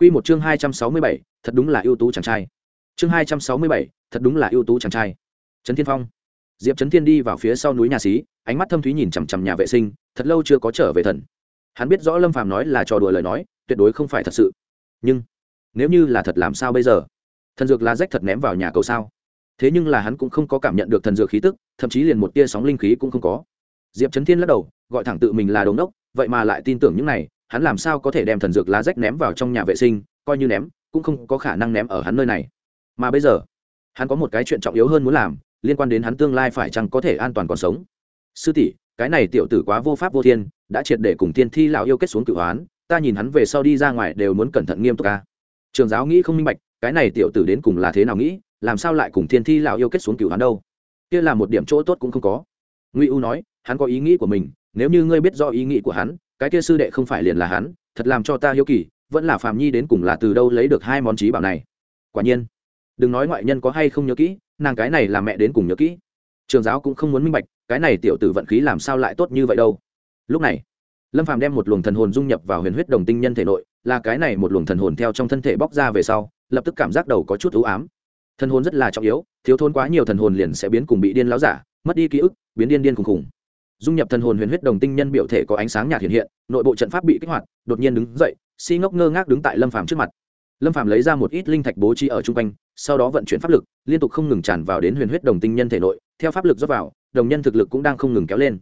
Quy một chương 267, thật đúng là ưu tú chàng trai. Chương 267, thật đúng là ưu tú chàng trai. Trấn Thiên Phong. Diệp Trấn Thiên đi vào phía sau núi nhà xí, ánh mắt thâm thúy nhìn chằm chằm nhà vệ sinh, thật lâu chưa có trở về thần. Hắn biết rõ Lâm Phàm nói là trò đùa lời nói, tuyệt đối không phải thật sự. Nhưng, nếu như là thật làm sao bây giờ? Thần dược la rách thật ném vào nhà cầu sao? Thế nhưng là hắn cũng không có cảm nhận được thần dược khí tức, thậm chí liền một tia sóng linh khí cũng không có. Diệp Trấn Thiên lắc đầu, gọi thẳng tự mình là đồng đốc, vậy mà lại tin tưởng những này, hắn làm sao có thể đem thần dược lá rách ném vào trong nhà vệ sinh, coi như ném, cũng không có khả năng ném ở hắn nơi này. Mà bây giờ, hắn có một cái chuyện trọng yếu hơn muốn làm, liên quan đến hắn tương lai phải chăng có thể an toàn còn sống. Sư tỷ, cái này tiểu tử quá vô pháp vô thiên, đã triệt để cùng tiên thi lão yêu kết xuống cửu hoán ta nhìn hắn về sau đi ra ngoài đều muốn cẩn thận nghiêm túc ca trường giáo nghĩ không minh bạch, cái này tiểu tử đến cùng là thế nào nghĩ, làm sao lại cùng thiên thi lão yêu kết xuống cửu hoán đâu? Kia là một điểm chỗ tốt cũng không có. Ngụy u nói, hắn có ý nghĩ của mình, nếu như ngươi biết do ý nghĩ của hắn cái kia sư đệ không phải liền là hắn, thật làm cho ta hiếu kỳ, vẫn là phạm nhi đến cùng là từ đâu lấy được hai món trí bảo này. Quả nhiên, đừng nói ngoại nhân có hay không nhớ kỹ, nàng cái này là mẹ đến cùng nhớ kỹ. Trường giáo cũng không muốn minh bạch, cái này tiểu tử vận khí làm sao lại tốt như vậy đâu. Lúc này, lâm phàm đem một luồng thần hồn dung nhập vào huyền huyết đồng tinh nhân thể nội, là cái này một luồng thần hồn theo trong thân thể bóc ra về sau, lập tức cảm giác đầu có chút ưu ám. Thần hồn rất là trọng yếu, thiếu thốn quá nhiều thần hồn liền sẽ biến cùng bị điên láo giả, mất đi ký ức, biến điên điên khùng khùng dung nhập thần hồn huyền huyết đồng tinh nhân biểu thể có ánh sáng nhạt hiện hiện, nội bộ trận pháp bị kích hoạt, đột nhiên đứng dậy, si ngốc ngơ ngác đứng tại lâm phàm trước mặt. Lâm phàm lấy ra một ít linh thạch bố trí ở chung quanh, sau đó vận chuyển pháp lực, liên tục không ngừng tràn vào đến huyền huyết đồng tinh nhân thể nội, theo pháp lực rót vào, đồng nhân thực lực cũng đang không ngừng kéo lên.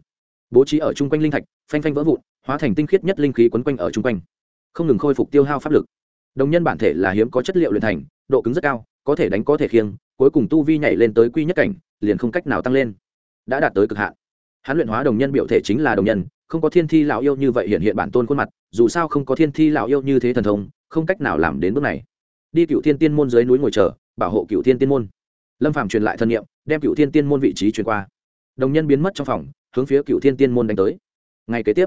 Bố trí ở chung quanh linh thạch, phanh phanh vỡ vụn, hóa thành tinh khiết nhất linh khí quấn quanh ở chung quanh. Không ngừng khôi phục tiêu hao pháp lực. Đồng nhân bản thể là hiếm có chất liệu luyện thành, độ cứng rất cao, có thể đánh có thể khiêng, cuối cùng tu vi nhảy lên tới quy nhất cảnh, liền không cách nào tăng lên. Đã đạt tới cực hạn hắn luyện hóa đồng nhân biểu thể chính là đồng nhân, không có thiên thi lão yêu như vậy hiện hiện bản tôn khuôn mặt, dù sao không có thiên thi lão yêu như thế thần thông, không cách nào làm đến bước này. Đi cựu thiên tiên môn dưới núi ngồi chờ, bảo hộ cựu thiên tiên môn. Lâm phạm truyền lại thân nhiệm đem cựu thiên tiên môn vị trí truyền qua. Đồng nhân biến mất trong phòng, hướng phía cựu thiên tiên môn đánh tới. Ngày kế tiếp,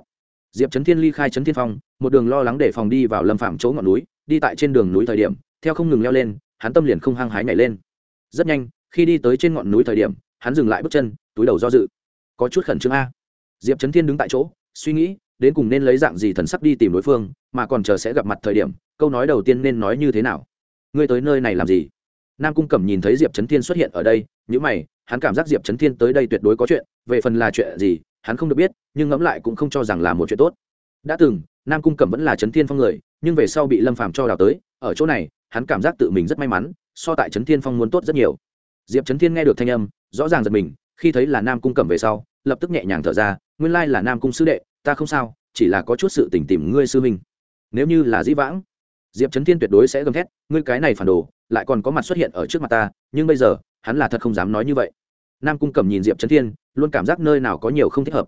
diệp trấn thiên ly khai trấn thiên phong, một đường lo lắng để phòng đi vào lâm phạm chỗ ngọn núi, đi tại trên đường núi thời điểm, theo không ngừng leo lên, hắn tâm liền không hăng hái nhảy lên. Rất nhanh, khi đi tới trên ngọn núi thời điểm, hắn dừng lại bước chân, túi đầu do dự có chút khẩn trương a. Diệp trấn thiên đứng tại chỗ, suy nghĩ, đến cùng nên lấy dạng gì thần sắc đi tìm đối phương, mà còn chờ sẽ gặp mặt thời điểm, câu nói đầu tiên nên nói như thế nào? Ngươi tới nơi này làm gì? Nam cung cẩm nhìn thấy diệp trấn thiên xuất hiện ở đây những mày, hắn cảm giác diệp trấn thiên tới đây tuyệt đối có chuyện, về phần là chuyện gì, hắn không được biết, nhưng ngẫm lại cũng không cho rằng là một chuyện tốt. Đã từng, nam cung cẩm vẫn là trấn thiên phong người, nhưng về sau bị lâm phàm cho đào tới, ở chỗ này, hắn cảm giác tự mình rất may mắn, so tại trấn thiên phong muốn tốt rất nhiều. Diệp trấn thiên nghe được thanh âm, rõ ràng giật mình, khi thấy là nam cung cẩm về sau lập tức nhẹ nhàng thở ra, nguyên lai là nam cung sư đệ, ta không sao, chỉ là có chút sự tình tìm ngươi sư huynh. Nếu như là dĩ vãng, diệp trấn thiên tuyệt đối sẽ gầm thét, ngươi cái này phản đồ, lại còn có mặt xuất hiện ở trước mặt ta, nhưng bây giờ, hắn là thật không dám nói như vậy. Nam cung cầm nhìn diệp trấn thiên, luôn cảm giác nơi nào có nhiều không thích hợp.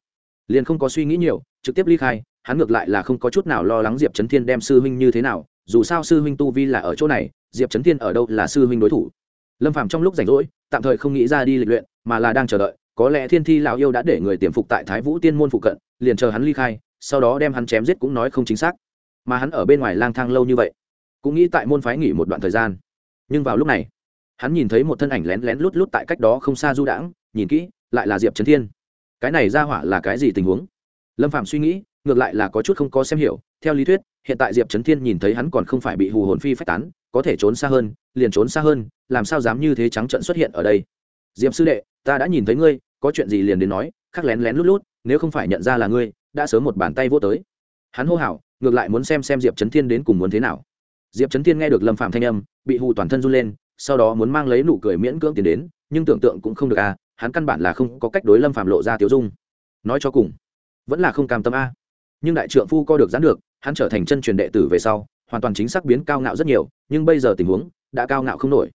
Liền không có suy nghĩ nhiều, trực tiếp ly khai, hắn ngược lại là không có chút nào lo lắng diệp trấn thiên đem sư huynh như thế nào, dù sao sư huynh tu vi là ở chỗ này, diệp trấn thiên ở đâu là sư huynh đối thủ. Lâm phạm trong lúc rảnh rỗi, tạm thời không nghĩ ra đi lịch luyện, mà là đang chờ đợi có lẽ thiên thi lão yêu đã để người tiềm phục tại thái vũ tiên môn phụ cận, liền chờ hắn ly khai, sau đó đem hắn chém giết cũng nói không chính xác. Mà hắn ở bên ngoài lang thang lâu như vậy, cũng nghĩ tại môn phái nghỉ một đoạn thời gian. Nhưng vào lúc này, hắn nhìn thấy một thân ảnh lén lén lút lút tại cách đó không xa du đãng, nhìn kỹ, lại là diệp trấn thiên. Cái này ra hỏa là cái gì tình huống? Lâm phạm suy nghĩ, ngược lại là có chút không có xem hiểu. Theo lý thuyết, hiện tại diệp trấn thiên nhìn thấy hắn còn không phải bị hù hồn phi phách tán, có thể trốn xa hơn, liền trốn xa hơn, làm sao dám như thế trắng trận xuất hiện ở đây? Diệp sư đệ ta đã nhìn thấy ngươi, có chuyện gì liền đến nói, khắc lén lén lút lút, nếu không phải nhận ra là ngươi, đã sớm một bàn tay vô tới. Hắn hô hào, ngược lại muốn xem xem diệp trấn thiên đến cùng muốn thế nào. Diệp trấn thiên nghe được lâm phạm thanh âm, bị hù toàn thân run lên, sau đó muốn mang lấy nụ cười miễn cưỡng tiền đến, nhưng tưởng tượng cũng không được à hắn căn bản là không có cách đối lâm phạm lộ ra tiêu dung. Nói cho cùng, vẫn là không cam tâm a. Nhưng đại trượng phu co được gián được, hắn trở thành chân truyền đệ tử về sau, hoàn toàn chính xác biến cao ngạo rất nhiều, nhưng bây giờ tình huống đã cao ngạo không nổi.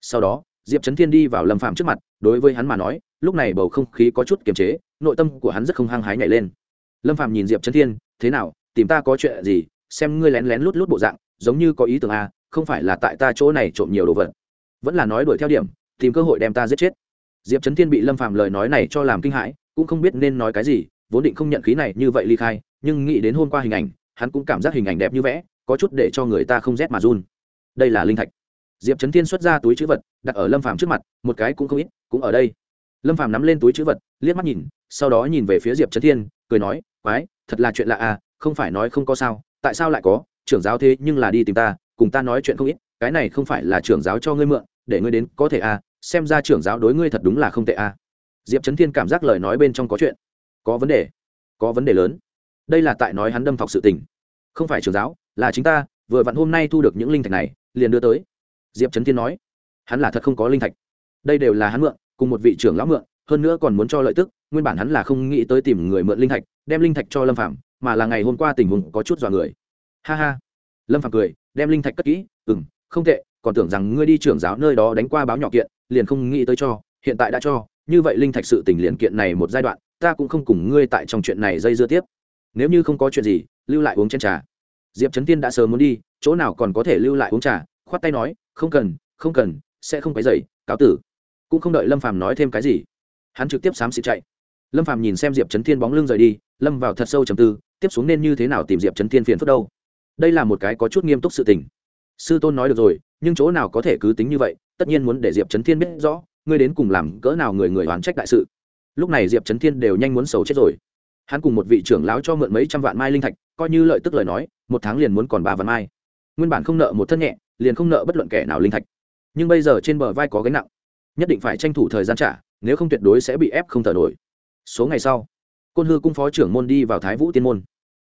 Sau đó, diệp trấn thiên đi vào lâm phạm trước mặt đối với hắn mà nói, lúc này bầu không khí có chút kiềm chế, nội tâm của hắn rất không hăng hái nhảy lên. Lâm phạm nhìn diệp trấn thiên, thế nào, tìm ta có chuyện gì? Xem ngươi lén lén lút lút bộ dạng, giống như có ý tưởng a không phải là tại ta chỗ này trộm nhiều đồ vật. Vẫn là nói đuổi theo điểm, tìm cơ hội đem ta giết chết. Diệp trấn thiên bị lâm phạm lời nói này cho làm kinh hãi, cũng không biết nên nói cái gì, vốn định không nhận khí này như vậy ly khai, nhưng nghĩ đến hôm qua hình ảnh, hắn cũng cảm giác hình ảnh đẹp như vẽ, có chút để cho người ta không rét mà run. Đây là linh thạch. Diệp trấn thiên xuất ra túi chữ vật, đặt ở lâm phàm trước mặt, một cái cũng không ít cũng ở đây. Lâm phàm nắm lên túi chữ vật, liếc mắt nhìn, sau đó nhìn về phía diệp trấn thiên, cười nói, quái, thật là chuyện lạ à không phải nói không có sao, tại sao lại có? Trưởng giáo thế nhưng là đi tìm ta, cùng ta nói chuyện không ít, cái này không phải là trưởng giáo cho ngươi mượn, để ngươi đến có thể à xem ra trưởng giáo đối ngươi thật đúng là không tệ à. Diệp trấn thiên cảm giác lời nói bên trong có chuyện, có vấn đề, có vấn đề lớn. Đây là tại nói hắn đâm thọc sự tình. Không phải trưởng giáo, là chính ta, vừa vặn hôm nay thu được những linh thạch này, liền đưa tới. Diệp trấn thiên nói. Hắn là thật không có linh thạch đây đều là hắn mượn, cùng một vị trưởng lão mượn, hơn nữa còn muốn cho lợi tức, nguyên bản hắn là không nghĩ tới tìm người mượn linh thạch, đem linh thạch cho lâm phạm mà là ngày hôm qua tình huống có chút dọa người. Ha ha. Lâm phạm cười, đem linh thạch cất kỹ ừ m không tệ, còn tưởng rằng ngươi đi trưởng giáo nơi đó đánh qua báo nhỏ kiện, liền không nghĩ tới cho, hiện tại đã cho, như vậy linh thạch sự tình liền kiện này một giai đoạn, ta cũng không cùng ngươi tại trong chuyện này dây dưa tiếp. Nếu như không có chuyện gì, lưu lại uống chén trà. Diệp trấn tiên đã sớm muốn đi, chỗ nào còn có thể lưu lại uống trà, khoát tay nói, không cần không cần, sẽ không phải dậy cáo tử cũng không đợi lâm phàm nói thêm cái gì. Hắn trực tiếp xám xịt chạy. Lâm phàm nhìn xem diệp trấn thiên bóng lưng rời đi, lâm vào thật sâu trầm tư, tiếp xuống nên như thế nào tìm diệp trấn thiên phiền phức đâu? Đây là một cái có chút nghiêm túc sự tình. Sư tôn nói được rồi, nhưng chỗ nào có thể cứ tính như vậy, tất nhiên muốn để diệp trấn thiên biết rõ, ngươi đến cùng làm cỡ nào người người oán trách đại sự. Lúc này diệp trấn thiên đều nhanh muốn sầu chết rồi. Hắn cùng một vị trưởng lão cho mượn mấy trăm vạn mai linh thạch, coi như lợi tức lời nói, một tháng liền muốn còn ba vạn mai. Nguyên bản không nợ một thân nhẹ, liền không nợ bất luận kẻ nào linh thạch. Nhưng bây giờ trên bờ vai có gánh nặng nhất định phải tranh thủ thời gian trả, nếu không tuyệt đối sẽ bị ép không thở nổi. Số ngày sau, côn hư cung phó trưởng môn đi vào thái vũ tiên môn.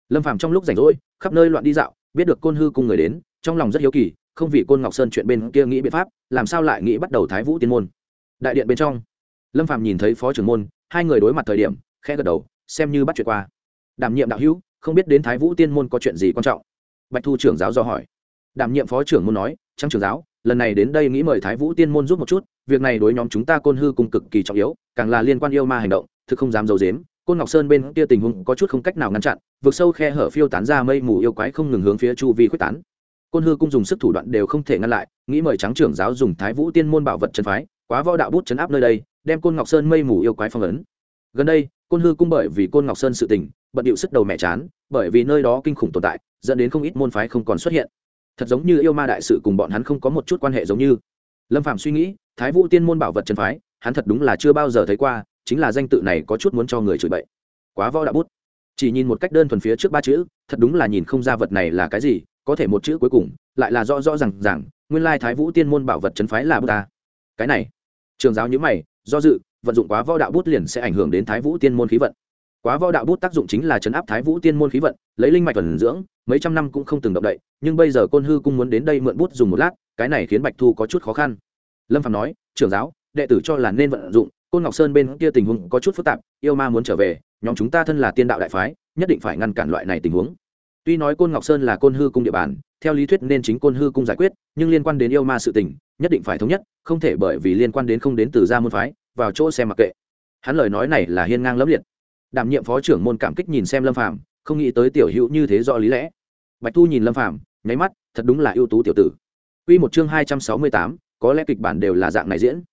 Lâm phàm trong lúc rảnh rỗi, khắp nơi loạn đi dạo, biết được côn hư cung người đến, trong lòng rất hiếu kỳ, không vì côn ngọc sơn chuyện bên kia nghĩ biện pháp, làm sao lại nghĩ bắt đầu thái vũ tiên môn. Đại điện bên trong, lâm phàm nhìn thấy phó trưởng môn, hai người đối mặt thời điểm, khẽ gật đầu, xem như bắt chuyện qua. Đảm nhiệm đạo hữu, không biết đến thái vũ tiên môn có chuyện gì quan trọng? Bạch thu trưởng giáo do hỏi. Đảm nhiệm phó trưởng môn nói trang trưởng giáo lần này đến đây nghĩ mời thái vũ tiên môn giúp một chút, việc này đối nhóm chúng ta côn hư cùng cực kỳ trọng yếu, càng là liên quan yêu ma hành động, thực không dám d i dếm côn ngọc sơn bên kia tình huống có chút không cách nào ngăn chặn vượt sâu khe hở phiêu tán ra mây mù yêu quái không ngừng hướng phía chu vi quyết tán. Côn hư cung dùng sức thủ đoạn đều không thể ngăn lại, nghĩ mời trắng trưởng giáo dùng thái vũ tiên môn bảo vật chân phái, quá võ đạo bút chấn áp nơi đây, đem côn ngọc sơn mây mù yêu quái phong ấn. Gần đây, côn hư cung bởi vì côn ngọc sơn sự tình, bận điệu sức đầu mẹ chán, bởi vì nơi đó kinh khủng tồn tại, dẫn đến không ít môn phái không còn xuất hiện thật giống như yêu ma đại sự cùng bọn hắn không có một chút quan hệ giống như. Lâm phạm suy nghĩ, thái vũ tiên môn bảo vật chân phái, hắn thật đúng là chưa bao giờ thấy qua, chính là danh tự này có chút muốn cho người chửi bậy. Quá võ đạo bút. Chỉ nhìn một cách đơn thuần phía trước ba chữ, thật đúng là nhìn không ra vật này là cái gì, có thể một chữ cuối cùng, lại là rõ rõ r à n g rằng nguyên lai thái vũ tiên môn bảo vật trấn phái là bút ta. Cái này. Trường giáo nhữ mày, do dự, vận dụng quá võ đạo bút liền sẽ ảnh hưởng đến thái vũ tiên môn khí vận quá võ đạo bút tác dụng chính là chấn áp thái vũ tiên môn khí vận, lấy linh mạch thuần dưỡng, mấy trăm năm cũng không từng động đậy, nhưng bây giờ côn hư cung muốn đến đây mượn bút dùng một lát, cái này khiến bạch thu có chút khó khăn. Lâm phạm nói, trưởng giáo, đệ tử cho là nên vận dụng, côn ngọc sơn bên kia tình huống có chút phức tạp, yêu ma muốn trở về, nhóm chúng ta thân là tiên đạo đại phái, nhất định phải ngăn cản loại này tình huống. Tuy nói côn ngọc sơn là côn hư cung địa bàn, theo lý thuyết nên chính côn hư cung giải quyết, nhưng liên quan đến yêu ma sự tình, nhất định phải thống nhất, không thể bởi vì liên quan đến không đến từ gia môn phái, vào chỗ xem mặc kệ. Hắn lời nói này là hiên ngang lẫm liệt đảm nhiệm phó trưởng môn cảm kích nhìn xem lâm phàm không nghĩ tới tiểu hữu như thế do lý lẽ. Bạch thu nhìn lâm phàm nháy mắt thật đúng là ưu tú tiểu tử. Quy một chương hai trăm sáu mươi tám, có lẽ kịch bản đều là dạng này diễn.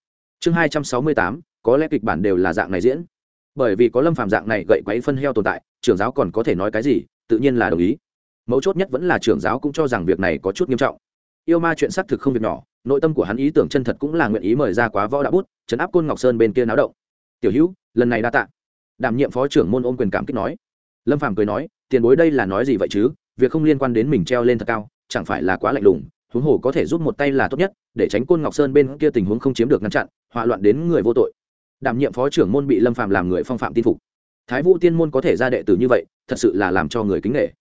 Chương hai trăm sáu mươi tám, có lẽ kịch bản đều là dạng này diễn. Bởi vì có lâm phàm dạng này gậy quấy phân heo tồn tại trưởng giáo còn có thể nói cái gì tự nhiên là đồng ý. Mấu chốt nhất vẫn là trưởng giáo cũng cho rằng việc này có chút nghiêm trọng. Yêu ma chuyện xác thực không việc nhỏ nội tâm của hắn ý tưởng chân thật cũng là nguyện ý mời ra quá võ đã bút chấn áp côn ngọc sơn bên kia náo động. Tiểu hữu lần này đa tạ đảm nhiệm phó trưởng môn ôm quyền cảm kích nói. Lâm phàm cười nói, tiền bối đây là nói gì vậy chứ? Việc không liên quan đến mình treo lên thật cao, chẳng phải là quá lạnh lùng, huống hồ có thể giúp một tay là tốt nhất, để tránh côn ngọc sơn bên kia tình huống không chiếm được ngăn chặn, hỏa loạn đến người vô tội. Đảm nhiệm phó trưởng môn bị lâm phàm làm người phong phạm tin phục. Thái vũ tiên môn có thể ra đệ tử như vậy, thật sự là làm cho người kính nghệ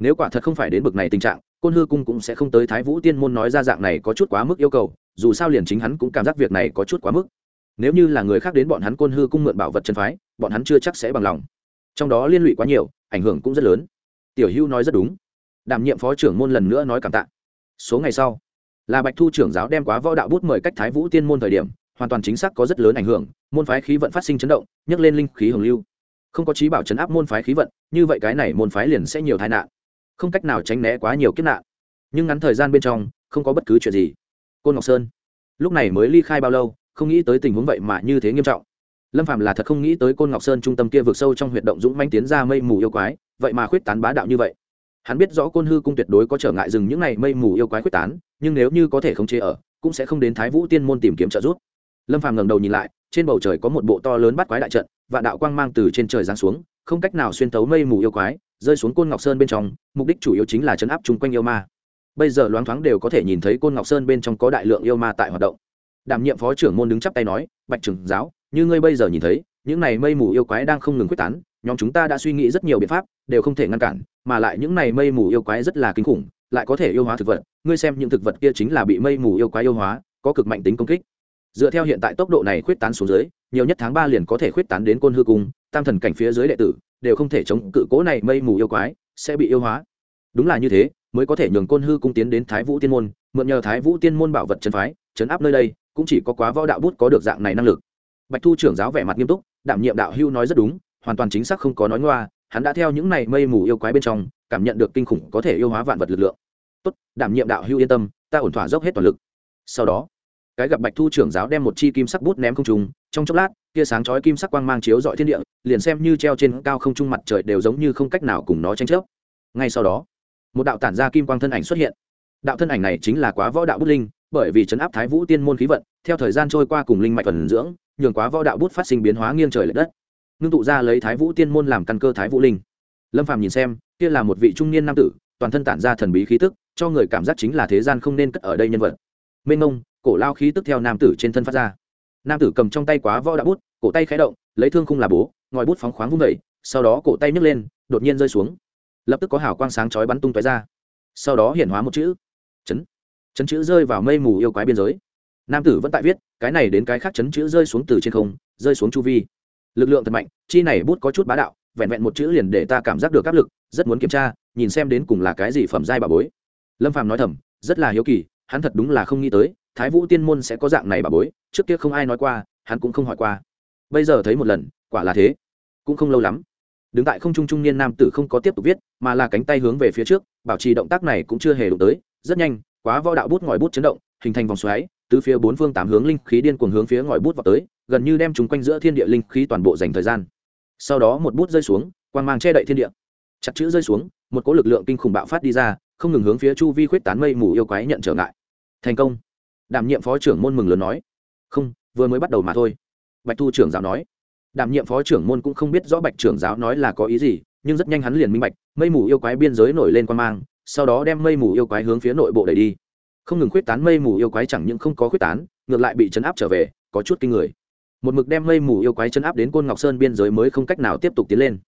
nếu quả thật không phải đến bực này tình trạng, côn hư cung cũng sẽ không tới thái vũ tiên môn nói ra dạng này có chút quá mức yêu cầu, dù sao liền chính hắn cũng cảm giác việc này có chút quá mức nếu như là người khác đến bọn hắn côn hư cung mượn bảo vật chân phái, bọn hắn chưa chắc sẽ bằng lòng. Trong đó liên lụy quá nhiều, ảnh hưởng cũng rất lớn. Tiểu hữu nói rất đúng. Đảm nhiệm phó trưởng môn lần nữa nói cảm tạ. Số ngày sau, là bạch thu trưởng giáo đem quá võ đạo bút mời cách thái vũ tiên môn thời điểm, hoàn toàn chính xác có rất lớn ảnh hưởng, môn phái khí vận phát sinh chấn động, nhấc lên linh khí hồng lưu. Không có trí bảo chấn áp môn phái khí vận, như vậy cái này môn phái liền sẽ nhiều tai nạn. Không cách nào tránh né quá nhiều kiếp nạn. Nhưng ngắn thời gian bên trong, không có bất cứ chuyện gì. Côn ngọc sơn, lúc này mới ly khai bao lâu? Không nghĩ tới tình huống vậy mà như thế nghiêm trọng. Lâm phạm là thật không nghĩ tới côn ngọc sơn trung tâm kia vượt sâu trong huyệt động dũng manh tiến ra mây mù yêu quái, vậy mà khuyết tán bá đạo như vậy. Hắn biết rõ côn hư cung tuyệt đối có trở ngại dừng những này mây mù yêu quái khuyết tán, nhưng nếu như có thể khống chế ở, cũng sẽ không đến thái vũ tiên môn tìm kiếm trợ giúp. Lâm phàm ngẩng đầu nhìn lại, trên bầu trời có một bộ to lớn bắt quái đại trận và đạo quang mang từ trên trời giáng xuống, không cách nào xuyên thấu mây mù yêu quái, rơi xuống côn ngọc sơn bên trong, mục đích chủ yếu chính là chấn áp chung quanh yêu ma. Bây giờ loáng thoáng đều có thể nhìn thấy côn ngọc sơn bên trong có đại lượng yêu ma tại hoạt động đảm nhiệm phó trưởng môn đứng chắp tay nói, bạch trưởng giáo, như ngươi bây giờ nhìn thấy, những này mây mù yêu quái đang không ngừng quyết tán, nhóm chúng ta đã suy nghĩ rất nhiều biện pháp, đều không thể ngăn cản, mà lại những này mây mù yêu quái rất là kinh khủng, lại có thể yêu hóa thực vật. Ngươi xem những thực vật kia chính là bị mây mù yêu quái yêu hóa, có cực mạnh tính công kích. Dựa theo hiện tại tốc độ này khuyết tán xuống dưới, nhiều nhất tháng ba liền có thể khuyết tán đến côn hư cung, tam thần cảnh phía dưới đệ tử, đều không thể chống cự cố này mây mù yêu quái, sẽ bị yêu hóa. Đúng là như thế, mới có thể nhường côn hư cung tiến đến thái vũ tiên môn, mượn nhờ thái vũ tiên môn bảo vật chân phái chấn áp nơi đây cũng chỉ có quá võ đạo bút có được dạng này năng lực. Bạch thu trưởng giáo vẻ mặt nghiêm túc, đảm nhiệm đạo hưu nói rất đúng, hoàn toàn chính xác không có nói ngoa, hắn đã theo những này mây mù yêu quái bên trong, cảm nhận được kinh khủng có thể yêu hóa vạn vật lực lượng. Tốt, đảm nhiệm đạo hưu yên tâm, ta ổn thỏa dốc hết toàn lực. Sau đó, cái gặp bạch thu trưởng giáo đem một chi kim sắc bút ném không trung, trong chốc lát, tia sáng chói kim sắc quang mang chiếu dọi thiên địa, liền xem như treo trên cao không trung mặt trời đều giống như không cách nào cùng nó tranh chấp. Ngay sau đó, một đạo tản ra kim quang thân ảnh xuất hiện. Đạo thân ảnh này chính là quá võ đạo bút linh bởi vì chấn áp thái vũ tiên môn khí vận, theo thời gian trôi qua cùng linh mạch phần dưỡng, nhường quá võ đạo bút phát sinh biến hóa nghiêng trời l ệ đất. Ngưng tụ ra lấy thái vũ tiên môn làm căn cơ thái vũ linh. Lâm phàm nhìn xem, kia là một vị trung niên nam tử, toàn thân tản ra thần bí khí tức, cho người cảm giác chính là thế gian không nên cất ở đây nhân vật. Mênh mông, cổ lao khí tức theo nam tử trên thân phát ra. Nam tử cầm trong tay quá võ đạo bút, cổ tay khé động, lấy thương khung là bố, ngòi bút phóng khoáng vung vẩy sau đó cổ tay nhấc lên, đột nhiên rơi xuống. Lập tức có hào quang sáng chói bắn tung tóe ra. Sau đó hiện hóa một chữ, chấn chấn chữ rơi vào mây mù yêu quái biên giới. Nam tử vẫn tại viết, cái này đến cái khác chấn chữ rơi xuống từ trên không, rơi xuống chu vi. Lực lượng thật mạnh, chi này bút có chút bá đạo, vẹn vẹn một chữ liền để ta cảm giác được áp lực, rất muốn kiểm tra, nhìn xem đến cùng là cái gì phẩm giai bà bối. Lâm phàm nói thầm, rất là hiếu kỳ, hắn thật đúng là không nghĩ tới, thái vũ tiên môn sẽ có dạng này bà bối, trước kia không ai nói qua, hắn cũng không hỏi qua. Bây giờ thấy một lần, quả là thế. Cũng không lâu lắm. Đứng tại không trung trung niên nam tử không có tiếp tục viết, mà là cánh tay hướng về phía trước, bảo trì động tác này cũng chưa hề đụng tới, rất nhanh quá võ đạo bút ngòi bút chấn động, hình thành vòng xoáy, từ phía bốn phương tám hướng linh khí điên cuồng hướng phía ngòi bút vào tới, gần như đem chúng quanh giữa thiên địa linh khí toàn bộ dành thời gian. Sau đó một bút rơi xuống, quang mang che đậy thiên địa. Chặt chữ rơi xuống, một cỗ lực lượng kinh khủng bạo phát đi ra, không ngừng hướng phía chu vi khuyết tán mây mù yêu quái nhận trở ngại. Thành công. Đảm nhiệm phó trưởng môn mừng lớn nói. Không, vừa mới bắt đầu mà thôi. Bạch thu trưởng giáo nói. Đảm nhiệm phó trưởng môn cũng không biết rõ bạch trưởng giáo nói là có ý gì, nhưng rất nhanh hắn liền minh bạch, mây mù yêu quái biên giới nổi lên quan mang sau đó đem mây mù yêu quái hướng phía nội bộ đẩy đi. Không ngừng khuyết tán mây mù yêu quái chẳng những không có khuyết tán, ngược lại bị chấn áp trở về, có chút kinh người. Một mực đem mây mù yêu quái chấn áp đến côn ngọc sơn biên giới mới không cách nào tiếp tục tiến lên.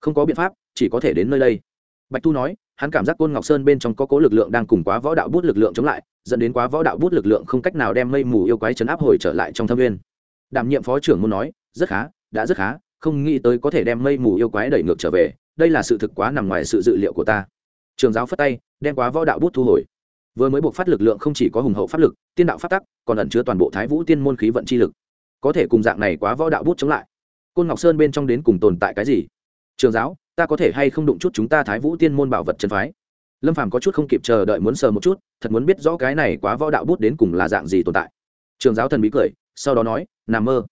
Không có biện pháp, chỉ có thể đến nơi đây. Bạch thu nói, hắn cảm giác côn ngọc sơn bên trong có cố lực lượng đang cùng quá võ đạo bút lực lượng chống lại, dẫn đến quá võ đạo bút lực lượng không cách nào đem mây mù yêu quái chấn áp hồi trở lại trong thâm viên đảm nhiệm phó trưởng muốn nói, rất khá, đã rất khá, không nghĩ tới có thể đem mây mù yêu quái đẩy ngược trở về, đây là sự thực quá nằm ngoài sự dự liệu của ta trường giáo phất tay, đem quá võ đạo bút thu hồi. Vừa mới buộc phát lực lượng không chỉ có hùng hậu pháp lực, tiên đạo phát tắc, còn ẩn chứa toàn bộ thái vũ tiên môn khí vận chi lực. Có thể cùng dạng này quá võ đạo bút chống lại. Côn ngọc sơn bên trong đến cùng tồn tại cái gì? Trường giáo, ta có thể hay không đụng chút chúng ta thái vũ tiên môn bảo vật chân phái? Lâm phàm có chút không kịp chờ đợi muốn sờ một chút, thật muốn biết rõ cái này quá võ đạo bút đến cùng là dạng gì tồn tại. Trường giáo thần bí cười, sau đó nói nằm mơ,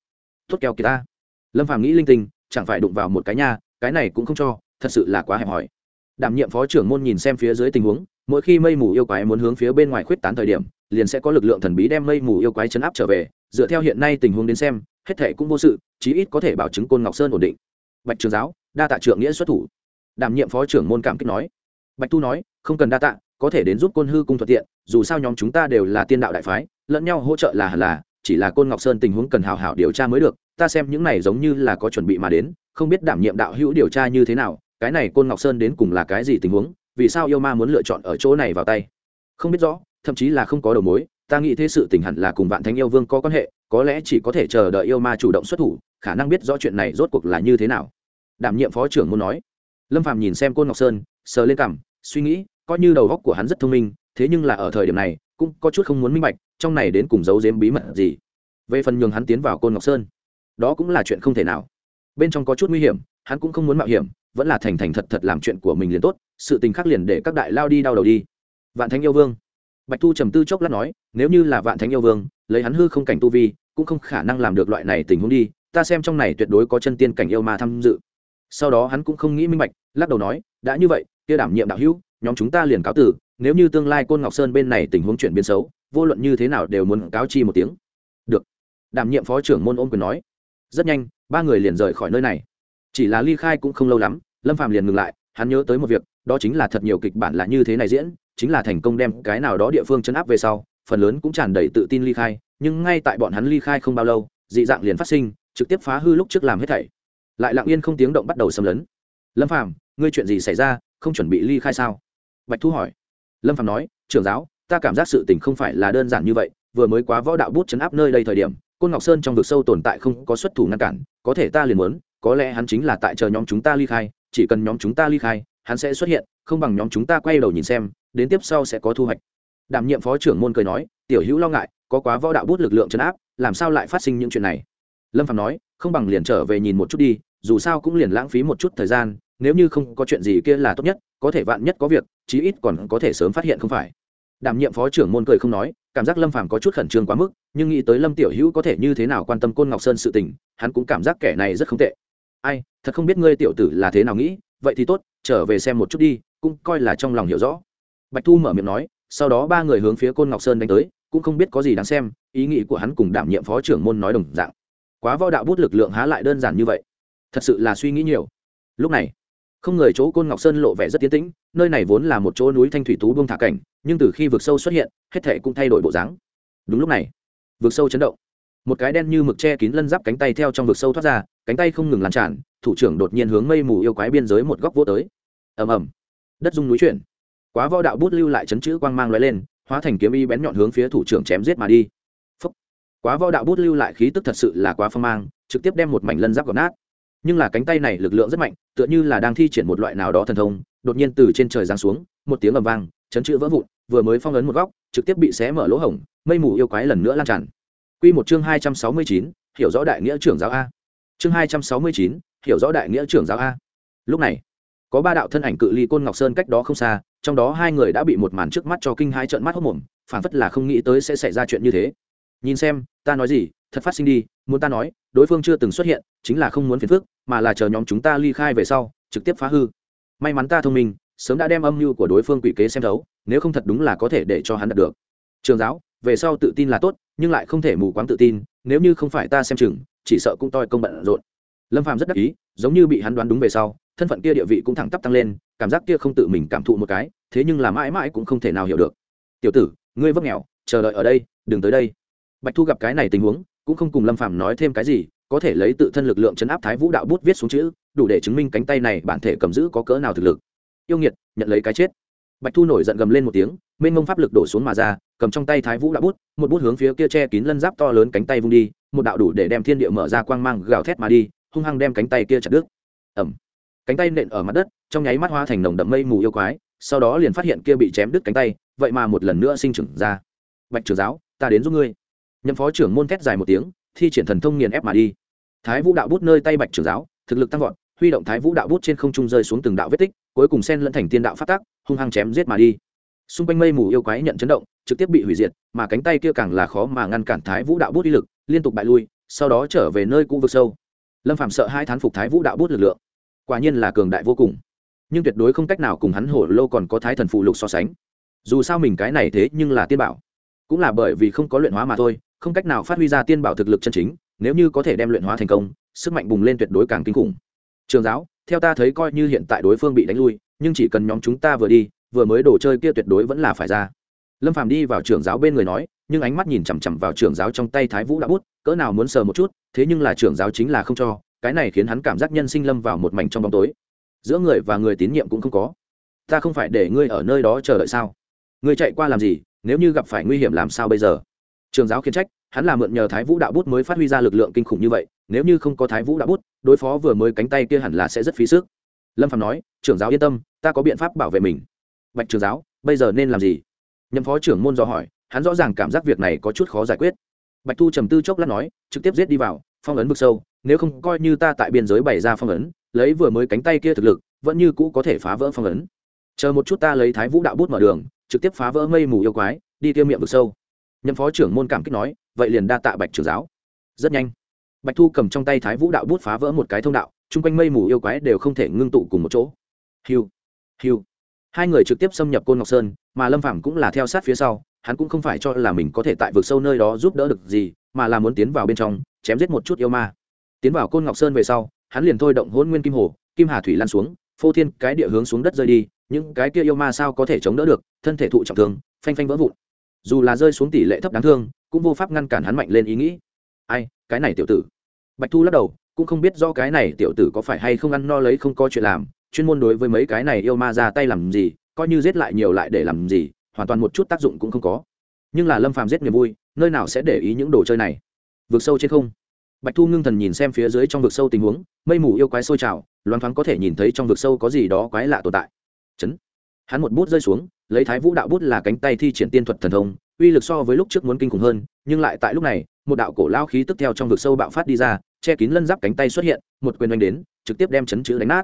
tốt keo kỳ ta. Lâm phàm nghĩ linh tinh, chẳng phải đụng vào một cái nha, cái này cũng không cho, thật sự là quá hẹp hòi đảm nhiệm phó trưởng môn nhìn xem phía dưới tình huống, mỗi khi mây mù yêu quái muốn hướng phía bên ngoài khuyết tán thời điểm, liền sẽ có lực lượng thần bí đem mây mù yêu quái chấn áp trở về, dựa theo hiện nay tình huống đến xem, hết thể cũng vô sự, chí ít có thể bảo chứng côn ngọc sơn ổn định. Bạch trường giáo, đa tạ trưởng nghĩa xuất thủ. Đảm nhiệm phó trưởng môn cảm kích nói. Bạch tu nói, không cần đa tạ, có thể đến giúp côn hư cung thuận tiện, dù sao nhóm chúng ta đều là tiên đạo đại phái, lẫn nhau hỗ trợ là hẳn là, chỉ là côn ngọc sơn tình huống cần hào hảo điều tra mới được, ta xem những này giống như là có chuẩn bị mà đến, không biết đảm nhiệm đạo hữu điều tra như thế nào cái này côn ngọc sơn đến cùng là cái gì tình huống, vì sao yêu ma muốn lựa chọn ở chỗ này vào tay? Không biết rõ, thậm chí là không có đầu mối, ta nghĩ thế sự tình hẳn là cùng vạn thánh yêu vương có quan hệ, có lẽ chỉ có thể chờ đợi yêu ma chủ động xuất thủ, khả năng biết rõ chuyện này rốt cuộc là như thế nào. Đảm nhiệm phó trưởng muốn nói. Lâm phạm nhìn xem côn ngọc sơn, sờ lên cằm, suy nghĩ, coi như đầu góc của hắn rất thông minh, thế nhưng là ở thời điểm này, cũng có chút không muốn minh bạch, trong này đến cùng giấu giếm bí mật gì. Về phần nhường hắn tiến vào côn ngọc sơn, đó cũng là chuyện không thể nào. Bên trong có chút nguy hiểm, hắn cũng không muốn mạo hiểm vẫn là thành thành thật thật làm chuyện của mình liền tốt, sự tình khắc liền để các đại lao đi đau đầu đi. Vạn thánh yêu vương. Bạch thu trầm tư chốc lát nói, nếu như là vạn thánh yêu vương, lấy hắn hư không cảnh tu vi, cũng không khả năng làm được loại này tình huống đi, ta xem trong này tuyệt đối có chân tiên cảnh yêu ma tham dự. Sau đó hắn cũng không nghĩ minh bạch, lắc đầu nói, đã như vậy, kia đảm nhiệm đạo hữu, nhóm chúng ta liền cáo tử, nếu như tương lai côn ngọc sơn bên này tình huống chuyển biến xấu, vô luận như thế nào đều muốn cáo chi một tiếng. Được. Đảm nhiệm phó trưởng môn ôm quyền nói. Rất nhanh, ba người liền rời khỏi nơi này. Chỉ là ly khai cũng không lâu lắm lâm phạm liền ngừng lại, hắn nhớ tới một việc, đó chính là thật nhiều kịch bản là như thế này diễn, chính là thành công đem cái nào đó địa phương chấn áp về sau, phần lớn cũng tràn đầy tự tin ly khai, nhưng ngay tại bọn hắn ly khai không bao lâu, dị dạng liền phát sinh, trực tiếp phá hư lúc trước làm hết thảy. Lại lặng yên không tiếng động bắt đầu xâm lấn. Lâm phàm, ngươi chuyện gì xảy ra, không chuẩn bị ly khai sao? Bạch thu hỏi. Lâm phàm nói, trưởng giáo, ta cảm giác sự tình không phải là đơn giản như vậy, vừa mới quá võ đạo bút chấn áp nơi đây thời điểm, côn ngọc sơn trong vực sâu tồn tại không có xuất thủ ngăn cản, có thể ta liền muốn, có lẽ hắn chính là tại chờ nhóm chúng ta ly khai chỉ cần nhóm chúng ta ly khai, hắn sẽ xuất hiện, không bằng nhóm chúng ta quay đầu nhìn xem, đến tiếp sau sẽ có thu hoạch. Đảm nhiệm phó trưởng môn cười nói, tiểu hữu lo ngại, có quá võ đạo bút lực lượng chấn áp, làm sao lại phát sinh những chuyện này? Lâm phạm nói, không bằng liền trở về nhìn một chút đi, dù sao cũng liền lãng phí một chút thời gian, nếu như không có chuyện gì kia là tốt nhất, có thể vạn nhất có việc, chí ít còn có thể sớm phát hiện không phải. Đảm nhiệm phó trưởng môn cười không nói, cảm giác lâm phàm có chút khẩn trương quá mức, nhưng nghĩ tới lâm tiểu hữu có thể như thế nào quan tâm côn ngọc sơn sự tình, hắn cũng cảm giác kẻ này rất không tệ ai, thật không biết ngươi tiểu tử là thế nào nghĩ, vậy thì tốt, trở về xem một chút đi, cũng coi là trong lòng hiểu rõ. Bạch thu mở miệng nói, sau đó ba người hướng phía côn ngọc sơn đánh tới, cũng không biết có gì đáng xem, ý nghĩ của hắn cùng đảm nhiệm phó trưởng môn nói đồng dạng. Quá võ đạo bút lực lượng há lại đơn giản như vậy. Thật sự là suy nghĩ nhiều. Lúc này, không người chỗ côn ngọc sơn lộ vẻ rất tiến tĩnh, nơi này vốn là một chỗ núi thanh thủy tú buông thả cảnh, nhưng từ khi vực sâu xuất hiện, hết thể cũng thay đổi bộ dáng. Đúng lúc này, vực sâu chấn động một cái đen như mực che kín lân giáp cánh tay theo trong vực sâu thoát ra, cánh tay không ngừng lan tràn, thủ trưởng đột nhiên hướng mây mù yêu quái biên giới một góc vô tới. Ầm ầm. Đất dung núi chuyển. Quá võ đạo bút lưu lại chấn chữ quang mang lóe lên, hóa thành kiếm y bén nhọn hướng phía thủ trưởng chém giết mà đi. Phúc. quá võ đạo bút lưu lại khí tức thật sự là quá phong mang, trực tiếp đem một mảnh lân giáp gọt nát. Nhưng là cánh tay này lực lượng rất mạnh, tựa như là đang thi triển một loại nào đó thần thông, đột nhiên từ trên trời giáng xuống, một tiếng ầm vang, chấn chữ vỡ vụn, vừa mới phong ấn một góc, trực tiếp bị xé mở lỗ hổng, mây mù yêu quái lần nữa lan tràn. Quy một chương hai trăm sáu mươi chín, hiểu rõ đại nghĩa trưởng giáo a. Chương hai trăm sáu mươi chín, hiểu rõ đại nghĩa trưởng giáo a. Lúc này, có ba đạo thân ảnh cự ly côn ngọc sơn cách đó không xa, trong đó hai người đã bị một màn trước mắt cho kinh hai trận mắt hốt mồm phản phất là không nghĩ tới sẽ xảy ra chuyện như thế. Nhìn xem, ta nói gì, thật phát sinh đi, muốn ta nói, đối phương chưa từng xuất hiện, chính là không muốn phiền phức, mà là chờ nhóm chúng ta ly khai về sau, trực tiếp phá hư. May mắn ta thông minh, sớm đã đem âm mưu của đối phương quỷ kế xem thấu, nếu không thật đúng là có thể để cho hắn đạt được. Trường giáo về sau tự tin là tốt, nhưng lại không thể mù quáng tự tin, nếu như không phải ta xem chừng, chỉ sợ cũng toi công bận rộn. Lâm phàm rất đắc ý, giống như bị hắn đoán đúng về sau, thân phận kia địa vị cũng thẳng tắp tăng lên, cảm giác kia không tự mình cảm thụ một cái, thế nhưng là mãi mãi cũng không thể nào hiểu được. Tiểu tử, ngươi vấp nghèo, chờ đợi ở đây, đừng tới đây. Bạch thu gặp cái này tình huống, cũng không cùng lâm phàm nói thêm cái gì, có thể lấy tự thân lực lượng chấn áp thái vũ đạo bút viết xuống chữ, đủ để chứng minh cánh tay này bản thể cầm giữ có cỡ nào thực lực. Yêu nghiệt, nhận lấy cái chết. Bạch thu nổi giận gầm lên một tiếng, mênh mông pháp lực đổ xuống mà ra cầm trong tay thái vũ đạo bút, một bút hướng phía kia che kín lân giáp to lớn cánh tay vung đi, một đạo đủ để đem thiên địa mở ra quang mang gào thét mà đi, hung hăng đem cánh tay kia chặt đứt. Ẩm cánh tay nện ở mặt đất, trong nháy mắt hoa thành nồng đậm mây mù yêu quái, sau đó liền phát hiện kia bị chém đứt cánh tay, vậy mà một lần nữa sinh trưởng ra. Bạch trưởng giáo, ta đến giúp ngươi. Nhậm phó trưởng môn thét dài một tiếng, thi triển thần thông nghiền ép mà đi. Thái vũ đạo bút nơi tay bạch trưởng giáo, thực lực tăng vọt, huy động thái vũ đạo bút trên không trung rơi xuống từng đạo vết tích, cuối cùng sen lẫn thành tiên đạo phát tác hung hăng chém giết mà đi. Xung quanh mây mù yêu quái nhận chấn động trực tiếp bị hủy diệt, mà cánh tay kia càng là khó mà ngăn cản thái vũ đạo bút uy lực, liên tục bại lui, sau đó trở về nơi cũ vực sâu. Lâm phạm sợ hai thán phục thái vũ đạo bút lực lượng. Quả nhiên là cường đại vô cùng. Nhưng tuyệt đối không cách nào cùng hắn hổ lô còn có thái thần phụ lục so sánh. Dù sao mình cái này thế nhưng là tiên bảo. Cũng là bởi vì không có luyện hóa mà thôi, không cách nào phát huy ra tiên bảo thực lực chân chính, nếu như có thể đem luyện hóa thành công, sức mạnh bùng lên tuyệt đối càng kinh khủng. Trường giáo, theo ta thấy coi như hiện tại đối phương bị đánh lui, nhưng chỉ cần nhóm chúng ta vừa đi, vừa mới đồ chơi kia tuyệt đối vẫn là phải ra lâm phàm đi vào trưởng giáo bên người nói, nhưng ánh mắt nhìn chằm chằm vào trưởng giáo trong tay thái vũ đã bút, cỡ nào muốn sờ một chút, thế nhưng là trưởng giáo chính là không cho, cái này khiến hắn cảm giác nhân sinh lâm vào một mảnh trong bóng tối. Giữa người và người tín nhiệm cũng không có. Ta không phải để ngươi ở nơi đó chờ đợi sao? Ngươi chạy qua làm gì? Nếu như gặp phải nguy hiểm làm sao bây giờ? Trường giáo khiến trách, hắn là mượn nhờ thái vũ đạo bút mới phát huy ra lực lượng kinh khủng như vậy, nếu như không có thái vũ đạo bút, đối phó vừa mới cánh tay kia hẳn là sẽ rất phí sức. Lâm phạm nói, trưởng giáo yên tâm, ta có biện pháp bảo vệ mình. Bạch trường giáo, bây giờ nên làm gì? Nhậm phó trưởng môn do hỏi, hắn rõ ràng cảm giác việc này có chút khó giải quyết. Bạch thu trầm tư chốc lát nói, trực tiếp giết đi vào, phong ấn vực sâu, nếu không coi như ta tại biên giới bày ra phong ấn, lấy vừa mới cánh tay kia thực lực, vẫn như cũ có thể phá vỡ phong ấn. Chờ một chút ta lấy thái vũ đạo bút mở đường, trực tiếp phá vỡ mây mù yêu quái, đi tiêu miệng vực sâu. Nhậm phó trưởng môn cảm kích nói, vậy liền đa tạ bạch trưởng giáo. Rất nhanh, bạch thu cầm trong tay thái vũ đạo bút phá vỡ một cái thông đạo, chung quanh mây mù yêu quái đều không thể ngưng tụ cùng một chỗ. Hiu hiu hai người trực tiếp xâm nhập côn ngọc sơn, mà lâm phàm cũng là theo sát phía sau, hắn cũng không phải cho là mình có thể tại vực sâu nơi đó giúp đỡ được gì, mà là muốn tiến vào bên trong, chém giết một chút yêu ma. Tiến vào côn ngọc sơn về sau, hắn liền thôi động hôn nguyên kim hồ, kim hà thủy lan xuống, phô thiên cái địa hướng xuống đất rơi đi, những cái kia yêu ma sao có thể chống đỡ được, thân thể thụ trọng thương, phanh phanh vỡ vụn. Dù là rơi xuống tỷ lệ thấp đáng thương, cũng vô pháp ngăn cản hắn mạnh lên ý nghĩ. Ai, cái này tiểu tử. Bạch thu lắc đầu, cũng không biết do cái này tiểu tử có phải hay không ăn no lấy không có chuyện làm chuyên môn đối với mấy cái này yêu ma ra tay làm gì, coi như giết lại nhiều lại để làm gì, hoàn toàn một chút tác dụng cũng không có. Nhưng là lâm phàm giết niềm vui, nơi nào sẽ để ý những đồ chơi này? Vượt sâu trên không. Bạch thu ngưng thần nhìn xem phía dưới trong vực sâu tình huống, mây mù yêu quái sôi trào, loáng thoáng có thể nhìn thấy trong vực sâu có gì đó quái lạ tồn tại. Chấn. Hắn một bút rơi xuống, lấy thái vũ đạo bút là cánh tay thi triển tiên thuật thần thông, uy lực so với lúc trước muốn kinh khủng hơn, nhưng lại tại lúc này, một đạo cổ lao khí tức theo trong vực sâu bạo phát đi ra, che kín lân giáp cánh tay xuất hiện, một quyền đánh đến, trực tiếp đem chấn chữ đánh nát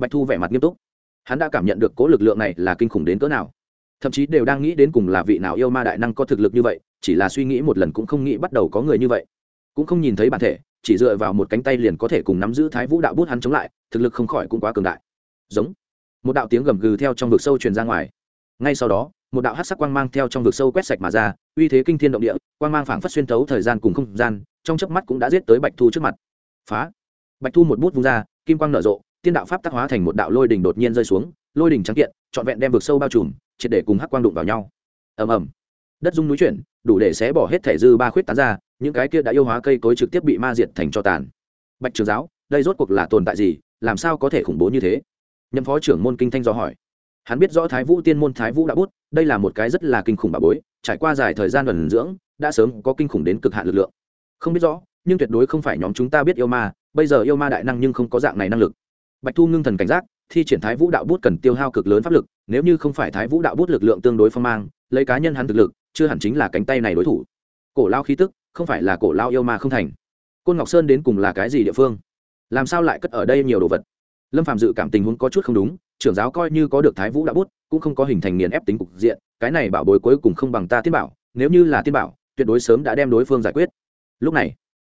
bạch thu vẻ mặt nghiêm túc. Hắn đã cảm nhận được cố lực lượng này là kinh khủng đến cỡ nào. Thậm chí đều đang nghĩ đến cùng là vị nào yêu ma đại năng có thực lực như vậy, chỉ là suy nghĩ một lần cũng không nghĩ bắt đầu có người như vậy. Cũng không nhìn thấy bản thể, chỉ dựa vào một cánh tay liền có thể cùng nắm giữ thái vũ đạo bút hắn chống lại, thực lực không khỏi cũng quá cường đại. Giống. Một đạo tiếng gầm gừ theo trong vực sâu truyền ra ngoài. Ngay sau đó, một đạo hát sắc quang mang theo trong vực sâu quét sạch mà ra, uy thế kinh thiên động địa, quang mang phảng phất xuyên thấu thời gian cùng không gian, trong chớp mắt cũng đã giết tới bạch thu trước mặt. Phá. Bạch thu một bút vung ra, kim quang nở rộ tiên đạo pháp tác hóa thành một đạo lôi đỉnh đột nhiên rơi xuống, lôi đỉnh trắng kiện, trọn vẹn đem vực sâu bao trùm, triệt để cùng hắc quang đụng vào nhau. Ầm ầm. Đất dung núi chuyển, đủ để xé bỏ hết thể dư ba khuyết tán ra, những cái kia đã yêu hóa cây cối trực tiếp bị ma diệt thành cho tàn. Bạch trường giáo, đây rốt cuộc là tồn tại gì, làm sao có thể khủng bố như thế? Nhậm phó trưởng môn kinh thanh do hỏi. Hắn biết rõ thái vũ tiên môn thái vũ đã bút, đây là một cái rất là kinh khủng bà bối, trải qua dài thời gian ẩn dưỡng, đã sớm có kinh khủng đến cực hạn lực lượng. Không biết rõ, nhưng tuyệt đối không phải nhóm chúng ta biết yêu ma, bây giờ yêu ma đại năng nhưng không có dạng này năng lực bạch thu ngưng thần cảnh giác, thi triển thái vũ đạo bút cần tiêu hao cực lớn pháp lực, nếu như không phải thái vũ đạo bút lực lượng tương đối phong mang, lấy cá nhân hắn thực lực, chưa hẳn chính là cánh tay này đối thủ. Cổ lao khí tức, không phải là cổ lao yêu ma không thành. Côn ngọc sơn đến cùng là cái gì địa phương? Làm sao lại cất ở đây nhiều đồ vật? Lâm phạm dự cảm tình huống có chút không đúng, trưởng giáo coi như có được thái vũ đạo bút, cũng không có hình thành nghiền ép tính cục diện, cái này bảo bối cuối cùng không bằng ta tiên bảo, nếu như là tiên bảo, tuyệt đối sớm đã đem đối phương giải quyết. Lúc này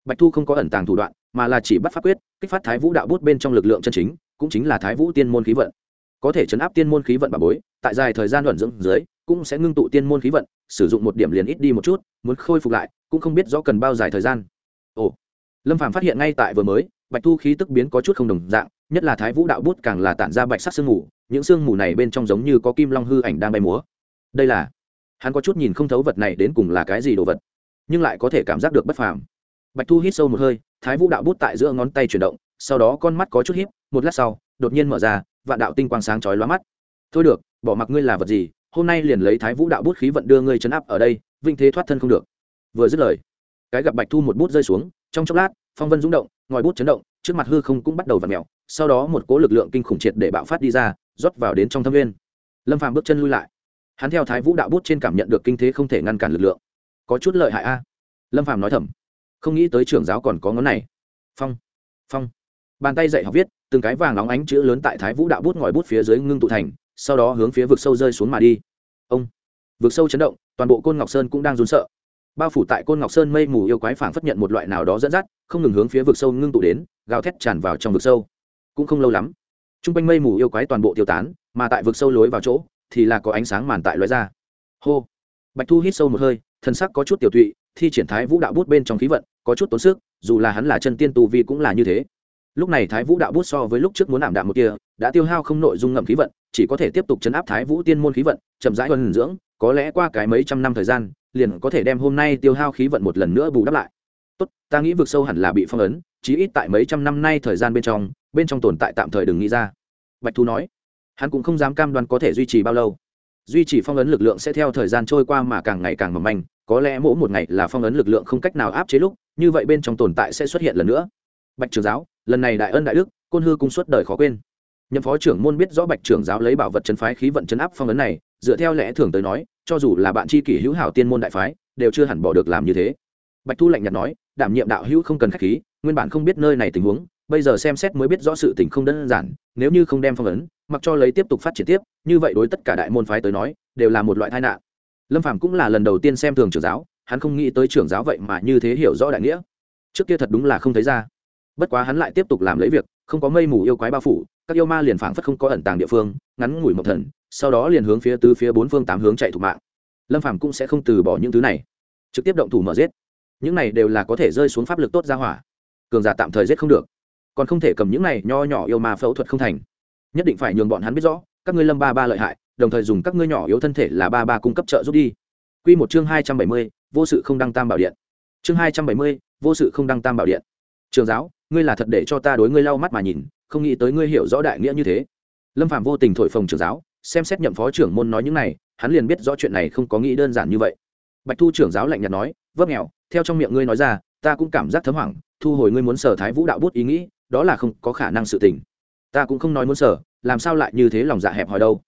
bạch thu không có ẩn tàng thủ đoạn, mà là chỉ bắt pháp quyết, kích phát thái vũ đạo bút bên trong lực lượng chân chính, cũng chính là thái vũ tiên môn khí vận. Có thể chấn áp tiên môn khí vận bà bối, tại dài thời gian luận dưỡng dưới, cũng sẽ ngưng tụ tiên môn khí vận, sử dụng một điểm liền ít đi một chút, muốn khôi phục lại, cũng không biết rõ cần bao dài thời gian. Ồ. Lâm phàm phát hiện ngay tại vừa mới, bạch thu khí tức biến có chút không đồng dạng, nhất là thái vũ đạo bút càng là tản ra bạch sắc sương mù, những sương mù này bên trong giống như có kim long hư ảnh đang bay múa. Đây là, hắn có chút nhìn không thấu vật này đến cùng là cái gì đồ vật, nhưng lại có thể cảm giác được bất phàm bạch thu hít sâu một hơi, thái vũ đạo bút tại giữa ngón tay chuyển động, sau đó con mắt có chút híp, một lát sau, đột nhiên mở ra, vạn đạo tinh quang sáng chói lóa mắt. Thôi được, bỏ mặc ngươi là vật gì, hôm nay liền lấy thái vũ đạo bút khí vận đưa ngươi chấn áp ở đây vinh thế thoát thân không được. Vừa dứt lời, cái gặp bạch thu một bút rơi xuống, trong chốc lát, phong vân rung động, ngòi bút chấn động, trước mặt hư không cũng bắt đầu v ặ mẹo sau đó một cỗ lực lượng kinh khủng triệt để bạo phát đi ra, rót vào đến trong thâm viên lâm phàm bước chân lui lại. Hắn theo thái vũ đạo bút trên cảm nhận được kinh thế không thể ngăn cản lực lượng. Có chút lợi hại a. Lâm phàm nói thầm không nghĩ tới trưởng giáo còn có ngón này. Phong phong. Bàn tay dạy học viết, từng cái vàng óng ánh chữ lớn tại thái vũ đạo bút ngòi bút phía dưới ngưng tụ thành, sau đó hướng phía vực sâu rơi xuống mà đi. Ông. Vực sâu chấn động, toàn bộ côn ngọc sơn cũng đang run sợ. Bao phủ tại côn ngọc sơn mây mù yêu quái phảng phất nhận một loại nào đó dẫn dắt, không ngừng hướng phía vực sâu ngưng tụ đến, gào thét tràn vào trong vực sâu. Cũng không lâu lắm t r u n g quanh mây mù yêu quái toàn bộ tiêu tán, mà tại vực sâu lối vào chỗ, thì là có ánh sáng màn tại loại ra. Hô. Bạch thu hít sâu một hơi thân sắc có chút tiểu tụy thi triển thái vũ đạo bút bên trong khí vận, có chút tốn sức, dù là hắn là chân tiên tu vi cũng là như thế. Lúc này thái vũ đạo bút so với lúc trước muốn ảm đạm một kia, đã tiêu hao không nội dung ngậm khí vận, chỉ có thể tiếp tục chấn áp thái vũ tiên môn khí vận, chậm rãi huân dưỡng, có lẽ qua cái mấy trăm năm thời gian, liền có thể đem hôm nay tiêu hao khí vận một lần nữa bù đắp lại. Tốt, ta nghĩ vực sâu hẳn là bị phong ấn, chí ít tại mấy trăm năm nay thời gian bên trong bên trong tồn tại tạm thời đừng nghĩ ra. Bạch thu nói, hắn cũng không dám cam đoan có thể duy trì bao lâu. Duy trì phong ấn lực lượng sẽ theo thời gian trôi qua mà càng ngày càng mầm manh có lẽ mỗi một ngày là phong ấn lực lượng không cách nào áp chế lúc, như vậy bên trong tồn tại sẽ xuất hiện lần nữa. Bạch trường giáo, lần này đại ân đại đức, côn hư cung suốt đời khó quên. Nhậm phó trưởng môn biết rõ bạch trưởng giáo lấy bảo vật chấn phái khí vận chấn áp phong ấn này, dựa theo lẽ thường tới nói, cho dù là bạn tri kỷ hữu hảo tiên môn đại phái, đều chưa hẳn bỏ được làm như thế. Bạch thu lạnh nhạt nói, đảm nhiệm đạo hữu không cần khách khí, nguyên bản không biết nơi này tình huống, bây giờ xem xét mới biết rõ sự tình không đơn giản, nếu như không đem phong ấn, mặc cho lấy tiếp tục phát triển tiếp, như vậy đối tất cả đại môn phái tới nói, đều là một loại tai nạn lâm phàm cũng là lần đầu tiên xem thường trưởng giáo, hắn không nghĩ tới trưởng giáo vậy mà như thế hiểu rõ đại nghĩa. Trước kia thật đúng là không thấy ra. Bất quá hắn lại tiếp tục làm lấy việc, không có mây mù yêu quái bao phủ, các yêu ma liền phảng phất không có ẩn tàng địa phương, ngắn ngủi một thần, sau đó liền hướng phía tứ phía bốn phương tám hướng chạy thủ mạng. Lâm phàm cũng sẽ không từ bỏ những thứ này. Trực tiếp động thủ mở giết. Những này đều là có thể rơi xuống pháp lực tốt ra hỏa. Cường giả tạm thời giết không được. Còn không thể cầm những này nho nhỏ yêu ma phẫu thuật không thành. Nhất định phải nhường bọn hắn biết rõ, các ngươi lâm ba ba lợi hại đồng thời dùng các ngươi nhỏ yếu thân thể là ba ba cung cấp trợ giúp đi. Q một chương hai trăm bảy mươi, vô sự không đăng tam bảo điện. Chương hai trăm bảy mươi, vô sự không đăng tam bảo điện. Trường giáo, ngươi là thật để cho ta đối ngươi lau mắt mà nhìn, không nghĩ tới ngươi hiểu rõ đại nghĩa như thế. Lâm phạm vô tình thổi phồng trường giáo, xem xét nhậm phó trưởng môn nói những này, hắn liền biết rõ chuyện này không có nghĩ đơn giản như vậy. Bạch thu trưởng giáo lạnh nhạt nói, vấp nghèo, theo trong miệng ngươi nói ra, ta cũng cảm giác thấm hoảng, thu hồi ngươi muốn sở thái vũ đạo bút ý nghĩ, đó là không có khả năng sự tình. Ta cũng không nói muốn sở, làm sao lại như thế lòng dạ hẹp hòi đâu?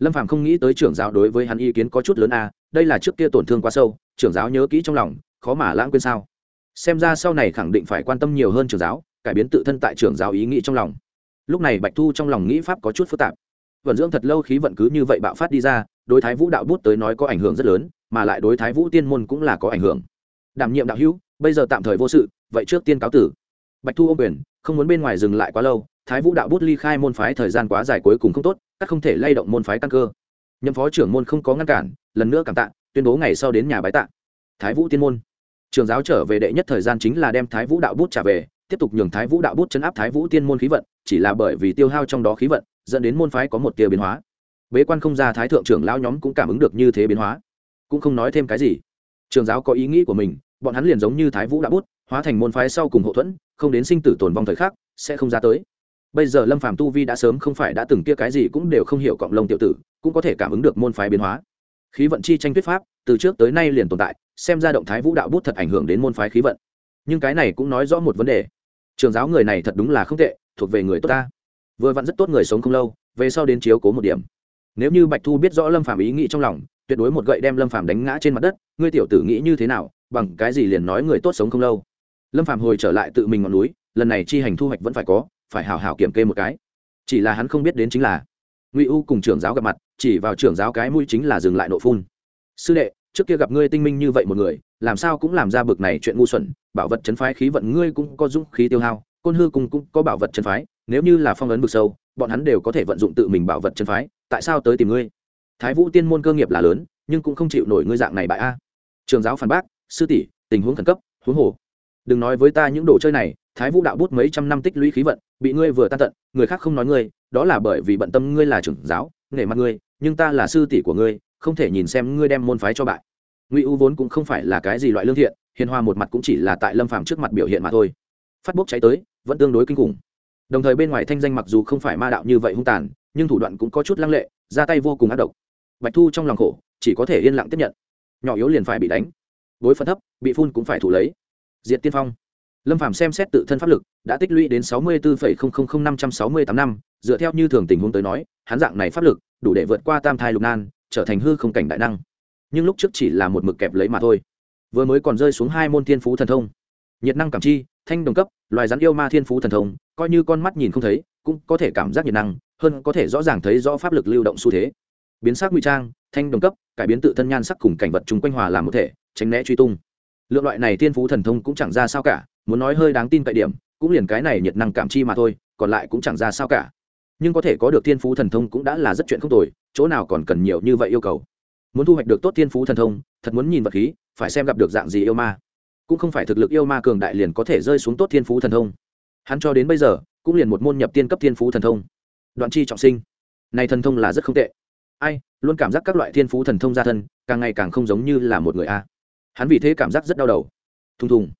Lâm Phàm không nghĩ tới trưởng giáo đối với hắn ý kiến có chút lớn a, đây là trước kia tổn thương quá sâu, trưởng giáo nhớ kỹ trong lòng, khó mà lãng quên sao. Xem ra sau này khẳng định phải quan tâm nhiều hơn trưởng giáo, cải biến tự thân tại trưởng giáo ý nghĩ trong lòng. Lúc này bạch thu trong lòng nghĩ pháp có chút phức tạp. Vận dưỡng thật lâu khí vận cứ như vậy bạo phát đi ra, đối thái vũ đạo bút tới nói có ảnh hưởng rất lớn, mà lại đối thái vũ tiên môn cũng là có ảnh hưởng. Đảm nhiệm đạo hữu, bây giờ tạm thời vô sự, vậy trước tiên cáo tử. Bạch thu ô quyền, không muốn bên ngoài dừng lại quá lâu, thái vũ đạo bút ly khai môn phái thời gian quá dài cuối cùng không tốt các không thể lay động môn phái căn cơ. Nhậm phó trưởng môn không có ngăn cản, lần nữa cảm tạ, tuyên bố ngày sau đến nhà bái tạ. Thái vũ tiên môn. Trường giáo trở về đệ nhất thời gian chính là đem thái vũ đạo bút trả về, tiếp tục nhường thái vũ đạo bút chấn áp thái vũ tiên môn khí vận, chỉ là bởi vì tiêu hao trong đó khí vận, dẫn đến môn phái có một tia biến hóa. Bế quan không ra thái thượng trưởng lao nhóm cũng cảm ứng được như thế biến hóa. Cũng không nói thêm cái gì. Trường giáo có ý nghĩ của mình, bọn hắn liền giống như thái vũ đạo bút, hóa thành môn phái sau cùng hậu thuẫn, không đến sinh tử tồn vong thời khắc, sẽ không ra tới bây giờ lâm phàm tu vi đã sớm không phải đã từng kia cái gì cũng đều không hiểu cộng lông tiểu tử, cũng có thể cảm ứng được môn phái biến hóa. Khí vận chi tranh tuyết pháp, từ trước tới nay liền tồn tại, xem ra động thái vũ đạo bút thật ảnh hưởng đến môn phái khí vận. Nhưng cái này cũng nói rõ một vấn đề. Trường giáo người này thật đúng là không tệ, thuộc về người tốt ta. Vừa vặn rất tốt người sống không lâu, về sau đến chiếu cố một điểm. Nếu như bạch thu biết rõ lâm phàm ý nghĩ trong lòng, tuyệt đối một gậy đem lâm phàm đánh ngã trên mặt đất, ngươi tiểu tử nghĩ như thế nào, bằng cái gì liền nói người tốt sống không lâu. Lâm phàm hồi trở lại tự mình ngọn núi, lần này chi hành thu hoạch vẫn phải có phải hào hào kiểm kê một cái. Chỉ là hắn không biết đến chính là, ngụy u cùng trưởng giáo gặp mặt, chỉ vào trưởng giáo cái mũi chính là dừng lại nộ phun. Sư đệ, trước kia gặp ngươi tinh minh như vậy một người, làm sao cũng làm ra bực này chuyện ngu xuẩn, bảo vật chấn phái khí vận ngươi cũng có dũng khí tiêu hao, côn hư cùng cũng có bảo vật chân phái, nếu như là phong ấn vực sâu, bọn hắn đều có thể vận dụng tự mình bảo vật chân phái, tại sao tới tìm ngươi? Thái vũ tiên môn cơ nghiệp là lớn, nhưng cũng không chịu nổi ngươi dạng này bại a. Trường giáo phản bác, sư tỷ, tình huống khẩn cấp, huống hồ. Đừng nói với ta những đồ chơi này thái vũ đạo bút mấy trăm năm tích lũy khí vận, bị ngươi vừa tan tận, người khác không nói ngươi, đó là bởi vì bận tâm ngươi là trưởng giáo, nể mặt ngươi, nhưng ta là sư tỷ của ngươi, không thể nhìn xem ngươi đem môn phái cho bại. Ngụy u vốn cũng không phải là cái gì loại lương thiện, hiền hòa một mặt cũng chỉ là tại lâm phàm trước mặt biểu hiện mà thôi. Phát bốc cháy tới, vẫn tương đối kinh khủng. Đồng thời bên ngoài thanh danh mặc dù không phải ma đạo như vậy hung tàn, nhưng thủ đoạn cũng có chút lăng lệ, ra tay vô cùng ác độc. Bạch thu trong lòng khổ, chỉ có thể yên lặng tiếp nhận. Nhỏ yếu liền phải bị đánh. Bối phân thấp, bị phun cũng phải thủ lấy. Diệt tiên phong lâm Phạm xem xét tự thân pháp lực, đã tích lũy đến sáu mươi bốn năm trăm sáu mươi tám năm, dựa theo như thường tình huống tới nói, hắn dạng này pháp lực, đủ để vượt qua tam thai lục nan, trở thành hư không cảnh đại năng. Nhưng lúc trước chỉ là một mực kẹp lấy mà thôi. Vừa mới còn rơi xuống hai môn thiên phú thần thông. Nhiệt năng cảm chi, thanh đồng cấp, loài rắn yêu ma thiên phú thần thông, coi như con mắt nhìn không thấy, cũng có thể cảm giác nhiệt năng, hơn có thể rõ ràng thấy rõ pháp lực lưu động xu thế. Biến sắc nguy trang, thanh đồng cấp, cải biến tự thân nhan sắc cùng cảnh vật chúng quanh hòa làm một thể, tránh né truy tung. Lượng loại này thiên phú thần thông cũng chẳng ra sao cả muốn nói hơi đáng tin cậy điểm, cũng liền cái này nhiệt năng cảm chi mà thôi, còn lại cũng chẳng ra sao cả. Nhưng có thể có được thiên phú thần thông cũng đã là rất chuyện không tồi, chỗ nào còn cần nhiều như vậy yêu cầu. Muốn thu hoạch được tốt thiên phú thần thông, thật muốn nhìn vật khí, phải xem gặp được dạng gì yêu ma. Cũng không phải thực lực yêu ma cường đại liền có thể rơi xuống tốt thiên phú thần thông. Hắn cho đến bây giờ, cũng liền một môn nhập tiên cấp thiên phú thần thông. Đoạn chi trọng sinh. Này thần thông là rất không tệ. Ai, luôn cảm giác các loại thiên phú thần thông ra thân, càng ngày càng không giống như là một người a. Hắn vì thế cảm giác rất đau đầu. Thùng thùng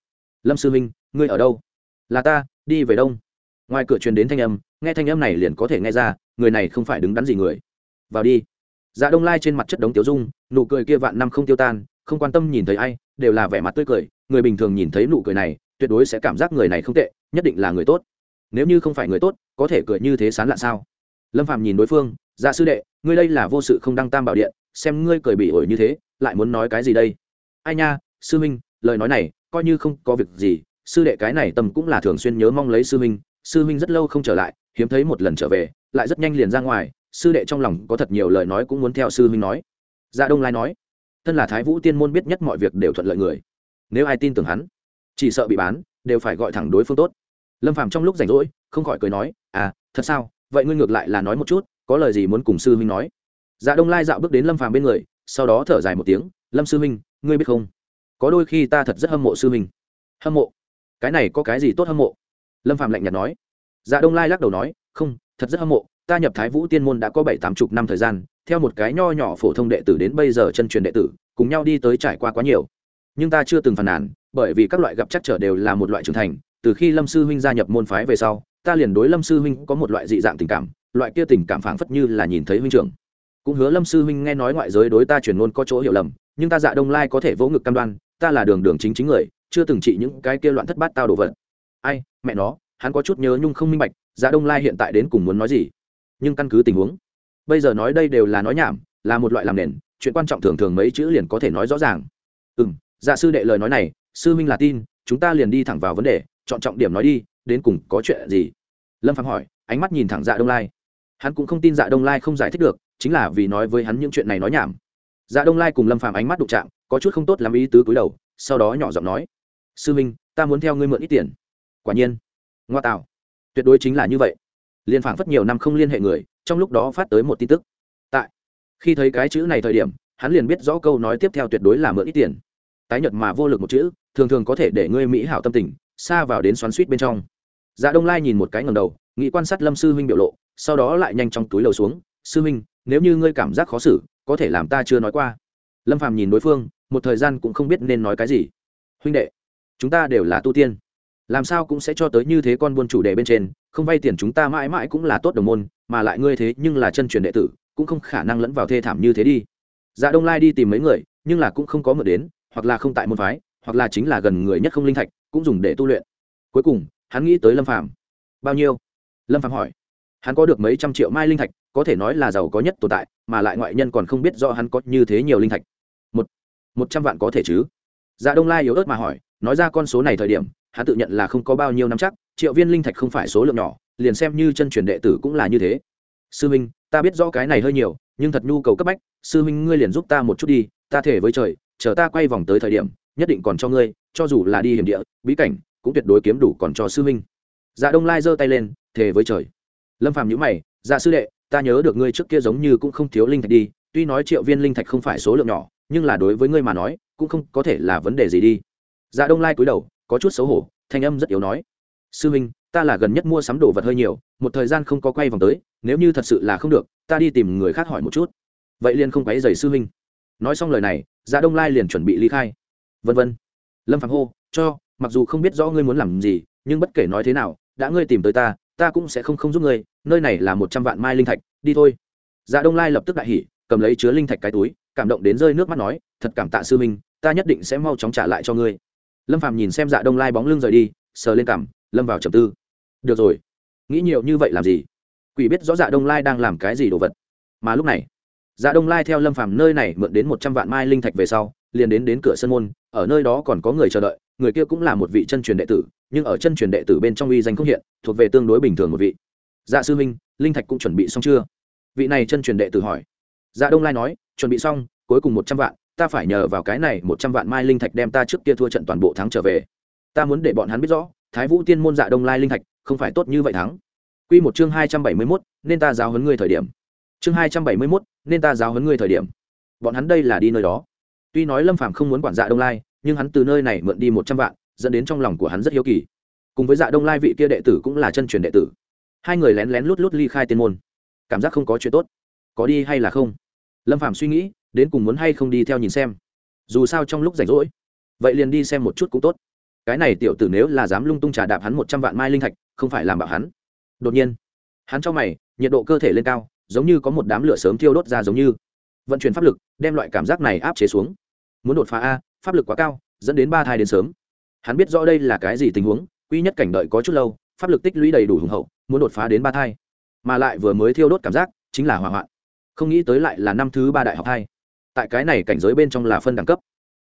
lâm sư minh ngươi ở đâu? Là ta, đi về đông. Ngoài cửa truyền đến thanh âm, nghe thanh âm này liền có thể nghe ra, người này không phải đứng đắn gì người. Vào đi. Dạ đông lai trên mặt chất đống tiểu dung, nụ cười kia vạn năm không tiêu tan, không quan tâm nhìn thấy ai, đều là vẻ mặt tươi cười. Người bình thường nhìn thấy nụ cười này, tuyệt đối sẽ cảm giác người này không tệ, nhất định là người tốt. Nếu như không phải người tốt, có thể cười như thế sán lạ sao? Lâm phạm nhìn đối phương dạ sư đệ, ngươi đây là vô sự không đăng tam bảo điện, xem ngươi cười bị ổi như thế, lại muốn nói cái gì đây? Ai nha, sư minh lời nói này, coi như không có việc gì, sư đệ cái này tâm cũng là thường xuyên nhớ mong lấy sư minh sư minh rất lâu không trở lại, hiếm thấy một lần trở về, lại rất nhanh liền ra ngoài, sư đệ trong lòng có thật nhiều lời nói cũng muốn theo sư minh nói. Dạ đông lai nói, thân là thái vũ tiên môn biết nhất mọi việc đều thuận lợi người. Nếu ai tin tưởng hắn, chỉ sợ bị bán, đều phải gọi thẳng đối phương tốt. Lâm phàm trong lúc rảnh rỗi, không khỏi cười nói à thật sao? Vậy ngươi ngược lại là nói một chút, có lời gì muốn cùng sư huynh nói? Dạ đông lai dạo bước đến lâm phàm bên người, sau đó thở dài một tiếng, lâm sư huynh, ngươi biết không? Có đôi khi ta thật rất hâm mộ sư huynh. Hâm mộ? Cái này có cái gì tốt hâm mộ? Lâm Phạm lạnh nhạt nói. Dạ đông lai lắc đầu nói, không, thật rất hâm mộ. Ta nhập thái vũ tiên môn đã có bảy tám chục năm thời gian, theo một cái nho nhỏ phổ thông đệ tử đến bây giờ chân truyền đệ tử, cùng nhau đi tới trải qua quá nhiều. Nhưng ta chưa từng phàn nàn, bởi vì các loại gặp chắc trở đều là một loại trưởng thành. Từ khi lâm sư huynh gia nhập môn phái về sau, ta liền đối lâm sư huynh có một loại dị dạng tình cảm, loại kia tình cảm phảng phất như là nhìn thấy huynh trưởng. Cũng hứa lâm sư huynh nghe nói ngoại giới đối ta truyền ngôn có chỗ hiểu lầm, nhưng ta dạ đông lai có thể vỗ ngực cam đoan ta là đường đường chính chính người, chưa từng trị những cái kia loạn thất bát tao đồ vật. Ai, mẹ nó, hắn có chút nhớ nhung không minh bạch dạ đông lai hiện tại đến cùng muốn nói gì? Nhưng căn cứ tình huống, bây giờ nói đây đều là nói nhảm, là một loại làm nền, chuyện quan trọng thường thường mấy chữ liền có thể nói rõ ràng. Ừ m dạ sư đệ lời nói này, sư minh là tin, chúng ta liền đi thẳng vào vấn đề, chọn trọng điểm nói đi, đến cùng có chuyện gì? Lâm phạm hỏi, ánh mắt nhìn thẳng dạ đông lai. Hắn cũng không tin dạ đông lai không giải thích được, chính là vì nói với hắn những chuyện này nói nhảm dạ đông lai cùng lâm Phàm ánh mắt đụng chạm, có chút không tốt làm ý tứ cúi đầu, sau đó nhỏ giọng nói, sư minh, ta muốn theo ngươi mượn ít tiền. Quả nhiên, ngoa tạo. Tuyệt đối chính là như vậy. Liên phảng phất nhiều năm không liên hệ người, trong lúc đó phát tới một tin tức. Tại, khi thấy cái chữ này thời điểm, hắn liền biết rõ câu nói tiếp theo tuyệt đối là mượn ít tiền. Tái nhật mà vô lực một chữ, thường thường có thể để ngươi mỹ hảo tâm tình, xa vào đến xoắn suýt bên trong. Dạ đông lai nhìn một cái ngầm đầu, nghĩ quan sát lâm sư huynh biểu lộ, sau đó lại nhanh trong túi lầu xuống. Sư huynh nếu như ngươi cảm giác khó xử có thể làm ta chưa nói qua. Lâm phàm nhìn đối phương, một thời gian cũng không biết nên nói cái gì. Huynh đệ, chúng ta đều là tu tiên. Làm sao cũng sẽ cho tới như thế con buôn chủ đề bên trên, không vay tiền chúng ta mãi mãi cũng là tốt đồng môn, mà lại ngươi thế nhưng là chân truyền đệ tử, cũng không khả năng lẫn vào thê thảm như thế đi. Dạ đông lai đi tìm mấy người, nhưng là cũng không có mượn đến, hoặc là không tại môn phái, hoặc là chính là gần người nhất không linh thạch, cũng dùng để tu luyện. Cuối cùng, hắn nghĩ tới lâm phàm. Bao nhiêu? Lâm phàm hỏi hắn có được mấy trăm triệu mai linh thạch, có thể nói là giàu có nhất tồn tại, mà lại ngoại nhân còn không biết do hắn có như thế nhiều linh thạch. Một một trăm vạn có thể chứ? Dạ đông lai yếu ớt mà hỏi, nói ra con số này thời điểm, hắn tự nhận là không có bao nhiêu năm chắc, triệu viên linh thạch không phải số lượng nhỏ, liền xem như chân truyền đệ tử cũng là như thế. Sư minh, ta biết rõ cái này hơi nhiều, nhưng thật nhu cầu cấp bách, sư minh ngươi liền giúp ta một chút đi, ta thể với trời, chờ ta quay vòng tới thời điểm, nhất định còn cho ngươi, cho dù là đi hiểm địa, bí cảnh, cũng tuyệt đối kiếm đủ còn cho sư minh. Dạ đông lai giơ tay lên thề với trời lâm phàm nhữ mày dạ sư đệ, ta nhớ được ngươi trước kia giống như cũng không thiếu linh thạch đi, tuy nói triệu viên linh thạch không phải số lượng nhỏ, nhưng là đối với ngươi mà nói, cũng không có thể là vấn đề gì đi. Dạ đông lai cúi đầu, có chút xấu hổ, thanh âm rất yếu nói, sư minh ta là gần nhất mua sắm đồ vật hơi nhiều, một thời gian không có quay vòng tới, nếu như thật sự là không được, ta đi tìm người khác hỏi một chút. Vậy liền không quấy dày sư minh nói xong lời này dạ đông lai liền chuẩn bị ly khai. Vân vân. Lâm phạm hô, cho, mặc dù không biết rõ ngươi muốn làm gì, nhưng bất kể nói thế nào, đã ngươi tìm tới ta ta cũng sẽ không không giúp ngươi nơi này là một trăm vạn mai linh thạch, đi thôi. Dạ đông lai lập tức đại hỉ, cầm lấy chứa linh thạch cái túi, cảm động đến rơi nước mắt nói, thật cảm tạ sư minh ta nhất định sẽ mau chóng trả lại cho ngươi. Lâm phàm nhìn xem dạ đông lai bóng lưng rời đi, sờ lên cảm lâm vào trầm tư. Được rồi, nghĩ nhiều như vậy làm gì? Quỷ biết rõ dạ đông lai đang làm cái gì đồ vật. Mà lúc này dạ đông lai theo lâm phàm nơi này mượn đến một trăm vạn mai linh thạch về sau, liền đến đến cửa sân môn, ở nơi đó còn có người chờ đợi, người kia cũng là một vị chân truyền đệ tử, nhưng ở chân truyền đệ tử bên trong uy danh không hiện, thuộc về tương đối bình thường một vị dạ sư minh linh thạch cũng chuẩn bị xong chưa vị này chân truyền đệ tử hỏi dạ đông lai nói chuẩn bị xong cuối cùng một trăm vạn ta phải nhờ vào cái này một trăm vạn mai linh thạch đem ta trước kia thua trận toàn bộ thắng trở về ta muốn để bọn hắn biết rõ thái vũ tiên môn dạ đông lai linh thạch không phải tốt như vậy thắng Quy một chương hai trăm bảy mươi mốt nên ta giáo huấn ngươi thời điểm. Chương hai trăm bảy mươi mốt nên ta giáo huấn ngươi thời điểm. Bọn hắn đây là đi nơi đó. Tuy nói Lâm Phàm không muốn quản Dạ Đông Lai, nhưng hắn từ nơi này mượn đi một trăm vạn, dẫn đến trong lòng của hắn rất hiếu kỳ. Cùng với Dạ Đông Lai vị kia đệ tử cũng là chân truyền đệ tử. Hai người lén lén lút lút ly khai tiên môn. Cảm giác không có chuyện tốt. Có đi hay là không? Lâm Phàm suy nghĩ, đến cùng muốn hay không đi theo nhìn xem dù sao trong lúc rảnh rỗi vậy liền đi xem một chút cũng tốt cái này tiểu tử nếu là dám lung tung trà đạp hắn một trăm vạn mai linh thạch không phải làm bạo hắn đột nhiên hắn cho mày nhiệt độ cơ thể lên cao giống như có một đám lửa sớm thiêu đốt ra giống như vận chuyển pháp lực đem loại cảm giác này áp chế xuống muốn đột phá a pháp lực quá cao dẫn đến ba thai đến sớm hắn biết rõ đây là cái gì tình huống quy nhất cảnh đợi có chút lâu pháp lực tích lũy đầy đủ hùng hậu muốn đột phá đến ba thai, mà lại vừa mới thiêu đốt cảm giác chính là hỏa hoạn. Không nghĩ tới lại là năm thứ ba đại học thai. tại cái này cảnh giới bên trong là phân đẳng cấp.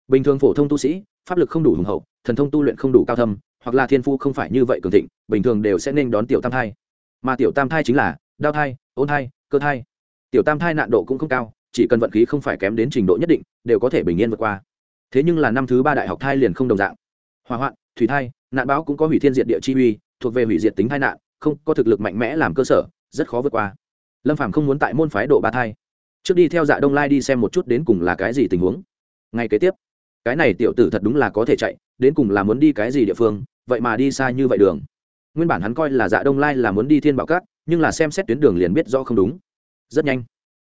Bình thường phổ thông tu sĩ, pháp lực không đủ hùng hậu, thần thông tu luyện không đủ cao thâm, hoặc là thiên phu không phải như vậy cường thịnh, bình thường đều sẽ nên đón tiểu tam thai. Mà tiểu tam thai chính là đao thai, ôn thai, cơ thai. Tiểu tam thai nạn độ cũng không cao, chỉ cần vận khí không phải kém đến trình độ nhất định, đều có thể bình yên vượt qua. Thế nhưng là năm thứ ba đại học thai liền không đồng dạng. Hỏa hoạn, thủy thai, nạn báo cũng có hủy thiên diện địa chi uy, thuộc về hủy diệt tính thai nạn không có thực lực mạnh mẽ làm cơ sở, rất khó vượt qua. Lâm phàm không muốn tại môn phái độ ba thai. Trước đi theo dạ đông lai đi xem một chút đến cùng là cái gì tình huống. Ngay kế tiếp, cái này tiểu tử thật đúng là có thể chạy, đến cùng là muốn đi cái gì địa phương, vậy mà đi xa như vậy đường. Nguyên bản hắn coi là dạ đông lai là muốn đi thiên bảo cát nhưng là xem xét tuyến đường liền biết rõ không đúng. Rất nhanh,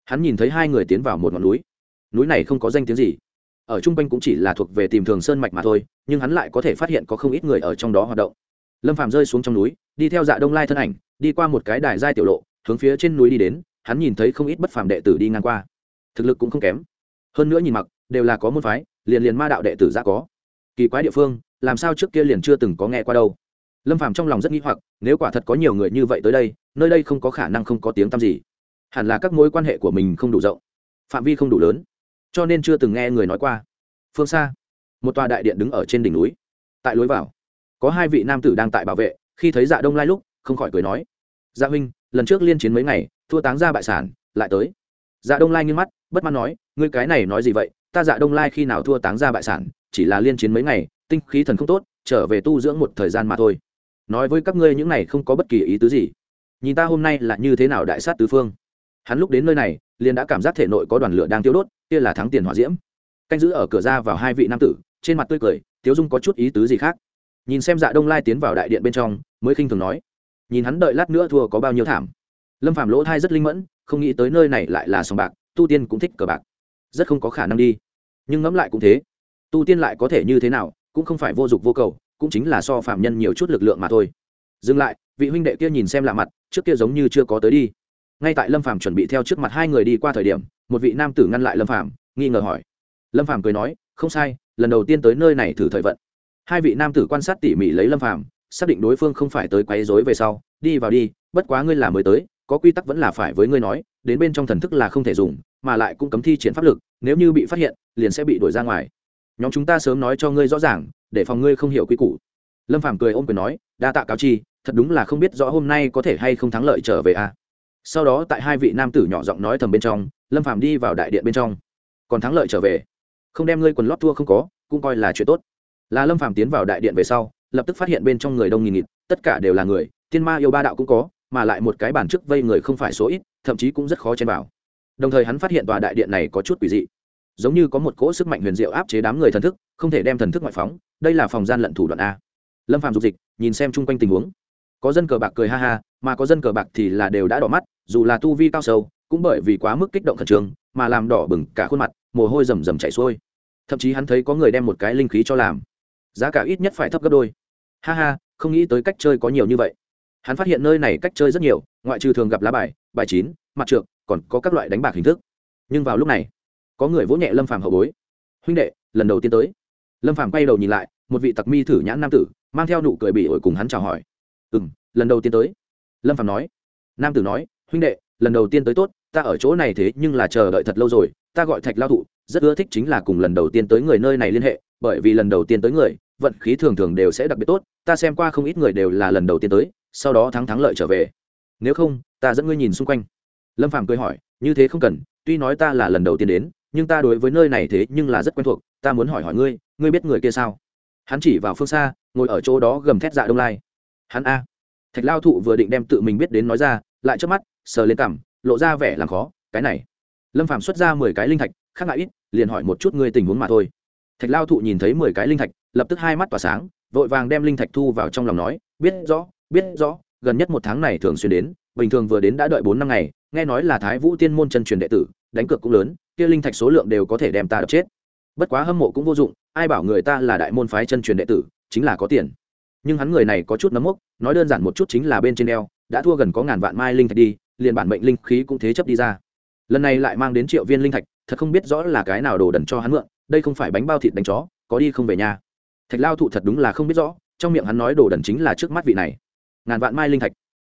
hắn nhìn thấy hai người tiến vào một ngọn núi. Núi này không có danh tiếng gì. Ở trung quanh cũng chỉ là thuộc về tìm thường sơn mạch mà thôi, nhưng hắn lại có thể phát hiện có không ít người ở trong đó hoạt động lâm phàm rơi xuống trong núi, đi theo dạ đông lai thân ảnh, đi qua một cái đài giai tiểu lộ, hướng phía trên núi đi đến, hắn nhìn thấy không ít bất phàm đệ tử đi ngang qua. Thực lực cũng không kém. Hơn nữa nhìn mặc, đều là có môn phái, liền liền ma đạo đệ tử ra có. Kỳ quái địa phương, làm sao trước kia liền chưa từng có nghe qua đâu. Lâm phàm trong lòng rất nghĩ hoặc, nếu quả thật có nhiều người như vậy tới đây, nơi đây không có khả năng không có tiếng tăm gì. Hẳn là các mối quan hệ của mình không đủ rộng, phạm vi không đủ lớn, cho nên chưa từng nghe người nói qua. Phương xa, một tòa đại điện đứng ở trên đỉnh núi. Tại lối vào có hai vị nam tử đang tại bảo vệ, khi thấy dạ đông lai lúc, không khỏi cười nói dạ huynh, lần trước liên chiến mấy ngày, thua táng ra bại sản, lại tới. Dạ đông lai nghiêng mắt, bất mãn nói, ngươi cái này nói gì vậy? Ta dạ đông lai khi nào thua táng ra bại sản, chỉ là liên chiến mấy ngày, tinh khí thần không tốt, trở về tu dưỡng một thời gian mà thôi. Nói với các ngươi những này không có bất kỳ ý tứ gì. Nhìn ta hôm nay là như thế nào đại sát tứ phương. Hắn lúc đến nơi này, liền đã cảm giác thể nội có đoàn lửa đang tiêu đốt, kia là thắng tiền hỏa diễm. Canh giữ ở cửa ra vào hai vị nam tử, trên mặt tươi cười, tiếu dung có chút ý tứ gì khác? Nhìn xem dạ đông lai tiến vào đại điện bên trong, mới khinh thường nói, nhìn hắn đợi lát nữa thua có bao nhiêu thảm. Lâm phạm lỗ thai rất linh mẫn, không nghĩ tới nơi này lại là sòng bạc, tu tiên cũng thích cờ bạc. Rất không có khả năng đi. Nhưng ngẫm lại cũng thế. Tu tiên lại có thể như thế nào, cũng không phải vô dụng vô cầu, cũng chính là so phạm nhân nhiều chút lực lượng mà thôi. Dừng lại, vị huynh đệ kia nhìn xem lạ mặt, trước kia giống như chưa có tới đi. Ngay tại lâm phàm chuẩn bị theo trước mặt hai người đi qua thời điểm, một vị nam tử ngăn lại lâm phàm, nghi ngờ hỏi. Lâm phàm cười nói, không sai, lần đầu tiên tới nơi này thử thời vận hai vị nam tử quan sát tỉ mỉ lấy lâm phàm, xác định đối phương không phải tới quấy rối về sau, đi vào đi, bất quá ngươi là mới tới, có quy tắc vẫn là phải với ngươi nói, đến bên trong thần thức là không thể dùng, mà lại cũng cấm thi triển pháp lực, nếu như bị phát hiện, liền sẽ bị đuổi ra ngoài. Nhóm chúng ta sớm nói cho ngươi rõ ràng, để phòng ngươi không hiểu quy củ. Lâm phàm cười ôm quyền nói, đa tạ cáo chi, thật đúng là không biết rõ hôm nay có thể hay không thắng lợi trở về a à. sau đó tại hai vị nam tử nhỏ giọng nói thầm bên trong, lâm phàm đi vào đại điện bên trong. Còn thắng lợi trở về? Không đem ngươi quần lót thua không có, cũng coi là chuyện tốt là lâm phàm tiến vào đại điện về sau, lập tức phát hiện bên trong người đông nghìn nghịt, tất cả đều là người tiên ma yêu ba đạo cũng có, mà lại một cái bản chức vây người không phải số ít, thậm chí cũng rất khó chen vào. Đồng thời hắn phát hiện tòa đại điện này có chút quỷ dị. Giống như có một cỗ sức mạnh huyền diệu áp chế đám người thần thức, không thể đem thần thức ngoại phóng, đây là phòng gian lận thủ đoạn a. Lâm phạm dục dịch, nhìn xem chung quanh tình huống. Có dân cờ bạc cười ha ha, mà có dân cờ bạc thì là đều đã đỏ mắt, dù là tu vi cao sâu, cũng bởi vì quá mức kích động khẩn trương, mà làm đỏ bừng cả khuôn mặt, mồ hôi rầm rầm chảy xuôi. Thậm chí hắn thấy có người đem một cái linh khí cho làm giá cả ít nhất phải thấp gấp đôi. Ha ha, không nghĩ tới cách chơi có nhiều như vậy. Hắn phát hiện nơi này cách chơi rất nhiều, ngoại trừ thường gặp lá bài bài chín, mặt trượt còn có các loại đánh bạc hình thức. Nhưng vào lúc này, có người vỗ nhẹ lâm phàm hậu bối. Huynh đệ, lần đầu tiên tới. Lâm phàm quay đầu nhìn lại, một vị tặc mi thử nhãn nam tử, mang theo nụ cười bị ổi cùng hắn chào hỏi. Ừ m lần đầu tiên tới. Lâm phàm nói. Nam tử nói, huynh đệ, lần đầu tiên tới tốt, ta ở chỗ này thế nhưng là chờ đợi thật lâu rồi, ta gọi thạch lao thụ, rất ưa thích chính là cùng lần đầu tiên tới người nơi này liên hệ bởi vì lần đầu tiên tới người, vận khí thường thường đều sẽ đặc biệt tốt, ta xem qua không ít người đều là lần đầu tiên tới, sau đó thắng thắng lợi trở về. Nếu không, ta dẫn ngươi nhìn xung quanh. Lâm phàm cười hỏi, như thế không cần, tuy nói ta là lần đầu tiên đến, nhưng ta đối với nơi này thế nhưng là rất quen thuộc, ta muốn hỏi hỏi ngươi ngươi biết người kia sao? Hắn chỉ vào phương xa, ngồi ở chỗ đó gầm thét dạ đông lai. Hắn a. Thạch lao thụ vừa định đem tự mình biết đến nói ra, lại trước mắt, sờ lên cằm, lộ ra vẻ làm khó, cái này. Lâm phàm xuất ra mười cái linh thạch khác ngại ít, liền hỏi một chút ngươi tình huống mà thôi thạch lao thụ nhìn thấy mười cái linh thạch, lập tức hai mắt tỏa sáng, vội vàng đem linh thạch thu vào trong lòng nói, biết rõ biết rõ, gần nhất một tháng này thường xuyên đến, bình thường vừa đến đã đợi bốn năm ngày, nghe nói là thái vũ tiên môn chân truyền đệ tử, đánh cược cũng lớn, kia linh thạch số lượng đều có thể đem ta đập chết. Bất quá hâm mộ cũng vô dụng, ai bảo người ta là đại môn phái chân truyền đệ tử, chính là có tiền. Nhưng hắn người này có chút nấm mốc, nói đơn giản một chút chính là bên trên đeo đã thua gần có ngàn vạn mai linh thạch đi, liền bản mệnh linh khí cũng thế chấp đi ra. Lần này lại mang đến triệu viên linh thạch, thật không biết rõ là cái nào đồ đần cho hắn mượn đây không phải bánh bao thịt đánh chó, có đi không về nhà. Thạch lao thụ thật đúng là không biết rõ, trong miệng hắn nói đồ đần chính là trước mắt vị này. Ngàn vạn mai linh thạch.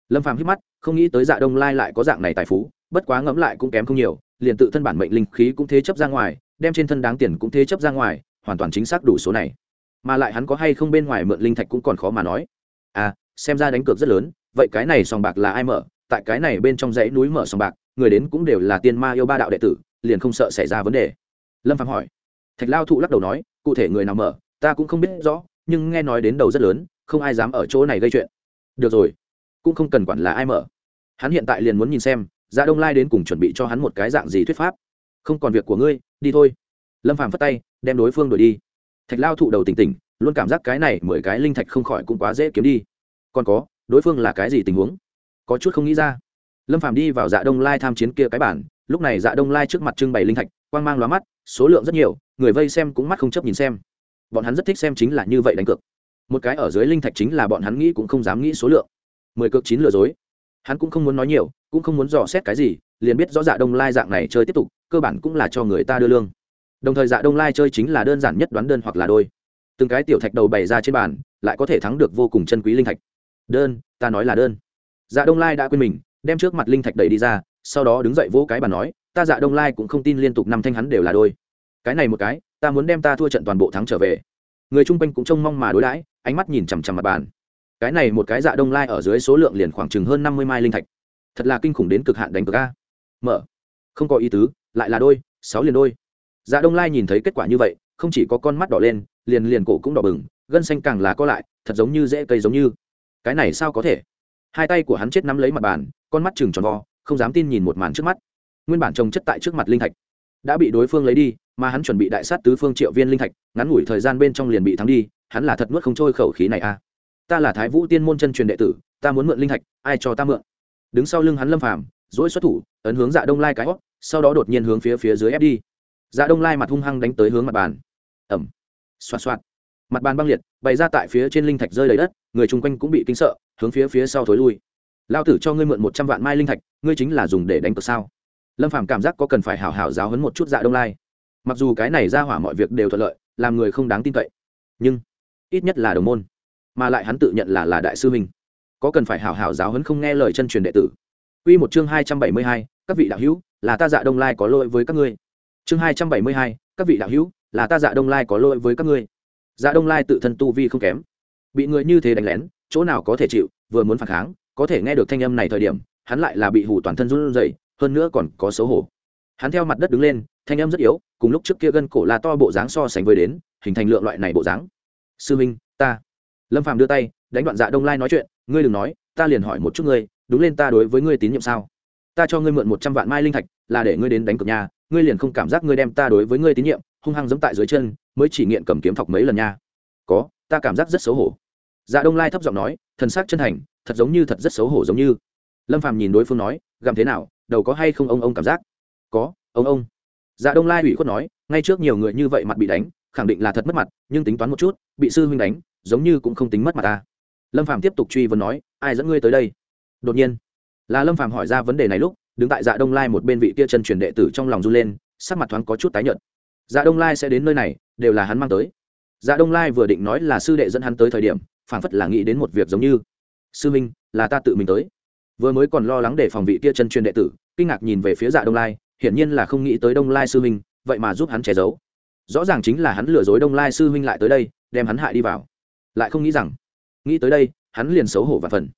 Lâm phàm hít mắt, không nghĩ tới dạ đông lai lại có dạng này tài phú, bất quá ngẫm lại cũng kém không nhiều, liền tự thân bản mệnh linh khí cũng thế chấp ra ngoài, đem trên thân đáng tiền cũng thế chấp ra ngoài, hoàn toàn chính xác đủ số này. Mà lại hắn có hay không bên ngoài mượn linh thạch cũng còn khó mà nói. À xem ra đánh cược rất lớn, vậy cái này sòng bạc là ai mở? Tại cái này bên trong dãy núi mở sòng bạc, người đến cũng đều là tiên ma yêu ba đạo đệ tử, liền không sợ xảy ra vấn đề. Lâm Phàm hỏi thạch lao thụ lắc đầu nói, cụ thể người nào mở, ta cũng không biết rõ, nhưng nghe nói đến đầu rất lớn, không ai dám ở chỗ này gây chuyện. Được rồi, cũng không cần quản là ai mở. Hắn hiện tại liền muốn nhìn xem dạ đông lai đến cùng chuẩn bị cho hắn một cái dạng gì thuyết pháp. Không còn việc của ngươi, đi thôi. Lâm phàm phất tay, đem đối phương đuổi đi. Thạch lao thụ đầu tỉnh tỉnh, luôn cảm giác cái này mười cái linh thạch không khỏi cũng quá dễ kiếm đi. Còn có, đối phương là cái gì tình huống? Có chút không nghĩ ra. Lâm phàm đi vào dạ đông lai tham chiến kia cái bản lúc này dạ đông lai trước mặt trưng bày linh thạch, quang mang lóa mắt, số lượng rất nhiều, người vây xem cũng mắt không chấp nhìn xem. Bọn hắn rất thích xem chính là như vậy đánh cược. Một cái ở dưới linh thạch chính là bọn hắn nghĩ cũng không dám nghĩ số lượng. Mười cược chín lừa dối. Hắn cũng không muốn nói nhiều, cũng không muốn dò xét cái gì, liền biết rõ dạ đông lai dạng này chơi tiếp tục, cơ bản cũng là cho người ta đưa lương. Đồng thời dạ đông lai chơi chính là đơn giản nhất đoán đơn hoặc là đôi. Từng cái tiểu thạch đầu bày ra trên bàn, lại có thể thắng được vô cùng chân quý linh thạch. Đơn, ta nói là đơn. Dạ đông lai đã quên mình, đem trước mặt linh thạch đẩy đi ra sau đó đứng dậy vỗ cái bàn nói, ta dạ đông lai cũng không tin liên tục năm thanh hắn đều là đôi. Cái này một cái, ta muốn đem ta thua trận toàn bộ thắng trở về. Người chung quanh cũng trông mong mà đối đãi, ánh mắt nhìn chằm chằm mặt bàn. Cái này một cái dạ đông lai ở dưới số lượng liền khoảng chừng hơn năm mươi mai linh thạch. Thật là kinh khủng đến cực hạn đánh cược a. Mở. Không có ý tứ, lại là đôi, sáu liền đôi. Dạ đông lai nhìn thấy kết quả như vậy, không chỉ có con mắt đỏ lên, liền liền cổ cũng đỏ bừng, gân xanh càng là co lại, thật giống như dễ cây giống như. Cái này sao có thể? Hai tay của hắn chết nắm lấy mặt bàn, con mắt chừng tròn vo không dám tin nhìn một màn trước mắt. Nguyên bản trồng chất tại trước mặt linh thạch đã bị đối phương lấy đi, mà hắn chuẩn bị đại sát tứ phương triệu viên linh thạch, ngắn ngủi thời gian bên trong liền bị thắng đi, hắn là thật nuốt không trôi khẩu khí này a à. ta là thái vũ tiên môn chân truyền đệ tử, ta muốn mượn linh thạch, ai cho ta mượn? Đứng sau lưng hắn lâm phàm dỗi xuất thủ, ấn hướng dạ đông lai cái hót sau đó đột nhiên hướng phía phía dưới ép đi. Dạ đông lai mặt hung hăng đánh tới hướng mặt bàn. Ẩm xoạt xoạt. Mặt bàn băng liệt, bày ra tại phía trên linh thạch rơi đầy đất, người chung quanh cũng bị kinh sợ, hướng phía phía sau thối lui lao tử cho ngươi mượn một trăm vạn mai linh thạch ngươi chính là dùng để đánh cược sao? Lâm phàm cảm giác có cần phải hảo hảo giáo hấn một chút dạ đông lai. Mặc dù cái này ra hỏa mọi việc đều thuận lợi làm người không đáng tin cậy nhưng ít nhất là đồng môn mà lại hắn tự nhận là là đại sư mình, có cần phải hảo hảo giáo hấn không nghe lời chân truyền đệ tử. Quy một chương hai trăm bảy mươi hai, các vị đạo hữu, là ta Dạ Đông Lai có lỗi với các ngươi. Chương hai trăm bảy mươi hai, các vị đạo hữu, là ta Dạ Đông Lai có lỗi với các ngươi. Dạ Đông Lai tự thân tu vi không kém, bị người như thế đánh lén, chỗ nào có thể chịu, vừa muốn phản kháng, có thể nghe được thanh âm này thời điểm, hắn lại là bị hù toàn thân run rẩy, hơn nữa còn có xấu hổ. Hắn theo mặt đất đứng lên, thanh âm rất yếu, cùng lúc trước kia gân cổ là to bộ dáng so sánh với đến, hình thành lượng loại này bộ dáng. Sư Minh, ta. Lâm Phàm đưa tay, đánh đoạn Dạ Đông Lai nói chuyện, ngươi đừng nói, ta liền hỏi một chút ngươi, đúng lên ta đối với ngươi tín nhiệm sao ta cho ngươi mượn một trăm vạn mai linh thạch là để ngươi đến đánh cược nhà ngươi liền không cảm giác ngươi đem ta đối với ngươi tín nhiệm hung hăng giẫm tại dưới chân mới chỉ nghiện cầm kiếm thọc mấy lần nha có ta cảm giác rất xấu hổ dạ đông lai thấp giọng nói thần sắc chân thành thật giống như thật rất xấu hổ giống như. Lâm phàm nhìn đối phương nói, gặm thế nào, đầu có hay không ông ông cảm giác? Có, ông ông. Dạ đông lai ủy khuất nói, ngay trước nhiều người như vậy mặt bị đánh, khẳng định là thật mất mặt, nhưng tính toán một chút, bị sư huynh đánh, giống như cũng không tính mất mặt ta lâm phàm tiếp tục truy vấn nói, ai dẫn ngươi tới đây? Đột nhiên, là lâm phàm hỏi ra vấn đề này lúc, đứng tại dạ đông lai một bên vị kia chân truyền đệ tử trong lòng run lên, sắc mặt thoáng có chút tái nhợt. Dạ đông lai sẽ đến nơi này, đều là hắn mang tới. Dạ đông lai vừa định nói là sư đệ dẫn hắn tới thời điểm, phảng phất là nghĩ đến một việc giống như sư minh, là ta tự mình tới. Vừa mới còn lo lắng để phòng vị kia chân truyền đệ tử, kinh ngạc nhìn về phía dạ đông lai, hiển nhiên là không nghĩ tới đông lai sư minh, vậy mà giúp hắn che giấu. Rõ ràng chính là hắn lừa dối đông lai sư huynh lại tới đây, đem hắn hại đi vào. Lại không nghĩ rằng, nghĩ tới đây, hắn liền xấu hổ và phần.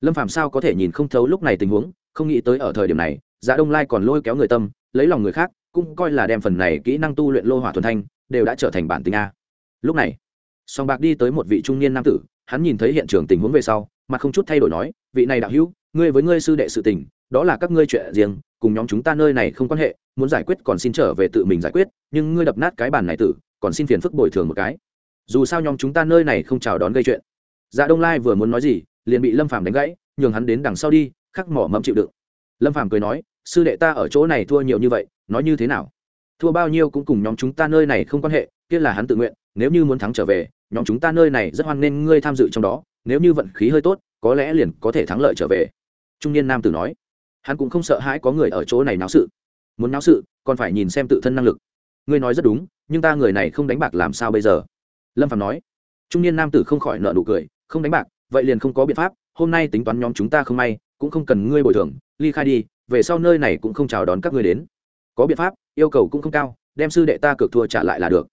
Lâm phàm sao có thể nhìn không thấu lúc này tình huống, không nghĩ tới ở thời điểm này dạ đông lai còn lôi kéo người tâm, lấy lòng người khác, cũng coi là đem phần này kỹ năng tu luyện lô hỏa thuần thanh, đều đã trở thành bản tình a. Lúc này, song bạc đi tới một vị trung niên nam tử, hắn nhìn thấy hiện trường tình huống về sau mà không chút thay đổi nói, vị này đạo hữu, ngươi với ngươi sư đệ sự tình, đó là các ngươi chuyện riêng, cùng nhóm chúng ta nơi này không quan hệ, muốn giải quyết còn xin trở về tự mình giải quyết, nhưng ngươi đập nát cái bàn này tử, còn xin phiền phức bồi thường một cái. Dù sao nhóm chúng ta nơi này không chào đón gây chuyện. Dạ đông lai vừa muốn nói gì, liền bị lâm phàm đánh gãy, nhường hắn đến đằng sau đi, khắc mỏ mẫm chịu đựng. Lâm phàm cười nói, sư đệ ta ở chỗ này thua nhiều như vậy, nói như thế nào? Thua bao nhiêu cũng cùng nhóm chúng ta nơi này không quan hệ, kia là hắn tự nguyện, nếu như muốn thắng trở về, nhóm chúng ta nơi này rất hoan nghênh ngươi tham dự trong đó nếu như vận khí hơi tốt, có lẽ liền có thể thắng lợi trở về. Trung niên nam tử nói. Hắn cũng không sợ hãi có người ở chỗ này náo sự. Muốn náo sự, còn phải nhìn xem tự thân năng lực. Ngươi nói rất đúng, nhưng ta người này không đánh bạc làm sao bây giờ? Lâm phạm nói. Trung niên nam tử không khỏi nợ nụ cười, không đánh bạc, vậy liền không có biện pháp, hôm nay tính toán nhóm chúng ta không may, cũng không cần ngươi bồi thường, ly khai đi, về sau nơi này cũng không chào đón các ngươi đến. Có biện pháp, yêu cầu cũng không cao, đem sư đệ ta cược thua trả lại là được.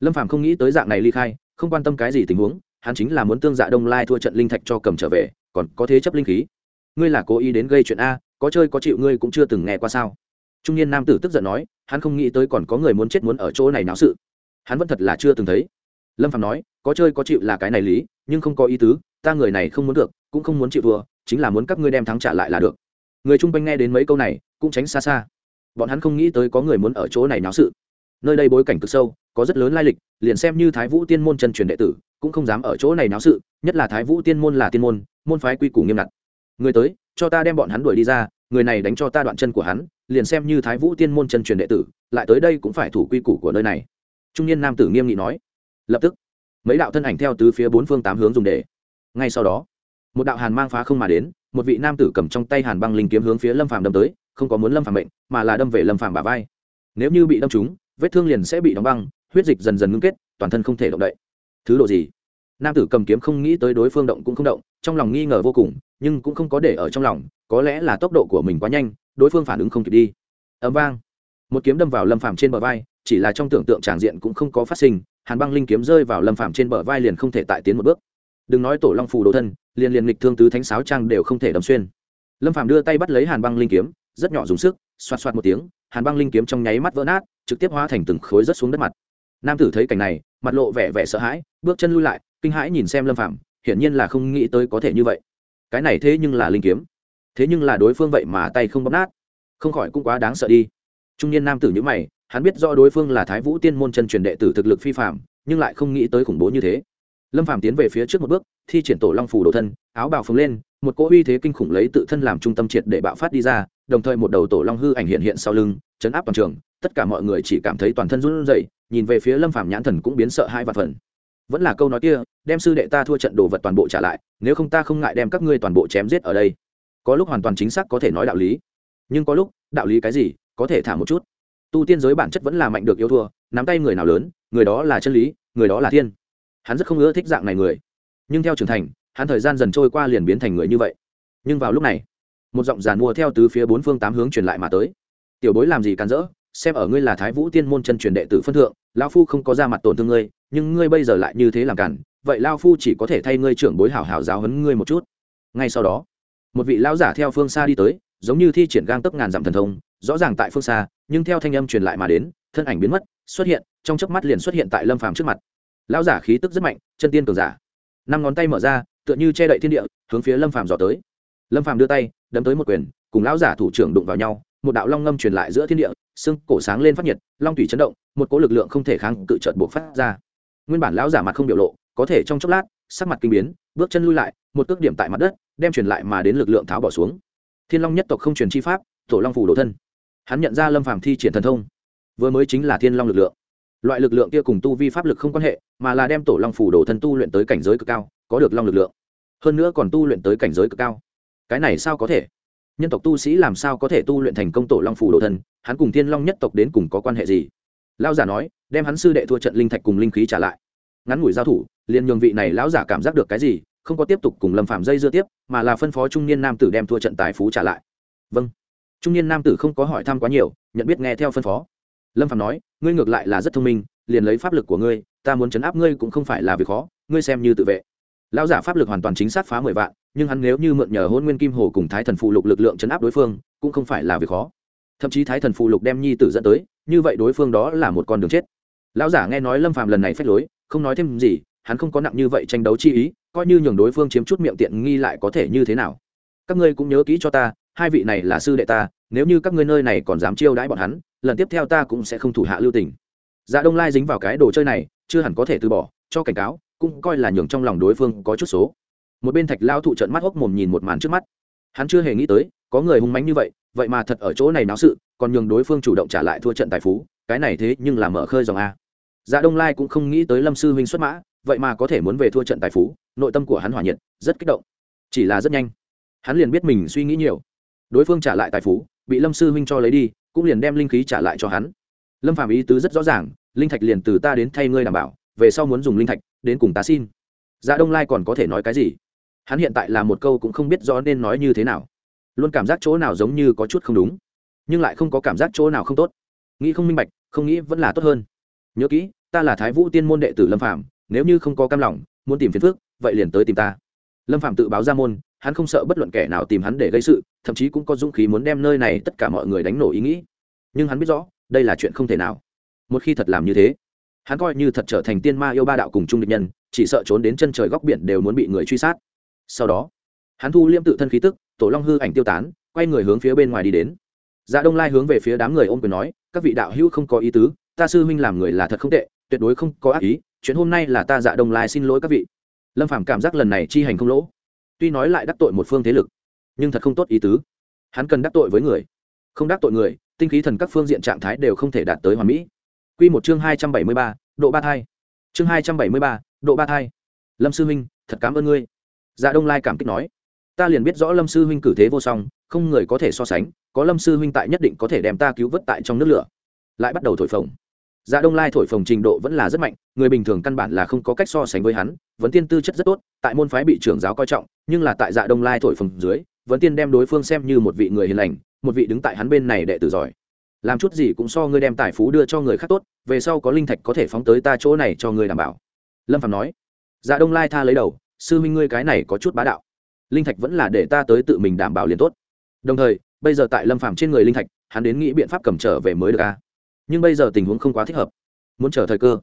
Lâm phàm không nghĩ tới dạng này ly khai, không quan tâm cái gì tình huống hắn chính là muốn tương dạ đông lai thua trận linh thạch cho cầm trở về, còn có thế chấp linh khí. Ngươi là cố ý đến gây chuyện a, có chơi có chịu ngươi cũng chưa từng nghe qua sao? Trung niên nam tử tức giận nói, hắn không nghĩ tới còn có người muốn chết muốn ở chỗ này náo sự. Hắn vẫn thật là chưa từng thấy. Lâm phạm nói, có chơi có chịu là cái này lý, nhưng không có ý tứ, ta người này không muốn được, cũng không muốn chịu thua, chính là muốn các ngươi đem thắng trả lại là được. Người chung quanh nghe đến mấy câu này, cũng tránh xa xa. Bọn hắn không nghĩ tới có người muốn ở chỗ này náo sự. Nơi đây bối cảnh cực sâu, có rất lớn lai lịch, liền xem như thái vũ tiên môn chân truyền đệ tử cũng không dám ở chỗ này náo sự, nhất là thái vũ tiên môn là tiên môn môn phái quy củ nghiêm ngặt. Người tới, cho ta đem bọn hắn đuổi đi ra, người này đánh cho ta đoạn chân của hắn, liền xem như thái vũ tiên môn chân truyền đệ tử, lại tới đây cũng phải thủ quy củ của nơi này. Trung niên nam tử nghiêm nghị nói. Lập tức, mấy đạo thân ảnh theo từ phía bốn phương tám hướng dùng để. Ngay sau đó, một đạo hàn mang phá không mà đến, một vị nam tử cầm trong tay hàn băng linh kiếm hướng phía lâm phàm đâm tới, không có muốn lâm phàm bệnh mà là đâm về lâm phàm bả vai. Nếu như bị đâm trúng, vết thương liền sẽ bị đóng băng, huyết dịch dần dần ngưng kết, toàn thân không thể động đậy thứ độ gì? Nam tử cầm kiếm không nghĩ tới đối phương động cũng không động, trong lòng nghi ngờ vô cùng, nhưng cũng không có để ở trong lòng, có lẽ là tốc độ của mình quá nhanh, đối phương phản ứng không kịp đi. Ấm vang. Một kiếm đâm vào lâm phàm trên bờ vai, chỉ là trong tưởng tượng tràng diện cũng không có phát sinh, hàn băng linh kiếm rơi vào lâm phàm trên bờ vai liền không thể tại tiến một bước. Đừng nói tổ long phù đồ thân, liền liền nghịch thương tứ thánh sáo trang đều không thể đâm xuyên. Lâm phàm đưa tay bắt lấy hàn băng linh kiếm, rất nhỏ dùng sức, xoạt xoạt một tiếng, hàn băng linh kiếm trong nháy mắt vỡ nát, trực tiếp hóa thành từng khối rất xuống đất mặt. Nam tử thấy cảnh này mặt lộ vẻ vẻ sợ hãi, bước chân lui lại, kinh hãi nhìn xem lâm phàm, hiển nhiên là không nghĩ tới có thể như vậy. Cái này thế nhưng là linh kiếm. Thế nhưng là đối phương vậy mà tay không bóp nát. Không khỏi cũng quá đáng sợ đi. Trung niên nam tử nhữ mày, hắn biết rõ đối phương là thái vũ tiên môn chân truyền đệ tử thực lực phi phạm nhưng lại không nghĩ tới khủng bố như thế. Lâm phàm tiến về phía trước một bước, thi triển tổ long phủ đồ thân, áo bào phồng lên, một cỗ uy thế kinh khủng lấy tự thân làm trung tâm triệt để bạo phát đi ra, đồng thời một đầu tổ long hư ảnh hiện hiện sau lưng, chấn áp toàn trường tất cả mọi người chỉ cảm thấy toàn thân run rẩy, nhìn về phía lâm phàm nhãn thần cũng biến sợ hai vạn phần. Vẫn là câu nói kia, đem sư đệ ta thua trận đồ vật toàn bộ trả lại, nếu không ta không ngại đem các ngươi toàn bộ chém giết ở đây. Có lúc hoàn toàn chính xác có thể nói đạo lý. Nhưng có lúc, đạo lý cái gì, có thể thả một chút. Tu tiên giới bản chất vẫn là mạnh được yêu thua, nắm tay người nào lớn, người đó là chân lý, người đó là thiên. Hắn rất không ưa thích dạng này người. Nhưng theo trưởng thành, hắn thời gian dần trôi qua liền biến thành người như vậy. Nhưng vào lúc này, một giọng giàn mua theo từ phía bốn phương tám hướng truyền lại mà tới. Tiểu bối làm gì cản rỡ? Xem ở ngươi là thái vũ tiên môn chân truyền đệ tử phân thượng, lão phu không có ra mặt tổn thương ngươi, nhưng ngươi bây giờ lại như thế làm cản, vậy lao phu chỉ có thể thay ngươi trưởng bối hảo hảo giáo hấn ngươi một chút. Ngay sau đó, một vị lão giả theo phương xa đi tới, giống như thi triển gang tấp ngàn dặm thần thông, rõ ràng tại phương xa, nhưng theo thanh âm truyền lại mà đến, thân ảnh biến mất, xuất hiện, trong chớp mắt liền xuất hiện tại lâm phàm trước mặt. Lão giả khí tức rất mạnh, chân tiên cường giả. Năm ngón tay mở ra, tựa như che đậy thiên địa, hướng phía lâm phàm dò tới. Lâm phàm đưa tay, đấm tới một quyền, cùng lão giả thủ trưởng đụng vào nhau, một đạo long ngâm truyền lại giữa thiên địa xương cổ sáng lên phát nhiệt, long thủy chấn động, một cỗ lực lượng không thể kháng cự trợt buộc phát ra. Nguyên bản lão giả mặt không biểu lộ, có thể trong chốc lát, sắc mặt kinh biến, bước chân lui lại, một cước điểm tại mặt đất, đem truyền lại mà đến lực lượng tháo bỏ xuống. Thiên long nhất tộc không truyền chi pháp, tổ long phủ đổ thân. Hắn nhận ra lâm phàm thi triển thần thông. Vừa mới chính là thiên long lực lượng. Loại lực lượng kia cùng tu vi pháp lực không quan hệ, mà là đem tổ long phủ đổ thân tu luyện tới cảnh giới cực cao, có được long lực lượng. Hơn nữa còn tu luyện tới cảnh giới cực cao. Cái này sao có thể? Nhân tộc tu sĩ làm sao có thể tu luyện thành công tổ long phủ đồ thân? Hắn cùng thiên long nhất tộc đến cùng có quan hệ gì? Lão giả nói, đem hắn sư đệ thua trận linh thạch cùng linh khí trả lại. Ngắn ngủi giao thủ, liền nhường vị này lão giả cảm giác được cái gì, không có tiếp tục cùng lâm phạm dây dưa tiếp, mà là phân phó trung niên nam tử đem thua trận tài phú trả lại. Vâng. Trung niên nam tử không có hỏi thăm quá nhiều, nhận biết nghe theo phân phó. Lâm phạm nói, ngươi ngược lại là rất thông minh, liền lấy pháp lực của ngươi, ta muốn chấn áp ngươi cũng không phải là việc khó, ngươi xem như tự vệ lão giả pháp lực hoàn toàn chính xác phá mười vạn, nhưng hắn nếu như mượn nhờ hôn nguyên kim hồ cùng thái thần phụ lục lực lượng chấn áp đối phương, cũng không phải là việc khó. Thậm chí thái thần phụ lục đem nhi tử dẫn tới, như vậy đối phương đó là một con đường chết. Lão giả nghe nói lâm phàm lần này phép lối, không nói thêm gì, hắn không có nặng như vậy tranh đấu chi ý, coi như nhường đối phương chiếm chút miệng tiện nghi lại có thể như thế nào. Các ngươi cũng nhớ kỹ cho ta, hai vị này là sư đệ ta, nếu như các ngươi nơi này còn dám chiêu đãi bọn hắn, lần tiếp theo ta cũng sẽ không thủ hạ lưu tình. Dạ đông lai dính vào cái đồ chơi này, chưa hẳn có thể từ bỏ, cho cảnh cáo cũng coi là nhường trong lòng đối phương có chút số. Một bên thạch lao thụ trận mắt hốc mồm nhìn một màn trước mắt. Hắn chưa hề nghĩ tới, có người hung mánh như vậy vậy mà thật ở chỗ này náo sự, còn nhường đối phương chủ động trả lại thua trận tài phú, cái này thế nhưng là mở khơi dòng a. Dạ đông lai cũng không nghĩ tới lâm sư huynh xuất mã, vậy mà có thể muốn về thua trận tài phú, nội tâm của hắn hỏa nhiệt, rất kích động. Chỉ là rất nhanh, hắn liền biết mình suy nghĩ nhiều. Đối phương trả lại tài phú, bị lâm sư huynh cho lấy đi, cũng liền đem linh khí trả lại cho hắn. Lâm phạm ý tứ rất rõ ràng, linh thạch liền từ ta đến thay ngươi đảm bảo về sau muốn dùng linh thạch, đến cùng ta xin. Dạ đông lai còn có thể nói cái gì? Hắn hiện tại là một câu cũng không biết rõ nên nói như thế nào. Luôn cảm giác chỗ nào giống như có chút không đúng, nhưng lại không có cảm giác chỗ nào không tốt. Nghĩ không minh bạch, không nghĩ vẫn là tốt hơn. Nhớ kỹ, ta là thái vũ tiên môn đệ tử lâm phạm nếu như không có cam lòng, muốn tìm phiền phước vậy liền tới tìm ta. Lâm phạm tự báo ra môn, hắn không sợ bất luận kẻ nào tìm hắn để gây sự, thậm chí cũng có dũng khí muốn đem nơi này tất cả mọi người đánh nổ ý nghĩ. Nhưng hắn biết rõ, đây là chuyện không thể nào. Một khi thật làm như thế hắn coi như thật trở thành tiên ma yêu ba đạo cùng chung địch nhân, chỉ sợ trốn đến chân trời góc biển đều muốn bị người truy sát. Sau đó, hắn thu liêm tự thân khí tức, tổ long hư ảnh tiêu tán, quay người hướng phía bên ngoài đi đến. Dạ đông lai hướng về phía đám người ôm quyền nói, các vị đạo hữu không có ý tứ, ta sư huynh làm người là thật không tệ, tuyệt đối không có ác ý, chuyện hôm nay là ta dạ đông lai xin lỗi các vị. Lâm phàm cảm giác lần này chi hành không lỗ, tuy nói lại đắc tội một phương thế lực, nhưng thật không tốt ý tứ. Hắn cần đắc tội với người, không đắc tội người, tinh khí thần các phương diện trạng thái đều không thể đạt tới hoàn mỹ. Quy một chương hai trăm bảy mươi ba, độ ba thai. Chương hai trăm bảy mươi ba, độ ba thai. Lâm sư huynh, thật cảm ơn ngươi. Dạ đông lai cảm kích nói. Ta liền biết rõ lâm sư huynh cử thế vô song, không người có thể so sánh, có lâm sư huynh tại nhất định có thể đem ta cứu vớt tại trong nước lửa. Lại bắt đầu thổi phồng. Dạ đông lai thổi phồng trình độ vẫn là rất mạnh, người bình thường căn bản là không có cách so sánh với hắn, vấn tiên tư chất rất tốt, tại môn phái bị trưởng giáo coi trọng, nhưng là tại dạ đông lai thổi phồng dưới, vấn tiên đem đối phương xem như một vị người hiền lành, một vị đứng tại hắn bên này đệ tử giỏi làm chút gì cũng so ngươi đem tài phú đưa cho người khác tốt, về sau có linh thạch có thể phóng tới ta chỗ này cho ngươi đảm bảo. Lâm phạm nói. Dạ đông lai tha lấy đầu, sư minh ngươi cái này có chút bá đạo. Linh thạch vẫn là để ta tới tự mình đảm bảo liền tốt. Đồng thời, bây giờ tại lâm phạm trên người linh thạch, hắn đến nghĩ biện pháp cầm trở về mới được a. Nhưng bây giờ tình huống không quá thích hợp. Muốn chờ thời cơ.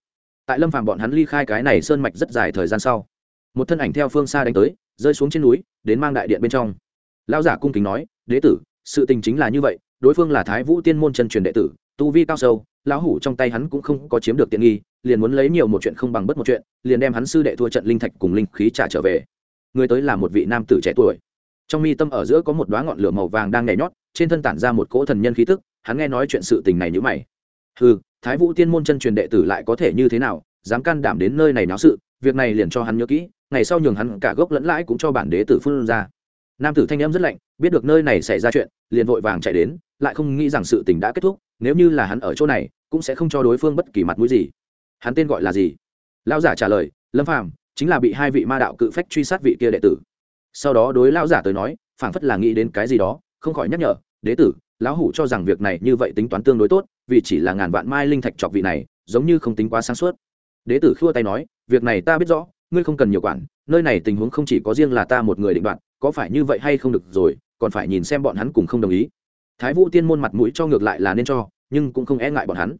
Tại lâm phạm bọn hắn ly khai cái này sơn mạch rất dài thời gian sau, một thân ảnh theo phương xa đánh tới, rơi xuống trên núi, đến mang đại điện bên trong. Lão giả cung kính nói, đế tử, sự tình chính là như vậy đối phương là thái vũ tiên môn chân truyền đệ tử, tu vi cao sâu, lão hủ trong tay hắn cũng không có chiếm được tiện nghi, liền muốn lấy nhiều một chuyện không bằng bất một chuyện, liền đem hắn sư đệ thua trận linh thạch cùng linh khí trả trở về. Người tới là một vị nam tử trẻ tuổi. Trong mi tâm ở giữa có một đoá ngọn lửa màu vàng đang nhảy nhót, trên thân tản ra một cỗ thần nhân khí tức, hắn nghe nói chuyện sự tình này như mày. Ừ thái vũ tiên môn chân truyền đệ tử lại có thể như thế nào, dám can đảm đến nơi này náo sự, việc này liền cho hắn nhớ kỹ, ngày sau nhường hắn cả gốc lẫn lãi cũng cho bản đế tử phương ra. Nam tử thanh âm rất lạnh, biết được nơi này xảy ra chuyện, liền vội vàng chạy đến lại không nghĩ rằng sự tình đã kết thúc, nếu như là hắn ở chỗ này, cũng sẽ không cho đối phương bất kỳ mặt mũi gì. Hắn tên gọi là gì? Lão giả trả lời, lâm phàm, chính là bị hai vị ma đạo cự phách truy sát vị kia đệ tử. Sau đó đối lão giả tới nói, phảng phất là nghĩ đến cái gì đó, không khỏi nhắc nhở, đế tử, lão hủ cho rằng việc này như vậy tính toán tương đối tốt, vì chỉ là ngàn vạn mai linh thạch chọc vị này, giống như không tính quá sáng suốt. Đế tử khua tay nói, việc này ta biết rõ, ngươi không cần nhiều quản, nơi này tình huống không chỉ có riêng là ta một người định đoạt, có phải như vậy hay không được rồi, còn phải nhìn xem bọn hắn cùng không đồng ý thái vũ tiên môn mặt mũi cho ngược lại là nên cho, nhưng cũng không e ngại bọn hắn.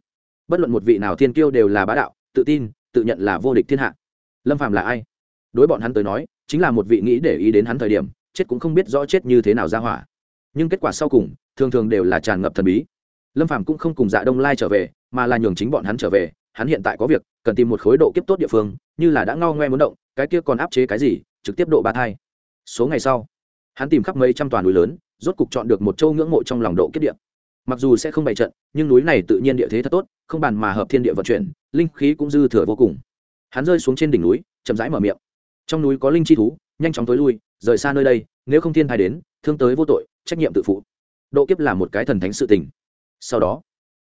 Bất luận một vị nào thiên kiêu đều là bá đạo, tự tin, tự nhận là vô địch thiên hạ. Lâm phàm là ai? Đối bọn hắn tới nói, chính là một vị nghĩ để ý đến hắn thời điểm, chết cũng không biết rõ chết như thế nào ra hỏa. Nhưng kết quả sau cùng, thường thường đều là tràn ngập thần bí. Lâm phàm cũng không cùng dạ đông lai trở về, mà là nhường chính bọn hắn trở về, hắn hiện tại có việc, cần tìm một khối độ kiếp tốt địa phương, như là đã ngao ngoe muốn động, cái kia còn áp chế cái gì, trực tiếp độ ba thai. Số ngày sau, hắn tìm khắp mấy trăm toàn núi lớn rốt cục chọn được một châu ngưỡng mộ trong lòng độ kiếp địa. Mặc dù sẽ không bày trận, nhưng núi này tự nhiên địa thế thật tốt, không bàn mà hợp thiên địa vận chuyển, linh khí cũng dư thừa vô cùng. Hắn rơi xuống trên đỉnh núi, chậm rãi mở miệng. Trong núi có linh chi thú, nhanh chóng tối lui, rời xa nơi đây, nếu không thiên thai đến, thương tới vô tội, trách nhiệm tự phụ. Độ kiếp là một cái thần thánh sự tình. Sau đó,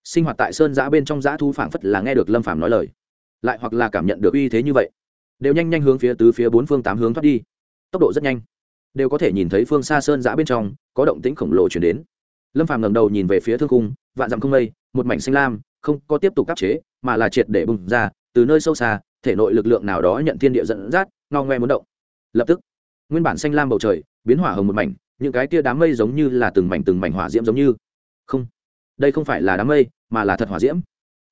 sinh hoạt tại sơn giã bên trong giã thu phảng phất là nghe được lâm phàm nói lời. Lại hoặc là cảm nhận được uy thế như vậy. Đều nhanh nhanh hướng phía tứ phía bốn phương tám hướng thoát đi. Tốc độ rất nhanh đều có thể nhìn thấy phương xa sơn giã bên trong, có động tĩnh khổng lồ chuyển đến. Lâm phàm ngẩng đầu nhìn về phía thương cung vạn dặm không mây, một mảnh xanh lam, không có tiếp tục áp chế, mà là triệt để bùng ra, từ nơi sâu xa, thể nội lực lượng nào đó nhận thiên địa dẫn dắt, ngao ngoe muốn động. Lập tức, nguyên bản xanh lam bầu trời biến hỏa hồng một mảnh, những cái tia đám mây giống như là từng mảnh từng mảnh hỏa diễm giống như. Không, đây không phải là đám mây, mà là thật hỏa diễm.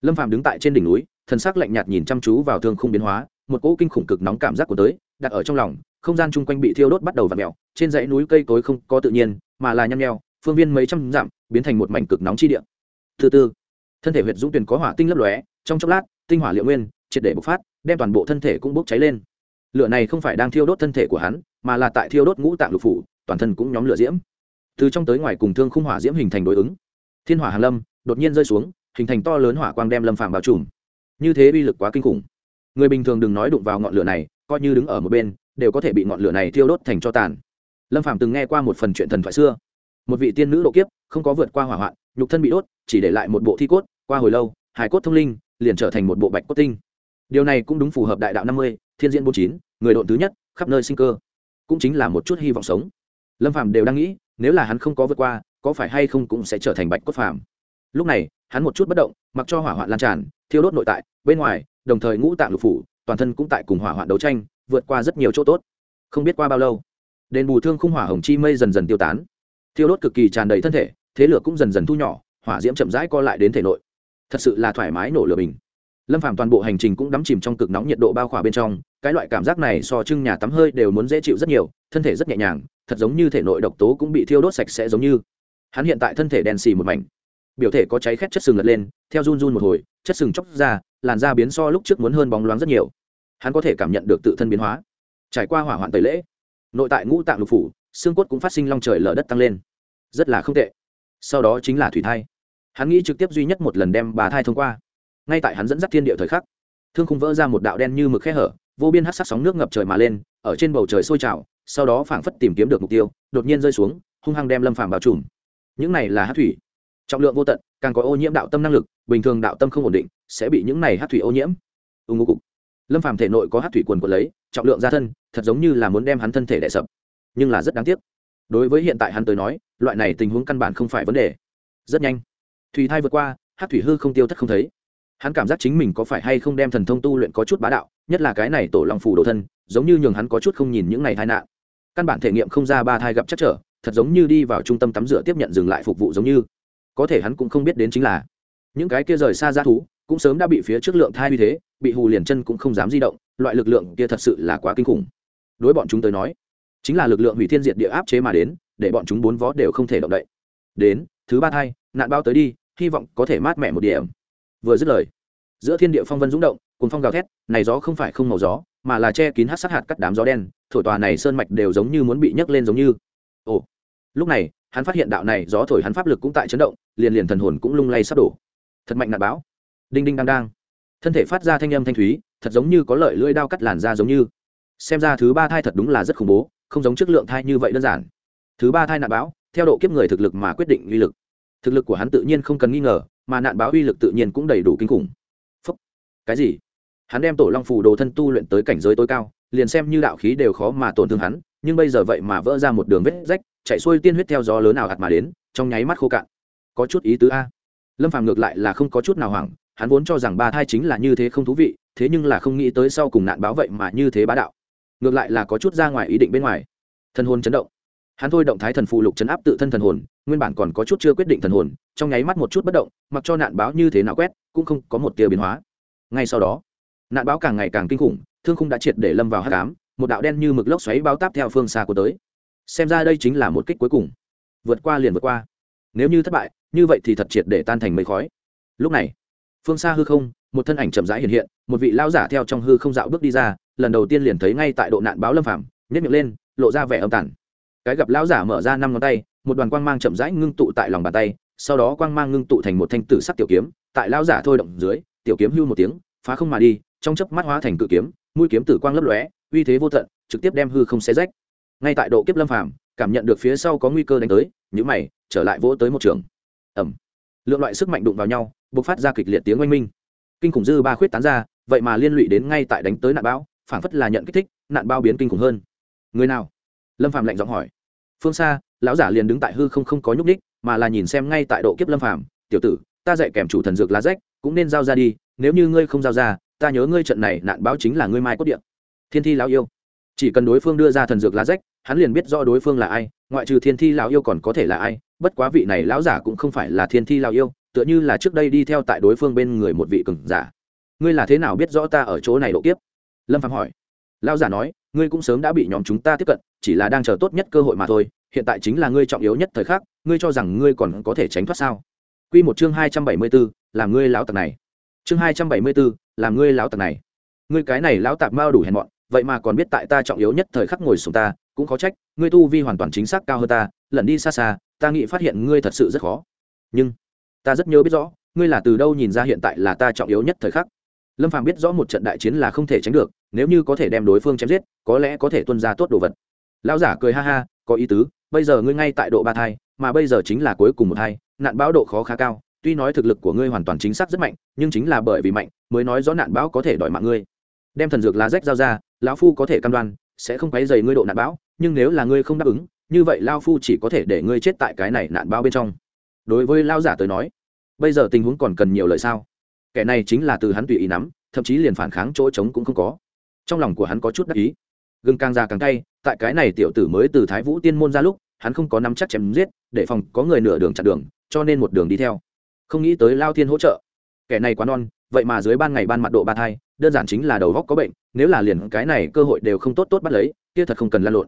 Lâm phàm đứng tại trên đỉnh núi, thần sắc lạnh nhạt nhìn chăm chú vào thương khung biến hóa, một cỗ kinh khủng cực nóng cảm giác của tới, đặt ở trong lòng không gian chung quanh bị thiêu đốt bắt đầu v ặ mèo, trên dãy núi cây cối không có tự nhiên, mà là nhăm nheo, phương viên mấy trăm dặm, biến thành một mảnh cực nóng chi địa. Thứ tư, thân thể huyện dũng tuyền có hỏa tinh lấp lóe, trong chốc lát, tinh hỏa liệu nguyên, triệt để bộc phát, đem toàn bộ thân thể cũng bốc cháy lên. Lửa này không phải đang thiêu đốt thân thể của hắn, mà là tại thiêu đốt ngũ tạng lục phủ, toàn thân cũng nhóm lửa diễm. Từ trong tới ngoài cùng thương khung hỏa diễm hình thành đối ứng. Thiên hỏa hàn lâm, đột nhiên rơi xuống, hình thành to lớn hỏa quang đem lâm phàm bao trùm. Như thế uy lực quá kinh khủng. Người bình thường đừng nói đụng vào ngọn lửa này, coi như đứng ở một bên đều có thể bị ngọn lửa này thiêu đốt thành cho tàn. Lâm phàm từng nghe qua một phần chuyện thần thoại xưa. Một vị tiên nữ độ kiếp, không có vượt qua hỏa hoạn, nhục thân bị đốt, chỉ để lại một bộ thi cốt, qua hồi lâu hải cốt thông linh, liền trở thành một bộ bạch cốt tinh. Điều này cũng đúng phù hợp đại đạo năm mươi, thiên diễn bốn chín, người độn thứ nhất, khắp nơi sinh cơ. Cũng chính là một chút hy vọng sống. Lâm phàm đều đang nghĩ, nếu là hắn không có vượt qua, có phải hay không cũng sẽ trở thành bạch cốt phàm. Lúc này, hắn một chút bất động, mặc cho hỏa hoạn lan tràn, thiêu đốt nội tại, bên ngoài, đồng thời ngũ tạng lục phủ, toàn thân cũng tại cùng hỏa hoạn đấu tranh vượt qua rất nhiều chỗ tốt. Không biết qua bao lâu, đền bù thương khung hỏa hồng chi mây dần dần tiêu tán. Thiêu đốt cực kỳ tràn đầy thân thể, thế lửa cũng dần dần thu nhỏ, hỏa diễm chậm rãi co lại đến thể nội. Thật sự là thoải mái nổ lửa mình. lâm phạm toàn bộ hành trình cũng đắm chìm trong cực nóng nhiệt độ bao khỏa bên trong, cái loại cảm giác này so trưng nhà tắm hơi đều muốn dễ chịu rất nhiều, thân thể rất nhẹ nhàng, thật giống như thể nội độc tố cũng bị thiêu đốt sạch sẽ giống như. Hắn hiện tại thân thể đen xì một mảnh. Biểu thể có cháy khét chất sừng lật lên, theo run run một hồi, chất sừng chóc ra, làn da biến so lúc trước muốn hơn bóng loáng rất nhiều hắn có thể cảm nhận được tự thân biến hóa. Trải qua hỏa hoạn tẩy lễ, nội tại ngũ tạng lục phủ, xương cốt cũng phát sinh long trời lở đất tăng lên. Rất là không tệ. Sau đó chính là thủy thai. Hắn nghĩ trực tiếp duy nhất một lần đem bà thai thông qua. Ngay tại hắn dẫn dắt thiên địa thời khắc, thương khung vỡ ra một đạo đen như mực khe hở, vô biên hát sắc sóng nước ngập trời mà lên, ở trên bầu trời sôi trào, sau đó phảng phất tìm kiếm được mục tiêu, đột nhiên rơi xuống, hung hăng đem lâm phàm bao trùm. Những này là hát thủy. Trọng lượng vô tận, càng có ô nhiễm đạo tâm năng lực, bình thường đạo tâm không ổn định, sẽ bị những này hát thủy ô nhiễm. Ưng ngô cục lâm phàm thể nội có hát thủy quần quật lấy, trọng lượng ra thân, thật giống như là muốn đem hắn thân thể đẻ sập. Nhưng là rất đáng tiếc. Đối với hiện tại hắn tới nói, loại này tình huống căn bản không phải vấn đề. Rất nhanh, thủy thai vượt qua, hát thủy hư không tiêu thất không thấy. Hắn cảm giác chính mình có phải hay không đem thần thông tu luyện có chút bá đạo, nhất là cái này tổ long phủ đồ thân, giống như nhường hắn có chút không nhìn những ngày tai nạn. Căn bản thể nghiệm không ra ba thai gặp chắc trở, thật giống như đi vào trung tâm tắm rửa tiếp nhận dừng lại phục vụ giống như. Có thể hắn cũng không biết đến chính là, những cái kia rời xa ra thú cũng sớm đã bị phía trước lượng thai như thế, bị hù liền chân cũng không dám di động, loại lực lượng kia thật sự là quá kinh khủng. Đối bọn chúng tới nói, chính là lực lượng hủy thiên diệt địa áp chế mà đến, để bọn chúng bốn vó đều không thể động đậy. Đến, thứ ba thai, nạn bao tới đi, hy vọng có thể mát mẻ một điểm. Vừa dứt lời, giữa thiên địa phong vân rung động cùng phong gào thét, này gió không phải không màu gió, mà là che kín hát sát hạt cắt đám gió đen, thổi tòa này sơn mạch đều giống như muốn bị nhấc lên giống như. Ồ, lúc này, hắn phát hiện đạo này gió thổi hắn pháp lực cũng tại chấn động, liền liền thần hồn cũng lung lay sắp đổ. Thật mạnh nạn báo đinh đinh đang đang. Thân thể phát ra thanh âm thanh thúy, thật giống như có lợi lưỡi đao cắt làn da giống như. Xem ra thứ ba thai thật đúng là rất khủng bố, không giống chất lượng thai như vậy đơn giản. Thứ ba thai nạn báo theo độ kiếp người thực lực mà quyết định uy lực. Thực lực của hắn tự nhiên không cần nghi ngờ, mà nạn báo uy lực tự nhiên cũng đầy đủ kinh khủng. Phấp cái gì? Hắn đem tổ long phù đồ thân tu luyện tới cảnh giới tối cao, liền xem như đạo khí đều khó mà tổn thương hắn, nhưng bây giờ vậy mà vỡ ra một đường vết rách, chạy xuôi tiên huyết theo gió lớn nào hạt mà đến, trong nháy mắt khô cạn. Có chút ý tứ a. Lâm phàm ngược lại là không có chút nào hoảng hắn vốn cho rằng ba thai chính là như thế không thú vị, thế nhưng là không nghĩ tới sau cùng nạn báo vậy mà như thế bá đạo. Ngược lại là có chút ra ngoài ý định bên ngoài. Thân hồn chấn động. Hắn thôi động thái thần phụ lục chấn áp tự thân thần hồn, nguyên bản còn có chút chưa quyết định thần hồn, trong nháy mắt một chút bất động, mặc cho nạn báo như thế nào quét, cũng không có một tia biến hóa. Ngay sau đó, nạn báo càng ngày càng kinh khủng, thương khung đã triệt để lâm vào hát cám một đạo đen như mực lốc xoáy bao táp theo phương xa của tới. Xem ra đây chính là một kích cuối cùng. Vượt qua liền vượt qua. Nếu như thất bại, như vậy thì thật triệt để tan thành mây khói. Lúc này phương xa hư không, một thân ảnh chậm rãi hiện hiện, một vị lao giả theo trong hư không dạo bước đi ra, lần đầu tiên liền thấy ngay tại độ nạn báo lâm phạm nhét miệng lên, lộ ra vẻ âm tản cái gặp lão giả mở ra năm ngón tay, một đoàn quang mang chậm rãi ngưng tụ tại lòng bàn tay, sau đó quang mang ngưng tụ thành một thanh tử sắc tiểu kiếm, tại lão giả thôi động dưới, tiểu kiếm hưu một tiếng, phá không mà đi, trong chớp mắt hóa thành cự kiếm, mũi kiếm tử quang lấp lóe, uy thế vô tận, trực tiếp đem hư không xé rách. Ngay tại độ kiếp lâm phàm, cảm nhận được phía sau có nguy cơ đánh tới những mày, trở lại vỗ tới một trường. Ẩm lượng loại sức mạnh đụng vào nhau bộc phát ra kịch liệt tiếng oanh minh. Kinh khủng dư ba khuyết tán ra, vậy mà liên lụy đến ngay tại đánh tới nạn bão, phảng phất là nhận kích thích, nạn bao biến kinh khủng hơn. Người nào? Lâm phàm lạnh giọng hỏi. Phương xa, lão giả liền đứng tại hư không không có nhúc ních mà là nhìn xem ngay tại độ kiếp lâm phàm. Tiểu tử, ta dạy kèm chủ thần dược lá rách, cũng nên giao ra đi, nếu như ngươi không giao ra, ta nhớ ngươi trận này nạn báo chính là ngươi mai cốt điện thiên thi lão yêu. Chỉ cần đối phương đưa ra thần dược lá rách, hắn liền biết rõ đối phương là ai, ngoại trừ thiên thi lão yêu còn có thể là ai, bất quá vị này lão giả cũng không phải là thiên thi lão yêu tựa như là trước đây đi theo tại đối phương bên người một vị cường giả ngươi là thế nào biết rõ ta ở chỗ này độ kiếp lâm phạm hỏi lão giả nói ngươi cũng sớm đã bị nhóm chúng ta tiếp cận chỉ là đang chờ tốt nhất cơ hội mà thôi hiện tại chính là ngươi trọng yếu nhất thời khắc ngươi cho rằng ngươi còn có thể tránh thoát sao Quy một chương hai trăm bảy mươi 274, làm ngươi lão tặc này. Chương hai trăm bảy mươi 274, làm ngươi lão tặc này. Ngươi cái này lão tặc mao đủ hèn mọn, vậy mà còn biết tại ta trọng yếu nhất thời khắc ngồi xuống ta, cũng khó trách, ngươi tu vi hoàn toàn chính xác cao hơn ta, lần đi xa xa, ta nghĩ phát hiện ngươi thật sự rất khó. Nhưng, ta rất nhớ biết rõ, ngươi là từ đâu nhìn ra hiện tại là ta trọng yếu nhất thời khắc. Lâm Phàm biết rõ một trận đại chiến là không thể tránh được, nếu như có thể đem đối phương chém giết, có lẽ có thể tuân ra tốt đồ vật. Lão giả cười ha ha, có ý tứ, bây giờ ngươi ngay tại độ ba thai, mà bây giờ chính là cuối cùng một thai, nạn bão độ khó khá cao, tuy nói thực lực của ngươi hoàn toàn chính xác rất mạnh, nhưng chính là bởi vì mạnh, mới nói rõ nạn bão có thể đòi mạng ngươi. Đem thần dược lá rách giao ra, lão phu có thể cam đoan, sẽ không quấy dày ngươi độ nạn bão, nhưng nếu là ngươi không đáp ứng, như vậy lão phu chỉ có thể để ngươi chết tại cái này nạn bão bên trong. Đối với lão giả tới nói, bây giờ tình huống còn cần nhiều lời sao? Kẻ này chính là từ hắn tùy ý nắm, thậm chí liền phản kháng chỗ trống cũng không có. Trong lòng của hắn có chút đắc ý. Gừng càng già càng cay, tại cái này tiểu tử mới từ Thái Vũ Tiên môn ra lúc, hắn không có nắm chắc chém giết để phòng có người nửa đường chặn đường cho nên một đường đi theo không nghĩ tới lao thiên hỗ trợ kẻ này quá non vậy mà dưới ban ngày ban mặt độ ba thai đơn giản chính là đầu góc có bệnh nếu là liền cái này cơ hội đều không tốt tốt bắt lấy kia thật không cần lan lộn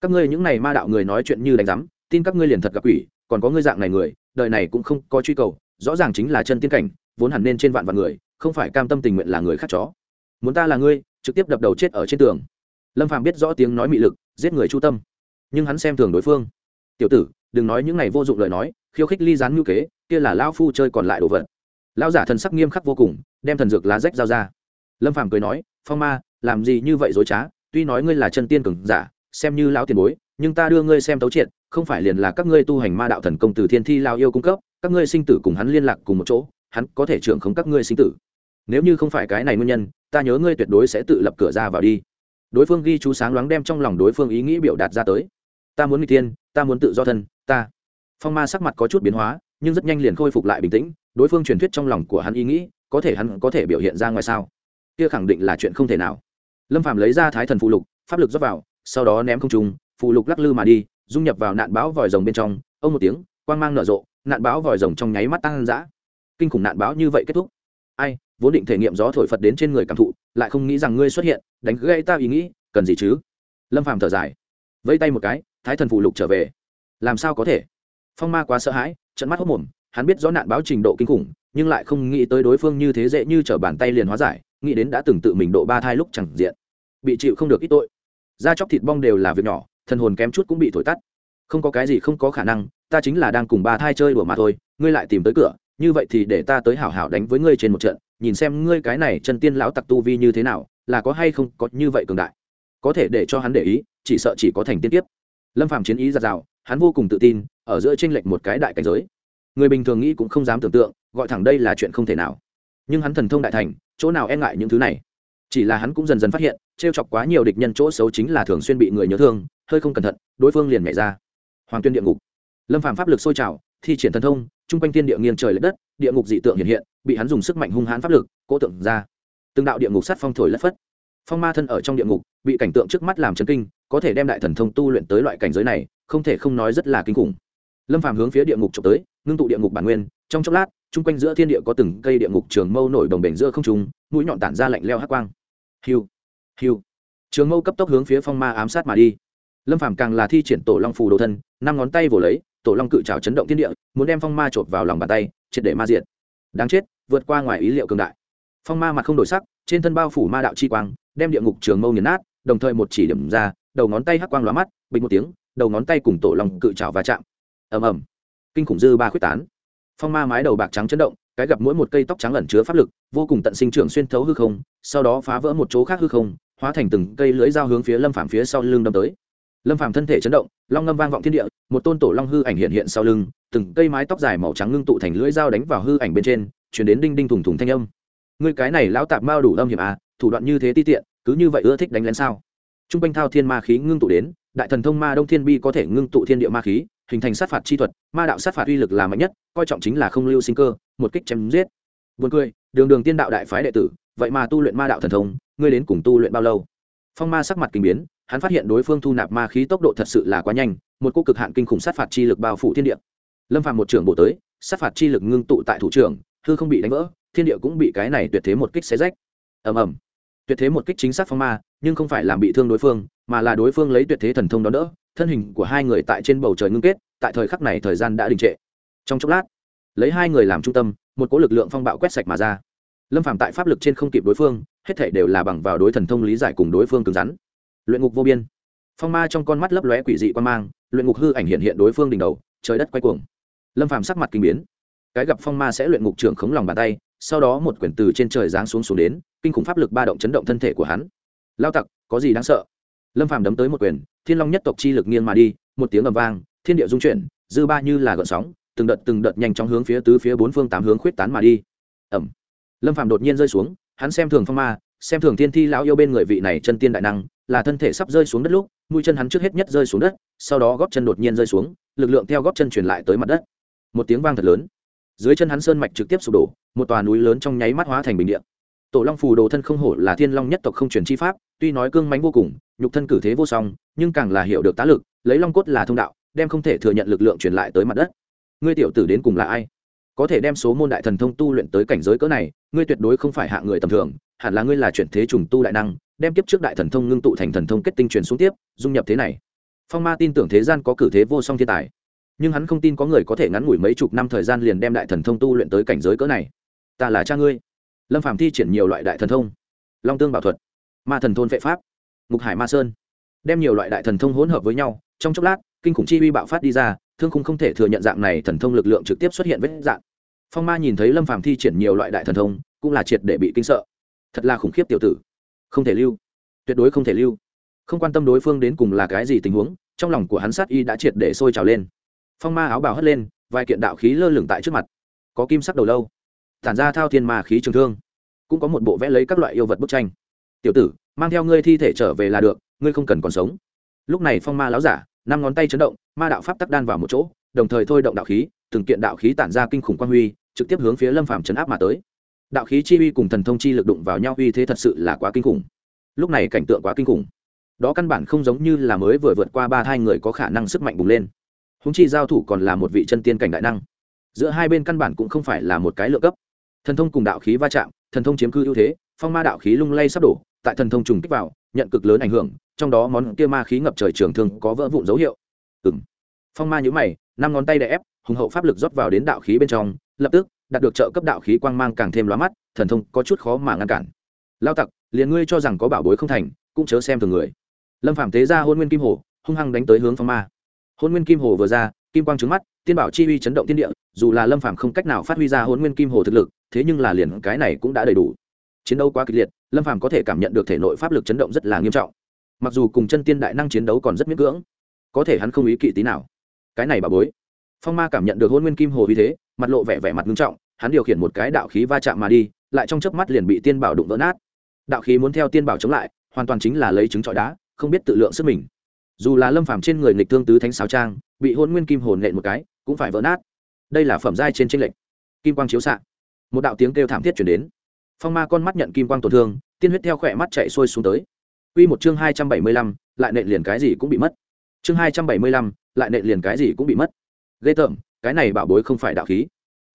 các ngươi những này ma đạo người nói chuyện như đánh giám tin các ngươi liền thật gặp quỷ còn có ngươi dạng này người đời này cũng không có truy cầu rõ ràng chính là chân tiên cảnh, vốn hẳn nên trên vạn vạn người, không phải cam tâm tình nguyện là người khác chó. Muốn ta là ngươi, trực tiếp đập đầu chết ở trên tường. Lâm phàm biết rõ tiếng nói mị lực, giết người chu tâm. Nhưng hắn xem thường đối phương. Tiểu tử, đừng nói những ngày vô dụng lời nói, khiêu khích ly gián ngữ kế, kia là lao phu chơi còn lại đồ vật. Lao giả thần sắc nghiêm khắc vô cùng, đem thần dược lá rách giao ra. Lâm phàm cười nói, phong ma, làm gì như vậy dối trá? Tuy nói ngươi là chân tiên cường giả, xem như lão tiền bối, nhưng ta đưa ngươi xem tấu triệt, không phải liền là các ngươi tu hành ma đạo thần công từ thiên thi lao yêu cung cấp các ngươi sinh tử cùng hắn liên lạc cùng một chỗ, hắn có thể trưởng không các ngươi sinh tử. Nếu như không phải cái này nguyên nhân, ta nhớ ngươi tuyệt đối sẽ tự lập cửa ra vào đi. Đối phương ghi chú sáng loáng đem trong lòng đối phương ý nghĩ biểu đạt ra tới. Ta muốn n g tiên ta muốn tự do thân, ta. Phong ma sắc mặt có chút biến hóa, nhưng rất nhanh liền khôi phục lại bình tĩnh, đối phương truyền thuyết trong lòng của hắn ý nghĩ, có thể hắn có thể biểu hiện ra ngoài sao? Kia khẳng định là chuyện không thể nào. Lâm phạm lấy ra thái thần phụ lục, pháp lực dốc vào, sau đó ném không trùng phụ lục lắc lư mà đi, dung nhập vào nạn báo vòi rồng bên trong, ông một tiếng quang mang nở rộ, nạn báo vòi rồng trong nháy mắt tăng dã kinh khủng nạn báo như vậy kết thúc. Ai, vốn định thể nghiệm gió thổi phật đến trên người cảm thụ, lại không nghĩ rằng ngươi xuất hiện, đánh gây ta ý nghĩ, cần gì chứ? Lâm phàm thở dài, vẫy tay một cái, thái thần phụ lục trở về. Làm sao có thể? Phong ma quá sợ hãi trận mắt hốc mồm, hắn biết rõ nạn báo trình độ kinh khủng, nhưng lại không nghĩ tới đối phương như thế dễ như trở bàn tay liền hóa giải, nghĩ đến đã từng tự mình độ ba thai lúc chẳng diện. Bị chịu không được ít tội. Da chóc thịt bong đều là việc nhỏ, thần hồn kém chút cũng bị thổi tắt. Không có cái gì không có khả năng ta chính là đang cùng ba thai chơi đùa mà thôi, ngươi lại tìm tới cửa, như vậy thì để ta tới hảo hảo đánh với ngươi trên một trận, nhìn xem ngươi cái này chân tiên lão tặc tu vi như thế nào, là có hay không có như vậy cường đại. Có thể để cho hắn để ý, chỉ sợ chỉ có thành tiên tiếp lâm phàm chiến ý giặt rào, hắn vô cùng tự tin, ở giữa tranh lệch một cái đại cảnh giới. Người bình thường nghĩ cũng không dám tưởng tượng, gọi thẳng đây là chuyện không thể nào. Nhưng hắn thần thông đại thành, chỗ nào e ngại những thứ này? Chỉ là hắn cũng dần dần phát hiện, trêu chọc quá nhiều địch nhân chỗ xấu chính là thường xuyên bị người nhớ thương, hơi không cẩn thận, đối phương liền nhảy ra. Hoàng tuyên địa ngục lâm phàm pháp lực sôi trào, thi triển thần thông, chung quanh thiên địa nghiêng trời l đất, địa ngục dị tượng hiện hiện, bị hắn dùng sức mạnh hung hãn pháp lực, cố tượng ra. Từng đạo địa ngục sát phong thổi lất phất. Phong ma thân ở trong địa ngục, bị cảnh tượng trước mắt làm chấn kinh, có thể đem đại thần thông tu luyện tới loại cảnh giới này, không thể không nói rất là kinh khủng. Lâm phàm hướng phía địa ngục trộm tới, ngưng tụ địa ngục bản nguyên, trong chốc lát, chung quanh giữa thiên địa có từng cây địa ngục trường mâu nổi đồng bể giữa không trung, mũi nhọn tản ra lạnh leo hắc quang. Hiu hiu. Trường mâu cấp tốc hướng phía phong ma ám sát mà đi. Lâm phàm càng là thi triển tổ long phù đồ thân, năm ngón tay vồ lấy tổ long cự trào chấn động thiên địa, muốn đem phong ma chộp vào lòng bàn tay, triệt để ma diệt. Đáng chết, vượt qua ngoài ý liệu cường đại. Phong ma mặt không đổi sắc, trên thân bao phủ ma đạo chi quang, đem địa ngục trường mâu nghiền nát, đồng thời một chỉ điểm ra, đầu ngón tay hắc quang lóa mắt, bình một tiếng, đầu ngón tay cùng tổ long cự trào va chạm. Ầm ầm. Kinh khủng dư ba khuyết tán. Phong ma mái đầu bạc trắng chấn động, cái gặp mỗi một cây tóc trắng ẩn chứa pháp lực, vô cùng tận sinh trưởng xuyên thấu hư không, sau đó phá vỡ một chỗ khác hư không, hóa thành từng cây lưới dao hướng phía lâm phàm phía sau lưng đâm tới lâm phàm thân thể chấn động long ngâm vang vọng thiên địa một tôn tổ long hư ảnh hiện hiện sau lưng từng cây mái tóc dài màu trắng ngưng tụ thành lưỡi dao đánh vào hư ảnh bên trên chuyển đến đinh đinh thùng thùng thanh âm. Ngươi cái này lão tạp mao đủ âm hiểm à thủ đoạn như thế ti tiện cứ như vậy ưa thích đánh lén sao? T r u n g quanh thao thiên ma khí ngưng tụ đến đại thần thông ma đông thiên bi có thể ngưng tụ thiên địa ma khí hình thành sát phạt chi thuật ma đạo sát phạt uy lực là mạnh nhất coi trọng chính là không lưu sinh cơ một kích chém giết. Buồn cười, đường đường tiên đạo đại phái đệ tử, vậy mà tu luyện ma đạo thần thông, ngươi đến cùng tu luyện bao lâu? Phong Ma sắc mặt kinh biến, hắn phát hiện đối phương thu nạp ma khí tốc độ thật sự là quá nhanh, một cô cực hạn kinh khủng sát phạt chi lực bao phủ thiên địa. Lâm phạm một trưởng bổ tới, sát phạt chi lực ngưng tụ tại thủ trưởng, hư không bị đánh vỡ, thiên địa cũng bị cái này tuyệt thế một kích xé rách. Ầm ầm tuyệt thế một kích chính xác phong ma nhưng không phải làm bị thương đối phương mà là đối phương lấy tuyệt thế thần thông đó đỡ thân hình của hai người tại trên bầu trời ngưng kết tại thời khắc này thời gian đã đình trệ trong chốc lát lấy hai người làm trung tâm một cỗ lực lượng phong bạo quét sạch mà ra lâm phạm tại pháp lực trên không kịp đối phương hết thể đều là bằng vào đối thần thông lý giải cùng đối phương cứng rắn luyện ngục vô biên. Phong ma trong con mắt lấp lóe quỷ dị quan mang, luyện ngục hư ảnh hiện hiện đối phương đỉnh đầu, trời đất quay cuồng. Lâm phàm sắc mặt kinh biến. Cái gặp phong ma sẽ luyện ngục trưởng khống lòng bàn tay, sau đó một quyển từ trên trời giáng xuống xuống đến, kinh khủng pháp lực ba động chấn động thân thể của hắn. Lao tặc, có gì đáng sợ? Lâm phàm đấm tới một quyền, thiên long nhất tộc chi lực nghiêng mà đi, một tiếng ầm vang, thiên địa dung chuyển, dư ba như là gợn sóng, từng đợt từng đợt nhanh chóng hướng phía tứ phía bốn phương tám hướng khuyết tán mà đi. Ẩm lâm phàm đột nhiên rơi xuống, hắn xem thường phong ma xem thường thiên thi lão yêu bên người vị này chân tiên đại năng, là thân thể sắp rơi xuống đất lúc, mũi chân hắn trước hết nhất rơi xuống đất, sau đó góp chân đột nhiên rơi xuống, lực lượng theo góp chân truyền lại tới mặt đất. Một tiếng vang thật lớn. Dưới chân hắn sơn mạch trực tiếp sụp đổ, một tòa núi lớn trong nháy mắt hóa thành bình điện tổ long phù đồ thân không hổ là thiên long nhất tộc không truyền chi pháp, tuy nói cương mánh vô cùng, nhục thân cử thế vô song, nhưng càng là hiểu được tá lực, lấy long cốt là thông đạo, đem không thể thừa nhận lực lượng truyền lại tới mặt đất. Ngươi tiểu tử đến cùng là ai? Có thể đem số môn đại thần thông tu luyện tới cảnh giới cỡ này, ngươi tuyệt đối không phải hạ người tầm thường hẳn là ngươi là chuyển thế trùng tu đại năng, đem kiếp trước đại thần thông ngưng tụ thành thần thông kết tinh truyền xuống tiếp, dung nhập thế này. Phong ma tin tưởng thế gian có cử thế vô song thiên tài. Nhưng hắn không tin có người có thể ngắn ngủi mấy chục năm thời gian liền đem đại thần thông tu luyện tới cảnh giới cỡ này. Ta là cha ngươi. Lâm phạm thi triển nhiều loại đại thần thông. Long tương bảo thuật. Ma thần thôn vệ pháp. Ngục hải ma sơn. Đem nhiều loại đại thần thông hỗn hợp với nhau, trong chốc lát, kinh khủng chi uy bạo phát đi ra, thương khung không thể thừa nhận dạng này thần thông lực lượng trực tiếp xuất hiện vết dạng. Phong ma nhìn thấy lâm phàm thi triển nhiều loại đại thần thông, cũng là triệt để bị kinh sợ thật là khủng khiếp tiểu tử. Không thể lưu. Tuyệt đối không thể lưu. Không quan tâm đối phương đến cùng là cái gì tình huống, trong lòng của hắn sát y đã triệt để sôi trào lên. Phong ma áo bào hất lên, vài kiện đạo khí lơ lửng tại trước mặt. Có kim sắc đầu lâu, tản ra thao thiên ma khí trường thương. Cũng có một bộ vẽ lấy các loại yêu vật bức tranh. Tiểu tử, mang theo ngươi thi thể trở về là được, ngươi không cần còn sống. Lúc này phong ma láo giả, năm ngón tay chấn động, ma đạo pháp tắc đan vào một chỗ, đồng thời thôi động đạo khí, từng kiện đạo khí tản ra kinh khủng quan huy, trực tiếp hướng phía lâm phàm chấn áp mà tới đạo khí chi uy cùng thần thông chi lực đụng vào nhau uy thế thật sự là quá kinh khủng. Lúc này cảnh tượng quá kinh khủng. Đó căn bản không giống như là mới vừa vượt qua ba hai người có khả năng sức mạnh bùng lên. Húng chi giao thủ còn là một vị chân tiên cảnh đại năng. Giữa hai bên căn bản cũng không phải là một cái lựa cấp. Thần thông cùng đạo khí va chạm, thần thông chiếm cư ưu thế, phong ma đạo khí lung lay sắp đổ, tại thần thông trùng kích vào, nhận cực lớn ảnh hưởng, trong đó món kia ma khí ngập trời trường thương có vỡ vụn dấu hiệu. Ừ m phong ma nhữ mày, năm ngón tay đè ép, hùng hậu pháp lực rót vào đến đạo khí bên trong, lập tức đạt được trợ cấp đạo khí quang mang càng thêm lóa mắt, thần thông có chút khó mà ngăn cản. Lao tặc, liền ngươi cho rằng có bảo bối không thành, cũng chớ xem thường người. Lâm phạm tế ra hôn nguyên kim hồ, hung hăng đánh tới hướng phong ma. Hôn nguyên kim hồ vừa ra, kim quang trứng mắt, tiên bảo chi uy chấn động tiên địa, dù là lâm phạm không cách nào phát huy ra hôn nguyên kim hồ thực lực, thế nhưng là liền cái này cũng đã đầy đủ. Chiến đấu quá kịch liệt, lâm phạm có thể cảm nhận được thể nội pháp lực chấn động rất là nghiêm trọng. Mặc dù cùng chân tiên đại năng chiến đấu còn rất miễn cưỡng, có thể hắn không ý kỵ tí nào. Cái này bà bối phong ma cảm nhận được hôn nguyên kim hồ uy thế mặt lộ vẻ vẻ mặt nghiêm trọng hắn điều khiển một cái đạo khí va chạm mà đi lại trong chớp mắt liền bị tiên bảo đụng vỡ nát. Đạo khí muốn theo tiên bảo chống lại hoàn toàn chính là lấy trứng trọi đá không biết tự lượng sức mình. Dù là lâm phàm trên người nghịch thương tứ thánh sáo trang bị hôn nguyên kim hồn nện một cái cũng phải vỡ nát. Đây là phẩm giai trên tranh lệch. Kim quang chiếu xạ. Một đạo tiếng kêu thảm thiết chuyển đến. Phong ma con mắt nhận kim quang tổn thương tiên huyết theo khỏe mắt chạy xuôi xuống tới. Quy một chương hai trăm bảy mươi lăm, lại nện liền cái gì cũng bị mất. Chương hai trăm bảy mươi lăm, lại nện liền cái gì cũng bị mất. Ghê tởm, cái này bảo bối không phải đạo khí.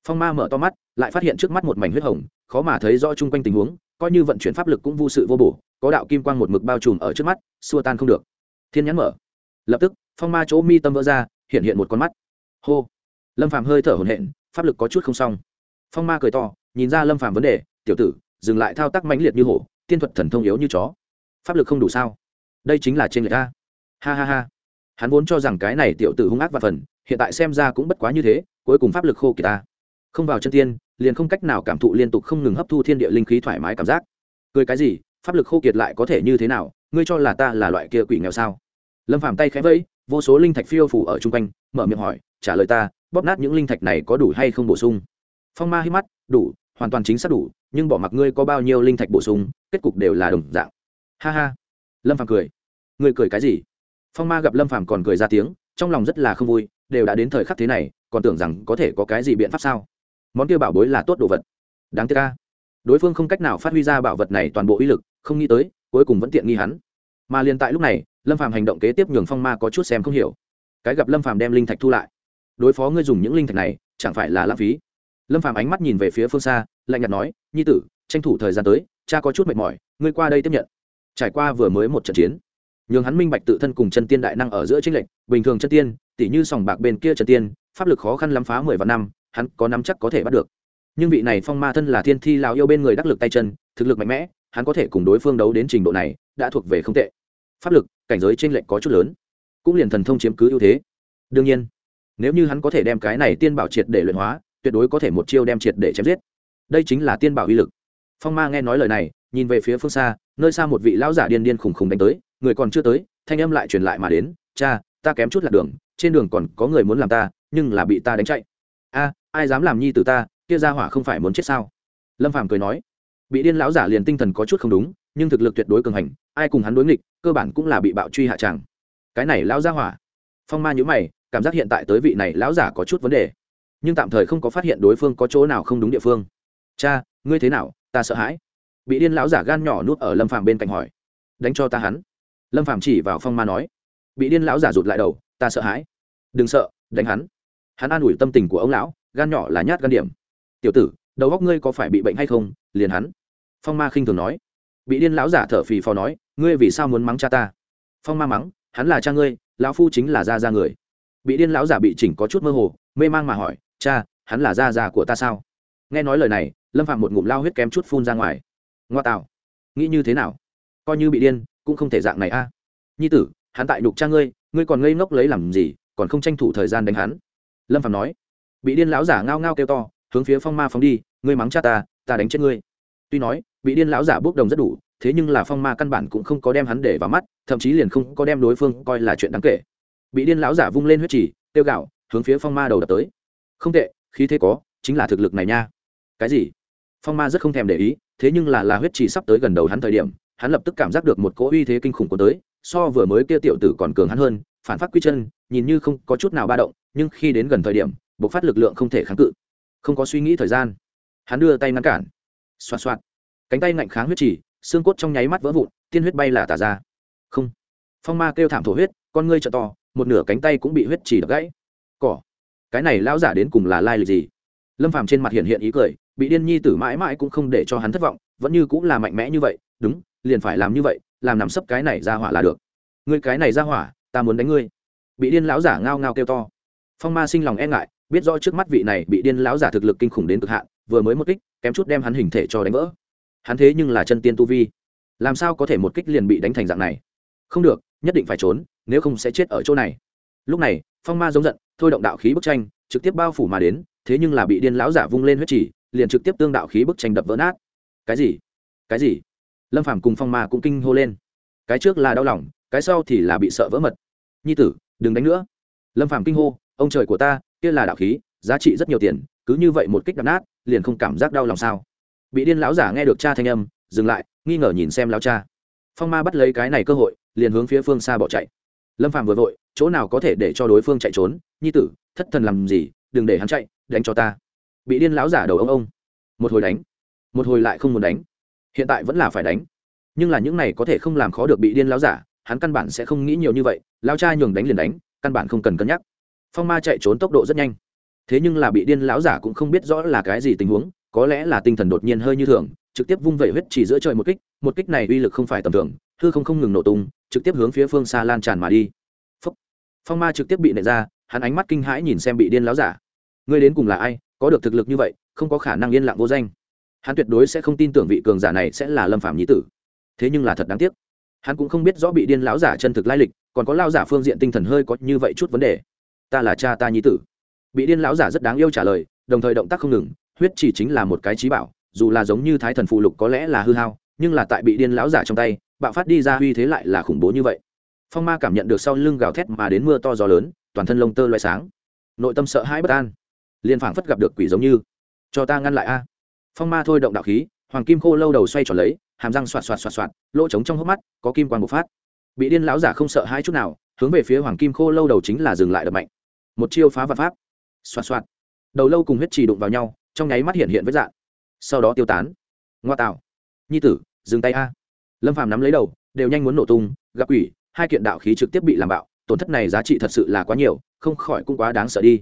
Phong Ma mở to mắt, lại phát hiện trước mắt một mảnh huyết hồng, khó mà thấy rõ chung quanh tình huống, coi như vận chuyển pháp lực cũng vô sự vô bổ, có đạo kim quang một mực bao trùm ở trước mắt, xua tan không được. Thiên nhãn mở. Lập tức, Phong Ma chỗ mi tâm vỡ ra, hiện hiện một con mắt. Hô. Lâm Phàm hơi thở hổn hển, pháp lực có chút không xong. Phong Ma cười to, nhìn ra Lâm Phàm vấn đề, "Tiểu tử, dừng lại thao tác mãnh liệt như hổ, tiên thuật thần thông yếu như chó." pháp lực không đủ sao đây chính là trên người ta ha ha ha hắn vốn cho rằng cái này tiểu tử hung ác và phần hiện tại xem ra cũng bất quá như thế, cuối cùng pháp lực khô kỳ ta. Không vào chân tiên, liền không cách nào cảm thụ liên tục không ngừng hấp thu thiên địa linh khí thoải mái cảm giác. Cười cái gì, pháp lực khô kiệt lại có thể như thế nào, ngươi cho là ta là loại kia quỷ nghèo sao? Lâm phàm tay khẽ vẫy, vô số linh thạch phiêu phủ ở chung quanh, mở miệng hỏi, trả lời ta, bóp nát những linh thạch này có đủ hay không bổ sung? Phong ma hít mắt, đủ, hoàn toàn chính xác đủ, nhưng bỏ mặc ngươi có bao nhiêu linh thạch bổ sung, kết cục đều là đồng dạng. Ha ha. Lâm phàm cười. Ngươi cười cái gì? Phong ma gặp lâm phàm còn cười ra tiếng, trong lòng rất là không vui đều đã đến thời khắc thế này, còn tưởng rằng có thể có cái gì biện pháp sao? Món kia bảo bối là tốt đồ vật. Đáng tiếc ca đối phương không cách nào phát huy ra bảo vật này toàn bộ uy lực, không nghĩ tới, cuối cùng vẫn tiện nghi hắn. Mà liền tại lúc này, lâm phàm hành động kế tiếp nhường phong ma có chút xem không hiểu. Cái gặp lâm phàm đem linh thạch thu lại. Đối phó ngươi dùng những linh thạch này, chẳng phải là lãng phí? Lâm phàm ánh mắt nhìn về phía phương xa, lạnh nhạt nói, nhi tử, tranh thủ thời gian tới, cha có chút mệt mỏi, ngươi qua đây tiếp nhận. Trải qua vừa mới một trận chiến, nhường hắn minh bạch tự thân cùng chân tiên đại năng ở giữa tranh lệch, bình thường chân tiên tỉ như sòng bạc bên kia trần tiên, pháp lực khó khăn lắm phá mười vạn năm, hắn có nắm chắc có thể bắt được. Nhưng vị này phong ma thân là thiên thi lào yêu bên người đắc lực tay chân, thực lực mạnh mẽ, hắn có thể cùng đối phương đấu đến trình độ này, đã thuộc về không tệ. Pháp lực, cảnh giới tranh lệch có chút lớn, cũng liền thần thông chiếm cứ ưu thế. Đương nhiên, nếu như hắn có thể đem cái này tiên bảo triệt để luyện hóa, tuyệt đối có thể một chiêu đem triệt để chém giết. Đây chính là tiên bảo uy lực. Phong ma nghe nói lời này, nhìn về phía phương xa, nơi xa một vị lão giả điên điên khùng khùng đánh tới, người còn chưa tới, thanh âm lại truyền lại mà đến, cha, ta kém chút lạc đường trên đường còn có người muốn làm ta, nhưng là bị ta đánh chạy. A, ai dám làm nhi từ ta, kia ra hỏa không phải muốn chết sao? Lâm phàm cười nói. Bị điên lão giả liền tinh thần có chút không đúng, nhưng thực lực tuyệt đối cường hành, ai cùng hắn đối nghịch, cơ bản cũng là bị bạo truy hạ tràng cái này lão gia hỏa. Phong ma nhữ mày, cảm giác hiện tại tới vị này lão giả có chút vấn đề. Nhưng tạm thời không có phát hiện đối phương có chỗ nào không đúng địa phương. Cha, ngươi thế nào, ta sợ hãi. Bị điên lão giả gan nhỏ nuốt ở lâm phàm bên cạnh hỏi. Đánh cho ta hắn. Lâm phàm chỉ vào phong ma nói. Bị điên lão giả rụt lại đầu ta sợ hãi. Đừng sợ, đánh hắn. Hắn an ủi tâm tình của ông lão, gan nhỏ là nhát gan điểm. Tiểu tử, đầu góc ngươi có phải bị bệnh hay không? Liền hắn. Phong ma khinh thường nói. Bị điên lão giả thở phì phò nói, ngươi vì sao muốn mắng cha ta? Phong ma mắng, hắn là cha ngươi, lão phu chính là gia gia người. Bị điên lão giả bị chỉnh có chút mơ hồ, mê mang mà hỏi, cha, hắn là gia gia của ta sao? Nghe nói lời này, lâm phạm một ngụm lao huyết kém chút phun ra ngoài. Ngoa tạo. Nghĩ như thế nào? Coi như bị điên, cũng không thể dạng này a. Nhi tử, hắn tại đục cha ngươi ngươi còn ngây ngốc lấy làm gì, còn không tranh thủ thời gian đánh hắn? Lâm phạm nói. Bị điên lão giả ngao ngao kêu to, hướng phía phong ma phóng đi, ngươi mắng cha ta ta đánh chết ngươi. Tuy nói, bị điên lão giả bốc đồng rất đủ, thế nhưng là phong ma căn bản cũng không có đem hắn để vào mắt, thậm chí liền không có đem đối phương coi là chuyện đáng kể. Bị điên lão giả vung lên huyết trì tiêu gạo, hướng phía phong ma đầu đập tới. Không tệ, khí thế có, chính là thực lực này nha. Cái gì? Phong ma rất không thèm để ý, thế nhưng là là huyết trì sắp tới gần đầu hắn thời điểm, hắn lập tức cảm giác được một cỗ uy thế kinh khủng của tới so vừa mới kia tiểu tử còn cường hắn hơn, phản phát quy chân, nhìn như không có chút nào ba động, nhưng khi đến gần thời điểm, bộc phát lực lượng không thể kháng cự. Không có suy nghĩ thời gian, hắn đưa tay ngăn cản. Xoa xoa cánh tay ngạnh kháng huyết chỉ, xương cốt trong nháy mắt vỡ vụn, tiên huyết bay là tả ra. Không. Phong ma kêu thảm thổ huyết, con ngươi trợ to, một nửa cánh tay cũng bị huyết chỉ đập gãy. Cỏ. Cái này lão giả đến cùng là lai lịch gì? Lâm phàm trên mặt hiện hiện ý cười, bị điên nhi tử mãi mãi cũng không để cho hắn thất vọng, vẫn như cũng là mạnh mẽ như vậy, đúng, liền phải làm như vậy làm nằm sấp cái này ra hỏa là được. Ngươi cái này ra hỏa, ta muốn đánh ngươi. Bị điên lão giả ngao ngao kêu to. Phong ma sinh lòng e ngại, biết rõ trước mắt vị này bị điên lão giả thực lực kinh khủng đến cực hạn, vừa mới một kích, kém chút đem hắn hình thể cho đánh vỡ. Hắn thế nhưng là chân tiên tu vi. Làm sao có thể một kích liền bị đánh thành dạng này? Không được, nhất định phải trốn, nếu không sẽ chết ở chỗ này. Lúc này, phong ma giống giận, thôi động đạo khí bức tranh, trực tiếp bao phủ mà đến, thế nhưng là bị điên lão giả vung lên huyết chỉ, liền trực tiếp tương đạo khí bức tranh đập vỡ nát. Cái gì? Cái gì? Lâm phàm cùng phong ma cũng kinh hô lên cái trước là đau lòng cái sau thì là bị sợ vỡ mật nhi tử đừng đánh nữa lâm phàm kinh hô ông trời của ta kia là đạo khí giá trị rất nhiều tiền cứ như vậy một kích đập nát liền không cảm giác đau lòng sao bị điên lão giả nghe được cha thanh âm dừng lại nghi ngờ nhìn xem lão cha phong ma bắt lấy cái này cơ hội liền hướng phía phương xa bỏ chạy lâm phàm vừa vội chỗ nào có thể để cho đối phương chạy trốn nhi tử thất thần làm gì đừng để hắn chạy đánh cho ta bị điên lão giả đầu ông ông một hồi đánh một hồi lại không muốn đánh hiện tại vẫn là phải đánh. Nhưng là những này có thể không làm khó được bị điên lão giả, hắn căn bản sẽ không nghĩ nhiều như vậy lao cha nhường đánh liền đánh, căn bản không cần cân nhắc. Phong ma chạy trốn tốc độ rất nhanh. Thế nhưng là bị điên lão giả cũng không biết rõ là cái gì tình huống, có lẽ là tinh thần đột nhiên hơi như thường, trực tiếp vung vẩy huyết chỉ giữa trời một kích một kích này uy lực không phải tầm thường, hư không không ngừng nổ tung, trực tiếp hướng phía phương xa lan tràn mà đi. Phong ma trực tiếp bị nệ ra, hắn ánh mắt kinh hãi nhìn xem bị điên lão giả. Ngươi đến cùng là ai, có được thực lực như vậy, không có khả năng yên lặng vô danh hắn tuyệt đối sẽ không tin tưởng vị cường giả này sẽ là lâm phạm nhí tử. Thế nhưng là thật đáng tiếc. Hắn cũng không biết rõ bị điên lão giả chân thực lai lịch, còn có lao giả phương diện tinh thần hơi có như vậy chút vấn đề. Ta là cha ta nhí tử. Bị điên lão giả rất đáng yêu trả lời, đồng thời động tác không ngừng, huyết chỉ chính là một cái trí bảo, dù là giống như thái thần phụ lục có lẽ là hư hao, nhưng là tại bị điên lão giả trong tay, bạo phát đi ra uy thế lại là khủng bố như vậy. Phong ma cảm nhận được sau lưng gào thét mà đến mưa to gió lớn, toàn thân lông tơ loay sáng. Nội tâm sợ hãi bất an. Liền phảng phất gặp được quỷ giống như. Cho ta ngăn lại a phong ma thôi động đạo khí, hoàng kim khô lâu đầu xoay tròn lấy, hàm răng xoạt xoạt xoạt xoạt, lỗ trống trong hốc mắt, có kim quang bộc phát. Bị điên lão giả không sợ hai chút nào, hướng về phía hoàng kim khô lâu đầu chính là dừng lại đập mạnh. Một chiêu phá vật pháp. Xoạt xoạt. Đầu lâu cùng huyết trì đụng vào nhau, trong nháy mắt hiện hiện với dạng. Sau đó tiêu tán. Ngoa tạo. Nhi tử, dừng tay a. Lâm phàm nắm lấy đầu, đều nhanh muốn nổ tung, gặp quỷ, hai kiện đạo khí trực tiếp bị làm bạo, tổn thất này giá trị thật sự là quá nhiều, không khỏi cũng quá đáng sợ đi.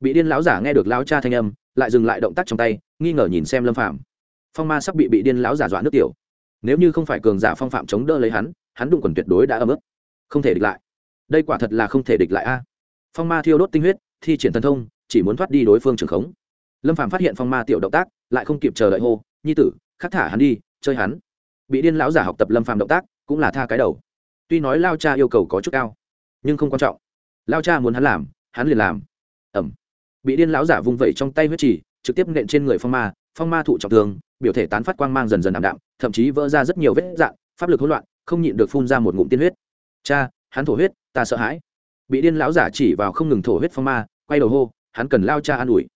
Bị điên lão giả nghe được lão cha thanh âm lại dừng lại động tác trong tay nghi ngờ nhìn xem lâm Phạm, phong ma sắp bị bị điên lão giả dọa nước tiểu. Nếu như không phải cường giả phong phạm chống đỡ lấy hắn hắn đụng quần tuyệt đối đã ấm ức. Không thể địch lại. Đây quả thật là không thể địch lại a. Phong ma thiêu đốt tinh huyết thi triển thần thông chỉ muốn thoát đi đối phương trường khống. Lâm Phạm phát hiện phong ma tiểu động tác lại không kịp chờ đợi hô nhi tử khắc thả hắn đi chơi hắn. Bị điên lão giả học tập lâm Phạm động tác cũng là tha cái đầu. Tuy nói lao cha yêu cầu có chút cao nhưng không quan trọng. Lao cha muốn hắn làm hắn liền làm. Ẩm bị điên lão giả vung vẩy trong tay huyết trì, trực tiếp nện trên người phong ma phong ma thụ trọng thương, biểu thể tán phát quang mang dần dần ảm đạm, thậm chí vỡ ra rất nhiều vết dạn pháp lực hỗn loạn, không nhịn được phun ra một ngụm tiên huyết. Cha, hắn thổ huyết, ta sợ hãi. Bị điên lão giả chỉ vào không ngừng thổ huyết phong ma, quay đầu hô, hắn cần lao cha an ủi.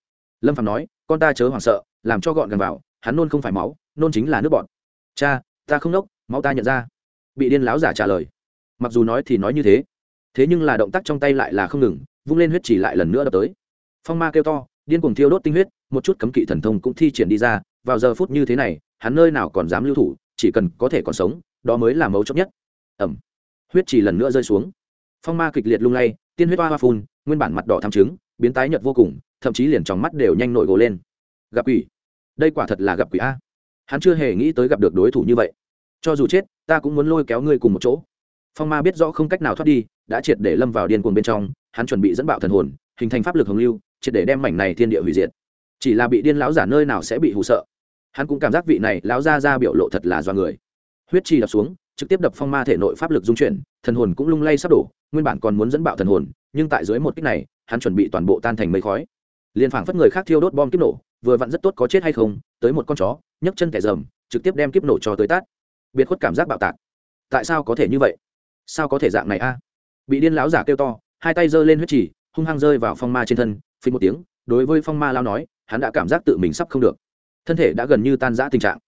Lâm phạm nói, con ta chớ hoảng sợ, làm cho gọn gần vào, hắn nôn không phải máu, nôn chính là nước bọn cha, ta không nốc, máu ta nhận ra. Bị điên lão giả trả lời. Mặc dù nói thì nói như thế thế nhưng là động tác trong tay lại là không ngừng, vung lên huyết chỉ lại lần nữa đập tới phong ma kêu to, điên cuồng thiêu đốt tinh huyết, một chút cấm kỵ thần thông cũng thi triển đi ra, vào giờ phút như thế này, hắn nơi nào còn dám lưu thủ, chỉ cần có thể còn sống, đó mới là mấu chốt nhất. Ẩm. Huyết chỉ lần nữa rơi xuống. Phong ma kịch liệt lung lay, tiên huyết hoa hoa phun, nguyên bản mặt đỏ tham trứng, biến tái nhợt vô cùng, thậm chí liền trong mắt đều nhanh nổi gồ lên. Gặp quỷ. Đây quả thật là gặp quỷ a. Hắn chưa hề nghĩ tới gặp được đối thủ như vậy. Cho dù chết, ta cũng muốn lôi kéo ngươi cùng một chỗ. Phong ma biết rõ không cách nào thoát đi, đã triệt để lâm vào điên cuồng bên trong, hắn chuẩn bị dẫn bạo thần hồn, hình thành pháp lực hồng lưu triệt để đem mảnh này thiên địa hủy diệt. Chỉ là bị điên lão giả nơi nào sẽ bị hù sợ. Hắn cũng cảm giác vị này lão ra ra biểu lộ thật là do người. Huyết chi đập xuống, trực tiếp đập phong ma thể nội pháp lực dung chuyển, thần hồn cũng lung lay sắp đổ, nguyên bản còn muốn dẫn bạo thần hồn, nhưng tại dưới một kích này, hắn chuẩn bị toàn bộ tan thành mây khói. Liền phảng phất người khác thiêu đốt bom kiếp nổ, vừa vặn rất tốt có chết hay không, tới một con chó, nhấc chân kẻ dầm, trực tiếp đem kiếp nổ cho tới tát. Biệt khuất cảm giác bạo tạc. Tại sao có thể như vậy? Sao có thể dạng này a? Bị điên lão giả kêu to, hai tay giơ lên huyết chỉ hung hăng rơi vào phong ma trên thân phình một tiếng đối với phong ma lao nói hắn đã cảm giác tự mình sắp không được. Thân thể đã gần như tan rã tình trạng.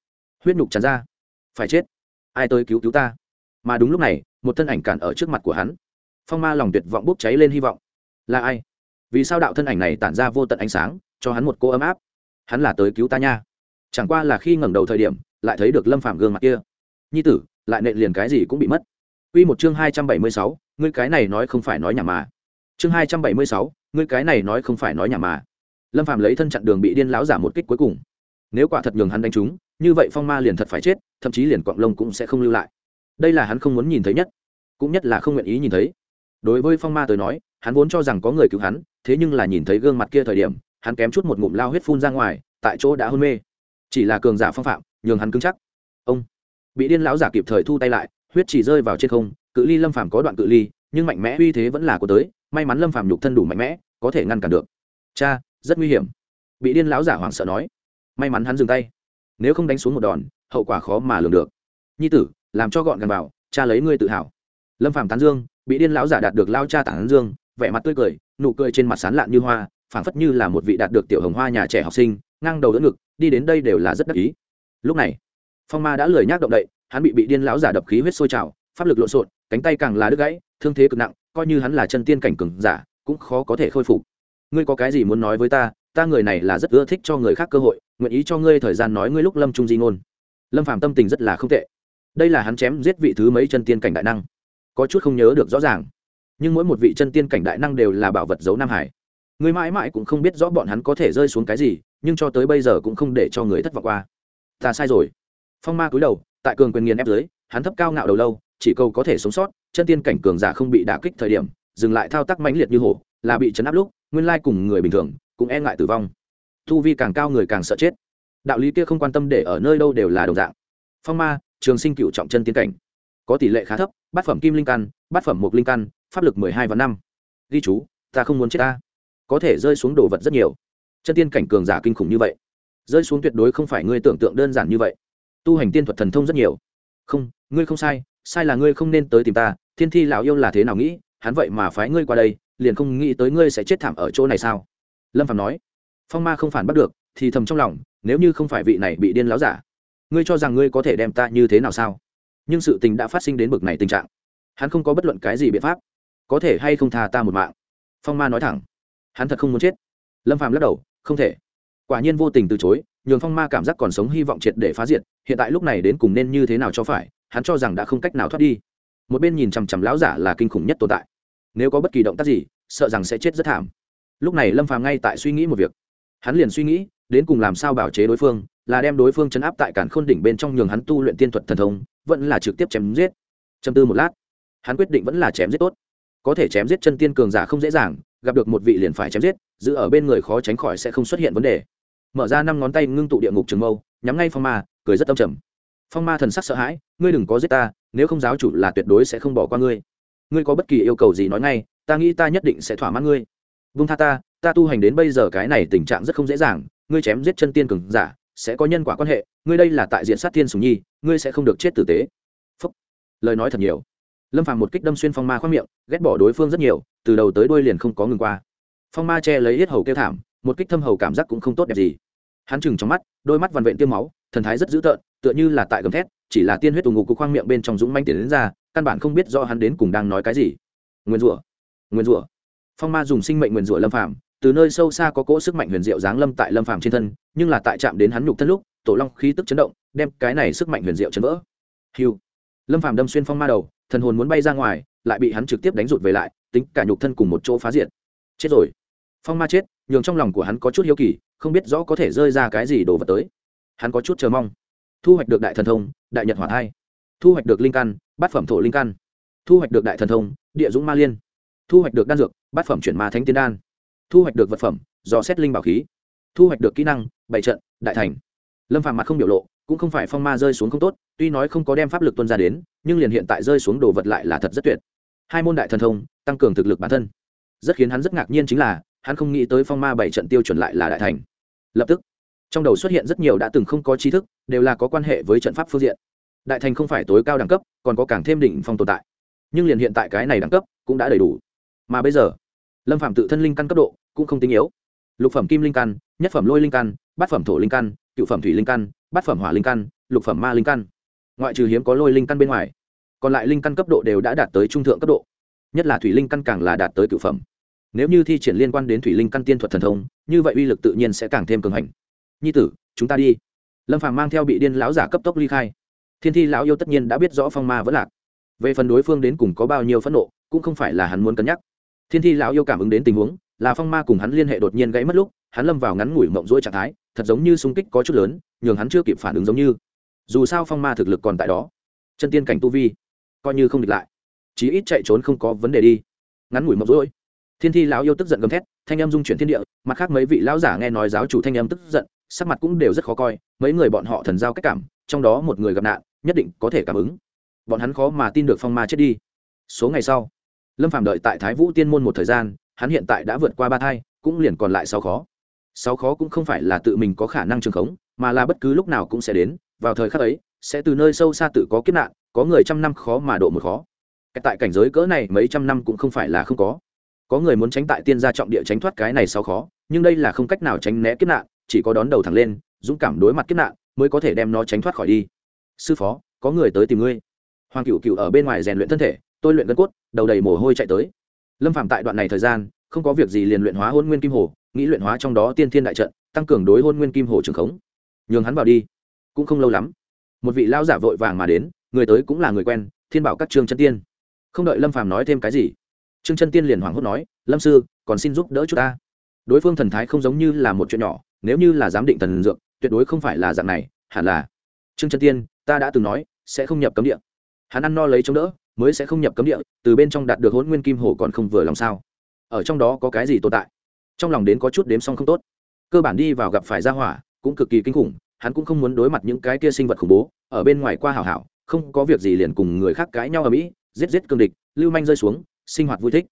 Huyết nhục tràn ra. Phải chết. Ai tới cứu cứu ta? Mà đúng lúc này một thân ảnh cản ở trước mặt của hắn. Phong ma lòng tuyệt vọng bốc cháy lên hy vọng. Là ai? Vì sao đạo thân ảnh này tản ra vô tận ánh sáng cho hắn một cô ấm áp? Hắn là tới cứu ta nha. Chẳng qua là khi ngẩng đầu thời điểm lại thấy được lâm phạm gương mặt kia. Nhi tử lại nện liền cái gì cũng bị mất. Quy một chương hai trăm bảy mươi sáu, ngươi cái này nói không phải nói nhảm mà. Chương hai trăm bảy mươi sáu, ngươi cái này nói không phải nói nhảm mà. Lâm Phạm lấy thân chặn đường bị điên lão giả một kích cuối cùng. Nếu quả thật nhường hắn đánh trúng, như vậy phong ma liền thật phải chết, thậm chí liền quạng lông cũng sẽ không lưu lại. Đây là hắn không muốn nhìn thấy nhất, cũng nhất là không nguyện ý nhìn thấy. Đối với phong ma tới nói, hắn vốn cho rằng có người cứu hắn, thế nhưng là nhìn thấy gương mặt kia thời điểm, hắn kém chút một ngụm lao huyết phun ra ngoài, tại chỗ đã hôn mê. Chỉ là cường giả phong phạm, nhường hắn cứng chắc. Ông bị điên lão giả kịp thời thu tay lại, huyết chỉ rơi vào trên không cự ly lâm phàm có đoạn cự ly nhưng mạnh mẽ uy thế vẫn là của tới may mắn lâm phàm nhục thân đủ mạnh mẽ, có thể ngăn cản được. Cha, rất nguy hiểm. Bị điên lão giả hoảng sợ nói. May mắn hắn dừng tay. Nếu không đánh xuống một đòn, hậu quả khó mà lường được. Nhi tử, làm cho gọn gàng vào, cha lấy ngươi tự hào. Lâm phàm tán dương, bị điên lão giả đạt được lao cha tán dương, vẻ mặt tươi cười, nụ cười trên mặt sán lạn như hoa, phảng phất như là một vị đạt được tiểu hồng hoa nhà trẻ học sinh, ngang đầu đỡ ngực, đi đến đây đều là rất đắc ý. Lúc này, phong ma đã lười nhác động đậy, hắn bị bị điên lão giả đập khí huyết sôi trào, pháp lực lộn xộn, cánh tay càng là đứt gãy, thương thế cực nặng coi như hắn là chân tiên cảnh cường giả, cũng khó có thể khôi phục. Ngươi có cái gì muốn nói với ta? Ta người này là rất ưa thích cho người khác cơ hội, nguyện ý cho ngươi thời gian nói ngươi lúc lâm trung di ngôn. Lâm phàm tâm tình rất là không tệ. Đây là hắn chém giết vị thứ mấy chân tiên cảnh đại năng. Có chút không nhớ được rõ ràng. Nhưng mỗi một vị chân tiên cảnh đại năng đều là bảo vật giấu nam hải. Người mãi mãi cũng không biết rõ bọn hắn có thể rơi xuống cái gì, nhưng cho tới bây giờ cũng không để cho người thất vọng qua. Ta sai rồi. Phong ma cúi đầu, tại cường quyền nghiền ép dưới, hắn thấp cao ngạo đầu lâu, chỉ cầu có thể sống sót chân tiên cảnh cường giả không bị đả kích thời điểm, dừng lại thao tác mãnh liệt như hổ, là bị chấn áp lúc, nguyên lai cùng người bình thường, cũng e ngại tử vong. Thu vi càng cao người càng sợ chết. Đạo lý kia không quan tâm để ở nơi đâu đều là đồng dạng. Phong ma, trường sinh cựu trọng chân tiên cảnh. Có tỷ lệ khá thấp, bát phẩm kim linh căn, bát phẩm mục linh căn, pháp lực mười hai và năm. Ghi chú, ta không muốn chết ta. Có thể rơi xuống đồ vật rất nhiều. Chân tiên cảnh cường giả kinh khủng như vậy. Rơi xuống tuyệt đối không phải ngươi tưởng tượng đơn giản như vậy. Tu hành tiên thuật thần thông rất nhiều. Không, ngươi không sai sai là ngươi không nên tới tìm ta, thiên thi lão yêu là thế nào nghĩ, hắn vậy mà phái ngươi qua đây, liền không nghĩ tới ngươi sẽ chết thảm ở chỗ này sao? Lâm phạm nói. Phong ma không phản bắt được, thì thầm trong lòng, nếu như không phải vị này bị điên láo giả, ngươi cho rằng ngươi có thể đem ta như thế nào sao? Nhưng sự tình đã phát sinh đến bực này tình trạng. Hắn không có bất luận cái gì biện pháp. Có thể hay không tha ta một mạng? Phong ma nói thẳng. Hắn thật không muốn chết. Lâm phạm lắc đầu, không thể. Quả nhiên vô tình từ chối, nhường phong ma cảm giác còn sống hy vọng triệt để phá diệt, hiện tại lúc này đến cùng nên như thế nào cho phải hắn cho rằng đã không cách nào thoát đi. Một bên nhìn chằm chằm lão giả là kinh khủng nhất tồn tại. Nếu có bất kỳ động tác gì, sợ rằng sẽ chết rất thảm. Lúc này lâm phàm ngay tại suy nghĩ một việc. Hắn liền suy nghĩ, đến cùng làm sao bảo chế đối phương, là đem đối phương chấn áp tại cản khôn đỉnh bên trong nhường hắn tu luyện tiên thuật thần thông, vẫn là trực tiếp chém giết. Châm tư một lát, hắn quyết định vẫn là chém giết tốt. Có thể chém giết chân tiên cường giả không dễ dàng, gặp được một vị liền phải chém giết, giữ ở bên người khó tránh khỏi sẽ không xuất hiện vấn đề. Mở ra năm ngón tay ngưng tụ địa ngục trường mâu, nhắm ngay phong ma, cười rất tâm trầm phong ma thần sắc sợ hãi, ngươi đừng có giết ta, nếu không giáo chủ là tuyệt đối sẽ không bỏ qua ngươi. Ngươi có bất kỳ yêu cầu gì nói ngay, ta nghĩ ta nhất định sẽ thỏa mãn ngươi. Vung tha ta ta tu hành đến bây giờ cái này tình trạng rất không dễ dàng, ngươi chém giết chân tiên cường giả, sẽ có nhân quả quan hệ, ngươi đây là tại diện sát tiên sùng nhi, ngươi sẽ không được chết tử tế. Phúc. lời nói thật nhiều. Lâm phàm một kích đâm xuyên phong ma khoác miệng, ghét bỏ đối phương rất nhiều, từ đầu tới đuôi liền không có ngừng qua. Phong ma che lấy hết hầu kêu thảm, một kích thâm hầu cảm giác cũng không tốt đẹp gì. Hắn chừng trong mắt, đôi mắt vằn vện tiêm máu, thần thái rất dữ tợn tựa như là tại gầm thét, chỉ là tiên huyết tù ngục của khoang miệng bên trong dũng manh tiến đến ra, căn bản không biết do hắn đến cùng đang nói cái gì. Nguyên rủa nguyên rủa. Phong ma dùng sinh mệnh nguyên rủa lâm phàm, từ nơi sâu xa có cỗ sức mạnh huyền diệu giáng lâm tại lâm phàm trên thân, nhưng là tại chạm đến hắn nhục thân lúc, tổ long khí tức chấn động, đem cái này sức mạnh huyền diệu chấn vỡ. Hiu lâm phàm đâm xuyên phong ma đầu, thần hồn muốn bay ra ngoài, lại bị hắn trực tiếp đánh rụt về lại, tính cả nhục thân cùng một chỗ phá diệt. Chết rồi. Phong ma chết, nhường trong lòng của hắn có chút hiếu kỳ, không biết rõ có thể rơi ra cái gì đồ vật tới. Hắn có chút chờ mong thu hoạch được đại thần thông, đại nhật hỏa thai. Thu hoạch được linh căn, bát phẩm thổ linh căn. Thu hoạch được đại thần thông, địa dũng ma liên. Thu hoạch được đan dược, bát phẩm chuyển ma thánh tiên đan. Thu hoạch được vật phẩm, do xét linh bảo khí. Thu hoạch được kỹ năng bảy trận, đại thành. Lâm phàm mặt không biểu lộ, cũng không phải phong ma rơi xuống không tốt, tuy nói không có đem pháp lực tuân ra đến, nhưng liền hiện tại rơi xuống đồ vật lại là thật rất tuyệt. Hai môn đại thần thông, tăng cường thực lực bản thân. Rất khiến hắn rất ngạc nhiên chính là, hắn không nghĩ tới phong ma bảy trận tiêu chuẩn lại là đại thành. Lập tức trong đầu xuất hiện rất nhiều đã từng không có tri thức, đều là có quan hệ với trận pháp phương diện. Đại thành không phải tối cao đẳng cấp, còn có càng thêm đỉnh phong tồn tại. Nhưng liền hiện tại cái này đẳng cấp cũng đã đầy đủ. Mà bây giờ, lâm phạm tự thân linh căn cấp độ cũng không tinh yếu. Lục phẩm kim linh căn, nhất phẩm lôi linh căn, bát phẩm thổ linh căn, cựu phẩm thủy linh căn, bát phẩm hỏa linh căn, lục phẩm ma linh căn. Ngoại trừ hiếm có lôi linh căn bên ngoài, còn lại linh căn cấp độ đều đã đạt tới trung thượng cấp độ. Nhất là thủy linh căn càng là đạt tới cựu phẩm. Nếu như thi triển liên quan đến thủy linh căn tiên thuật thần thông, như vậy uy lực tự nhiên sẽ càng thêm cường hành nhi tử, chúng ta đi. Lâm phàm mang theo bị điên lão giả cấp tốc ly khai. Thiên thi lão yêu tất nhiên đã biết rõ phong ma vẫn lạc. Về phần đối phương đến cùng có bao nhiêu phẫn nộ, cũng không phải là hắn muốn cân nhắc. Thiên thi lão yêu cảm ứng đến tình huống, là phong ma cùng hắn liên hệ đột nhiên gãy mất lúc, hắn lâm vào ngắn ngủi mộng rỗi trạng thái, thật giống như sung kích có chút lớn, nhường hắn chưa kịp phản ứng giống như. Dù sao phong ma thực lực còn tại đó. Chân tiên cảnh tu vi, coi như không địch lại, chí ít chạy trốn không có vấn đề đi. Ngắn ngủi mộng rỗi. Thiên thi lão yêu tức giận gầm thét, thanh em dung chuyển thiên địa, mặt khác mấy vị lão giả nghe nói giáo chủ thanh em tức giận sắc mặt cũng đều rất khó coi, mấy người bọn họ thần giao cách cảm, trong đó một người gặp nạn, nhất định có thể cảm ứng. Bọn hắn khó mà tin được phong ma chết đi. Số ngày sau, lâm phạm đợi tại thái vũ tiên môn một thời gian, hắn hiện tại đã vượt qua ba thai, cũng liền còn lại sáu khó. Sáu khó cũng không phải là tự mình có khả năng trường khống, mà là bất cứ lúc nào cũng sẽ đến, vào thời khắc ấy, sẽ từ nơi sâu xa tự có kiếp nạn, có người trăm năm khó mà độ một khó. Tại cảnh giới cỡ này mấy trăm năm cũng không phải là không có có người muốn tránh tại tiên gia trọng địa tránh thoát cái này sau khó, nhưng đây là không cách nào tránh né kiếp nạn, chỉ có đón đầu thẳng lên, dũng cảm đối mặt kiếp nạn mới có thể đem nó tránh thoát khỏi đi. Sư phó, có người tới tìm ngươi. Hoàng cựu cựu ở bên ngoài rèn luyện thân thể, tôi luyện gân cốt, đầu đầy mồ hôi chạy tới. Lâm phạm tại đoạn này thời gian, không có việc gì liền luyện hóa hôn nguyên kim hồ, nghĩ luyện hóa trong đó tiên thiên đại trận, tăng cường đối hôn nguyên kim hồ trường khống. Nhường hắn vào đi. Cũng không lâu lắm, một vị lao giả vội vàng mà đến, người tới cũng là người quen, thiên bảo các trương chân tiên. Không đợi lâm phàm nói thêm cái gì trương chân tiên liền hoảng hốt nói, lâm sư, còn xin giúp đỡ chúng ta. Đối phương thần thái không giống như là một chuyện nhỏ, nếu như là giám định thần dược, tuyệt đối không phải là dạng này, hẳn là trương chân tiên, ta đã từng nói, sẽ không nhập cấm địa. Hắn ăn no lấy chống đỡ, mới sẽ không nhập cấm địa, từ bên trong đạt được hôn nguyên kim hồ còn không vừa lòng sao? Ở trong đó có cái gì tồn tại? Trong lòng đến có chút đếm xong không tốt. Cơ bản đi vào gặp phải ra hỏa, cũng cực kỳ kinh khủng, hắn cũng không muốn đối mặt những cái kia sinh vật khủng bố, ở bên ngoài qua hảo hảo, không có việc gì liền cùng người khác cãi nhau ở mỹ, giết giết cương địch, lưu manh rơi xuống sinh hoạt vui thích.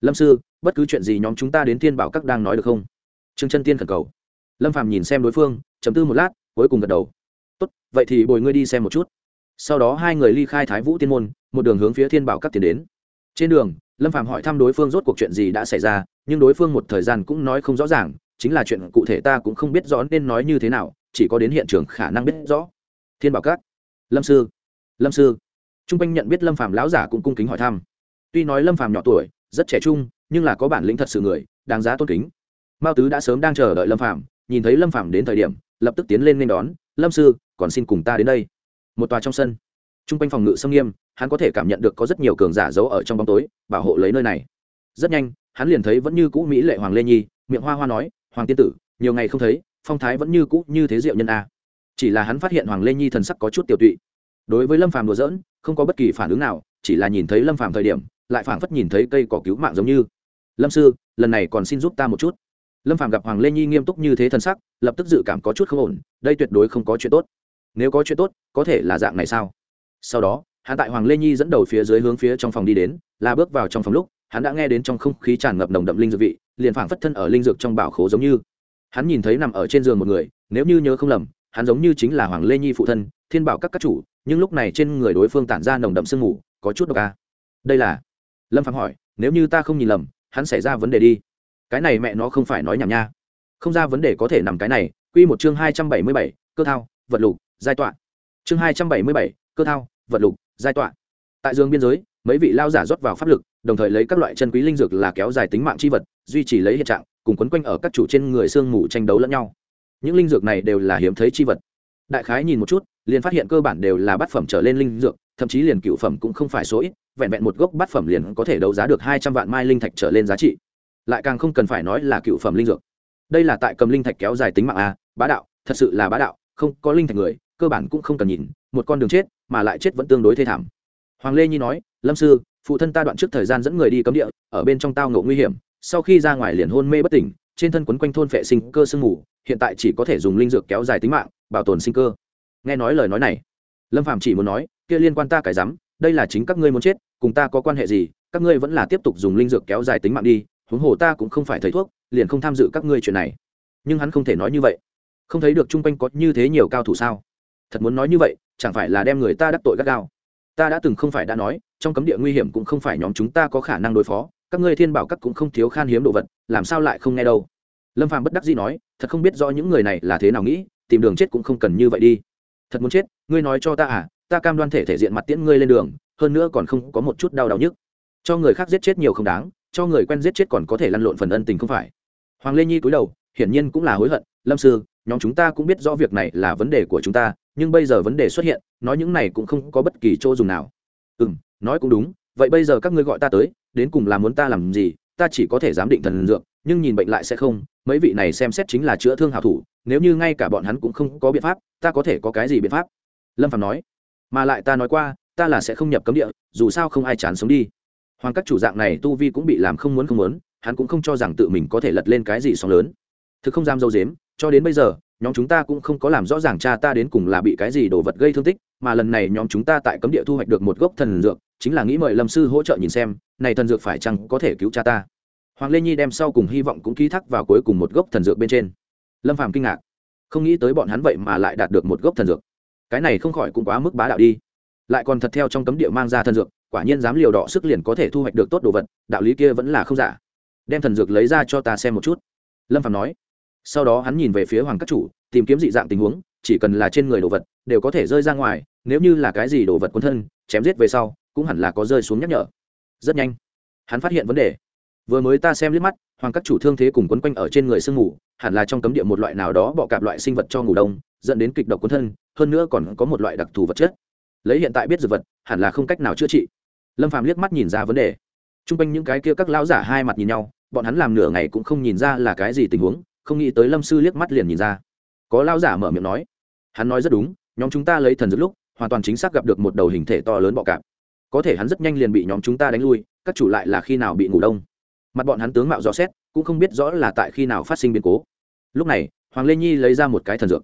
Lâm sư, bất cứ chuyện gì nhóm chúng ta đến thiên bảo các đang nói được không? Trương chân tiên khẩn cầu. Lâm phàm nhìn xem đối phương chấm tư một lát, cuối cùng gật đầu. Tốt, vậy thì bồi ngươi đi xem một chút. Sau đó hai người ly khai thái vũ tiên môn, một đường hướng phía thiên bảo các tiến đến. Trên đường, lâm phàm hỏi thăm đối phương rốt cuộc chuyện gì đã xảy ra, nhưng đối phương một thời gian cũng nói không rõ ràng, chính là chuyện cụ thể ta cũng không biết rõ nên nói như thế nào, chỉ có đến hiện trường khả năng biết rõ. Thiên bảo các. Lâm sư. Lâm sư. T r u n g quanh nhận biết lâm phàm lão giả cũng cung kính hỏi thăm tuy nói lâm phàm nhỏ tuổi, rất trẻ trung, nhưng là có bản lĩnh thật sự người, đáng giá tôn kính. Mao tứ đã sớm đang chờ đợi lâm phàm, nhìn thấy lâm phàm đến thời điểm, lập tức tiến lên nên đón, lâm sư, còn xin cùng ta đến đây. Một tòa trong sân. T r u n g quanh phòng ngự sông nghiêm, hắn có thể cảm nhận được có rất nhiều cường giả giấu ở trong bóng tối, bảo hộ lấy nơi này. Rất nhanh, hắn liền thấy vẫn như cũ mỹ lệ hoàng lê nhi, miệng hoa hoa nói, hoàng tiên tử, nhiều ngày không thấy, phong thái vẫn như cũ như thế diệu nhân a. Chỉ là hắn phát hiện hoàng lê nhi thần sắc có chút tiểu tụy. Đối với lâm phàm đùa dỡn không có bất kỳ phản ứng nào, chỉ là nhìn thấy lâm phàm thời điểm lại phảng phất nhìn thấy cây cỏ cứu mạng giống như. Lâm sư, lần này còn xin giúp ta một chút. Lâm phàm gặp hoàng lê nhi nghiêm túc như thế thần sắc, lập tức dự cảm có chút không ổn, đây tuyệt đối không có chuyện tốt. Nếu có chuyện tốt, có thể là dạng này sao? Sau đó, hắn tại hoàng lê nhi dẫn đầu phía dưới hướng phía trong phòng đi đến, là bước vào trong phòng lúc, hắn đã nghe đến trong không khí tràn ngập nồng đậm linh dược vị, liền phảng phất thân ở linh dược trong bảo khố giống như. Hắn nhìn thấy nằm ở trên giường một người, nếu như nhớ không lầm, hắn giống như chính là hoàng lê nhi phụ thân, thiên bảo các các chủ, nhưng lúc này trên người đối phương tản ra nồng đậm sương mù, có chút độc ca đây là lâm phạm hỏi, nếu như ta không nhìn lầm, hắn xảy ra vấn đề đi. Cái này mẹ nó không phải nói nhảm nha. Không ra vấn đề có thể nằm cái này, quy một chương hai trăm bảy mươi bảy, cơ thao, vật lục, giai tọa. Chương hai trăm bảy mươi bảy, cơ thao, vật lục, giai tọa. Tại dương biên giới, mấy vị lao giả rót vào pháp lực, đồng thời lấy các loại chân quý linh dược là kéo dài tính mạng chi vật, duy trì lấy hiện trạng, cùng quấn quanh ở các chủ trên người sương mù tranh đấu lẫn nhau. Những linh dược này đều là hiếm thấy chi vật. Đại khái nhìn một chút liền phát hiện cơ bản đều là bát phẩm trở lên linh dược, thậm chí liền cựu phẩm cũng không phải số ít, vẹn vẹn một gốc bát phẩm liền có thể đấu giá được hai trăm vạn mai linh thạch trở lên giá trị. Lại càng không cần phải nói là cựu phẩm linh dược. Đây là tại cầm linh thạch kéo dài tính mạng a, bá đạo, thật sự là bá đạo, không, có linh thạch người, cơ bản cũng không cần nhìn, một con đường chết, mà lại chết vẫn tương đối thê thảm. Hoàng lê nhi nói, lâm sư, phụ thân ta đoạn trước thời gian dẫn người đi cấm địa, ở bên trong tao ngộ nguy hiểm, sau khi ra ngoài liền hôn mê bất tỉnh, trên thân quấn quanh thôn phệ sinh cơ sương mù, hiện tại chỉ có thể dùng linh dược kéo dài tính mạng, bảo tồn sinh cơ nghe nói lời nói này, lâm phạm chỉ muốn nói, kia liên quan ta cái rắm, đây là chính các ngươi muốn chết, cùng ta có quan hệ gì, các ngươi vẫn là tiếp tục dùng linh dược kéo dài tính mạng đi, huống hồ ta cũng không phải thầy thuốc, liền không tham dự các ngươi chuyện này. Nhưng hắn không thể nói như vậy. Không thấy được chung quanh có như thế nhiều cao thủ sao? Thật muốn nói như vậy, chẳng phải là đem người ta đắc tội gắt gao? Ta đã từng không phải đã nói, trong cấm địa nguy hiểm cũng không phải nhóm chúng ta có khả năng đối phó, các ngươi thiên bảo các cũng không thiếu khan hiếm đồ vật, làm sao lại không nghe đâu? Lâm phàm bất đắc dĩ nói, thật không biết rõ những người này là thế nào nghĩ, tìm đường chết cũng không cần như vậy đi thật muốn chết, ngươi nói cho ta à ta cam đoan thể thể diện mặt tiễn ngươi lên đường, hơn nữa còn không có một chút đau đau nhức. Cho người khác giết chết nhiều không đáng, cho người quen giết chết còn có thể lăn lộn phần ân tình không phải. Hoàng lê nhi cúi đầu, hiển nhiên cũng là hối hận, lâm sư, nhóm chúng ta cũng biết rõ việc này là vấn đề của chúng ta, nhưng bây giờ vấn đề xuất hiện, nói những này cũng không có bất kỳ chỗ dùng nào. Ừ m nói cũng đúng, vậy bây giờ các ngươi gọi ta tới, đến cùng là muốn ta làm gì, ta chỉ có thể giám định thần dược, nhưng nhìn bệnh lại sẽ không, mấy vị này xem xét chính là chữa thương hảo thủ nếu như ngay cả bọn hắn cũng không có biện pháp, ta có thể có cái gì biện pháp? Lâm phạm nói. Mà lại ta nói qua, ta là sẽ không nhập cấm địa, dù sao không ai chán sống đi. Hoàng các chủ dạng này tu vi cũng bị làm không muốn không muốn, hắn cũng không cho rằng tự mình có thể lật lên cái gì sóng lớn. Thực không dám dâu dếm, cho đến bây giờ, nhóm chúng ta cũng không có làm rõ ràng cha ta đến cùng là bị cái gì đồ vật gây thương tích, mà lần này nhóm chúng ta tại cấm địa thu hoạch được một gốc thần dược, chính là nghĩ mời lâm sư hỗ trợ nhìn xem, này thần dược phải chăng có thể cứu cha ta? Hoàng lê nhi đem sau cùng hy vọng cũng ký thác vào cuối cùng một gốc thần dược bên trên lâm phàm kinh ngạc. Không nghĩ tới bọn hắn vậy mà lại đạt được một gốc thần dược. Cái này không khỏi cũng quá mức bá đạo đi. Lại còn thật theo trong cấm địa mang ra thần dược, quả nhiên dám liều đỏ sức liền có thể thu hoạch được tốt đồ vật, đạo lý kia vẫn là không giả. Đem thần dược lấy ra cho ta xem một chút. Lâm phạm nói. Sau đó hắn nhìn về phía hoàng các chủ, tìm kiếm dị dạng tình huống, chỉ cần là trên người đồ vật, đều có thể rơi ra ngoài, nếu như là cái gì đồ vật quân thân, chém giết về sau, cũng hẳn là có rơi xuống nhắc nhở. Rất nhanh, hắn phát hiện vấn đề. Vừa mới ta xem liếc mắt hoàng các chủ thương thế cùng quấn quanh ở trên người sương ngủ hẳn là trong cấm địa một loại nào đó bọ cạp loại sinh vật cho ngủ đông, dẫn đến kịch độc cuốn thân, hơn nữa còn có một loại đặc thù vật chất. Lấy hiện tại biết dược vật, hẳn là không cách nào chữa trị. Lâm phàm liếc mắt nhìn ra vấn đề. T r u n g quanh những cái kia các lão giả hai mặt nhìn nhau, bọn hắn làm nửa ngày cũng không nhìn ra là cái gì tình huống, không nghĩ tới lâm sư liếc mắt liền nhìn ra. Có lão giả mở miệng nói, hắn nói rất đúng, nhóm chúng ta lấy thần dược lúc, hoàn toàn chính xác gặp được một đầu hình thể to lớn bọ cạp. Có thể hắn rất nhanh liền bị nhóm chúng ta đánh lui, các chủ lại là khi nào bị ngủ đông? Mặt bọn hắn tướng mạo rõ xét, cũng không biết rõ là tại khi nào phát sinh biến cố. Lúc này, hoàng lê nhi lấy ra một cái thần dược.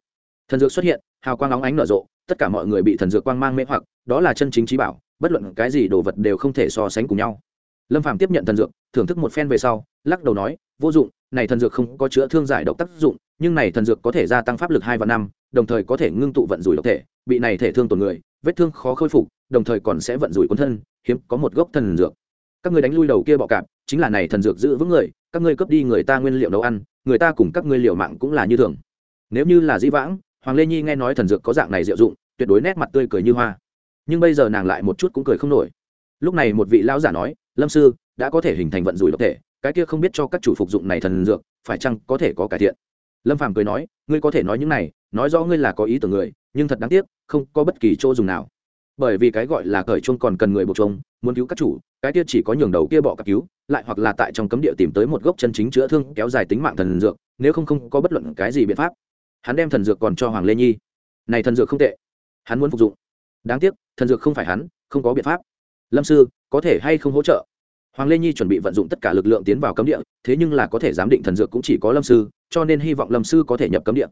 Thần dược xuất hiện, hào quang óng ánh nở rộ, tất cả mọi người bị thần dược quang mang mê hoặc, đó là chân chính trí bảo, bất luận cái gì đồ vật đều không thể so sánh cùng nhau. Lâm phàm tiếp nhận thần dược, thưởng thức một phen về sau, lắc đầu nói, vô dụng, này thần dược không có chữa thương giải độc tác dụng, nhưng này thần dược có thể gia tăng pháp lực hai và năm, đồng thời có thể ngưng tụ vận rủi độc thể, bị này thể thương tổn người, vết thương khó khôi phục, đồng thời còn sẽ vận rủi cuốn thân, hiếm có một gốc thần dược các ngươi đánh lui đầu kia bọ cạp, chính là này thần dược giữ vững người, các ngươi cướp đi người ta nguyên liệu nấu ăn, người ta cùng các ngươi liệu mạng cũng là như thường. Nếu như là di vãng, hoàng lê nhi nghe nói thần dược có dạng này diệu dụng, tuyệt đối nét mặt tươi cười như hoa. Nhưng bây giờ nàng lại một chút cũng cười không nổi. Lúc này một vị lão giả nói, lâm sư, đã có thể hình thành vận rủi độc thể, cái kia không biết cho các chủ phục dụng này thần dược, phải chăng có thể có cải thiện? Lâm phàm cười nói, ngươi có thể nói những này, nói rõ ngươi là có ý tưởng người, nhưng thật đáng tiếc, không có bất kỳ chỗ dùng nào bởi vì cái gọi là cởi chuông còn cần người buộc chuông, muốn cứu các chủ, cái kia chỉ có nhường đầu kia bọ cặp cứu, lại hoặc là tại trong cấm địa tìm tới một gốc chân chính chữa thương kéo dài tính mạng thần dược, nếu không không có bất luận cái gì biện pháp. Hắn đem thần dược còn cho hoàng lê nhi. Này thần dược không tệ. Hắn muốn phục dụng. Đáng tiếc, thần dược không phải hắn, không có biện pháp. Lâm sư, có thể hay không hỗ trợ? Hoàng lê nhi chuẩn bị vận dụng tất cả lực lượng tiến vào cấm địa, thế nhưng là có thể giám định thần dược cũng chỉ có lâm sư, cho nên hy vọng lâm sư có thể nhập cấm địa.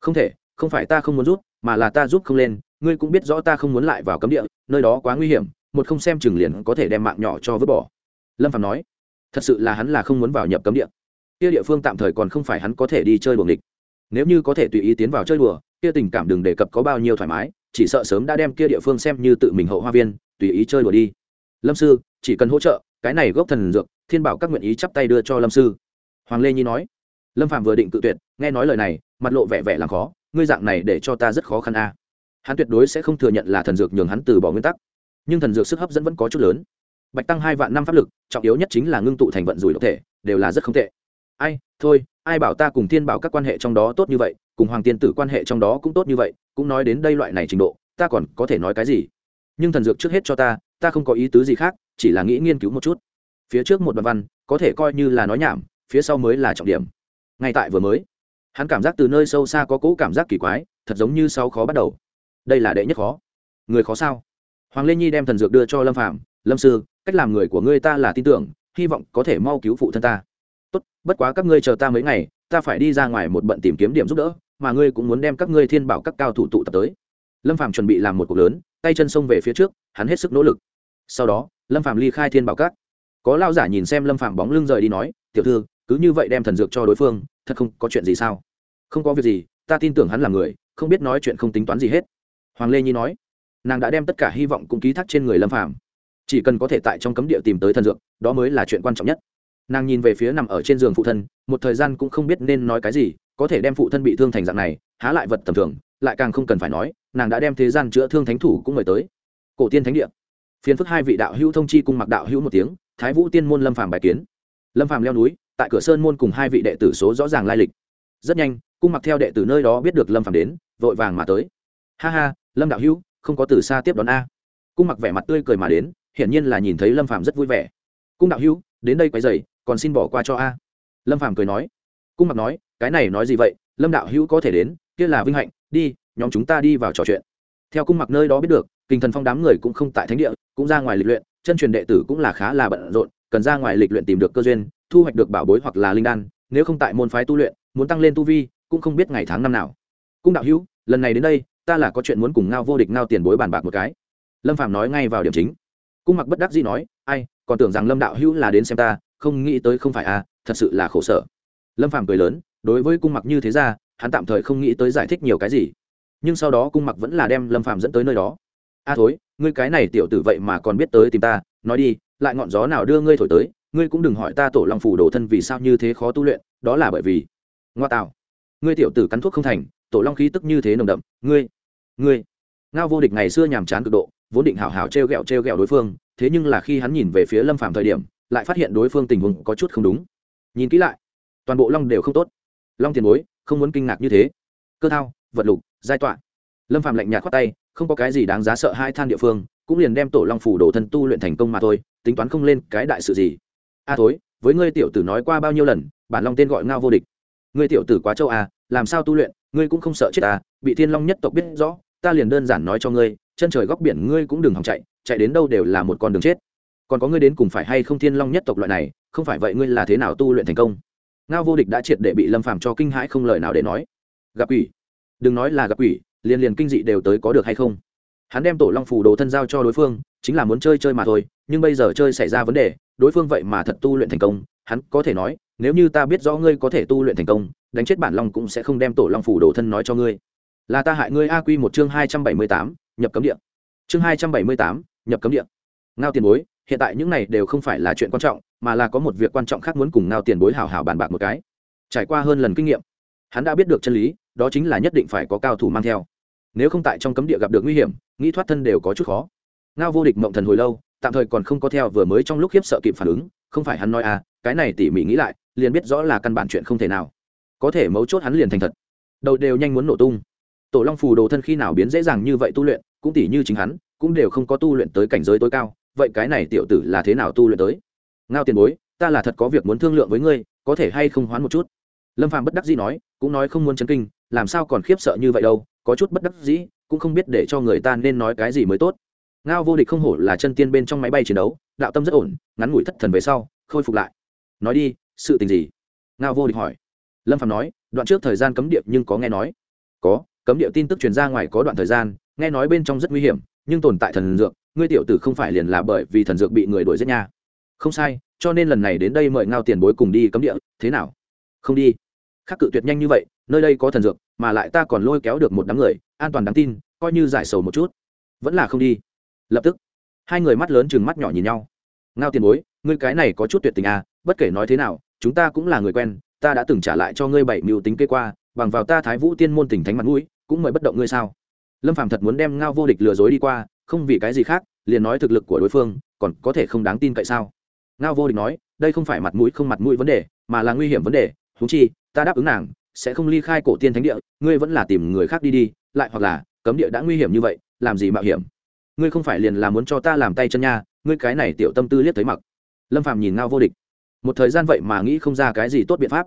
Không thể không phải ta không muốn rút, mà là ta giúp không lên, ngươi cũng biết rõ ta không muốn lại vào cấm địa, nơi đó quá nguy hiểm, một không xem chừng liền có thể đem mạng nhỏ cho vứt bỏ. Lâm phạm nói. Thật sự là hắn là không muốn vào nhập cấm địa. Kia địa phương tạm thời còn không phải hắn có thể đi chơi đuồng địch nếu như có thể tùy ý tiến vào chơi đùa, kia tình cảm đừng đề cập có bao nhiêu thoải mái, chỉ sợ sớm đã đem kia địa phương xem như tự mình hậu hoa viên, tùy ý chơi đùa đi. Lâm sư, chỉ cần hỗ trợ, cái này gốc thần dược, thiên bảo các nguyện ý chắp tay đưa cho lâm sư. Hoàng lê nhi nói. Lâm phạm vừa định tự tuyệt, nghe nói lời này, mặt lộ vẻ vẻ làm khó ngươi dạng này để cho ta rất khó khăn a. Hắn tuyệt đối sẽ không thừa nhận là thần dược nhường hắn từ bỏ nguyên tắc. Nhưng thần dược sức hấp dẫn vẫn có chút lớn. Bạch tăng hai vạn năm pháp lực, trọng yếu nhất chính là ngưng tụ thành vận rủi độc thể, đều là rất không tệ. Ai, thôi, ai bảo ta cùng thiên bảo các quan hệ trong đó tốt như vậy, cùng hoàng tiên tử quan hệ trong đó cũng tốt như vậy, cũng nói đến đây loại này trình độ, ta còn có thể nói cái gì? Nhưng thần dược trước hết cho ta ta không có ý tứ gì khác, chỉ là nghĩ nghiên cứu một chút. Phía trước một đoạn văn, có thể coi như là nói nhảm, phía sau mới là trọng điểm. Ngay tại vừa mới hắn cảm giác từ nơi sâu xa có cỗ cảm giác kỳ quái, thật giống như sau khó bắt đầu. Đây là đệ nhất khó. Người khó sao? Hoàng lê nhi đem thần dược đưa cho lâm phạm lâm sư, cách làm người của ngươi ta là tin tưởng, hy vọng có thể mau cứu phụ thân ta. Tốt, bất quá các ngươi chờ ta mấy ngày, ta phải đi ra ngoài một bận tìm kiếm điểm giúp đỡ, mà ngươi cũng muốn đem các ngươi thiên bảo các cao thủ tụ tập tới. Lâm phạm chuẩn bị làm một cuộc lớn, tay chân xông về phía trước, hắn hết sức nỗ lực. Sau đó, lâm phạm ly khai thiên bảo các. Có lao giả nhìn xem lâm phạm bóng lưng rời đi nói, tiểu thư, cứ như vậy đem thần dược cho đối phương thật không có chuyện gì sao? Không có việc gì, ta tin tưởng hắn là người, không biết nói chuyện không tính toán gì hết. Hoàng lê nhi nói, nàng đã đem tất cả hy vọng cũng ký thác trên người lâm phàm. Chỉ cần có thể tại trong cấm địa tìm tới thần dược, đó mới là chuyện quan trọng nhất. Nàng nhìn về phía nằm ở trên giường phụ thân, một thời gian cũng không biết nên nói cái gì, có thể đem phụ thân bị thương thành dạng này, há lại vật tầm thường, lại càng không cần phải nói, nàng đã đem thế gian chữa thương thánh thủ cũng mời tới. Cổ tiên thánh địa. Phiền phức hai vị đạo hữu thông chi cung mặc đạo hữu một tiếng, thái vũ tiên môn lâm phàm bài kiến. Lâm phàm leo núi tại cửa sơn môn cùng hai vị đệ tử số rõ ràng lai lịch. Rất nhanh, cung mặc theo đệ tử nơi đó biết được lâm phàm đến, vội vàng mà tới. Ha ha, lâm đạo hữu, không có từ xa tiếp đón a. Cung mặc vẻ mặt tươi cười mà đến, hiển nhiên là nhìn thấy lâm phàm rất vui vẻ. Cung đạo hữu, đến đây quấy dày còn xin bỏ qua cho a. Lâm phàm cười nói. Cung mặc nói, cái này nói gì vậy? Lâm đạo hữu có thể đến, kia là vinh hạnh, đi, nhóm chúng ta đi vào trò chuyện. Theo cung mặc nơi đó biết được, kinh thần phong đám người cũng không tại thánh địa, cũng ra ngoài lịch luyện, chân truyền đệ tử cũng là khá là bận rộn, cần ra ngoài lịch luyện tìm được cơ duyên thu hoạch được bảo bối hoặc là linh đan, nếu không tại môn phái tu luyện, muốn tăng lên tu vi, cũng không biết ngày tháng năm nào. Cung đạo hữu, lần này đến đây, ta là có chuyện muốn cùng ngao vô địch ngao tiền bối bàn bạc một cái. Lâm phạm nói ngay vào điểm chính. Cung mặc bất đắc dĩ nói, ai, còn tưởng rằng lâm đạo hữu là đến xem ta, không nghĩ tới không phải à thật sự là khổ sở. Lâm phạm cười lớn, đối với cung mặc như thế ra, hắn tạm thời không nghĩ tới giải thích nhiều cái gì. Nhưng sau đó cung mặc vẫn là đem lâm phạm dẫn tới nơi đó. A thối, ngươi cái này tiểu tử vậy mà còn biết tới tìm ta, nói đi, lại ngọn gió nào đưa ngươi thổi tới ngươi cũng đừng hỏi ta tổ long phủ đồ thân vì sao như thế khó tu luyện, đó là bởi vì, ngoa tạo, ngươi tiểu tử cắn thuốc không thành, tổ long khí tức như thế nồng đậm, ngươi ngươi, ngao vô địch ngày xưa nhàm chán cực độ, vốn định hảo hảo t r e o g ẹ o t r e o g ẹ o đối phương, thế nhưng là khi hắn nhìn về phía lâm phàm thời điểm, lại phát hiện đối phương tình huống có chút không đúng. Nhìn kỹ lại, toàn bộ long đều không tốt. Long tiền bối, không muốn kinh ngạc như thế. Cơ thao, vật lục, giai tọa. Lâm phàm lạnh nhạt khoát tay, không có cái gì đáng giá sợ hai than địa phương, cũng liền đem tổ long phủ đồ thân tu luyện thành công mà thôi, tính toán không lên cái đại sự gì a thối, với ngươi tiểu tử nói qua bao nhiêu lần, bản long tên gọi ngao vô địch. Ngươi tiểu tử quá châu à làm sao tu luyện, ngươi cũng không sợ chết à bị thiên long nhất tộc biết rõ, ta liền đơn giản nói cho ngươi, chân trời góc biển ngươi cũng đừng hòng chạy chạy đến đâu đều là một con đường chết. Còn có ngươi đến cùng phải hay không thiên long nhất tộc loại này, không phải vậy ngươi là thế nào tu luyện thành công? Ngao vô địch đã triệt để bị lâm phàm cho kinh hãi không lời nào để nói. Gặp quỷ. Đừng nói là gặp quỷ, liền liền kinh dị đều tới có được hay không? Hắn đem tổ long phủ đồ thân giao cho đối phương, chính là muốn chơi chơi mà thôi, nhưng bây giờ chơi xảy ra vấn đề đối phương vậy mà thật tu luyện thành công, hắn có thể nói, nếu như ta biết rõ ngươi có thể tu luyện thành công, đánh chết bản long cũng sẽ không đem tổ long phủ đồ thân nói cho ngươi. Là ta hại ngươi a quy một chương hai trăm bảy mươi tám, nhập cấm địa. Chương hai trăm bảy mươi tám, nhập cấm địa. Ngao tiền bối, hiện tại những này đều không phải là chuyện quan trọng, mà là có một việc quan trọng khác muốn cùng ngao tiền bối hào hào bàn bạc một cái. Trải qua hơn lần kinh nghiệm, hắn đã biết được chân lý, đó chính là nhất định phải có cao thủ mang theo. Nếu không tại trong cấm địa gặp được nguy hiểm, nghĩ thoát thân đều có chút khó. Ngao vô địch mộng thần hồi lâu tạm thời còn không có theo vừa mới trong lúc khiếp sợ kịp phản ứng, không phải hắn nói à cái này tỉ mỉ nghĩ lại, liền biết rõ là căn bản chuyện không thể nào. Có thể mấu chốt hắn liền thành thật. Đầu đều nhanh muốn nổ tung. Tổ long phù đồ thân khi nào biến dễ dàng như vậy tu luyện, cũng tỉ như chính hắn, cũng đều không có tu luyện tới cảnh giới tối cao, vậy cái này tiểu tử là thế nào tu luyện tới? Ngao tiền bối, ta là thật có việc muốn thương lượng với ngươi, có thể hay không hoán một chút? Lâm phàm bất đắc dĩ nói, cũng nói không muốn chấn kinh, làm sao còn khiếp sợ như vậy đâu, có chút bất đắc dĩ, cũng không biết để cho người ta nên nói cái gì mới tốt ngao vô địch không hổ là chân tiên bên trong máy bay chiến đấu, đạo tâm rất ổn, ngắn ngủi thất thần về sau, khôi phục lại. Nói đi, sự tình gì? Ngao vô địch hỏi. Lâm phạm nói, đoạn trước thời gian cấm điệp nhưng có nghe nói. Có, cấm điệp tin tức truyền ra ngoài có đoạn thời gian, nghe nói bên trong rất nguy hiểm, nhưng tồn tại thần dược, ngươi tiểu tử không phải liền là bởi vì thần dược bị người đuổi giết nha. Không sai, cho nên lần này đến đây mời ngao tiền bối cùng đi cấm địa, thế nào? Không đi. Khắc cự tuyệt nhanh như vậy, nơi đây có thần dược, mà lại ta còn lôi kéo được một đám người, an toàn đáng tin, coi như giải sầu một chút. Vẫn là không đi lập tức, hai người mắt lớn chừng mắt nhỏ nhìn nhau. Ngao tiền bối, ngươi cái này có chút tuyệt tình à bất kể nói thế nào, chúng ta cũng là người quen, ta đã từng trả lại cho ngươi bảy mưu tính kê qua, bằng vào ta thái vũ tiên môn tỉnh thánh mặt mũi, cũng mời bất động ngươi sao? Lâm phạm thật muốn đem ngao vô địch lừa dối đi qua, không vì cái gì khác, liền nói thực lực của đối phương, còn có thể không đáng tin cậy sao? Ngao vô địch nói, đây không phải mặt mũi không mặt mũi vấn đề, mà là nguy hiểm vấn đề thú chi, ta đáp ứng nàng, sẽ không ly khai cổ tiên thánh địa, ngươi vẫn là tìm người khác đi đi, lại hoặc là, cấm địa đã nguy hiểm như vậy, làm gì mạo hiểm? Ngươi không phải liền là muốn cho ta làm tay chân nha, ngươi cái này tiểu tâm tư liếc thấy mặc. Lâm phạm nhìn ngao vô địch. Một thời gian vậy mà nghĩ không ra cái gì tốt biện pháp.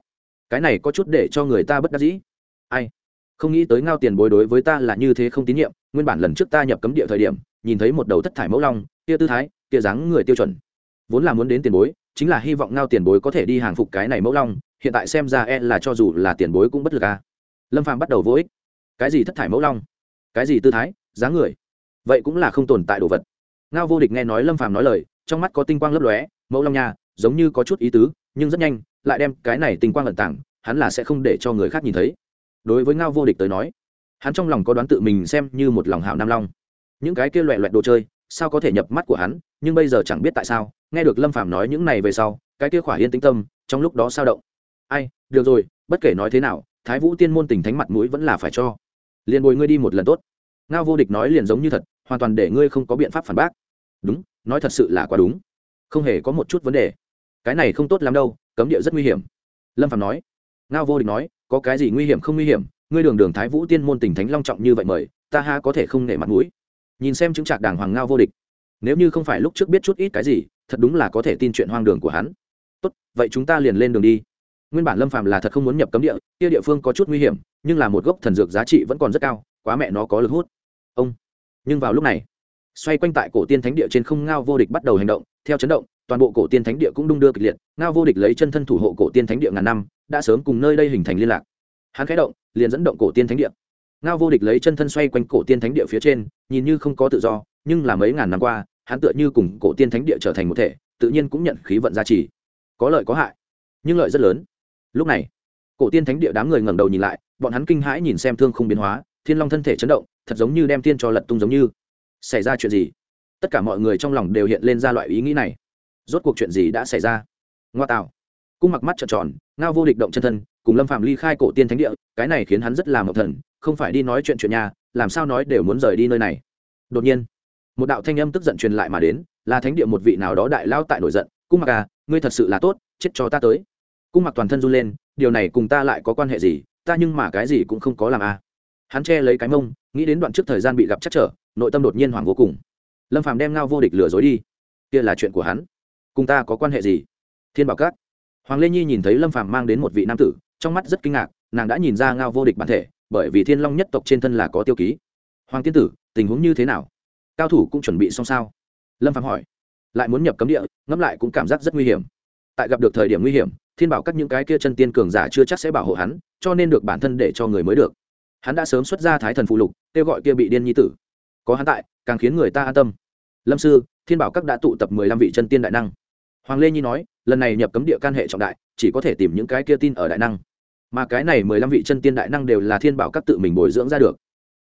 Cái này có chút để cho người ta bất đắc dĩ. Ai? Không nghĩ tới ngao tiền bối đối với ta là như thế không tín nhiệm, nguyên bản lần trước ta nhập cấm địa thời điểm, nhìn thấy một đầu thất thải mẫu long, kia tư thái, kia dáng người tiêu chuẩn. Vốn là muốn đến tiền bối, chính là hy vọng ngao tiền bối có thể đi hàng phục cái này mẫu long, hiện tại xem ra e là cho dù là tiền bối cũng bất lực à. lâm phàm bắt đầu vô ích. Cái gì thất thải mẫu long? Cái gì tư thái, dáng người? Vậy cũng là không tồn tại đồ vật. Ngao vô địch nghe nói lâm phàm nói lời, trong mắt có tinh quang lấp lóe, mẫu long nha, giống như có chút ý tứ, nhưng rất nhanh, lại đem cái này tinh quang lẩn tảng hắn là sẽ không để cho người khác nhìn thấy. Đối với ngao vô địch tới nói, hắn trong lòng có đoán tự mình xem như một lòng hảo nam long. Những cái kia loẹ loẹt đồ chơi, sao có thể nhập mắt của hắn, nhưng bây giờ chẳng biết tại sao, nghe được lâm phàm nói những này về sau, cái kia khỏa yên tĩnh tâm, trong lúc đó sao động. Ai, được rồi, bất kể nói thế nào, thái vũ tiên môn tình thánh mặt mũi vẫn là phải cho. Liền bồi ngươi đi một lần tốt ngao vô địch nói liền giống như thật, hoàn toàn để ngươi không có biện pháp phản bác. Đúng, nói thật sự là quá đúng. Không hề có một chút vấn đề. Cái này không tốt lắm đâu, cấm địa rất nguy hiểm. Lâm phạm nói. Ngao vô địch nói, có cái gì nguy hiểm không nguy hiểm, ngươi đường đường thái vũ tiên môn Tỉnh thánh long trọng như vậy mời, ta ha có thể không nể mặt mũi. Nhìn xem chứng trạc đàng hoàng ngao vô địch. Nếu như không phải lúc trước biết chút ít cái gì, thật đúng là có thể tin chuyện hoang đường của hắn. Tốt, vậy chúng ta liền lên đường đi. Nguyên bản lâm phàm là thật không muốn nhập cấm địa, kia địa phương có chút nguy hiểm, nhưng là một gốc thần dược giá trị vẫn còn rất cao quá mẹ nó có lực hút. Ông. Nhưng vào lúc này, xoay quanh tại cổ tiên thánh địa trên không ngao vô địch bắt đầu hành động, theo chấn động, toàn bộ cổ tiên thánh địa cũng đung đưa kịch liệt, ngao vô địch lấy chân thân thủ hộ cổ tiên thánh địa ngàn năm, đã sớm cùng nơi đây hình thành liên lạc. Hắn khẽ động, liền dẫn động cổ tiên thánh địa. Ngao vô địch lấy chân thân xoay quanh cổ tiên thánh địa phía trên, nhìn như không có tự do, nhưng là mấy ngàn năm qua, hắn tựa như cùng cổ tiên thánh địa trở thành một thể, tự nhiên cũng nhận khí vận gia trì. Có lợi có hại, nhưng lợi rất lớn. Lúc này, cổ tiên thánh địa đám người ngẩng đầu nhìn lại, bọn hắn kinh hãi nhìn xem thương không biến hóa thiên long thân thể chấn động, thật giống như đem tiên cho lật tung giống như. Xảy ra chuyện gì? Tất cả mọi người trong lòng đều hiện lên ra loại ý nghĩ này. Rốt cuộc chuyện gì đã xảy ra? Ngoa tạo. Cung mặc mắt trợn tròn, ngao vô địch động chân thân, cùng lâm phạm ly khai cổ tiên thánh địa, cái này khiến hắn rất là mậu thần, không phải đi nói chuyện chuyện nhà, làm sao nói đều muốn rời đi nơi này. Đột nhiên, một đạo thanh âm tức giận truyền lại mà đến, là thánh địa một vị nào đó đại lao tại nổi giận, cung mặc à ngươi thật sự là tốt, chết cho ta tới. Cung mặc toàn thân run lên, điều này cùng ta lại có quan hệ gì? Ta nhưng mà cái gì cũng không có làm à hắn che lấy cái mông, nghĩ đến đoạn trước thời gian bị gặp chắc trở, nội tâm đột nhiên hoảng vô cùng. Lâm phàm đem ngao vô địch lừa dối đi. Kia là chuyện của hắn. Cùng ta có quan hệ gì? Thiên bảo cát hoàng lê nhi nhìn thấy lâm phàm mang đến một vị nam tử, trong mắt rất kinh ngạc, nàng đã nhìn ra ngao vô địch bản thể, bởi vì thiên long nhất tộc trên thân là có tiêu ký. Hoàng tiên tử, tình huống như thế nào? Cao thủ cũng chuẩn bị xong sao? Lâm phàm hỏi. Lại muốn nhập cấm địa, ngẫm lại cũng cảm giác rất nguy hiểm. Tại gặp được thời điểm nguy hiểm, thiên bảo các những cái kia chân tiên cường giả chưa chắc sẽ bảo hộ hắn, cho nên được bản thân để cho người mới được hắn đã sớm xuất ra thái thần phụ lục, kêu gọi kia bị điên nhi tử. Có hắn tại, càng khiến người ta an tâm. Lâm sư, thiên bảo các đã tụ tập mười lăm vị chân tiên đại năng. Hoàng lê nhi nói, lần này nhập cấm địa can hệ trọng đại, chỉ có thể tìm những cái kia tin ở đại năng. Mà cái này mười lăm vị chân tiên đại năng đều là thiên bảo các tự mình bồi dưỡng ra được.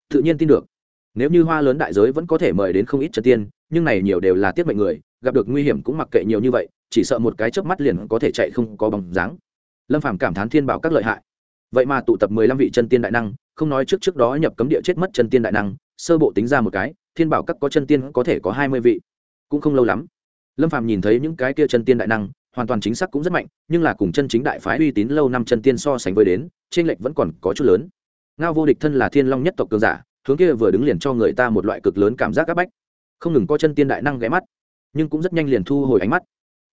Tự nhiên tin được. Nếu như hoa lớn đại giới vẫn có thể mời đến không ít chân tiên, nhưng này nhiều đều là tiết mệnh người, gặp được nguy hiểm cũng mặc kệ nhiều như vậy, chỉ sợ một cái chớp mắt liền có thể chạy không có bóng dáng. Lâm phàm cảm thán thiên bảo các lợi hại. Vậy mà tụ tập mười lăm vị chân tiên đại năng không nói trước trước đó nhập cấm địa chết mất chân tiên đại năng, sơ bộ tính ra một cái, thiên bảo các có chân tiên có thể có hai mươi vị. Cũng không lâu lắm, lâm phàm nhìn thấy những cái kia chân tiên đại năng, hoàn toàn chính xác cũng rất mạnh, nhưng là cùng chân chính đại phái uy tín lâu năm chân tiên so sánh với đến, trên lệch vẫn còn có chút lớn. Ngao vô địch thân là thiên long nhất tộc cường giả, hướng kia vừa đứng liền cho người ta một loại cực lớn cảm giác áp bách. Không ngừng có chân tiên đại năng ghé mắt, nhưng cũng rất nhanh liền thu hồi ánh mắt.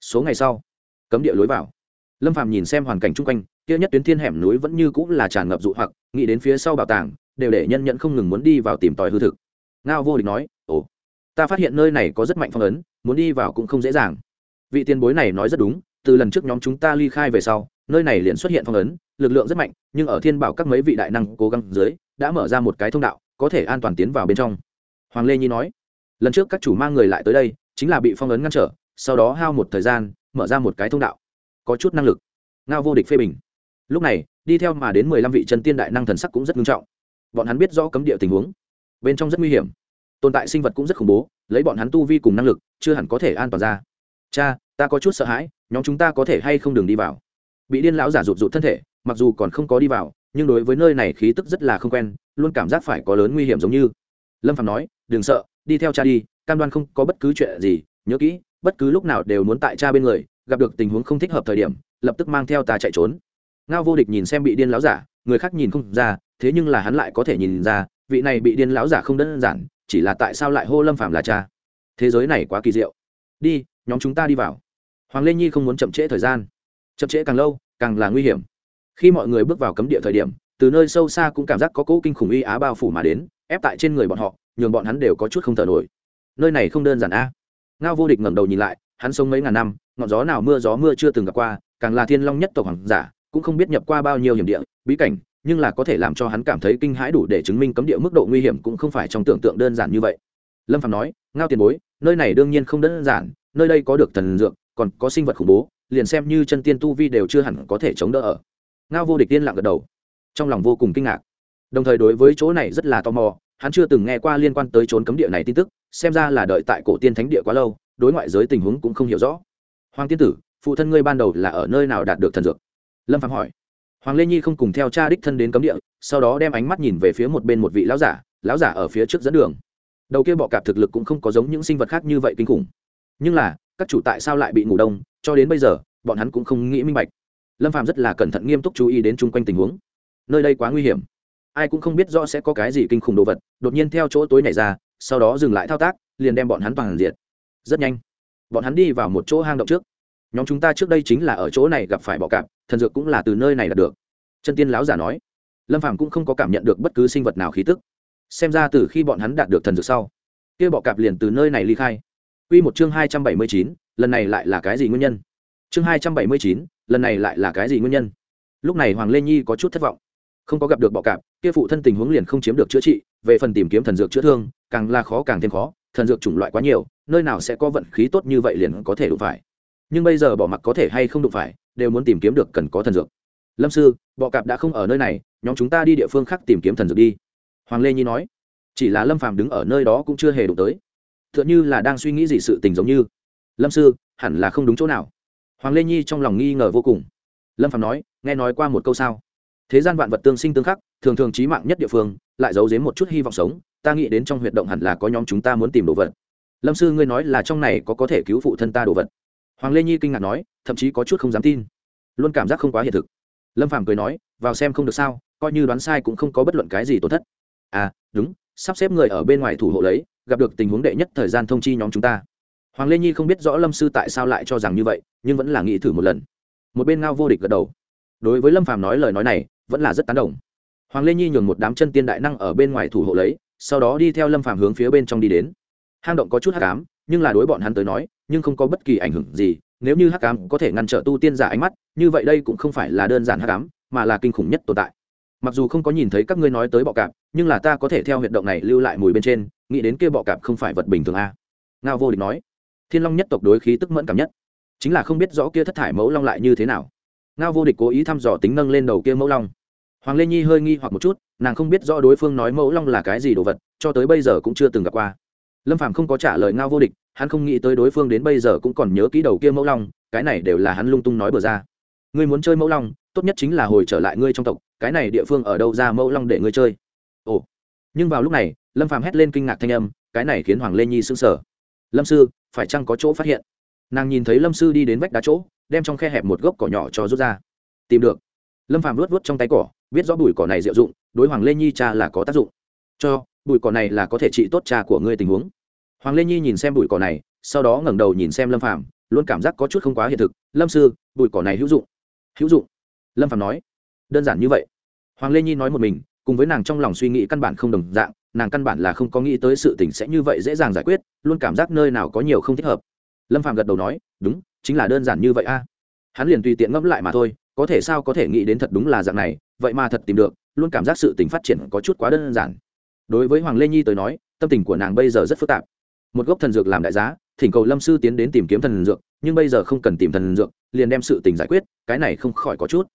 Số ngày sau, cấm địa lối vào lâm phàm nhìn xem hoàn cảnh chung quanh, kia nhất tuyến thiên hẻm núi vẫn như cũng là tràn ngập dụ hoặc, nghĩ đến phía sau bảo tàng, đều để nhân nhận không ngừng muốn đi vào tìm tòi hư thực. Ngao vô địch nói, ồ, ta phát hiện nơi này có rất mạnh phong ấn, muốn đi vào cũng không dễ dàng. Vị tiền bối này nói rất đúng, từ lần trước nhóm chúng ta ly khai về sau, nơi này liền xuất hiện phong ấn, lực lượng rất mạnh, nhưng ở thiên bảo các mấy vị đại năng cố gắng dưới, đã mở ra một cái thông đạo, có thể an toàn tiến vào bên trong. Hoàng lê nhi nói, lần trước các chủ mang người lại tới đây, chính là bị phong ấn ngăn trở, sau đó hao một thời gian, mở ra một cái thông đạo có chút năng lực. Ngao vô địch phê bình. Lúc này, đi theo mà đến mười lăm vị chân tiên đại năng thần sắc cũng rất nghiêm trọng. Bọn hắn biết rõ cấm địa tình huống. Bên trong rất nguy hiểm. Tồn tại sinh vật cũng rất khủng bố, lấy bọn hắn tu vi cùng năng lực, chưa hẳn có thể an toàn ra. Cha, ta có chút sợ hãi, nhóm chúng ta có thể hay không đường đi vào. Bị điên lão giả rụt rụt thân thể, mặc dù còn không có đi vào, nhưng đối với nơi này khí tức rất là không quen, luôn cảm giác phải có lớn nguy hiểm giống như. Lâm phạm nói, đừng sợ, đi theo cha đi, cam đoan không có bất cứ chuyện gì, nhớ kỹ, bất cứ lúc nào đều muốn tại cha bên người gặp được tình huống không thích hợp thời điểm, lập tức mang theo ta chạy trốn. Ngao vô địch nhìn xem bị điên lão giả, người khác nhìn không ra, thế nhưng là hắn lại có thể nhìn ra, vị này bị điên lão giả không đơn giản, chỉ là tại sao lại hô lâm phạm là cha. Thế giới này quá kỳ diệu. Đi, nhóm chúng ta đi vào. Hoàng lê nhi không muốn chậm trễ thời gian. Chậm trễ càng lâu, càng là nguy hiểm. Khi mọi người bước vào cấm địa thời điểm, từ nơi sâu xa cũng cảm giác có cỗ kinh khủng uy á bao phủ mà đến, ép tại trên người bọn họ, nhường bọn hắn đều có chút không thở nổi. Nơi này không đơn giản a. Ngao vô địch ngẩng đầu nhìn lại hắn sống mấy ngàn năm, ngọn gió nào mưa gió mưa chưa từng gặp qua, càng là thiên long nhất tộc hoàng giả, cũng không biết nhập qua bao nhiêu hiểm địa, bí cảnh, nhưng là có thể làm cho hắn cảm thấy kinh hãi đủ để chứng minh cấm địa mức độ nguy hiểm cũng không phải trong tưởng tượng đơn giản như vậy. Lâm phạm nói, ngao tiền bối, nơi này đương nhiên không đơn giản, nơi đây có được thần dược, còn có sinh vật khủng bố, liền xem như chân tiên tu vi đều chưa hẳn có thể chống đỡ ở. Ngao vô địch tiên lặng gật đầu, trong lòng vô cùng kinh ngạc. Đồng thời đối với chỗ này rất là tò mò, hắn chưa từng nghe qua liên quan tới trốn cấm địa này tin tức, xem ra là đợi tại cổ tiên thánh địa quá lâu đối ngoại giới tình huống cũng không hiểu rõ. Hoàng tiên tử, phụ thân ngươi ban đầu là ở nơi nào đạt được thần dược? Lâm phạm hỏi. Hoàng lê nhi không cùng theo cha đích thân đến cấm địa, sau đó đem ánh mắt nhìn về phía một bên một vị lão giả lão giả ở phía trước dẫn đường. Đầu kia bọ cạp thực lực cũng không có giống những sinh vật khác như vậy kinh khủng. Nhưng là, các chủ tại sao lại bị ngủ đông, cho đến bây giờ, bọn hắn cũng không nghĩ minh bạch. Lâm phạm rất là cẩn thận nghiêm túc chú ý đến chung quanh tình huống. Nơi đây quá nguy hiểm. Ai cũng không biết rõ sẽ có cái gì kinh khủng đồ vật, đột nhiên theo chỗ tối này ra, sau đó dừng lại thao tác, liền đem bọn hắn toàn diệt rất nhanh. Bọn hắn đi vào một chỗ hang động trước. Nhóm chúng ta trước đây chính là ở chỗ này gặp phải bọ cạp thần dược cũng là từ nơi này đạt được. Chân tiên lão giả nói. Lâm phàm cũng không có cảm nhận được bất cứ sinh vật nào khí tức. Xem ra từ khi bọn hắn đạt được thần dược sau kia bọ cạp liền từ nơi này ly khai. Quy một chương hai trăm bảy mươi chín, lần này lại là cái gì nguyên nhân? Chương hai trăm bảy mươi chín, lần này lại là cái gì nguyên nhân? Lúc này Hoàng Lê Nhi có chút thất vọng. Không có gặp được bọ cạp, kia phụ thân tình huống liền không chiếm được chữa trị, về phần tìm kiếm thần dược chữa thương, càng là khó càng thêm khó, thần dược chủng loại quá nhiều, nơi nào sẽ có vận khí tốt như vậy liền có thể đụng phải. Nhưng bây giờ bỏ mặc có thể hay không đụng phải, đều muốn tìm kiếm được cần có thần dược. Lâm sư, bọ cạp đã không ở nơi này, nhóm chúng ta đi địa phương khác tìm kiếm thần dược đi. Hoàng Lê Nhi nói. Chỉ là Lâm Phàm đứng ở nơi đó cũng chưa hề đụng tới tựa như là đang suy nghĩ gì sự tình giống như lâm sư hẳn là không đúng chỗ nào hoàng lê nhi trong lòng nghi ngờ vô cùng lâm Phàm nói nghe nói qua một câu sao thế gian vạn vật tương sinh tương khắc thường thường trí mạng nhất địa phương lại giấu giếm một chút hy vọng sống ta nghĩ đến trong huyệt động hẳn là có nhóm chúng ta muốn tìm đồ vật. Lâm sư ngươi nói là trong này có có thể cứu phụ thân ta đồ vật. Hoàng lê nhi kinh ngạc nói, thậm chí có chút không dám tin. Luôn cảm giác không quá hiện thực. Lâm Phàm cười nói, vào xem không được sao, coi như đoán sai cũng không có bất luận cái gì tổn thất. À đúng, sắp xếp người ở bên ngoài thủ hộ lấy, gặp được tình huống đệ nhất thời gian thông chi nhóm chúng ta. Hoàng lê nhi không biết rõ lâm sư tại sao lại cho rằng như vậy, nhưng vẫn là nghĩ thử một lần. Một bên ngao vô địch gật đầu. Đối với lâm phàm nói lời nói này, vẫn là rất tán đồng. Hoàng lê nhi nhường một đám chân tiên đại năng ở bên ngoài thủ hộ lấy sau đó đi theo lâm phàm hướng phía bên trong đi đến. Hang động có chút hắc ám, nhưng là đối bọn hắn tới nói, nhưng không có bất kỳ ảnh hưởng gì. Nếu như hắc ám có thể ngăn trở tu tiên giả ánh mắt, như vậy đây cũng không phải là đơn giản hắc ám, mà là kinh khủng nhất tồn tại. Mặc dù không có nhìn thấy các ngươi nói tới bọ cạp, nhưng là ta có thể theo huyệt động này lưu lại mùi bên trên, nghĩ đến kia bọ cạp không phải vật bình thường a. Ngao vô địch nói, thiên long nhất tộc đối khí tức mẫn cảm nhất, chính là không biết rõ kia thất thải mẫu long lại như thế nào. Ngao vô địch cố ý thăm dò tính nâng lên đầu kia mẫu long hoàng lê nhi hơi nghi hoặc một chút, nàng không biết rõ đối phương nói mẫu long là cái gì đồ vật, cho tới bây giờ cũng chưa từng gặp qua. Lâm phàm không có trả lời ngao vô địch, hắn không nghĩ tới đối phương đến bây giờ cũng còn nhớ kỹ đầu kia mẫu long, cái này đều là hắn lung tung nói bừa ra. Ngươi muốn chơi mẫu long, tốt nhất chính là hồi trở lại ngươi trong tộc, cái này địa phương ở đâu ra mẫu long để ngươi chơi? Ồ. Nhưng vào lúc này, lâm phàm hét lên kinh ngạc thanh âm, cái này khiến hoàng lê nhi sững sờ. Lâm sư, phải chăng có chỗ phát hiện? Nàng nhìn thấy lâm sư đi đến vách đá chỗ, đem trong khe hẹp một gốc cỏ nhỏ cho rút ra. Tìm được. Lâm phàm luốt luốt trong tay cỏ biết rõ bụi cỏ này diệu dụng, đối hoàng lê nhi cha là có tác dụng. Cho bụi cỏ này là có thể trị tốt cha của ngươi tình huống. Hoàng lê nhi nhìn xem bụi cỏ này, sau đó ngẩng đầu nhìn xem lâm phàm, luôn cảm giác có chút không quá hiện thực. Lâm sư bụi cỏ này hữu dụng. Hữu dụng? Lâm phàm nói. Đơn giản như vậy. Hoàng lê nhi nói một mình, cùng với nàng trong lòng suy nghĩ căn bản không đồng dạng, nàng căn bản là không có nghĩ tới sự tình sẽ như vậy dễ dàng giải quyết, luôn cảm giác nơi nào có nhiều không thích hợp. Lâm phạm gật đầu nói, đúng, chính là đơn giản như vậy a. Hắn liền tùy tiện ngẫm lại mà thôi có thể sao có thể nghĩ đến thật đúng là dạng này, vậy mà thật tìm được, luôn cảm giác sự tình phát triển có chút quá đơn giản. Đối với hoàng lê nhi tới nói, tâm tình của nàng bây giờ rất phức tạp. Một gốc thần dược làm đại giá, thỉnh cầu lâm sư tiến đến tìm kiếm thần dược, nhưng bây giờ không cần tìm thần dược, liền đem sự tình giải quyết, cái này không khỏi có chút.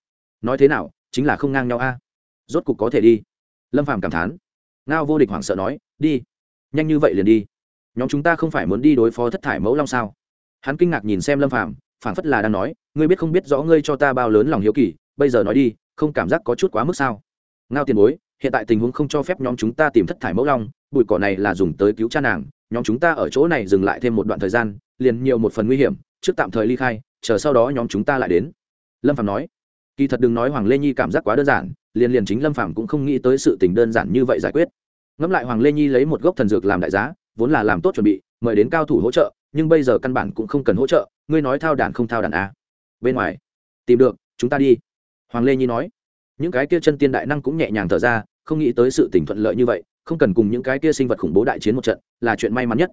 Nói thế nào, chính là không ngang nhau a. Rốt cục có thể đi. Lâm phàm cảm thán. Ngao vô địch hoảng sợ nói, đi, nhanh như vậy liền đi. Nhóm chúng ta không phải muốn đi đối phó thất thải mẫu long sao? Hắn kinh ngạc nhìn xem lâm phàm phảng phất là đang nói, ngươi biết không biết rõ ngươi cho ta bao lớn lòng hiếu kỳ, bây giờ nói đi, không cảm giác có chút quá mức sao? Ngao tiền bối, hiện tại tình huống không cho phép nhóm chúng ta tìm thất thải mẫu long, bụi cỏ này là dùng tới cứu cha nàng, nhóm chúng ta ở chỗ này dừng lại thêm một đoạn thời gian, liền nhiều một phần nguy hiểm, trước tạm thời ly khai, chờ sau đó nhóm chúng ta lại đến. Lâm phàm nói. Kỳ thật đừng nói hoàng lê nhi cảm giác quá đơn giản, liền liền chính lâm phạm cũng không nghĩ tới sự tình đơn giản như vậy giải quyết. Ngẫm lại hoàng lê nhi lấy một gốc thần dược làm đại giá, vốn là làm tốt chuẩn bị, mời đến cao thủ hỗ trợ nhưng bây giờ căn bản cũng không cần hỗ trợ, ngươi nói thao đàn không thao đàn a à. bên ngoài. Tìm được, chúng ta đi. Hoàng lê nhi nói. Những cái kia chân tiên đại năng cũng nhẹ nhàng thở ra, không nghĩ tới sự tình thuận lợi như vậy, không cần cùng những cái kia sinh vật khủng bố đại chiến một trận, là chuyện may mắn nhất.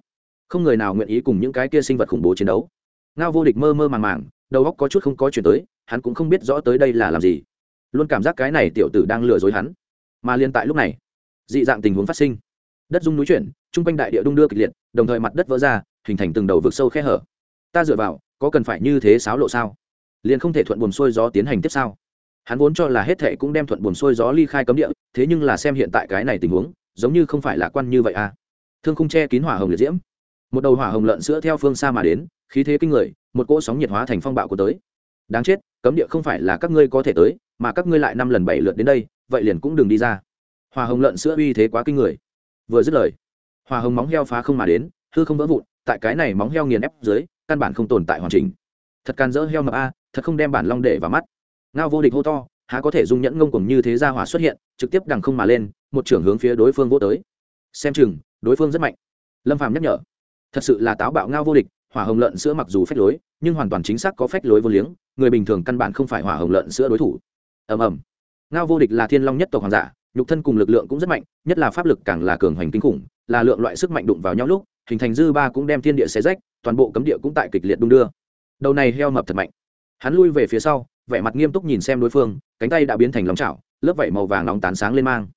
Không người nào nguyện ý cùng những cái kia sinh vật khủng bố chiến đấu. Ngao vô địch mơ mơ màng màng, đầu óc có chút không có chuyển tới, hắn cũng không biết rõ tới đây là làm gì. Luôn cảm giác cái này tiểu tử đang lừa dối hắn. Mà liên tại lúc này, dị dạng tình huống phát sinh. Đất dung núi chuyển chung quanh đại địa đung đưa kịch liệt, đồng thời mặt đất vỡ ra hình thành từng đầu vực sâu khe hở. Ta dựa vào, có cần phải như thế xáo lộ sao? Liền không thể thuận buồm xuôi gió tiến hành tiếp sao? Hắn vốn cho là hết thệ cũng đem thuận buồm xuôi gió ly khai cấm địa, thế nhưng là xem hiện tại cái này tình huống, giống như không phải lạc quan như vậy à. Thương không che kín hỏa hồng liệt diễm. Một đầu hỏa hồng lợn sữa theo phương xa mà đến, khí thế kinh người, một cỗ sóng nhiệt hóa thành phong bạo của tới. Đáng chết, cấm địa không phải là các ngươi có thể tới, mà các ngươi lại năm lần bảy lượt đến đây, vậy liền cũng đừng đi ra. Hỏa hồng lợn sữa uy thế quá kinh người. Vừa dứt lời, hỏa hồng móng heo phá không mà đến, hư không vỡ vụn tại cái này móng heo nghiền ép dưới, căn bản không tồn tại hoàn chỉnh. Thật can dỡ heo mập a, thật không đem bản long để vào mắt. Ngao vô địch hô to, há có thể dung nhẫn ngông cùng như thế ra hỏa xuất hiện, trực tiếp đằng không mà lên, một trưởng hướng phía đối phương vô tới. Xem chừng, đối phương rất mạnh. Lâm phàm nhắc nhở, thật sự là táo bạo ngao vô địch, hỏa hồng lợn sữa mặc dù phách lối, nhưng hoàn toàn chính xác có phách lối vô liếng, người bình thường căn bản không phải hỏa hồng lợn sữa đối thủ. Ầm ầm. Ngao vô địch là thiên long nhất tộc hoàng giả, nhục thân cùng lực lượng cũng rất mạnh, nhất là pháp lực càng là cường hoành kinh khủng, là lượng loại sức mạnh đụng vào nhau lúc hình thành dư ba cũng đem thiên địa xé rách, toàn bộ cấm địa cũng tại kịch liệt đung đưa. Đầu này heo mập thật mạnh. Hắn lui về phía sau, vẻ mặt nghiêm túc nhìn xem đối phương, cánh tay đã biến thành lòng chảo, lớp vảy màu vàng nóng tán sáng lên mang.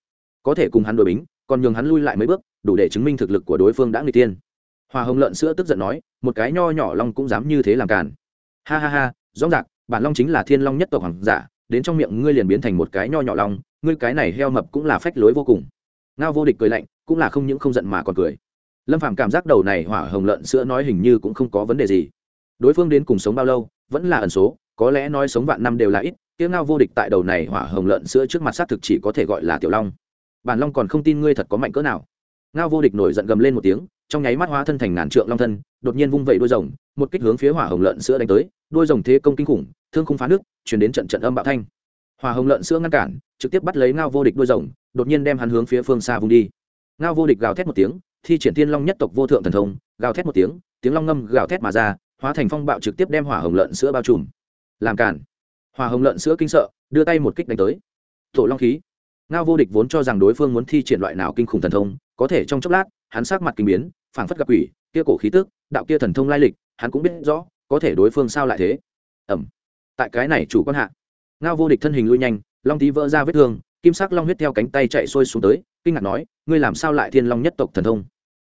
Có thể cùng hắn đổi bính, còn nhường hắn lui lại mấy bước, đủ để chứng minh thực lực của đối phương đã người tiên hòa hồng lợn sữa tức giận nói, một cái nho nhỏ long cũng dám như thế làm càn. Ha ha ha, rõ ràng, bản long chính là thiên long nhất tộc hoàng giả, đến trong miệng ngươi liền biến thành một cái nho nhỏ long, ngươi cái này heo mập cũng là phách lối vô cùng. Ngao vô địch cười lạnh, cũng là không những không giận mà còn cười lâm phàm cảm giác đầu này hỏa hồng lợn sữa nói hình như cũng không có vấn đề gì. Đối phương đến cùng sống bao lâu, vẫn là ẩn số, có lẽ nói sống vạn năm đều là ít tiếng ngao vô địch tại đầu này hỏa hồng lợn sữa trước mặt xác thực chỉ có thể gọi là tiểu long. Bản long còn không tin ngươi thật có mạnh cỡ nào. Ngao vô địch nổi giận gầm lên một tiếng, trong nháy mắt hóa thân thành ngàn trượng long thân, đột nhiên vung vẩy đuôi rồng, một kích hướng phía hỏa hồng lợn sữa đánh tới, đuôi rồng thế công kinh khủng, thương không phá nước chuyển đến trận trận âm bạo thanh. Hỏa hồng lợn sữa ngăn cản, trực tiếp bắt lấy ngao vô địch đuôi rồng, đột nhiên đem hắn hướng phía phương xa vùng đi. Ngao vô địch gào thét một tiếng thi triển thiên long nhất tộc vô thượng thần thông, gào thét một tiếng tiếng long ngâm gào thét mà ra, hóa thành phong bạo trực tiếp đem hỏa hồng lợn sữa bao trùm. Làm cản hỏa hồng lợn sữa kinh sợ, đưa tay một kích đánh tới. Tổ long khí. Ngao vô địch vốn cho rằng đối phương muốn thi triển loại nào kinh khủng thần thông, có thể trong chốc lát, hắn sắc mặt kinh biến, phảng phất gặp quỷ, kia cổ khí tức, đạo kia thần thông lai lịch, hắn cũng biết rõ, có thể đối phương sao lại thế. Ẩm. Tại cái này chủ quan hạ, ngao vô địch thân hình lui nhanh, long tí vỡ ra vết thương, kim sắc long huyết theo cánh tay chạy xuôi xuống tới, kinh ngạc nói, ngươi làm sao lại thiên long nhất tộc thần thông?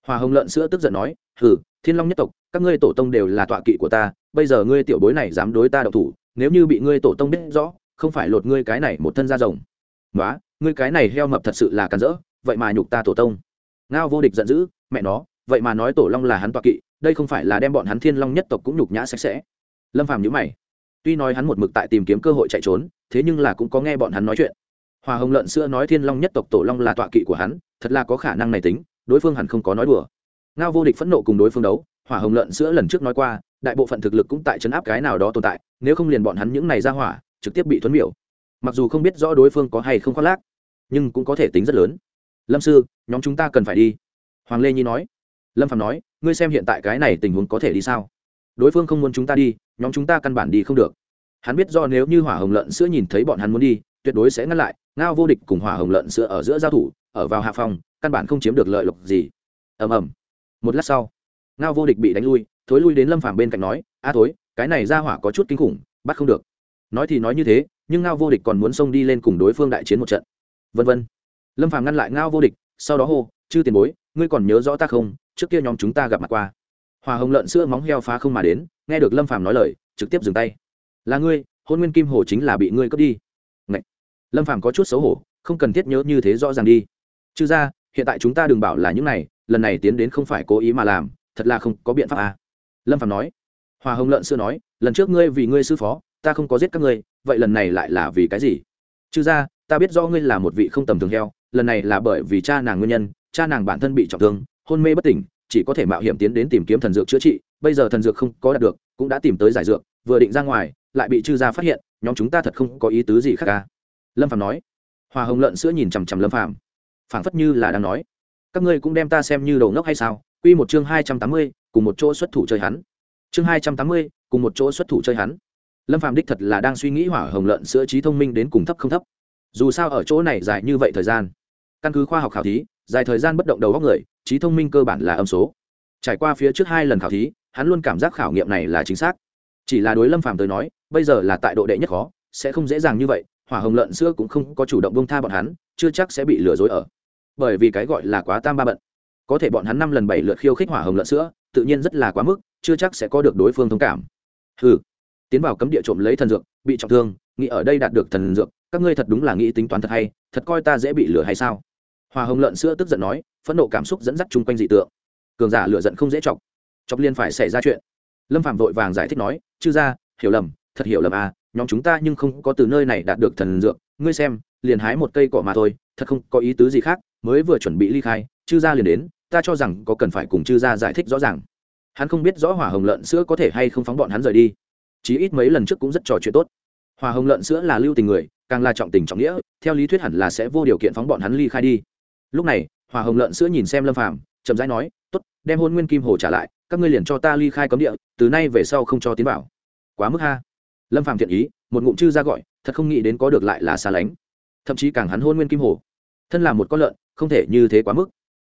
Hòa hồng lợn sữa tức giận nói, hừ, thiên long nhất tộc, các ngươi tổ tông đều là tọa kỵ của ta, bây giờ ngươi tiểu bối này dám đối ta độc thủ, nếu như bị ngươi tổ tông biết rõ, không phải lột ngươi cái này một thân da rồng. Nói ngươi cái này heo mập thật sự là cắn rỡ, vậy mà nhục ta tổ tông. Ngao vô địch giận dữ, mẹ nó, vậy mà nói tổ long là hắn tọa kỵ, đây không phải là đem bọn hắn thiên long nhất tộc cũng nhục nhã sạch sẽ. Lâm phàm nhữ mày. Tuy nói hắn một mực tại tìm kiếm cơ hội chạy trốn, thế nhưng là cũng có nghe bọn hắn nói chuyện. Hòa hồng lợn sữa nói thiên long nhất tộc tổ long là tọa kỵ của hắn, thật là có khả năng này tính đối phương hẳn không có nói đùa. Ngao vô địch phẫn nộ cùng đối phương đấu, hỏa hồng lợn sữa lần trước nói qua, đại bộ phận thực lực cũng tại chấn áp cái nào đó tồn tại, nếu không liền bọn hắn những này ra hỏa, trực tiếp bị thuấn miểu. Mặc dù không biết rõ đối phương có hay không khoác lác, nhưng cũng có thể tính rất lớn. Lâm sư, nhóm chúng ta cần phải đi. Hoàng lê nhi nói. Lâm phạm nói, ngươi xem hiện tại cái này tình huống có thể đi sao? Đối phương không muốn chúng ta đi, nhóm chúng ta căn bản đi không được. Hắn biết do nếu như hỏa hồng lợn sữa nhìn thấy bọn hắn muốn đi, tuyệt đối sẽ ngăn lại, ngao vô địch cùng hỏa hồng lợn sữa ở giữa giao thủ, ở vào hạ phòng căn bản không chiếm được lợi lộc gì. Ầm ầm. Một lát sau, ngao vô địch bị đánh lui, thối lui đến lâm phàm bên cạnh nói, a thối, cái này ra hỏa có chút kinh khủng, bắt không được. Nói thì nói như thế, nhưng ngao vô địch còn muốn xông đi lên cùng đối phương đại chiến một trận. Vân vân. Lâm phàm ngăn lại ngao vô địch, sau đó hô, chư tiền bối, ngươi còn nhớ rõ ta không? Trước kia nhóm chúng ta gặp mặt qua. Hòa hồng lợn sữa móng heo phá không mà đến, nghe được lâm phàm nói lời, trực tiếp dừng tay. Là ngươi, hôn nguyên kim hồ chính là bị ngươi cướp đi. Ngậy. lâm phàm có chút xấu hổ, không cần thiết nhớ như thế rõ ràng đi. Chư ra hiện tại chúng ta đừng bảo là những này, lần này tiến đến không phải cố ý mà làm, thật là không có biện pháp à. lâm Phạm nói. Hòa hồng lợn sữa nói, lần trước ngươi vì ngươi sư phó, ta không có giết các ngươi, vậy lần này lại là vì cái gì? Chứ ra, ta biết do ngươi là một vị không tầm thường heo, lần này là bởi vì cha nàng nguyên nhân, cha nàng bản thân bị trọng thương, hôn mê bất tỉnh, chỉ có thể mạo hiểm tiến đến tìm kiếm thần dược chữa trị, bây giờ thần dược không có đạt được, cũng đã tìm tới giải dược, vừa định ra ngoài, lại bị chư gia phát hiện, nhóm chúng ta thật không có ý tứ gì khác ca lâm phạm nói. Hòa hồng lợn sữa nhìn chằm chằm lâm phạm phảng phất như là đang nói, các ngươi cũng đem ta xem như đầu ngốc hay sao? Quy một chương hai trăm tám mươi, cùng một chỗ xuất thủ chơi hắn. Chương hai trăm tám mươi, cùng một chỗ xuất thủ chơi hắn. Lâm phạm đích thật là đang suy nghĩ hỏa hồng lợn sữa trí thông minh đến cùng thấp không thấp. Dù sao ở chỗ này dài như vậy thời gian, căn cứ khoa học khảo thí, dài thời gian bất động đầu góc người, trí thông minh cơ bản là âm số. Trải qua phía trước hai lần khảo thí, hắn luôn cảm giác khảo nghiệm này là chính xác. Chỉ là đối lâm phàm tới nói, bây giờ là tại độ đệ nhất khó, sẽ không dễ dàng như vậy, hỏa hồng lợn sữa cũng không có chủ động bông tha bọn hắn, chưa chắc sẽ bị lừa dối ở bởi vì cái gọi là quá tam ba bận. Có thể bọn hắn năm lần bảy lượt khiêu khích hỏa hồng lợn sữa, tự nhiên rất là quá mức, chưa chắc sẽ có được đối phương thông cảm. Ừ tiến vào cấm địa trộm lấy thần dược, bị trọng thương, nghĩ ở đây đạt được thần dược, các ngươi thật đúng là nghĩ tính toán thật hay, thật coi ta dễ bị lừa hay sao? Hòa hồng lợn sữa tức giận nói, phẫn nộ cảm xúc dẫn dắt chung quanh dị tượng. Cường giả lựa giận không dễ chọc. Chọc liên phải xảy ra chuyện. Lâm phạm vội vàng giải thích nói, chư ra hiểu lầm, thật hiểu lầm à nhóm chúng ta nhưng không có từ nơi này đạt được thần dược, ngươi xem, liền hái một cây cỏ mà thôi, thật không có ý tứ gì khác mới vừa chuẩn bị ly khai, chư gia liền đến, ta cho rằng có cần phải cùng chư gia giải thích rõ ràng. Hắn không biết rõ hỏa hồng lợn sữa có thể hay không phóng bọn hắn rời đi. Chí ít mấy lần trước cũng rất trò chuyện tốt. Hỏa hồng lợn sữa là lưu tình người, càng là trọng tình trọng nghĩa, theo lý thuyết hẳn là sẽ vô điều kiện phóng bọn hắn ly khai đi. Lúc này, hỏa hồng lợn sữa nhìn xem lâm phàm, chậm rãi nói, tốt, đem hôn nguyên kim hồ trả lại, các ngươi liền cho ta ly khai cấm địa, từ nay về sau không cho tiến vào. Quá mức ha. Lâm phàm thiện ý, một ngụm chư ra gọi, thật không nghĩ đến có được lại là xa lánh. Thậm chí càng hắn hôn nguyên kim hồ thân là một con lợn, không thể như thế quá mức.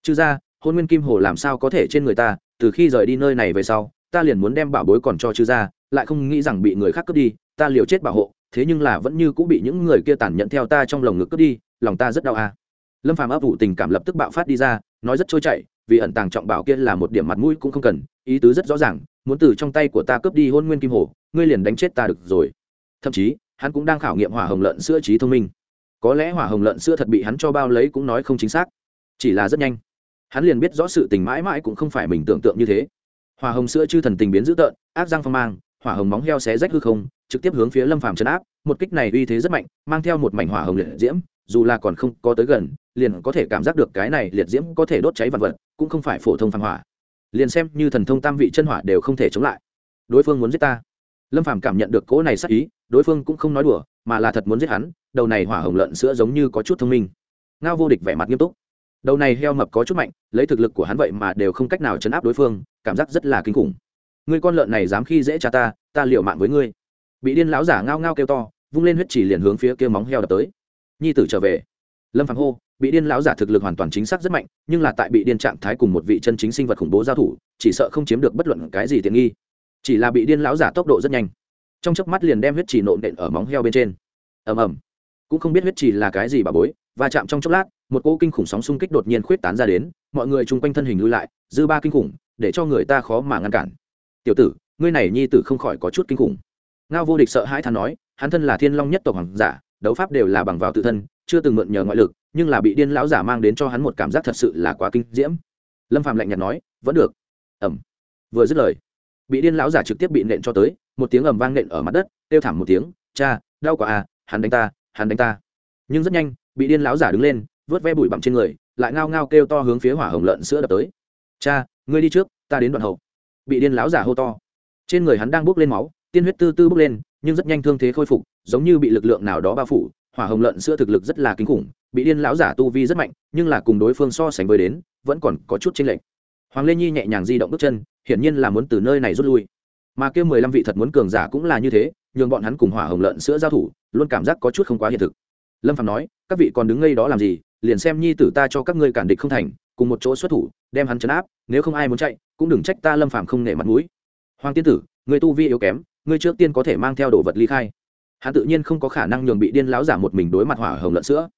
Chứ ra, hôn nguyên kim hồ làm sao có thể trên người ta, từ khi rời đi nơi này về sau, ta liền muốn đem bảo bối còn cho chư ra, lại không nghĩ rằng bị người khác cướp đi, ta liều chết bảo hộ, thế nhưng là vẫn như cũng bị những người kia tàn nhẫn theo ta trong lồng ngực cướp đi, lòng ta rất đau à. lâm phàm ấp ủ tình cảm lập tức bạo phát đi ra, nói rất trôi chảy, vì ẩn tàng trọng bảo kia là một điểm mặt mũi cũng không cần, ý tứ rất rõ ràng, muốn từ trong tay của ta cướp đi hôn nguyên kim hồ, ngươi liền đánh chết ta được rồi. Thậm chí, hắn cũng đang khảo nghiệm hỏa hồng lợn sữa trí thông minh có lẽ hỏa hồng lợn sữa thật bị hắn cho bao lấy cũng nói không chính xác. Chỉ là rất nhanh. Hắn liền biết rõ sự tình mãi mãi cũng không phải mình tưởng tượng như thế. Hỏa hồng sữa chư thần tình biến dữ tợn áp giang phong mang, hỏa hồng móng heo xé rách hư không, trực tiếp hướng phía lâm phàm chấn áp, một kích này uy thế rất mạnh, mang theo một mảnh hỏa hồng liệt diễm, dù là còn không có tới gần, liền có thể cảm giác được cái này liệt diễm có thể đốt cháy vật vật, cũng không phải phổ thông phàm hỏa. Liền xem như thần thông tam vị chân hỏa đều không thể chống lại. Đối phương muốn giết ta. Lâm phàm cảm nhận được cỗ này sắc ý, đối phương cũng không nói đùa mà là thật muốn giết hắn, đầu này hỏa hồng lợn sữa giống như có chút thông minh. Ngao vô địch vẻ mặt nghiêm túc. Đầu này heo mập có chút mạnh, lấy thực lực của hắn vậy mà đều không cách nào chấn áp đối phương, cảm giác rất là kinh khủng. Ngươi con lợn này dám khi dễ cha ta ta liệu mạng với ngươi. Bị điên lão giả ngao ngao kêu to, vung lên huyết chỉ liền hướng phía kia móng heo đập tới. Nhi tử trở về. Lâm phạm hô, bị điên lão giả thực lực hoàn toàn chính xác rất mạnh, nhưng là tại bị điên trạng thái cùng một vị chân chính sinh vật khủng bố giao thủ, chỉ sợ không chiếm được bất luận cái gì tiện nghi. Chỉ là bị điên lão giả tốc độ rất nhanh trong chớp mắt liền đem huyết trì nộn đện ở móng heo bên trên. Ầm ầm. Cũng không biết huyết trì là cái gì bà bối và chạm trong chốc lát, một cỗ kinh khủng sóng xung kích đột nhiên khuyết tán ra đến, mọi người chung quanh thân hình lui lại, dư ba kinh khủng, để cho người ta khó mà ngăn cản. Tiểu tử, ngươi này nhi tử không khỏi có chút kinh khủng. Ngao vô địch sợ hãi thán nói, hắn thân là thiên long nhất tộc hoàng giả, đấu pháp đều là bằng vào tự thân, chưa từng mượn nhờ ngoại lực, nhưng là bị điên lão giả mang đến cho hắn một cảm giác thật sự là quá kinh diễm. Lâm phạm lạnh nhạt nói, vẫn được. Ẩm vừa dứt lời, bị điên lão giả trực tiếp bị nện cho tới một tiếng ầm vang nện ở mặt đất, kêu thảm một tiếng, cha, đau quá à hắn đánh ta, hắn đánh ta. Nhưng rất nhanh, bị điên lão giả đứng lên, vớt ve bụi bặm trên người, lại ngao ngao kêu to hướng phía hỏa hồng lợn sữa đập tới. Cha, ngươi đi trước, ta đến đoạn hậu. Bị điên lão giả hô to. Trên người hắn đang bốc lên máu, tiên huyết tư tư bốc lên, nhưng rất nhanh thương thế khôi phục, giống như bị lực lượng nào đó bao phủ, hỏa hồng lợn sữa thực lực rất là kinh khủng, bị điên lão giả tu vi rất mạnh, nhưng là cùng đối phương so sánh với đến, vẫn còn có chút chênh lệch. Hoàng lê nhi nhẹ nhàng di động bước chân, hiển nhiên là muốn từ nơi này rút lui mà kêu mười lăm vị thật muốn cường giả cũng là như thế, nhường bọn hắn cùng hỏa hồng lợn sữa giao thủ, luôn cảm giác có chút không quá hiện thực. Lâm phạm nói, các vị còn đứng ngây đó làm gì, liền xem nhi tử ta cho các ngươi cản địch không thành, cùng một chỗ xuất thủ, đem hắn chấn áp, nếu không ai muốn chạy, cũng đừng trách ta lâm phạm không nể mặt mũi. Hoàng tiên tử, người tu vi yếu kém, ngươi trước tiên có thể mang theo đồ vật ly khai. Hắn tự nhiên không có khả năng nhường bị điên lão giả một mình đối mặt hỏa hồng lợn sữa.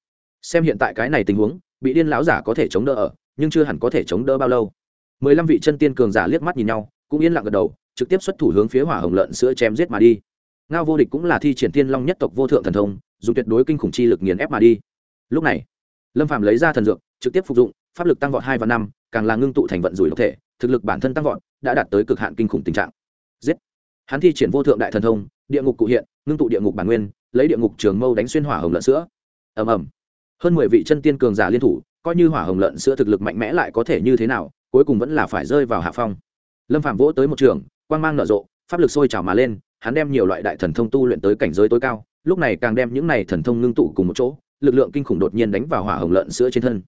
Xem hiện tại cái này tình huống, bị điên lão giả có thể chống đỡ ở, nhưng chưa hẳn có thể chống đỡ bao lâu. Mười lăm vị chân tiên cường giả liếc mắt nhìn nhau, cũng yên lặng gật đầu trực tiếp xuất thủ hướng phía hỏa hồng lợn sữa chém giết mà đi. Ngao vô địch cũng là thi triển tiên long nhất tộc vô thượng thần thông, dùng tuyệt đối kinh khủng chi lực nghiền ép mà đi. Lúc này, lâm phạm lấy ra thần dược, trực tiếp phục dụng, pháp lực tăng vọt hai và năm, càng là ngưng tụ thành vận rủi độc thể, thực lực bản thân tăng vọt, đã đạt tới cực hạn kinh khủng tình trạng. Giết! Hắn thi triển vô thượng đại thần thông, địa ngục cụ hiện, ngưng tụ địa ngục bản nguyên, lấy địa ngục trường mâu đánh xuyên hỏa hồng lợn sữa. Ầm ầm. Hơn mười vị chân tiên cường giả liên thủ, coi như hỏa hồng lợn sữa thực lực mạnh mẽ lại có thể như thế nào, cuối cùng vẫn là phải rơi vào hạ phong. Lâm phạm vỗ tới một trường quang mang nở rộ, pháp lực sôi trào mà lên, hắn đem nhiều loại đại thần thông tu luyện tới cảnh giới tối cao, lúc này càng đem những này thần thông ngưng tụ cùng một chỗ, lực lượng kinh khủng đột nhiên đánh vào hỏa hồng lợn sữa trên thân.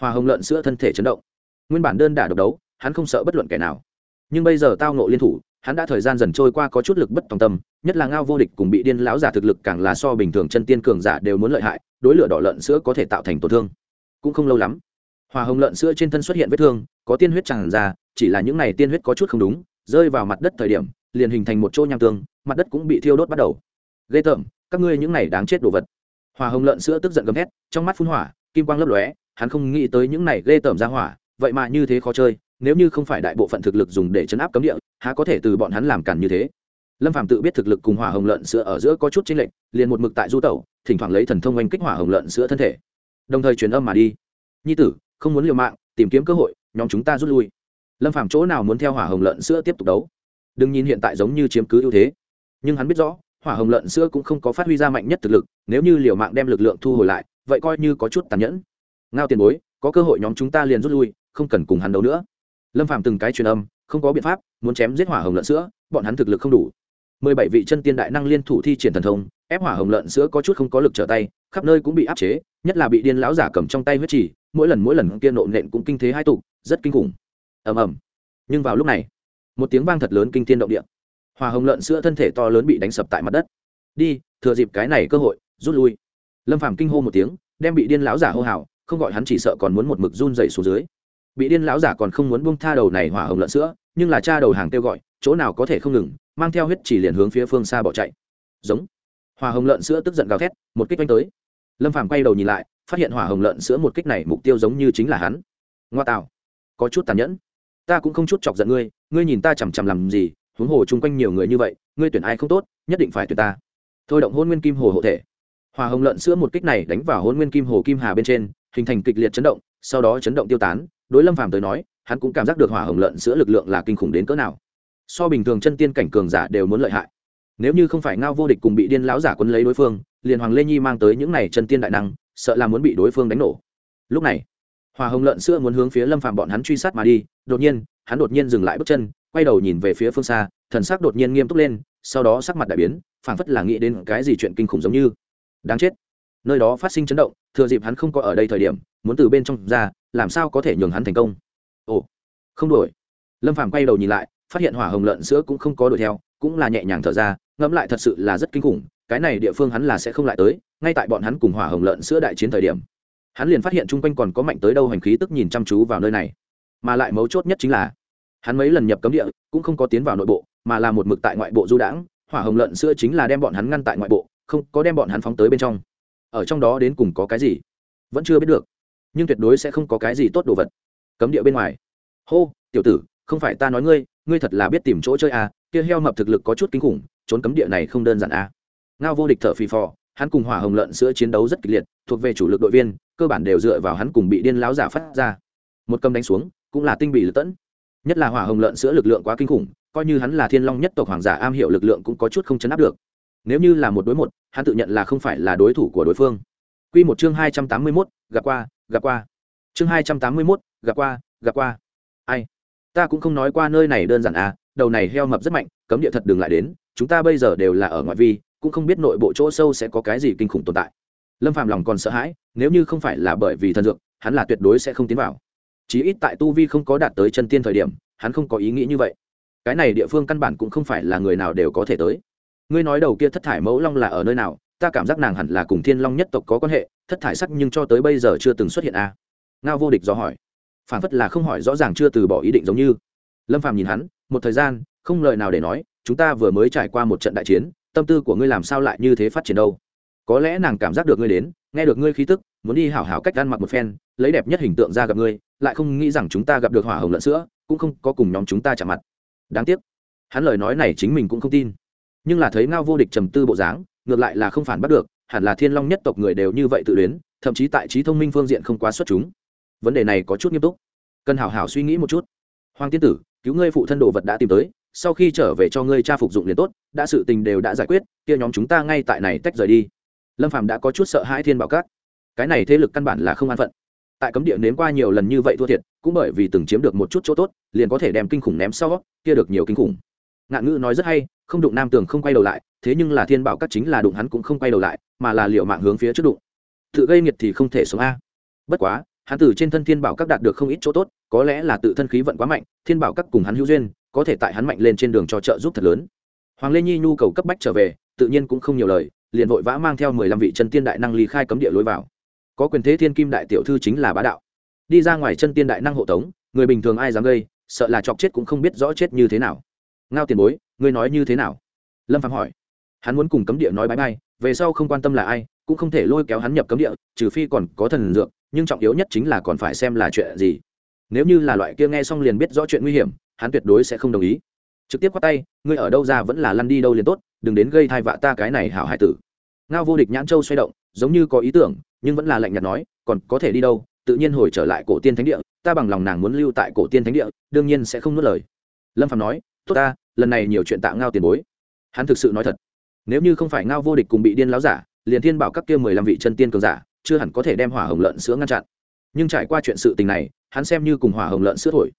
Hỏa hồng lợn sữa thân thể chấn động. Nguyên bản đơn đả độc đấu, hắn không sợ bất luận kẻ nào. Nhưng bây giờ tao nộ liên thủ, hắn đã thời gian dần trôi qua có chút lực bất tòng tâm, nhất là ngao vô địch cùng bị điên lão giả thực lực càng là so bình thường chân tiên cường giả đều muốn lợi hại, đối lửa đỏ lợn sữa có thể tạo thành tổn thương. Cũng không lâu lắm hòa hồng lợn sữa trên thân xuất hiện vết thương, có tiên huyết tràn ra, chỉ là những này tiên huyết có chút không đúng rơi vào mặt đất thời điểm, liền hình thành một chỗ nham tương, mặt đất cũng bị thiêu đốt bắt đầu. Ghê tởm, các ngươi những này đáng chết đồ vật. Hòa hồng lợn sữa tức giận gầm hét trong mắt phun hỏa, kim quang lấp lóe, hắn không nghĩ tới những này ghê tởm ra hỏa, vậy mà như thế khó chơi, nếu như không phải đại bộ phận thực lực dùng để chấn áp cấm địa, há có thể từ bọn hắn làm cản như thế? Lâm phạm tự biết thực lực cùng hỏa hồng lợn sữa ở giữa có chút chênh lệch, liền một mực tại du tẩu, thỉnh thoảng lấy thần thông oanh kích hỏa hồng lợn sữa thân thể. Đồng thời truyền âm mà đi. Nhi tử, không muốn liều mạng, tìm kiếm cơ hội, nhóm chúng ta rút lui lâm phạm chỗ nào muốn theo hỏa hồng lợn sữa tiếp tục đấu? Đừng nhìn hiện tại giống như chiếm cứ ưu thế. Nhưng hắn biết rõ hỏa hồng lợn sữa cũng không có phát huy ra mạnh nhất thực lực nếu như liều mạng đem lực lượng thu hồi lại vậy coi như có chút tàn nhẫn. Ngao tiền bối có cơ hội nhóm chúng ta liền rút lui không cần cùng hắn đấu nữa. Lâm phạm từng cái truyền âm không có biện pháp muốn chém giết hỏa hồng lợn sữa bọn hắn thực lực không đủ. Mười bảy vị chân tiên đại năng liên thủ thi triển thần thông ép hỏa hồng lợn sữa có chút không có lực trở tay khắp nơi cũng bị áp chế nhất là bị điên lão giả cầm trong tay huyết chỉ, mỗi lần mỗi lần kia nộ nện cũng kinh thế hai tụ rất kinh khủng ầm ầm. Nhưng vào lúc này, một tiếng vang thật lớn kinh thiên động địa. Hòa hồng lợn sữa thân thể to lớn bị đánh sập tại mặt đất. Đi, thừa dịp cái này cơ hội, rút lui. Lâm phàm kinh hô một tiếng, đem bị điên lão giả hô hào, không gọi hắn chỉ sợ còn muốn một mực run dậy xuống dưới. Bị điên lão giả còn không muốn buông tha đầu này hỏa hồng lợn sữa, nhưng là cha đầu hàng kêu gọi, chỗ nào có thể không ngừng, mang theo huyết chỉ liền hướng phía phương xa bỏ chạy. Giống. Hỏa hồng lợn sữa tức giận gào thét, một kích đánh tới. Lâm phàm quay đầu nhìn lại, phát hiện hỏa hồng lợn sữa một kích này mục tiêu giống như chính là hắn. Ngoa tạo. Có chút tàn nhẫn ta cũng không chút chọc giận ngươi ngươi nhìn ta chằm chằm làm gì, huống hồ chung quanh nhiều người như vậy, ngươi tuyển ai không tốt, nhất định phải tuyển ta. Thôi động hôn nguyên kim hồ hộ thể. Hòa hồng lợn sữa một kích này đánh vào hôn nguyên kim hồ kim hà bên trên, hình thành kịch liệt chấn động, sau đó chấn động tiêu tán, đối lâm phàm tới nói, hắn cũng cảm giác được hỏa hồng lợn sữa lực lượng là kinh khủng đến cỡ nào. So bình thường chân tiên cảnh cường giả đều muốn lợi hại. Nếu như không phải ngao vô địch cùng bị điên lão giả quân lấy đối phương, liền hoàng lê nhi mang tới những này chân tiên đại năng, sợ là muốn bị đối phương đánh nổ. Lúc này hòa hồng lợn sữa muốn hướng phía lâm phàm bọn hắn truy sát mà đi, đột nhiên, hắn đột nhiên dừng lại bước chân, quay đầu nhìn về phía phương xa, thần sắc đột nhiên nghiêm túc lên, sau đó sắc mặt đại biến, phảng phất là nghĩ đến cái gì chuyện kinh khủng giống như. Đáng chết. Nơi đó phát sinh chấn động, thừa dịp hắn không có ở đây thời điểm, muốn từ bên trong ra, làm sao có thể nhường hắn thành công? Ồ, không đuổi. Lâm phàm quay đầu nhìn lại, phát hiện hỏa hồng lợn sữa cũng không có đuổi theo, cũng là nhẹ nhàng thở ra, ngẫm lại thật sự là rất kinh khủng, cái này địa phương hắn là sẽ không lại tới, ngay tại bọn hắn cùng hỏa hồng lợn sữa đại chiến thời điểm hắn liền phát hiện chung quanh còn có mạnh tới đâu hành khí tức nhìn chăm chú vào nơi này. Mà lại mấu chốt nhất chính là, hắn mấy lần nhập cấm địa cũng không có tiến vào nội bộ, mà là một mực tại ngoại bộ du đãng, hỏa hồng lợn sữa chính là đem bọn hắn ngăn tại ngoại bộ, không có đem bọn hắn phóng tới bên trong. Ở trong đó đến cùng có cái gì, vẫn chưa biết được. Nhưng tuyệt đối sẽ không có cái gì tốt đồ vật. Cấm địa bên ngoài. Hô, tiểu tử, không phải ta nói ngươi ngươi thật là biết tìm chỗ chơi à kia heo mập thực lực có chút kinh khủng, trốn cấm địa này không đơn giản à. Ngao vô địch thở phì phò hắn cùng hỏa hồng lợn sữa chiến đấu rất kịch liệt, thuộc về chủ lực đội viên, cơ bản đều dựa vào hắn cùng bị điên láo giả phát ra. Một cầm đánh xuống, cũng là tinh bị lật tẫn. Nhất là hỏa hồng lợn sữa lực lượng quá kinh khủng, coi như hắn là thiên long nhất tộc hoàng giả am hiểu lực lượng cũng có chút không chấn áp được. Nếu như là một đối một, hắn tự nhận là không phải là đối thủ của đối phương. Q một chương hai trăm tám mươi mốt, gặp qua gặp qua. Chương hai trăm tám mươi mốt, gặp qua gặp qua. Ai? Ta cũng không nói qua nơi này đơn giản à đầu này heo mập rất mạnh, cấm địa thật đừng lại đến, chúng ta bây giờ đều là ở ngoại vi cũng không biết nội bộ chỗ sâu sẽ có cái gì kinh khủng tồn tại. Lâm phạm lòng còn sợ hãi, nếu như không phải là bởi vì thần dược, hắn là tuyệt đối sẽ không tiến vào. Chí ít tại tu vi không có đạt tới chân tiên thời điểm, hắn không có ý nghĩ như vậy. Cái này địa phương căn bản cũng không phải là người nào đều có thể tới. Ngươi nói đầu kia thất thải mẫu long là ở nơi nào, ta cảm giác nàng hẳn là cùng thiên long nhất tộc có quan hệ, thất thải sắc nhưng cho tới bây giờ chưa từng xuất hiện a. À? ngao vô địch do hỏi. Phản phất là không hỏi rõ ràng chưa từ bỏ ý định giống như. Lâm phàm nhìn hắn, một thời gian, không lời nào để nói, chúng ta vừa mới trải qua một trận đại chiến tâm tư của ngươi làm sao lại như thế phát triển đâu? Có lẽ nàng cảm giác được ngươi đến, nghe được ngươi khí tức, muốn đi hảo hảo cách ăn mặc một phen, lấy đẹp nhất hình tượng ra gặp ngươi, lại không nghĩ rằng chúng ta gặp được hỏa hồng lợn sữa, cũng không có cùng nhóm chúng ta chạm mặt. Đáng tiếc. Hắn lời nói này chính mình cũng không tin. Nhưng là thấy ngao vô địch trầm tư bộ dáng, ngược lại là không phản bắt được, hẳn là thiên long nhất tộc người đều như vậy tự luyến, thậm chí tại trí thông minh phương diện không quá xuất chúng. Vấn đề này có chút nghiêm túc. Cần hảo hảo suy nghĩ một chút. Hoàng tiên tử, cứu ngươi phụ thân đồ vật đã tìm tới sau khi trở về cho ngươi cha phục dụng liền tốt, đã sự tình đều đã giải quyết, kia nhóm chúng ta ngay tại này tách rời đi. Lâm phạm đã có chút sợ hãi thiên bảo các. Cái này thế lực căn bản là không an phận. Tại cấm địa nếm qua nhiều lần như vậy thua thiệt, cũng bởi vì từng chiếm được một chút chỗ tốt, liền có thể đem kinh khủng ném sau, kia được nhiều kinh khủng. Ngạn ngữ nói rất hay, không đụng nam tường không quay đầu lại, thế nhưng là thiên bảo các chính là đụng hắn cũng không quay đầu lại, mà là liệu mạng hướng phía trước đụng. Tự gây nghiệt thì không thể sống a. Bất quá, hắn từ trên thân thiên bảo các đạt được không ít chỗ tốt, có lẽ là tự thân khí vận quá mạnh, thiên bảo các cùng hắn hữu duyên có thể tại hắn mạnh lên trên đường cho trợ giúp thật lớn. Hoàng lê nhi nhu cầu cấp bách trở về, tự nhiên cũng không nhiều lời, liền vội vã mang theo mười lăm vị chân tiên đại năng ly khai cấm địa lối vào. Có quyền thế thiên kim đại tiểu thư chính là bá đạo. Đi ra ngoài chân tiên đại năng hộ tống, người bình thường ai dám gây, sợ là chọc chết cũng không biết rõ chết như thế nào. Ngao tiền bối, ngươi nói như thế nào? Lâm phạm hỏi. Hắn muốn cùng cấm địa nói bãi bay về sau không quan tâm là ai, cũng không thể lôi kéo hắn nhập cấm địa, trừ phi còn có thần dược, nhưng trọng yếu nhất chính là còn phải xem là chuyện gì. Nếu như là loại kia nghe xong liền biết rõ chuyện nguy hiểm hắn tuyệt đối sẽ không đồng ý. Trực tiếp quát tay, ngươi ở đâu ra vẫn là lăn đi đâu liền tốt, đừng đến gây thai vạ ta cái này hảo hải tử. Ngao vô địch nhãn châu xoay động, giống như có ý tưởng, nhưng vẫn là lạnh nhạt nói, còn có thể đi đâu, tự nhiên hồi trở lại cổ tiên thánh địa, ta bằng lòng nàng muốn lưu tại cổ tiên thánh địa, đương nhiên sẽ không nuốt lời. Lâm phạm nói, tốt ta, lần này nhiều chuyện tạ ngao tiền bối. Hắn thực sự nói thật, nếu như không phải ngao vô địch cùng bị điên láo giả, liền thiên bảo các kia mười lăm vị chân tiên cường giả, chưa hẳn có thể đem hỏa hồng lợn sữa ngăn chặn. Nhưng trải qua chuyện sự tình này, hắn xem như cùng hỏa hồng lợn sữa thổi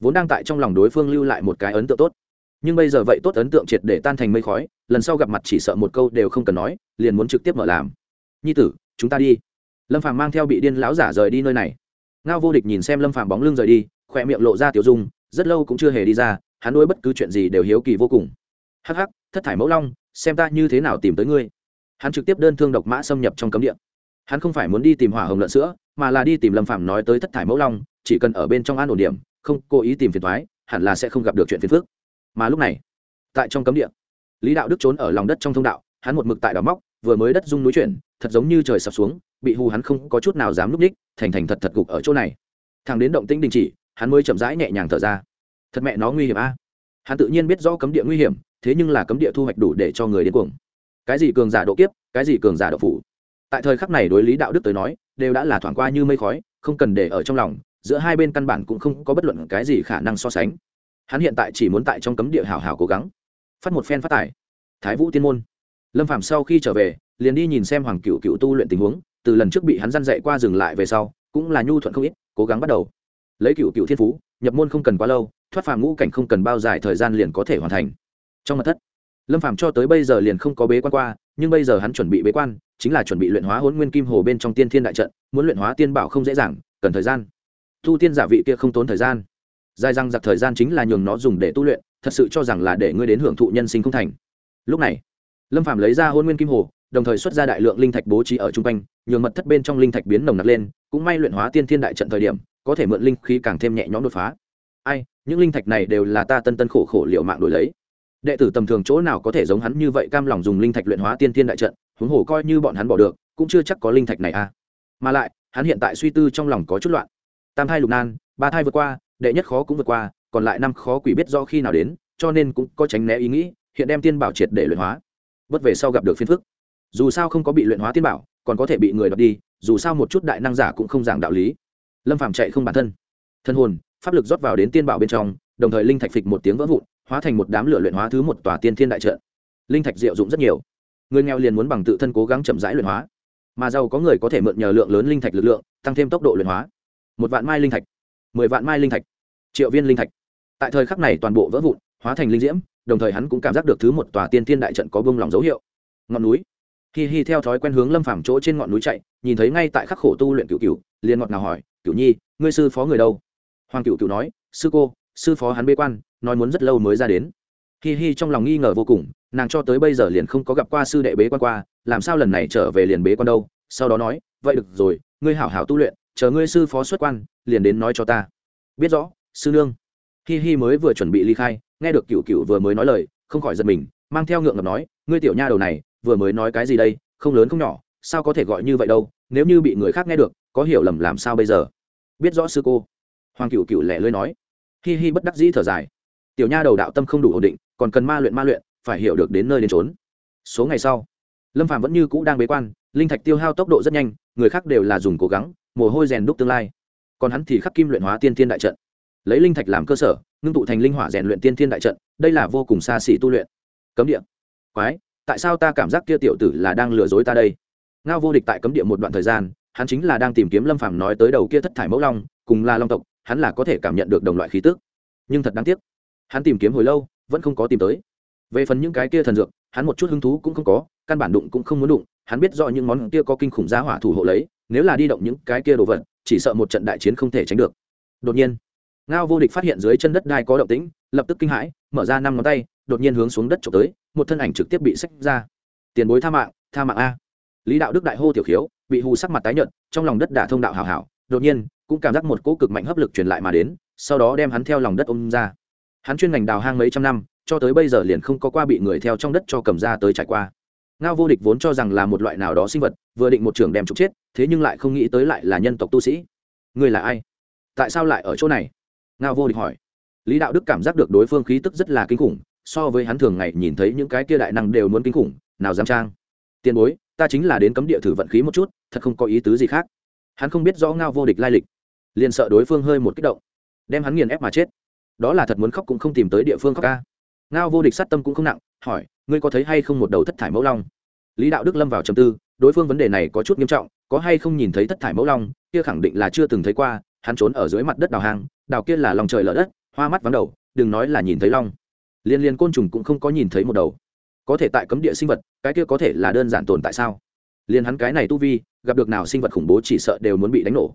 vốn đang tại trong lòng đối phương lưu lại một cái ấn tượng tốt. Nhưng bây giờ vậy tốt ấn tượng triệt để tan thành mây khói, lần sau gặp mặt chỉ sợ một câu đều không cần nói, liền muốn trực tiếp mở làm. Nhi tử, chúng ta đi. Lâm phàm mang theo bị điên lão giả rời đi nơi này. Ngao vô địch nhìn xem lâm phàm bóng lưng rời đi, khỏe miệng lộ ra tiểu dung, rất lâu cũng chưa hề đi ra, hắn nuôi bất cứ chuyện gì đều hiếu kỳ vô cùng. Hắc hắc, thất thải mẫu long, xem ta như thế nào tìm tới ngươi. Hắn trực tiếp đơn thương độc mã xâm nhập trong cấm địa. Hắn không phải muốn đi tìm hỏa hồng lợn sữa, mà là đi tìm lâm phàm nói tới thất thải mẫu long, chỉ cần ở bên trong an ổn điểm không cố ý tìm phiền thoái, hẳn là sẽ không gặp được chuyện phiền phức. Mà lúc này, tại trong cấm địa, lý đạo đức trốn ở lòng đất trong thông đạo, hắn một mực tại đào móc, vừa mới đất rung núi chuyển, thật giống như trời sập xuống, bị hù hắn không có chút nào dám núp ních thành thành thật thật gục ở chỗ này. Thằng đến động tĩnh đình chỉ, hắn mới chậm rãi nhẹ nhàng thở ra. Thật mẹ nó nguy hiểm a. Hắn tự nhiên biết rõ cấm địa nguy hiểm, thế nhưng là cấm địa thu hoạch đủ để cho người đến cuồng. Cái gì cường giả độ kiếp, cái gì cường giả độ phủ. Tại thời khắc này đối lý đạo đức tới nói, đều đã là thoảng qua như mây khói, không cần để ở trong lòng giữa hai bên căn bản cũng không có bất luận cái gì khả năng so sánh. Hắn hiện tại chỉ muốn tại trong cấm địa hảo hảo cố gắng. Phát một phen phát tài. Thái vũ tiên môn. Lâm phạm sau khi trở về, liền đi nhìn xem hoàng cựu cựu tu luyện tình huống, từ lần trước bị hắn dăn dậy qua dừng lại về sau, cũng là nhu thuận không ít, cố gắng bắt đầu. Lấy cựu cựu thiên phú, nhập môn không cần quá lâu, thoát phàm ngũ cảnh không cần bao dài thời gian liền có thể hoàn thành. Trong mặt thất, lâm phạm cho tới bây giờ liền không có bế quan qua, nhưng bây giờ hắn chuẩn bị bế quan, chính là chuẩn bị luyện hóa hôn nguyên kim hồ bên trong tiên thiên đại trận, muốn luyện hóa tiên bảo không dễ dàng, cần thời gian tu tiên giả vị kia không tốn thời gian. Dài răng giặc thời gian chính là nhường nó dùng để tu luyện, thật sự cho rằng là để ngươi đến hưởng thụ nhân sinh không thành. Lúc này, lâm phạm lấy ra hôn nguyên kim hồ, đồng thời xuất ra đại lượng linh thạch bố trí ở chung quanh, nhường mật thất bên trong linh thạch biến nồng nặc lên, cũng may luyện hóa tiên thiên đại trận thời điểm, có thể mượn linh khí càng thêm nhẹ nhõm đột phá. Ai, những linh thạch này đều là ta tân tân khổ khổ liệu mạng đổi lấy. Đệ tử tầm thường chỗ nào có thể giống hắn như vậy cam lòng dùng linh thạch luyện hóa tiên thiên đại trận, huống hồ coi như bọn hắn bỏ được, cũng chưa chắc có linh thạch này a à. mà lại, hắn hiện tại suy tư trong lòng có chút loạn tam thai lục nan, ba thai vượt qua, đệ nhất khó cũng vượt qua, còn lại năm khó quỷ biết do khi nào đến, cho nên cũng có tránh né ý nghĩ, hiện đem tiên bảo triệt để luyện hóa. Bất về sau gặp được phiên phức. Dù sao không có bị luyện hóa tiên bảo, còn có thể bị người đọc đi, dù sao một chút đại năng giả cũng không giảng đạo lý. Lâm phàm chạy không bản thân. Thân hồn, pháp lực rót vào đến tiên bảo bên trong, đồng thời linh thạch phịch một tiếng vỡ vụn, hóa thành một đám lửa luyện hóa thứ một tòa tiên thiên đại trận. Linh thạch diệu dụng rất nhiều. Người nghèo liền muốn bằng tự thân cố gắng chậm rãi luyện hóa. Mà giàu có người có thể mượn nhờ lượng lớn linh thạch lực lượng, tăng thêm tốc độ luyện hóa một vạn mai linh thạch, mười vạn mai linh thạch, triệu viên linh thạch. Tại thời khắc này toàn bộ vỡ vụn, hóa thành linh diễm, đồng thời hắn cũng cảm giác được thứ một tòa tiên thiên đại trận có bông lòng dấu hiệu. Ngọn núi. Hi hi theo thói quen hướng lâm phàm chỗ trên ngọn núi chạy, nhìn thấy ngay tại khắc khổ tu luyện cựu cựu liền ngọt nào hỏi cựu nhi, ngươi sư phó người đâu? Hoàng cựu cựu nói, sư cô, sư phó hắn bế quan, nói muốn rất lâu mới ra đến. Hi hi trong lòng nghi ngờ vô cùng, nàng cho tới bây giờ liền không có gặp qua sư đệ bế quan qua, làm sao lần này trở về liền bế quan đâu? Sau đó nói, vậy được rồi, ngươi hảo hảo tu luyện chờ ngươi sư phó xuất quan, liền đến nói cho ta. Biết rõ, sư nương. Hi hi mới vừa chuẩn bị ly khai, nghe được cựu cựu vừa mới nói lời, không khỏi giật mình, mang theo ngượng ngập nói, ngươi tiểu nha đầu này, vừa mới nói cái gì đây, không lớn không nhỏ, sao có thể gọi như vậy đâu, nếu như bị người khác nghe được, có hiểu lầm làm sao bây giờ? Biết rõ sư cô. Hoàng cựu cựu lẻ lưới nói. Hi hi bất đắc dĩ thở dài. Tiểu nha đầu đạo tâm không đủ ổn định, còn cần ma luyện ma luyện, phải hiểu được đến nơi đến trốn số ngày sau, lâm phạm vẫn như cũ đang bế quan, linh thạch tiêu hao tốc độ rất nhanh, người khác đều là dùng cố gắng mồ hôi rèn đúc tương lai. Còn hắn thì khắc kim luyện hóa tiên thiên đại trận, lấy linh thạch làm cơ sở, ngưng tụ thành linh hỏa rèn luyện tiên thiên đại trận, đây là vô cùng xa xỉ tu luyện. Cấm địa. Quái, tại sao ta cảm giác kia tiểu tử là đang lừa dối ta đây? Ngao vô địch tại cấm địa một đoạn thời gian, hắn chính là đang tìm kiếm lâm phàm nói tới đầu kia thất thải mẫu long, cùng là long tộc, hắn là có thể cảm nhận được đồng loại khí tức. Nhưng thật đáng tiếc, hắn tìm kiếm hồi lâu, vẫn không có tìm tới. Về phần những cái kia thần dược, hắn một chút hứng thú cũng không có, căn bản đụng cũng không muốn đụng, hắn biết rõ những món kia có kinh khủng giá hỏa thủ hộ lấy nếu là đi động những cái kia đồ vật, chỉ sợ một trận đại chiến không thể tránh được. Đột nhiên, ngao vô địch phát hiện dưới chân đất đai có động tĩnh, lập tức kinh hãi, mở ra năm ngón tay, đột nhiên hướng xuống đất trộm tới, một thân ảnh trực tiếp bị xách ra. Tiền bối tha mạng tha mạng a. Lý đạo đức đại hô tiểu khiếu, bị hù sắc mặt tái nhợt, trong lòng đất đả thông đạo hào hảo, đột nhiên, cũng cảm giác một cỗ cực mạnh hấp lực truyền lại mà đến, sau đó đem hắn theo lòng đất ôm ra. Hắn chuyên ngành đào hang mấy trăm năm, cho tới bây giờ liền không có qua bị người theo trong đất cho cầm ra tới trải qua. Ngao vô địch vốn cho rằng là một loại nào đó sinh vật vừa định một trưởng đem trục chết, thế nhưng lại không nghĩ tới lại là nhân tộc tu sĩ. Ngươi là ai? Tại sao lại ở chỗ này? Ngao vô địch hỏi. Lý đạo đức cảm giác được đối phương khí tức rất là kinh khủng, so với hắn thường ngày nhìn thấy những cái kia đại năng đều muốn kinh khủng, nào dám trang. Tiền bối, ta chính là đến cấm địa thử vận khí một chút, thật không có ý tứ gì khác. Hắn không biết rõ ngao vô địch lai lịch, liền sợ đối phương hơi một kích động, đem hắn nghiền ép mà chết. Đó là thật muốn khóc cũng không tìm tới địa phương khóc ca. Ngao vô địch sát tâm cũng không nặng, hỏi, ngươi có thấy hay không một đầu thất thải mẫu long? Lý đạo đức lâm vào trầm tư, đối phương vấn đề này có chút nghiêm trọng, có hay không nhìn thấy thất thải mẫu long, kia khẳng định là chưa từng thấy qua, hắn trốn ở dưới mặt đất đào hang, đào kia là lòng trời lở đất, hoa mắt vắng đầu, đừng nói là nhìn thấy long. Liên liên côn trùng cũng không có nhìn thấy một đầu. Có thể tại cấm địa sinh vật, cái kia có thể là đơn giản tồn tại sao? Liên hắn cái này tu vi, gặp được nào sinh vật khủng bố chỉ sợ đều muốn bị đánh nổ.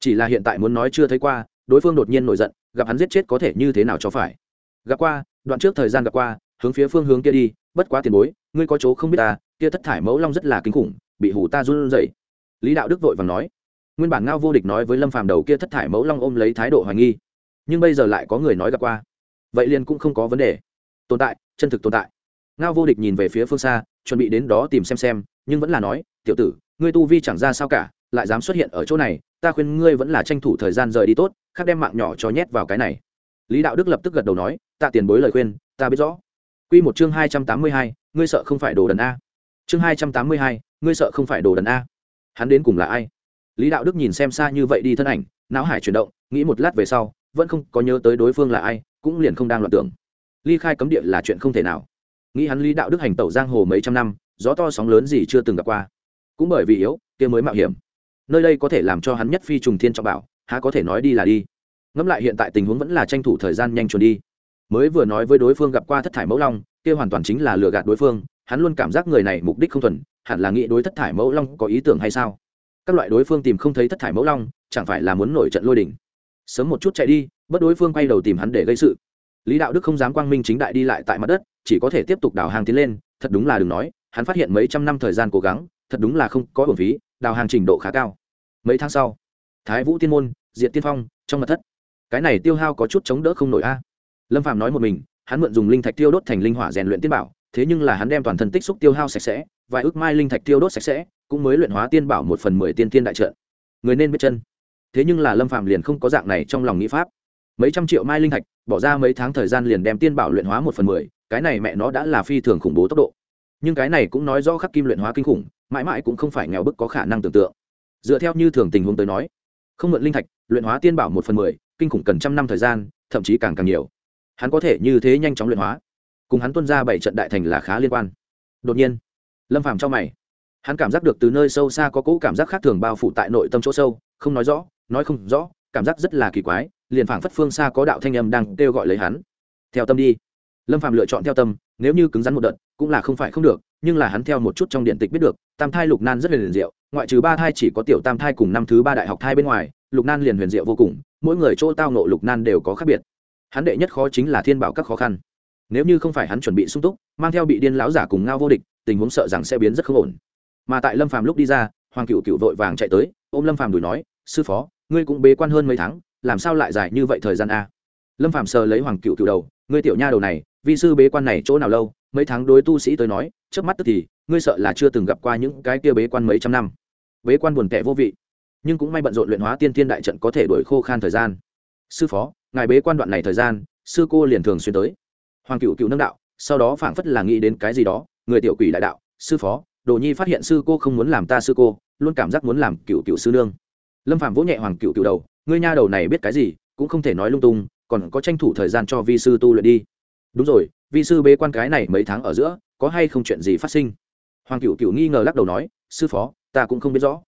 Chỉ là hiện tại muốn nói chưa thấy qua, đối phương đột nhiên nổi giận, gặp hắn giết chết có thể như thế nào cho phải? Gặp qua, đoạn trước thời gian gặp qua, hướng phía phương hướng kia đi bất quá tiền bối, ngươi có chỗ không biết ta, kia thất thải mẫu long rất là kinh khủng, bị hủ ta run rẩy. Lý đạo đức vội vàng nói. Nguyên bản ngao vô địch nói với lâm phàm đầu kia thất thải mẫu long ôm lấy thái độ hoài nghi. Nhưng bây giờ lại có người nói gặp qua. Vậy liền cũng không có vấn đề. Tồn tại, chân thực tồn tại. Ngao vô địch nhìn về phía phương xa, chuẩn bị đến đó tìm xem xem, nhưng vẫn là nói, tiểu tử, ngươi tu vi chẳng ra sao cả, lại dám xuất hiện ở chỗ này, ta khuyên ngươi vẫn là tranh thủ thời gian rời đi tốt, khác đem mạng nhỏ cho nhét vào cái này. Lý đạo đức lập tức gật đầu nói tạ tiền bối lời khuyên, ta biết rõ. Quy một chương hai trăm tám mươi hai, ngươi sợ không phải đồ đần a. Chương hai trăm tám mươi hai, ngươi sợ không phải đồ đần a. Hắn đến cùng là ai? Lý đạo đức nhìn xem xa như vậy đi thân ảnh, não hải chuyển động, nghĩ một lát về sau, vẫn không có nhớ tới đối phương là ai, cũng liền không đang loạn tưởng. Ly khai cấm địa là chuyện không thể nào. Nghĩ hắn lý đạo đức hành tẩu giang hồ mấy trăm năm, gió to sóng lớn gì chưa từng gặp qua. Cũng bởi vì yếu, kia mới mạo hiểm. Nơi đây có thể làm cho hắn nhất phi trùng thiên trọng bảo, há có thể nói đi là đi. Ngẫm lại hiện tại tình huống vẫn là tranh thủ thời gian nhanh chuẩn đi mới vừa nói với đối phương gặp qua thất thải mẫu long, kia hoàn toàn chính là lừa gạt đối phương, hắn luôn cảm giác người này mục đích không thuần, hẳn là nghĩ đối thất thải mẫu long có ý tưởng hay sao? Các loại đối phương tìm không thấy thất thải mẫu long, chẳng phải là muốn nổi trận lôi đỉnh sớm một chút chạy đi, bất đối phương quay đầu tìm hắn để gây sự. Lý đạo đức không dám quang minh chính đại đi lại tại mặt đất, chỉ có thể tiếp tục đào hàng tiến lên, thật đúng là đừng nói, hắn phát hiện mấy trăm năm thời gian cố gắng, thật đúng là không có bổn phí, đào hàng trình độ khá cao. Mấy tháng sau, thái vũ tiên môn diện tiên phong, trong mặt thất. Cái này tiêu hao có chút chống đỡ không nổi a lâm phạm nói một mình, hắn mượn dùng linh thạch tiêu đốt thành linh hỏa rèn luyện tiên bảo, thế nhưng là hắn đem toàn thân tích xúc tiêu hao sạch sẽ, vài ước mai linh thạch tiêu đốt sạch sẽ, cũng mới luyện hóa tiên bảo một phần mười tiên tiên đại trợ người nên biết chân. Thế nhưng là lâm phạm liền không có dạng này trong lòng nghĩ pháp. Mấy trăm triệu mai linh thạch, bỏ ra mấy tháng thời gian liền đem tiên bảo luyện hóa một phần mười, cái này mẹ nó đã là phi thường khủng bố tốc độ. Nhưng cái này cũng nói rõ khắc kim luyện hóa kinh khủng, mãi mãi cũng không phải nghèo bức có khả năng tưởng tượng. Dựa theo như thường tình huống tới nói, không mượn linh thạch, luyện hóa tiên bảo một phần mười, kinh khủng cần trăm năm thời gian, thậm chí càng càng nhiều hắn có thể như thế nhanh chóng luyện hóa. Cùng hắn tuân ra bảy trận đại thành là khá liên quan. Đột nhiên, lâm phàm cho mày. Hắn cảm giác được từ nơi sâu xa có cỗ cảm giác khác thường bao phủ tại nội tâm chỗ sâu, không nói rõ, nói không rõ, cảm giác rất là kỳ quái, liền phảng phất phương xa có đạo thanh âm đang kêu gọi lấy hắn. Theo tâm đi. Lâm phàm lựa chọn theo tâm, nếu như cứng rắn một đợt, cũng là không phải không được, nhưng là hắn theo một chút trong điện tịch biết được, tam thai lục nan rất là liền diệu, ngoại trừ ba thai chỉ có tiểu tam thai cùng năm thứ ba đại học thai bên ngoài, lục nan liền huyền diệu vô cùng, mỗi người chỗ tao nộ lục nan đều có khác biệt hắn đệ nhất khó chính là thiên bảo các khó khăn. Nếu như không phải hắn chuẩn bị sung túc, mang theo bị điên lão giả cùng ngao vô địch, tình huống sợ rằng sẽ biến rất không ổn. Mà tại lâm phàm lúc đi ra, hoàng cựu cựu vội vàng chạy tới, ôm lâm phàm đuổi nói, sư phó, ngươi cũng bế quan hơn mấy tháng, làm sao lại dài như vậy thời gian a? Lâm phàm sờ lấy hoàng cựu cựu đầu, ngươi tiểu nha đầu này vì sư bế quan này chỗ nào lâu, mấy tháng đối tu sĩ tới nói, trước mắt tức thì, ngươi sợ là chưa từng gặp qua những cái kia bế quan mấy trăm năm. Bế quan buồn tẻ vô vị, nhưng cũng may bận rộn luyện hóa tiên thiên đại trận có thể đổi khô khan thời gian. Sư phó ngài bế quan đoạn này thời gian, sư cô liền thường xuyên tới. Hoàng cựu cựu nâng đạo, sau đó phảng phất là nghĩ đến cái gì đó, người tiểu quỷ đại đạo, sư phó, đồ nhi phát hiện sư cô không muốn làm ta sư cô, luôn cảm giác muốn làm cựu cựu sư nương. Lâm phạm vỗ nhẹ hoàng cựu cựu đầu, ngươi nha đầu này biết cái gì, cũng không thể nói lung tung, còn có tranh thủ thời gian cho vi sư tu luyện đi. Đúng rồi, vi sư bế quan cái này mấy tháng ở giữa, có hay không chuyện gì phát sinh? Hoàng cựu cựu nghi ngờ lắc đầu nói, sư phó, ta cũng không biết rõ.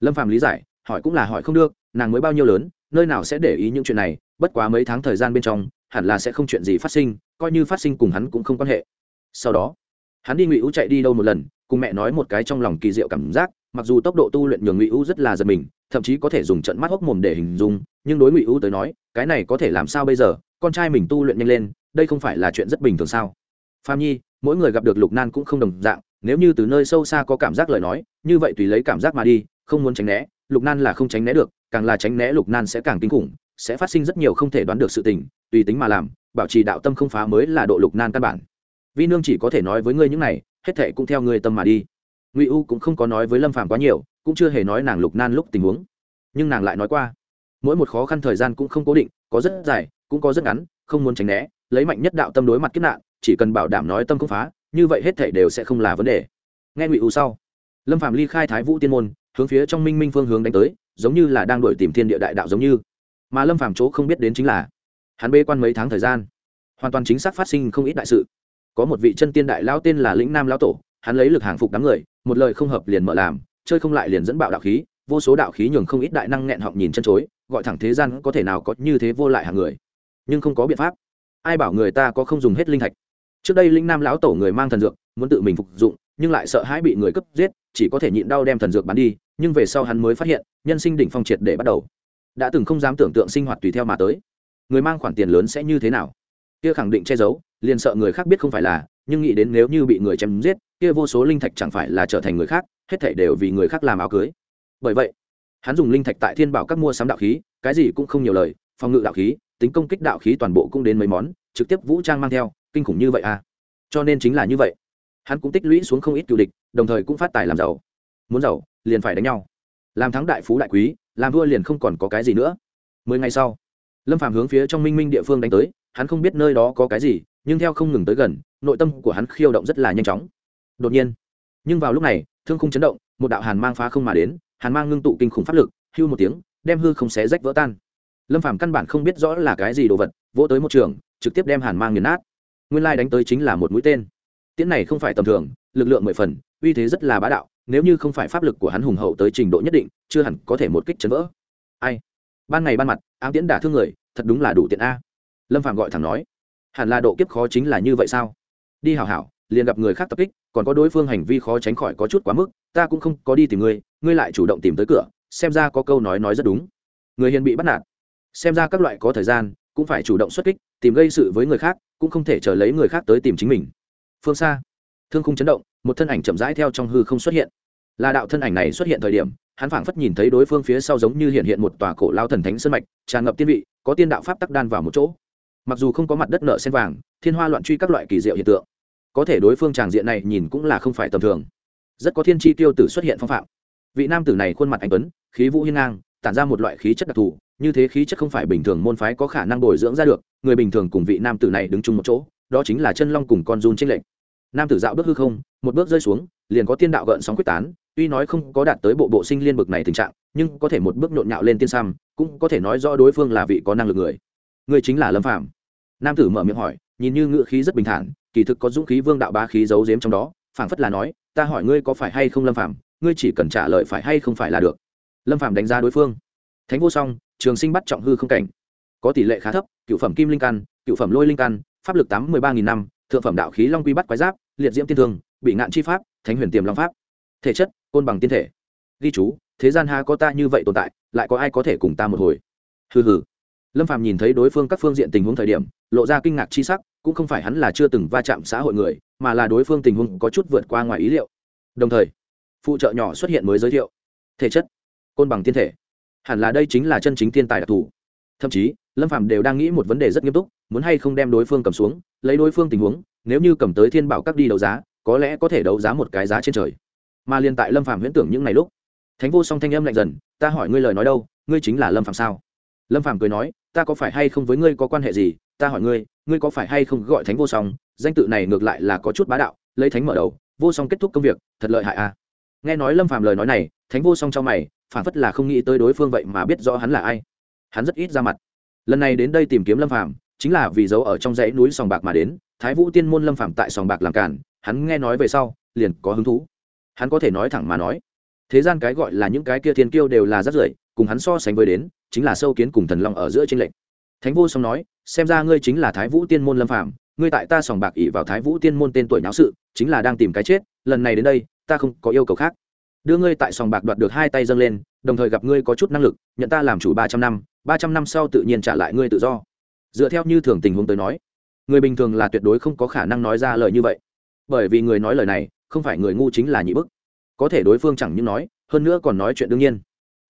Lâm phạm lý giải, hỏi cũng là hỏi không được, nàng mới bao nhiêu lớn, nơi nào sẽ để ý những chuyện này bất quá mấy tháng thời gian bên trong, hẳn là sẽ không chuyện gì phát sinh, coi như phát sinh cùng hắn cũng không quan hệ. Sau đó, hắn đi ngụy u chạy đi đâu một lần, cùng mẹ nói một cái trong lòng kỳ diệu cảm giác, mặc dù tốc độ tu luyện nhường ngụy u rất là giật mình, thậm chí có thể dùng trận mắt hốc mồm để hình dung, nhưng đối ngụy u tới nói, cái này có thể làm sao bây giờ, con trai mình tu luyện nhanh lên, đây không phải là chuyện rất bình thường sao? Phạm nhi, mỗi người gặp được lục nan cũng không đồng dạng, nếu như từ nơi sâu xa có cảm giác lời nói, như vậy tùy lấy cảm giác mà đi, không muốn tránh né, lục nan là không tránh né được, càng là tránh né lục nan sẽ càng kinh khủng sẽ phát sinh rất nhiều không thể đoán được sự tình, tùy tính mà làm, bảo trì đạo tâm không phá mới là độ lục nan căn bản. Vi nương chỉ có thể nói với ngươi những này, hết thệ cũng theo ngươi tâm mà đi. Ngụy u cũng không có nói với lâm phàm quá nhiều, cũng chưa hề nói nàng lục nan lúc tình huống. Nhưng nàng lại nói qua, mỗi một khó khăn thời gian cũng không cố định, có rất dài, cũng có rất ngắn, không muốn tránh né, lấy mạnh nhất đạo tâm đối mặt kiếp nạn, chỉ cần bảo đảm nói tâm không phá, như vậy hết thảy đều sẽ không là vấn đề. Nghe ngụy u sau, lâm Phàm ly khai thái vũ tiên môn, hướng phía trong minh minh phương hướng đánh tới, giống như là đang đuổi tìm thiên địa đại đạo giống như mà lâm phàm chỗ không biết đến chính là hắn bê quan mấy tháng thời gian, hoàn toàn chính xác phát sinh không ít đại sự. Có một vị chân tiên đại lão tên là lĩnh nam lão tổ, hắn lấy lực hàng phục đám người, một lời không hợp liền mở làm, chơi không lại liền dẫn bạo đạo khí, vô số đạo khí nhường không ít đại năng nghẹn họng nhìn chân chối, gọi thẳng thế gian có thể nào có như thế vô lại hàng người. Nhưng không có biện pháp. Ai bảo người ta có không dùng hết linh thạch? Trước đây linh nam lão tổ người mang thần dược, muốn tự mình phục dụng, nhưng lại sợ hãi bị người cướp giết, chỉ có thể nhịn đau đem thần dược bán đi, nhưng về sau hắn mới phát hiện, nhân sinh đỉnh phong triệt để bắt đầu đã từng không dám tưởng tượng sinh hoạt tùy theo mà tới. Người mang khoản tiền lớn sẽ như thế nào? Kia khẳng định che giấu, liền sợ người khác biết không phải là, nhưng nghĩ đến nếu như bị người chém giết, kia vô số linh thạch chẳng phải là trở thành người khác, hết thảy đều vì người khác làm áo cưới. Bởi vậy, hắn dùng linh thạch tại thiên bảo các mua sắm đạo khí, cái gì cũng không nhiều lời, phòng ngự đạo khí, tính công kích đạo khí toàn bộ cũng đến mấy món, trực tiếp vũ trang mang theo, kinh khủng như vậy à? Cho nên chính là như vậy. Hắn cũng tích lũy xuống không ít cựu địch, đồng thời cũng phát tài làm giàu. Muốn giàu, liền phải đánh nhau. Làm thắng đại phú đại quý làm vua liền không còn có cái gì nữa. Mười ngày sau, lâm phạm hướng phía trong minh minh địa phương đánh tới, hắn không biết nơi đó có cái gì, nhưng theo không ngừng tới gần, nội tâm của hắn khiêu động rất là nhanh chóng. Đột nhiên, nhưng vào lúc này, thương khung chấn động, một đạo hàn mang phá không mà đến, hàn mang ngưng tụ kinh khủng pháp lực, hưu một tiếng, đem hư không xé rách vỡ tan. Lâm phàm căn bản không biết rõ là cái gì đồ vật, vỗ tới một trường, trực tiếp đem hàn mang nghiền nát. Nguyên lai đánh tới chính là một mũi tên tiễn này không phải tầm thường, lực lượng mười phần, uy thế rất là bá đạo, nếu như không phải pháp lực của hắn hùng hậu tới trình độ nhất định, chưa hẳn có thể một kích chấn vỡ. Ai? Ban ngày ban mặt, ám tiễn đả thương người, thật đúng là đủ tiện a. Lâm phạm gọi thẳng nói. Hẳn là độ kiếp khó chính là như vậy sao? Đi hảo hảo, liền gặp người khác tập kích, còn có đối phương hành vi khó tránh khỏi có chút quá mức, ta cũng không có đi tìm ngươi ngươi lại chủ động tìm tới cửa, xem ra có câu nói nói rất đúng. Người hiền bị bắt nạt. Xem ra các loại có thời gian, cũng phải chủ động xuất kích, tìm gây sự với người khác, cũng không thể chờ lấy người khác tới tìm chính mình phương xa. Thương khung chấn động, một thân ảnh chậm rãi theo trong hư không xuất hiện. Là đạo thân ảnh này xuất hiện thời điểm, hắn phảng phất nhìn thấy đối phương phía sau giống như hiện hiện một tòa cổ lao thần thánh sơn mạch, tràn ngập tiên vị, có tiên đạo pháp tắc đan vào một chỗ. Mặc dù không có mặt đất nợ sen vàng, thiên hoa loạn truy các loại kỳ diệu hiện tượng, có thể đối phương tràng diện này nhìn cũng là không phải tầm thường. Rất có thiên tri tiêu tử xuất hiện phong phạm. Vị nam tử này khuôn mặt anh tuấn, khí vũ hiên ngang, tản ra một loại khí chất đặc thù, như thế khí chất không phải bình thường môn phái có khả năng bồi dưỡng ra được, người bình thường cùng vị nam tử này đứng chung một chỗ, đó chính là chân long cùng con run trinh lệch nam tử dạo bước hư không, một bước rơi xuống, liền có tiên đạo gợn sóng quyết tán, tuy nói không có đạt tới bộ bộ sinh liên bực này tình trạng, nhưng có thể một bước nhộn nhạo lên tiên sam cũng có thể nói rõ đối phương là vị có năng lực người. Người chính là lâm phạm nam tử mở miệng hỏi, nhìn như ngựa khí rất bình thản, kỳ thực có dũng khí vương đạo bá khí giấu giếm trong đó, phảng phất là nói, ta hỏi ngươi có phải hay không lâm phạm ngươi chỉ cần trả lời phải hay không phải là được. Lâm phạm đánh giá đối phương. Thánh vô song, trường sinh bắt trọng hư không cảnh. Có tỷ lệ khá thấp, cựu phẩm kim linh căn, cựu phẩm lôi linh căn, pháp lực tám mươi ba nghìn năm, thượng phẩm đạo khí long quy bắt quái giáp liệt diễm tiên thương, bị ngạn chi pháp, thánh huyền tiềm long pháp. Thể chất, côn bằng tiên thể. Ghi chú, thế gian ha có ta như vậy tồn tại, lại có ai có thể cùng ta một hồi? Hừ hừ. Lâm phạm nhìn thấy đối phương các phương diện tình huống thời điểm, lộ ra kinh ngạc chi sắc, cũng không phải hắn là chưa từng va chạm xã hội người, mà là đối phương tình huống có chút vượt qua ngoài ý liệu. Đồng thời, phụ trợ nhỏ xuất hiện mới giới thiệu. Thể chất, côn bằng tiên thể. Hẳn là đây chính là chân chính thiên tài đặc thù. Thậm chí, lâm phạm đều đang nghĩ một vấn đề rất nghiêm túc, muốn hay không đem đối phương cầm xuống, lấy đối phương tình huống nếu như cầm tới thiên bảo các đi đấu giá, có lẽ có thể đấu giá một cái giá trên trời. Mà liên tại lâm phạm huyễn tưởng những ngày lúc, thánh vô song thanh âm lạnh dần, ta hỏi ngươi lời nói đâu, ngươi chính là lâm phạm sao? Lâm phạm cười nói, ta có phải hay không với ngươi có quan hệ gì? Ta hỏi ngươi ngươi có phải hay không gọi thánh vô song? Danh tự này ngược lại là có chút bá đạo, lấy thánh mở đầu, vô song kết thúc công việc, thật lợi hại a à. nghe nói lâm phạm lời nói này, thánh vô song cho mày, phản phất là không nghĩ tới đối phương vậy mà biết rõ hắn là ai. Hắn rất ít ra mặt. Lần này đến đây tìm kiếm lâm phạm chính là vì giấu ở trong dãy núi sòng bạc mà đến, thái vũ tiên môn lâm phạm tại sòng bạc làm cản hắn nghe nói về sau, liền có hứng thú. Hắn có thể nói thẳng mà nói, thế gian cái gọi là những cái kia thiên kiêu đều là rất rưởi, cùng hắn so sánh với đến, chính là sâu kiến cùng thần long ở giữa trên lệnh thánh vô song nói, xem ra ngươi chính là thái vũ tiên môn lâm phạm ngươi tại ta sòng bạc ỉ vào thái vũ tiên môn tên tuổi nháo sự, chính là đang tìm cái chết, lần này đến đây, ta không có yêu cầu khác. Đưa ngươi tại sòng bạc đoạt được hai tay dâng lên, đồng thời gặp ngươi có chút năng lực, nhận ta làm chủ ba trăm năm, ba trăm năm sau tự nhiên trả lại ngươi tự do dựa theo như thường tình huống tới nói người bình thường là tuyệt đối không có khả năng nói ra lời như vậy bởi vì người nói lời này không phải người ngu chính là nhị bức có thể đối phương chẳng những nói hơn nữa còn nói chuyện đương nhiên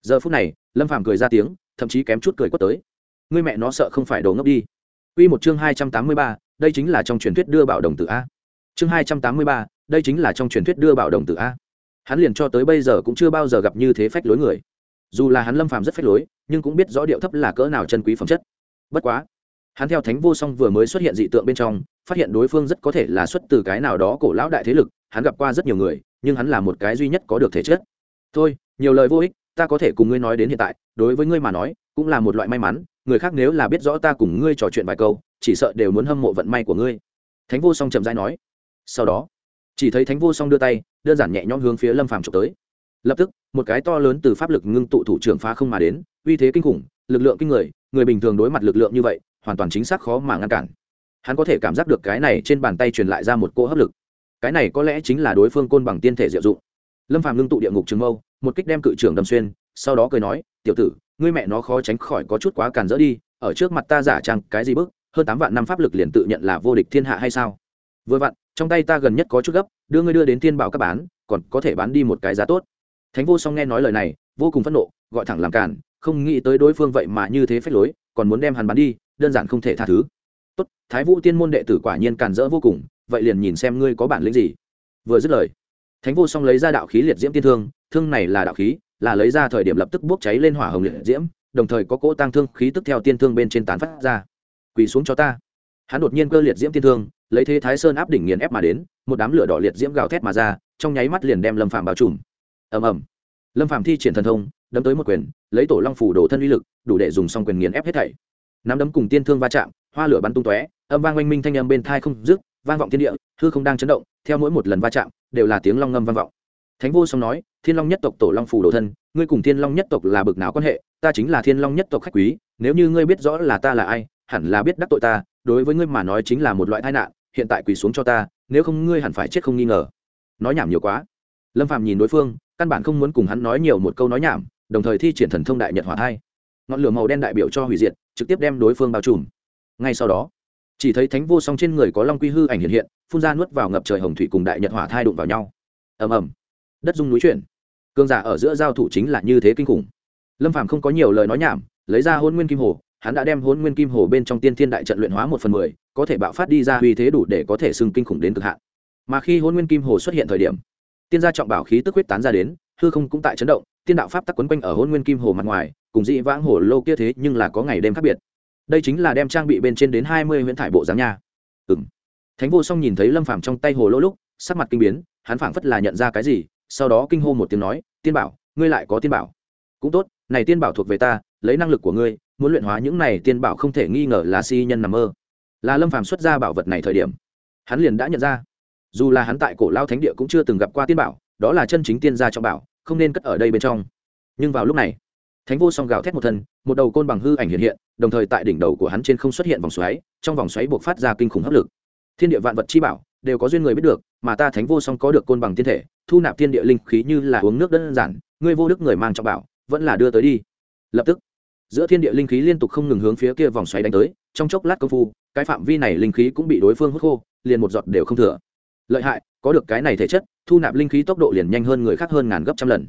giờ phút này lâm phàm cười ra tiếng thậm chí kém chút cười quất tới người mẹ nó sợ không phải đồ ngốc đi Quy một chương hai trăm tám mươi ba, đây chính là trong truyền thuyết đưa bảo đồng tử a. Chương hai trăm tám mươi ba, đây chính là trong truyền thuyết đưa bảo đồng tử a. Hắn liền cho tới bây giờ cũng chưa bao giờ gặp như thế phách lối người. Dù là hắn Lâm Phàm rất phách lối, nhưng cũng biết rõ điệu thấp là cỡ nào chân quý phẩm chất. Bất quá, hắn theo thánh vô song vừa mới xuất hiện dị tượng bên trong, phát hiện đối phương rất có thể là xuất từ cái nào đó cổ lão đại thế lực, hắn gặp qua rất nhiều người, nhưng hắn là một cái duy nhất có được thể chất. Thôi, nhiều lời vô ích, ta có thể cùng ngươi nói đến hiện tại, đối với ngươi mà nói, cũng là một loại may mắn, người khác nếu là biết rõ ta cùng ngươi trò chuyện vài câu, chỉ sợ đều muốn hâm mộ vận may của ngươi. Thánh vô song chậm dai nói. Sau đó, chỉ thấy thánh vô song đưa tay, đơn giản nhẹ nhõm hướng phía lâm phàm trộm tới. Lập tức, một cái to lớn từ pháp lực ngưng tụ thủ trưởng phá không mà đến, uy thế kinh khủng lực lượng kinh người người bình thường đối mặt lực lượng như vậy, hoàn toàn chính xác khó mà ngăn cản. Hắn có thể cảm giác được cái này trên bàn tay truyền lại ra một cỗ hấp lực. Cái này có lẽ chính là đối phương côn bằng tiên thể diệu dụng. Lâm phàm ngưng tụ địa ngục trường mâu, một kích đem cự trưởng đâm xuyên, sau đó cười nói, tiểu tử, ngươi mẹ nó khó tránh khỏi có chút quá càn rỡ đi, ở trước mặt ta giả trang cái gì bức, hơn tám vạn năm pháp lực liền tự nhận là vô địch thiên hạ hay sao? Vừa vặn, trong tay ta gần nhất có chút gấp, đưa ngươi đưa đến thiên bảo các bán, còn có thể bán đi một cái giá tốt. Thánh vô song nghe nói lời này, vô cùng phẫn nộ, gọi thẳng làm cản không nghĩ tới đối phương vậy mà như thế phép lối, còn muốn đem hắn bán đi, đơn giản không thể tha thứ. Tốt, thái vũ tiên môn đệ tử quả nhiên càn rỡ vô cùng, vậy liền nhìn xem ngươi có bản lĩnh gì. Vừa dứt lời, thánh vô song lấy ra đạo khí liệt diễm tiên thương thương này là đạo khí, là lấy ra thời điểm lập tức bốc cháy lên hỏa hồng liệt diễm, đồng thời có cỗ tăng thương khí tức theo tiên thương bên trên tán phát ra. Quỳ xuống cho ta. Hắn đột nhiên cơ liệt diễm tiên thương, lấy thế thái sơn áp đỉnh nghiền ép mà đến, một đám lửa đỏ liệt diễm gào thét mà ra, trong nháy mắt liền đem lâm phạm bao trùm. Ầm ầm. Lâm phạm thi triển thần thông đấm tới một quyền, lấy tổ long phủ đổ thân uy lực, đủ để dùng xong quyền nghiền ép hết thảy. Nắm đấm cùng tiên thương va chạm, hoa lửa bắn tung tóe, âm vang oanh minh thanh âm bên thai không dứt, vang vọng thiên địa, hư không đang chấn động, theo mỗi một lần va chạm, đều là tiếng long ngâm vang vọng. Thánh vô song nói, thiên long nhất tộc tổ long phủ đồ thân, ngươi cùng thiên long nhất tộc là bực nào quan hệ? Ta chính là thiên long nhất tộc khách quý, nếu như ngươi biết rõ là ta là ai, hẳn là biết đắc tội ta, đối với ngươi mà nói chính là một loại tai nạn, hiện tại quỳ xuống cho ta, nếu không ngươi hẳn phải chết không nghi ngờ. Nói nhảm nhiều quá. Lâm phạm nhìn đối phương, căn bản không muốn cùng hắn nói nhiều một câu nói nhảm đồng thời thi triển thần thông đại nhật hỏa thai. Ngọn lửa màu đen đại biểu cho hủy diệt, trực tiếp đem đối phương bao trùm. Ngay sau đó, chỉ thấy thánh vô song trên người có long quy hư ảnh hiện hiện, phun ra nuốt vào ngập trời hồng thủy cùng đại nhật hỏa thai đụng vào nhau. Ầm ầm. Đất dung núi chuyển. Cương giả ở giữa giao thủ chính là như thế kinh khủng. Lâm phàm không có nhiều lời nói nhảm, lấy ra hôn nguyên kim hồ, hắn đã đem hôn nguyên kim hồ bên trong tiên thiên đại trận luyện hóa một phần mười, có thể bạo phát đi ra uy thế đủ để có thể xưng kinh khủng đến cực hạn. Mà khi hôn nguyên kim hồ xuất hiện thời điểm, tiên gia trọng bảo khí tức huyết tán ra đến, hư không cũng tại chấn động tiên đạo pháp tắc quấn quanh ở hôn nguyên kim hồ mặt ngoài, cùng dị vãng hồ lô kia thế nhưng là có ngày đêm khác biệt. Đây chính là đem trang bị bên trên đến hai mươi huyễn thải bộ dáng nha. Ừ m thánh vô song nhìn thấy lâm phàm trong tay hồ lô lúc, sắc mặt kinh biến, hắn phảng phất là nhận ra cái gì, sau đó kinh hô một tiếng nói, tiên bảo, ngươi lại có tiên bảo. Cũng tốt, này tiên bảo thuộc về ta, lấy năng lực của ngươi, muốn luyện hóa những này tiên bảo không thể nghi ngờ là si nhân nằm mơ. Là lâm phàm xuất ra bảo vật này thời điểm, hắn liền đã nhận ra. Dù là hắn tại cổ lao thánh địa cũng chưa từng gặp qua tiên bảo, đó là chân chính tiên gia trong bảo không nên cất ở đây bên trong. Nhưng vào lúc này, thánh vô song gào thét một thân, một đầu côn bằng hư ảnh hiện hiện, đồng thời tại đỉnh đầu của hắn trên không xuất hiện vòng xoáy, trong vòng xoáy buộc phát ra kinh khủng hấp lực. Thiên địa vạn vật chi bảo đều có duyên người biết được, mà ta thánh vô song có được côn bằng tiên thể, thu nạp thiên địa linh khí như là uống nước đơn giản, ngươi vô đức người mang trọng bảo, vẫn là đưa tới đi. Lập tức, giữa thiên địa linh khí liên tục không ngừng hướng phía kia vòng xoáy đánh tới, trong chốc lát công phu, cái phạm vi này linh khí cũng bị đối phương hút khô, liền một giọt đều không thừa. Lợi hại có được cái này thể chất, thu nạp linh khí tốc độ liền nhanh hơn người khác hơn ngàn gấp trăm lần.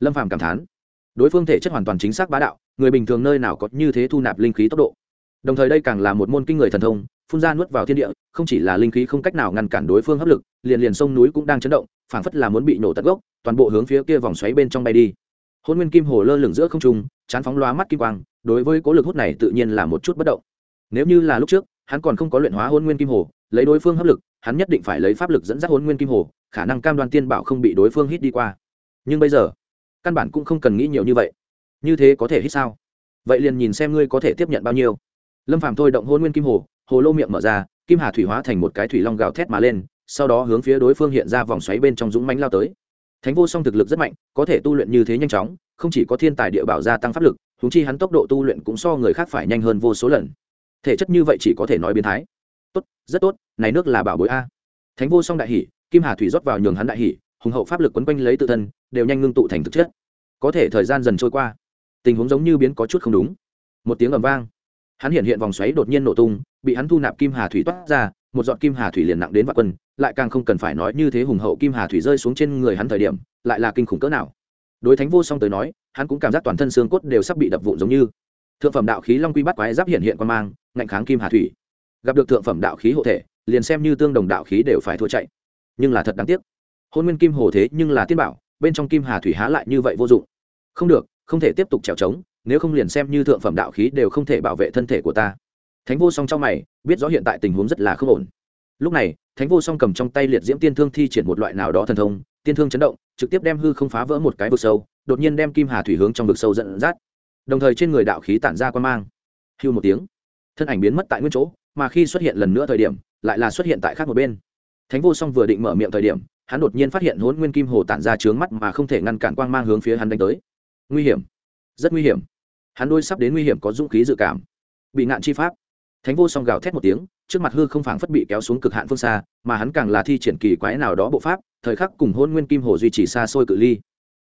Lâm phàm cảm thán, đối phương thể chất hoàn toàn chính xác bá đạo, người bình thường nơi nào có như thế thu nạp linh khí tốc độ. Đồng thời đây càng là một môn kinh người thần thông, phun ra nuốt vào thiên địa, không chỉ là linh khí không cách nào ngăn cản đối phương hấp lực, liền liền sông núi cũng đang chấn động, phảng phất là muốn bị nổ tận gốc, toàn bộ hướng phía kia vòng xoáy bên trong bay đi. Hôn nguyên kim hồ lơ lửng giữa không trung, chán phóng loa mắt kim quang, đối với cố lực hút này tự nhiên là một chút bất động. Nếu như là lúc trước, hắn còn không có luyện hóa hôn nguyên kim hồ lấy đối phương hấp lực, hắn nhất định phải lấy pháp lực dẫn dắt hôn nguyên kim hồ, khả năng cam đoan tiên bảo không bị đối phương hít đi qua. Nhưng bây giờ, căn bản cũng không cần nghĩ nhiều như vậy. Như thế có thể hít sao? Vậy liền nhìn xem ngươi có thể tiếp nhận bao nhiêu. Lâm phàm thôi động hôn nguyên kim hồ hồ lô miệng mở ra, kim hà thủy hóa thành một cái thủy long gào thét mà lên, sau đó hướng phía đối phương hiện ra vòng xoáy bên trong dũng mánh lao tới. Thánh vô song thực lực rất mạnh, có thể tu luyện như thế nhanh chóng, không chỉ có thiên tài địa bảo gia tăng pháp lực thúng chi hắn tốc độ tu luyện cũng so người khác phải nhanh hơn vô số lần. Thể chất như vậy chỉ có thể nói biến thái tốt, rất tốt, này nước là bảo bối a. Thánh vô song đại hỷ kim hà thủy rót vào nhường hắn đại hỷ hùng hậu pháp lực quấn quanh lấy tự thân, đều nhanh ngưng tụ thành thực chất. Có thể thời gian dần trôi qua, tình huống giống như biến có chút không đúng. Một tiếng ầm vang, hắn hiện hiện vòng xoáy đột nhiên nổ tung, bị hắn thu nạp kim hà thủy toát ra, một giọt kim hà thủy liền nặng đến vạn quân, lại càng không cần phải nói như thế hùng hậu kim hà thủy rơi xuống trên người hắn thời điểm, lại là kinh khủng cỡ nào. Đối thánh vô song tới nói, hắn cũng cảm giác toàn thân xương cốt đều sắp bị đập vụn giống như. Thượng phẩm đạo khí long quy bắt quái giáp hiện hiện quan mang, ngạnh kháng kim hà thủy gặp được thượng phẩm đạo khí hộ thể, liền xem như tương đồng đạo khí đều phải thua chạy. Nhưng là thật đáng tiếc. Hôn nguyên kim hồ thế nhưng là tiên bảo, bên trong kim hà thủy há lại như vậy vô dụng. Không được, không thể tiếp tục trèo trống, nếu không liền xem như thượng phẩm đạo khí đều không thể bảo vệ thân thể của ta. Thánh vô song trong mày, biết rõ hiện tại tình huống rất là không ổn. Lúc này, thánh vô song cầm trong tay liệt diễm tiên thương thi triển một loại nào đó thần thông, tiên thương chấn động, trực tiếp đem hư không phá vỡ một cái vực sâu, đột nhiên đem kim hà thủy hướng trong vực sâu dẫn dắt. Đồng thời trên người đạo khí tản ra quan mang. Hưu một tiếng, thân ảnh biến mất tại nguyên chỗ mà khi xuất hiện lần nữa thời điểm, lại là xuất hiện tại khác một bên. Thánh vô song vừa định mở miệng thời điểm, hắn đột nhiên phát hiện hôn nguyên kim hồ tản ra trướng mắt mà không thể ngăn cản quang mang hướng phía hắn đánh tới. Nguy hiểm. Rất nguy hiểm. Hắn đôi sắp đến nguy hiểm có dũng khí dự cảm. Bị ngạn chi pháp. Thánh vô song gào thét một tiếng, trước mặt hư không phảng phất bị kéo xuống cực hạn phương xa, mà hắn càng là thi triển kỳ quái nào đó bộ pháp, thời khắc cùng hôn nguyên kim hồ duy trì xa xôi cự ly.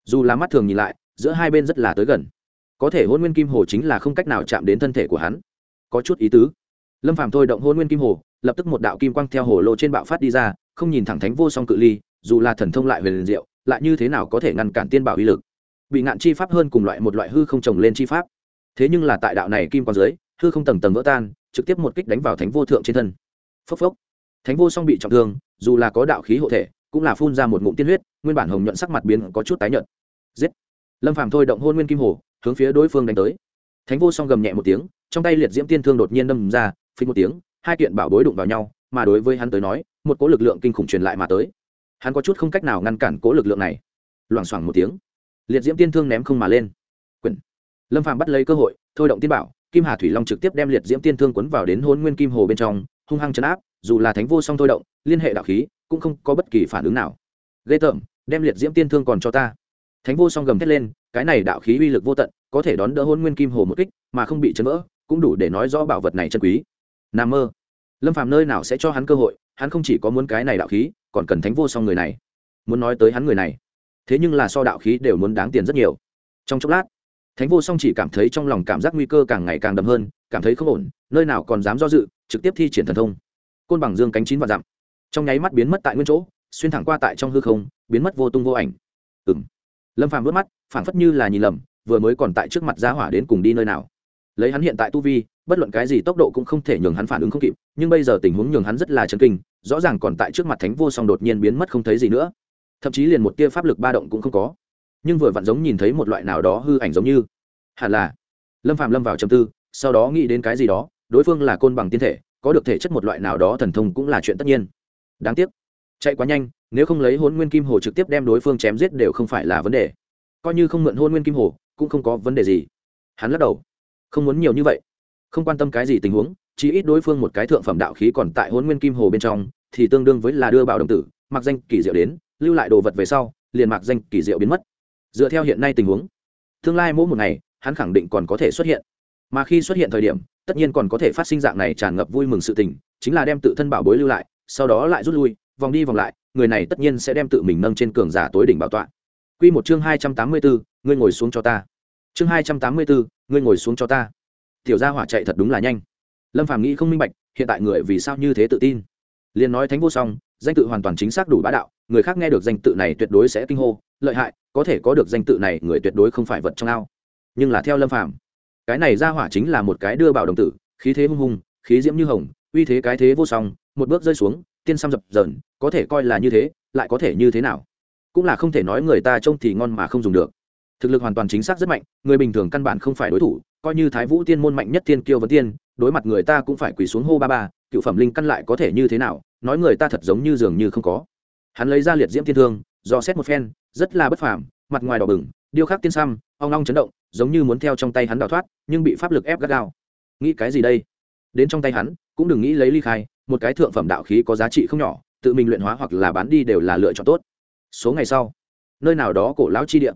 Dù là mắt thường nhìn lại, giữa hai bên rất là tới gần. Có thể hôn nguyên kim hồ chính là không cách nào chạm đến thân thể của hắn. Có chút ý tứ lâm phàm thôi động hôn nguyên kim hồ, lập tức một đạo kim quang theo hồ lô trên bạo phát đi ra, không nhìn thẳng thánh vô song cự ly, dù là thần thông lại về liền diệu, lại như thế nào có thể ngăn cản tiên bảo uy lực. Bị ngạn chi pháp hơn cùng loại một loại hư không trồng lên chi pháp. Thế nhưng là tại đạo này kim quang dưới, hư không tầng tầng vỡ tan, trực tiếp một kích đánh vào thánh vô thượng trên thân. Phốc phốc. Thánh vô song bị trọng thương, dù là có đạo khí hộ thể, cũng là phun ra một ngụm tiên huyết, nguyên bản hồng nhuận sắc mặt biến có chút tái nhợt. Giết. Lâm phàm thôi động hôn nguyên kim hồ, hướng phía đối phương đánh tới. Thánh vô song gầm nhẹ một tiếng, trong tay liệt diễm tiên thương đột nhiên đâm ra phình một tiếng, hai kiện bảo bối đụng vào nhau, mà đối với hắn tới nói, một cỗ lực lượng kinh khủng truyền lại mà tới. Hắn có chút không cách nào ngăn cản cỗ lực lượng này. Loảng xoảng một tiếng, liệt diễm tiên thương ném không mà lên. Quyển lâm phàm bắt lấy cơ hội, thôi động tiên bảo, kim hà thủy long trực tiếp đem liệt diễm tiên thương quấn vào đến hôn nguyên kim hồ bên trong, hung hăng chấn áp, dù là thánh vô song thôi động, liên hệ đạo khí, cũng không có bất kỳ phản ứng nào. Ghê tởm, đem liệt diễm tiên thương còn cho ta. Thánh vô song gầm thét lên, cái này đạo khí uy lực vô tận, có thể đón đỡ hôn nguyên kim hồ một kích, mà không bị chấn vỡ, cũng đủ để nói rõ bảo vật này chân quý n a mơ. Lâm phàm nơi nào sẽ cho hắn cơ hội, hắn không chỉ có muốn cái này đạo khí, còn cần thánh vô song người này. Muốn nói tới hắn người này, thế nhưng là so đạo khí đều muốn đáng tiền rất nhiều. Trong chốc lát, thánh vô song chỉ cảm thấy trong lòng cảm giác nguy cơ càng ngày càng đậm hơn, cảm thấy không ổn, nơi nào còn dám do dự, trực tiếp thi triển thần thông. Côn bằng dương cánh chín và dặm. Trong nháy mắt biến mất tại nguyên chỗ, xuyên thẳng qua tại trong hư không, biến mất vô tung vô ảnh. Ừng lâm phàm vớt mắt, phảng phất như là nhìn lầm, vừa mới còn tại trước mặt giá hỏa đến cùng đi nơi nào. Lấy hắn hiện tại tu vi bất luận cái gì tốc độ cũng không thể nhường hắn phản ứng không kịp, nhưng bây giờ tình huống nhường hắn rất là chấn kinh, rõ ràng còn tại trước mặt thánh vô song đột nhiên biến mất không thấy gì nữa. Thậm chí liền một tia pháp lực ba động cũng không có. Nhưng vừa vặn giống nhìn thấy một loại nào đó hư ảnh giống như. Hẳn là lâm phạm lâm vào trầm tư, sau đó nghĩ đến cái gì đó, đối phương là côn bằng tiên thể, có được thể chất một loại nào đó thần thông cũng là chuyện tất nhiên. Đáng tiếc, chạy quá nhanh, nếu không lấy hôn nguyên kim hồ trực tiếp đem đối phương chém giết đều không phải là vấn đề. Coi như không mượn hôn nguyên kim hồ, cũng không có vấn đề gì. Hắn lắc đầu. Không muốn nhiều như vậy không quan tâm cái gì tình huống, chỉ ít đối phương một cái thượng phẩm đạo khí còn tại hôn nguyên kim hồ bên trong, thì tương đương với là đưa bảo đồng tử, mặc danh kỳ diệu đến, lưu lại đồ vật về sau, liền mặc danh kỳ diệu biến mất. Dựa theo hiện nay tình huống, tương lai mỗi một ngày, hắn khẳng định còn có thể xuất hiện. Mà khi xuất hiện thời điểm, tất nhiên còn có thể phát sinh dạng này tràn ngập vui mừng sự tình, chính là đem tự thân bảo bối lưu lại, sau đó lại rút lui, vòng đi vòng lại, người này tất nhiên sẽ đem tự mình nâng trên cường giả tối đỉnh bảo tọa. Quy một chương hai trăm tám mươi bốn, ngươi ngồi xuống cho ta. Chương hai trăm tám mươi bốn, ngươi ngồi xuống cho ta tiểu gia hỏa chạy thật đúng là nhanh. Lâm phàm nghĩ không minh bạch, hiện tại người vì sao như thế tự tin? Liền nói thánh vô song, danh tự hoàn toàn chính xác đủ bá đạo, người khác nghe được danh tự này tuyệt đối sẽ kinh hô, lợi hại, có thể có được danh tự này người tuyệt đối không phải vật trong ao. Nhưng là theo lâm phàm, cái này ra hỏa chính là một cái đưa bảo đồng tử, khí thế hung hùng, khí diễm như hồng, uy thế cái thế vô song, một bước rơi xuống, tiên xăm dập dờn, có thể coi là như thế, lại có thể như thế nào? Cũng là không thể nói người ta trông thì ngon mà không dùng được. Thực lực hoàn toàn chính xác rất mạnh, người bình thường căn bản không phải đối thủ coi như thái vũ tiên môn mạnh nhất tiên kiêu vấn tiên, đối mặt người ta cũng phải quỳ xuống hô ba ba, cựu phẩm linh căn lại có thể như thế nào, nói người ta thật giống như dường như không có. Hắn lấy ra liệt diễm thiên thương do xét một phen, rất là bất phàm, mặt ngoài đỏ bừng, điêu khắc tiên xăm, ong long chấn động, giống như muốn theo trong tay hắn đào thoát, nhưng bị pháp lực ép gắt gao. Nghĩ cái gì đây? Đến trong tay hắn, cũng đừng nghĩ lấy ly khai, một cái thượng phẩm đạo khí có giá trị không nhỏ, tự mình luyện hóa hoặc là bán đi đều là lựa chọn tốt. Số ngày sau, nơi nào đó cổ lão chi địa,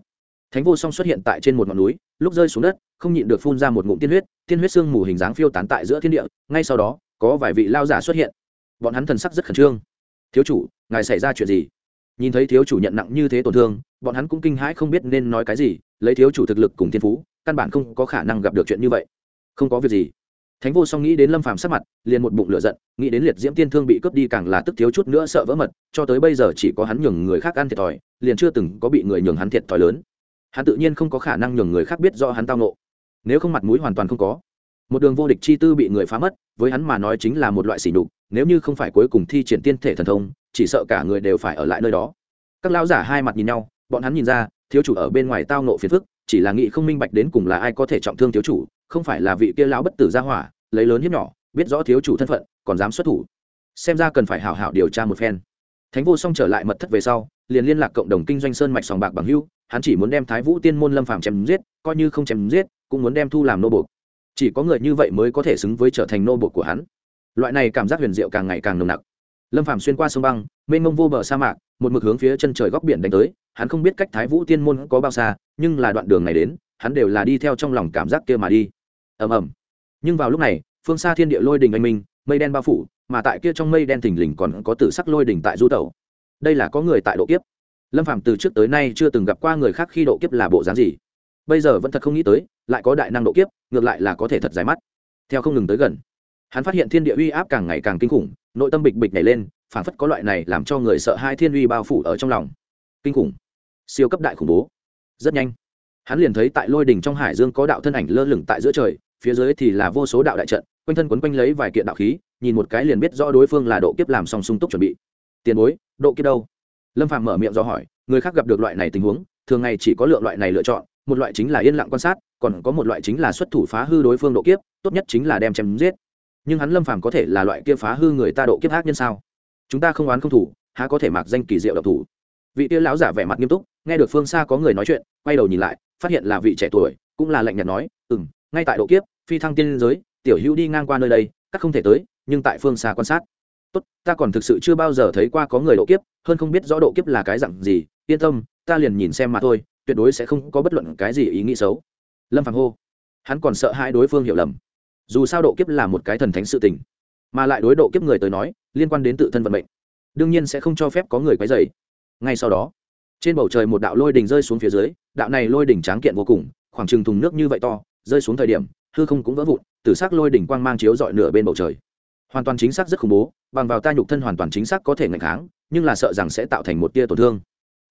thánh vô song xuất hiện tại trên một ngọn núi lúc rơi xuống đất, không nhịn được phun ra một ngụm tiên huyết tiên huyết sương mù hình dáng phiêu tán tại giữa thiên địa, ngay sau đó, có vài vị lao giả xuất hiện. Bọn hắn thần sắc rất khẩn trương. Thiếu chủ, ngài xảy ra chuyện gì? Nhìn thấy thiếu chủ nhận nặng như thế tổn thương, bọn hắn cũng kinh hãi không biết nên nói cái gì, lấy thiếu chủ thực lực cùng thiên phú, căn bản không có khả năng gặp được chuyện như vậy. Không có việc gì. Thánh vô song nghĩ đến lâm phàm sắc mặt, liền một bụng lửa giận, nghĩ đến liệt diễm tiên thương bị cướp đi càng là tức thiếu chút nữa sợ vỡ mật, cho tới bây giờ chỉ có hắn nhường người khác ăn thiệt thòi, liền chưa từng có bị người nhường hắn thiệt thòi lớn hắn tự nhiên không có khả năng nhường người khác biết do hắn tao nộ. Nếu không mặt mũi hoàn toàn không có, một đường vô địch chi tư bị người phá mất, với hắn mà nói chính là một loại sỉ nhục, nếu như không phải cuối cùng thi triển tiên thể thần thông, chỉ sợ cả người đều phải ở lại nơi đó. Các lão giả hai mặt nhìn nhau, bọn hắn nhìn ra, thiếu chủ ở bên ngoài tao nộ phiền phức, chỉ là nghị không minh bạch đến cùng là ai có thể trọng thương thiếu chủ, không phải là vị kia lão bất tử gia hỏa, lấy lớn hiếp nhỏ, biết rõ thiếu chủ thân phận, còn dám xuất thủ. Xem ra cần phải hảo hảo điều tra một phen thánh vô song trở lại mật thất về sau, liền liên lạc cộng đồng kinh doanh sơn mạch sòng bạc bằng hưu hắn chỉ muốn đem thái vũ tiên môn lâm phàm chém giết, coi như không chém giết, cũng muốn đem thu làm nô bộc chỉ có người như vậy mới có thể xứng với trở thành nô bộc của hắn. Loại này cảm giác huyền diệu càng ngày càng nồng nặc. Lâm phàm xuyên qua sông băng, mênh mông vô bờ sa mạc, một mực hướng phía chân trời góc biển đánh tới, hắn không biết cách thái vũ tiên môn có bao xa, nhưng là đoạn đường này đến, hắn đều là đi theo trong lòng cảm giác kia mà đi. Ầm ầm. Nhưng vào lúc này, phương xa thiên địa lôi đình anh minh, mây đen bao phủ mà tại kia trong mây đen thình lình còn có tử sắc lôi đỉnh tại du tẩu. Đây là có người tại độ kiếp. Lâm phạm từ trước tới nay chưa từng gặp qua người khác khi độ kiếp là bộ dáng gì. Bây giờ vẫn thật không nghĩ tới, lại có đại năng độ kiếp, ngược lại là có thể thật dài mắt. Theo không ngừng tới gần, hắn phát hiện thiên địa uy áp càng ngày càng kinh khủng, nội tâm bịch bịch nhảy lên phản phất có loại này làm cho người sợ hai thiên uy bao phủ ở trong lòng. Kinh khủng. Siêu cấp đại khủng bố. Rất nhanh, hắn liền thấy tại lôi đỉnh trong hải dương có đạo thân ảnh lơ lửng tại giữa trời, phía dưới thì là vô số đạo đại trận, quanh thân quấn quanh lấy vài kiện đạo khí nhìn một cái liền biết rõ đối phương là độ kiếp làm xong sung túc chuẩn bị. Tiền bối, độ kiếp đâu? Lâm phàm mở miệng do hỏi, người khác gặp được loại này tình huống, thường ngày chỉ có lượng loại này lựa chọn, một loại chính là yên lặng quan sát, còn có một loại chính là xuất thủ phá hư đối phương độ kiếp, tốt nhất chính là đem chém giết. Nhưng hắn lâm phàm có thể là loại kia phá hư người ta độ kiếp ác nhân sao? Chúng ta không oán không thủ, há có thể mặc danh kỳ diệu độc thủ? Vị kia lão giả vẻ mặt nghiêm túc, nghe được phương xa có người nói chuyện, quay đầu nhìn lại, phát hiện là vị trẻ tuổi, cũng là lạnh nhạt nói ừ ngay tại độ kiếp, phi thăng tiên giới, tiểu hữu đi ngang qua nơi đây, các không thể tới nhưng tại phương xa quan sát. Tốt, ta còn thực sự chưa bao giờ thấy qua có người độ kiếp, hơn không biết rõ độ kiếp là cái dặn gì, yên tâm, ta liền nhìn xem mà thôi, tuyệt đối sẽ không có bất luận cái gì ý nghĩ xấu. Lâm phàng hô. Hắn còn sợ hai đối phương hiểu lầm. Dù sao độ kiếp là một cái thần thánh sự tình, mà lại đối độ kiếp người tới nói, liên quan đến tự thân vận mệnh, đương nhiên sẽ không cho phép có người quấy dày ngay sau đó, trên bầu trời một đạo lôi đỉnh rơi xuống phía dưới, đạo này lôi đỉnh tráng kiện vô cùng, khoảng chừng thùng nước như vậy to, rơi xuống thời điểm, hư không cũng vỡ vụn, tử s ắ c lôi đỉnh quang mang chiếu dọi nửa bên bầu trời hoàn toàn chính xác rất khủng bố, bằng vào ta nhục thân hoàn toàn chính xác có thể ngạch kháng, nhưng là sợ rằng sẽ tạo thành một tia tổn thương.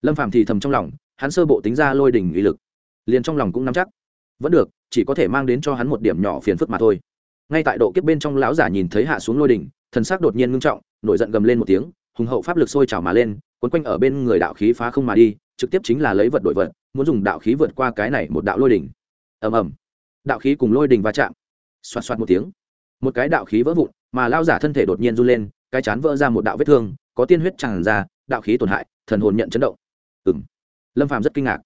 Lâm phạm thì thầm trong lòng, hắn sơ bộ tính ra lôi đỉnh uy lực. Liền trong lòng cũng nắm chắc. Vẫn được, chỉ có thể mang đến cho hắn một điểm nhỏ phiền phức mà thôi. Ngay tại độ kiếp bên trong lão giả nhìn thấy hạ xuống lôi đỉnh thần sắc đột nhiên ngưng trọng, nổi giận gầm lên một tiếng, hùng hậu pháp lực sôi trào mà lên quấn quanh ở bên người đạo khí phá không mà đi, trực tiếp chính là lấy vật đổi vật, muốn dùng đạo khí vượt qua cái này một đạo lôi đỉnh ầm ầm. Đạo khí cùng lôi đỉnh va chạm. Xoạt xoạt một tiếng. Một cái đạo khí vỡ vụn mà lao giả thân thể đột nhiên run lên, cái chán vỡ ra một đạo vết thương, có tiên huyết tràn ra, đạo khí tổn hại, thần hồn nhận chấn động. Ừ m lâm phàm rất kinh ngạc.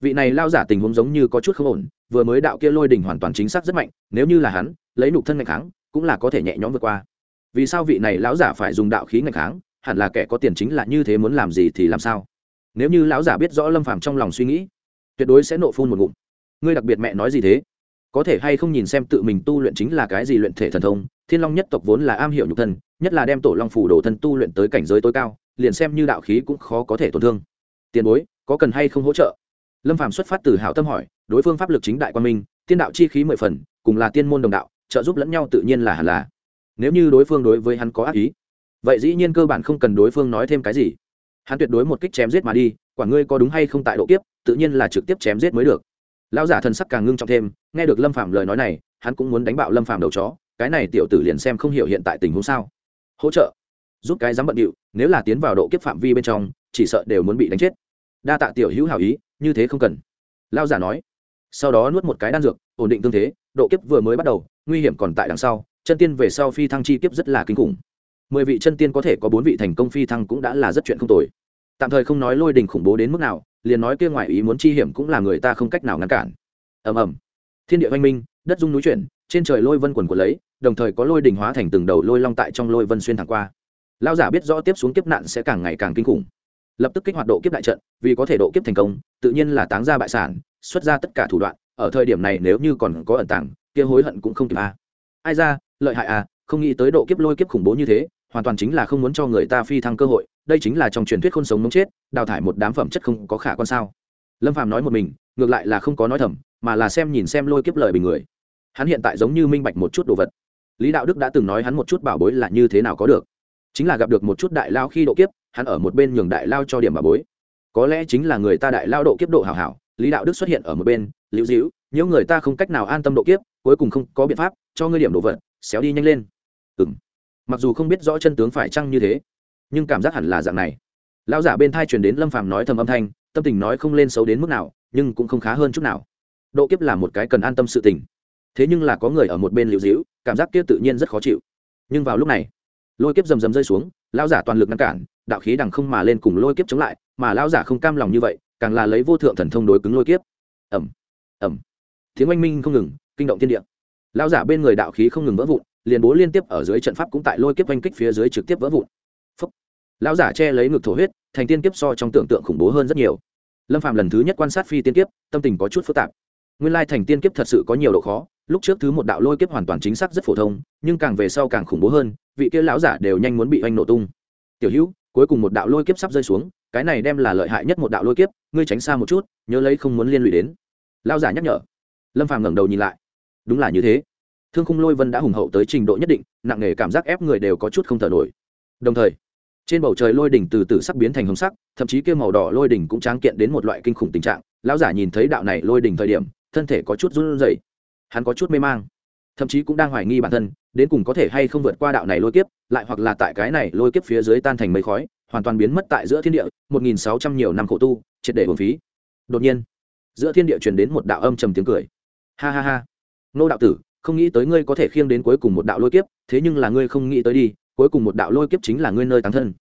Vị này lao giả tình huống giống như có chút không ổn, vừa mới đạo kia lôi đỉnh hoàn toàn chính xác rất mạnh, nếu như là hắn, lấy nục thân ngày kháng, cũng là có thể nhẹ nhõm vượt qua. Vì sao vị này lão giả phải dùng đạo khí ngày kháng, hẳn là kẻ có tiền chính là như thế muốn làm gì thì làm sao? Nếu như lão giả biết rõ lâm phàm trong lòng suy nghĩ, tuyệt đối sẽ nộ phun một ngụm. Ngươi đặc biệt mẹ nói gì thế? Có thể hay không nhìn xem tự mình tu luyện chính là cái gì luyện thể thần thông, thiên long nhất tộc vốn là am hiểu nhục thân, nhất là đem tổ long phủ đồ thân tu luyện tới cảnh giới tối cao, liền xem như đạo khí cũng khó có thể tổn thương. Tiền bối, có cần hay không hỗ trợ? Lâm phàm xuất phát từ hảo tâm hỏi, đối phương pháp lực chính đại quan minh, tiên đạo chi khí mười phần, cùng là tiên môn đồng đạo, trợ giúp lẫn nhau tự nhiên là hẳn là. Nếu như đối phương đối với hắn có ác ý, vậy dĩ nhiên cơ bản không cần đối phương nói thêm cái gì. Hắn tuyệt đối một kích chém giết mà đi, quả ngươi có đúng hay không tại độ kiếp, tự nhiên là trực tiếp chém giết mới được lão giả thần sắc càng ngưng trọng thêm, nghe được lâm phạm lời nói này, hắn cũng muốn đánh bạo lâm phạm đầu chó, cái này tiểu tử liền xem không hiểu hiện tại tình huống sao. Hỗ trợ. Giúp cái dám bận điệu, nếu là tiến vào độ kiếp phạm vi bên trong, chỉ sợ đều muốn bị đánh chết. Đa tạ tiểu hữu hảo ý, như thế không cần. Lão giả nói. Sau đó nuốt một cái đan dược, ổn định tương thế, độ kiếp vừa mới bắt đầu, nguy hiểm còn tại đằng sau, chân tiên về sau phi thăng chi kiếp rất là kinh khủng. Mười vị chân tiên có thể có bốn vị thành công phi thăng cũng đã là rất chuyện không tồi tạm thời không nói lôi đình khủng bố đến mức nào, liền nói kia ngoài ý muốn chi hiểm cũng là người ta không cách nào ngăn cản. Ầm ầm. Thiên địa oanh minh, đất dung núi chuyển, trên trời lôi vân quần của lấy, đồng thời có lôi đình hóa thành từng đầu lôi long tại trong lôi vân xuyên thẳng qua. Lao giả biết rõ tiếp xuống kiếp nạn sẽ càng ngày càng kinh khủng. Lập tức kích hoạt độ kiếp đại trận, vì có thể độ kiếp thành công, tự nhiên là táng ra bại sản, xuất ra tất cả thủ đoạn, ở thời điểm này nếu như còn có ẩn tàng, kia hối hận cũng không kịp a. Ai ra, lợi hại à không nghĩ tới độ kiếp lôi kiếp khủng bố như thế, hoàn toàn chính là không muốn cho người ta phi thăng cơ hội đây chính là trong truyền thuyết khôn sống mống chết, đào thải một đám phẩm chất không có khả quan sao? Lâm phàm nói một mình, ngược lại là không có nói thầm, mà là xem nhìn xem lôi kiếp lời bình người. Hắn hiện tại giống như minh bạch một chút đồ vật. Lý đạo đức đã từng nói hắn một chút bảo bối là như thế nào có được. Chính là gặp được một chút đại lao khi độ kiếp, hắn ở một bên nhường đại lao cho điểm bảo bối. Có lẽ chính là người ta đại lao độ kiếp độ hảo hảo, lý đạo đức xuất hiện ở một bên, liễu dĩu nếu người ta không cách nào an tâm độ kiếp, cuối cùng không có biện pháp, cho ngươi điểm đồ vật, xéo đi nhanh lên. Ừng mặc dù không biết rõ chân tướng phải chăng như thế nhưng cảm giác hẳn là dạng này. Lão giả bên thai truyền đến lâm phàm nói thầm âm thanh, tâm tình nói không lên xấu đến mức nào, nhưng cũng không khá hơn chút nào. Độ kiếp là một cái cần an tâm sự tình. Thế nhưng là có người ở một bên liễu dĩu cảm giác kia tự nhiên rất khó chịu. Nhưng vào lúc này, lôi kiếp rầm rầm rơi xuống, lão giả toàn lực ngăn cản, đạo khí đằng không mà lên cùng lôi kiếp chống lại, mà lão giả không cam lòng như vậy, càng là lấy vô thượng thần thông đối cứng lôi kiếp. Ẩm ẩm tiếng oanh minh không ngừng, kinh động thiên địa. Lão giả bên người đạo khí không ngừng vỡ vụn, liền bố liên tiếp ở dưới trận pháp cũng tại lôi kiếp oanh kích phía dưới trực tiếp vỡ vụn lão giả che lấy ngực thổ huyết, thành tiên kiếp so trong tưởng tượng khủng bố hơn rất nhiều. Lâm phạm lần thứ nhất quan sát phi tiên kiếp, tâm tình có chút phức tạp. Nguyên lai thành tiên kiếp thật sự có nhiều độ khó, lúc trước thứ một đạo lôi kiếp hoàn toàn chính xác rất phổ thông, nhưng càng về sau càng khủng bố hơn, vị kia lão giả đều nhanh muốn bị oanh nổ tung. Tiểu hữu, cuối cùng một đạo lôi kiếp sắp rơi xuống, cái này đem là lợi hại nhất một đạo lôi kiếp, ngươi tránh xa một chút, nhớ lấy không muốn liên lụy đến. Lão giả nhắc nhở. Lâm phàm ngẩng đầu nhìn lại. Đúng là như thế. Thương khung lôi vân đã hùng hậu tới trình độ nhất định, nặng nề cảm giác ép người đều có chút không thở nổi. Đồng thời trên bầu trời lôi đỉnh từ từ sắc biến thành hồng sắc, thậm chí kia màu đỏ lôi đỉnh cũng tráng kiện đến một loại kinh khủng tình trạng. Lão giả nhìn thấy đạo này lôi đỉnh thời điểm, thân thể có chút run rẩy. Hắn có chút mê mang, thậm chí cũng đang hoài nghi bản thân, đến cùng có thể hay không vượt qua đạo này lôi kiếp, lại hoặc là tại cái này lôi kiếp phía dưới tan thành mây khói, hoàn toàn biến mất tại giữa thiên địa, một nghìn sáu trăm nhiều năm khổ tu, triệt để hồn phí. Đột nhiên, giữa thiên địa truyền đến một đạo âm trầm tiếng cười. Ha ha ha. Nô đạo tử, không nghĩ tới ngươi có thể khiêng đến cuối cùng một đạo lôi kiếp, thế nhưng là ngươi không nghĩ tới đi cuối cùng một đạo lôi kiếp chính là ngươi nơi tán thân.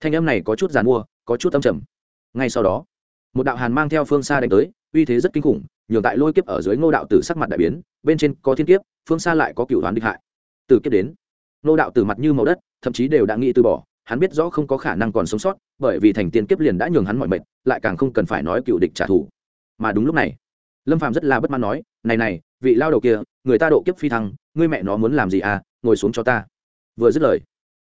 Thanh âm này có chút giàn mua, có chút âm trầm. Ngay sau đó, một đạo hàn mang theo phương xa đánh tới, uy thế rất kinh khủng, nhường tại lôi kiếp ở dưới ngô đạo tử sắc mặt đại biến, bên trên có thiên kiếp, phương xa lại có cựu đoán địch hại. Từ kiếp đến, ngô đạo tử mặt như màu đất, thậm chí đều đã nghĩ từ bỏ, hắn biết rõ không có khả năng còn sống sót, bởi vì thành tiên kiếp liền đã nhường hắn mọi mệt, lại càng không cần phải nói cựu địch trả thù. Mà đúng lúc này, lâm phạm rất là bất mãn nói, này này, vị lao đầu kia, người ta độ kiếp phi thăng, ngươi mẹ nó muốn làm gì à ngồi xuống cho ta. Vừa dứt lời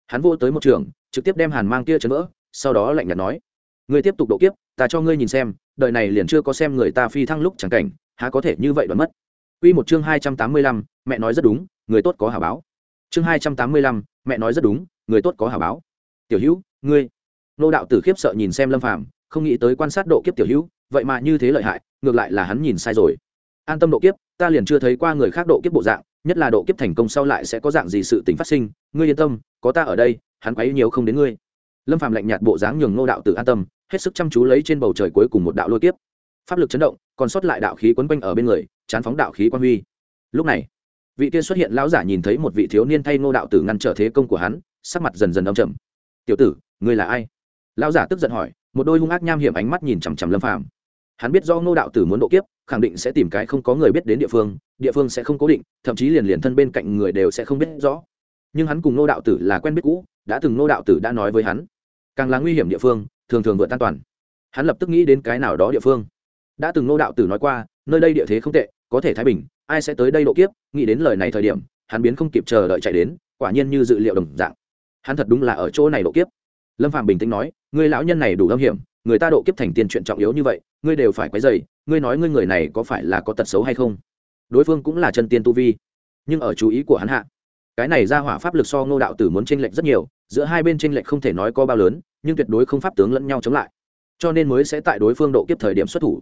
hắn vô tới một trường trực tiếp đem hàn mang kia chấn vỡ sau đó lạnh nhạt nói ngươi tiếp tục độ kiếp ta cho ngươi nhìn xem đời này liền chưa có xem người ta phi thăng lúc chẳng cảnh há có thể như vậy đoán mất Quy một chương hai trăm tám mươi lăm, mẹ nói rất đúng, người tốt có hảo báo. Chương hai trăm tám mươi lăm, mẹ nói rất đúng, người tốt có hảo báo. Tiểu Hữu, ngươi. Nô đạo tử khiếp sợ nhìn xem Lâm Phàm, không nghĩ tới quan sát độ kiếp tiểu Hữu, vậy mà như thế lợi hại, ngược lại là hắn nhìn sai rồi. An tâm độ kiếp, ta liền chưa thấy qua người khác độ kiếp bộ dạng, nhất là độ kiếp thành công sau lại sẽ có dạng gì sự tình phát sinh, ngươi yên tâm, có ta ở đây, hắn quấy nhiều không đến ngươi. Lâm Phàm lạnh nhạt bộ dáng nhường Nô đạo tử an tâm, hết sức chăm chú lấy trên bầu trời cuối cùng một đạo lôi kiếp. Pháp lực chấn động còn sót lại đạo khí quấn quanh ở bên người chán phóng đạo khí quan huy. Lúc này vị kia xuất hiện lão giả nhìn thấy một vị thiếu niên thay ngô đạo tử ngăn trở thế công của hắn sắc mặt dần dần đông trầm. Tiểu tử ngươi là ai? Lão giả tức giận hỏi một đôi hung ác nham hiểm ánh mắt nhìn chằm chằm lâm phàm hắn biết do ngô đạo tử muốn độ kiếp, khẳng định sẽ tìm cái không có người biết đến địa phương địa phương sẽ không cố định, thậm chí liền liền thân bên cạnh người đều sẽ không biết rõ. Nhưng hắn cùng ngô đạo tử là quen biết cũ, đã từng ngô đạo tử đã nói với hắn, càng là nguy hiểm địa phương, thường thường vượt an toàn. Hắn lập tức nghĩ đến cái nào đó địa phương. Đã từng Ngô đạo tử nói qua, nơi đây địa thế không tệ, có thể thái bình, ai sẽ tới đây độ kiếp, nghĩ đến lời này thời điểm, hắn biến không kịp chờ đợi chạy đến, quả nhiên như dự liệu đồng dạng. Hắn thật đúng là ở chỗ này độ kiếp. Lâm phạm bình tĩnh nói người lão nhân này đủ âm hiểm người ta độ kiếp thành tiền chuyện trọng yếu như vậy, ngươi đều phải quấy dày ngươi nói ngươi người này có phải là có tật xấu hay không? Đối phương cũng là chân tiên tu vi, nhưng ở chú ý của hắn hạ, cái này ra hỏa pháp lực so ngô đạo tử muốn tranh lệch rất nhiều, giữa hai bên tranh lệch không thể nói có bao lớn, nhưng tuyệt đối không pháp tướng lẫn nhau chống lại, cho nên mới sẽ tại đối phương độ kiếp thời điểm xuất thủ.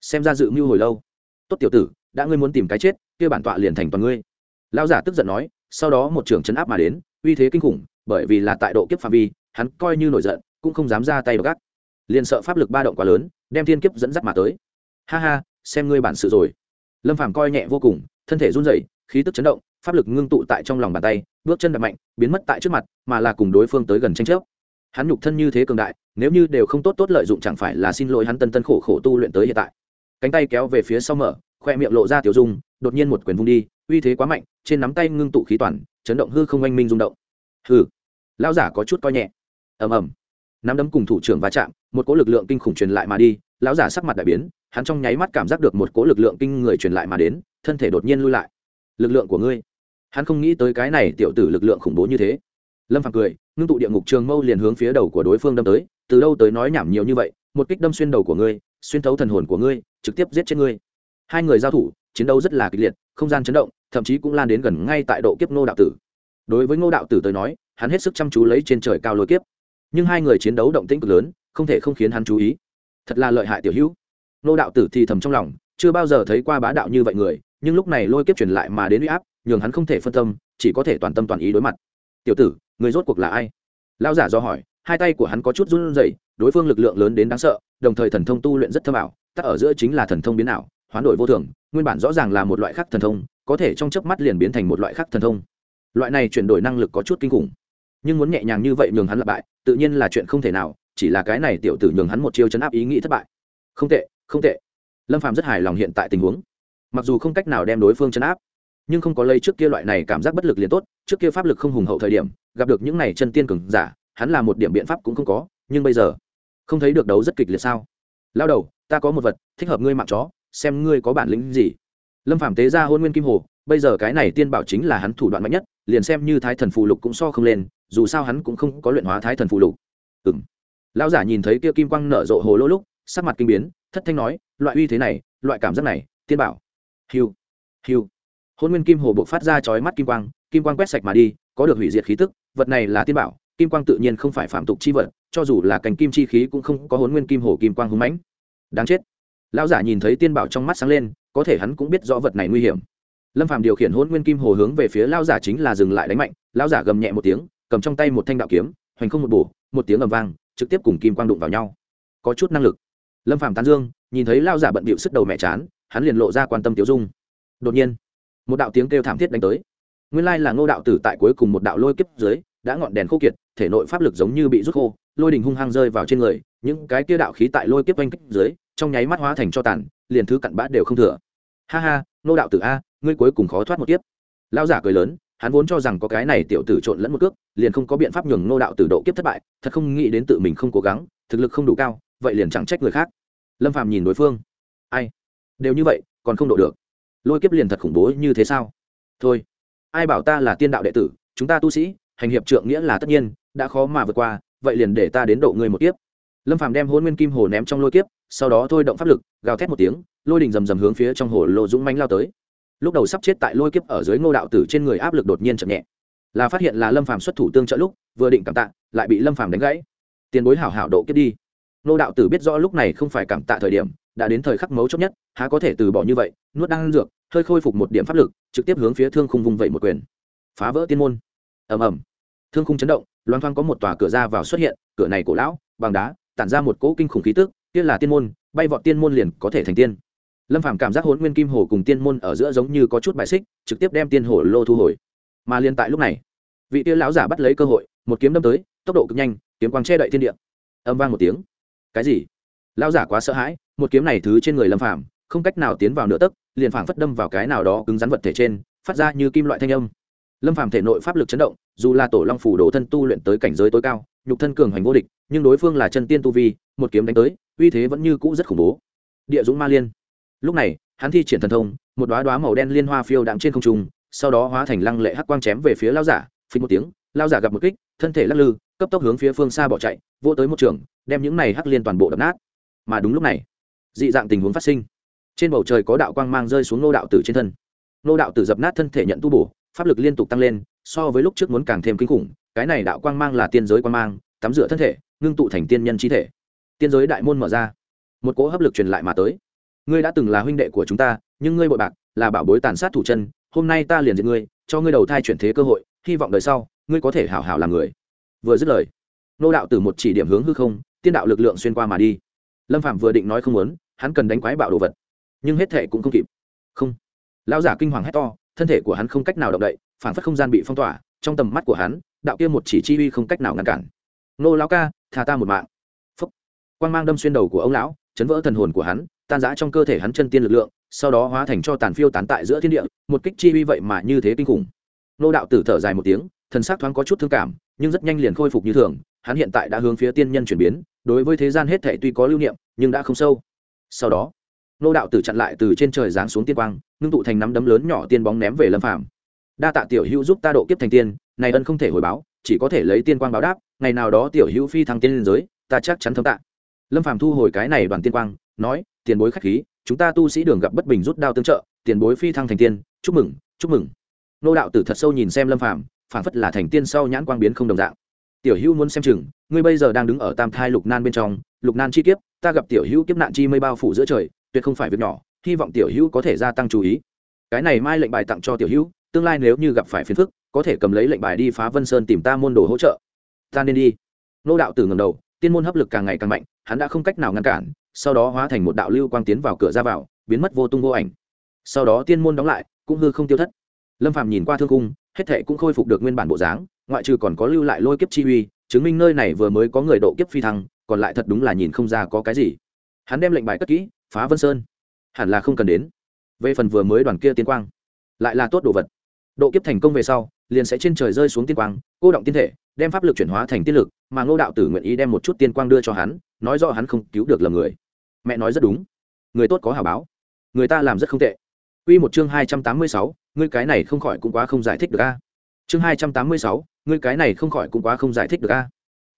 Xem ra dự mưu hồi lâu. Tốt tiểu tử, đã ngươi muốn tìm cái chết, kia bản tọa liền thành toàn ngươi. Lao giả tức giận nói, sau đó một trưởng chấn áp mà đến, uy thế kinh khủng, bởi vì là tại độ kiếp phạm vi, hắn coi như nổi giận, cũng không dám ra tay gác liền sợ pháp lực ba động quá lớn, đem thiên kiếp dẫn dắt mà tới. Ha ha, xem ngươi bản sự rồi. Lâm phàm coi nhẹ vô cùng, thân thể run rẩy, khí tức chấn động, pháp lực ngưng tụ tại trong lòng bàn tay, bước chân đập mạnh, biến mất tại trước mặt, mà là cùng đối phương tới gần tranh chấp. Hắn nhục thân như thế cường đại, nếu như đều không tốt tốt lợi dụng chẳng phải là xin lỗi hắn tân tân khổ khổ tu luyện tới hiện tại. Cánh tay kéo về phía sau mở, khoe miệng lộ ra tiểu dung, đột nhiên một quyền vung đi, uy thế quá mạnh, trên nắm tay ngưng tụ khí toàn, chấn động hư không oanh minh rung động. Hư lao giả có chút coi nhẹ. Ầm ầm nắm đấm cùng thủ trưởng va chạm, một cỗ lực lượng kinh khủng truyền lại mà đi, lão giả sắc mặt đại biến, hắn trong nháy mắt cảm giác được một cỗ lực lượng kinh người truyền lại mà đến, thân thể đột nhiên lui lại. Lực lượng của ngươi. Hắn không nghĩ tới cái này tiểu tử lực lượng khủng bố như thế. Lâm phàm cười, ngưng tụ địa ngục trường mâu liền hướng phía đầu của đối phương đâm tới, từ đâu tới nói nhảm nhiều như vậy, một kích đâm xuyên đầu của ngươi, xuyên thấu thần hồn của ngươi, trực tiếp giết chết ngươi. Hai người giao thủ, chiến đấu rất là kịch liệt, không gian chấn động, thậm chí cũng lan đến gần ngay tại độ kiếp ngô đạo tử. Đối với ngô đạo tử tới nói, hắn hết sức chăm chú lấy trên trời cao lôi kiếp nhưng hai người chiến đấu động tĩnh cực lớn, không thể không khiến hắn chú ý. Thật là lợi hại tiểu hữu. Ngô đạo tử thì thầm trong lòng, chưa bao giờ thấy qua bá đạo như vậy người, nhưng lúc này lôi kiếp truyền lại mà đến uy áp, nhường hắn không thể phân tâm, chỉ có thể toàn tâm toàn ý đối mặt. Tiểu tử, người rốt cuộc là ai? Lão giả do hỏi, hai tay của hắn có chút run rẩy, đối phương lực lượng lớn đến đáng sợ, đồng thời thần thông tu luyện rất thâm ảo, tắc ở giữa chính là thần thông biến ảo, hoán đổi vô thường, nguyên bản rõ ràng là một loại khác thần thông, có thể trong chớp mắt liền biến thành một loại khác thần thông. Loại này chuyển đổi năng lực có chút kinh khủng, nhưng muốn nhẹ nhàng như vậy nhường hắn lặp bại tự nhiên là chuyện không thể nào, chỉ là cái này tiểu tử nhường hắn một chiêu chấn áp ý nghĩ thất bại. Không tệ không tệ. Lâm phạm rất hài lòng hiện tại tình huống. Mặc dù không cách nào đem đối phương chấn áp, nhưng không có lây trước kia loại này cảm giác bất lực liền tốt, trước kia pháp lực không hùng hậu thời điểm, gặp được những này chân tiên cường giả, hắn là một điểm biện pháp cũng không có, nhưng bây giờ, không thấy được đấu rất kịch liệt sao? Lao đầu, ta có một vật, thích hợp ngươi mạng chó, xem ngươi có bản lĩnh gì. Lâm phạm tế ra hôn nguyên kim hồ, bây giờ cái này tiên bảo chính là hắn thủ đoạn mạnh nhất, liền xem như thái thần phù lục cũng so không lên dù sao hắn cũng không có luyện hóa thái thần phù lục. Ừ m lão giả nhìn thấy kia kim quang nở rộ hồ lỗ lúc, sắc mặt kinh biến, thất thanh nói, loại uy thế này, loại cảm giác này, tiên bảo. Hiu hiu. Hôn nguyên kim hồ buộc phát ra chói mắt kim quang kim quang quét sạch mà đi, có được hủy diệt khí tức, vật này là tiên bảo, kim quang tự nhiên không phải phạm tục chi vật, cho dù là cành kim chi khí cũng không có hôn nguyên kim hồ kim quang hưng mãnh. Đáng chết. Lão giả nhìn thấy tiên bảo trong mắt sáng lên, có thể hắn cũng biết rõ vật này nguy hiểm. Lâm phạm điều khiển hôn nguyên kim hồ hướng về phía lão giả chính là dừng lại đánh mạnh, lão giả gầm nhẹ một tiếng cầm trong tay một thanh đạo kiếm, hoành không một bổ, một tiếng ầm vang, trực tiếp cùng kim quang đụng vào nhau. Có chút năng lực. Lâm phàm tán dương, nhìn thấy lao giả bận bịu sức đầu mẹ chán, hắn liền lộ ra quan tâm tiêu dung. Đột nhiên, một đạo tiếng kêu thảm thiết đánh tới. Nguyên lai là ngô đạo tử tại cuối cùng một đạo lôi kiếp dưới, đã ngọn đèn khô kiệt, thể nội pháp lực giống như bị rút khô, lôi đình hung hăng rơi vào trên người, những cái kia đạo khí tại lôi kiếp oanh kích dưới, trong nháy mắt hóa thành cho tàn, liền thứ cặn bã đều không thừa. Ha ha, ngô đạo tử a, ngươi cuối cùng khó thoát một kiếp. Lao giả cười lớn hắn vốn cho rằng có cái này tiểu tử trộn lẫn một cước, liền không có biện pháp nhường ngô đạo tử độ kiếp thất bại, thật không nghĩ đến tự mình không cố gắng, thực lực không đủ cao, vậy liền chẳng trách người khác. Lâm phàm nhìn đối phương. Ai? Đều như vậy, còn không độ được. Lôi kiếp liền thật khủng bố như thế sao? Thôi, ai bảo ta là tiên đạo đệ tử, chúng ta tu sĩ, hành hiệp trượng nghĩa là tất nhiên, đã khó mà vượt qua, vậy liền để ta đến độ người một kiếp. Lâm phàm đem hôn nguyên kim hồ ném trong lôi kiếp, sau đó thôi động pháp lực, gào thét một tiếng, lôi đình rầm rầm hướng phía trong hồ lộ dũng mánh lao tới lúc đầu sắp chết tại lôi kiếp ở dưới ngô đạo tử trên người áp lực đột nhiên chậm nhẹ. Là phát hiện là lâm phàm xuất thủ tương trợ lúc, vừa định cảm tạ, lại bị lâm phàm đánh gãy. Tiền bối hảo hảo độ kiếp đi. Ngô đạo tử biết rõ lúc này không phải cảm tạ thời điểm, đã đến thời khắc mấu chốt nhất, há có thể từ bỏ như vậy, nuốt đang dược, hơi khôi phục một điểm pháp lực, trực tiếp hướng phía thương khung vùng vẩy một quyền. Phá vỡ tiên môn. Ầm ầm. Thương khung chấn động loan thoang có một tòa cửa ra vào xuất hiện, cửa này cổ lão, bằng đá, tản ra một cỗ kinh khủng khí tức, kia là tiên môn, bay vọt tiên môn liền có thể thành tiên lâm phàm cảm giác hồn nguyên kim hồ cùng tiên môn ở giữa giống như có chút bài xích, trực tiếp đem tiên hồ lô thu hồi. Mà liên tại lúc này, vị tiên lão giả bắt lấy cơ hội, một kiếm đâm tới, tốc độ cực nhanh, kiếm quang che đậy thiên địa. Âm vang một tiếng. Cái gì? Lão giả quá sợ hãi, một kiếm này thứ trên người lâm phàm, không cách nào tiến vào nửa tấc, liền phảng phất đâm vào cái nào đó cứng rắn vật thể trên, phát ra như kim loại thanh âm. Lâm phàm thể nội pháp lực chấn động, dù là tổ long phủ đồ thân tu luyện tới cảnh giới tối cao, nhục thân cường hành vô địch, nhưng đối phương là chân tiên tu vi, một kiếm đánh tới, uy thế vẫn như cũ rất khủng bố. Địa dũng ma liên lúc này, hắn thi triển thần thông, một đoá đoá màu đen liên hoa phiêu đạm trên không trung, sau đó hóa thành lăng lệ hắc quang chém về phía lao giả, phình một tiếng lao giả gặp một kích, thân thể lắc lư, cấp tốc hướng phía phương xa bỏ chạy vô tới một trường, đem những này hắc liên toàn bộ đập nát. Mà đúng lúc này, dị dạng tình huống phát sinh. Trên bầu trời có đạo quang mang rơi xuống nô đạo tử trên thân. Nô đạo tử dập nát thân thể nhận tu bổ, pháp lực liên tục tăng lên, so với lúc trước muốn càng thêm kinh khủng, cái này đạo quang mang là tiên giới quang mang, tắm rửa thân thể, ngưng tụ thành tiên nhân trí thể. Tiên giới đại môn mở ra, một cỗ hấp lực truyền lại mà tới ngươi đã từng là huynh đệ của chúng ta, nhưng ngươi bội bạc, là bảo bối tàn sát thủ chân, hôm nay ta liền diệt ngươi, cho ngươi đầu thai chuyển thế cơ hội, hy vọng đời sau, ngươi có thể hảo hảo làm người. Vừa dứt lời, nô đạo từ một chỉ điểm hướng hư không, tiên đạo lực lượng xuyên qua mà đi. Lâm phạm vừa định nói không muốn, hắn cần đánh quái bạo đồ vật, nhưng hết thệ cũng không kịp. Không. Lão giả kinh hoàng hét to, thân thể của hắn không cách nào động đậy, phản phất không gian bị phong tỏa, trong tầm mắt của hắn, đạo kia một chỉ chi uy không cách nào ngăn cản. Nô lão ca thà ta một mạng. Phúc. Quang mang đâm xuyên đầu của ông lão, chấn vỡ thần hồn của hắn tan rã trong cơ thể hắn chân tiên lực lượng, sau đó hóa thành cho tàn phiêu tán tại giữa thiên địa, một kích chi uy vậy mà như thế kinh khủng. Nô đạo tử thở dài một tiếng, thần sắc thoáng có chút thương cảm, nhưng rất nhanh liền khôi phục như thường, hắn hiện tại đã hướng phía tiên nhân chuyển biến, đối với thế gian hết thệ tuy có lưu niệm, nhưng đã không sâu. Sau đó, nô đạo tử chặn lại từ trên trời giáng xuống tiên quang, ngưng tụ thành nắm đấm lớn nhỏ tiên bóng ném về lâm phàm. Đa tạ tiểu hữu giúp ta độ kiếp thành tiên, này ân không thể hồi báo, chỉ có thể lấy tiên quang báo đáp, ngày nào đó tiểu hữu phi thăng tiên liên giới, ta chắc chắn thâm tạ. Lâm phàm thu hồi cái này đoàn tiên quang, nói tiền bối khách khí, chúng ta tu sĩ đường gặp bất bình rút đao tương trợ, tiền bối phi thăng thành tiên, chúc mừng chúc mừng. Nô đạo tử thật sâu nhìn xem lâm phàm phản phất là thành tiên sau nhãn quang biến không đồng dạng. Tiểu hữu muốn xem chừng, ngươi bây giờ đang đứng ở tam thai lục nan bên trong, lục nan chi kiếp, ta gặp tiểu hữu kiếp nạn chi mây bao phủ giữa trời, tuyệt không phải việc nhỏ, hy vọng tiểu hữu có thể gia tăng chú ý. Cái này mai lệnh bài tặng cho tiểu hữu, tương lai nếu như gặp phải phiền phức, có thể cầm lấy lệnh bài đi phá vân sơn tìm ta môn đồ hỗ trợ. Ta nên đi. Nô đạo tử ngầm đầu, tiên môn hấp lực càng ngày càng mạnh, hắn đã không cách nào ngăn cản sau đó hóa thành một đạo lưu quang tiến vào cửa ra vào, biến mất vô tung vô ảnh. Sau đó tiên môn đóng lại, cũng hư không tiêu thất. Lâm phàm nhìn qua thương cung hết thệ cũng khôi phục được nguyên bản bộ dáng, ngoại trừ còn có lưu lại lôi kiếp chi uy, chứng minh nơi này vừa mới có người độ kiếp phi thăng, còn lại thật đúng là nhìn không ra có cái gì. Hắn đem lệnh bài cất kỹ, phá vân sơn. Hẳn là không cần đến. Về phần vừa mới đoàn kia tiên quang, lại là tốt đồ vật. Độ kiếp thành công về sau, liền sẽ trên trời rơi xuống tiên quang, cô động tiên thể đem pháp lực chuyển hóa thành tiên lực mà ngô đạo tử nguyện ý đem một chút tiên quang đưa cho hắn nói rõ hắn không cứu được lầm người mẹ nói rất đúng người tốt có hảo báo người ta làm rất không tệ Quy một chương hai trăm tám mươi sáu, ngươi cái này không khỏi cũng quá không giải thích được a. Chương hai trăm tám mươi sáu, ngươi cái này không khỏi cũng quá không giải thích được a.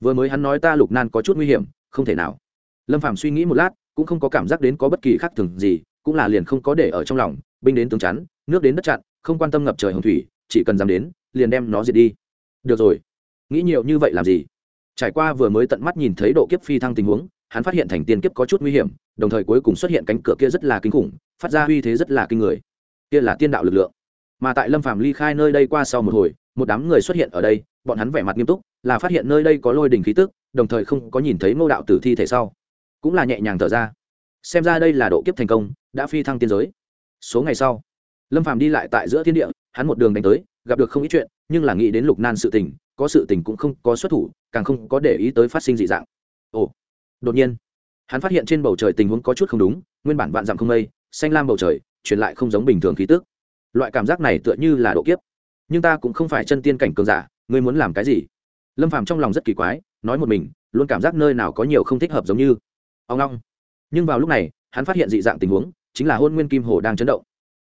Vừa mới hắn nói ta Lục Nan có chút nguy hiểm, không thể nào. Lâm Phàm suy nghĩ một lát, cũng không có cảm giác đến có bất kỳ khác thường gì, cũng là liền không có để ở trong lòng, binh đến tướng chắn, nước đến đất chặn, không quan tâm ngập trời hồng thủy, chỉ cần dám đến, liền đem nó diệt đi. Được rồi, nghĩ nhiều như vậy làm gì? Trải qua vừa mới tận mắt nhìn thấy độ kiếp phi thăng tình huống, hắn phát hiện thành tiên kiếp có chút nguy hiểm, đồng thời cuối cùng xuất hiện cánh cửa kia rất là kinh khủng, phát ra uy thế rất là kinh người. Kia là tiên đạo lực lượng. Mà tại Lâm Phàm ly khai nơi đây qua sau một hồi, một đám người xuất hiện ở đây, bọn hắn vẻ mặt nghiêm túc, là phát hiện nơi đây có lôi đình khí tức, đồng thời không có nhìn thấy Ngô đạo tử thi thể sau, cũng là nhẹ nhàng thở ra. Xem ra đây là độ kiếp thành công, đã phi thăng tiên giới. Số ngày sau, Lâm Phàm đi lại tại giữa thiên địa, hắn một đường đánh tới, gặp được không ít chuyện, nhưng là nghĩ đến Lục Nan sự tình, có sự tình cũng không có xuất thủ, càng không có để ý tới phát sinh dị dạng. Ồ, đột nhiên hắn phát hiện trên bầu trời tình huống có chút không đúng nguyên bản vạn dặm không mây xanh lam bầu trời truyền lại không giống bình thường khí tức. Loại cảm giác này tựa như là độ kiếp. Nhưng ta cũng không phải chân tiên cảnh cường giả ngươi muốn làm cái gì? Lâm phàm trong lòng rất kỳ quái nói một mình luôn cảm giác nơi nào có nhiều không thích hợp giống như. Ông long nhưng vào lúc này hắn phát hiện dị dạng tình huống chính là hôn nguyên kim hồ đang chấn động.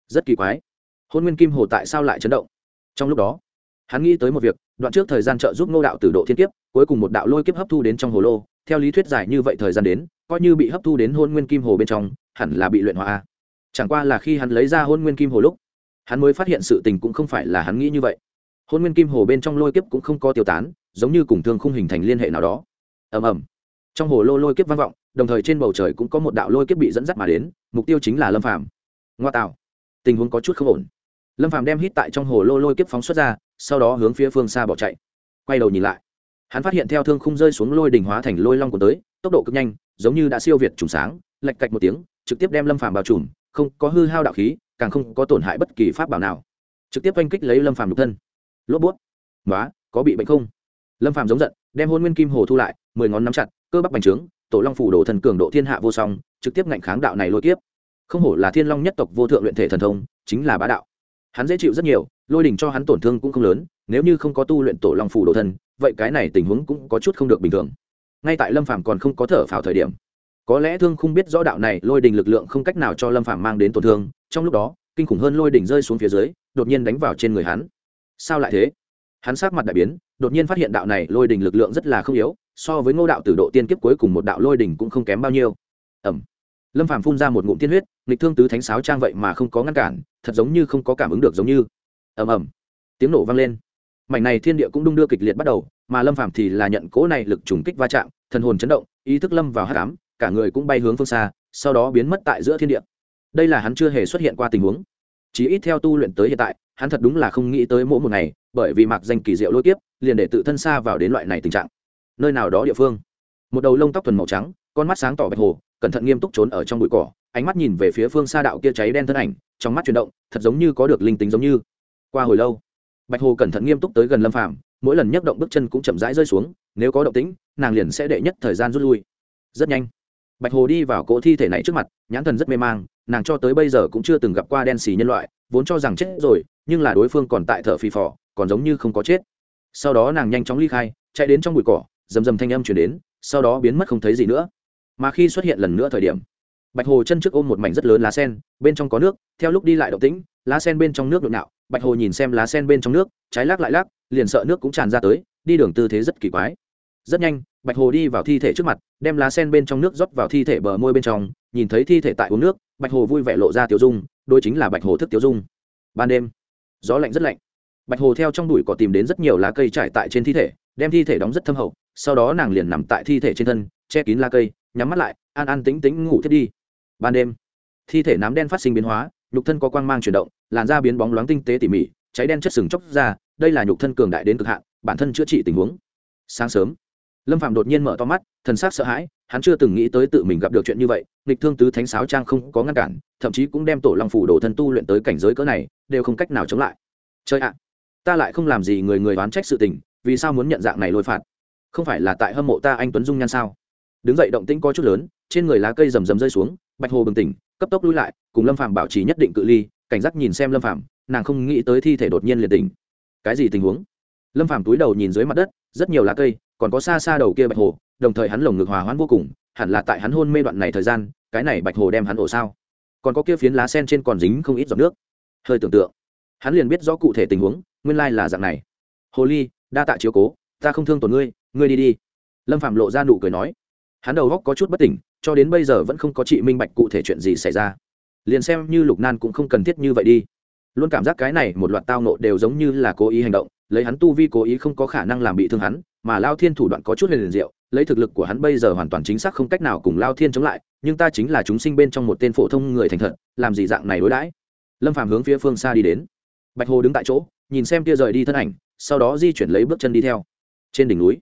Rất kỳ quái. Hôn nguyên kim hồ tại sao lại chấn động? Trong lúc đó hắn nghĩ tới một việc đoạn trước thời gian trợ giúp ngô đạo từ độ thiên kiếp, cuối cùng một đạo lôi kiếp hấp thu đến trong hồ lô. Theo lý thuyết dài như vậy thời gian đến, coi như bị hấp thu đến hôn nguyên kim hồ bên trong, hẳn là bị luyện hóa chẳng qua là khi hắn lấy ra hôn nguyên kim hồ lúc, hắn mới phát hiện sự tình cũng không phải là hắn nghĩ như vậy. Hôn nguyên kim hồ bên trong lôi kiếp cũng không có tiêu tán, giống như cùng thương không hình thành liên hệ nào đó. Ầm ầm. Trong hồ lô lôi kiếp vang vọng, đồng thời trên bầu trời cũng có một đạo lôi kiếp bị dẫn dắt mà đến, mục tiêu chính là lâm phàm. Ngoa tạo. Tình huống có chút không ổn. Lâm phàm đem hít tại trong hồ lô lôi kiếp phóng xuất ra sau đó hướng phía phương xa bỏ chạy. Quay đầu nhìn lại hắn phát hiện theo thương khung rơi xuống lôi đình hóa thành lôi long của tới tốc độ cực nhanh giống như đã siêu việt trùng sáng lạch cạch một tiếng trực tiếp đem lâm phàm bao trùm không có hư hao đạo khí càng không có tổn hại bất kỳ pháp bảo nào. Trực tiếp oanh kích lấy lâm phàm lục thân. Lốp bút. Nói có bị bệnh không? Lâm phàm giống giận đem hôn nguyên kim hồ thu lại mười ngón nắm chặt cơ bắp bành trướng tổ long phủ đồ thần cường độ thiên hạ vô song trực tiếp ngạnh kháng đạo này lôi tiếp, không hổ là thiên long nhất tộc vô thượng luyện thể thần thông chính là bá đạo. Hắn dễ chịu rất nhiều lôi đỉnh cho hắn tổn thương cũng không lớn, nếu như không có tu luyện tổ long phủ đồ thần vậy cái này tình huống cũng có chút không được bình thường. Ngay tại lâm phàm còn không có thở phào thời điểm, có lẽ thương không biết rõ đạo này, lôi đình lực lượng không cách nào cho lâm phàm mang đến tổn thương, trong lúc đó, kinh khủng hơn lôi đỉnh rơi xuống phía dưới, đột nhiên đánh vào trên người hắn. Sao lại thế? Hắn sát mặt đại biến, đột nhiên phát hiện đạo này, lôi đỉnh lực lượng rất là không yếu, so với ngô đạo tử độ tiên kiếp cuối cùng một đạo lôi đỉnh cũng không kém bao nhiêu. Ẩm lâm phàm phun ra một ngụm tiên huyết, nghịch thương tứ thánh sáo trang vậy mà không có ngăn cản, thật giống như không có cảm ứng được giống như ầm ầm. Tiếng nổ vang lên. Mảnh này thiên địa cũng đung đưa kịch liệt bắt đầu, mà lâm phàm thì là nhận cố này lực trùng kích va chạm, thần hồn chấn động, ý thức lâm vào hát cám cả người cũng bay hướng phương xa, sau đó biến mất tại giữa thiên địa. Đây là hắn chưa hề xuất hiện qua tình huống. Chỉ ít theo tu luyện tới hiện tại, hắn thật đúng là không nghĩ tới mỗi một ngày, bởi vì mặc danh kỳ diệu lôi tiếp liền để tự thân xa vào đến loại này tình trạng. Nơi nào đó địa phương. Một đầu lông tóc thuần màu trắng, con mắt sáng tỏ bạch hồ, cẩn thận nghiêm túc trốn ở trong bụi cỏ, ánh mắt nhìn về phía phương xa đạo kia cháy đen thân ảnh, trong mắt chuyển động, thật giống như có được linh tính giống như qua hồi lâu. Bạch hồ cẩn thận nghiêm túc tới gần lâm phàm, mỗi lần nhấc động bước chân cũng chậm rãi rơi xuống, nếu có động tĩnh, nàng liền sẽ đệ nhất thời gian rút lui. Rất nhanh, bạch hồ đi vào cỗ thi thể này trước mặt, nhãn thần rất mê mang, nàng cho tới bây giờ cũng chưa từng gặp qua đen xì nhân loại, vốn cho rằng chết rồi, nhưng là đối phương còn tại thở phì phò, còn giống như không có chết. Sau đó nàng nhanh chóng ly khai, chạy đến trong bụi cỏ, rầm rầm thanh âm chuyển đến, sau đó biến mất không thấy gì nữa. Mà khi xuất hiện lần nữa thời điểm, bạch hồ chân trước ôm một mảnh rất lớn lá sen, bên trong có nước, theo lúc đi lại động tĩnh, lá sen bên trong nước nhộn nạo bạch hồ nhìn xem lá sen bên trong nước, trái lắc lại lắc, liền sợ nước cũng tràn ra tới, đi đường tư thế rất kỳ quái. Rất nhanh, bạch hồ đi vào thi thể trước mặt, đem lá sen bên trong nước rót vào thi thể bờ môi bên trong, nhìn thấy thi thể tại uống nước, bạch hồ vui vẻ lộ ra tiểu dung đôi chính là bạch hồ thức tiểu dung. Ban đêm, gió lạnh rất lạnh. Bạch hồ theo trong đùi cỏ tìm đến rất nhiều lá cây trải tại trên thi thể, đem thi thể đóng rất thâm hậu, sau đó nàng liền nằm tại thi thể trên thân, che kín lá cây, nhắm mắt lại, an an tính tính ngủ thiết đi. Ban đêm, thi thể nám đen phát sinh biến hóa nhục thân có quang mang chuyển động, làn da biến bóng loáng tinh tế tỉ mỉ, cháy đen chất sừng chóc ra, đây là nhục thân cường đại đến cực hạn, bản thân chữa trị tình huống. Sáng sớm, lâm phạm đột nhiên mở to mắt, thần sắc sợ hãi, hắn chưa từng nghĩ tới tự mình gặp được chuyện như vậy, nghịch thương tứ thánh sáo trang không có ngăn cản, thậm chí cũng đem tổ long phủ đồ thân tu luyện tới cảnh giới cỡ này, đều không cách nào chống lại. Chơi ạ, ta lại không làm gì người người oán trách sự tình, vì sao muốn nhận dạng này lôi phạt? Không phải là tại hâm mộ ta anh tuấn dung nhan sao? Đứng dậy động tĩnh có chút lớn, trên người lá cây rầm rầm rơi xuống, bạch hồ bừng tỉnh cấp tốc lui lại, cùng lâm phạm bảo trì nhất định cự ly, cảnh giác nhìn xem lâm phạm nàng không nghĩ tới thi thể đột nhiên liền tỉnh. Cái gì tình huống? Lâm phạm túi đầu nhìn dưới mặt đất, rất nhiều lá cây, còn có xa xa đầu kia bạch hồ, đồng thời hắn lồng ngực hòa hoãn vô cùng, hẳn là tại hắn hôn mê đoạn này thời gian, cái này bạch hồ đem hắn ổ sao? Còn có kia phiến lá sen trên còn dính không ít giọt nước. Hơi tưởng tượng, hắn liền biết rõ cụ thể tình huống, nguyên lai là dạng này. Hồ ly, đa tạ chiếu cố, ta không thương tổn ngươi ngươi đi đi. Lâm phạm lộ ra nụ cười nói hắn đầu góc có chút bất tỉnh, cho đến bây giờ vẫn không có chị minh bạch cụ thể chuyện gì xảy ra. Liền xem như lục nan cũng không cần thiết như vậy đi. Luôn cảm giác cái này một loạt tao nộ đều giống như là cố ý hành động, lấy hắn tu vi cố ý không có khả năng làm bị thương hắn, mà lao thiên thủ đoạn có chút liền diệu, lấy thực lực của hắn bây giờ hoàn toàn chính xác không cách nào cùng lao thiên chống lại, nhưng ta chính là chúng sinh bên trong một tên phổ thông người thành thật, làm gì dạng này đối đãi? Lâm phàm hướng phía phương xa đi đến. Bạch hồ đứng tại chỗ, nhìn xem kia rời đi thân ảnh, sau đó di chuyển lấy bước chân đi theo. Trên đỉnh núi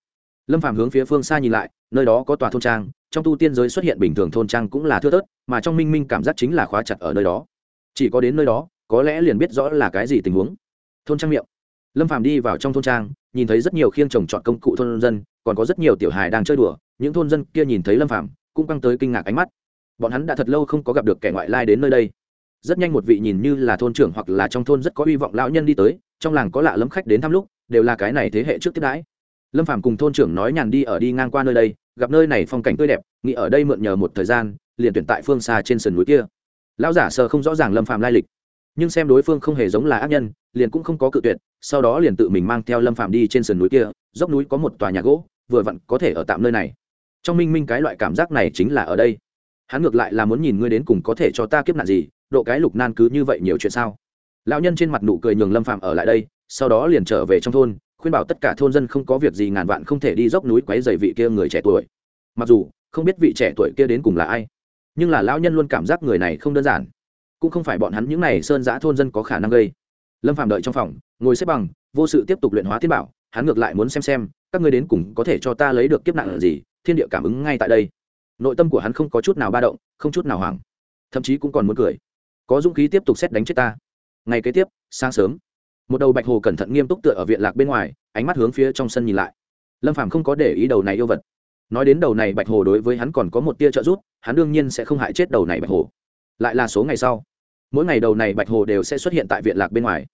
lâm phàm hướng phía phương xa nhìn lại, nơi đó có tòa thôn trang, trong tu tiên giới xuất hiện bình thường thôn trang cũng là thưa thớt, mà trong minh minh cảm giác chính là khóa chặt ở nơi đó. Chỉ có đến nơi đó, có lẽ liền biết rõ là cái gì tình huống. Thôn trang miệng. Lâm phàm đi vào trong thôn trang, nhìn thấy rất nhiều khiêng trồng trọt công cụ thôn dân, còn có rất nhiều tiểu hài đang chơi đùa, những thôn dân kia nhìn thấy lâm phàm, cũng căng tới kinh ngạc ánh mắt. Bọn hắn đã thật lâu không có gặp được kẻ ngoại lai đến nơi đây. Rất nhanh một vị nhìn như là thôn trưởng hoặc là trong thôn rất có hy vọng lão nhân đi tới, trong làng có lạ lẫm khách đến thăm lúc, đều là cái này thế hệ trước tiếp đãi lâm phàm cùng thôn trưởng nói nhàn đi ở đi ngang qua nơi đây, gặp nơi này phong cảnh tươi đẹp, nghĩ ở đây mượn nhờ một thời gian, liền tuyển tại phương xa trên sườn núi kia. Lão giả sờ không rõ ràng lâm phàm lai lịch, nhưng xem đối phương không hề giống là ác nhân, liền cũng không có cự tuyệt, sau đó liền tự mình mang theo lâm phàm đi trên sườn núi kia, dốc núi có một tòa nhà gỗ, vừa vặn có thể ở tạm nơi này. Trong minh minh cái loại cảm giác này chính là ở đây. Hắn ngược lại là muốn nhìn ngươi đến cùng có thể cho ta kiếp nạn gì, độ cái lục nan cứ như vậy nhiều chuyện sao? Lão nhân trên mặt nụ cười nhường lâm phàm ở lại đây, sau đó liền trở về trong thôn khuyên bảo tất cả thôn dân không có việc gì ngàn vạn không thể đi dốc núi quấy dày vị kia người trẻ tuổi. Mặc dù, không biết vị trẻ tuổi kia đến cùng là ai, nhưng là lão nhân luôn cảm giác người này không đơn giản. Cũng không phải bọn hắn những n à y sơn giã thôn dân có khả năng gây. Lâm phạm đợi trong phòng, ngồi xếp bằng, vô sự tiếp tục luyện hóa thiên bảo, hắn ngược lại muốn xem xem, các ngươi đến cùng có thể cho ta lấy được kiếp nạn gì, thiên địa cảm ứng ngay tại đây. Nội tâm của hắn không có chút nào ba động, không chút nào hoảng. Thậm chí cũng còn muốn cười. Có dũng khí tiếp tục xét đánh chết ta. Ngày kế tiếp, sáng sớm một đầu bạch hồ cẩn thận nghiêm túc tựa ở viện lạc bên ngoài, ánh mắt hướng phía trong sân nhìn lại. Lâm phàm không có để ý đầu này yêu vật. Nói đến đầu này bạch hồ đối với hắn còn có một tia trợ giúp, hắn đương nhiên sẽ không hại chết đầu này bạch hồ. Lại là số ngày sau, mỗi ngày đầu này bạch hồ đều sẽ xuất hiện tại viện lạc bên ngoài.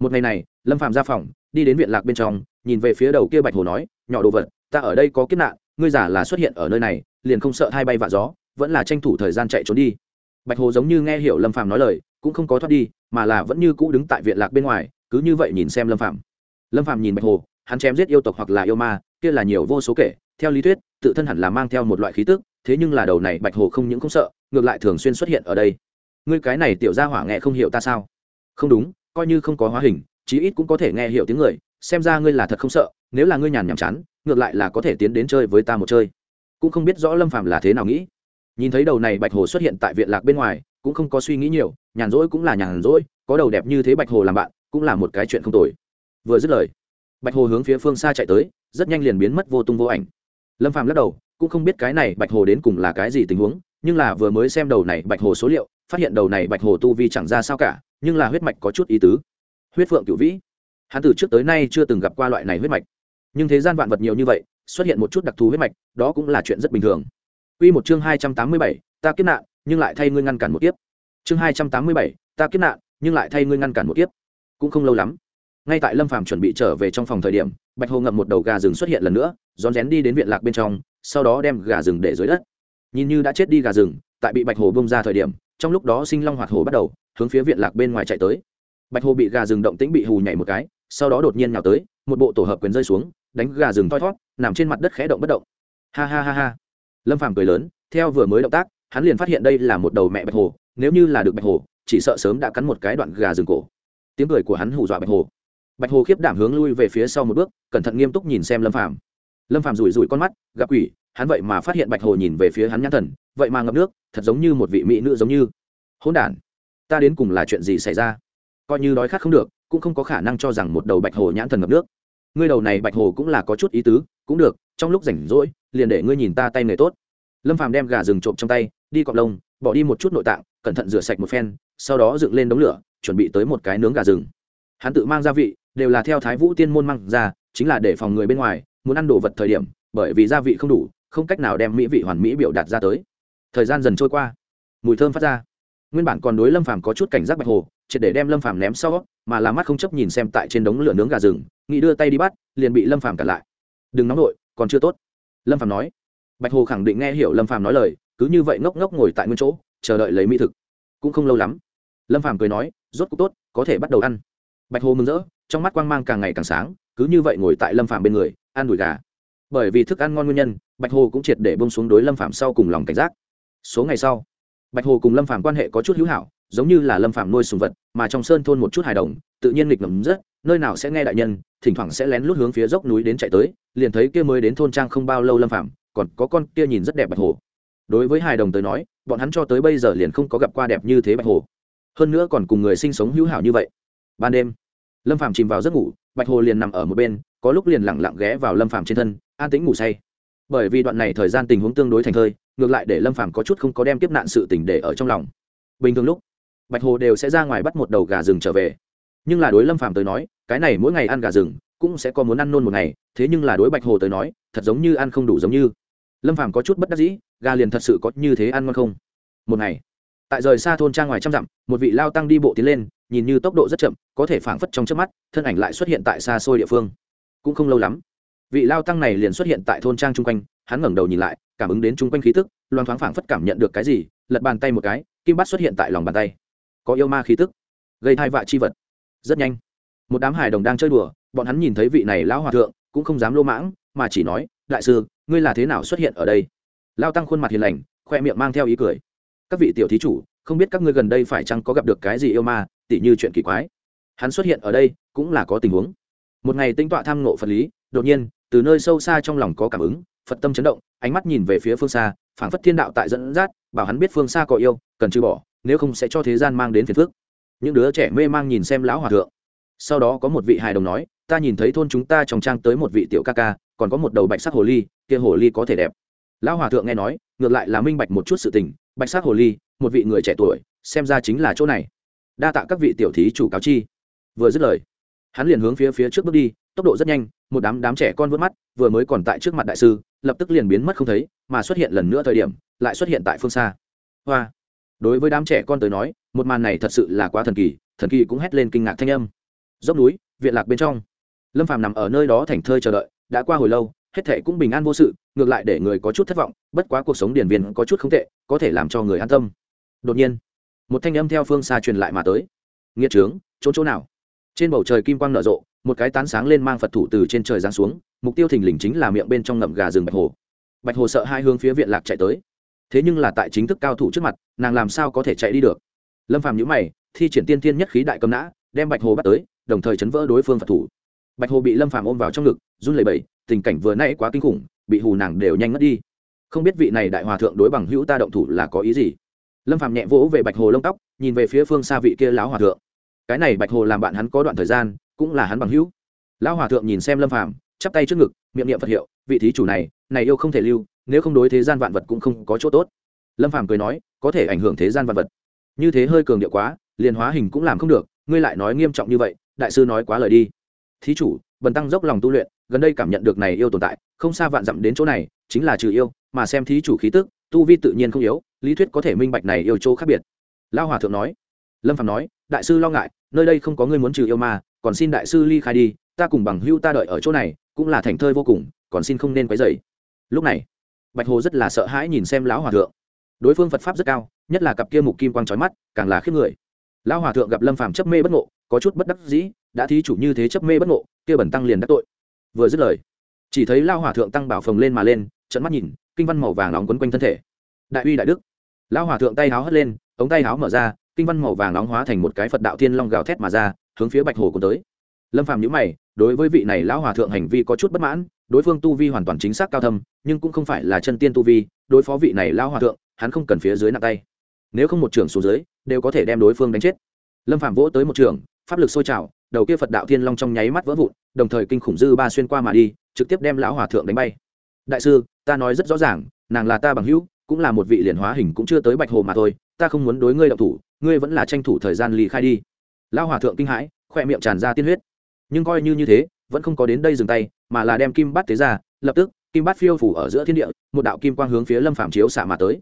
Một ngày này, lâm phàm ra phòng, đi đến viện lạc bên trong, nhìn về phía đầu kia bạch hồ nói, nhỏ đồ vật, ta ở đây có kiếp nạn, ngươi giả là xuất hiện ở nơi này, liền không sợ hai bay vạ gió, vẫn là tranh thủ thời gian chạy trốn đi. Bạch hồ giống như nghe hiểu lâm phàm nói lời, cũng không có thoát đi, mà là vẫn như cũ đứng tại viện lạc bên ngoài cứ như vậy nhìn xem lâm phạm lâm phạm nhìn bạch hồ, hắn chém giết yêu tộc hoặc là yêu ma, kia là nhiều vô số kể. Theo lý thuyết, tự thân hẳn là mang theo một loại khí tức, thế nhưng là đầu này bạch hồ không những không sợ, ngược lại thường xuyên xuất hiện ở đây. Ngươi cái này tiểu ra hỏa nghe không hiểu ta sao? Không đúng, coi như không có hóa hình, chí ít cũng có thể nghe hiểu tiếng người, xem ra ngươi là thật không sợ, nếu là ngươi nhàn nhảm chán, ngược lại là có thể tiến đến chơi với ta một chơi. Cũng không biết rõ lâm phạm là thế nào nghĩ. Nhìn thấy đầu này bạch hồ xuất hiện tại viện lạc bên ngoài, cũng không có suy nghĩ nhiều, nhàn rỗi cũng là nhàn rỗi, có đầu đẹp như thế bạch hồ làm bạn cũng là một cái chuyện không tồi. Vừa dứt lời bạch hồ hướng phía phương xa chạy tới rất nhanh liền biến mất vô tung vô ảnh. Lâm phàm lắc đầu cũng không biết cái này bạch hồ đến cùng là cái gì tình huống nhưng là vừa mới xem đầu này bạch hồ số liệu phát hiện đầu này bạch hồ tu vi chẳng ra sao cả nhưng là huyết mạch có chút ý tứ. Huyết phượng cửu vĩ hắn từ trước tới nay chưa từng gặp qua loại này huyết mạch. Nhưng thế gian vạn vật nhiều như vậy xuất hiện một chút đặc thù huyết mạch đó cũng là chuyện rất bình thường. Quy một chương hai trăm tám mươi bảy, ta kiếp nạn, nhưng lại thay ngươi ngăn cản một kiếp. Chương hai trăm tám mươi bảy, ta kiếp nạn, nhưng lại thay ngươi ngăn cản một kiếp cũng không lâu lắm. Ngay tại lâm phàm chuẩn bị trở về trong phòng thời điểm, bạch hồ ngậm một đầu gà rừng xuất hiện lần nữa, rón rén đi đến viện lạc bên trong, sau đó đem gà rừng để dưới đất. Nhìn như đã chết đi gà rừng, tại bị bạch hồ bông ra thời điểm, trong lúc đó sinh long hoạt hồ bắt đầu, hướng phía viện lạc bên ngoài chạy tới. Bạch hồ bị gà rừng động tĩnh bị hù nhảy một cái, sau đó đột nhiên nhào tới, một bộ tổ hợp quyền rơi xuống, đánh gà rừng thoi thót nằm trên mặt đất khẽ động bất động. Ha ha ha ha. Lâm phàm cười lớn, theo vừa mới động tác, hắn liền phát hiện đây là một đầu mẹ bạch hồ, nếu như là được bạch hồ, chỉ sợ sớm đã cắn một cái đoạn gà rừng cổ tiếng cười của hắn hù dọa bạch hồ. Bạch hồ khiếp đảm hướng lui về phía sau một bước, cẩn thận nghiêm túc nhìn xem lâm phàm. Lâm phàm rủi rủi con mắt, gặp quỷ, hắn vậy mà phát hiện bạch hồ nhìn về phía hắn nhãn thần, vậy mà ngập nước, thật giống như một vị mỹ nữ giống như. Hỗn đản, ta đến cùng là chuyện gì xảy ra? Coi như đói khát không được, cũng không có khả năng cho rằng một đầu bạch hồ nhãn thần ngập nước. Ngươi đầu này bạch hồ cũng là có chút ý tứ, cũng được, trong lúc rảnh rỗi, liền để ngươi nhìn ta tay nghề tốt. Lâm phàm đem gà rừng trộm trong tay, đi cọp lông, bỏ đi một chút nội tạng, cẩn thận rửa sạch một phen, sau đó dựng lên đống lửa chuẩn bị tới một cái nướng gà rừng. Hắn tự mang gia vị, đều là theo thái vũ tiên môn mang ra, chính là để phòng người bên ngoài, muốn ăn đồ vật thời điểm, bởi vì gia vị không đủ, không cách nào đem mỹ vị hoàn mỹ biểu đạt ra tới. Thời gian dần trôi qua, mùi thơm phát ra. Nguyên bản còn đối lâm phàm có chút cảnh giác bạch hồ, triệt để đem lâm phàm ném sau, mà làm mắt không chấp nhìn xem tại trên đống lửa nướng gà rừng, nghĩ đưa tay đi bắt, liền bị lâm phàm cản lại. Đừng nóng nổi còn chưa tốt. Lâm phàm nói. Bạch hồ khẳng định nghe hiểu lâm phàm nói lời, cứ như vậy ngốc ngốc ngồi tại nguyên chỗ, chờ đợi lấy mỹ thực. Cũng không lâu lắm lâm phàm cười nói, rốt cuộc tốt, có thể bắt đầu ăn. Bạch hồ mừng rỡ, trong mắt quang mang càng ngày càng sáng, cứ như vậy ngồi tại lâm phàm bên người, ăn đùi gà. Bởi vì thức ăn ngon nguyên nhân, bạch hồ cũng triệt để bông xuống đối lâm phàm sau cùng lòng cảnh giác. Số ngày sau, bạch hồ cùng lâm phàm quan hệ có chút hữu hảo, giống như là lâm phàm nuôi sùng vật, mà trong sơn thôn một chút hài đồng, tự nhiên nghịch ngầm rất, nơi nào sẽ nghe đại nhân, thỉnh thoảng sẽ lén lút hướng phía dốc núi đến chạy tới, liền thấy kia mới đến thôn trang không bao lâu lâm phàm, còn có con kia nhìn rất đẹp bạch hồ. Đối với hài đồng tới nói, bọn hắn cho tới bây giờ liền không có gặp qua đẹp như thế bạch hồ hơn nữa còn cùng người sinh sống hữu hảo như vậy. Ban đêm, lâm phàm chìm vào giấc ngủ, bạch hồ liền nằm ở một bên, có lúc liền lẳng lặng ghé vào lâm phàm trên thân, an tĩnh ngủ say. Bởi vì đoạn này thời gian tình huống tương đối thành thơi, ngược lại để lâm phàm có chút không có đem tiếp nạn sự tình để ở trong lòng. Bình thường lúc, bạch hồ đều sẽ ra ngoài bắt một đầu gà rừng trở về. Nhưng là đối lâm phàm tới nói, cái này mỗi ngày ăn gà rừng, cũng sẽ có muốn ăn nôn một ngày, thế nhưng là đối bạch hồ tới nói, thật giống như ăn không đủ giống như. Lâm phàm có chút bất đắc dĩ, gà liền thật sự có như thế ăn ngon không? Một ngày tại rời xa thôn trang ngoài trăm dặm, một vị lao tăng đi bộ tiến lên, nhìn như tốc độ rất chậm, có thể phảng phất trong trước mắt, thân ảnh lại xuất hiện tại xa xôi địa phương. Cũng không lâu lắm, vị lao tăng này liền xuất hiện tại thôn trang chung quanh, hắn ngẩng đầu nhìn lại, cảm ứng đến chung quanh khí tức, loan thoáng phảng phất cảm nhận được cái gì, lật bàn tay một cái, kim bát xuất hiện tại lòng bàn tay. Có yêu ma khí tức, gây thai vạ chi vật. Rất nhanh, một đám hài đồng đang chơi đùa, bọn hắn nhìn thấy vị này lão hòa thượng, cũng không dám lô mãng, mà chỉ nói, đại sư, ngươi là thế nào xuất hiện ở đây? Lao tăng khuôn mặt hiền lành, khoe miệng mang theo ý cười các vị tiểu thí chủ, không biết các ngươi gần đây phải chăng có gặp được cái gì yêu ma, tỉ như chuyện kỳ quái. Hắn xuất hiện ở đây, cũng là có tình huống. Một ngày tinh tọa tham ngộ phật lý, đột nhiên, từ nơi sâu xa trong lòng có cảm ứng, phật tâm chấn động, ánh mắt nhìn về phía phương xa, phảng phất thiên đạo tại dẫn dắt, bảo hắn biết phương xa có yêu, cần trừ bỏ, nếu không sẽ cho thế gian mang đến phiền phức. Những đứa trẻ mê mang nhìn xem lão hòa thượng. Sau đó có một vị hài đồng nói, ta nhìn thấy thôn chúng ta trong trang tới một vị tiểu ca ca, còn có một đầu bạch sắc hồ ly, kia hồ ly có thể đẹp. Lão hòa thượng nghe nói, ngược lại là minh bạch một chút sự tình bạch sắc hồ ly, một vị người trẻ tuổi, xem ra chính là chỗ này. Đa tạ các vị tiểu thí chủ cáo chi. Vừa dứt lời, hắn liền hướng phía phía trước bước đi, tốc độ rất nhanh, một đám đám trẻ con vớt mắt, vừa mới còn tại trước mặt đại sư, lập tức liền biến mất không thấy, mà xuất hiện lần nữa thời điểm, lại xuất hiện tại phương xa. Hoa! Đối với đám trẻ con tới nói, một màn này thật sự là quá thần kỳ thần kỳ cũng hét lên kinh ngạc thanh âm. Dốc núi viện lạc bên trong. Lâm phàm nằm ở nơi đó thành thơi chờ đợi, đã qua hồi lâu hết thệ cũng bình an vô sự, ngược lại để người có chút thất vọng, bất quá cuộc sống điển viên có chút không tệ, có thể làm cho người an tâm. Đột nhiên, một thanh âm theo phương xa truyền lại mà tới. Nghiệt trướng, chỗ chỗ nào? Trên bầu trời kim quang nở rộ, một cái tán sáng lên mang phật thủ từ trên trời giáng xuống, mục tiêu thình lình chính là miệng bên trong ngậm gà rừng bạch hồ. Bạch hồ sợ hai hướng phía viện lạc chạy tới. Thế nhưng là tại chính thức cao thủ trước mặt, nàng làm sao có thể chạy đi được? Lâm phàm nhữ mày, thi triển tiên tiên nhất khí đại cầm nã, đem bạch hồ bắt tới, đồng thời chấn vỡ đối phương phật thủ. Bạch hồ bị lâm phàm ôm vào trong ngực, run lẩy bẩy tình cảnh vừa nãy quá kinh khủng bị hù nàng đều nhanh ngất đi. Không biết vị này đại hòa thượng đối bằng hữu ta động thủ là có ý gì? Lâm Phạm nhẹ vỗ về bạch hồ lông tóc nhìn về phía phương xa vị kia lão hòa thượng. Cái này bạch hồ làm bạn hắn có đoạn thời gian cũng là hắn bằng hữu. Lão hòa thượng nhìn xem lâm Phạm, chắp tay trước ngực miệng niệm phật hiệu vị thí chủ này này yêu không thể lưu nếu không đối thế gian vạn vật cũng không có chỗ tốt. Lâm Phạm cười nói có thể ảnh hưởng thế gian vạn vật. Như thế hơi cường điệu quá liền hóa hình cũng làm không được ngươi lại nói nghiêm trọng như vậy đại sư nói quá lời đi. Thí chủ bần tăng dốc lòng tu luyện gần đây cảm nhận được này yêu tồn tại, không xa vạn dặm đến chỗ này, chính là trừ yêu, mà xem thí chủ khí tức, tu vi tự nhiên không yếu, lý thuyết có thể minh bạch này yêu chỗ khác biệt. Lao hòa thượng nói. Lâm phạm nói, đại sư lo ngại, nơi đây không có người muốn trừ yêu mà, còn xin đại sư ly khai đi, ta cùng bằng hưu ta đợi ở chỗ này, cũng là thành thơi vô cùng, còn xin không nên quấy dày lúc này, bạch hồ rất là sợ hãi nhìn xem lão hòa thượng. Đối phương phật pháp rất cao, nhất là cặp kia mục kim quang trói mắt, càng là khiếp người. Lão hòa thượng gặp lâm phàm chấp mê bất ngộ, có chút bất đắc dĩ, đã thí chủ như thế chấp mê bất ngộ, kia bẩn tăng liền đắc tội vừa dứt lời, chỉ thấy lao hòa thượng tăng bảo phồng lên mà lên trận mắt nhìn, kinh văn màu vàng nóng quấn quanh thân thể. Đại uy đại đức. Lao hòa thượng tay háo hất lên, ống tay háo mở ra, kinh văn màu vàng nóng hóa thành một cái phật đạo thiên long gào thét mà ra, hướng phía bạch hồ cùng tới. Lâm phàm nhíu mày, đối với vị này lão hòa thượng hành vi có chút bất mãn, đối phương tu vi hoàn toàn chính xác cao thâm, nhưng cũng không phải là chân tiên tu vi, đối phó vị này lão hòa thượng, hắn không cần phía dưới nặng tay. Nếu không một trưởng xuống dưới, đều có thể đem đối phương đánh chết. Lâm phàm vỗ tới một trường pháp lực sôi trào đầu kia phật đạo thiên long trong nháy mắt vỡ vụn, đồng thời kinh khủng dư ba xuyên qua mà đi, trực tiếp đem lão hòa thượng đánh bay. Đại sư, ta nói rất rõ ràng, nàng là ta bằng hữu, cũng là một vị liền hóa hình cũng chưa tới bạch hồ mà thôi, ta không muốn đối ngươi động thủ, ngươi vẫn là tranh thủ thời gian lì khai đi. Lão hòa thượng kinh hãi, khoe miệng tràn ra tiên huyết. Nhưng coi như như thế, vẫn không có đến đây dừng tay, mà là đem kim bát tế ra, lập tức, kim bát phiêu phủ ở giữa thiên địa, một đạo kim quang hướng phía lâm phạm chiếu xạ mà tới.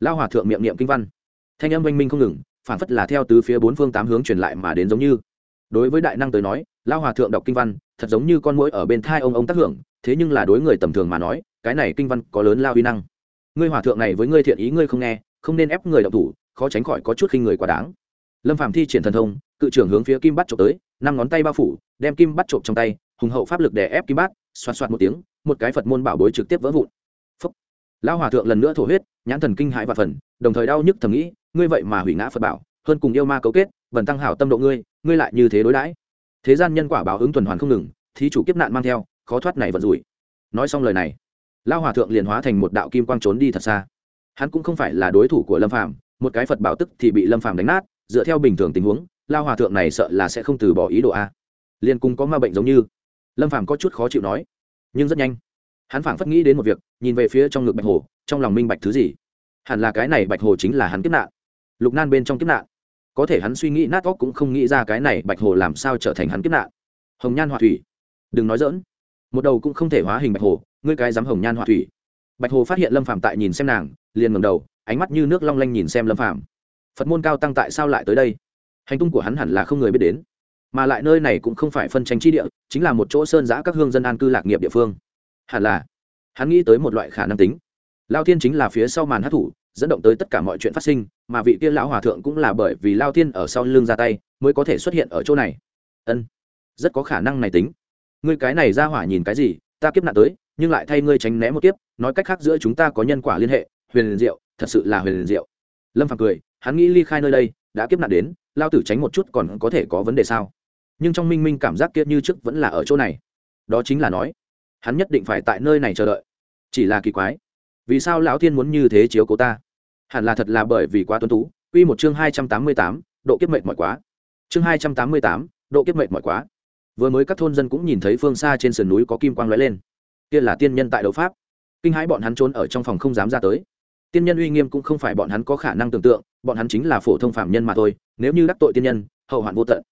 Lão hòa thượng miệng niệm kinh văn. Thanh âm oanh minh không ngừng phản phất là theo từ phía bốn phương tám hướng truyền lại mà đến giống như đối với đại năng tới nói lao hòa thượng đọc kinh văn, thật giống như con mũi ở bên thai ông ông tác hưởng, thế nhưng là đối người tầm thường mà nói, cái này kinh văn có lớn lao uy năng. Ngươi hòa thượng này với ngươi thiện ý ngươi không nghe, không nên ép người đọc thủ, khó tránh khỏi có chút khinh người quá đáng. Lâm phạm thi triển thần thông, cự trưởng hướng phía kim bắt trộm tới, năm ngón tay bao phủ, đem kim bắt trộm trong tay, hùng hậu pháp lực đè ép kim bát, xoạt xoạt một tiếng, một cái phật môn bảo bối trực tiếp vỡ vụn. Phúc. lão hòa thượng lần nữa thổ huyết, nhãn thần kinh hãi và phần, đồng thời đau nhức thầm nghĩ, ngươi vậy mà hủy ngã phật bảo, hơn cùng yêu ma cấu kết vần tăng hảo tâm độ ngươi ngươi lại như thế đối đãi. Thế gian nhân quả báo ứng tuần hoàn không ngừng, thí chủ kiếp nạn mang theo, khó thoát này vận rủi. Nói xong lời này lao hòa thượng liền hóa thành một đạo kim quang trốn đi thật xa. Hắn cũng không phải là đối thủ của lâm phàm, một cái phật bảo tức thì bị lâm phàm đánh nát, dựa theo bình thường tình huống lao hòa thượng này sợ là sẽ không từ bỏ ý đồ a. Liền cùng có ma bệnh giống như. Lâm phàm có chút khó chịu nói, nhưng rất nhanh. Hắn phảng phất nghĩ đến một việc, nhìn về phía trong ngực bạch hồ, trong lòng minh bạch thứ gì. Hẳn là cái này bạch hồ chính là hắn kiếp nạn. Lục nan bên trong kiếp nạn có thể hắn suy nghĩ nát óc cũng không nghĩ ra cái này bạch hồ làm sao trở thành hắn kiếp nạn. Hồng nhan họa thủy. Đừng nói dỡn một đầu cũng không thể hóa hình bạch hồ, ngươi cái dám hồng nhan họa thủy. Bạch hồ phát hiện lâm phạm tại nhìn xem nàng, liền ngầm đầu, ánh mắt như nước long lanh nhìn xem lâm phạm phật môn cao tăng tại sao lại tới đây? Hành tung của hắn hẳn là không người biết đến. Mà lại nơi này cũng không phải phân tranh chi địa, chính là một chỗ sơn giã các hương dân an cư lạc nghiệp địa phương. Hẳn là, hắn nghĩ tới một loại khả năng tính. Lao thiên chính là phía sau màn hát thủ dẫn động tới tất cả mọi chuyện phát sinh, mà vị tiên lão hòa thượng cũng là bởi vì lao thiên ở sau lưng ra tay, mới có thể xuất hiện ở chỗ này. Ân, rất có khả năng này tính. Ngươi cái này ra hỏa nhìn cái gì, ta kiếp nạn tới, nhưng lại thay ngươi tránh né một kiếp, nói cách khác giữa chúng ta có nhân quả liên hệ, huyền liền diệu, thật sự là huyền liền diệu. Lâm phàm cười, hắn nghĩ ly khai nơi đây, đã kiếp nạn đến, lao tử tránh một chút còn có thể có vấn đề sao? Nhưng trong minh minh cảm giác kia như trước vẫn là ở chỗ này. Đó chính là nói, hắn nhất định phải tại nơi này chờ đợi. Chỉ là kỳ quái, vì sao lão thiên muốn như thế chiếu cố ta? Hẳn là thật là bởi vì quá tuân tú. Quy một chương hai trăm tám mươi tám, độ kiếp mệnh mỏi quá. Chương hai trăm tám mươi tám, độ kiếp mệnh mỏi quá. Vừa mới các thôn dân cũng nhìn thấy phương xa trên sườn núi có kim quang lóe lên. Kia là tiên nhân tại đấu pháp. Kinh hãi bọn hắn trốn ở trong phòng không dám ra tới. Tiên nhân uy nghiêm cũng không phải bọn hắn có khả năng tưởng tượng, bọn hắn chính là phổ thông phạm nhân mà thôi. Nếu như đắc tội tiên nhân, hậu hoạn vô tận.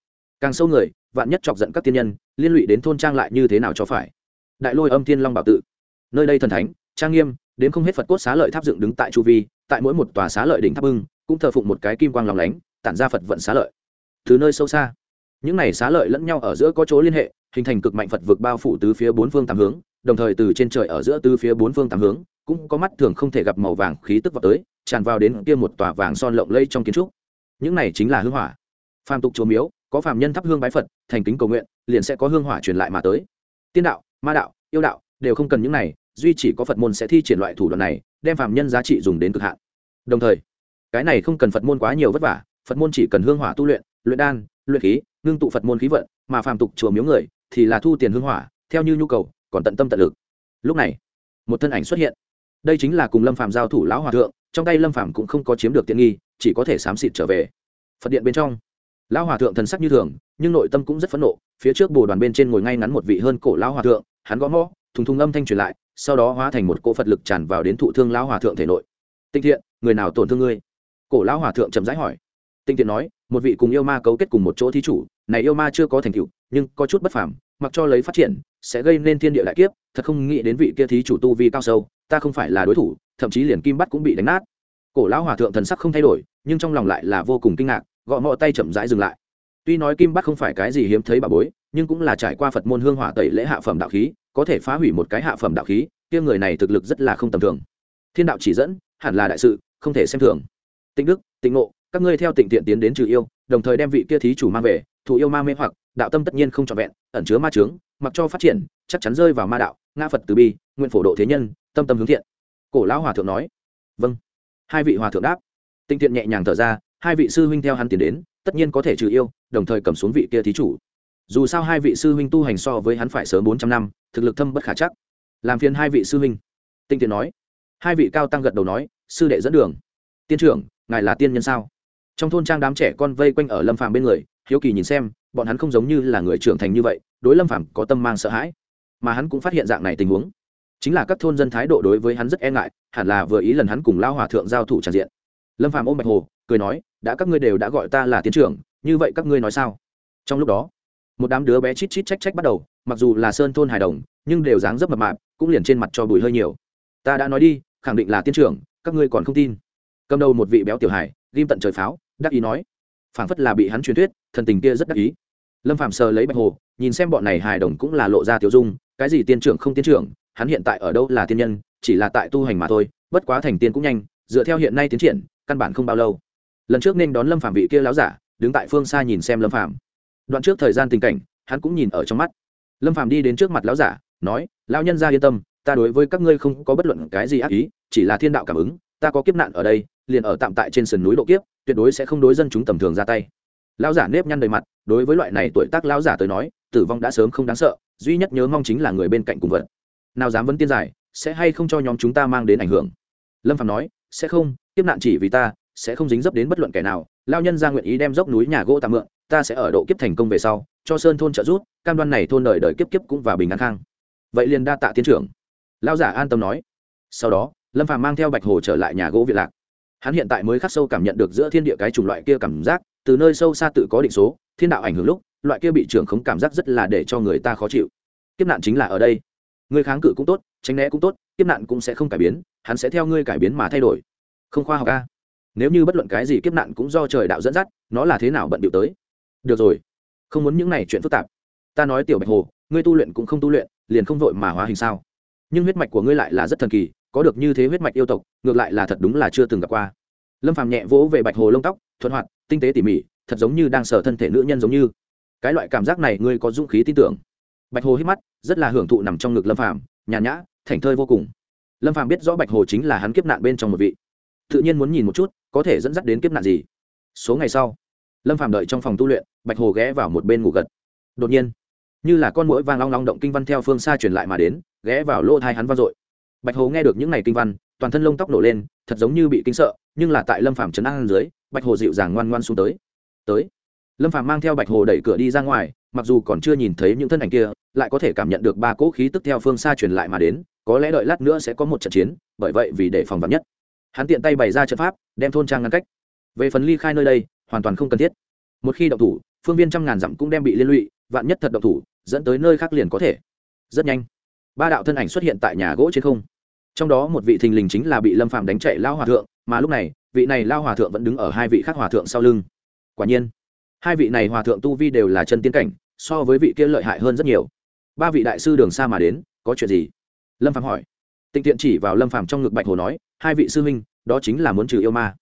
Càng sâu người, vạn nhất chọc giận các tiên nhân, liên lụy đến thôn trang lại như thế nào cho phải? Đại lôi âm thiên long bảo tự. Nơi đây thần thánh, trang nghiêm đến không hết phật cốt xá lợi tháp dựng đứng tại chu vi, tại mỗi một tòa xá lợi đỉnh tháp bưng, cũng thờ phụng một cái kim quang lòng lánh, tản ra phật vận xá lợi. Từ nơi sâu xa, những này xá lợi lẫn nhau ở giữa có chỗ liên hệ, hình thành cực mạnh phật vực bao phủ tứ phía bốn phương tám hướng, đồng thời từ trên trời ở giữa tứ phía bốn phương tám hướng, cũng có mắt thường không thể gặp màu vàng khí tức vào tới, tràn vào đến kia một tòa vàng son lộng lây trong kiến trúc. Những này chính là hương hỏa. Phàm tục chùa miếu, có phàm nhân thắp hương bái phật, thành kính cầu nguyện, liền sẽ có hương hỏa truyền lại mà tới. Tiên đạo, ma đạo, yêu đạo đều không cần những này duy chỉ có phật môn sẽ thi triển loại thủ đoạn này, đem phàm nhân giá trị dùng đến cực hạn. Đồng thời, cái này không cần phật môn quá nhiều vất vả, phật môn chỉ cần hương hỏa tu luyện luyện đan, luyện khí, ngưng tụ phật môn khí vận, mà phàm tục chùa miếu người thì là thu tiền hương hỏa, theo như nhu cầu, còn tận tâm tận lực. Lúc này, một thân ảnh xuất hiện. Đây chính là cùng lâm phàm giao thủ lão hòa thượng, trong tay lâm phàm cũng không có chiếm được tiện nghi, chỉ có thể xám xịt trở về. Phật điện bên trong, lão hòa thượng thần sắc như thường, nhưng nội tâm cũng rất phẫn nộ, phía trước bồ đoàn bên trên ngồi ngay ngắn một vị hơn cổ lão hòa thượng, hắn gõ mõ, thùng thùng âm thanh truyền lại sau đó hóa thành một cỗ phật lực tràn vào đến thụ thương lão hòa thượng thể nội. Tinh thiện, người nào tổn thương ngươi? Cổ lão hòa thượng chậm rãi hỏi. Tinh thiện nói, một vị cùng yêu ma cấu kết cùng một chỗ thí chủ, này yêu ma chưa có thành tựu, nhưng có chút bất phàm, mặc cho lấy phát triển, sẽ gây nên thiên địa đại kiếp, thật không nghĩ đến vị kia thí chủ tu vi cao sâu, ta không phải là đối thủ, thậm chí liền kim bắt cũng bị đánh nát. Cổ lão hòa thượng thần sắc không thay đổi, nhưng trong lòng lại là vô cùng kinh ngạc, gõ mọ tay chậm rãi dừng lại. Tuy nói kim bắt không phải cái gì hiếm thấy bà bối, nhưng cũng là trải qua phật môn hương hỏa tẩy lễ hạ phẩm đạo khí có thể phá hủy một cái hạ phẩm đạo khí, kia người này thực lực rất là không tầm thường. Thiên đạo chỉ dẫn, hẳn là đại sự, không thể xem thường. Tịnh đức, tịnh ngộ, các ngươi theo tịnh tiện tiến đến trừ yêu, đồng thời đem vị kia thí chủ mang về thụ yêu ma mê hoặc, đạo tâm tất nhiên không trọn vẹn, ẩn chứa ma trướng mặc cho phát triển, chắc chắn rơi vào ma đạo, ngã phật từ bi, nguyện phổ độ thế nhân, tâm tâm hướng thiện. Cổ lão hòa thượng nói. Vâng. Hai vị hòa thượng đáp. Tinh thiện nhẹ nhàng thở ra, hai vị sư huynh theo hắn tiến đến, tất nhiên có thể trừ yêu, đồng thời cầm xuống vị kia thí chủ dù sao hai vị sư huynh tu hành so với hắn phải sớm bốn trăm năm, thực lực thâm bất khả chắc. Làm phiền hai vị sư huynh. Tinh thiện nói. Hai vị cao tăng gật đầu nói, sư đệ dẫn đường. Tiên trưởng, ngài là tiên nhân sao? Trong thôn trang đám trẻ con vây quanh ở lâm phàm bên người, hiếu kỳ nhìn xem, bọn hắn không giống như là người trưởng thành như vậy, đối lâm phàm có tâm mang sợ hãi. Mà hắn cũng phát hiện dạng này tình huống. Chính là các thôn dân thái độ đối với hắn rất e ngại, hẳn là vừa ý lần hắn cùng lao hòa thượng giao thủ tràn diện. Lâm phàm ôm bạch hồ, cười nói, đã các ngươi đều đã gọi ta là tiến trưởng, như vậy các ngươi nói sao? Trong lúc đó một đám đứa bé chít chít trách trách bắt đầu, mặc dù là sơn thôn hài đồng, nhưng đều dáng dấp mập mạp, cũng liền trên mặt cho bùi hơi nhiều. Ta đã nói đi, khẳng định là tiên trưởng, các ngươi còn không tin. Cầm đầu một vị béo tiểu hải ghim tận trời pháo, đắc ý nói. Phảng phất là bị hắn truyền thuyết, thần tình kia rất đắc ý. Lâm phạm sờ lấy bạch hồ, nhìn xem bọn này hài đồng cũng là lộ ra tiểu dung, cái gì tiên trưởng không tiên trưởng, hắn hiện tại ở đâu là tiên nhân, chỉ là tại tu hành mà thôi, bất quá thành tiên cũng nhanh, dựa theo hiện nay tiến triển, căn bản không bao lâu. Lần trước nên đón lâm phạm vị kia láo giả, đứng tại phương xa nhìn xem lâm phạm đoạn trước thời gian tình cảnh, hắn cũng nhìn ở trong mắt. Lâm phạm đi đến trước mặt lão giả, nói, Lão nhân ra yên tâm, ta đối với các ngươi không có bất luận cái gì ác ý, chỉ là thiên đạo cảm ứng, ta có kiếp nạn ở đây, liền ở tạm tại trên sườn núi độ kiếp, tuyệt đối sẽ không đối dân chúng tầm thường ra tay. Lão giả nếp nhăn đầy mặt, đối với loại này tuổi tác lão giả tới nói, tử vong đã sớm không đáng sợ, duy nhất nhớ mong chính là người bên cạnh cùng vật. Nào dám vấn tiên giải, sẽ hay không cho nhóm chúng ta mang đến ảnh hưởng? Lâm phạm nói, sẽ không, kiếp nạn chỉ vì ta, sẽ không dính dấp đến bất luận kẻ nào lao nhân ra nguyện ý đem dốc núi nhà gỗ tạm mượn ta sẽ ở độ kiếp thành công về sau, cho sơn thôn trợ giúp, cam đoan này thôn đời đời kiếp kiếp cũng và bình an khang. Vậy liền đa tạ tiến trưởng. Lao giả an tâm nói. Sau đó, lâm phàm mang theo bạch hồ trở lại nhà gỗ việt lạc. Hắn hiện tại mới khắc sâu cảm nhận được giữa thiên địa cái chủng loại kia cảm giác, từ nơi sâu xa tự có định số, thiên đạo ảnh hưởng lúc, loại kia bị trưởng khống cảm giác rất là để cho người ta khó chịu. Kiếp nạn chính là ở đây. Người kháng cự cũng tốt, tránh né cũng tốt, kiếp nạn cũng sẽ không cải biến, hắn sẽ theo ngươi cải biến mà thay đổi. Không khoa học a. Nếu như bất luận cái gì kiếp nạn cũng do trời đạo dẫn dắt, nó là thế nào bận điệu tới? Được rồi. Không muốn những này chuyện phức tạp. Ta nói tiểu bạch hồ, ngươi tu luyện cũng không tu luyện, liền không vội mà hóa hình sao? Nhưng huyết mạch của ngươi lại là rất thần kỳ, có được như thế huyết mạch yêu tộc, ngược lại là thật đúng là chưa từng gặp qua. Lâm phàm nhẹ vỗ về bạch hồ lông tóc, thuận hoạt, tinh tế tỉ mỉ, thật giống như đang sở thân thể nữ nhân giống như. Cái loại cảm giác này ngươi có dũng khí tin tưởng. Bạch hồ hít mắt, rất là hưởng thụ nằm trong ngực lâm phàm, nhàn nhã, thảnh thơi vô cùng. Lâm phàm biết rõ bạch hồ chính là hắn kiếp nạn bên trong một vị. Tự nhiên muốn nhìn một chút, có thể dẫn dắt đến kiếp nạn gì. Số ngày sau lâm phàm đợi trong phòng tu luyện, bạch hồ ghé vào một bên ngủ gật. Đột nhiên, như là con mũi vàng long long động kinh văn theo phương xa truyền lại mà đến, ghé vào lỗ thai hắn vang dội. Bạch hồ nghe được những ngày kinh văn, toàn thân lông tóc nổ lên, thật giống như bị kinh sợ, nhưng là tại lâm phàm trấn an dưới, bạch hồ dịu dàng ngoan ngoan xuống tới. Tới. Lâm phàm mang theo bạch hồ đẩy cửa đi ra ngoài, mặc dù còn chưa nhìn thấy những thân ảnh kia, lại có thể cảm nhận được ba cỗ khí tức theo phương xa truyền lại mà đến, có lẽ đợi lát nữa sẽ có một trận chiến, bởi vậy vì để phòng vắn nhất. Hắn tiện tay bày ra trận pháp, đem thôn trang ngăn cách. Về phần ly khai nơi đây hoàn toàn không cần thiết. Một khi động thủ, phương viên trăm ngàn dặm cũng đem bị liên lụy, vạn nhất thật động thủ, dẫn tới nơi khác liền có thể. Rất nhanh, ba đạo thân ảnh xuất hiện tại nhà gỗ trên không. Trong đó một vị thình lình chính là bị lâm phạm đánh chạy lao hòa thượng, mà lúc này, vị này lao hòa thượng vẫn đứng ở hai vị khác hòa thượng sau lưng. Quả nhiên, hai vị này hòa thượng tu vi đều là chân tiến cảnh, so với vị kia lợi hại hơn rất nhiều. Ba vị đại sư đường xa mà đến, có chuyện gì? Lâm phạm hỏi. Tịnh tiện chỉ vào lâm phạm trong ngực bạch hồ nói, hai vị sư huynh, đó chính là muốn trừ yêu ma.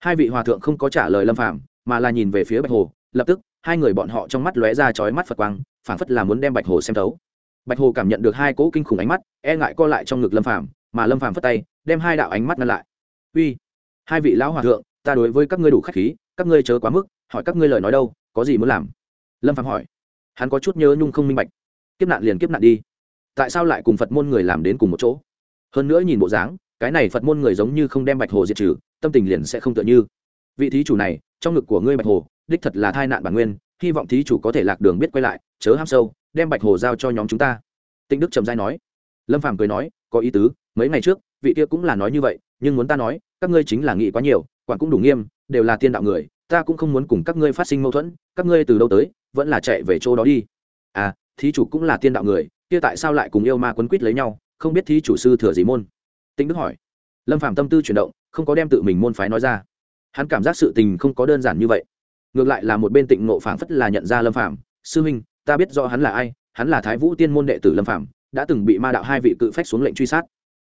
Hai vị hòa thượng không có trả lời lâm phạm mà là nhìn về phía bạch hồ, lập tức, hai người bọn họ trong mắt lóe ra chói mắt phật quang, phảng phất là muốn đem bạch hồ xem thấu. Bạch hồ cảm nhận được hai cỗ kinh khủng ánh mắt e ngại co lại trong ngực lâm phàm, mà lâm phàm phất tay, đem hai đạo ánh mắt ngăn lại. Uy, hai vị lão hòa thượng, ta đối với các ngươi đủ khách khí, các ngươi chớ quá mức, hỏi các ngươi lời nói đâu, có gì muốn làm? Lâm phàm hỏi. Hắn có chút nhớ nhung không minh bạch. Kiếp nạn liền kiếp nạn đi, tại sao lại cùng phật môn người làm đến cùng một chỗ? Hơn nữa nhìn bộ dáng, cái này phật môn người giống như không đem bạch hồ diệt trừ, tâm tình liền sẽ không tựa như vị thí chủ này, trong ngực của ngươi bạch hồ, đích thật là thai nạn bản nguyên, hy vọng thí chủ có thể lạc đường biết quay lại, chớ ham sâu, đem bạch hồ giao cho nhóm chúng ta. Tĩnh đức trầm giai nói. Lâm phàm cười nói, có ý tứ, mấy ngày trước, vị kia cũng là nói như vậy, nhưng muốn ta nói, các ngươi chính là nghĩ quá nhiều, quản cũng đủ nghiêm, đều là tiên đạo người, ta cũng không muốn cùng các ngươi phát sinh mâu thuẫn, các ngươi từ đâu tới, vẫn là chạy về chỗ đó đi. À thí chủ cũng là tiên đạo người, kia tại sao lại cùng yêu ma quấn quýt lấy nhau, không biết thí chủ sư thừa gì môn? Tĩnh đức hỏi. Lâm phàm tâm tư chuyển động, không có đem tự mình môn phái nói ra hắn cảm giác sự tình không có đơn giản như vậy. Ngược lại là một bên tịnh nộ phảng phất là nhận ra lâm Phảng. sư huynh ta biết rõ hắn là ai hắn là thái vũ tiên môn đệ tử lâm Phảng, đã từng bị ma đạo hai vị cự phách xuống lệnh truy sát.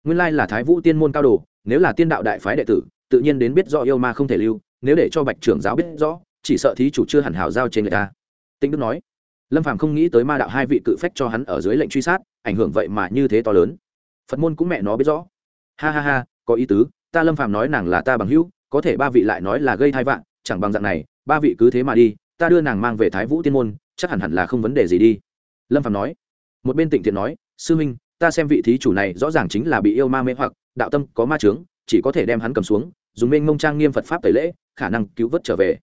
Nguyên lai là thái vũ tiên môn cao đồ nếu là tiên đạo đại phái đệ tử tự nhiên đến biết rõ yêu ma không thể lưu nếu để cho bạch trưởng giáo biết rõ chỉ sợ thí chủ chưa hẳn hảo giao trên người ta. Tĩnh đức nói. Lâm phàm không nghĩ tới ma đạo hai vị cự phách cho hắn ở dưới lệnh truy sát ảnh hưởng vậy mà như thế to lớn. Phật môn cũng mẹ nó biết rõ. Ha ha ha có ý tứ ta lâm phàm nói nàng là ta bằng hữu có thể ba vị lại nói là gây thai vạn, chẳng bằng dạng này, ba vị cứ thế mà đi, ta đưa nàng mang về thái vũ tiên môn, chắc hẳn hẳn là không vấn đề gì đi. Lâm phạm nói. Một bên tịnh thiện nói, sư minh, ta xem vị thí chủ này rõ ràng chính là bị yêu ma mê hoặc, đạo tâm có ma trướng chỉ có thể đem hắn cầm xuống, dùng Minh mông trang nghiêm phật pháp tẩy lễ, khả năng cứu vớt trở về.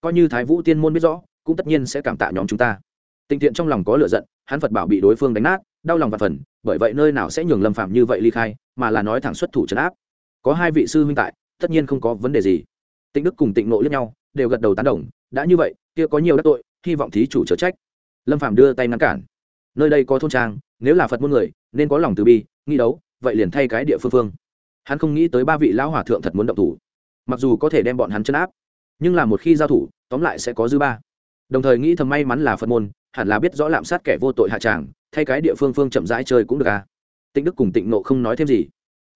Coi như thái vũ tiên môn biết rõ, cũng tất nhiên sẽ cảm tạ nhóm chúng ta. Tịnh thiện trong lòng có lựa giận, hắn phật bảo bị đối phương đánh nát, đau lòng và phần, bởi vậy nơi nào sẽ nhường lâm phạm như vậy ly khai, mà là nói thẳng xuất thủ trấn áp. Có hai vị sư huynh tại tất nhiên không có vấn đề gì. Tịnh đức cùng tịnh nộ lẫn nhau, đều gật đầu tán đồng, đã như vậy, kia có nhiều đắc tội, hy vọng thí chủ chớ trách. Lâm phạm đưa tay ngăn cản. Nơi đây có thôn trang, nếu là phật môn người, nên có lòng từ bi nghi đấu, vậy liền thay cái địa phương phương. Hắn không nghĩ tới ba vị lão hòa thượng thật muốn động thủ. Mặc dù có thể đem bọn hắn chấn áp, nhưng là một khi giao thủ, tóm lại sẽ có dư ba. Đồng thời nghĩ thầm may mắn là phật môn, hẳn là biết rõ lạm sát kẻ vô tội hạ tràng, thay cái địa phương phương chậm rãi chơi cũng được à. Tịnh đức cùng tịnh nộ không nói thêm gì.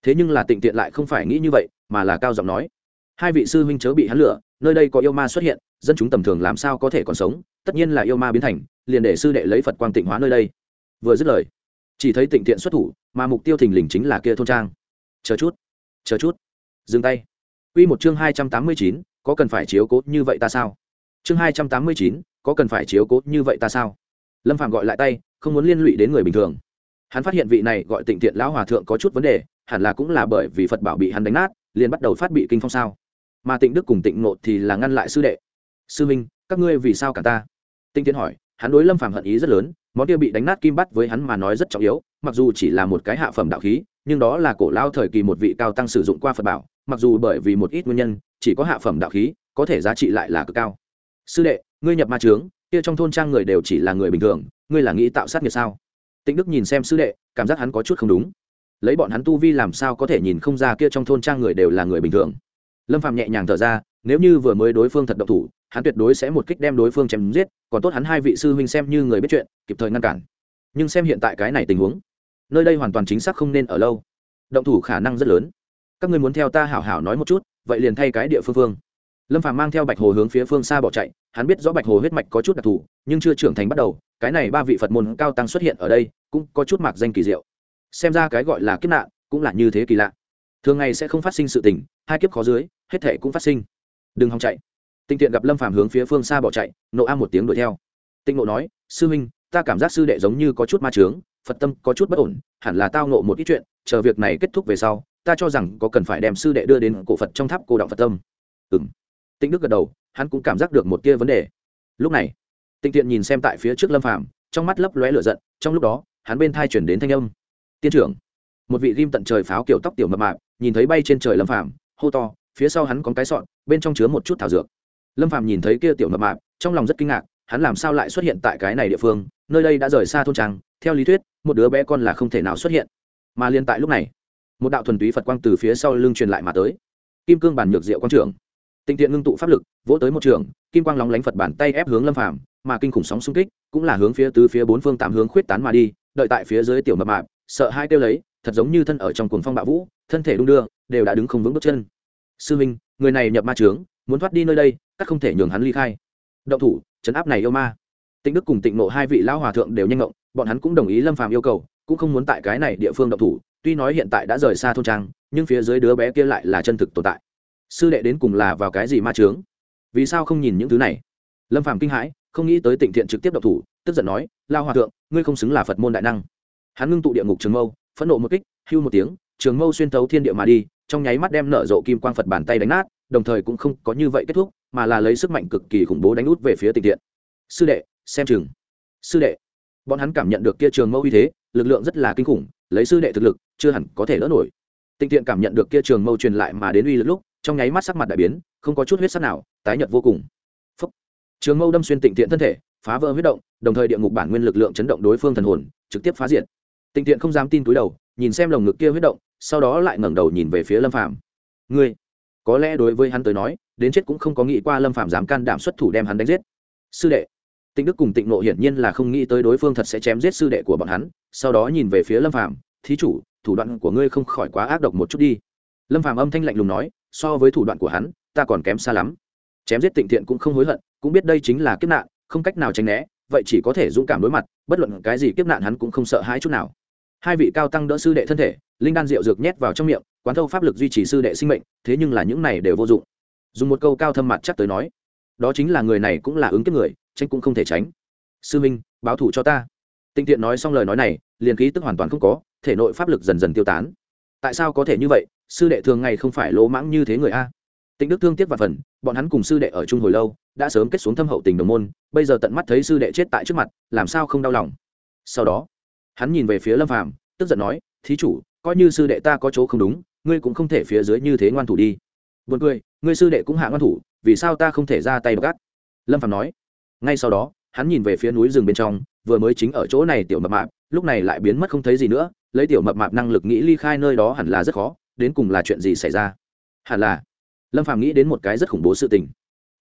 Thế nhưng là tịnh tiện lại không phải nghĩ như vậy mà là cao giọng nói. Hai vị sư huynh chớ bị hắn lựa nơi đây có yêu ma xuất hiện, dân chúng tầm thường làm sao có thể còn sống? Tất nhiên là yêu ma biến thành, liền để sư đệ lấy phật quang tịnh hóa nơi đây. Vừa dứt lời, chỉ thấy tịnh tiện xuất thủ, mà mục tiêu thình lình chính là kia thôn trang. Chờ chút chờ chút. Dừng tay. Quy một chương hai trăm tám mươi chín, có cần phải chiếu cố như vậy ta sao? Chương hai trăm tám mươi chín, có cần phải chiếu cố như vậy ta sao? Lâm phạm gọi lại tay, không muốn liên lụy đến người bình thường. Hắn phát hiện vị này gọi tịnh tiện lão hòa thượng có chút vấn đề, hẳn là cũng là bởi vì phật bảo bị hắn đánh nát liền bắt đầu phát bị kinh phong sao? Mà tịnh đức cùng tịnh nộ thì là ngăn lại sư đệ. Sư minh, các ngươi vì sao cả ta? Tinh tiến hỏi, hắn đối lâm phàm hận ý rất lớn, món kia bị đánh nát kim bắt với hắn mà nói rất trọng yếu, mặc dù chỉ là một cái hạ phẩm đạo khí, nhưng đó là cổ lao thời kỳ một vị cao tăng sử dụng qua phật bảo, mặc dù bởi vì một ít nguyên nhân, chỉ có hạ phẩm đạo khí, có thể giá trị lại là cực cao. Sư đệ, ngươi nhập ma trướng, kia trong thôn trang người đều chỉ là người bình thường, ngươi là nghĩ tạo sát nghiệp sao? Tĩnh đức nhìn xem sư đệ, cảm giác hắn có chút không đúng lấy bọn hắn tu vi làm sao có thể nhìn không ra kia trong thôn trang người đều là người bình thường. Lâm phạm nhẹ nhàng thở ra, nếu như vừa mới đối phương thật độc thủ, hắn tuyệt đối sẽ một kích đem đối phương chém giết, còn tốt hắn hai vị sư huynh xem như người biết chuyện, kịp thời ngăn cản. Nhưng xem hiện tại cái này tình huống, nơi đây hoàn toàn chính xác không nên ở lâu. Động thủ khả năng rất lớn. Các ngươi muốn theo ta hảo hảo nói một chút, vậy liền thay cái địa phương phương. Lâm phàm mang theo bạch hồ hướng phía phương xa bỏ chạy, hắn biết rõ bạch hồ huyết mạch có chút đặc thù, nhưng chưa trưởng thành bắt đầu, cái này ba vị phật môn cao tăng xuất hiện ở đây, cũng có chút mạc danh kỳ diệu xem ra cái gọi là kiếp nạn cũng là như thế kỳ lạ. Thường ngày sẽ không phát sinh sự tình, hai kiếp khó dưới, hết thể cũng phát sinh. Đừng hòng chạy. Tinh tiện gặp lâm phàm hướng phía phương xa bỏ chạy, nộ a một tiếng đuổi theo. Tinh nộ nói, sư huynh, ta cảm giác sư đệ giống như có chút ma trướng phật tâm có chút bất ổn, hẳn là tao nộ một ít chuyện, chờ việc này kết thúc về sau, ta cho rằng có cần phải đem sư đệ đưa đến cổ phật trong tháp cô động phật tâm. Ừng tinh đức gật đầu, hắn cũng cảm giác được một tia vấn đề. Lúc này tinh tiện nhìn xem tại phía trước lâm phàm, trong mắt lấp lóe lửa giận, trong lúc đó, hắn bên thai chuyển đến thanh âm tiên trưởng. Một vị ghim tận trời pháo kiểu tóc tiểu mập mạp, nhìn thấy bay trên trời lâm phàm, hô to, phía sau hắn có cái sọn, bên trong chứa một chút thảo dược. Lâm phàm nhìn thấy kia tiểu mập mạp, trong lòng rất kinh ngạc, hắn làm sao lại xuất hiện tại cái này địa phương, nơi đây đã rời xa thôn trang, theo lý thuyết, một đứa bé con là không thể nào xuất hiện. Mà liên tại lúc này, một đạo thuần túy phật quang từ phía sau lưng truyền lại mà tới. Kim cương bản nhược diệu quang trưởng. Tinh tiện ngưng tụ pháp lực, vỗ tới một trường, kim quang lóng lánh phật bản tay ép hướng lâm phàm, mà kinh khủng sóng xung kích cũng là hướng phía tứ phía bốn phương tám hướng khuyết tán mà đi, đợi tại phía dưới tiểu mập mạp sợ hai kêu lấy, thật giống như thân ở trong cuồng phong bạo vũ, thân thể đung đưa, đều đã đứng không vững bước chân. Sư minh, người này nhập ma trướng, muốn thoát đi nơi đây, các không thể nhường hắn ly khai. Động thủ trấn áp này yêu ma. Tịnh đức cùng tịnh nộ hai vị lão hòa thượng đều nhanh ngộng, bọn hắn cũng đồng ý lâm phàm yêu cầu, cũng không muốn tại cái này địa phương động thủ, tuy nói hiện tại đã rời xa thôn trang, nhưng phía dưới đứa bé kia lại là chân thực tồn tại. Sư đệ đến cùng là vào cái gì ma trướng? Vì sao không nhìn những thứ này? Lâm phàm kinh hãi, không nghĩ tới tịnh thiện trực tiếp động thủ, tức giận nói lao hòa thượng, ngươi không xứng là phật môn đại năng hắn ngưng tụ địa ngục trường mâu, phẫn nộ một kích, hưu một tiếng, trường mâu xuyên thấu thiên địa mà đi, trong nháy mắt đem nở rộ kim quang phật bàn tay đánh nát, đồng thời cũng không có như vậy kết thúc, mà là lấy sức mạnh cực kỳ khủng bố đánh út về phía tịnh điện. Sư đệ, xem chừng. Sư đệ. Bọn hắn cảm nhận được kia trường mâu uy thế, lực lượng rất là kinh khủng, lấy sư đệ thực lực, chưa hẳn có thể lỡ nổi. Tịnh thiện cảm nhận được kia trường mâu truyền lại mà đến uy lực lúc, trong nháy mắt sắc mặt đại biến, không có chút huyết sắc nào, tái nhợt vô cùng. Phúc. trường mâu đâm xuyên tịnh thiện thân thể, phá vỡ huyết động, đồng thời địa ngục bản nguyên lực lượng chấn động đối phương thần hồn, trực tiếp phá diện tịnh thiện không dám tin túi đầu, nhìn xem lồng ngực kia huyết động, sau đó lại ngẩng đầu nhìn về phía lâm phàm. Ngươi, có lẽ đối với hắn tới nói, đến chết cũng không có nghĩ qua lâm phàm dám can đảm xuất thủ đem hắn đánh giết. Sư đệ. Tịnh đức cùng tịnh nộ hiển nhiên là không nghĩ tới đối phương thật sẽ chém giết sư đệ của bọn hắn, sau đó nhìn về phía lâm phàm, thí chủ, thủ đoạn của ngươi không khỏi quá ác độc một chút đi. Lâm phàm âm thanh lạnh lùng nói, so với thủ đoạn của hắn, ta còn kém xa lắm. Chém giết tịnh thiện cũng không hối hận, cũng biết đây chính là kiếp nạn, không cách nào tránh né, vậy chỉ có thể dũng cảm đối mặt, bất luận cái gì kiếp nạn hắn cũng không sợ hãi chút nào hai vị cao tăng đỡ sư đệ thân thể, linh đan rượu dược nhét vào trong miệng, quán thâu pháp lực duy trì sư đệ sinh mệnh, thế nhưng là những này đều vô dụng. Dùng một câu cao thâm mặt chắc tới nói, đó chính là người này cũng là ứng kiếp người tranh cũng không thể tránh. Sư minh, báo thủ cho ta. Tinh tiện nói xong lời nói này, liền khí tức hoàn toàn không có, thể nội pháp lực dần dần tiêu tán. Tại sao có thể như vậy? Sư đệ thường ngày không phải lỗ mãng như thế người a. Tịnh đức thương tiếc và phần, bọn hắn cùng sư đệ ở chung hồi lâu, đã sớm kết xuống thâm hậu tình đồng môn, bây giờ tận mắt thấy sư đệ chết tại trước mặt, làm sao không đau lòng? Sau đó hắn nhìn về phía lâm phàm, tức giận nói, thí chủ, coi như sư đệ ta có chỗ không đúng, ngươi cũng không thể phía dưới như thế ngoan thủ đi. Buồn cười, ngươi sư đệ cũng hạ ngoan thủ, vì sao ta không thể ra tay gắt lâm phàm nói. Ngay sau đó, hắn nhìn về phía núi rừng bên trong, vừa mới chính ở chỗ này tiểu mập mạp, lúc này lại biến mất không thấy gì nữa, lấy tiểu mập mạp năng lực nghĩ ly khai nơi đó hẳn là rất khó, đến cùng là chuyện gì xảy ra? Hẳn là, lâm phàm nghĩ đến một cái rất khủng bố sự tình.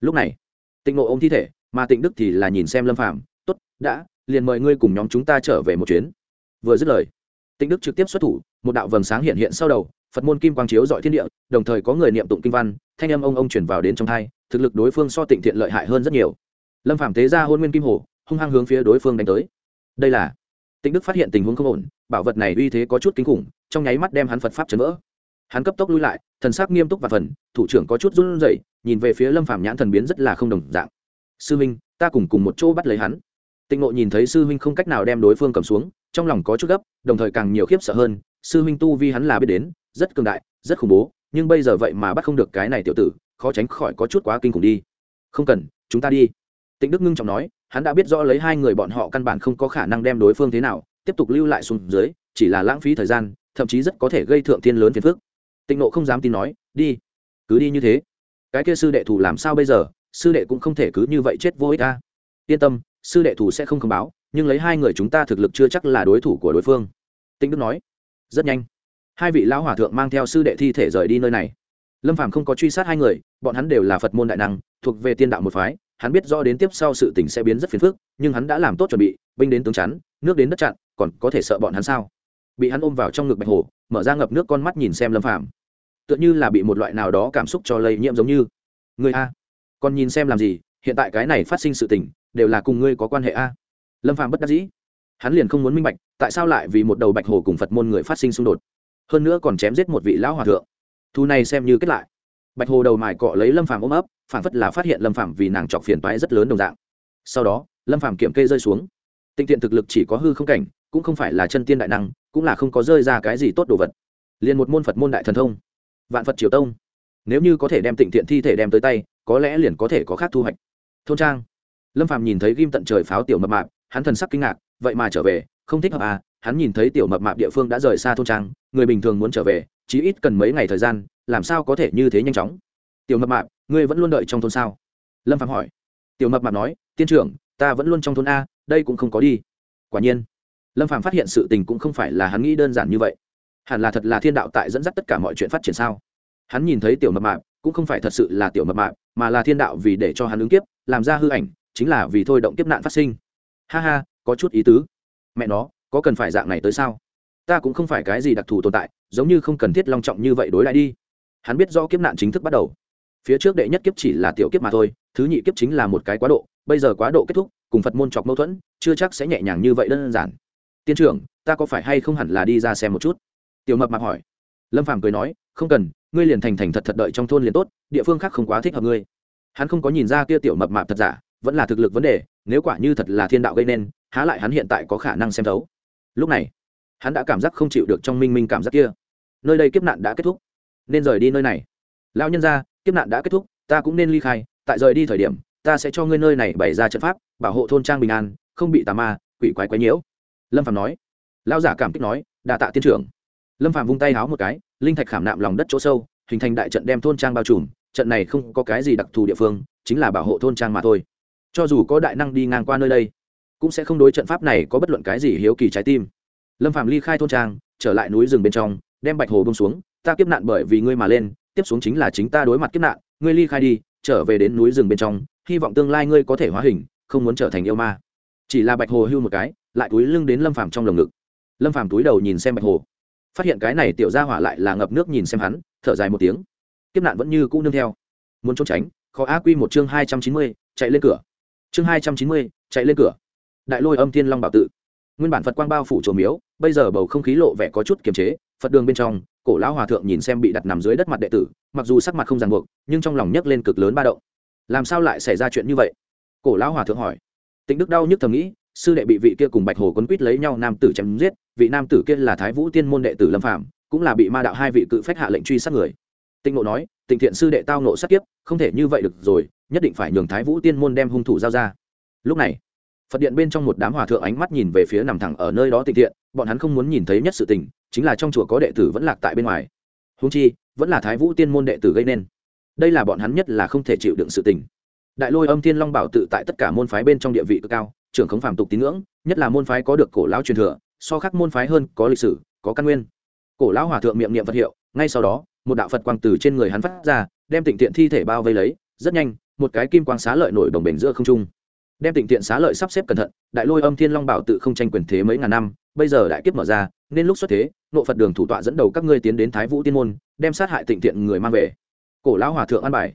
Lúc này, tịnh Ngộ ôm thi thể, mà tịnh đức thì là nhìn xem lâm phàm, tốt, đã, liền mời ngươi cùng nhóm chúng ta trở về một chuyến vừa dứt lời. Tịnh đức trực tiếp xuất thủ, một đạo vầng sáng hiện hiện sau đầu, phật môn kim quang chiếu dọi thiên địa, đồng thời có người niệm tụng kinh văn, thanh âm ông ông chuyển vào đến trong thai, thực lực đối phương so tịnh thiện lợi hại hơn rất nhiều. Lâm phạm thế ra hôn nguyên kim hồ, hung hăng hướng phía đối phương đánh tới. Đây là tịnh đức phát hiện tình huống không ổn, bảo vật này uy thế có chút kinh khủng, trong nháy mắt đem hắn phật pháp chấn vỡ. Hắn cấp tốc lui lại, thần sắc nghiêm túc và phần, thủ trưởng có chút run rẩy, nhìn về phía lâm phạm nhãn thần biến rất là không đồng dạng. Sư minh, ta cùng cùng một chỗ bắt lấy hắn. Tịnh ngộ nhìn thấy sư minh không cách nào đem đối phương cầm xuống trong lòng có chút gấp, đồng thời càng nhiều khiếp sợ hơn, sư huynh tu vi hắn là biết đến, rất cường đại, rất khủng bố, nhưng bây giờ vậy mà bắt không được cái này tiểu tử, khó tránh khỏi có chút quá kinh khủng đi. Không cần, chúng ta đi. Tịnh đức ngưng trọng nói, hắn đã biết rõ lấy hai người bọn họ căn bản không có khả năng đem đối phương thế nào, tiếp tục lưu lại xuống dưới, chỉ là lãng phí thời gian, thậm chí rất có thể gây thượng thiên lớn phiền phức. Tịnh nộ không dám tin nói, đi, cứ đi như thế. Cái kia sư đệ thủ làm sao bây giờ, sư đệ cũng không thể cứ như vậy chết vô ích ta yên tâm, sư đệ thủ sẽ không thông báo nhưng lấy hai người chúng ta thực lực chưa chắc là đối thủ của đối phương. Tĩnh đức nói, rất nhanh. Hai vị lão hòa thượng mang theo sư đệ thi thể rời đi nơi này. Lâm phàm không có truy sát hai người, bọn hắn đều là phật môn đại năng, thuộc về tiên đạo một phái. Hắn biết rõ đến tiếp sau sự tình sẽ biến rất phiền phức, nhưng hắn đã làm tốt chuẩn bị, binh đến tướng chắn, nước đến đất chặn, còn có thể sợ bọn hắn sao? Bị hắn ôm vào trong ngực bạch hồ mở ra ngập nước con mắt nhìn xem lâm phàm. Tựa như là bị một loại nào đó cảm xúc cho lây nhiễm giống như. Người a, còn nhìn xem làm gì? Hiện tại cái này phát sinh sự tình, đều là cùng ngươi có quan hệ a lâm phàm bất đắc dĩ. Hắn liền không muốn minh bạch, tại sao lại vì một đầu bạch hồ cùng phật môn người phát sinh xung đột. Hơn nữa còn chém giết một vị lão hòa thượng. Thu này xem như kết lại. Bạch hồ đầu mài cọ lấy lâm phàm ôm ấp phản phất là phát hiện lâm phàm vì nàng chọc phiền toái rất lớn đồng dạng. Sau đó, lâm phàm kiểm kê rơi xuống. Tinh tiện thực lực chỉ có hư không cảnh, cũng không phải là chân tiên đại năng, cũng là không có rơi ra cái gì tốt đồ vật. Liền một môn phật môn đại thần thông. Vạn phật triều tông. Nếu như có thể đem tịnh thiện thi thể đem tới tay, có lẽ liền có thể có khác thu hoạch. Thôn trang. Lâm phàm nhìn thấy ghim tận trời pháo tiểu mập mạp hắn thần sắc kinh ngạc, vậy mà trở về, không thích hợp à hắn nhìn thấy tiểu mập mạp địa phương đã rời xa thôn trang, người bình thường muốn trở về, chí ít cần mấy ngày thời gian, làm sao có thể như thế nhanh chóng. Tiểu mập mạp, ngươi vẫn luôn đợi trong thôn sao? Lâm phạm hỏi. Tiểu mập mạp nói, tiên trưởng, ta vẫn luôn trong thôn a, đây cũng không có đi. Quả nhiên, lâm phạm phát hiện sự tình cũng không phải là hắn nghĩ đơn giản như vậy. Hẳn là thật là thiên đạo tại dẫn dắt tất cả mọi chuyện phát triển sao? Hắn nhìn thấy tiểu mập mạp, cũng không phải thật sự là tiểu mập mạp, mà là thiên đạo vì để cho hắn ứng kiếp, làm ra hư ảnh, chính là vì thôi động kiếp nạn phát sinh ha ha, có chút ý tứ. Mẹ nó, có cần phải dạng này tới sao? Ta cũng không phải cái gì đặc thù tồn tại, giống như không cần thiết long trọng như vậy đối lại đi. Hắn biết do kiếp nạn chính thức bắt đầu. Phía trước đệ nhất kiếp chỉ là tiểu kiếp mà thôi, thứ nhị kiếp chính là một cái quá độ, bây giờ quá độ kết thúc, cùng phật môn chọc mâu thuẫn, chưa chắc sẽ nhẹ nhàng như vậy đơn giản. Tiên trưởng, ta có phải hay không hẳn là đi ra xem một chút? Tiểu mập mạp hỏi. Lâm phàm cười nói, không cần, ngươi liền thành thành thật thật đợi trong thôn liền tốt, địa phương khác không quá thích hợp ngươi. Hắn không có nhìn ra kia tiểu mập mạp thật giả, vẫn là thực lực vấn đề nếu quả như thật là thiên đạo gây nên, há lại hắn hiện tại có khả năng xem thấu. Lúc này, hắn đã cảm giác không chịu được trong minh minh cảm giác kia. Nơi đây kiếp nạn đã kết thúc. Nên rời đi nơi này. Lão nhân ra kiếp nạn đã kết thúc, ta cũng nên ly khai. Tại rời đi thời điểm, ta sẽ cho ngươi nơi này bày ra trận pháp, bảo hộ thôn trang bình an, không bị tà ma, quỷ quái quái nhiễu. Lâm phạm nói. Lão giả cảm kích nói đà tạ tiên trưởng. Lâm phạm vung tay háo một cái, linh thạch khảm nạm lòng đất chỗ sâu, hình thành đại trận đem thôn trang bao trùm. Trận này không có cái gì đặc thù địa phương, chính là bảo hộ thôn trang mà thôi cho dù có đại năng đi ngang qua nơi đây, cũng sẽ không đối trận pháp này có bất luận cái gì hiếu kỳ trái tim. Lâm phạm ly khai thôn trang, trở lại núi rừng bên trong, đem bạch hồ bông xuống, ta kiếp nạn bởi vì ngươi mà lên, tiếp xuống chính là chính ta đối mặt kiếp nạn, ngươi ly khai đi, trở về đến núi rừng bên trong, hy vọng tương lai ngươi có thể hóa hình, không muốn trở thành yêu ma. Chỉ là bạch hồ hưu một cái, lại túi lưng đến lâm phàm trong lồng ngực. Lâm phàm túi đầu nhìn xem bạch hồ, phát hiện cái này tiểu ra hỏa lại là ngập nước nhìn xem hắn, thở dài một tiếng. Kiếp nạn vẫn như cũ nương theo. Muốn trốn tránh, khó á quy một chương hai trăm chín mươi, chạy lên cửa chương hai trăm chín mươi, chạy lên cửa. Đại lôi âm thiên long bảo tự. Nguyên bản phật quang bao phủ trổ miếu, bây giờ bầu không khí lộ vẻ có chút kiềm chế, phật đường bên trong, cổ lão hòa thượng nhìn xem bị đặt nằm dưới đất mặt đệ tử, mặc dù sắc mặt không ràng buộc, nhưng trong lòng nhấc lên cực lớn ba động. Làm sao lại xảy ra chuyện như vậy? Cổ lão hòa thượng hỏi. Tịnh đức đau nhức thầm nghĩ, sư đệ bị vị kia cùng bạch hồ quấn quýt lấy nhau nam tử chém giết, vị nam tử kia là thái vũ tiên môn đệ tử lâm phạm cũng là bị ma đạo hai vị cự phách hạ lệnh truy sát người. Tịnh ngộ nói, tịnh thiện sư đệ tao nộ sát kiếp, không thể như vậy được rồi nhất định phải nhường thái vũ tiên môn đem hung thủ giao ra. Lúc này, phật điện bên trong một đám hòa thượng ánh mắt nhìn về phía nằm thẳng ở nơi đó tịnh thiện, bọn hắn không muốn nhìn thấy nhất sự tình, chính là trong chùa có đệ tử vẫn lạc tại bên ngoài. Húng chi, vẫn là thái vũ tiên môn đệ tử gây nên. Đây là bọn hắn nhất là không thể chịu đựng sự tình. Đại lôi âm thiên long bảo tự tại tất cả môn phái bên trong địa vị cực cao, trưởng khống phàm tục tín ngưỡng, nhất là môn phái có được cổ lão truyền thừa, so khác môn phái hơn có lịch sử, có căn nguyên. Cổ lão hòa thượng miệng niệm phật hiệu, ngay sau đó, một đạo phật quang từ trên người hắn phát ra, đem tịnh tiện thi thể bao vây lấy, rất nhanh một cái kim quang xá lợi nổi đồng bền giữa không trung. Đem tịnh tiện xá lợi sắp xếp cẩn thận, đại lôi âm thiên long bảo tự không tranh quyền thế mấy ngàn năm, bây giờ đại kiếp mở ra, nên lúc xuất thế, nộ phật đường thủ tọa dẫn đầu các ngươi tiến đến thái vũ tiên môn, đem sát hại tịnh tiện người mang về. Cổ lão hòa thượng an bài.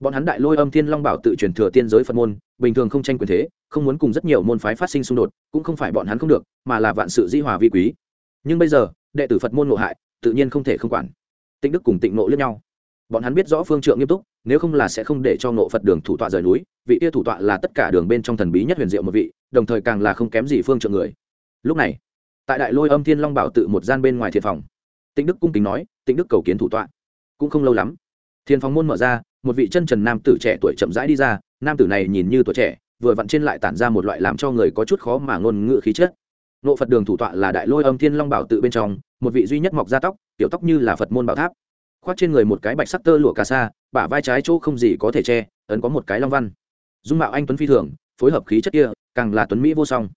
Bọn hắn đại lôi âm thiên long bảo tự truyền thừa tiên giới phật môn, bình thường không tranh quyền thế, không muốn cùng rất nhiều môn phái phát sinh xung đột, cũng không phải bọn hắn không được, mà là vạn sự di hòa vi quý. Nhưng bây giờ, đệ tử phật môn ngộ hại, tự nhiên không thể không quản. Tịnh đức cùng tịnh nộ lẫn nhau bọn hắn biết rõ phương trượng nghiêm túc, nếu không là sẽ không để cho nộ phật đường thủ tọa rời núi, vị kia thủ tọa là tất cả đường bên trong thần bí nhất huyền diệu một vị, đồng thời càng là không kém gì phương trượng người. Lúc này, tại đại lôi âm thiên long bảo tự một gian bên ngoài thiền phòng, tịnh đức cung kính nói, tịnh đức cầu kiến thủ tọa. Cũng không lâu lắm, thiền phòng môn mở ra, một vị chân trần nam tử trẻ tuổi chậm rãi đi ra, nam tử này nhìn như tuổi trẻ, vừa vặn trên lại tản ra một loại làm cho người có chút khó mà ngôn ngữ khí chất. Nộ phật đường thủ tọa là đại lôi âm thiên long bảo tự bên trong, một vị duy nhất mọc ra tóc, tiểu tóc như là phật môn bảo tháp khoác trên người một cái bạch sắc tơ lụa cà sa, bả vai trái chỗ không gì có thể che, ấn có một cái long văn. Dung mạo anh tuấn phi thường, phối hợp khí chất kia, càng là tuấn mỹ vô song.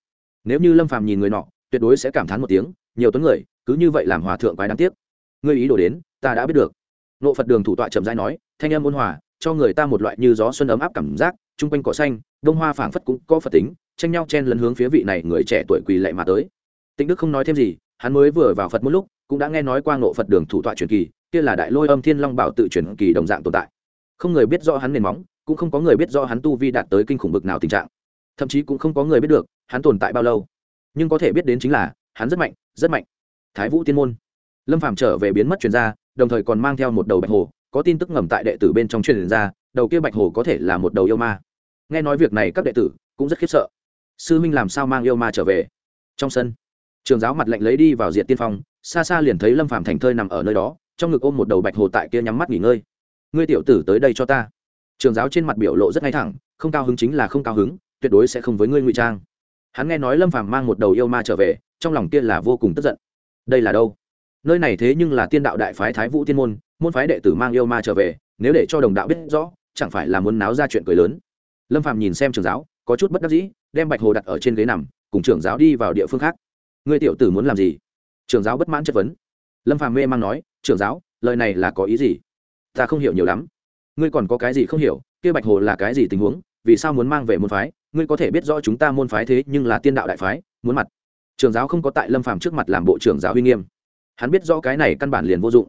Nếu như lâm phàm nhìn người nọ, tuyệt đối sẽ cảm thán một tiếng, nhiều tuấn người, cứ như vậy làm hòa thượng quái đáng tiếc. Ngươi ý đồ đến, ta đã biết được. Nộ phật đường thủ tọa chậm rãi nói, thanh âm ôn hòa, cho người ta một loại như gió xuân ấm áp cảm giác, chung quanh cỏ xanh, đông hoa phảng phất cũng có phật tính, tranh nhau chen lấn hướng phía vị này người trẻ tuổi quỳ lệ mà tới. Tĩnh đức không nói thêm gì, hắn mới vừa vào phật một lúc, cũng đã nghe nói qua ngộ phật đường thủ tọa truyền kỳ kia là đại lôi âm thiên long bảo tự chuyển kỳ đồng dạng tồn tại. Không người biết rõ hắn nền móng, cũng không có người biết rõ hắn tu vi đạt tới kinh khủng bực nào tình trạng. Thậm chí cũng không có người biết được, hắn tồn tại bao lâu. Nhưng có thể biết đến chính là, hắn rất mạnh rất mạnh. Thái vũ tiên môn. Lâm phàm trở về biến mất truyền ra, đồng thời còn mang theo một đầu bạch hồ, có tin tức ngầm tại đệ tử bên trong truyền ra, đầu kia bạch hồ có thể là một đầu yêu ma. Nghe nói việc này các đệ tử cũng rất khiếp sợ. Sư minh làm sao mang yêu ma trở về? Trong sân, trường giáo mặt lạnh lấy đi vào diện tiên phong, xa xa liền thấy lâm phàm thành thơi nằm ở nơi đó trong ngực ôm một đầu bạch hồ tại kia nhắm mắt nghỉ ngơi. Ngươi tiểu tử tới đây cho ta. Trường giáo trên mặt biểu lộ rất ngay thẳng, không cao hứng chính là không cao hứng, tuyệt đối sẽ không với ngươi ngụy trang. Hắn nghe nói lâm phàm mang một đầu yêu ma trở về, trong lòng kia là vô cùng tức giận. Đây là đâu? Nơi này thế nhưng là tiên đạo đại phái thái vũ tiên môn môn phái đệ tử mang yêu ma trở về, nếu để cho đồng đạo biết rõ, chẳng phải là muốn náo ra chuyện cười lớn. Lâm phàm nhìn xem trường giáo, có chút bất đắc dĩ, đem bạch hồ đặt ở trên ghế nằm, cùng trưởng giáo đi vào địa phương khác. Ngươi tiểu tử muốn làm gì? Trường giáo bất mãn chất vấn. Lâm phàm mê mang nói trưởng giáo, lời này là có ý gì? Ta không hiểu nhiều lắm. Ngươi còn có cái gì không hiểu? Kia bạch hồ là cái gì tình huống? Vì sao muốn mang về môn phái? Ngươi có thể biết rõ chúng ta môn phái thế nhưng là tiên đạo đại phái, muốn mặt. Trưởng giáo không có tại lâm phàm trước mặt làm bộ trưởng giáo uy nghiêm. Hắn biết rõ cái này căn bản liền vô dụng.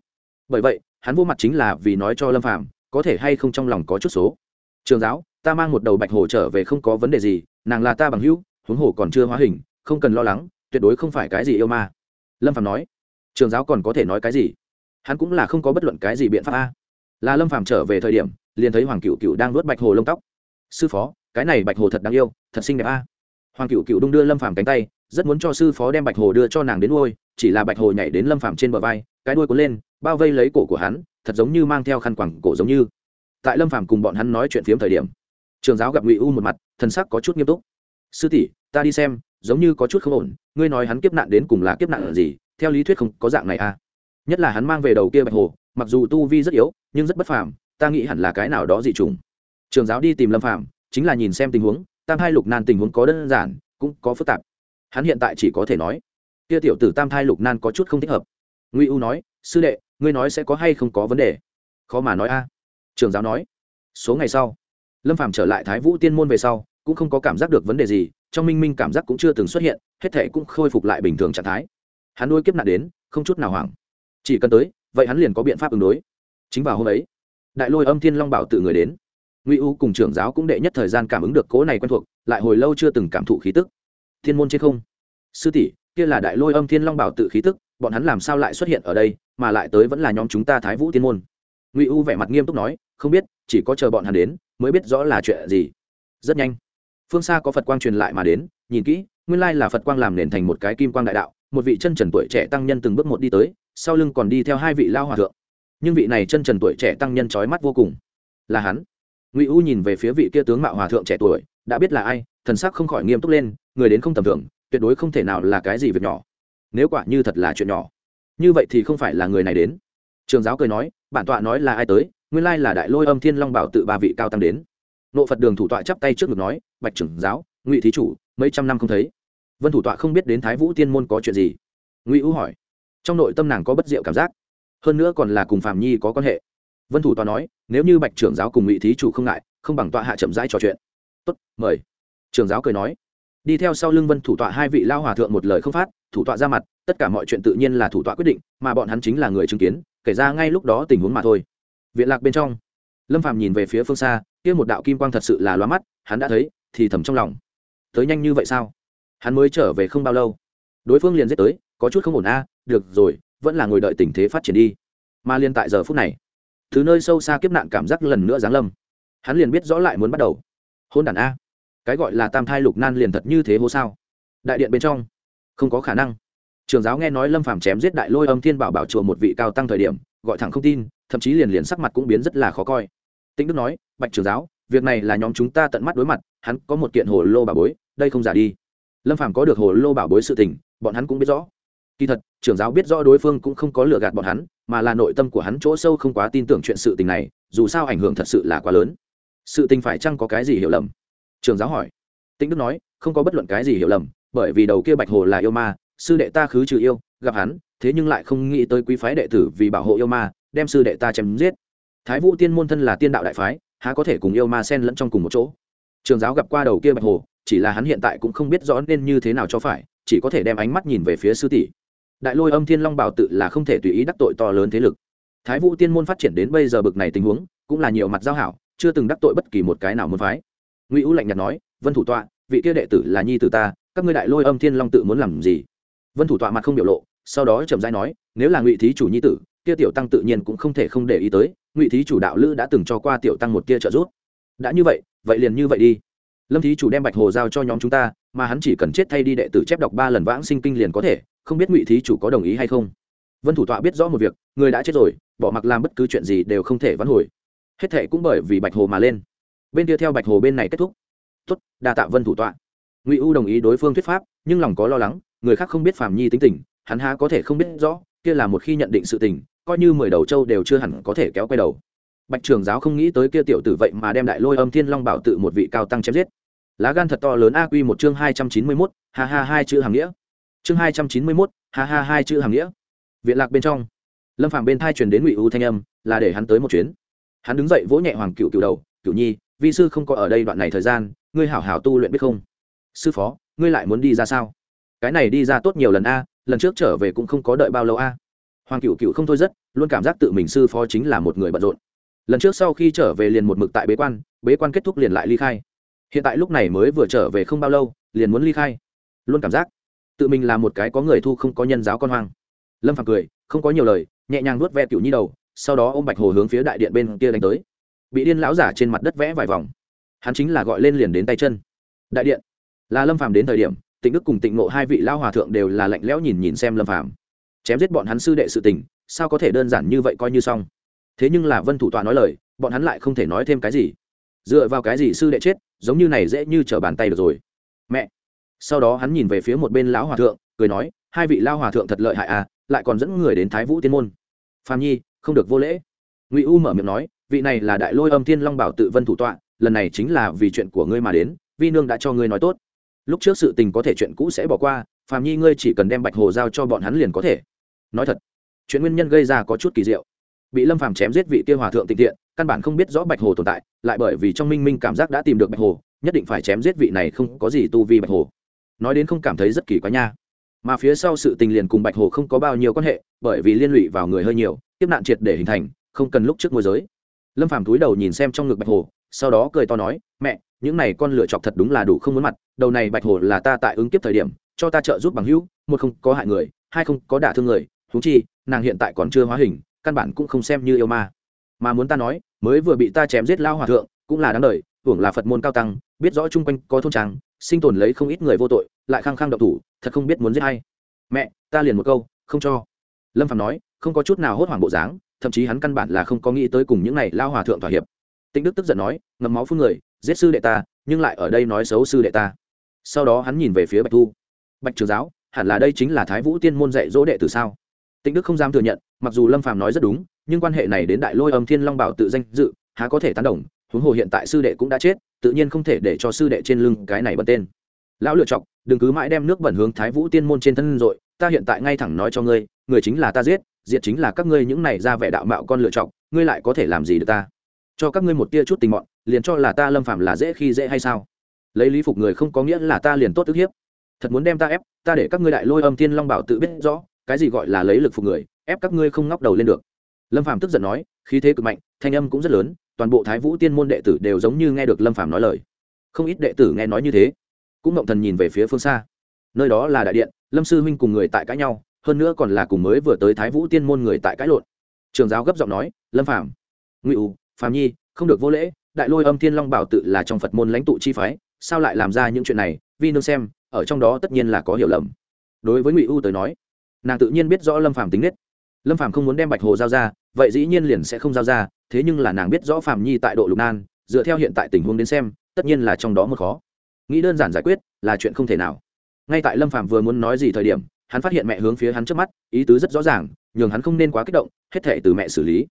Bởi vậy, hắn vô mặt chính là vì nói cho lâm phàm, có thể hay không trong lòng có chút số. Trường giáo, ta mang một đầu bạch hồ trở về không có vấn đề gì, nàng là ta bằng hữu, huống hồ còn chưa hóa hình, không cần lo lắng, tuyệt đối không phải cái gì yêu ma. Lâm phàm nói. Trường giáo còn có thể nói cái gì? Hắn cũng là không có bất luận cái gì biện pháp a. Là lâm phàm trở về thời điểm, liền thấy hoàng cựu cựu đang nuốt bạch hồ lông tóc. Sư phó, cái này bạch hồ thật đáng yêu, thật xinh đẹp a. Hoàng cựu cựu đung đưa lâm phàm cánh tay, rất muốn cho sư phó đem bạch hồ đưa cho nàng đến nuôi, chỉ là bạch hồ nhảy đến lâm phàm trên bờ vai, cái đuôi cuốn lên, bao vây lấy cổ của hắn, thật giống như mang theo khăn quẳng cổ giống như. Tại lâm phàm cùng bọn hắn nói chuyện phiếm thời điểm, trường giáo gặp ngụy u một mặt, thần sắc có chút nghiêm túc. Sư tỷ, ta đi xem, giống như có chút không ổn, ngươi nói hắn kiếp nạn đến cùng là kiếp nạn ở gì, theo lý thuyết không có dạng này à nhất là hắn mang về đầu kia bạch hồ, mặc dù tu vi rất yếu, nhưng rất bất phàm, ta nghĩ hẳn là cái nào đó dị trùng trường giáo đi tìm lâm phàm, chính là nhìn xem tình huống, tam hai lục nan tình huống có đơn giản, cũng có phức tạp. Hắn hiện tại chỉ có thể nói, kia tiểu tử tam thai lục nan có chút không thích hợp. Ngụy u nói, sư đệ, ngươi nói sẽ có hay không có vấn đề? Khó mà nói a. Trường giáo nói, số ngày sau. Lâm phàm trở lại thái vũ tiên môn về sau, cũng không có cảm giác được vấn đề gì, trong minh minh cảm giác cũng chưa từng xuất hiện, hết thể cũng khôi phục lại bình thường trạng thái. Hắn nuôi kiếp nạn đến, không chút nào hoảng chỉ cần tới, vậy hắn liền có biện pháp ứng đối. Chính vào hôm ấy, đại lôi âm thiên long bảo tự người đến. Ngụy u cùng trưởng giáo cũng đệ nhất thời gian cảm ứng được cố này quen thuộc, lại hồi lâu chưa từng cảm thụ khí tức. Thiên môn trên không. Sư tỷ, kia là đại lôi âm thiên long bảo tự khí tức, bọn hắn làm sao lại xuất hiện ở đây, mà lại tới vẫn là nhóm chúng ta thái vũ thiên môn? Ngụy u vẻ mặt nghiêm túc nói, không biết, chỉ có chờ bọn hắn đến, mới biết rõ là chuyện gì. Rất nhanh, phương xa có phật quang truyền lại mà đến, nhìn kỹ, nguyên lai là phật quang làm nền thành một cái kim quang đại đạo, một vị chân trần tuổi trẻ tăng nhân từng bước một đi tới sau lưng còn đi theo hai vị lao hòa thượng. Nhưng vị này chân trần tuổi trẻ tăng nhân trói mắt vô cùng. Là hắn. Ngụy u nhìn về phía vị kia tướng mạo hòa thượng trẻ tuổi, đã biết là ai, thần sắc không khỏi nghiêm túc lên, người đến không tầm thường, tuyệt đối không thể nào là cái gì việc nhỏ. Nếu quả như thật là chuyện nhỏ, như vậy thì không phải là người này đến. Trường giáo cười nói, bản tọa nói là ai tới, nguyên lai là đại lôi âm thiên long bảo tự ba vị cao tăng đến. Nộ phật đường thủ tọa chắp tay trước ngực nói, bạch trưởng giáo, ngụy thí chủ, mấy trăm năm không thấy. Vân thủ tọa không biết đến thái vũ tiên môn có chuyện gì. Ngụy U hỏi trong nội tâm nàng có bất diệu cảm giác, hơn nữa còn là cùng phạm nhi có quan hệ. Vân thủ tọa nói, nếu như bạch trưởng giáo cùng ngụy thí chủ không ngại, không bằng tọa hạ chậm rãi trò chuyện. Tốt, mời. Trưởng giáo cười nói. Đi theo sau lưng vân thủ tọa hai vị lao hòa thượng một lời không phát, thủ tọa ra mặt, tất cả mọi chuyện tự nhiên là thủ tọa quyết định, mà bọn hắn chính là người chứng kiến, kể ra ngay lúc đó tình huống mà thôi. Viện lạc bên trong, lâm phạm nhìn về phía phương xa, kia một đạo kim quang thật sự là loa mắt, hắn đã thấy, thì thầm trong lòng. Tới nhanh như vậy sao? Hắn mới trở về không bao lâu. Đối phương liền giết tới có chút không ổn a, được rồi, vẫn là ngồi đợi tình thế phát triển đi. Mà liên tại giờ phút này, thứ nơi sâu xa kiếp nạn cảm giác lần nữa giáng lâm. Hắn liền biết rõ lại muốn bắt đầu. Hôn đản a. Cái gọi là tam thai lục nan liền thật như thế hố sao? Đại điện bên trong, không có khả năng. Trường giáo nghe nói lâm phàm chém giết đại lôi âm thiên bảo bảo chùa một vị cao tăng thời điểm, gọi thẳng không tin, thậm chí liền liền sắc mặt cũng biến rất là khó coi. Tĩnh đức nói, bạch trường giáo, việc này là nhóm chúng ta tận mắt đối mặt, hắn có một kiện hồ lô bảo bối, đây không giả đi. Lâm phàm có được hồ lô bảo bối sự tình, bọn hắn cũng biết rõ kỳ thật, trưởng giáo biết rõ đối phương cũng không có lừa gạt bọn hắn, mà là nội tâm của hắn chỗ sâu không quá tin tưởng chuyện sự tình này, dù sao ảnh hưởng thật sự là quá lớn. Sự tình phải chăng có cái gì hiểu lầm? Trưởng giáo hỏi. Tĩnh đức nói, không có bất luận cái gì hiểu lầm, bởi vì đầu kia bạch hồ là yêu ma, sư đệ ta khứ trừ yêu, gặp hắn, thế nhưng lại không nghĩ tới quý phái đệ tử vì bảo hộ yêu ma, đem sư đệ ta chém giết. Thái vũ tiên môn thân là tiên đạo đại phái, há có thể cùng yêu ma sen lẫn trong cùng một chỗ? Trường giáo gặp qua đầu kia bạch hồ, chỉ là hắn hiện tại cũng không biết rõ nên như thế nào cho phải, chỉ có thể đem ánh mắt nhìn về phía sư tỷ đại lôi âm thiên long bảo tự là không thể tùy ý đắc tội to lớn thế lực. Thái vũ tiên môn phát triển đến bây giờ bực này tình huống, cũng là nhiều mặt giao hảo, chưa từng đắc tội bất kỳ một cái nào môn phái. Ngụy u lạnh nhạt nói, vân thủ tọa, vị kia đệ tử là nhi tử ta, các ngươi đại lôi âm thiên long tự muốn làm gì? Vân thủ tọa mặt không biểu lộ, sau đó trầm rãi nói, nếu là ngụy thí chủ nhi tử, kia tiểu tăng tự nhiên cũng không thể không để ý tới, ngụy thí chủ đạo lữ đã từng cho qua tiểu tăng một tia trợ giúp. Đã như vậy vậy liền như vậy đi. Lâm thí chủ đem bạch hồ giao cho nhóm chúng ta, mà hắn chỉ cần chết thay đi đệ tử chép đọc ba lần vãng sinh kinh liền có thể không biết ngụy thí chủ có đồng ý hay không. Vân thủ tọa biết rõ một việc, người đã chết rồi, bỏ mặc làm bất cứ chuyện gì đều không thể vãn hồi. Hết thệ cũng bởi vì bạch hồ mà lên. Bên kia theo bạch hồ bên này kết thúc. Tuất đa tạ vân thủ tọa. Ngụy u đồng ý đối phương thuyết pháp, nhưng lòng có lo lắng, người khác không biết phạm nhi tính tình, hắn há có thể không biết rõ, kia là một khi nhận định sự tình, coi như mười đầu châu đều chưa hẳn có thể kéo quay đầu. Bạch trường giáo không nghĩ tới kia tiểu tử vậy mà đem đại lôi âm thiên long bảo tự một vị cao tăng chém giết. Lá gan thật to lớn a quy một chương hai trăm chín mươi mốt, ha ha hai chữ hàng nghĩa chương hai trăm chín mươi mốt, ha ha hai chữ hàng nghĩa. Viện lạc bên trong. Lâm phạm bên thai truyền đến ngụy u thanh âm, là để hắn tới một chuyến. Hắn đứng dậy vỗ nhẹ hoàng cựu cựu đầu cựu nhi, vi sư không có ở đây đoạn này thời gian, ngươi hảo hảo tu luyện biết không? Sư phó, ngươi lại muốn đi ra sao? Cái này đi ra tốt nhiều lần a, lần trước trở về cũng không có đợi bao lâu a. Hoàng cựu cựu không thôi rất, luôn cảm giác tự mình sư phó chính là một người bận rộn. Lần trước sau khi trở về liền một mực tại bế quan bế quan kết thúc liền lại ly khai. Hiện tại lúc này mới vừa trở về không bao lâu, liền muốn ly khai. Luôn cảm giác tự mình là một cái có người thu không có nhân giáo con hoang. Lâm phàm cười, không có nhiều lời, nhẹ nhàng nuốt ve cựu nhi đầu, sau đó ô m bạch hồ hướng phía đại điện bên kia đánh tới. Bị điên lão giả trên mặt đất vẽ vài vòng. Hắn chính là gọi lên liền đến tay chân. Đại điện. Là lâm phàm đến thời điểm, tịnh đức cùng tịnh ngộ hai vị lao hòa thượng đều là lạnh lẽo nhìn nhìn xem lâm phàm. Chém giết bọn hắn sư đệ sự tình, sao có thể đơn giản như vậy coi như xong? Thế nhưng là vân thủ tọa nói lời, bọn hắn lại không thể nói thêm cái gì. Dựa vào cái gì sư đệ chết, giống như này dễ như trở bàn tay được rồi sau đó hắn nhìn về phía một bên lão hòa thượng, cười nói, hai vị lao hòa thượng thật lợi hại à lại còn dẫn người đến thái vũ tiên môn. Phạm nhi, không được vô lễ. Ngụy u mở miệng nói, vị này là đại lôi âm thiên long bảo tự vân thủ tọa, lần này chính là vì chuyện của ngươi mà đến, vi nương đã cho ngươi nói tốt. Lúc trước sự tình có thể chuyện cũ sẽ bỏ qua, phạm nhi ngươi chỉ cần đem bạch hồ giao cho bọn hắn liền có thể. Nói thật, chuyện nguyên nhân gây ra có chút kỳ diệu. Bị lâm phàm chém giết vị tiêu hòa thượng tịnh tiện căn bản không biết rõ bạch hồ tồn tại, lại bởi vì trong minh minh cảm giác đã tìm được bạch hồ, nhất định phải chém giết vị này không có gì tu vi bạch hồ nói đến không cảm thấy rất kỳ quá nha. Mà phía sau sự tình liền cùng bạch hồ không có bao nhiêu quan hệ, bởi vì liên lụy vào người hơi nhiều tiếp nạn triệt để hình thành, không cần lúc trước môi giới. Lâm phàm túi đầu nhìn xem trong ngực bạch hồ, sau đó cười to nói, mẹ, những này con lựa chọc thật đúng là đủ không muốn mặt, đầu này bạch hồ là ta tại ứng kiếp thời điểm, cho ta trợ giúp bằng hữu, một không có hại người, hai không có đả thương người thú chi, nàng hiện tại còn chưa hóa hình, căn bản cũng không xem như yêu ma. Mà muốn ta nói, mới vừa bị ta chém giết lao hòa thượng, cũng là đáng đời hưởng là phật môn cao tăng, biết rõ chung quanh có thôn trang, sinh tồn lấy không ít người vô tội, lại khăng khăng độc thủ, thật không biết muốn giết hay mẹ, ta liền một câu, không cho. Lâm phạm nói, không có chút nào hốt hoảng bộ dáng, thậm chí hắn căn bản là không có nghĩ tới cùng những này lao hòa thượng thỏa hiệp. Tĩnh đức tức giận nói ngầm máu phun người, giết sư đệ ta, nhưng lại ở đây nói xấu sư đệ ta. Sau đó hắn nhìn về phía bạch thu. Bạch trường giáo, hẳn là đây chính là thái vũ tiên môn dạy dỗ đệ từ sao? Tĩnh đức không dám thừa nhận, mặc dù lâm phàm nói rất đúng, nhưng quan hệ này đến đại lôi âm thiên long bảo tự danh dự, há có thể tán đồng huống hồ hiện tại sư đệ cũng đã chết, tự nhiên không thể để cho sư đệ trên lưng cái này bật tên. Lão lựa chọc, đừng cứ mãi đem nước bẩn hướng thái vũ tiên môn trên thân rồi, ta hiện tại ngay thẳng nói cho ngươi, người chính là ta giết, diệt chính là các ngươi những này ra vẻ đạo mạo con lựa chọc, ngươi lại có thể làm gì được ta? Cho các ngươi một tia chút tình mọn, liền cho là ta lâm phạm là dễ khi dễ hay sao? Lấy lý phục người không có nghĩa là ta liền tốt ức hiếp. Thật muốn đem ta ép, ta để các ngươi đại lôi âm thiên long bảo tự biết rõ, cái gì gọi là lấy lực phục người, ép các ngươi không ngóc đầu lên được. Lâm phạm tức giận nói, khí thế cực mạnh, thanh âm cũng rất lớn toàn bộ thái vũ tiên môn đệ tử đều giống như nghe được lâm phạm nói lời. Không ít đệ tử nghe nói như thế, cũng mộng thần nhìn về phía phương xa. Nơi đó là đại điện, lâm sư huynh cùng người tại cãi nhau, hơn nữa còn là cùng mới vừa tới thái vũ tiên môn người tại cãi lộn. Trường giáo gấp giọng nói, lâm phạm ngụy u phạm nhi, không được vô lễ, đại lôi âm thiên long bảo tự là trong phật môn lãnh tụ chi phái, sao lại làm ra những chuyện này, vi nương xem, ở trong đó tất nhiên là có hiểu lầm. Đối với ngụy u tới nói, nàng tự nhiên biết rõ lâm phàm tính nết. Lâm phàm không muốn đem bạch hồ giao ra vậy dĩ nhiên liền sẽ không giao ra, thế nhưng là nàng biết rõ Phạm nhi tại độ lục nan, dựa theo hiện tại tình huống đến xem, tất nhiên là trong đó một khó. Nghĩ đơn giản giải quyết, là chuyện không thể nào. Ngay tại lâm Phạm vừa muốn nói gì thời điểm, hắn phát hiện mẹ hướng phía hắn trước mắt, ý tứ rất rõ ràng, nhường hắn không nên quá kích động, hết thể từ mẹ xử lý.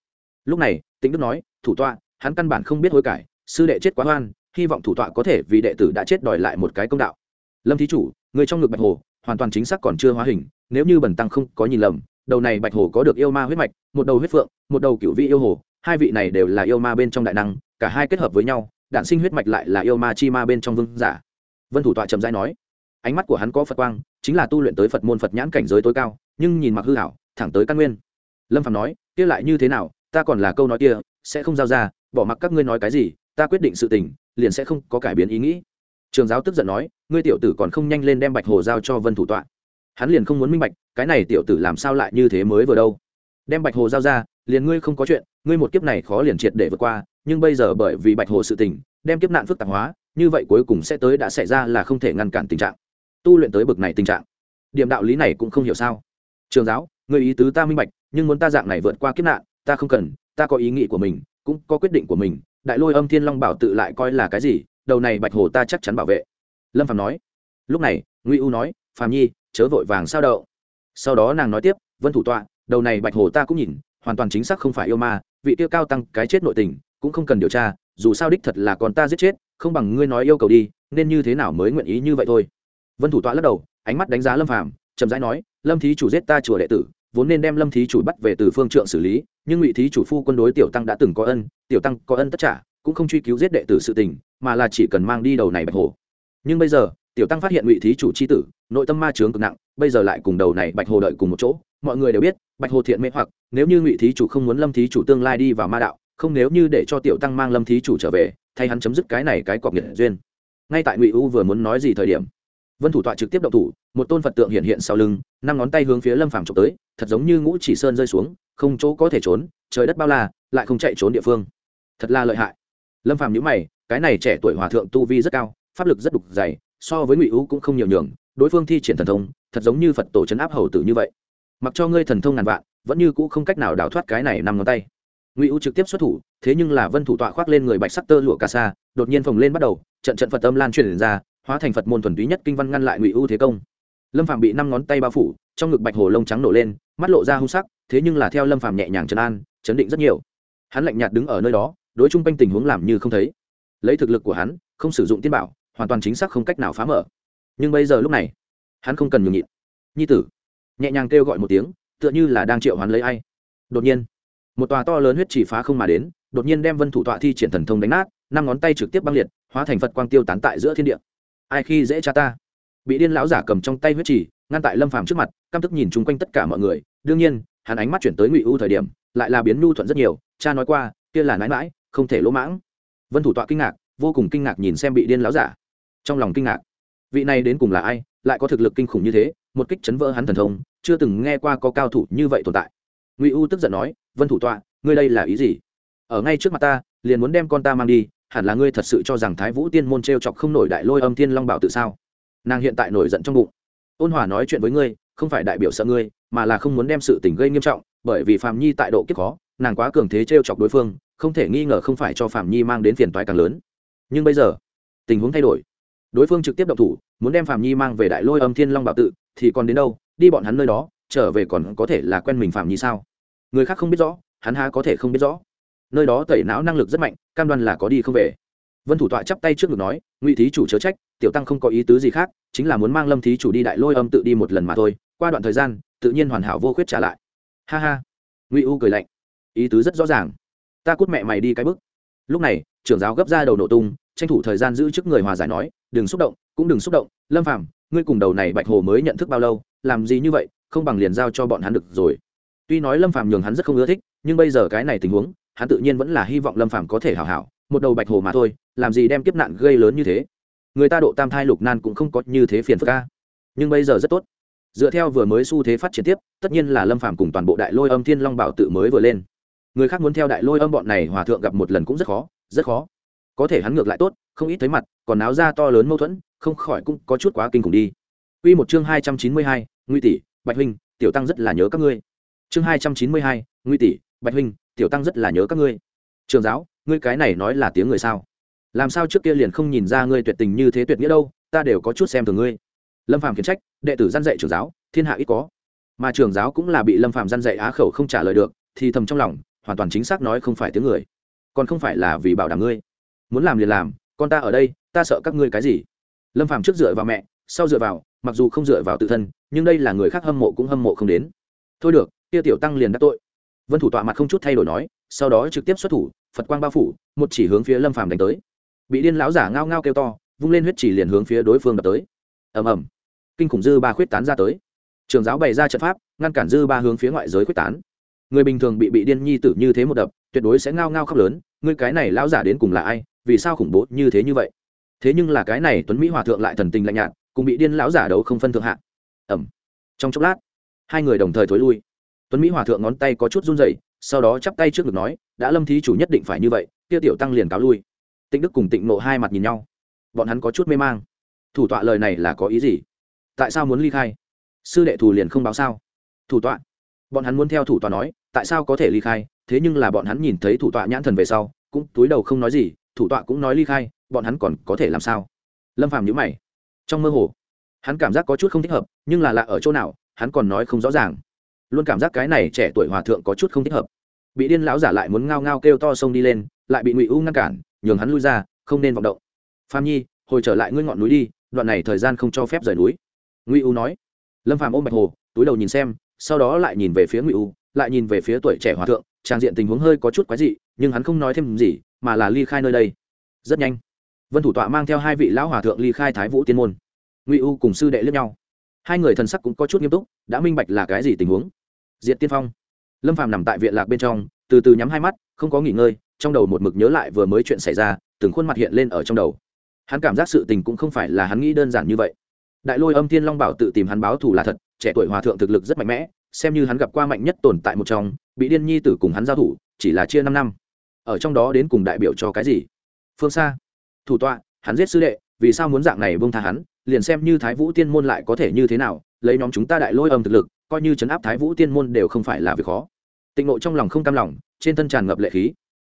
Lúc này, tĩnh đức nói, thủ tọa, hắn căn bản không biết hối cải, sư đệ chết quá hoan hy vọng thủ tọa có thể vì đệ tử đã chết đòi lại một cái công đạo. Lâm thí chủ, người trong ngực bạch hồ, hoàn toàn chính xác còn chưa hóa hình, nếu như bẩn tăng không có nhìn lầm, đầu này bạch hồ có được yêu ma huyết mạch, một đầu huyết phượng một đầu cựu vị yêu hồ, hai vị này đều là yêu ma bên trong đại năng, cả hai kết hợp với nhau đạn sinh huyết mạch lại là yêu ma chi ma bên trong vương giả. Vân thủ tọa trầm giai nói, ánh mắt của hắn có phật quang, chính là tu luyện tới phật môn phật nhãn cảnh giới tối cao, nhưng nhìn mặc hư hảo thẳng tới căn nguyên. Lâm phạm nói, kia lại như thế nào, ta còn là câu nói kia, sẽ không giao ra, bỏ mặc các ngươi nói cái gì, ta quyết định sự tình, liền sẽ không có cải biến ý nghĩ. Trường giáo tức giận nói, ngươi tiểu tử còn không nhanh lên đem bạch hồ giao cho vân thủ tọa. Hắn liền không muốn minh bạch, cái này tiểu tử làm sao lại như thế mới vừa đâu đem bạch hồ giao ra, liền ngươi không có chuyện, ngươi một kiếp này khó liền triệt để vượt qua, nhưng bây giờ bởi vì bạch hồ sự tình, đem kiếp nạn phức tạp hóa, như vậy cuối cùng sẽ tới đã xảy ra là không thể ngăn cản tình trạng. Tu luyện tới bực này tình trạng. Điểm đạo lý này cũng không hiểu sao. Trường giáo người ý tứ ta minh bạch, nhưng muốn ta dạng này vượt qua kiếp nạn, ta không cần, ta có ý nghĩ của mình, cũng có quyết định của mình. Đại lôi âm thiên long bảo tự lại coi là cái gì, đầu này bạch hồ ta chắc chắn bảo vệ. Lâm phạm nói. Lúc này nguy u nói phạm nhi, chớ vội vàng sao đậu. Sau đó nàng nói tiếp, vân thủ tọa đầu này bạch hồ ta cũng nhìn, hoàn toàn chính xác không phải yêu ma, vị tiêu cao tăng cái chết nội tình, cũng không cần điều tra, dù sao đích thật là còn ta giết chết, không bằng ngươi nói yêu cầu đi, nên như thế nào mới nguyện ý như vậy thôi. Vân thủ tọa lắc đầu, ánh mắt đánh giá lâm phàm, chậm rãi nói, lâm thí chủ giết ta chùa đệ tử, vốn nên đem lâm thí chủ bắt về từ phương trượng xử lý, nhưng ngụy thí chủ phu quân đối tiểu tăng đã từng có ân, tiểu tăng có ân tất trả, cũng không truy cứu giết đệ tử sự tình, mà là chỉ cần mang đi đầu này bạch hồ. Nhưng bây giờ, tiểu tăng phát hiện ngụy thí chủ c h i tử, nội tâm ma trướng cực nặng, bây giờ lại cùng đầu này bạch hồ đợi cùng một chỗ mọi người đều biết, bạch hồ thiện mê hoặc, nếu như ngụy thí chủ không muốn lâm thí chủ tương lai đi vào ma đạo, không nếu như để cho tiểu tăng mang lâm thí chủ trở về, thay hắn chấm dứt cái này cái cọc nghiệt duyên. Ngay tại ngụy u vừa muốn nói gì thời điểm, vân thủ tọa trực tiếp động thủ, một tôn phật tượng hiện hiện sau lưng, năm ngón tay hướng phía lâm phàm trộm tới, thật giống như ngũ chỉ sơn rơi xuống, không chỗ có thể trốn, trời đất bao la, lại không chạy trốn địa phương. Thật là lợi hại. Lâm phàm nhíu mày, cái này trẻ tuổi hòa thượng tu vi rất cao, pháp lực rất đục dày, so với ngụy U cũng không nhiều nhường, đối phương thi triển thần thông, thật giống như phật tổ chấn áp hầu tử như vậy mặc cho ngươi thần thông ngàn vạn, vẫn như cũ không cách nào đào thoát cái này nằm ngón tay. Ngụy u trực tiếp xuất thủ, thế nhưng là vân thủ tọa khoác lên người bạch sắc tơ lụa cà sa, đột nhiên phồng lên bắt đầu, trận trận phật âm lan truyền ra, hóa thành phật môn thuần túy nhất kinh văn ngăn lại ngụy ưu thế công. Lâm phạm bị năm ngón tay bao phủ, trong ngực bạch hồ lông trắng nổ lên, mắt lộ ra hung sắc, thế nhưng là theo lâm phạm nhẹ nhàng trấn an, chấn định rất nhiều. Hắn lạnh nhạt đứng ở nơi đó, đối chung quanh tình huống làm như không thấy. Lấy thực lực của hắn, không sử dụng tiên bảo, hoàn toàn chính xác không cách nào phá mở. Nhưng bây giờ lúc này, hắn không cần nhường nhịn. Nhi tử nhẹ nhàng kêu gọi một tiếng, tựa như là đang triệu hoán lấy ai. Đột nhiên, một tòa to lớn huyết chỉ phá không mà đến, đột nhiên đem vân thủ tọa thi triển thần thông đánh nát, năm ngón tay trực tiếp băng liệt, hóa thành phật quang tiêu tán tại giữa thiên địa. Ai khi dễ cha ta? Bị điên lão giả cầm trong tay huyết chỉ ngăn tại lâm phàm trước mặt, căm tức nhìn chung quanh tất cả mọi người. Đương nhiên, hắn ánh mắt chuyển tới ngụy u thời điểm, lại là biến nhu thuận rất nhiều. Cha nói qua, kia là nãi mãi không thể lỗ mãng. Vân thủ tọa kinh ngạc, vô cùng kinh ngạc nhìn xem bị điên lão giả. Trong lòng kinh ngạc vị này đến cùng là ai, lại có thực lực kinh khủng như thế, một kích chấn vỡ hắn thần thông, chưa từng nghe qua có cao thủ như vậy tồn tại. Ngụy u tức giận nói, vân thủ tọa, ngươi đây là ý gì? Ở ngay trước mặt ta, liền muốn đem con ta mang đi, hẳn là ngươi thật sự cho rằng thái vũ tiên môn t r e o chọc không nổi đại lôi âm thiên long bảo tự sao? Nàng hiện tại nổi giận trong bụng. Ôn hòa nói chuyện với ngươi, không phải đại biểu sợ ngươi, mà là không muốn đem sự tình gây nghiêm trọng, bởi vì phạm nhi tại độ kiếp khó, nàng quá cường thế t r e o chọc đối phương, không thể nghi ngờ không phải cho phạm nhi mang đến phiền toái càng lớn. Nhưng bây giờ, tình huống thay đổi đối phương trực tiếp động thủ, muốn đem phạm nhi mang về đại lôi âm thiên long bảo tự, thì còn đến đâu, đi bọn hắn nơi đó, trở về còn có thể là quen mình phạm nhi sao? Người khác không biết rõ, hắn há có thể không biết rõ. Nơi đó tẩy não năng lực rất mạnh, cam đoan là có đi không về. Vân thủ tọa chắp tay trước ngực nói, ngụy thí chủ chớ trách, tiểu tăng không có ý tứ gì khác, chính là muốn mang lâm thí chủ đi đại lôi âm tự đi một lần mà thôi, qua đoạn thời gian, tự nhiên hoàn hảo vô khuyết trả lại. Ha ha. Ngụy u cười lạnh. Ý tứ rất rõ ràng. Ta cút mẹ mày đi cái bức lúc này, trưởng giáo gấp ra đầu nổ tung, tranh thủ thời gian giữ trước người hòa giải nói đừng xúc động, cũng đừng xúc động, lâm phàm, ngươi cùng đầu này bạch hồ mới nhận thức bao lâu, làm gì như vậy, không bằng liền giao cho bọn hắn được rồi. Tuy nói lâm phàm nhường hắn rất không ưa thích, nhưng bây giờ cái này tình huống, hắn tự nhiên vẫn là hy vọng lâm phàm có thể hảo hảo, một đầu bạch hồ mà thôi, làm gì đem kiếp nạn gây lớn như thế. Người ta độ tam thai lục nan cũng không có như thế phiền phức ca nhưng bây giờ rất tốt. Dựa theo vừa mới xu thế phát triển tiếp, tất nhiên là lâm phàm cùng toàn bộ đại lôi âm thiên long bảo tự mới vừa lên. Người khác muốn theo đại lôi âm bọn này hòa thượng gặp một lần cũng rất khó rất khó có thể hắn ngược lại tốt không ít thấy mặt còn náo ra to lớn mâu thuẫn không khỏi cũng có chút quá kinh khủng đi Quy một chương hai trăm chín mươi hai, Nguy tỷ, Bạch huynh, tiểu tăng rất là nhớ các ngươi. Chương hai trăm chín mươi hai, Nguy tỷ, Bạch huynh, tiểu tăng rất là nhớ các ngươi. Trường giáo, ngươi cái này nói là tiếng người sao? Làm sao trước kia liền không nhìn ra ngươi tuyệt tình như thế tuyệt nghĩa đâu, ta đều có chút xem thường ngươi. Lâm Phàm khiển trách, đệ tử gian dạy trưởng giáo, thiên hạ ít có. Mà trưởng giáo cũng là bị Lâm Phàm gian dạy á khẩu không trả lời được, thì thầm trong lòng, hoàn toàn chính xác nói không phải tiếng người. Còn không phải là vì bảo đảm ngươi. Muốn làm liền làm, con ta ở đây, ta sợ các ngươi cái gì? Lâm Phàm trước dựa vào mẹ, sau dựa vào, mặc dù không dựa vào tự thân nhưng đây là người khác hâm mộ cũng hâm mộ không đến. Thôi được kia tiểu tăng liền đắc tội. Vân thủ tọa mặt không chút thay đổi nói sau đó trực tiếp xuất thủ phật quang bao phủ một chỉ hướng phía lâm phàm đánh tới. Bị điên lão giả ngao ngao kêu to vung lên huyết chỉ liền hướng phía đối phương đập tới. Ầm ầm. Kinh khủng dư ba khuyết tán ra tới. Trường giáo bày ra trận pháp ngăn cản dư ba hướng phía ngoại giới khuyết tán. Người bình thường bị bị điên nhi tử như thế một đập tuyệt đối sẽ ngao ngao khóc lớn ngươi cái này lão giả đến cùng là ai? Vì sao khủng bố như thế như vậy? Thế nhưng là cái này tuấn mỹ hòa thượng lại thần tình lạnh nhạt, cùng bị điên lão giả đấu không phân thượng hạ. Ẩm trong chốc lát, hai người đồng thời thối lui. Tuấn mỹ hòa thượng ngón tay có chút run rẩy, sau đó chắp tay trước ngực nói, đã lâm thí chủ nhất định phải như vậy Tiêu tiểu tăng liền cáo lui. Tịnh đức cùng tịnh nộ hai mặt nhìn nhau. Bọn hắn có chút mê mang. Thủ tọa lời này là có ý gì? Tại sao muốn ly khai? Sư đệ thủ liền không báo sao? Thủ tọa. Bọn hắn muốn theo thủ tọa nói, tại sao có thể ly khai? Thế nhưng là bọn hắn nhìn thấy thủ tọa nhãn thần về sau, cũng túi đầu không nói gì thủ tọa cũng nói ly khai, bọn hắn còn có thể làm sao? Lâm phàm nhữ mày. Trong mơ hồ, hắn cảm giác có chút không thích hợp, nhưng là lạ ở chỗ nào, hắn còn nói không rõ ràng. Luôn cảm giác cái này trẻ tuổi hòa thượng có chút không thích hợp. Bị điên lão giả lại muốn ngao ngao kêu to sông đi lên, lại bị ngụy u ngăn cản, nhường hắn lui ra, không nên vọng động. Phạm nhi, hồi trở lại ngươi ngọn núi đi, đoạn này thời gian không cho phép rời núi. Ngụy u nói. Lâm Phàm ôm bạch hồ, túi đầu nhìn xem, sau đó lại nhìn về phía ngụy u, lại nhìn về phía tuổi trẻ hòa thượng trang diện tình huống hơi có chút quái dị, nhưng hắn không nói thêm gì, mà là ly khai nơi đây. Rất nhanh, vân thủ tọa mang theo hai vị lão hòa thượng ly khai thái vũ tiên môn. Ngụy u cùng sư đệ lướt nhau. Hai người thần sắc cũng có chút nghiêm túc, đã minh bạch là cái gì tình huống. Diện tiên phong. Lâm phàm nằm tại viện lạc bên trong, từ từ nhắm hai mắt, không có nghỉ ngơi, trong đầu một mực nhớ lại vừa mới chuyện xảy ra, từng khuôn mặt hiện lên ở trong đầu. Hắn cảm giác sự tình cũng không phải là hắn nghĩ đơn giản như vậy. Đại lôi âm thiên long bảo tự tìm hắn báo thù là thật, trẻ tuổi hòa thượng thực lực rất mạnh mẽ, xem như hắn gặp qua mạnh nhất tồn tại một trong bị điên nhi tử cùng hắn giao thủ, chỉ là chia năm năm. Ở trong đó đến cùng đại biểu cho cái gì? Phương xa thủ tọa, hắn giết sư đệ, vì sao muốn dạng này bông tha hắn? Liền xem như thái vũ tiên môn lại có thể như thế nào, lấy nhóm chúng ta đại lôi âm thực lực, coi như chấn áp thái vũ tiên môn đều không phải là việc khó. Tịnh nộ trong lòng không cam lòng, trên thân tràn ngập lệ khí.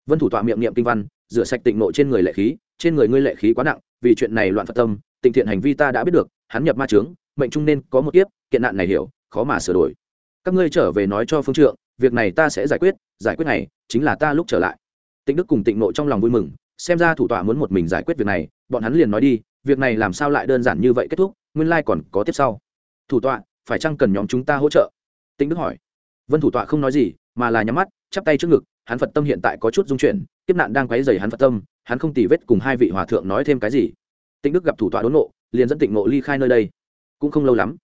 Vân thủ tọa miệng niệm kinh văn, rửa sạch tịnh nộ trên người lệ khí, trên người ngươi lệ khí quá nặng, vì chuyện này loạn phật tâm, tịnh thiện hành vi ta đã biết được, hắn nhập ma trướng mệnh trung nên có một kiếp, kiện nạn này hiểu, khó mà sửa đổi. Các ngươi trở về nói cho phương trượng việc này ta sẽ giải quyết giải quyết này, chính là ta lúc trở lại. Tịnh đức cùng tịnh nộ trong lòng vui mừng, xem ra thủ tọa muốn một mình giải quyết việc này, bọn hắn liền nói đi, việc này làm sao lại đơn giản như vậy kết thúc, nguyên lai、like、còn có tiếp sau. Thủ tọa, phải chăng cần nhóm chúng ta hỗ trợ? Tĩnh đức hỏi. Vân thủ tọa không nói gì, mà là nhắm mắt, chắp tay trước ngực, hắn phật tâm hiện tại có chút dung chuyển, kiếp nạn đang quấy dày hắn phật tâm, hắn không tì vết cùng hai vị hòa thượng nói thêm cái gì. Tĩnh đức gặp thủ tọa đốn nộ liền dẫn tịnh nộ ly khai nơi đây. Cũng không lâu lắm,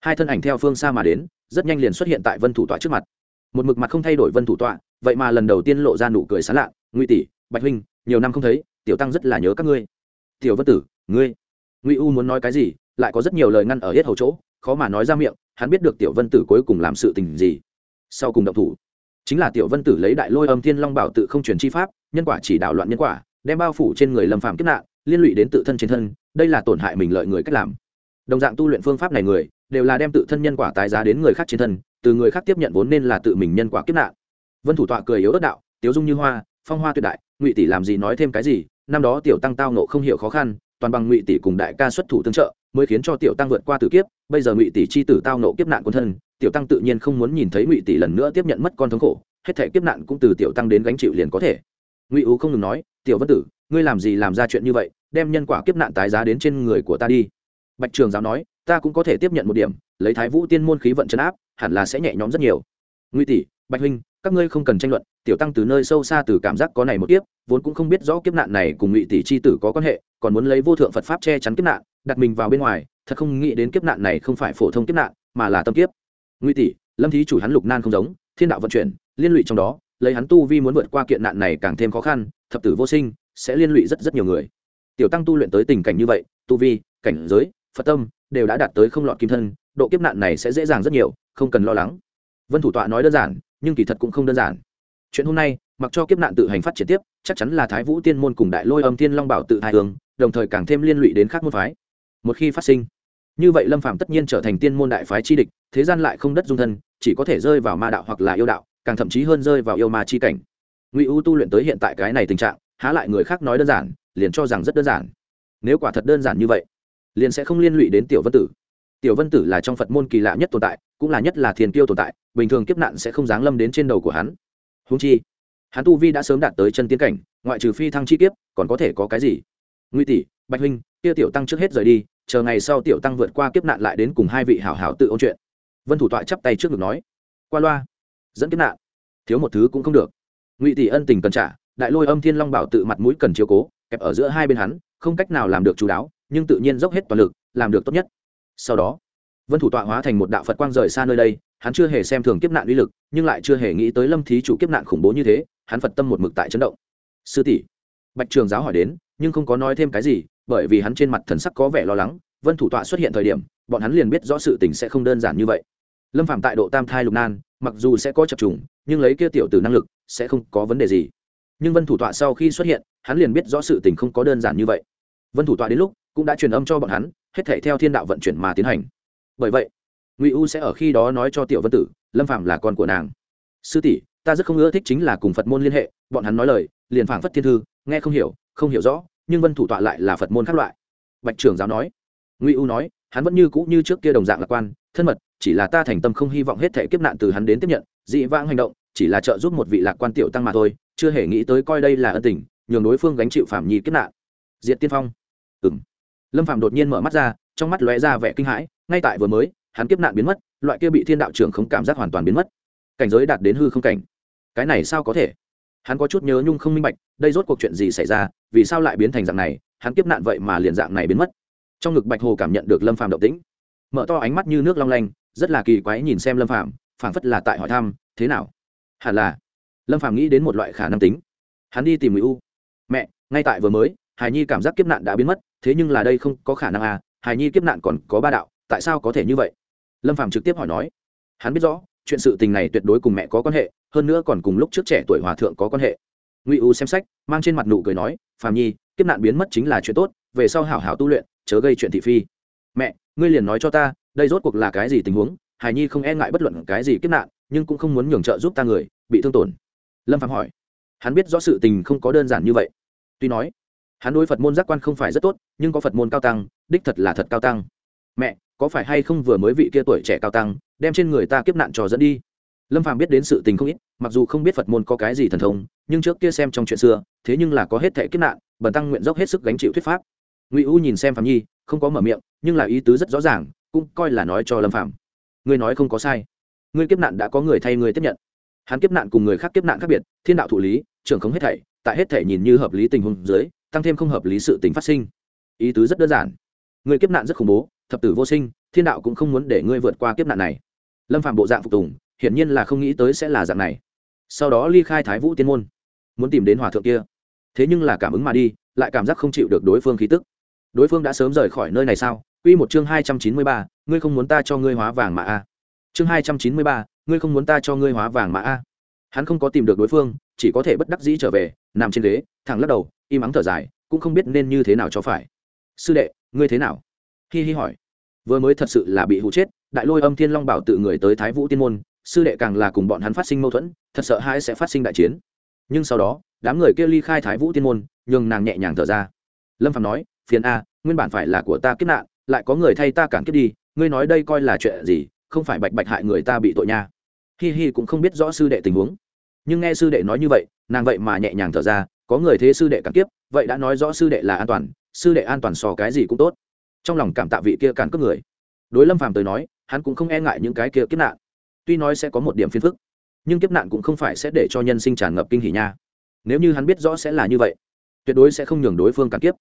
hai thân ảnh theo phương xa mà đến, rất nhanh liền xuất hiện tại vân thủ tọa trước mặt một mực mặt không thay đổi vân thủ tọa, vậy mà lần đầu tiên lộ ra nụ cười sán lạ. Nguy tỷ, bạch huynh, nhiều năm không thấy, tiểu tăng rất là nhớ các ngươi. Tiểu vân tử, ngươi. Ngụy u muốn nói cái gì, lại có rất nhiều lời ngăn ở hết hầu chỗ, khó mà nói ra miệng, hắn biết được tiểu vân tử cuối cùng làm sự tình gì. Sau cùng động thủ. Chính là tiểu vân tử lấy đại lôi âm thiên long bảo tự không truyền chi pháp, nhân quả chỉ đạo loạn nhân quả, đem bao phủ trên người lâm phạm kiếp nạn, liên lụy đến tự thân trên thân, đây là tổn hại mình lợi người cách làm. Đồng dạng tu luyện phương pháp này người, đều là đem tự thân nhân quả tái giá đến người khác trên thân từ người khác tiếp nhận vốn nên là tự mình nhân quả kiếp nạn. Vân thủ tọa cười yếu ớt đạo, tiếu dung như hoa, phong hoa tuyệt đại, ngụy tỷ làm gì nói thêm cái gì, năm đó tiểu tăng tao nộ không hiểu khó khăn, toàn bằng ngụy tỷ cùng đại ca xuất thủ tương trợ, mới khiến cho tiểu tăng vượt qua tử kiếp, bây giờ ngụy tỷ chi tử tao nộ kiếp nạn quân thân, tiểu tăng tự nhiên không muốn nhìn thấy ngụy tỷ lần nữa tiếp nhận mất con thống khổ, hết thể kiếp nạn cũng từ tiểu tăng đến gánh chịu liền có thể. Ngụy ú không ngừng nói, tiểu vân tử, ngươi làm gì làm ra chuyện như vậy, đem nhân quả kiếp nạn tái giá đến trên người của ta đi. Bạch trường giáo nói ta cũng có thể tiếp nhận một điểm, lấy thái vũ tiên môn khí vận chấn áp, hẳn là sẽ nhẹ nhõm rất nhiều. Ngụy tỷ, bạch huynh, các ngươi không cần tranh luận, tiểu tăng từ nơi sâu xa từ cảm giác có này một kiếp, vốn cũng không biết rõ kiếp nạn này cùng ngụy tỷ c h i tử có quan hệ, còn muốn lấy vô thượng phật pháp che chắn kiếp nạn, đặt mình vào bên ngoài, thật không nghĩ đến kiếp nạn này không phải phổ thông kiếp nạn, mà là tâm kiếp. Ngụy tỷ, lâm thí chủ hắn lục nan không giống, thiên đạo vận chuyển, liên lụy trong đó, lấy hắn tu vi muốn vượt qua kiện nạn này càng thêm khó khăn, thập tử vô sinh, sẽ liên lụy rất rất nhiều người. Tiểu tăng tu luyện tới tình cảnh như vậy, tu vi, cảnh giới phật tâm, đều đã đạt tới không lọt kim thân, độ kiếp nạn này sẽ dễ dàng rất nhiều, không cần lo lắng. Vân thủ tọa nói đơn giản, nhưng kỳ thật cũng không đơn giản. Chuyện hôm nay, mặc cho kiếp nạn tự hành phát triển tiếp, chắc chắn là thái vũ tiên môn cùng đại lôi âm tiên long bảo tự hai hướng, đồng thời càng thêm liên lụy đến khác môn phái. Một khi phát sinh, như vậy lâm phạm tất nhiên trở thành tiên môn đại phái chi địch, thế gian lại không đất dung thân, chỉ có thể rơi vào ma đạo hoặc là yêu đạo, càng thậm chí hơn rơi vào yêu ma chi cảnh. Ngụy u tu luyện tới hiện tại cái này tình trạng, há lại người khác nói đơn giản, liền cho rằng rất đơn giản. Nếu quả thật đơn giản như vậy liền sẽ không liên lụy đến tiểu vân tử. Tiểu vân tử là trong phật môn kỳ lạ nhất tồn tại, cũng là nhất là thiền kiêu tồn tại, bình thường kiếp nạn sẽ không giáng lâm đến trên đầu của hắn. Húng chi, hắn tu vi đã sớm đạt tới chân tiến cảnh, ngoại trừ phi thăng chi kiếp, còn có thể có cái gì? Nguy tỷ, bạch huynh, kia tiểu tăng trước hết rời đi, chờ ngày sau tiểu tăng vượt qua kiếp nạn lại đến cùng hai vị hảo hảo tự ôn chuyện. Vân thủ tọa chắp tay trước ngực nói, qua loa, dẫn kiếp nạn. Thiếu một thứ cũng không được. Ngụy tỷ ân tình cần trả, đại lôi âm thiên long bảo tự mặt mũi cần chiếu cố, kẹp ở giữa hai bên hắn, không cách nào làm được chú đáo nhưng tự nhiên dốc hết toàn lực, làm được tốt nhất. Sau đó, vân thủ tọa hóa thành một đạo phật quang rời xa nơi đây, hắn chưa hề xem thường kiếp nạn uy lực, nhưng lại chưa hề nghĩ tới lâm thí chủ kiếp nạn khủng bố như thế, hắn phật tâm một mực tại chấn động. Sư tỷ, bạch trường giáo hỏi đến, nhưng không có nói thêm cái gì, bởi vì hắn trên mặt thần sắc có vẻ lo lắng, vân thủ tọa xuất hiện thời điểm, bọn hắn liền biết rõ sự tình sẽ không đơn giản như vậy. Lâm phạm tại độ tam thai lục nan, mặc dù sẽ có chập trùng, nhưng lấy kia tiểu từ năng lực, sẽ không có vấn đề gì. Nhưng vân thủ tọa sau khi xuất hiện, hắn liền biết rõ sự tình không có đơn giản như vậy. Vân thủ tọa đến lúc cũng đã truyền âm cho bọn hắn, hết thể theo thiên đạo vận chuyển mà tiến hành. Bởi vậy, ngụy u sẽ ở khi đó nói cho tiểu vân tử, lâm phạm là con của nàng. Sư tỷ, ta rất không ưa thích chính là cùng phật môn liên hệ, bọn hắn nói lời, liền phảng phất thiên thư, nghe không hiểu không hiểu rõ, nhưng vân thủ tọa lại là phật môn khác loại. Bạch trưởng giáo nói. Ngụy u nói, hắn vẫn như cũ như trước kia đồng dạng lạc quan, thân mật, chỉ là ta thành tâm không hy vọng hết thể kiếp nạn từ hắn đến tiếp nhận, dị vãng hành động, chỉ là trợ giúp một vị lạc quan tiểu tăng mà thôi, chưa hề nghĩ tới coi đây là ân tình, nhường đối phương gánh chịu phạm nhi kiếp nạn. Diệt tiên phong. Ừng lâm phạm đột nhiên mở mắt ra, trong mắt lóe ra vẻ kinh hãi, ngay tại vừa mới, hắn kiếp nạn biến mất, loại kia bị thiên đạo trưởng không cảm giác hoàn toàn biến mất. Cảnh giới đạt đến hư không cảnh. Cái này sao có thể? Hắn có chút nhớ nhung không minh bạch, đây rốt cuộc chuyện gì xảy ra, vì sao lại biến thành dạng này, hắn kiếp nạn vậy mà liền dạng này biến mất. Trong ngực bạch hồ cảm nhận được lâm phàm động tĩnh. Mở to ánh mắt như nước long lanh, rất là kỳ quái nhìn xem lâm phàm, phảng phất là tại hỏi thăm, thế nào? Hẳn là, lâm phàm nghĩ đến một loại khả năng tính. Hắn đi tìm người u. Mẹ, ngay tại vừa mới hài nhi cảm giác kiếp nạn đã biến mất thế nhưng là đây không có khả năng à hài nhi kiếp nạn còn có ba đạo, tại sao có thể như vậy? Lâm phàm trực tiếp hỏi nói. Hắn biết rõ, chuyện sự tình này tuyệt đối cùng mẹ có quan hệ, hơn nữa còn cùng lúc trước trẻ tuổi hòa thượng có quan hệ. Ngụy u xem sách, mang trên mặt nụ cười nói, phàm nhi, kiếp nạn biến mất chính là chuyện tốt, về sau hảo hảo tu luyện, chớ gây chuyện thị phi. Mẹ, ngươi liền nói cho ta, đây rốt cuộc là cái gì tình huống? Hài nhi không e ngại bất luận cái gì kiếp nạn, nhưng cũng không muốn nhường trợ giúp ta người, bị thương tổn. Lâm phạm hỏi. Hắn biết rõ sự tình không có đơn giản như vậy. Tuy nói hắn đối phật môn giác quan không phải rất tốt nhưng có phật môn cao tăng đích thật là thật cao tăng mẹ có phải hay không vừa mới vị kia tuổi trẻ cao tăng đem trên người ta kiếp nạn trò dẫn đi lâm phàm biết đến sự tình không ít mặc dù không biết phật môn có cái gì thần thông nhưng trước kia xem trong chuyện xưa thế nhưng là có hết thể kiếp nạn bần tăng nguyện dốc hết sức gánh chịu thuyết pháp ngụy u nhìn xem phạm nhi không có mở miệng nhưng là ý tứ rất rõ ràng cũng coi là nói cho lâm Phàm. ngươi nói không có sai ngươi kiếp nạn đã có người thay ngươi tiếp nhận hắn kiếp nạn cùng người khác kiếp nạn khác biệt thiên đạo thụ lý trưởng không hết thảy tại hết thảy nhìn như hợp lý tình huống dưới tăng thêm không hợp lý sự tình phát sinh. Ý tứ rất đơn giản. Người kiếp nạn rất khủng bố thập tử vô sinh thiên đạo cũng không muốn để ngươi vượt qua kiếp nạn này. Lâm phạm bộ dạng phục tùng hiển nhiên là không nghĩ tới sẽ là dạng này. Sau đó ly khai thái vũ tiên môn muốn tìm đến hòa thượng kia. Thế nhưng là cảm ứng mà đi lại cảm giác không chịu được đối phương khí tức. Đối phương đã sớm rời khỏi nơi này sao? Quy một chương hai trăm chín mươi ba, ngươi không muốn ta cho ngươi hóa vàng mà a. Chương hai trăm chín mươi ba, ngươi không muốn ta cho ngươi hóa vàng mà a. Hắn không có tìm được đối phương, chỉ có thể bất đắc dĩ trở về, nằm trên ghế, thẳng lắc đầu, im ắng thở dài, cũng không biết nên như thế nào cho phải. Sư đệ, ngươi thế nào? Hi hi hỏi. Vừa mới thật sự là bị hụ chết, Đại Lôi Âm Thiên Long bảo tự người tới Thái Vũ Tiên môn, sư đệ càng là cùng bọn hắn phát sinh mâu thuẫn, thật sợ hai sẽ phát sinh đại chiến. Nhưng sau đó, đám người kia ly khai Thái Vũ Tiên môn, nhường nàng nhẹ nhàng thở ra. Lâm Phàm nói, phiền a, nguyên bản phải là của ta kiếp nạn lại có người thay ta cản kiếp đi ngươi nói đây coi là chuyện gì không phải bạch bạch hại người ta bị tội nha hi hi cũng không biết rõ sư đệ tình huống nhưng nghe sư đệ nói như vậy, nàng vậy mà nhẹ nhàng thở ra, có người thế sư đệ cản kiếp, vậy đã nói rõ sư đệ là an toàn, sư đệ an toàn so cái gì cũng tốt. Trong lòng cảm tạ vị kia cản cướp người. Đối lâm phàm tới nói, hắn cũng không e ngại những cái kia kiếp nạn. Tuy nói sẽ có một điểm phiền phức, nhưng kiếp nạn cũng không phải sẽ để cho nhân sinh tràn ngập kinh hỉ nha. Nếu như hắn biết rõ sẽ là như vậy, tuyệt đối sẽ không nhường đối phương cản kiếp.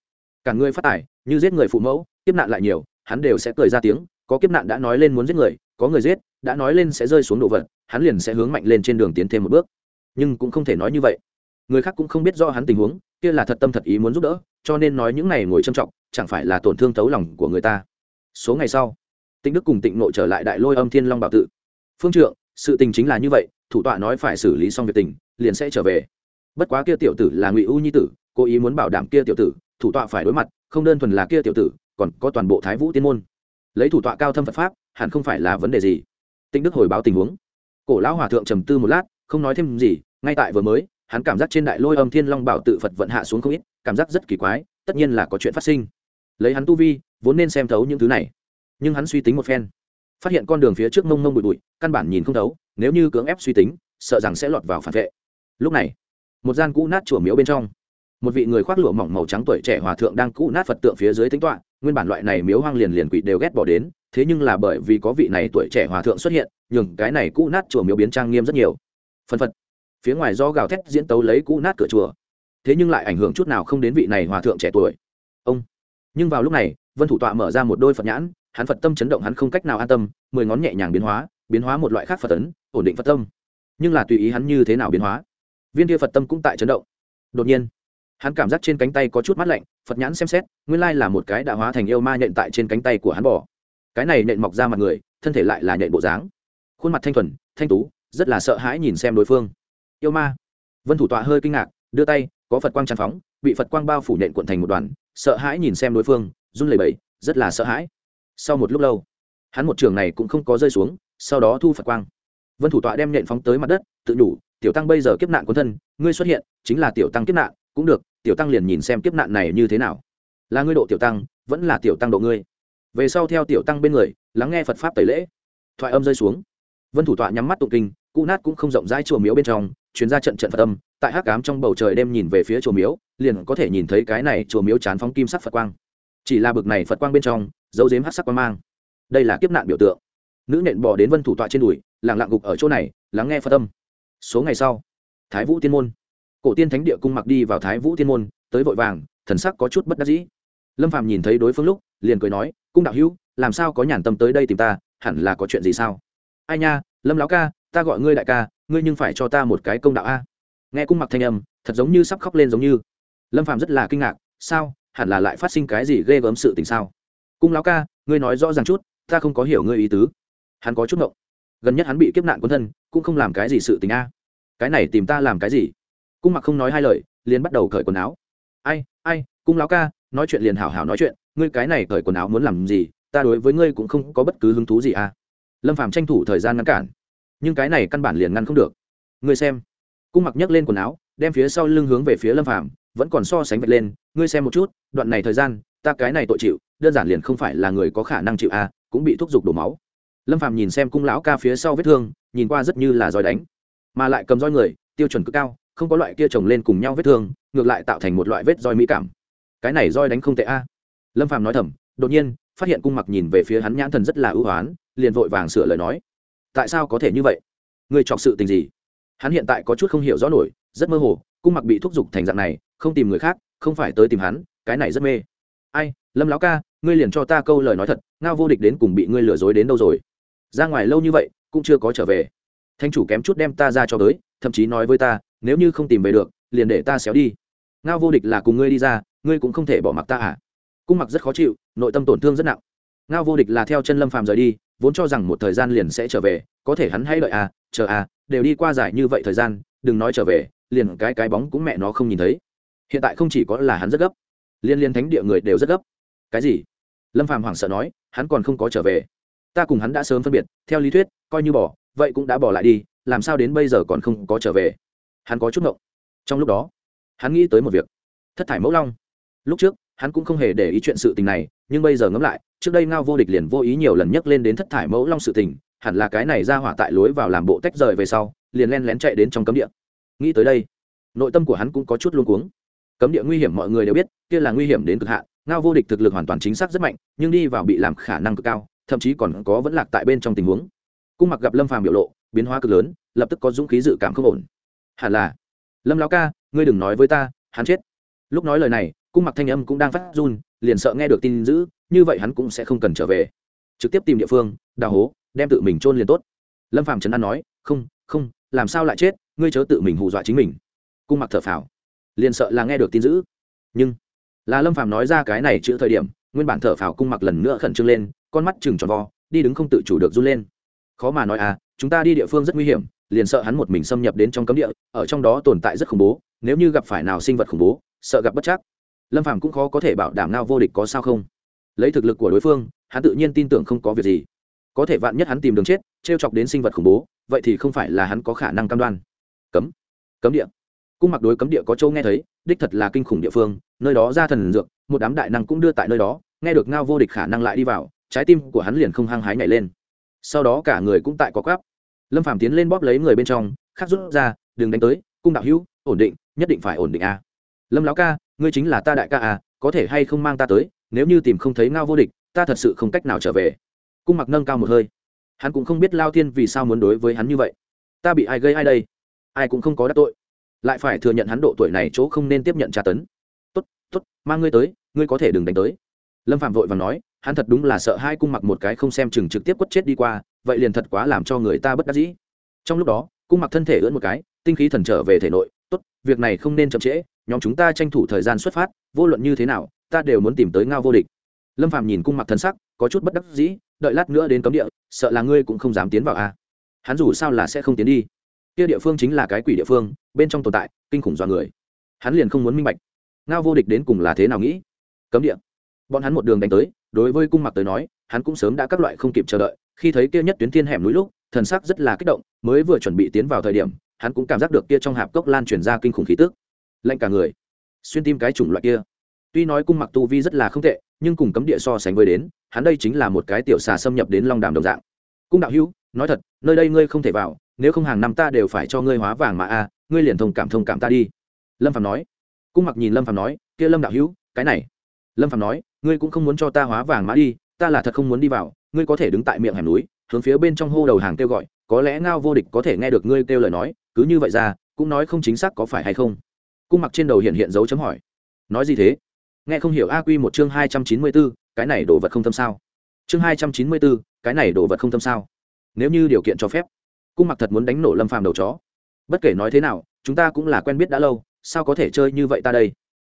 Cả người phát tài, như giết người phụ mẫu, kiếp nạn lại nhiều, hắn đều sẽ cười ra tiếng, có kiếp nạn đã nói lên muốn giết người, có người giết, đã nói lên sẽ rơi xuống đồ vật, hắn liền sẽ hướng mạnh lên trên đường tiến thêm một bước nhưng cũng không thể nói như vậy. Người khác cũng không biết do hắn tình huống, kia là thật tâm thật ý muốn giúp đỡ, cho nên nói những này ngồi trâm trọng, chẳng phải là tổn thương tấu lòng của người ta. Số ngày sau, tịnh đức cùng tịnh nội trở lại đại lôi âm thiên long bảo tự. Phương trượng, sự tình chính là như vậy, thủ tọa nói phải xử lý xong việc tình, liền sẽ trở về. Bất quá kia tiểu tử là ngụy u nhi tử, cố ý muốn bảo đảm kia tiểu tử, thủ tọa phải đối mặt, không đơn thuần là kia tiểu tử, còn có toàn bộ thái vũ tiên môn. Lấy thủ tọa cao thâm phật pháp, hẳn không phải là vấn đề gì. Tịnh đức hồi báo tình huống. Cổ lão hòa thượng trầm tư một lát không nói thêm gì, ngay tại vừa mới, hắn cảm giác trên đại lôi âm thiên long bảo tự phật vận hạ xuống không ít, cảm giác rất kỳ quái, tất nhiên là có chuyện phát sinh. Lấy hắn tu vi, vốn nên xem thấu những thứ này. Nhưng hắn suy tính một phen, phát hiện con đường phía trước mông mông bụi bụi, căn bản nhìn không thấu, nếu như cưỡng ép suy tính, sợ rằng sẽ lọt vào phản vệ. Lúc này, một gian cũ nát chùa miếu bên trong, một vị người khoác lụa mỏng màu trắng tuổi trẻ hòa thượng đang cũ nát phật tượng phía dưới tính toạ nguyên bản loại này miếu hoang liền liền quỷ đều ghét bỏ đến, thế nhưng là bởi vì có vị này tuổi trẻ hòa thượng xuất hiện, nhường cái này cũ nát chùa miếu biến trang nghiêm rất nhiều phân phật. Phía ngoài do gào thét diễn tấu lấy cũ nát cửa chùa. Thế nhưng lại ảnh hưởng chút nào không đến vị này hòa thượng trẻ tuổi. Ông. Nhưng vào lúc này, vân thủ tọa mở ra một đôi phật nhãn, hắn phật tâm chấn động hắn không cách nào an tâm, mười ngón nhẹ nhàng biến hóa biến hóa một loại khác phật tấn, ổn định phật tâm. Nhưng là tùy ý hắn như thế nào biến hóa, viên kia phật tâm cũng tại chấn động. Đột nhiên, hắn cảm giác trên cánh tay có chút mát lạnh, phật nhãn xem xét, nguyên lai là một cái đã hóa thành yêu ma nhện tại trên cánh tay của hắn bỏ cái này nện mọc ra mặt người, thân thể lại là nhện bộ dáng. Khuôn mặt thanh thuần, thanh tú rất là sợ hãi nhìn xem đối phương. Yêu ma. Vân thủ tọa hơi kinh ngạc, đưa tay, có phật quang tràn phóng, bị phật quang bao phủ nện cuộn thành một đoàn, sợ hãi nhìn xem đối phương, run lẩy bẩy, rất là sợ hãi. Sau một lúc lâu, hắn một trường này cũng không có rơi xuống, sau đó thu phật quang. Vân thủ tọa đem nện phóng tới mặt đất, tự đủ tiểu tăng bây giờ kiếp nạn quân thân, ngươi xuất hiện, chính là tiểu tăng kiếp nạn, cũng được, tiểu tăng liền nhìn xem kiếp nạn này như thế nào. Là ngươi độ tiểu tăng, vẫn là tiểu tăng độ ngươi. Về sau theo tiểu tăng bên người, lắng nghe phật pháp tẩy lễ, thoại âm rơi xuống. Vân thủ tọa nhắm mắt tụng kinh cụ nát cũng không rộng rãi chùa miếu bên trong chuyến ra trận trận phật âm, tại hắc cám trong bầu trời đêm nhìn về phía chùa miếu, liền có thể nhìn thấy cái này chùa miếu chán phóng kim sắc phật quang. Chỉ là bực này phật quang bên trong, dấu dếm hát sắc quang mang. Đây là kiếp nạn biểu tượng. Nữ nện bỏ đến vân thủ tọa trên đùi, lặng lặng gục ở chỗ này, lắng nghe phật âm. Số ngày sau, thái vũ tiên môn. Cổ tiên thánh địa cung mặc đi vào thái vũ tiên môn, tới vội vàng, thần sắc có chút bất đắc dĩ. Lâm phàm nhìn thấy đối phương lúc, liền cười nói, cung đạo hữu, làm sao có nhàn tâm tới đây tìm ta, hẳn là có chuyện gì sao? Ai nha, lâm lão ca ta gọi ngươi đại ca, ngươi nhưng phải cho ta một cái công đạo a. Nghe cung mặc thanh âm, thật giống như sắp khóc lên giống như. Lâm phàm rất là kinh ngạc, sao, hẳn là lại phát sinh cái gì ghê gớm sự tình sao? Cung lão ca, ngươi nói rõ ràng chút, ta không có hiểu ngươi ý tứ. Hắn có chút ngộng. Gần nhất hắn bị kiếp nạn quân thân, cũng không làm cái gì sự tình a. Cái này tìm ta làm cái gì? Cung mặc không nói hai lời, liền bắt đầu cởi quần áo. Ai ai, cung lão ca, nói chuyện liền hảo hảo nói chuyện, ngươi cái này cởi quần áo muốn làm gì, ta đối với ngươi cũng không có bất cứ hứng thú gì à lâm phàm tranh thủ thời gian ngăn cản nhưng cái này căn bản liền ngăn không được. Ngươi xem. Cung mặc nhấc lên quần áo, đem phía sau lưng hướng về phía lâm phàm, vẫn còn so sánh vạch lên, ngươi xem một chút, đoạn này thời gian, ta cái này tội chịu, đơn giản liền không phải là người có khả năng chịu à cũng bị thúc giục đổ máu. Lâm phàm nhìn xem cung lão ca phía sau vết thương, nhìn qua rất như là roi đánh, mà lại cầm roi người, tiêu chuẩn cực cao, không có loại kia chồng lên cùng nhau vết thương, ngược lại tạo thành một loại vết roi mỹ cảm. Cái này roi đánh không tệ a. Lâm phàm nói thầm, đột nhiên, phát hiện cung mặc nhìn về phía hắn nhãn thần rất là ưu hoán, liền vội vàng sửa lời nói tại sao có thể như vậy? Người chọc sự tình gì? Hắn hiện tại có chút không hiểu rõ nổi, rất mơ hồ, cung mặc bị thúc giục thành dạng này, không tìm người khác, không phải tới tìm hắn, cái này rất mê. Ai, lâm lão ca, ngươi liền cho ta câu lời nói thật, ngao vô địch đến cùng bị ngươi lừa dối đến đâu rồi? Ra ngoài lâu như vậy, cũng chưa có trở về. Thanh chủ kém chút đem ta ra cho tới, thậm chí nói với ta, nếu như không tìm về được, liền để ta xéo đi. Ngao vô địch là cùng ngươi đi ra, ngươi cũng không thể bỏ mặc ta à? Cung mặc rất khó chịu, nội tâm tổn thương rất nặng. Ngao vô địch là theo chân lâm phàm rời đi vốn cho rằng một thời gian liền sẽ trở về, có thể hắn hay đợi à chờ à đều đi qua giải như vậy thời gian, đừng nói trở về, liền cái cái bóng cũng mẹ nó không nhìn thấy. Hiện tại không chỉ có là hắn rất gấp, liên liên thánh địa người đều rất gấp. Cái gì? Lâm phàm hoảng sợ nói, hắn còn không có trở về. Ta cùng hắn đã sớm phân biệt, theo lý thuyết, coi như bỏ, vậy cũng đã bỏ lại đi, làm sao đến bây giờ còn không có trở về? Hắn có chút ngộng. Trong lúc đó, hắn nghĩ tới một việc. Thất thải mẫu long. Lúc trước, hắn cũng không hề để ý chuyện sự tình này, nhưng bây giờ ngẫm lại trước đây ngao vô địch liền vô ý nhiều lần nhắc lên đến thất thải mẫu long sự tình, hẳn là cái này ra hỏa tại lối vào làm bộ tách rời về sau, liền len lén chạy đến trong cấm địa. Nghĩ tới đây, nội tâm của hắn cũng có chút luôn cuống. Cấm địa nguy hiểm mọi người đều biết, kia là nguy hiểm đến cực hạn, ngao vô địch thực lực hoàn toàn chính xác rất mạnh, nhưng đi vào bị làm khả năng cực cao, thậm chí còn có vẫn lạc tại bên trong tình huống. Cung mặc gặp lâm phàm biểu lộ, biến hóa cực lớn, lập tức có dũng khí dự cảm không ổn. Hẳn là, lâm lão ca, ngươi đừng nói với ta, hắn chết. Lúc nói lời này, cung mặc thanh âm cũng đang phát run, liền sợ nghe được tin dữ như vậy hắn cũng sẽ không cần trở về. Trực tiếp tìm địa phương, đào hố, đem tự mình chôn liền tốt. Lâm Phạm trấn an nói, không không, làm sao lại chết? Ngươi chớ tự mình hù dọa chính mình. Cung mặc thở phào. Liền sợ là nghe được tin dữ. Nhưng là lâm Phạm nói ra cái này chữ thời điểm, nguyên bản thở phào cung mặc lần nữa khẩn trương lên, con mắt chừng tròn vo, đi đứng không tự chủ được run lên. Khó mà nói à chúng ta đi địa phương rất nguy hiểm, liền sợ hắn một mình xâm nhập đến trong cấm địa, ở trong đó tồn tại rất khủng bố, nếu như gặp phải nào sinh vật khủng bố, sợ gặp bất chắc. Lâm phàm cũng khó có thể bảo đảm ngao vô địch có sao không? Lấy thực lực của đối phương, hắn tự nhiên tin tưởng không có việc gì. Có thể vạn nhất hắn tìm đường chết t chọc đến sinh vật khủng bố, vậy thì không phải là hắn có khả năng cam đoan. Cấm. Cấm địa. Cung mặc đối cấm địa có châu nghe thấy, đích thật là kinh khủng địa phương, nơi đó ra thần dược, một đám đại năng cũng đưa tại nơi đó, nghe được ngao vô địch khả năng lại đi vào, trái tim của hắn liền không hăng hái nhảy lên. Sau đó cả người cũng tại có quáp lâm phàm tiến lên bóp lấy người bên trong, khắc rút ra, đừng đánh tới, cung đạo hữu, ổn định, nhất định phải ổn định a. Lâm lão ca, ngươi chính là ta đại ca à có thể hay không mang ta tới nếu như tìm không thấy ngao vô địch, ta thật sự không cách nào trở về. Cung mặc nâng cao một hơi. Hắn cũng không biết lao thiên vì sao muốn đối với hắn như vậy. Ta bị ai gây ai đây? Ai cũng không có đắc tội. Lại phải thừa nhận hắn độ tuổi này chỗ không nên tiếp nhận tra tấn. Tốt tốt, mang ngươi tới, ngươi có thể đừng đánh tới. Lâm phạm vội và nói, hắn thật đúng là sợ hai cung mặc một cái không xem chừng trực tiếp quất chết đi qua, vậy liền thật quá làm cho người ta bất đắc dĩ. Trong lúc đó, cung mặc thân thể ưỡn một cái, tinh khí thần trở về thể nội, tốt, việc này không nên chậm trễ, nhóm chúng ta tranh thủ thời gian xuất phát, vô luận như thế nào ta đều muốn tìm tới ngao vô địch. Lâm Phàm nhìn cung mặc thân sắc, có chút bất đắc dĩ, đợi lát nữa đến cấm địa, sợ là ngươi cũng không dám tiến vào a. À. hắn dù sao là sẽ không tiến đi. Kia địa phương chính là cái quỷ địa phương, bên trong tồn tại, kinh khủng dọa người. Hắn liền không muốn minh bạch, ngao vô địch đến cùng là thế nào nghĩ. Cấm địa. Bọn hắn một đường đánh tới, đối với cung mặc tới nói, hắn cũng sớm đã các loại không kịp chờ đợi, khi thấy kia nhất tuyến thiên hẻm núi lúc, thần sắc rất là kích động, mới vừa chuẩn bị tiến vào thời điểm, hắn cũng cảm giác được kia trong hạp cốc lan truyền ra kinh khủng khí tức. Lạnh cả người. Xuyên tim cái chủng loại kia tuy nói cung mặc tu vi rất là không tệ, nhưng cùng cấm địa so sánh với đến, hắn đây chính là một cái tiểu xà xâm nhập đến long đàm đồng dạng. Cung đạo hữu, nói thật, nơi đây ngươi không thể vào, nếu không hàng năm ta đều phải cho ngươi hóa vàng mà a, ngươi liền thông cảm thông cảm ta đi. Lâm phạm nói. Cung mặc nhìn lâm phạm nói, kia lâm đạo hữu, cái này. Lâm phạm nói, ngươi cũng không muốn cho ta hóa vàng mã đi, ta là thật không muốn đi vào, ngươi có thể đứng tại miệng hẻm núi, hướng phía bên trong hô đầu hàng kêu gọi, có lẽ ngao vô địch có thể nghe được ngươi kêu lời nói, cứ như vậy ra, cũng nói không chính xác có phải hay không. Cung mặc trên đầu hiện hiện dấu chấm hỏi. Nói gì thế? Nghe không hiểu a quy một chương hai trăm chín mươi b ố cái này đồ vật không thâm sao? Chương hai trăm chín mươi b ố cái này đồ vật không thâm sao? Nếu như điều kiện cho phép, cung mặc thật muốn đánh nổ lâm phàm đầu chó. Bất kể nói thế nào, chúng ta cũng là quen biết đã lâu, sao có thể chơi như vậy ta đây?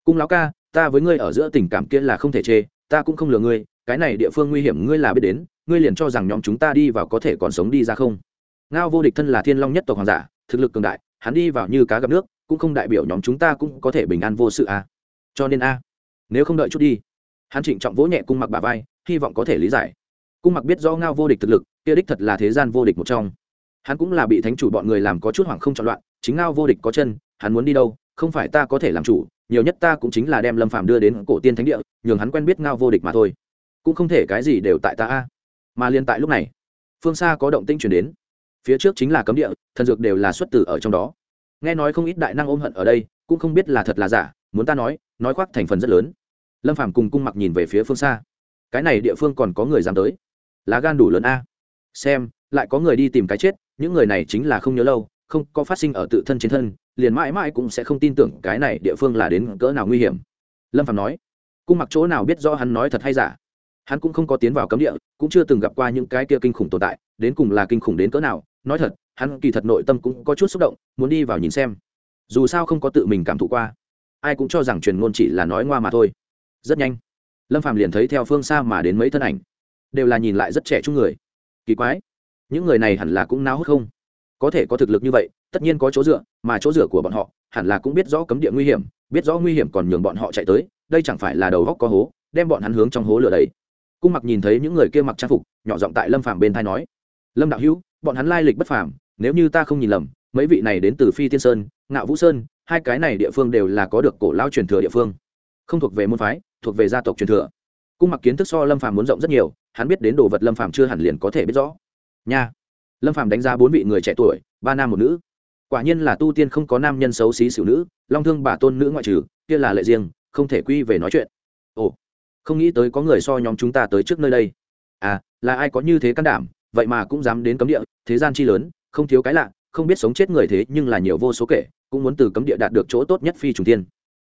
Cung lão ca, ta với ngươi ở giữa tình cảm kia là không thể chê, ta cũng không lừa ngươi, cái này địa phương nguy hiểm ngươi là biết đến, ngươi liền cho rằng nhóm chúng ta đi vào có thể còn sống đi ra không? Ngao vô địch thân là thiên long nhất tộc hoàng giả, thực lực cường đại, hắn đi vào như cá gặp nước, cũng không đại biểu nhóm chúng ta cũng có thể bình an vô sự à. cho nên a nếu không đợi chút đi. Hắn trịnh trọng vỗ nhẹ cung mặc bà vai, hy vọng có thể lý giải. Cung mặc biết do ngao vô địch thực lực, kia đích thật là thế gian vô địch một trong. Hắn cũng là bị thánh chủ bọn người làm có chút hoảng không chọn loạn, chính ngao vô địch có chân, hắn muốn đi đâu, không phải ta có thể làm chủ, nhiều nhất ta cũng chính là đem lâm phạm đưa đến cổ tiên thánh địa, nhường hắn quen biết ngao vô địch mà thôi. Cũng không thể cái gì đều tại ta a. Mà liên tại lúc này, phương xa có động tinh chuyển đến. Phía trước chính là cấm địa, thần dược đều là xuất tử ở trong đó. Nghe nói không ít đại năng ôm hận ở đây, cũng không biết là thật là giả, muốn ta nói nói khoác thành phần rất lớn lâm phàm cùng cung mặc nhìn về phía phương xa. Cái này địa phương còn có người dám tới? Lá gan đủ lớn a. Xem, lại có người đi tìm cái chết, những người này chính là không nhớ lâu, không có phát sinh ở tự thân trên thân, liền mãi mãi cũng sẽ không tin tưởng cái này địa phương là đến cỡ nào nguy hiểm. Lâm phạm nói, cung mặc chỗ nào biết rõ hắn nói thật hay giả? Hắn cũng không có tiến vào cấm địa, cũng chưa từng gặp qua những cái kia kinh khủng tồn tại, đến cùng là kinh khủng đến cỡ nào? Nói thật, hắn kỳ thật nội tâm cũng có chút xúc động, muốn đi vào nhìn xem. Dù sao không có tự mình cảm thụ qua, ai cũng cho rằng truyền ngôn chỉ là nói ngoa mà thôi rất nhanh. Lâm phàm liền thấy theo phương xa mà đến mấy thân ảnh, đều là nhìn lại rất trẻ trung người. Kỳ quái, những người này hẳn là cũng náo hút không? Có thể có thực lực như vậy, tất nhiên có chỗ dựa, mà chỗ dựa của bọn họ, hẳn là cũng biết rõ cấm địa nguy hiểm, biết rõ nguy hiểm còn nhường bọn họ chạy tới, đây chẳng phải là đầu góc có hố, đem bọn hắn hướng trong hố lửa đấy cung mặc nhìn thấy những người kia mặc trang phục, nhỏ giọng tại lâm phàm bên thai nói, lâm đạo hữu, bọn hắn lai lịch bất phàm, nếu như ta không nhìn lầm, mấy vị này đến từ phi tiên sơn, ngạo vũ sơn, hai cái này địa phương đều là có được cổ lao truyền thừa địa phương, không thuộc về môn phái thuộc về gia tộc truyền thừa. Cung mặc kiến thức so lâm phàm muốn rộng rất nhiều, hắn biết đến đồ vật lâm phàm chưa hẳn liền có thể biết rõ. Nha. Lâm phàm đánh giá bốn vị người trẻ tuổi, ba nam một nữ. Quả nhiên là tu tiên không có nam nhân xấu xí xỉu nữ, long thương bà tôn nữ ngoại trừ, kia là lệ riêng, không thể quy về nói chuyện. Ồ, không nghĩ tới có người so nhóm chúng ta tới trước nơi đây. À là ai có như thế can đảm, vậy mà cũng dám đến cấm địa, thế gian chi lớn, không thiếu cái lạ, không biết sống chết người thế nhưng là nhiều vô số kể, cũng muốn từ cấm địa đạt được chỗ tốt nhất phi trùng tiên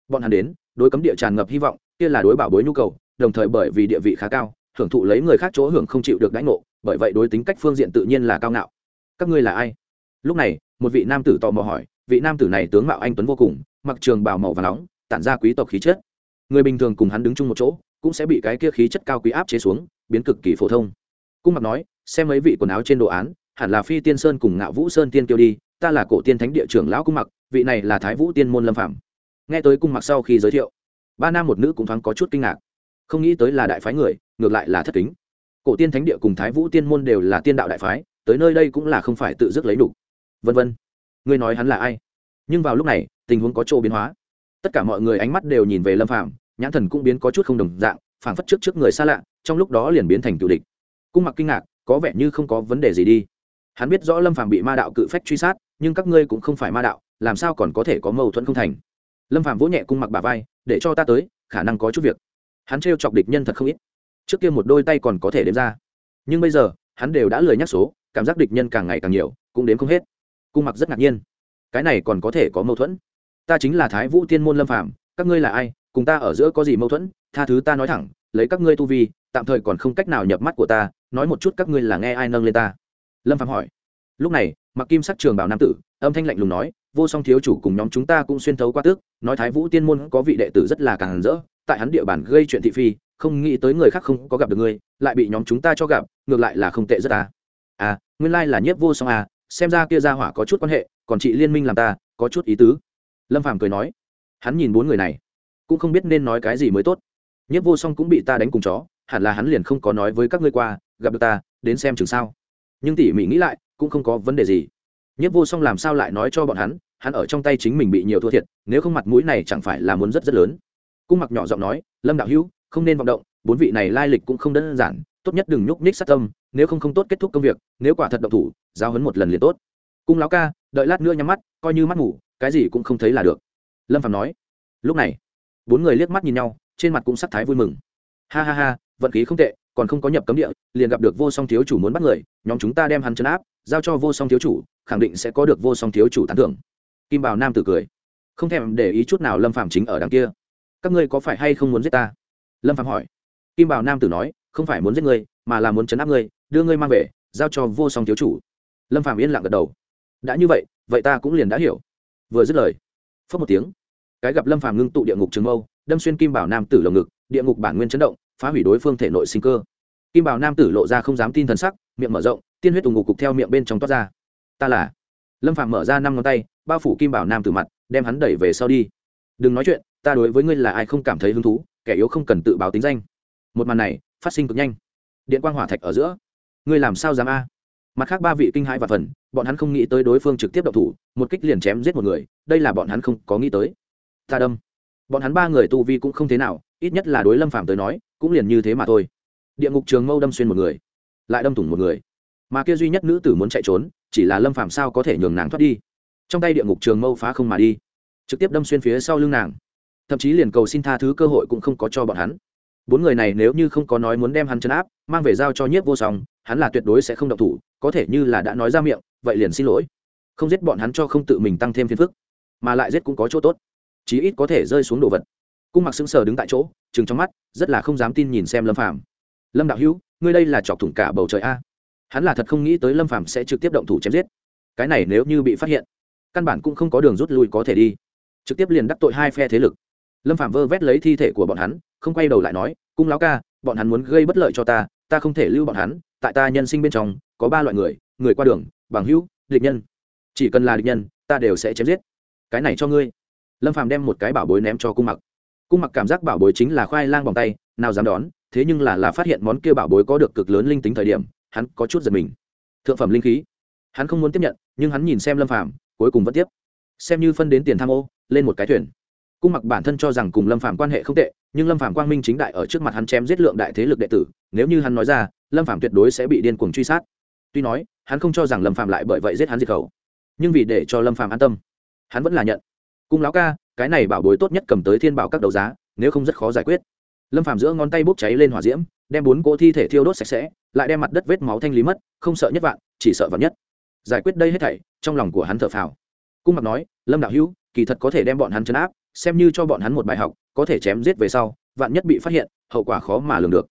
bọn hắn đến, đối cấm địa tràn ngập hy vọng kia là đối bảo bối nhu cầu, đồng thời bởi vì địa vị khá cao, hưởng thụ lấy người khác chỗ hưởng không chịu được đãi ngộ, bởi vậy đối tính cách phương diện tự nhiên là cao ngạo. Các ngươi là ai? Lúc này, một vị nam tử tò mò hỏi, vị nam tử này tướng mạo anh tuấn vô cùng, mặc trường bào màu và nóng, tản ra quý tộc khí chất. Người bình thường cùng hắn đứng chung một chỗ, cũng sẽ bị cái kia khí chất cao quý áp chế xuống, biến cực kỳ phổ thông. Cung mặc nói, xem mấy vị quần áo trên đồ án, hẳn là phi tiên sơn cùng ngạo vũ sơn tiên tiêu đi, ta là cổ tiên thánh địa trưởng lão cung mặc, vị này là thái vũ tiên môn lâm phạm nghe tới cung mặc sau khi giới thiệu ba nam một nữ cũng thoáng có chút kinh ngạc. Không nghĩ tới là đại phái người, ngược lại là thất kính. Cổ tiên thánh địa cùng thái vũ tiên môn đều là tiên đạo đại phái, tới nơi đây cũng là không phải tự dứt lấy đủ. Vân vân, ngươi nói hắn là ai? Nhưng vào lúc này, tình huống có chỗ biến hóa. Tất cả mọi người ánh mắt đều nhìn về lâm phạm nhãn thần cũng biến có chút không đồng dạng, phảng phất trước trước người xa lạ, trong lúc đó liền biến thành tự địch. Cung mặc kinh ngạc, có vẻ như không có vấn đề gì đi. Hắn biết rõ lâm phàm bị ma đạo cự phách truy sát, nhưng các ngươi cũng không phải ma đạo, làm sao còn có thể có mâu thuẫn không thành? Lâm Phạm vỗ nhẹ cung mặc bà vai để cho ta tới khả năng có chút việc. Hắn trêu chọc địch nhân thật không ít. Trước kia một đôi tay còn có thể đếm ra. Nhưng bây giờ hắn đều đã lười nhắc số cảm giác địch nhân càng ngày càng nhiều cũng đếm không hết. Cung mặc rất ngạc nhiên. Cái này còn có thể có mâu thuẫn? Ta chính là thái vũ tiên môn lâm Phạm, các ngươi là ai? Cùng ta ở giữa có gì mâu thuẫn? Tha thứ ta nói thẳng lấy các ngươi tu vi tạm thời còn không cách nào nhập mắt của ta nói một chút các ngươi là nghe ai nâng lên ta? Lâm phạm hỏi lúc này, mặc kim sắc trường bảo nam tử, âm thanh lạnh lùng nói, vô song thiếu chủ cùng nhóm chúng ta cũng xuyên thấu qua tước, nói thái vũ tiên môn có vị đệ tử rất là càng rỡ, tại hắn địa bàn gây chuyện thị phi, không nghĩ tới người khác không có gặp được ngươi, lại bị nhóm chúng ta cho gặp, ngược lại là không tệ rất à? à nguyên lai là nhiếp vô song à xem ra kia ra hỏa có chút quan hệ, còn chị liên minh làm ta, có chút ý tứ. Lâm phàm cười nói. Hắn nhìn bốn người này, cũng không biết nên nói cái gì mới tốt. Nhiếp vô song cũng bị ta đánh cùng chó, hẳn là hắn liền không có nói với các ngươi qua, gặp được ta, đến xem chừng sao. Nhưng tỉ mỉ nghĩ lại cũng không có vấn đề gì. Nhất vô song làm sao lại nói cho bọn hắn hắn ở trong tay chính mình bị nhiều thua thiệt, nếu không mặt mũi này chẳng phải là muốn rất rất lớn. Cung mặc nhỏ giọng nói, lâm đạo hữu, không nên vọng động, bốn vị này lai lịch cũng không đơn giản, tốt nhất đừng nhúc nhích sát tâm, nếu không không tốt kết thúc công việc, nếu quả thật động thủ, giao hấn một lần liền tốt. Cung lão ca, đợi lát nữa nhắm mắt, coi như mắt ngủ, cái gì cũng không thấy là được. Lâm phạm nói, lúc này, bốn người liếc mắt nhìn nhau, trên mặt cũng sắc thái vui mừng. Ha ha ha, vận khí không tệ còn không có nhập cấm địa, liền gặp được vô song thiếu chủ muốn bắt người, nhóm chúng ta đem hắn chấn áp, giao cho vô song thiếu chủ, khẳng định sẽ có được vô song thiếu chủ tán thưởng. Kim bảo nam tử cười. Không thèm để ý chút nào lâm phạm chính ở đằng kia. Các ngươi có phải hay không muốn giết ta? Lâm phạm hỏi. Kim bảo nam tử nói, không phải muốn giết ngươi, mà là muốn chấn áp ngươi, đưa ngươi mang về, giao cho vô song thiếu chủ. Lâm phạm yên lặng gật đầu. Đã như vậy vậy ta cũng liền đã hiểu. Vừa dứt lời phớt một tiếng, cái gặp lâm phàm ngưng tụ địa ngục trường mâu, đâm xuyên kim bảo nam tử lồng ngực, địa ngục bản nguyên chấn động phá hủy đối phương thể nội sinh cơ. Kim bảo nam tử lộ ra không dám tin thần sắc, miệng mở rộng, tiên huyết tùng ngục cục theo miệng bên trong toát ra. Ta là lâm phạm mở ra năm ngón tay, bao phủ kim bảo nam tử mặt, đem hắn đẩy về sau đi. Đừng nói chuyện, ta đối với ngươi là ai không cảm thấy hứng thú, kẻ yếu không cần tự báo tính danh. Một màn này, phát sinh cực nhanh. Điện quang hỏa thạch ở giữa. Ngươi làm sao dám a? Mặt khác ba vị kinh hãi và phần, bọn hắn không nghĩ tới đối phương trực tiếp đậu thủ, một kích liền chém giết một người, đây là bọn hắn không có nghĩ tới. Ta đâm. Bọn hắn ba người tu vi cũng không thế nào, ít nhất là đối lâm phạm tới nói cũng liền như thế mà thôi. Địa ngục trường mâu đâm xuyên một người, lại đâm thủng một người. Mà kia duy nhất nữ tử muốn chạy trốn, chỉ là lâm phạm sao có thể nhường nàng thoát đi. Trong tay địa ngục trường mâu phá không mà đi, trực tiếp đâm xuyên phía sau lưng nàng. Thậm chí liền cầu xin tha thứ cơ hội cũng không có cho bọn hắn. Bốn người này nếu như không có nói muốn đem hắn chấn áp, mang về giao cho nhiếp vô song, hắn là tuyệt đối sẽ không động thủ, có thể như là đã nói ra miệng, vậy liền xin lỗi. Không giết bọn hắn cho không tự mình tăng thêm phiền phức, mà lại giết cũng có chỗ tốt, chí ít có thể rơi xuống đồ vật cung mặc sững sờ đứng tại chỗ chừng trong mắt, rất là không dám tin nhìn xem lâm phàm. Lâm đạo hữu, ngươi đây là chọc thủng cả bầu trời a? Hắn là thật không nghĩ tới lâm phàm sẽ trực tiếp động thủ chém giết. Cái này nếu như bị phát hiện, căn bản cũng không có đường rút lui có thể đi. Trực tiếp liền đắc tội hai phe thế lực. Lâm Phạm vơ vét lấy thi thể của bọn hắn, không quay đầu lại nói, cung lão ca, bọn hắn muốn gây bất lợi cho ta ta không thể lưu bọn hắn, tại ta nhân sinh bên trong, có ba loại người người qua đường, bằng hữu, địch nhân. Chỉ cần là địch nhân, ta đều sẽ chém giết. Cái này cho ngươi. Lâm Phạm đem một cái bảo bối ném cho cung mặc cung mặc cảm giác bảo bối chính là khoai lang bằng tay, nào dám đón, thế nhưng là là phát hiện món kia bảo bối có được cực lớn linh tính thời điểm, hắn có chút giật mình. Thượng phẩm linh khí. Hắn không muốn tiếp nhận, nhưng hắn nhìn xem lâm phàm, cuối cùng vẫn tiếp. Xem như phân đến tiền tham ô, lên một cái thuyền. Cung mặc bản thân cho rằng cùng lâm phàm quan hệ không tệ, nhưng lâm phàm quang minh chính đại ở trước mặt hắn chém giết lượng đại thế lực đệ tử, nếu như hắn nói ra, lâm phàm tuyệt đối sẽ bị điên cuồng truy sát. Tuy nói, hắn không cho rằng lâm phàm lại bởi vậy giết hắn diệt khẩu, nhưng vì để cho lâm phàm an tâm, hắn vẫn là nhận cung lão ca, cái này bảo bối tốt nhất cầm tới thiên bảo các đấu giá, nếu không rất khó giải quyết. Lâm phàm giữa ngón tay bốc cháy lên hỏa diễm, đem bốn cỗ thi thể thiêu đốt sạch sẽ, lại đem mặt đất vết máu thanh lý mất, không sợ nhất vạn, chỉ sợ vạn nhất. Giải quyết đây hết thảy, trong lòng của hắn thở phào. Cung mặc nói, lâm đạo hữu, kỳ thật có thể đem bọn hắn chấn áp, xem như cho bọn hắn một bài học, có thể chém giết về sau, vạn nhất bị phát hiện, hậu quả khó mà lường được.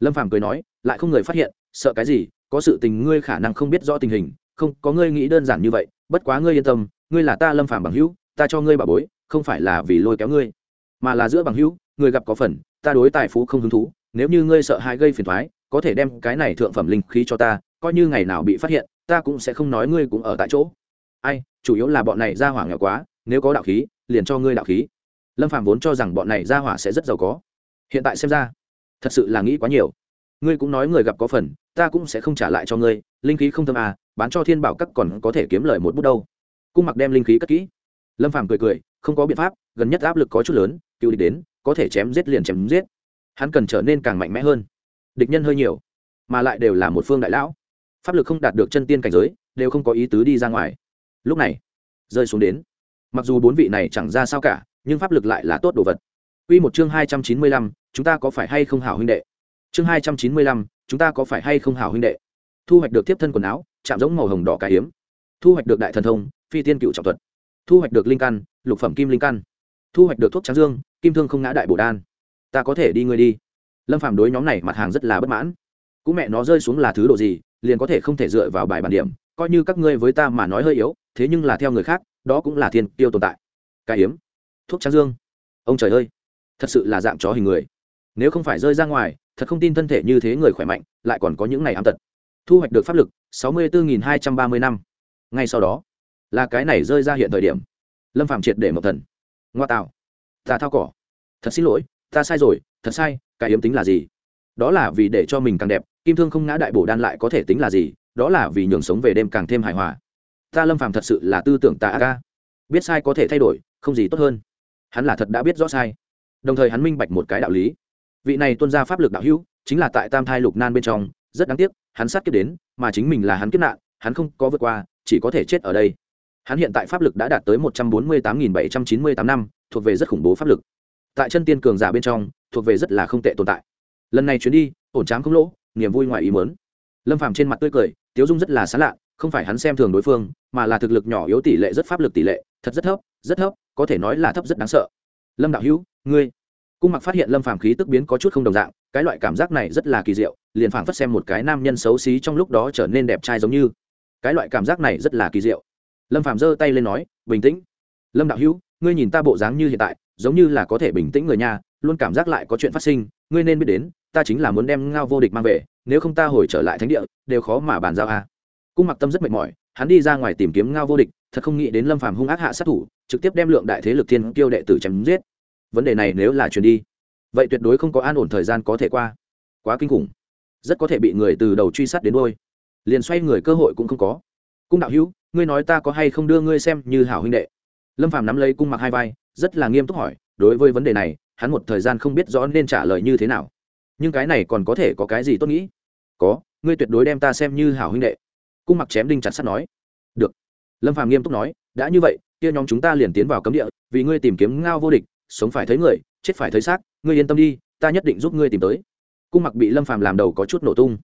Lâm phàm cười nói, lại không người phát hiện, sợ cái gì, có sự tình ngươi khả năng không biết rõ tình hình, không, có ngươi nghĩ đơn giản như vậy, bất quá ngươi yên tâm, ngươi là ta lâm phàm bằng hữu ta cho ngươi bảo bối, không phải là vì lôi kéo ngươi, mà là giữa bằng hữu, người gặp có phần, ta đối tài phú không hứng thú, nếu như ngươi sợ hãi gây phiền thoái có thể đem cái này thượng phẩm linh khí cho ta, coi như ngày nào bị phát hiện, ta cũng sẽ không nói ngươi cũng ở tại chỗ. Ai, chủ yếu là bọn này ra hỏa nghèo quá, nếu có đạo khí, liền cho ngươi đạo khí. Lâm phạm vốn cho rằng bọn này ra hỏa sẽ rất giàu có. Hiện tại xem ra, thật sự là nghĩ quá nhiều. Ngươi cũng nói người gặp có phần, ta cũng sẽ không trả lại cho ngươi, linh khí không thâm à bán cho thiên bảo các còn có thể kiếm lời một bút đâu. Cung mặc đem linh khí cất kỹ lâm phàm cười cười không có biện pháp gần nhất áp lực có chút lớn cựu địch đến có thể chém giết liền chém giết hắn cần trở nên càng mạnh mẽ hơn địch nhân hơi nhiều mà lại đều là một phương đại lão pháp lực không đạt được chân tiên cảnh giới đều không có ý tứ đi ra ngoài lúc này rơi xuống đến mặc dù bốn vị này chẳng ra sao cả nhưng pháp lực lại là tốt đồ vật Quy một chương hai trăm chín mươi lăm, chúng ta có phải hay không hảo huynh đệ? Chương hai trăm chín mươi lăm, chúng ta có phải hay không hảo huynh đệ? Thu hoạch được tiếp thân quần áo, chạm giống màu hồng đỏ cái hiếm. Thu hoạch được đại thần thông, phi tiên cựu trọng thuật. Thu hoạch được linh căn, lục phẩm kim linh căn. Thu hoạch được thuốc trắng dương, kim thương không ngã đại bổ đan. Ta có thể đi ngươi đi. Lâm Phàm đối nhóm này mặt hàng rất là bất mãn. Cũng mẹ nó rơi xuống là thứ độ gì, liền có thể không thể dựa vào bài bản điểm, coi như các ngươi với ta mà nói hơi yếu, thế nhưng là theo người khác, đó cũng là thiên tiêu tồn tại. Cái hiếm, thuốc trắng dương. Ông trời ơi, thật sự là dạng chó hình người nếu không phải rơi ra ngoài thật không tin thân thể như thế người khỏe mạnh lại còn có những ngày ám tật thu hoạch được pháp lực sáu mươi bốn hai trăm ba mươi năm ngay sau đó là cái này rơi ra hiện thời điểm. Lâm phạm triệt để mộc thần. Ngoa tạo. Ta thao cỏ. Thật xin lỗi, ta sai rồi, thật sai, cái yếm tính là gì? Đó là vì để cho mình càng đẹp, kim thương không ngã đại bổ đan lại có thể tính là gì? Đó là vì nhường sống về đêm càng thêm hài hòa. Ta lâm phàm thật sự là tư tưởng ta ca biết sai có thể thay đổi, không gì tốt hơn. Hắn là thật đã biết rõ sai. Đồng thời hắn minh bạch một cái đạo lý. Vị này tuân ra pháp lực đạo hữu, chính là tại tam thai lục nan bên trong, rất đáng tiếc, hắn sát kiếp đến, mà chính mình là hắn kiếp nạn, hắn không có vượt qua, chỉ có thể chết ở đây hắn hiện tại pháp lực đã đạt tới một trăm bốn mươi tám nghìn bảy trăm chín mươi tám năm, thuộc về rất khủng bố pháp lực. Tại chân tiên cường giả bên trong, thuộc về rất là không tệ tồn tại. Lần này chuyến đi, ổn trám không lỗ, niềm vui ngoài ý mớn lâm phàm trên mặt tươi cười, tiếu dung rất là xa lạ, không phải hắn xem thường đối phương, mà là thực lực nhỏ yếu tỷ lệ rất pháp lực tỷ lệ, thật rất thấp rất thấp, có thể nói là thấp rất đáng sợ. Lâm đạo hữu, ngươi. Cung mặc phát hiện lâm phàm khí tức biến có chút không đồng dạng, cái loại cảm giác này rất là kỳ diệu, liền phảng phất xem một cái nam nhân xấu xí trong lúc đó trở nên đẹp trai giống như. Cái loại cảm giác này rất là kỳ diệu lâm Phạm giơ tay lên nói, bình tĩnh. Lâm đạo hữu, ngươi nhìn ta bộ dáng như hiện tại, giống như là có thể bình tĩnh người nhà, luôn cảm giác lại có chuyện phát sinh, ngươi nên biết đến, ta chính là muốn đem ngao vô địch mang về, nếu không ta hồi trở lại thánh địa, đều khó mà bàn giao a. Cung mặc tâm rất mệt mỏi, hắn đi ra ngoài tìm kiếm ngao vô địch, thật không nghĩ đến lâm phàm hung ác hạ sát thủ, trực tiếp đem lượng đại thế lực thiên kiêu đệ tử chém giết. Vấn đề này nếu là truyền đi, vậy tuyệt đối không có an ổn thời gian có thể qua. Quá kinh khủng. Rất có thể bị người từ đầu truy sát đến đôi liền xoay người cơ hội cũng không có. Cung đạo hữu ngươi nói ta có hay không đưa ngươi xem như hảo huynh đệ? Lâm phàm nắm lấy cung mặc hai vai, rất là nghiêm túc hỏi, đối với vấn đề này, hắn một thời gian không biết rõ nên trả lời như thế nào. Nhưng cái này còn có thể có cái gì tốt nghĩ? Có, ngươi tuyệt đối đem ta xem như hảo huynh đệ. Cung mặc chém đinh chặt sắt nói. Được. Lâm phàm nghiêm túc nói, đã như vậy, kia nhóm chúng ta liền tiến vào cấm địa, vì ngươi tìm kiếm ngao vô địch, sống phải thấy người, chết phải thấy xác, ngươi yên tâm đi, ta nhất định giúp ngươi tìm tới. Cung mặc bị lâm phàm làm đầu có chút nổ tung.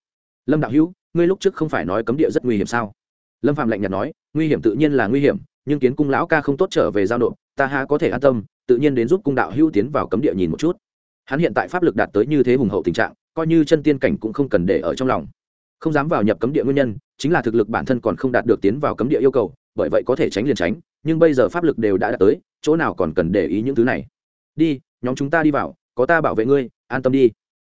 Lâm đạo hữu, ngươi lúc trước không phải nói cấm địa rất nguy hiểm sao? Lâm Phạm lạnh nhạt nói, nguy hiểm tự nhiên là nguy hiểm, nhưng kiến cung lão ca không tốt trở về giao nộp, ta ha có thể an tâm, tự nhiên đến giúp cung đạo hưu tiến vào cấm địa nhìn một chút. Hắn hiện tại pháp lực đạt tới như thế hùng hậu tình trạng, coi như chân tiên cảnh cũng không cần để ở trong lòng. Không dám vào nhập cấm địa nguyên nhân, chính là thực lực bản thân còn không đạt được tiến vào cấm địa yêu cầu, bởi vậy có thể tránh liền tránh, nhưng bây giờ pháp lực đều đã đạt tới, chỗ nào còn cần để ý những thứ này. Đi, nhóm chúng ta đi vào, có ta bảo vệ ngươi, an tâm đi.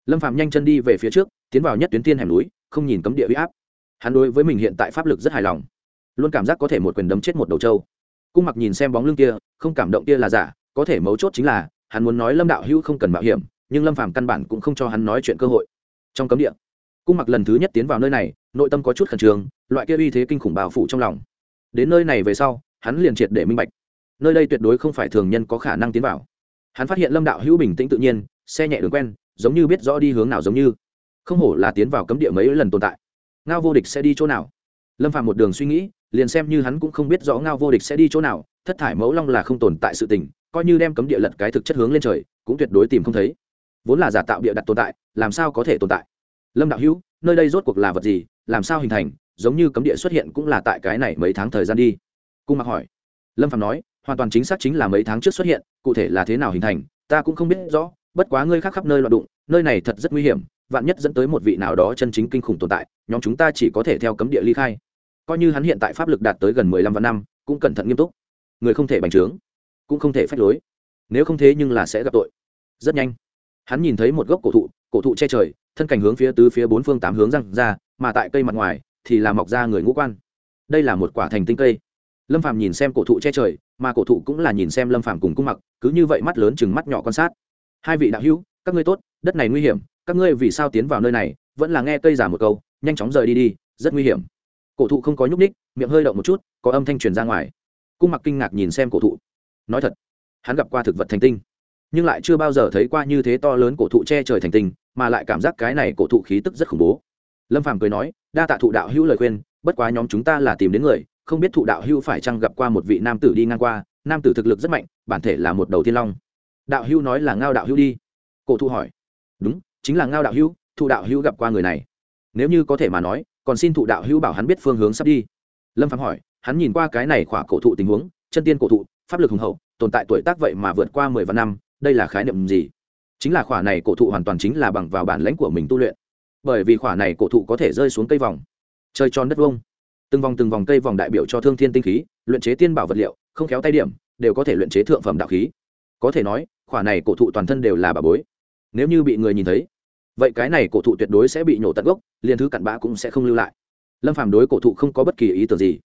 Lâm phạm nhanh chân đi về phía trước, tiến vào nhất tuyến tiên hẻm núi, không nhìn cấm địa huy áp hắn đối với mình hiện tại pháp lực rất hài lòng, luôn cảm giác có thể một quyền đấm chết một đầu trâu. Cung mặc nhìn xem bóng lưng kia, không cảm động kia là giả, có thể mấu chốt chính là, hắn muốn nói lâm đạo hữu không cần mạo hiểm, nhưng lâm phàm căn bản cũng không cho hắn nói chuyện cơ hội. Trong cấm địa, cung mặc lần thứ nhất tiến vào nơi này, nội tâm có chút khẩn trương, loại kia uy thế kinh khủng bao phủ trong lòng. Đến nơi này về sau, hắn liền triệt để minh bạch. Nơi đây tuyệt đối không phải thường nhân có khả năng tiến vào. Hắn phát hiện lâm đạo hữu bình tĩnh tự nhiên, xe nhẹ đường quen, giống như biết rõ đi hướng nào giống như. Không hổ là tiến vào cấm địa mấy lần tồn tại ngao vô địch sẽ đi chỗ nào? Lâm phạm một đường suy nghĩ, liền xem như hắn cũng không biết rõ ngao vô địch sẽ đi chỗ nào, thất thải mẫu long là không tồn tại sự tình, coi như đem cấm địa lật cái thực chất hướng lên trời, cũng tuyệt đối tìm không thấy. Vốn là giả tạo địa đặt tồn tại, làm sao có thể tồn tại? Lâm đạo hữu, nơi đây rốt cuộc là vật gì, làm sao hình thành, giống như cấm địa xuất hiện cũng là tại cái này mấy tháng thời gian đi. Cung mặc hỏi. Lâm phạm nói, hoàn toàn chính xác chính là mấy tháng trước xuất hiện, cụ thể là thế nào hình thành, ta cũng không biết rõ, bất quá ngươi khác khắp nơi loạn đụng, nơi này thật rất nguy hiểm vạn nhất dẫn tới một vị nào đó chân chính kinh khủng tồn tại, nhóm chúng ta chỉ có thể theo cấm địa ly khai. Coi như hắn hiện tại pháp lực đạt tới gần mười lăm vạn năm, cũng cẩn thận nghiêm túc. Người không thể bành trướng, cũng không thể phách lối. Nếu không thế nhưng là sẽ gặp tội. Rất nhanh, hắn nhìn thấy một gốc cổ thụ cổ thụ che trời, thân cảnh hướng phía tứ phía bốn phương tám hướng răng ra, mà tại cây mặt ngoài thì là mọc ra người ngũ quan. Đây là một quả thành tinh cây. Lâm phàm nhìn xem cổ thụ che trời, mà cổ thụ cũng là nhìn xem lâm phàm cùng cung mặc, cứ như vậy mắt lớn chừng mắt nhỏ quan sát. Hai vị đạo hữu, các ngươi tốt, đất này nguy hiểm các ngươi vì sao tiến vào nơi này, vẫn là nghe cây giả một câu, nhanh chóng rời đi đi, rất nguy hiểm. Cổ thụ không có nhúc ních miệng hơi động một chút, có âm thanh truyền ra ngoài. Cung mặc kinh ngạc nhìn xem cổ thụ. Nói thật, hắn gặp qua thực vật thành tinh, nhưng lại chưa bao giờ thấy qua như thế to lớn cổ thụ che trời thành tinh, mà lại cảm giác cái này cổ thụ khí tức rất khủng bố. Lâm phàm cười nói, đa tạ thụ đạo hữu lời khuyên, bất quá nhóm chúng ta là tìm đến người, không biết thụ đạo hữu phải chăng gặp qua một vị nam tử đi ngang qua, nam tử thực lực rất mạnh, bản thể là một đầu thiên long. Đạo hữu nói là ngao đạo hữu đi. Cổ thụ hỏi, đúng chính là ngao đạo hữu, thụ đạo hữu gặp qua người này. Nếu như có thể mà nói, còn xin thụ đạo hữu bảo hắn biết phương hướng sắp đi. Lâm phạm hỏi, hắn nhìn qua cái này khỏa cổ thụ tình huống, chân tiên cổ thụ, pháp lực hùng hậu, tồn tại tuổi tác vậy mà vượt qua mười vạn năm, đây là khái niệm gì? Chính là khỏa này cổ thụ hoàn toàn chính là bằng vào bản lãnh của mình tu luyện. Bởi vì khỏa này cổ thụ có thể rơi xuống cây vòng, chơi tròn đất vông từng vòng từng vòng cây vòng đại biểu cho thương thiên tinh khí, luyện chế tiên bảo vật liệu, không khéo tay điểm, đều có thể luyện chế thượng phẩm đạo khí. Có thể nói, khỏa này cổ thụ toàn thân đều là bà bối nếu như bị người nhìn thấy, vậy cái này cổ thụ tuyệt đối sẽ bị nhổ tận gốc, liền thứ cặn bã cũng sẽ không lưu lại. Lâm phàm đối cổ thụ không có bất kỳ ý tưởng gì.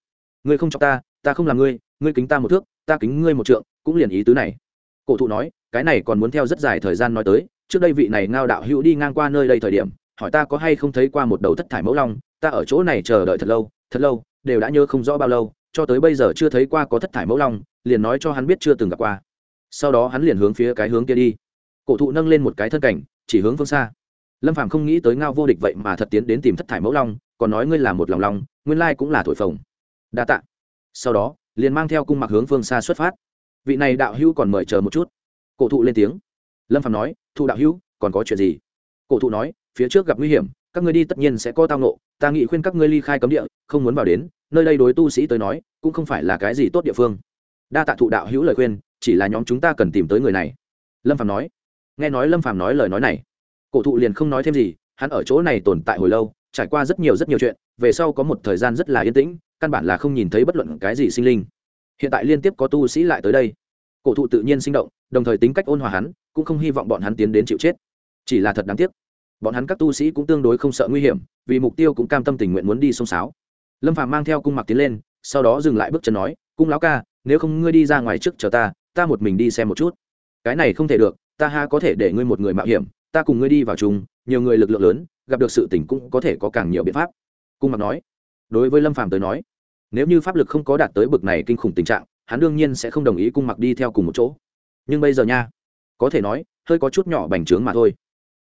Ngươi không cho ta ta không làm ngươi ngươi kính ta một thước, ta kính ngươi một trượng, cũng liền ý tứ này. Cổ thụ nói, cái này còn muốn theo rất dài thời gian nói tới, trước đây vị này ngao đạo hữu đi ngang qua nơi đây thời điểm, hỏi ta có hay không thấy qua một đầu thất thải mẫu long, ta ở chỗ này chờ đợi thật lâu thật lâu, đều đã nhớ không rõ bao lâu, cho tới bây giờ chưa thấy qua có thất thải mẫu long, liền nói cho hắn biết chưa từng gặp qua. Sau đó hắn liền hướng phía cái hướng kia đi cổ thụ nâng lên một cái thân cảnh, chỉ hướng phương xa. Lâm phàm không nghĩ tới ngao vô địch vậy mà thật tiến đến tìm thất thải mẫu long, còn nói ngươi là một lòng long, nguyên lai cũng là thổi phồng. Đa tạ. Sau đó, liền mang theo cung mặc hướng phương xa xuất phát. Vị này đạo hữu còn mời chờ một chút. Cổ thụ lên tiếng. Lâm phàm nói, thụ đạo hữu, còn có chuyện gì? Cổ thụ nói, phía trước gặp nguy hiểm, các ngươi đi tất nhiên sẽ có tao nộ ta nghĩ khuyên các ngươi ly khai cấm địa, không muốn vào đến, nơi đây đối tu sĩ tới nói, cũng không phải là cái gì tốt địa phương. Đa tạ thụ đạo hữu lời khuyên, chỉ là nhóm chúng ta cần tìm tới người này. Lâm phàm nói nghe nói lâm phàm nói lời nói này cổ thụ liền không nói thêm gì hắn ở chỗ này tồn tại hồi lâu trải qua rất nhiều rất nhiều chuyện về sau có một thời gian rất là yên tĩnh căn bản là không nhìn thấy bất luận cái gì sinh linh hiện tại liên tiếp có tu sĩ lại tới đây cổ thụ tự nhiên sinh động đồng thời tính cách ôn hòa hắn cũng không hy vọng bọn hắn tiến đến chịu chết chỉ là thật đáng tiếc bọn hắn các tu sĩ cũng tương đối không sợ nguy hiểm vì mục tiêu cũng cam tâm tình nguyện muốn đi sông sáo lâm phàm mang theo cung mặc tiến lên sau đó dừng lại bước chân nói cung lão ca nếu không ngươi đi ra ngoài trước chờ ta ta một mình đi xem một chút cái này không thể được ta ha có thể để ngươi một người mạo hiểm, ta cùng ngươi đi vào chung, nhiều người lực lượng lớn, gặp được sự tình cũng có thể có càng nhiều biện pháp. Cung mặc nói. Đối với lâm phàm tới nói, nếu như pháp lực không có đạt tới bực này kinh khủng tình trạng, hắn đương nhiên sẽ không đồng ý cung mặc đi theo cùng một chỗ. Nhưng bây giờ nha, có thể nói, hơi có chút nhỏ bành trướng mà thôi.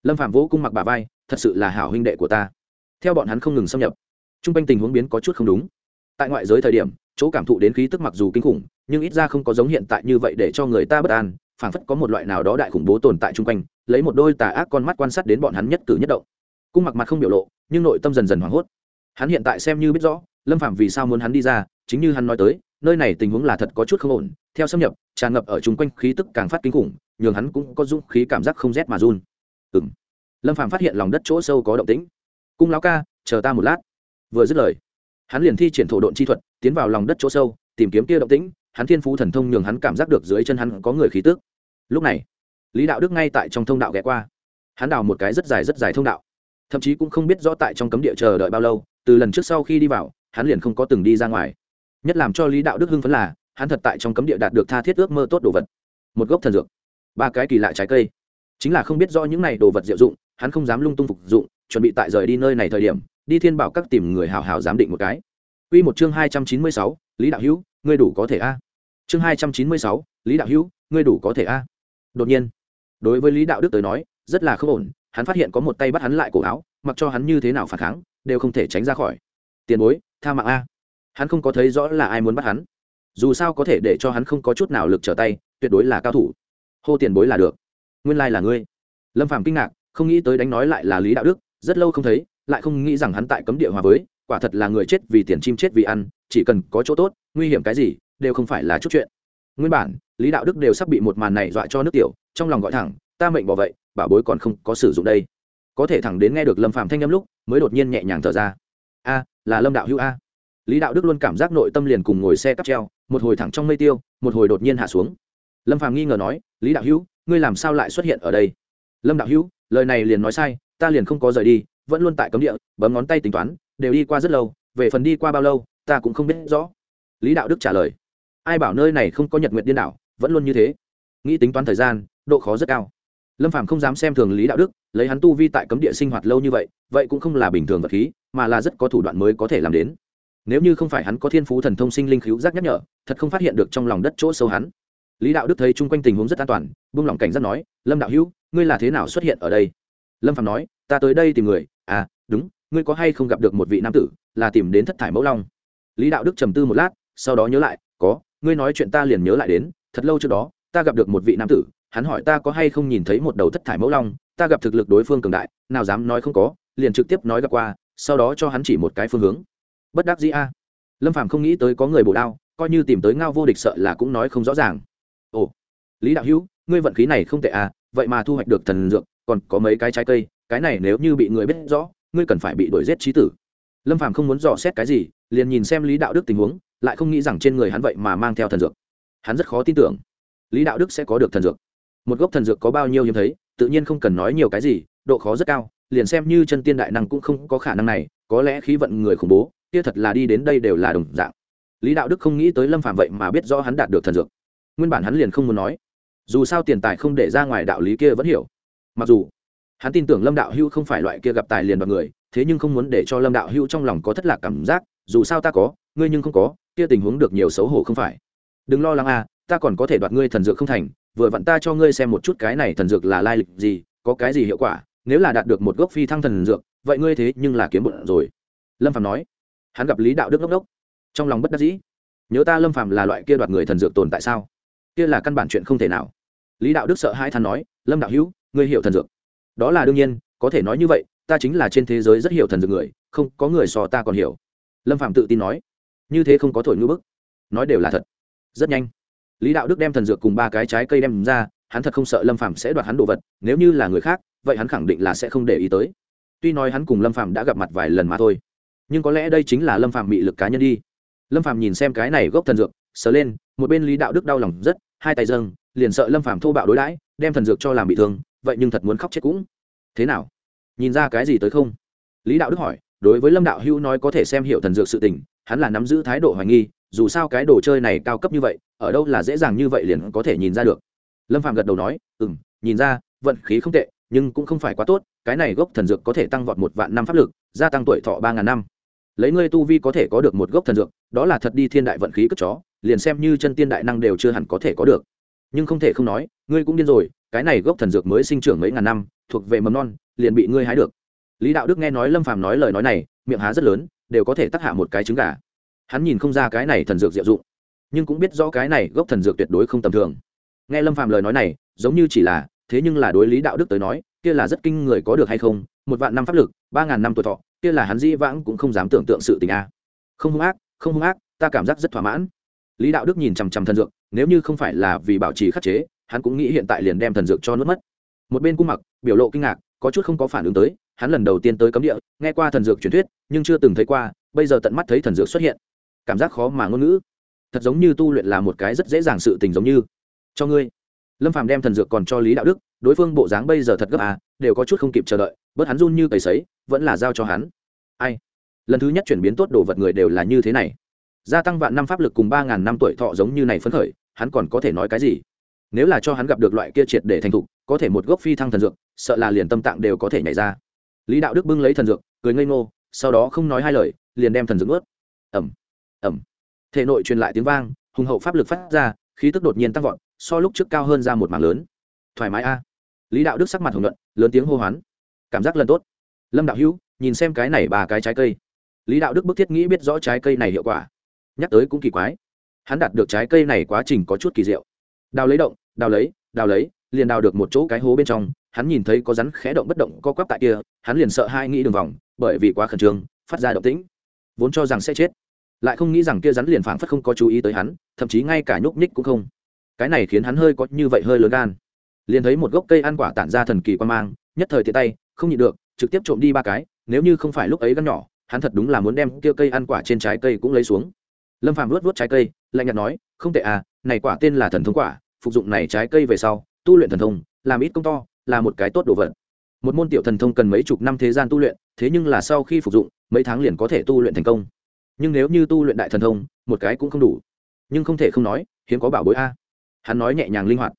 Lâm phạm vỗ cung mặc bà vai, thật sự là hảo huynh đệ của ta. Theo bọn hắn không ngừng xâm nhập t r u n g quanh tình huống biến có chút không đúng. Tại ngoại giới thời điểm, chỗ cảm thụ đến khí tức mặc dù kinh khủng, nhưng ít ra không có giống hiện tại như vậy để cho người ta bất an phảng phất có một loại nào đó đại khủng bố tồn tại chung quanh, lấy một đôi tà ác con mắt quan sát đến bọn hắn nhất cử nhất động. Cung mặc mặt không biểu lộ, nhưng nội tâm dần dần hoảng hốt. Hắn hiện tại xem như biết rõ, lâm phạm vì sao muốn hắn đi ra, chính như hắn nói tới, nơi này tình huống là thật có chút không ổn, theo xâm nhập, tràn ngập ở chung quanh khí tức càng phát kinh khủng, nhường hắn cũng có dũng khí cảm giác không rét mà run. Ừng lâm Phạm phát hiện lòng đất chỗ sâu có động tĩnh. Cung lão ca, chờ ta một lát. Vừa dứt lời, hắn liền thi triển thổ độn chi thuật, tiến vào lòng đất chỗ sâu, tìm kiếm kia động tĩnh hắn thiên phú thần thông nhường hắn cảm giác được dưới chân hắn có người khí tức. Lúc này lý đạo đức ngay tại trong thông đạo ghé qua. Hắn đào một cái rất dài rất dài thông đạo. Thậm chí cũng không biết rõ tại trong cấm địa chờ đợi bao lâu từ lần trước sau khi đi vào hắn liền không có từng đi ra ngoài. Nhất làm cho lý đạo đức hưng phấn là hắn thật tại trong cấm địa đạt được tha thiết ước mơ tốt đồ vật. Một gốc thần dược ba cái kỳ lạ trái cây. Chính là không biết rõ những này đồ vật diệu dụng hắn không dám lung tung phục dụng chuẩn bị tại rời đi nơi này thời điểm đi thiên bảo các tìm người hào hào giám định một cái. Quy một chương hai trăm chín mươi sáu, Lý Đạo Hữu, ngươi đủ có thể a. Chương hai trăm chín mươi sáu, Lý Đạo Hữu, ngươi đủ có thể a. Đột nhiên, đối với Lý Đạo Đức tới nói, rất là không ổn, hắn phát hiện có một tay bắt hắn lại cổ áo, mặc cho hắn như thế nào phản kháng, đều không thể tránh ra khỏi. Tiền bối, tha mạng a. hắn không có thấy rõ là ai muốn bắt hắn dù sao có thể để cho hắn không có chút nào lực trở tay tuyệt đối là cao thủ hô tiền bối là được nguyên lai là ngươi lâm phàm kinh ngạc không nghĩ tới đánh nói lại là lý đạo đức rất lâu không thấy lại không nghĩ rằng hắn tại cấm địa hòa với quả thật là người chết vì tiền chim chết vì ăn chỉ cần có chỗ tốt nguy hiểm cái gì, đều không phải là chút chuyện. Nguyên bản, lý đạo đức đều sắp bị một màn này dọa cho nước tiểu, trong lòng gọi thẳng, ta mệnh bỏ vậy, bảo bối còn không có sử dụng đây. Có thể thẳng đến nghe được lâm phàm thanh â m lúc, mới đột nhiên nhẹ nhàng thở ra. A, là lâm đạo hữu a. Lý đạo đức luôn cảm giác nội tâm liền cùng ngồi xe cắp treo, một hồi thẳng trong mây tiêu, một hồi đột nhiên hạ xuống. Lâm phàm nghi ngờ nói, lý đạo hữu, ngươi làm sao lại xuất hiện ở đây? Lâm đạo hữu, lời này liền nói sai, ta liền không có rời đi, vẫn luôn tại cấm địa, bấm ngón tay tính toán, đều đi qua rất lâu, về phần đi qua bao lâu, ta cũng không biết rõ lý đạo đức trả lời ai bảo nơi này không có nhật nguyện điên đảo vẫn luôn như thế nghĩ tính toán thời gian độ khó rất cao lâm phàm không dám xem thường lý đạo đức lấy hắn tu vi tại cấm địa sinh hoạt lâu như vậy vậy cũng không là bình thường vật khí mà là rất có thủ đoạn mới có thể làm đến nếu như không phải hắn có thiên phú thần thông sinh linh khíu giác nhắc nhở thật không phát hiện được trong lòng đất chỗ sâu hắn lý đạo đức thấy chung quanh tình huống rất an toàn buông lỏng cảnh giác nói lâm đạo hữu ngươi là thế nào xuất hiện ở đây lâm phạm nói ta tới đây tìm người à đúng ngươi có hay không gặp được một vị nam tử là tìm đến thất thải mẫu long lý đạo đức trầm tư một lát sau đó nhớ lại, có, ngươi nói chuyện ta liền nhớ lại đến, thật lâu trước đó, ta gặp được một vị nam tử, hắn hỏi ta có hay không nhìn thấy một đầu thất thải mẫu long, ta gặp thực lực đối phương cường đại, nào dám nói không có, liền trực tiếp nói gặp qua, sau đó cho hắn chỉ một cái phương hướng. Bất đắc dĩ a. Lâm phàm không nghĩ tới có người bổ đao, coi như tìm tới ngao vô địch sợ là cũng nói không rõ ràng. Ồ, lý đạo hữu, ngươi vận khí này không tệ à vậy mà thu hoạch được thần dược, còn có mấy cái trái cây, cái này nếu như bị người biết rõ, ngươi cần phải bị đuổi giết trí tử. Lâm phàm không muốn dò xét cái gì, liền nhìn xem lý đạo đức tình huống lại không nghĩ rằng trên người hắn vậy mà mang theo thần dược. Hắn rất khó tin tưởng. Lý đạo đức sẽ có được thần dược. Một gốc thần dược có bao nhiêu hiếm thấy, tự nhiên không cần nói nhiều cái gì, độ khó rất cao, liền xem như chân tiên đại năng cũng không có khả năng này, có lẽ khí vận người khủng bố, kia thật là đi đến đây đều là đồng dạng. Lý đạo đức không nghĩ tới lâm phạm vậy mà biết rõ hắn đạt được thần dược. Nguyên bản hắn liền không muốn nói. Dù sao tiền tài không để ra ngoài đạo lý kia vẫn hiểu. Mặc dù, hắn tin tưởng lâm đạo hữu không phải loại kia gặp tài liền đoạt người, thế nhưng không muốn để cho lâm đạo hữu trong lòng có thất lạc cảm giác, dù sao ta có, ngươi nhưng không có kia tình huống được nhiều xấu hổ không phải. Đừng lo lắng à ta còn có thể đoạt ngươi thần dược không thành, vừa vặn ta cho ngươi xem một chút cái này thần dược là lai lịch gì, có cái gì hiệu quả, nếu là đạt được một gốc phi thăng thần dược, vậy ngươi thế nhưng là kiếm bụng rồi. Lâm phạm nói. Hắn gặp lý đạo đức đốc đốc trong lòng bất đắc dĩ. Nhớ ta lâm phạm là loại kia đoạt người thần dược tồn tại sao? Kia là căn bản chuyện không thể nào. Lý đạo đức sợ hai than nói. Lâm đạo hữu, ngươi hiểu thần dược. Đó là đương nhiên, có thể nói như vậy, ta chính là trên thế giới rất hiểu thần dược người, không có người so ta còn hiểu. Lâm phạm tự tin nói như thế không có thổi ngữ bức. Nói đều là thật. Rất nhanh. Lý đạo đức đem thần dược cùng ba cái trái cây đem ra, hắn thật không sợ lâm phạm sẽ đoạt hắn đồ vật, nếu như là người khác, vậy hắn khẳng định là sẽ không để ý tới. Tuy nói hắn cùng lâm phạm đã gặp mặt vài lần mà thôi, nhưng có lẽ đây chính là lâm phạm bị lực cá nhân đi. Lâm phạm nhìn xem cái này gốc thần dược, sờ lên, một bên lý đạo đức đau lòng rất, hai tay dâng, liền sợ lâm phạm thô bạo đối đãi, đem thần dược cho làm bị thương, vậy nhưng thật muốn khóc chết cũng. Thế nào? Nhìn ra cái gì tới không? Lý đạo đức hỏi, đối với lâm đạo hữu nói có thể xem hiểu thần dược sự tình hắn là nắm giữ thái độ hoài nghi, dù sao cái đồ chơi này cao cấp như vậy, ở đâu là dễ dàng như vậy liền có thể nhìn ra được. Lâm phạm gật đầu nói ừ m nhìn ra, vận khí không tệ, nhưng cũng không phải quá tốt, cái này gốc thần dược có thể tăng vọt một vạn năm pháp lực, gia tăng tuổi thọ ba ngàn năm. Lấy ngươi tu vi có thể có được một gốc thần dược, đó là thật đi thiên đại vận khí cất chó, liền xem như chân tiên đại năng đều chưa hẳn có thể có được. Nhưng không thể không nói, ngươi cũng điên rồi, cái này gốc thần dược mới sinh trưởng mấy ngàn năm, thuộc về mầm non, liền bị ngươi hái được. Lý đạo đức nghe nói lâm phàm nói lời nói này, miệng há rất lớn đều có thể tác hạ một cái trứng gà. Hắn nhìn không ra cái này thần dược diệu dụng, nhưng cũng biết rõ cái này gốc thần dược tuyệt đối không tầm thường. Nghe lâm phàm lời nói này, giống như chỉ là, thế nhưng là đối lý đạo đức tới nói, kia là rất kinh người có được hay không, một vạn năm pháp lực, ba ngàn năm tuổi thọ, kia là hắn dĩ vãng cũng không dám tưởng tượng sự tình a. Không hung ác, không hung ác, ta cảm giác rất thỏa mãn. Lý đạo đức nhìn chằm chằm thần dược, nếu như không phải là vì bảo trì khắc chế, hắn cũng nghĩ hiện tại liền đem thần dược cho nuốt mất. Một bên cung mặc, biểu lộ kinh ngạc, có chút không có phản ứng tới hắn lần đầu tiên tới cấm địa, nghe qua thần dược truyền thuyết, nhưng chưa từng thấy qua, bây giờ tận mắt thấy thần dược xuất hiện. Cảm giác khó mà ngôn ngữ. Thật giống như tu luyện là một cái rất dễ dàng sự tình giống như. Cho ngươi. Lâm phàm đem thần dược còn cho lý đạo đức, đối phương bộ dáng bây giờ thật gấp à đều có chút không kịp chờ đợi, bớt hắn run như cầy sấy, vẫn là giao cho hắn. Ai? Lần thứ nhất chuyển biến tốt đồ vật người đều là như thế này. Gia tăng vạn năm pháp lực cùng ba ngàn năm tuổi thọ giống như này phấn khởi, hắn còn có thể nói cái gì? Nếu là cho hắn gặp được loại kia triệt để thành thục, có thể một gốc phi thăng thần dược, sợ là liền tâm tạng đều có thể nhảy ra lý đạo đức bưng lấy thần dược, cười ngây ngô, sau đó không nói hai lời, liền đem thần dược ướt ẩm ẩm thể nội truyền lại tiếng vang, hùng hậu pháp lực phát ra, khí tức đột nhiên tăng vọt, so lúc trước cao hơn ra một mảng lớn. Thoải mái a. Lý đạo đức sắc mặt hồng luận lớn tiếng hô hoán. Cảm giác lần tốt. Lâm đạo hữu, nhìn xem cái này ba cái trái cây. Lý đạo đức bức thiết nghĩ biết rõ trái cây này hiệu quả. Nhắc tới cũng kỳ quái. Hắn đạt được trái cây này quá trình có chút kỳ diệu. Đào lấy động, đào lấy đào lấy, liền đào được một chỗ cái hố bên trong hắn nhìn thấy có rắn khẽ động bất động co quắp tại kia, hắn liền sợ hai nghĩ đường vòng, bởi vì quá khẩn trương, phát ra động tĩnh. Vốn cho rằng sẽ chết, lại không nghĩ rằng kia rắn liền phảng phất không có chú ý tới hắn, thậm chí ngay cả nhúc nhích cũng không. Cái này khiến hắn hơi có như vậy hơi lớn gan. Liền thấy một gốc cây ăn quả tản ra thần kỳ quan mang, nhất thời tiện tay, không nhịn được, trực tiếp trộm đi ba cái, nếu như không phải lúc ấy gắn nhỏ, hắn thật đúng là muốn đem kia cây ăn quả trên trái cây cũng lấy xuống. Lâm phàm luốt luốt trái cây, lạnh nhạt nói, không tệ à này quả tên là thần thông quả, phục dụng này trái cây về sau, tu luyện thần thông, làm ít công to là một cái tốt đồ vật. Một môn tiểu thần thông cần mấy chục năm thế gian tu luyện, thế nhưng là sau khi phục dụng, mấy tháng liền có thể tu luyện thành công. Nhưng nếu như tu luyện đại thần thông, một cái cũng không đủ. Nhưng không thể không nói, hiếm có bảo bối a. Hắn nói nhẹ nhàng linh hoạt.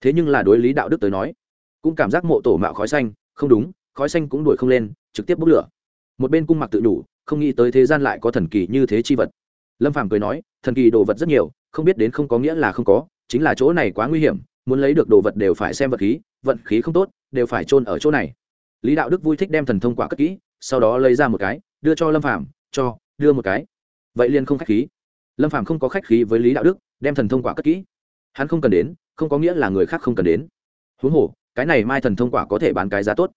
Thế nhưng là đối lý đạo đức tới nói, cũng cảm giác mộ tổ mạo khói xanh, không đúng, khói xanh cũng đuổi không lên, trực tiếp bốc lửa. Một bên cung mặc tự đủ, không nghĩ tới thế gian lại có thần kỳ như thế chi vật. Lâm phàm cười nói, thần kỳ đồ vật rất nhiều, không biết đến không có nghĩa là không có, chính là chỗ này quá nguy hiểm, muốn lấy được đồ vật đều phải xem vật khí vận khí không tốt, đều phải chôn ở chỗ này. Lý đạo đức vui thích đem thần thông quả cất kỹ, sau đó lấy ra một cái, đưa cho lâm phàm, cho, đưa một cái. Vậy liền không khách khí. Lâm phàm không có khách khí với lý đạo đức, đem thần thông quả cất kỹ. Hắn không cần đến, không có nghĩa là người khác không cần đến. Huống hồ, cái này mai thần thông quả có thể bán cái giá tốt.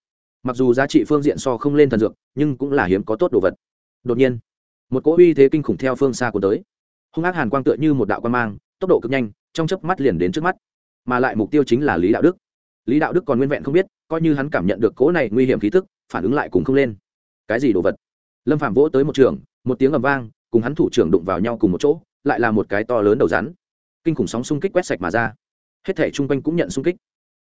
Mặc dù giá trị phương diện so không lên thần dược, nhưng cũng là hiếm có tốt đồ vật. Đột nhiên, một cỗ uy thế kinh khủng theo phương xa của tới. Hung ác hàn quang tựa như một đạo quan mang, tốc độ cực nhanh, trong chớp mắt liền đến trước mắt. Mà lại mục tiêu chính là lý đạo đức lý đạo đức còn nguyên vẹn không biết, coi như hắn cảm nhận được cỗ này nguy hiểm khí tức, phản ứng lại cùng không lên. Cái gì đồ vật? Lâm phạm vỗ tới một trường, một tiếng ầm vang, cùng hắn thủ trưởng đụng vào nhau cùng một chỗ, lại là một cái to lớn đầu rắn. Kinh khủng sóng xung kích quét sạch mà ra. Hết thể chung quanh cũng nhận xung kích.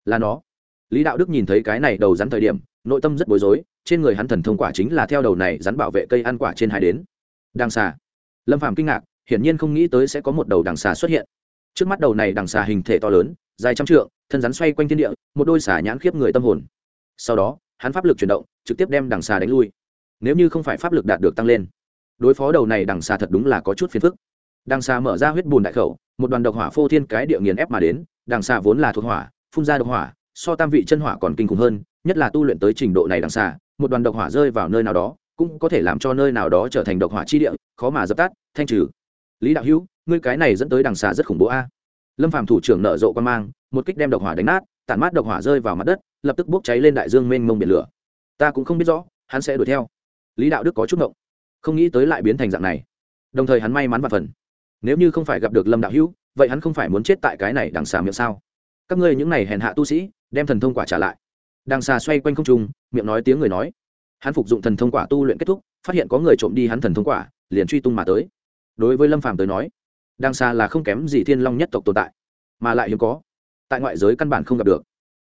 Là nó. Lý đạo đức nhìn thấy cái này đầu rắn thời điểm, nội tâm rất bối rối, trên người hắn thần thông quả chính là theo đầu này rắn bảo vệ cây ăn quả trên hai đến. Đằng xà. Lâm Phạm kinh ngạc, hiển nhiên không nghĩ tới sẽ có một đầu đằng xà xuất hiện. Trước mắt đầu này đằng xà hình thể to lớn, dài trăm trượng thân rắn xoay quanh thiên địa, một đôi xà nhãn khiếp người tâm hồn. Sau đó, hắn pháp lực chuyển động, trực tiếp đem đằng xà đánh lui. Nếu như không phải pháp lực đạt được tăng lên, đối phó đầu này đằng xà thật đúng là có chút phiền phức. Đằng xà mở ra huyết bùn đại khẩu, một đoàn độc hỏa phô thiên cái địa nghiền ép mà đến, đằng xà vốn là thuộc hỏa, phun ra độc hỏa, so tam vị chân hỏa còn kinh khủng hơn, nhất là tu luyện tới trình độ này đằng xà, một đoàn độc hỏa rơi vào nơi nào đó, cũng có thể làm cho nơi nào đó trở thành độc hỏa chi địa, khó mà dập tắt, thanh trừ. Lý đạo hữu, ngươi cái này dẫn tới đằng xà rất khủng bố a lâm phàm thủ trưởng nở rộ quan mang, một kích đem độc hỏa đánh nát, tản mát độc hỏa rơi vào mặt đất, lập tức bốc cháy lên đại dương mênh mông biển lửa. Ta cũng không biết rõ, hắn sẽ đuổi theo. Lý đạo đức có chút ngộng, không nghĩ tới lại biến thành dạng này. Đồng thời hắn may mắn và phần. Nếu như không phải gặp được lâm đạo hữu, vậy hắn không phải muốn chết tại cái này đằng xà miệng sao? Các ngươi những này hèn hạ tu sĩ, đem thần thông quả trả lại. Đằng xà xoay quanh không trung, miệng nói tiếng người nói. Hắn phục dụng thần thông quả tu luyện kết thúc, phát hiện có người trộm đi hắn thần thông quả, liền truy tung mà tới. Đối với lâm phàm tới nói đang xa là không kém gì thiên long nhất tộc tồn tại mà lại hiếm có. Tại ngoại giới căn bản không gặp được.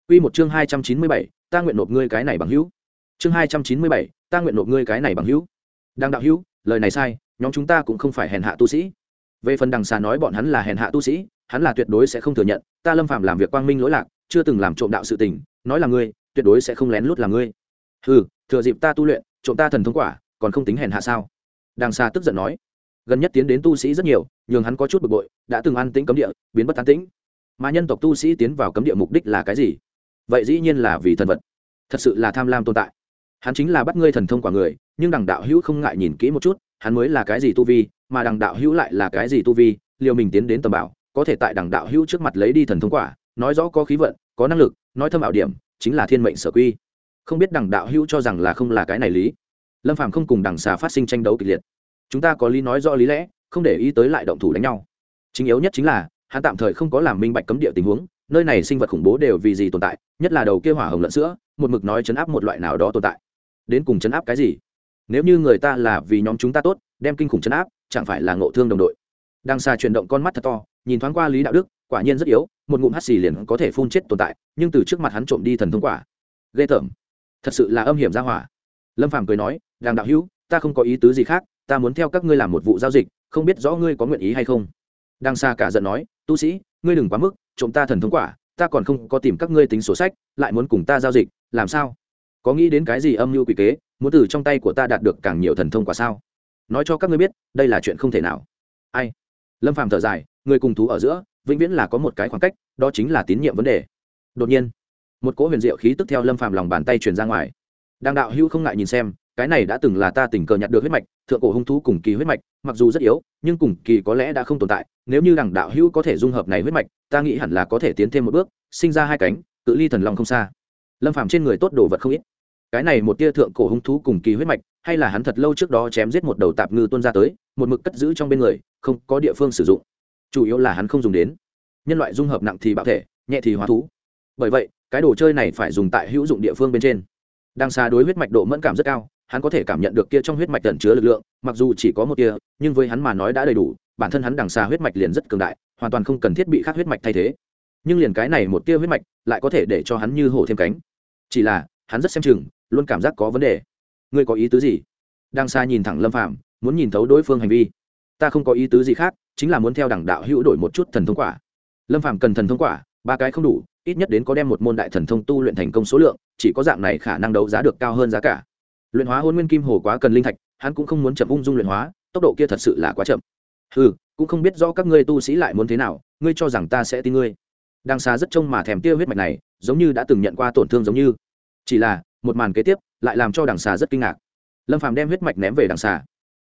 Quy một chương hai trăm chín mươi bảy, ta nguyện nộp ngươi cái này bằng hữu. Chương hai trăm chín mươi bảy, ta nguyện nộp ngươi cái này bằng hữu. Đang đạo hữu, lời này sai, nhóm chúng ta cũng không phải hèn hạ tu sĩ. Về phần đằng xà nói bọn hắn là hèn hạ tu sĩ hắn là tuyệt đối sẽ không thừa nhận ta lâm phạm làm việc quang minh lỗi lạc chưa từng làm trộm đạo sự tình nói là ngươi tuyệt đối sẽ không lén lút là ngươi. Ừ thừa dịp ta tu luyện trộm ta thần thông quả còn không tính hèn hạ sao? Đằng xà tức giận nói gần nhất tiến đến tu sĩ rất nhiều, nhường hắn có chút bực bội, đã từng an tĩnh cấm địa, biến bất tán tĩnh. Mà nhân tộc tu sĩ tiến vào cấm địa mục đích là cái gì? Vậy dĩ nhiên là vì thần vật. Thật sự là tham lam tồn tại. Hắn chính là bắt ngươi thần thông quả người, nhưng đằng đạo hữu không ngại nhìn kỹ một chút, hắn mới là cái gì tu vi, mà đằng đạo hữu lại là cái gì tu vi, liều mình tiến đến tầm bảo, có thể tại đằng đạo hữu trước mặt lấy đi thần thông quả, nói rõ có khí vận, có năng lực, nói thâm ảo điểm, chính là thiên mệnh sở quy. Không biết đằng đạo hữu cho rằng là không là cái này lý. Lâm phàm không cùng đằng xà phát sinh tranh đấu kịch liệt chúng ta có lý nói rõ lý lẽ, không để ý tới lại động thủ đánh nhau. Chính yếu nhất chính là, hắn tạm thời không có làm minh bạch cấm địa tình huống, nơi này sinh vật khủng bố đều vì gì tồn tại, nhất là đầu kia hỏa hồng lợn sữa, một mực nói chấn áp một loại nào đó tồn tại. Đến cùng chấn áp cái gì? Nếu như người ta là vì nhóm chúng ta tốt, đem kinh khủng chấn áp, chẳng phải là ngộ thương đồng đội. Đang xa chuyển động con mắt thật to, nhìn thoáng qua lý đạo đức, quả nhiên rất yếu, một ngụm hắt xì liền có thể phun chết tồn tại, nhưng từ trước mặt hắn trộm đi thần thông quả. Ghê tởm. Thật sự là âm hiểm ra hỏa. Lâm phàm cười nói, đàng đạo hữu, ta không có ý tứ gì khác ta muốn theo các ngươi làm một vụ giao dịch, không biết rõ ngươi có nguyện ý hay không. Đang xa cả giận nói, tu sĩ, ngươi đừng quá mức, trộm ta thần thông quả, ta còn không có tìm các ngươi tính sổ sách, lại muốn cùng ta giao dịch, làm sao? Có nghĩ đến cái gì âm mưu quỷ kế, muốn từ trong tay của ta đạt được càng nhiều thần thông quả sao? Nói cho các ngươi biết, đây là chuyện không thể nào. Ai? Lâm phàm thở dài, người cùng thú ở giữa, vĩnh viễn là có một cái khoảng cách, đó chính là tín nhiệm vấn đề. Đột nhiên, một cỗ huyền diệu khí tức theo lâm phàm lòng bàn tay truyền ra ngoài. Đang đạo hưu không ngại nhìn xem cái này đã từng là ta tình cờ nhặt được huyết mạch, thượng cổ hung thú cùng kỳ huyết mạch, mặc dù rất yếu, nhưng cùng kỳ có lẽ đã không tồn tại, nếu như đằng đạo hữu có thể dung hợp này huyết mạch, ta nghĩ hẳn là có thể tiến thêm một bước, sinh ra hai cánh, cự ly thần long không xa. Lâm phàm trên người tốt đồ vật không ít. Cái này một tia thượng cổ hung thú cùng kỳ huyết mạch, hay là hắn thật lâu trước đó chém giết một đầu tạp ngư tuôn ra tới, một mực cất giữ trong bên người, không có địa phương sử dụng. Chủ yếu là hắn không dùng đến. Nhân loại dung hợp nặng thì bạo thể, nhẹ thì hóa thú. Bởi vậy, cái đồ chơi này phải dùng tại hữu dụng địa phương bên trên. Đang xa đối huyết mạch độ mẫn cảm rất cao hắn có thể cảm nhận được kia trong huyết mạch tẩn chứa lực lượng, mặc dù chỉ có một tia, nhưng với hắn mà nói đã đầy đủ, bản thân hắn đằng xa huyết mạch liền rất cường đại, hoàn toàn không cần thiết bị khác huyết mạch thay thế. Nhưng liền cái này một tia huyết mạch lại có thể để cho hắn như hổ thêm cánh. Chỉ là, hắn rất xem chừng, luôn cảm giác có vấn đề. Ngươi có ý tứ gì? Đang xa nhìn thẳng lâm phạm muốn nhìn thấu đối phương hành vi. Ta không có ý tứ gì khác, chính là muốn theo đẳng đạo hữu đổi một chút thần thông quả. Lâm phạm cần thần thông quả, ba cái không đủ, ít nhất đến có đem một môn đại thần thông tu luyện thành công số lượng, chỉ có dạng này khả năng đấu giá được cao hơn giá cả luyện hóa hôn nguyên kim hồ quá cần linh thạch, hắn cũng không muốn chậm ung dung luyện hóa, tốc độ kia thật sự là quá chậm. Ừ cũng không biết rõ các ngươi tu sĩ lại muốn thế nào, ngươi cho rằng ta sẽ tin ngươi. Đang xa rất trông mà thèm tiêu huyết mạch này, giống như đã từng nhận qua tổn thương giống như. Chỉ là, một màn kế tiếp, lại làm cho đằng xà rất kinh ngạc. Lâm phàm đem huyết mạch ném về đằng xà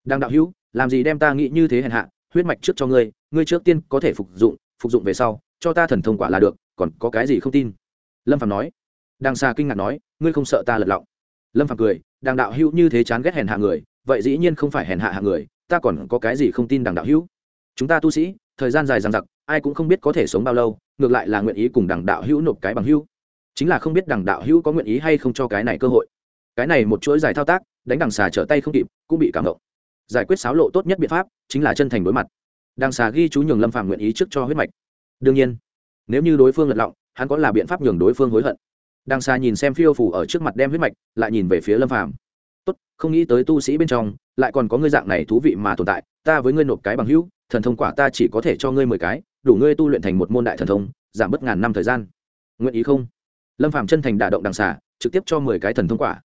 đang đạo hữu, làm gì đem ta nghĩ như thế hèn hạ, huyết mạch trước cho ngươi ngươi trước tiên có thể phục dụng phục dụng về sau, cho ta thần thông quả là được, còn có cái gì không tin? Lâm phàm nói. Đằng xà kinh ngạc nói, ngươi không sợ ta lật lọng? Lâm Phạm cười, đằng đạo hữu như thế chán ghét hèn hạ người, vậy dĩ nhiên không phải hèn hạ hạ người, ta còn có cái gì không tin đằng đạo hữu? Chúng ta tu sĩ, thời gian dài dằng dặc, ai cũng không biết có thể sống bao lâu, ngược lại là nguyện ý cùng đằng đạo hữu nộp cái bằng hữu. Chính là không biết đằng đạo hữu có nguyện ý hay không cho cái này cơ hội. Cái này một chuỗi dài thao tác, đánh đằng xà trở tay không kịp, cũng bị cảm động. Giải quyết xáo lộ tốt nhất biện pháp, chính là chân thành đối mặt. Đằng xà ghi chú nhường lâm phạm nguyện ý trước cho huyết mạch. Đương nhiên, nếu như đối phương lật lọng, hắn có là biện pháp nhường đối phương hối hận đang xa nhìn xem phiêu phủ ở trước mặt đem huyết mạch, lại nhìn về phía lâm phàm. Tốt, không nghĩ tới tu sĩ bên trong, lại còn có ngươi dạng này thú vị mà tồn tại, ta với ngươi nộp cái bằng hữu, thần thông quả ta chỉ có thể cho ngươi mười cái, đủ ngươi tu luyện thành một môn đại thần thông, giảm bớt ngàn năm thời gian. Nguyện ý không? Lâm phàm chân thành đả động đằng xà trực tiếp cho mười cái thần thông quả.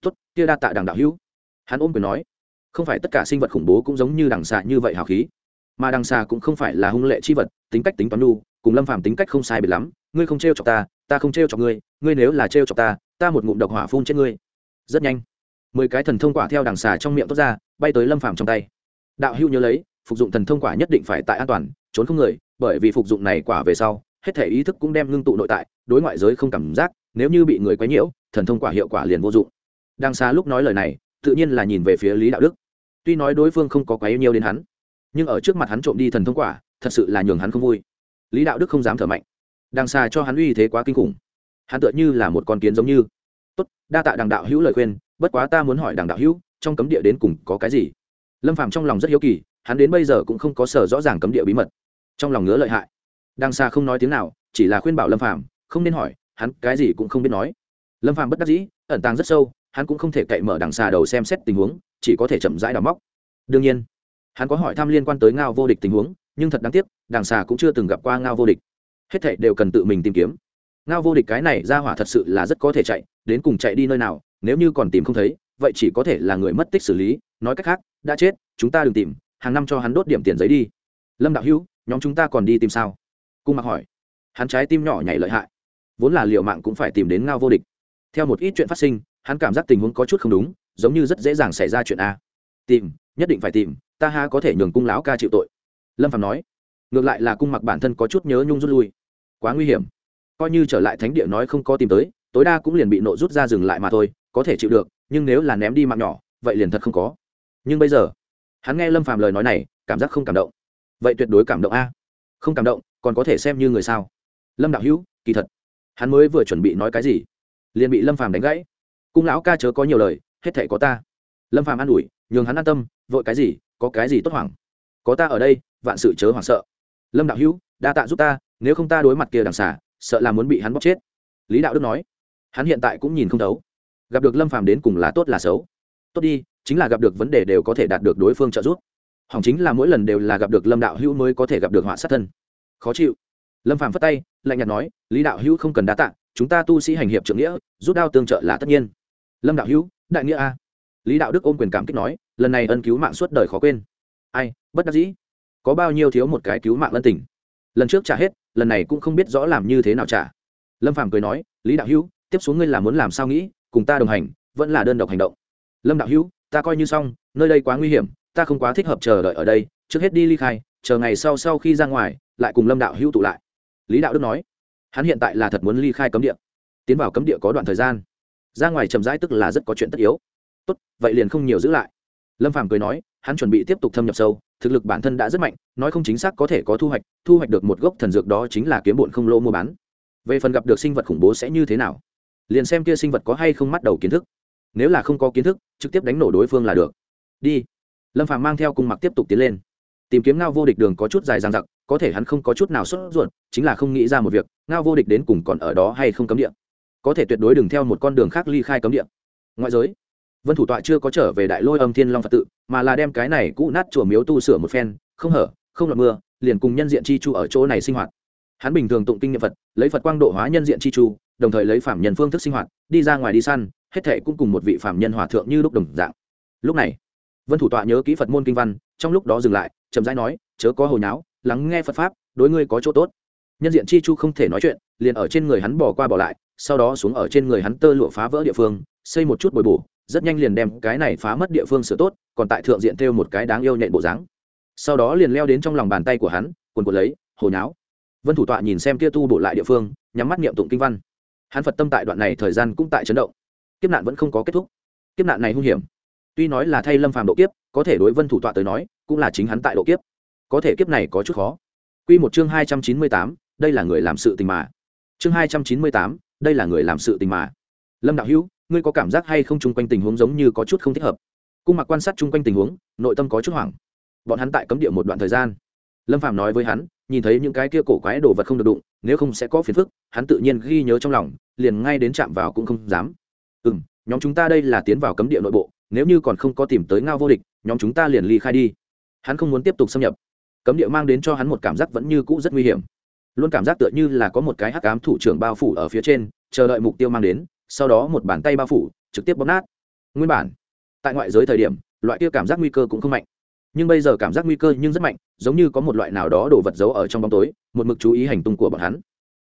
Tốt, kia đa tạ đằng đạo hữu. Hắn ôm quyền nói. Không phải tất cả sinh vật khủng bố cũng giống như đằng xà như vậy hào khí, mà đằng xà cũng không phải là hung lệ chi vật, tính cách tính toán nu cùng lâm phàm tính cách không sai biệt lắm, ngươi không trêu chọc ta ta không t r chọc ngươi ngươi nếu là t r chọc ta ta một ngụm độc hỏa phun trên ngươi. Rất nhanh, mười cái thần thông quả theo đằng xà trong miệng tốt ra, bay tới lâm phàm trong tay. Đạo hưu nhớ lấy, phục dụng thần thông quả nhất định phải tại an toàn, trốn không người, bởi vì phục dụng này quả về sau, hết thể ý thức cũng đem ngưng tụ nội tại, đối ngoại giới không cảm giác, nếu như bị người quấy nhiễu, thần thông quả hiệu quả liền vô dụng. Đằng xà lúc nói lời này, tự nhiên là nhìn về phía lý đạo đức. Tuy nói đối phương không có quấy nhiễu đến hắn, nhưng ở trước mặt hắn trộm đi thần thông quả, thật sự là nhường hắn không vui. Lý đạo đức không dám thở mạnh đang xa cho hắn uy thế quá kinh khủng. Hắn tựa như là một con kiến giống như. Tốt, đa tạ đằng đạo hữu lời khuyên, bất quá ta muốn hỏi đằng đạo hữu, trong cấm địa đến cùng có cái gì? Lâm phạm trong lòng rất hiếu kỳ, hắn đến bây giờ cũng không có sở rõ ràng cấm địa bí mật. Trong lòng ngứa lợi hại. Đằng xa không nói tiếng nào, chỉ là khuyên bảo lâm phạm không nên hỏi, hắn cái gì cũng không biết nói. Lâm phạm bất đắc dĩ, ẩn tàng rất sâu, hắn cũng không thể cậy mở đằng xà đầu xem xét tình huống, chỉ có thể chậm rãi đào móc. Đương nhiên, hắn có hỏi thăm liên quan tới ngao vô địch tình huống, nhưng thật đáng tiếc, đằng xà cũng chưa từng gặp qua ngao vô địch hết thảy đều cần tự mình tìm kiếm. Ngao vô địch cái này ra hỏa thật sự là rất có thể chạy, đến cùng chạy đi nơi nào, nếu như còn tìm không thấy, vậy chỉ có thể là người mất tích xử lý, nói cách khác, đã chết, chúng ta đừng tìm, hàng năm cho hắn đốt điểm tiền giấy đi. Lâm đạo hữu, nhóm chúng ta còn đi tìm sao? Cung mặc hỏi. Hắn trái tim nhỏ nhảy lợi hại. Vốn là liệu mạng cũng phải tìm đến ngao vô địch. Theo một ít chuyện phát sinh, hắn cảm giác tình huống có chút không đúng, giống như rất dễ dàng xảy ra chuyện a. Tìm, nhất định phải tìm, ta ha có thể nhường cung lão ca chịu tội. Lâm phạm nói. Ngược lại là cung mặc bản thân có chút nhớ nhung rút lui quá nguy hiểm. Coi như trở lại thánh địa nói không có tìm tới, tối đa cũng liền bị nộ rút ra dừng lại mà thôi, có thể chịu được, nhưng nếu là ném đi mạng nhỏ, vậy liền thật không có. Nhưng bây giờ, hắn nghe lâm phàm lời nói này, cảm giác không cảm động. Vậy tuyệt đối cảm động a. Không cảm động, còn có thể xem như người sao? Lâm đạo hữu, kỳ thật, hắn mới vừa chuẩn bị nói cái gì, liền bị lâm phàm đánh gãy. Cung lão ca chớ có nhiều lời, hết thể có ta. Lâm phàm an ủi, nhường hắn an tâm, vội cái gì, có cái gì tốt hoảng. Có ta ở đây, vạn sự chớ hoảng sợ. Lâm đạo hữu, đa tạ giúp ta nếu không ta đối mặt kia đằng xả sợ là muốn bị hắn bóc chết. Lý đạo đức nói. Hắn hiện tại cũng nhìn không thấu. Gặp được lâm phàm đến cùng là tốt là xấu. Tốt đi, chính là gặp được vấn đề đều có thể đạt được đối phương trợ giúp. Hỏng chính là mỗi lần đều là gặp được lâm đạo hữu mới có thể gặp được họa sát thân. Khó chịu. Lâm phàm phất tay, lạnh nhạt nói, lý đạo hữu không cần đa tạ, chúng ta tu sĩ hành hiệp trưởng nghĩa, rút đao tương trợ là tất nhiên. Lâm đạo hữu, đại nghĩa a. Lý đạo đức ôm quyền cảm kích nói, lần này ân cứu mạng suốt đời khó quên. Ai, bất đắc dĩ. Có bao nhiêu thiếu một cái cứu mạng ân tình? Lần trước trả hết lần này cũng không biết rõ làm như thế nào trả. Lâm phàm cười nói, lý đạo hữu, tiếp xuống ngươi là muốn làm sao nghĩ, cùng ta đồng hành, vẫn là đơn độc hành động. Lâm đạo hữu, ta coi như xong, nơi đây quá nguy hiểm, ta không quá thích hợp chờ đợi ở đây, trước hết đi ly khai, chờ ngày sau sau khi ra ngoài, lại cùng lâm đạo hữu tụ lại. Lý đạo đức nói, hắn hiện tại là thật muốn ly khai cấm địa, tiến vào cấm địa có đoạn thời gian, ra ngoài chậm rãi tức là rất có chuyện tất yếu. Tốt, vậy liền không nhiều giữ lại. Lâm phàm cười nói, hắn chuẩn bị tiếp tục thâm nhập sâu thực lực bản thân đã rất mạnh, nói không chính xác có thể có thu hoạch thu hoạch được một gốc thần dược đó chính là kiếm bụn không lô mua bán. Về phần gặp được sinh vật khủng bố sẽ như thế nào? Liền xem kia sinh vật có hay không mắt đầu kiến thức. Nếu là không có kiến thức, trực tiếp đánh nổ đối phương là được. Đi. Lâm phàm mang theo cung mặc tiếp tục tiến lên. Tìm kiếm ngao vô địch đường có chút dài dằng dặc, có thể hắn không có chút nào sốt ruột, chính là không nghĩ ra một việc, ngao vô địch đến cùng còn ở đó hay không cấm địa? Có thể tuyệt đối đừng theo một con đường khác ly khai cấm địa. Ngoại giới vân thủ tọa chưa có trở về đại lôi âm thiên long phật tự, mà là đem cái này cũ nát chùa miếu tu sửa một phen, không hở, không lọt mưa, liền cùng nhân diện chi chu ở chỗ này sinh hoạt. Hắn bình thường tụng kinh nghiệm phật, lấy phật quang độ hóa nhân diện chi chu, đồng thời lấy phạm nhân phương thức sinh hoạt, đi ra ngoài đi săn, hết thệ cũng cùng một vị phạm nhân hòa thượng như lúc đồng dạng. Lúc này, vân thủ tọa nhớ kỹ phật môn kinh văn, trong lúc đó dừng lại, chậm rãi nói, chớ có hồi nháo, lắng nghe phật pháp, đối ngươi có chỗ tốt. Nhân diện chi chu không thể nói chuyện, liền ở trên người hắn bỏ qua bỏ lại, sau đó xuống ở trên người hắn tơ lụa phá vỡ địa phương, xây một chút bồi bổ rất nhanh liền đem cái này phá mất địa phương sửa tốt còn tại thượng diện thêu một cái đáng yêu nhện bộ dáng. Sau đó liền leo đến trong lòng bàn tay của hắn quần quần lấy hồi náo vân thủ tọa nhìn xem kia tu bổ lại địa phương nhắm mắt niệm tụng kinh văn. Hắn phật tâm tại đoạn này thời gian cũng tại chấn động. Kiếp nạn vẫn không có kết thúc. Kiếp nạn này hung hiểm. Tuy nói là thay lâm phàm độ kiếp có thể đối vân thủ tọa tới nói cũng là chính hắn tại độ kiếp. Có thể kiếp này có chút khó. Quy một chương hai trăm chín mươi tám, đây là người làm sự tình mà. Chương hai trăm chín mươi tám, đây là người làm sự tình mà. Lâm đạo hữu, ngươi có cảm giác hay không chung quanh tình huống giống như có chút không thích hợp? Cung Mặc quan sát chung quanh tình huống, nội tâm có chút hoảng. Bọn hắn tại cấm địa một đoạn thời gian. Lâm Phàm nói với hắn, nhìn thấy những cái kia cổ quái đồ vật không được đụng, nếu không sẽ có phiền phức, hắn tự nhiên ghi nhớ trong lòng, liền ngay đến chạm vào cũng không dám. Ừm, nhóm chúng ta đây là tiến vào cấm địa nội bộ, nếu như còn không có tìm tới ngao vô địch, nhóm chúng ta liền ly khai đi. Hắn không muốn tiếp tục xâm nhập cấm địa mang đến cho hắn một cảm giác vẫn như cũ rất nguy hiểm luôn cảm giác tựa như là có một cái hắc ám thủ trưởng bao phủ ở phía trên chờ đợi mục tiêu mang đến sau đó một bàn tay bao phủ, trực tiếp bóp nát. Nguyên bản, tại ngoại giới thời điểm, loại kia cảm giác nguy cơ cũng không mạnh. Nhưng bây giờ cảm giác nguy cơ nhưng rất mạnh, giống như có một loại nào đó đổ vật giấu ở trong bóng tối, một mực chú ý hành tung của bọn hắn.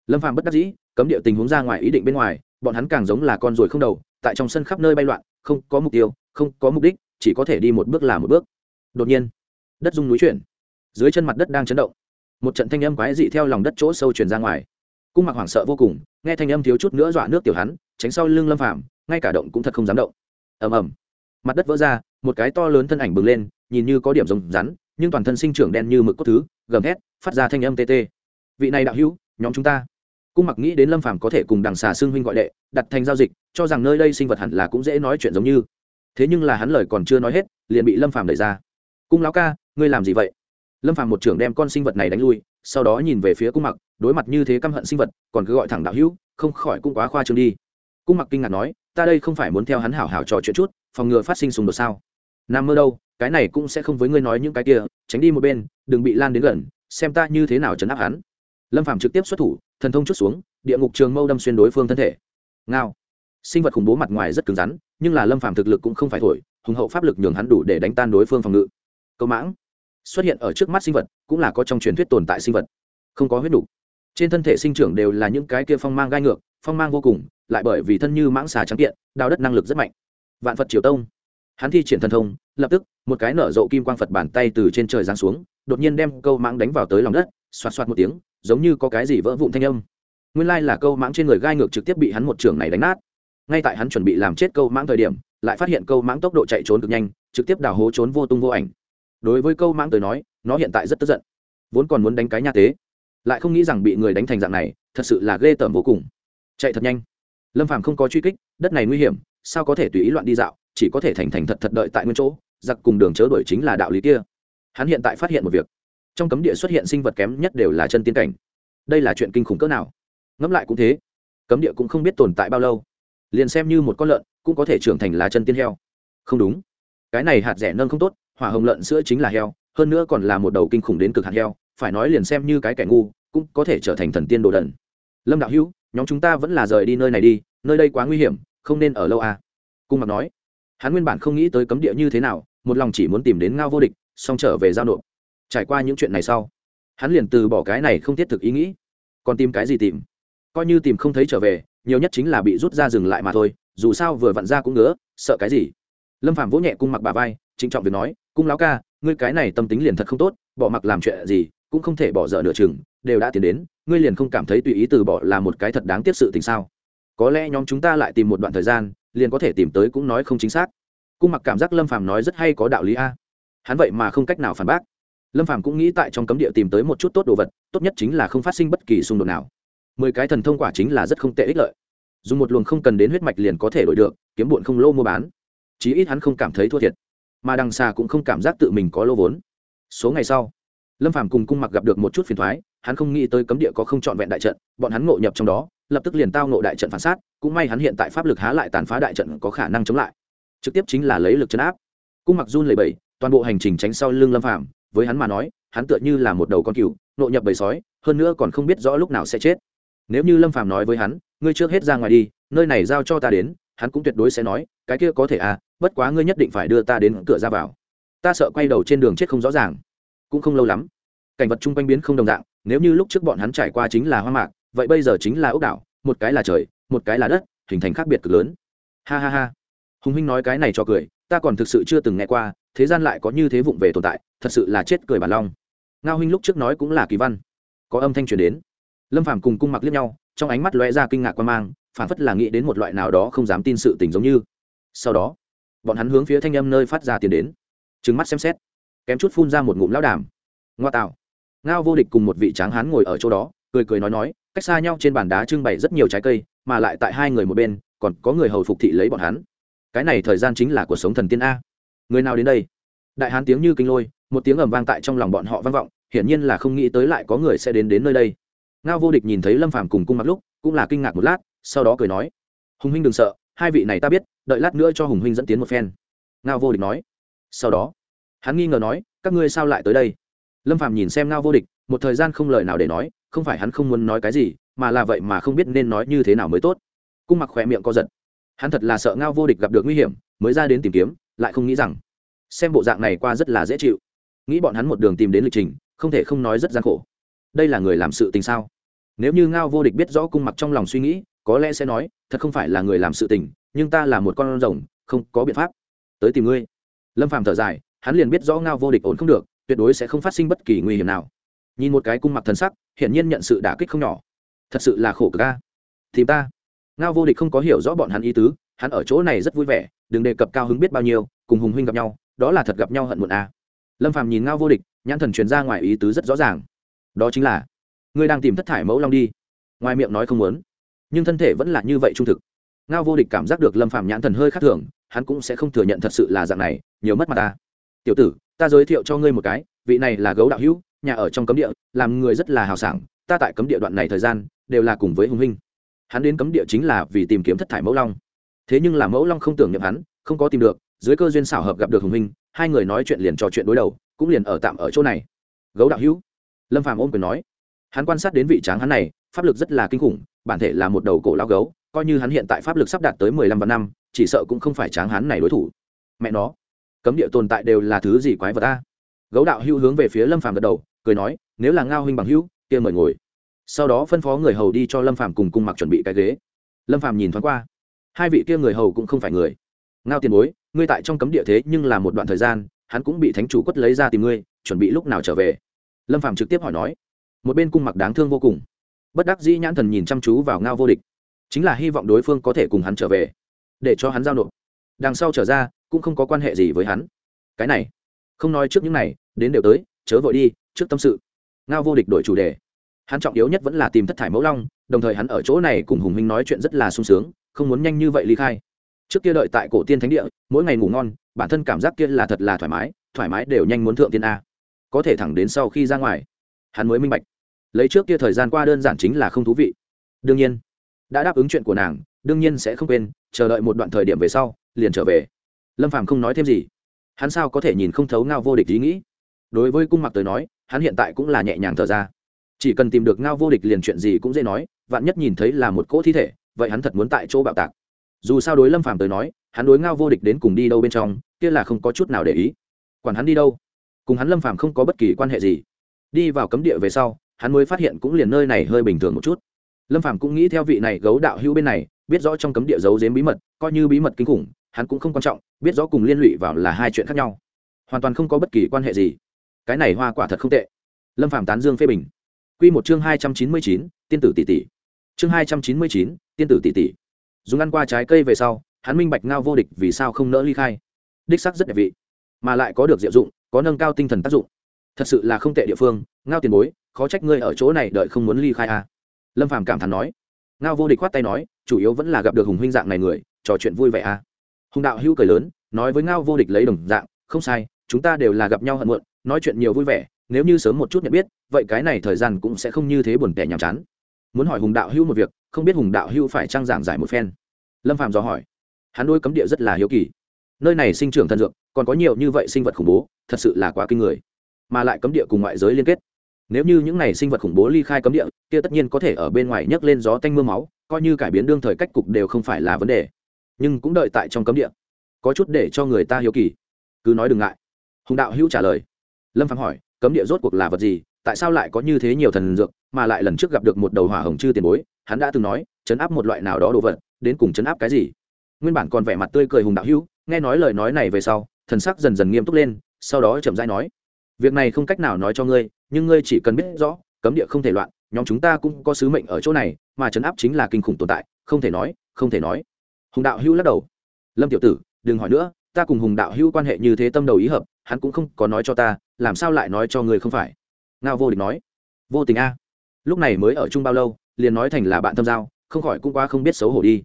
Lâm phàm bất đắc dĩ, cấm địa tình huống ra ngoài ý định bên ngoài, bọn hắn càng giống là con ruồi không đầu, tại trong sân khắp nơi bay loạn, không có mục tiêu, không có mục đích, chỉ có thể đi một bước là một bước. Đột nhiên, đất rung núi chuyển, dưới chân mặt đất đang chấn động. Một trận thanh âm quái dị theo lòng đất chỗ sâu truyền ra ngoài cung mặc hoảng sợ vô cùng, nghe thanh âm thiếu chút nữa dọa nước tiểu hắn, tránh sau lưng lâm phạm ngay cả động cũng thật không dám động. Ầm ầm. Mặt đất vỡ ra, một cái to lớn thân ảnh bừng lên, nhìn như có điểm rồng rắn, nhưng toàn thân sinh trưởng đen như mực cốt thứ, gầm hét phát ra thanh âm tê tê. Vị này đạo hữu, nhóm chúng ta. Cung mặc nghĩ đến lâm phàm có thể cùng đằng xà xương huynh gọi đệ, đặt thành giao dịch, cho rằng nơi đây sinh vật hẳn là cũng dễ nói chuyện giống như. Thế nhưng là hắn lời còn chưa nói hết, liền bị lâm phàm đẩy ra. Cung lão ca, ngươi làm gì vậy? Lâm phàm một trưởng đem con sinh vật này đánh lui sau đó nhìn về phía cung mặc, đối mặt như thế căm hận sinh vật, còn cứ gọi thẳng đạo hữu, không khỏi cũng quá khoa trương đi. Cung mặc kinh ngạc nói, ta đây không phải muốn theo hắn hảo hảo trò chuyện chút, phòng ngừa phát sinh xung đột sao? Nam mơ đâu, cái này cũng sẽ không với ngươi nói những cái kia, tránh đi một bên, đừng bị lan đến gần, xem ta như thế nào chấn áp hắn. Lâm phàm trực tiếp xuất thủ, thần thông chút xuống, địa ngục trường mâu đâm xuyên đối phương thân thể. Ngao. Sinh vật khủng bố mặt ngoài rất cứng rắn, nhưng là lâm phàm thực lực cũng không phải thổi, hùng hậu pháp lực nhường hắn đủ để đánh tan đối phương phòng ngự. Câu mãng xuất hiện ở trước mắt sinh vật, cũng là có trong truyền thuyết tồn tại sinh vật. Không có huyết đủ. trên thân thể sinh trưởng đều là những cái kia phong mang gai ngược, phong mang vô cùng, lại bởi vì thân như mãng xà trắng kiện, đào đất năng lực rất mạnh. Vạn phật triều tông. Hắn thi triển thần thông, lập tức, một cái nở rộ kim quang phật bàn tay từ trên trời giáng xuống, đột nhiên đem câu mãng đánh vào tới lòng đất, xoạt xoạt một tiếng, giống như có cái gì vỡ vụn thanh âm. Nguyên lai là câu mãng trên người gai ngược trực tiếp bị hắn một trường này đánh nát. Ngay tại hắn chuẩn bị làm chết câu mãng thời điểm, lại phát hiện câu mãng tốc độ chạy trốn cực nhanh, trực tiếp đào hố trốn vô tung vô ảnh đối với câu mãng tới nói, nó hiện tại rất tức giận. Vốn còn muốn đánh cái nhà tế, lại không nghĩ rằng bị người đánh thành dạng này, thật sự là ghê tởm vô cùng. Chạy thật nhanh. Lâm phàm không có truy kích, đất này nguy hiểm, sao có thể tùy ý loạn đi dạo, chỉ có thể thành thành thật thật đợi tại nguyên chỗ, giặc cùng đường chớ đuổi chính là đạo lý kia. Hắn hiện tại phát hiện một việc. Trong cấm địa xuất hiện sinh vật kém nhất đều là chân tiên cảnh. Đây là chuyện kinh khủng cỡ nào? Ngẫm lại cũng thế. Cấm địa cũng không biết tồn tại bao lâu. Liền xem như một con lợn, cũng có thể trưởng thành là chân tiên heo. Không đúng. Cái này hạt rẻ nâng không tốt hỏa hồng lợn sữa chính là heo, hơn nữa còn là một đầu kinh khủng đến cực hạn heo, phải nói liền xem như cái kẻ ngu, cũng có thể trở thành thần tiên đồ đần. Lâm đạo hữu, nhóm chúng ta vẫn là rời đi nơi này đi, nơi đây quá nguy hiểm, không nên ở lâu à? Cung mặc nói. Hắn nguyên bản không nghĩ tới cấm địa như thế nào, một lòng chỉ muốn tìm đến ngao vô địch, xong trở về giao nộp. Trải qua những chuyện này sau, hắn liền từ bỏ cái này không thiết thực ý nghĩ. Còn tìm cái gì tìm? Coi như tìm không thấy trở về, nhiều nhất chính là bị rút ra dừng lại mà thôi, dù sao vừa vặn ra cũng ngứa, sợ cái gì? Lâm phạm vỗ nhẹ cung mặc bà vai, trịnh trọng việc nói cung lão ca, ngươi cái này tâm tính liền thật không tốt, bỏ mặc làm chuyện gì, cũng không thể bỏ dở nửa chừng, đều đã tiến đến, ngươi liền không cảm thấy tùy ý từ bỏ là một cái thật đáng tiếc sự tình sao? Có lẽ nhóm chúng ta lại tìm một đoạn thời gian, liền có thể tìm tới cũng nói không chính xác. Cung mặc cảm giác lâm phàm nói rất hay có đạo lý a. Hắn vậy mà không cách nào phản bác. Lâm phàm cũng nghĩ tại trong cấm địa tìm tới một chút tốt đồ vật, tốt nhất chính là không phát sinh bất kỳ xung đột nào. Mười cái thần thông quả chính là rất không tệ ích lợi. Dùng một luồng không cần đến huyết mạch liền có thể đổi được, kiếm bụn không lô mua bán. Chí ít hắn không cảm thấy thua thiệt mà đằng xa cũng không cảm giác tự mình có lô vốn. Số ngày sau, lâm phàm cùng cung mặc gặp được một chút phiền thoái, hắn không nghĩ tới cấm địa có không trọn vẹn đại trận, bọn hắn ngộ nhập trong đó, lập tức liền tao ngộ đại trận phản sát, cũng may hắn hiện tại pháp lực há lại tàn phá đại trận có khả năng chống lại. Trực tiếp chính là lấy lực chấn áp. Cung mặc run lầy bẩy, toàn bộ hành trình tránh sau lưng lâm phàm, với hắn mà nói, hắn tựa như là một đầu con cừu nộ nhập bầy sói, hơn nữa còn không biết rõ lúc nào sẽ chết. Nếu như lâm phàm nói với hắn, ngươi trước hết ra ngoài đi, nơi này giao cho ta đến, hắn cũng tuyệt đối sẽ nói, cái kia có thể à bất quá ngươi nhất định phải đưa ta đến cửa ra vào. Ta sợ quay đầu trên đường chết không rõ ràng. Cũng không lâu lắm, cảnh vật chung quanh biến không đồng dạng, nếu như lúc trước bọn hắn trải qua chính là hoa mạc, vậy bây giờ chính là ốc đảo, một cái là trời, một cái là đất, hình thành khác biệt cực lớn. Ha ha ha. Hùng huynh nói cái này cho cười, ta còn thực sự chưa từng nghe qua, thế gian lại có như thế vụng về tồn tại, thật sự là chết cười bản long. Ngao huynh lúc trước nói cũng là kỳ văn. Có âm thanh truyền đến. Lâm phàm cùng cung mặc liếc nhau, trong ánh mắt lóe ra kinh ngạc quan mang, phản phất là nghĩ đến một loại nào đó không dám tin sự tình giống như. Sau đó bọn hắn hướng phía thanh âm nơi phát ra tiền đến. Trừng mắt xem xét, kém chút phun ra một ngụm lão đàm. Ngoa tạo. Ngao vô địch cùng một vị tráng hán ngồi ở chỗ đó, cười cười nói nói, cách xa nhau trên bàn đá trưng bày rất nhiều trái cây, mà lại tại hai người một bên, còn có người hầu phục thị lấy bọn hắn. Cái này thời gian chính là cuộc sống thần tiên a. Người nào đến đây? Đại hán tiếng như kinh lôi, một tiếng ầm vang tại trong lòng bọn họ vang vọng, hiển nhiên là không nghĩ tới lại có người sẽ đến đến nơi đây. Ngao vô địch nhìn thấy lâm phàm cùng cung mặc lúc, cũng là kinh ngạc một lát, sau đó cười nói, hùng huynh đừng sợ hai vị này ta biết, đợi lát nữa cho hùng huynh dẫn tiến một phen. Ngao vô địch nói. Sau đó, hắn nghi ngờ nói, các ngươi sao lại tới đây? Lâm phàm nhìn xem ngao vô địch, một thời gian không lời nào để nói, không phải hắn không muốn nói cái gì, mà là vậy mà không biết nên nói như thế nào mới tốt. Cung mặc khỏe miệng co giật. Hắn thật là sợ ngao vô địch gặp được nguy hiểm, mới ra đến tìm kiếm, lại không nghĩ rằng, xem bộ dạng này qua rất là dễ chịu. Nghĩ bọn hắn một đường tìm đến lịch trình, không thể không nói rất gian khổ. Đây là người làm sự tình sao? Nếu như ngao vô địch biết rõ cung mặc trong lòng suy nghĩ có lẽ sẽ nói, thật không phải là người làm sự tình, nhưng ta là một con rồng, không có biện pháp. Tới tìm ngươi. Lâm phàm thở dài, hắn liền biết rõ ngao vô địch ổn không được, tuyệt đối sẽ không phát sinh bất kỳ nguy hiểm nào. Nhìn một cái cung mặc thần sắc, hiển nhiên nhận sự đả kích không nhỏ. Thật sự là khổ ca thì ta. Ngao vô địch không có hiểu rõ bọn hắn ý tứ, hắn ở chỗ này rất vui vẻ, đừng đề cập cao hứng biết bao nhiêu, cùng hùng huynh gặp nhau, đó là thật gặp nhau hận muộn a. À. lâm phàm nhìn ngao vô địch, nhãn thần truyền ra ngoài ý tứ rất rõ ràng. Đó chính là, ngươi đang tìm thất thải mẫu long đi. Ngoài miệng nói không muốn nhưng thân thể vẫn là như vậy trung thực. Ngao vô địch cảm giác được lâm phàm nhãn thần hơi khác thường, hắn cũng sẽ không thừa nhận thật sự là dạng này, nhiều mất mặt ta. Tiểu tử, ta giới thiệu cho ngươi một cái, vị này là gấu đạo hữu, nhà ở trong cấm địa, làm người rất là hào sảng, ta tại cấm địa đoạn này thời gian, đều là cùng với hùng huynh. Hắn đến cấm địa chính là vì tìm kiếm thất thải mẫu long. Thế nhưng là mẫu long không tưởng nhậm hắn, không có tìm được, dưới cơ duyên xảo hợp gặp được hùng huynh, hai người nói chuyện liền trò chuyện đối đầu, cũng liền ở tạm ở chỗ này. Gấu đạo hữu? Lâm phàm ôm quyền nói. Hắn quan sát đến vị tráng hắn này pháp lực rất là kinh khủng, bản thể là một đầu cổ lao gấu, coi như hắn hiện tại pháp lực sắp đạt tới mười lăm vạn năm, chỉ sợ cũng không phải tráng hắn này đối thủ. Mẹ nó, cấm địa tồn tại đều là thứ gì quái vật ta gấu đạo hữu hướng về phía lâm phàm gật đầu, cười nói, nếu là ngao huynh bằng hữu, kia mời ngồi. Sau đó phân phó người hầu đi cho lâm phàm cùng cung mặc chuẩn bị cái ghế. Lâm phàm nhìn thoáng qua, hai vị kia người hầu cũng không phải người. Ngao tiền bối, ngươi tại trong cấm địa thế nhưng là một đoạn thời gian, hắn cũng bị thánh chủ quất lấy ra tìm ngươi, chuẩn bị lúc nào trở về? Lâm phàm trực tiếp hỏi nói. Một bên cung mặc đáng thương vô cùng bất đắc dĩ nhãn thần nhìn chăm chú vào ngao vô địch. Chính là hy vọng đối phương có thể cùng hắn trở về, để cho hắn giao nộp. Đằng sau trở ra, cũng không có quan hệ gì với hắn. Cái này, không nói trước những này, đến đều tới, chớ vội đi, trước tâm sự. Ngao vô địch đổi chủ đề. Hắn trọng yếu nhất vẫn là tìm thất thải mẫu long, đồng thời hắn ở chỗ này cùng hùng minh nói chuyện rất là sung sướng, không muốn nhanh như vậy ly khai. Trước kia đợi tại cổ tiên thánh địa, mỗi ngày ngủ ngon, bản thân cảm giác kia là thật là thoải mái thoải mái đều nhanh muốn thượng tiên a. Có thể thẳng đến sau khi ra ngoài, hắn mới minh bạch lấy trước kia thời gian qua đơn giản chính là không thú vị. Đương nhiên, đã đáp ứng chuyện của nàng, đương nhiên sẽ không quên, chờ đợi một đoạn thời điểm về sau, liền trở về. Lâm phàm không nói thêm gì. Hắn sao có thể nhìn không thấu ngao vô địch ý nghĩ? Đối với cung mặc tới nói, hắn hiện tại cũng là nhẹ nhàng thở ra. Chỉ cần tìm được ngao vô địch liền chuyện gì cũng dễ nói, vạn nhất nhìn thấy là một cỗ thi thể, vậy hắn thật muốn tại chỗ bạo tạc. Dù sao đối lâm phàm tới nói, hắn đối ngao vô địch đến cùng đi đâu bên trong, kia là không có chút nào để ý. Quản hắn đi đâu? Cùng hắn lâm phàm không có bất kỳ quan hệ gì. Đi vào cấm địa về sau hắn mới phát hiện cũng liền nơi này hơi bình thường một chút. Lâm phàm cũng nghĩ theo vị này gấu đạo hữu bên này, biết rõ trong cấm địa giấu giếm bí mật, coi như bí mật kinh khủng, hắn cũng không quan trọng, biết rõ cùng liên lụy vào là hai chuyện khác nhau. Hoàn toàn không có bất kỳ quan hệ gì. Cái này hoa quả thật không tệ. Lâm Phàm tán dương phê bình. Quy một chương hai trăm chín mươi chín, tiên tử tỷ tỷ. Chương hai trăm chín mươi chín, tiên tử tỷ tỷ. Dùng ăn qua trái cây về sau, hắn minh bạch ngao vô địch vì sao không nỡ ly khai. Đích sắc rất đẹp vị. Mà lại có được diệu dụng, có nâng cao tinh thần tác dụng. Thật sự là không tệ địa phương, ngao tiền bối khó trách ngươi ở chỗ này đợi không muốn ly khai à. lâm phàm cảm thán nói. Ngao vô địch khoát tay nói, chủ yếu vẫn là gặp được hùng huynh dạng này người, trò chuyện vui vẻ à. hùng đạo hữu cười lớn, nói với ngao vô địch lấy đồng dạng, không sai, chúng ta đều là gặp nhau hận muộn, nói chuyện nhiều vui vẻ, nếu như sớm một chút nhận biết, vậy cái này thời gian cũng sẽ không như thế buồn tẻ nhàm chán. Muốn hỏi hùng đạo hữu một việc, không biết hùng đạo hữu phải trang giảng giải một phen. Lâm phạm dò hỏi. Hắn đôi cấm địa rất là hiếu kỳ. Nơi này sinh trưởng thần dược, còn có nhiều như vậy sinh vật khủng bố, thật sự là quá kinh người. Mà lại cấm địa cùng ngoại giới liên kết nếu như những này sinh vật khủng bố ly khai cấm địa, kia tất nhiên có thể ở bên ngoài nhấc lên gió tanh mưa máu, coi như cải biến đương thời cách cục đều không phải là vấn đề. Nhưng cũng đợi tại trong cấm địa. Có chút để cho người ta hiếu kỳ. Cứ nói đừng ngại. Hùng đạo hữu trả lời. Lâm phạm hỏi, cấm địa rốt cuộc là vật gì, tại sao lại có như thế nhiều thần dược, mà lại lần trước gặp được một đầu hỏa hồng chư tiền bối, hắn đã từng nói, chấn áp một loại nào đó đồ vật, đến cùng chấn áp cái gì? Nguyên bản còn vẻ mặt tươi cười hùng đạo hữu, nghe nói lời nói này về sau, thần sắc dần dần nghiêm túc lên, sau đó chậm rãi nói việc này không cách nào nói cho ngươi, nhưng ngươi chỉ cần biết rõ, cấm địa không thể loạn, nhóm chúng ta cũng có sứ mệnh ở chỗ này, mà chấn áp chính là kinh khủng tồn tại, không thể nói, không thể nói. Hùng đạo hữu lắc đầu. Lâm tiểu tử, đừng hỏi nữa, ta cùng hùng đạo hữu quan hệ như thế tâm đầu ý hợp, hắn cũng không có nói cho ta, làm sao lại nói cho người không phải? Ngao vô địch nói. Vô tình a. Lúc này mới ở chung bao lâu, liền nói thành là bạn tâm giao, không khỏi cũng quá không biết xấu hổ đi.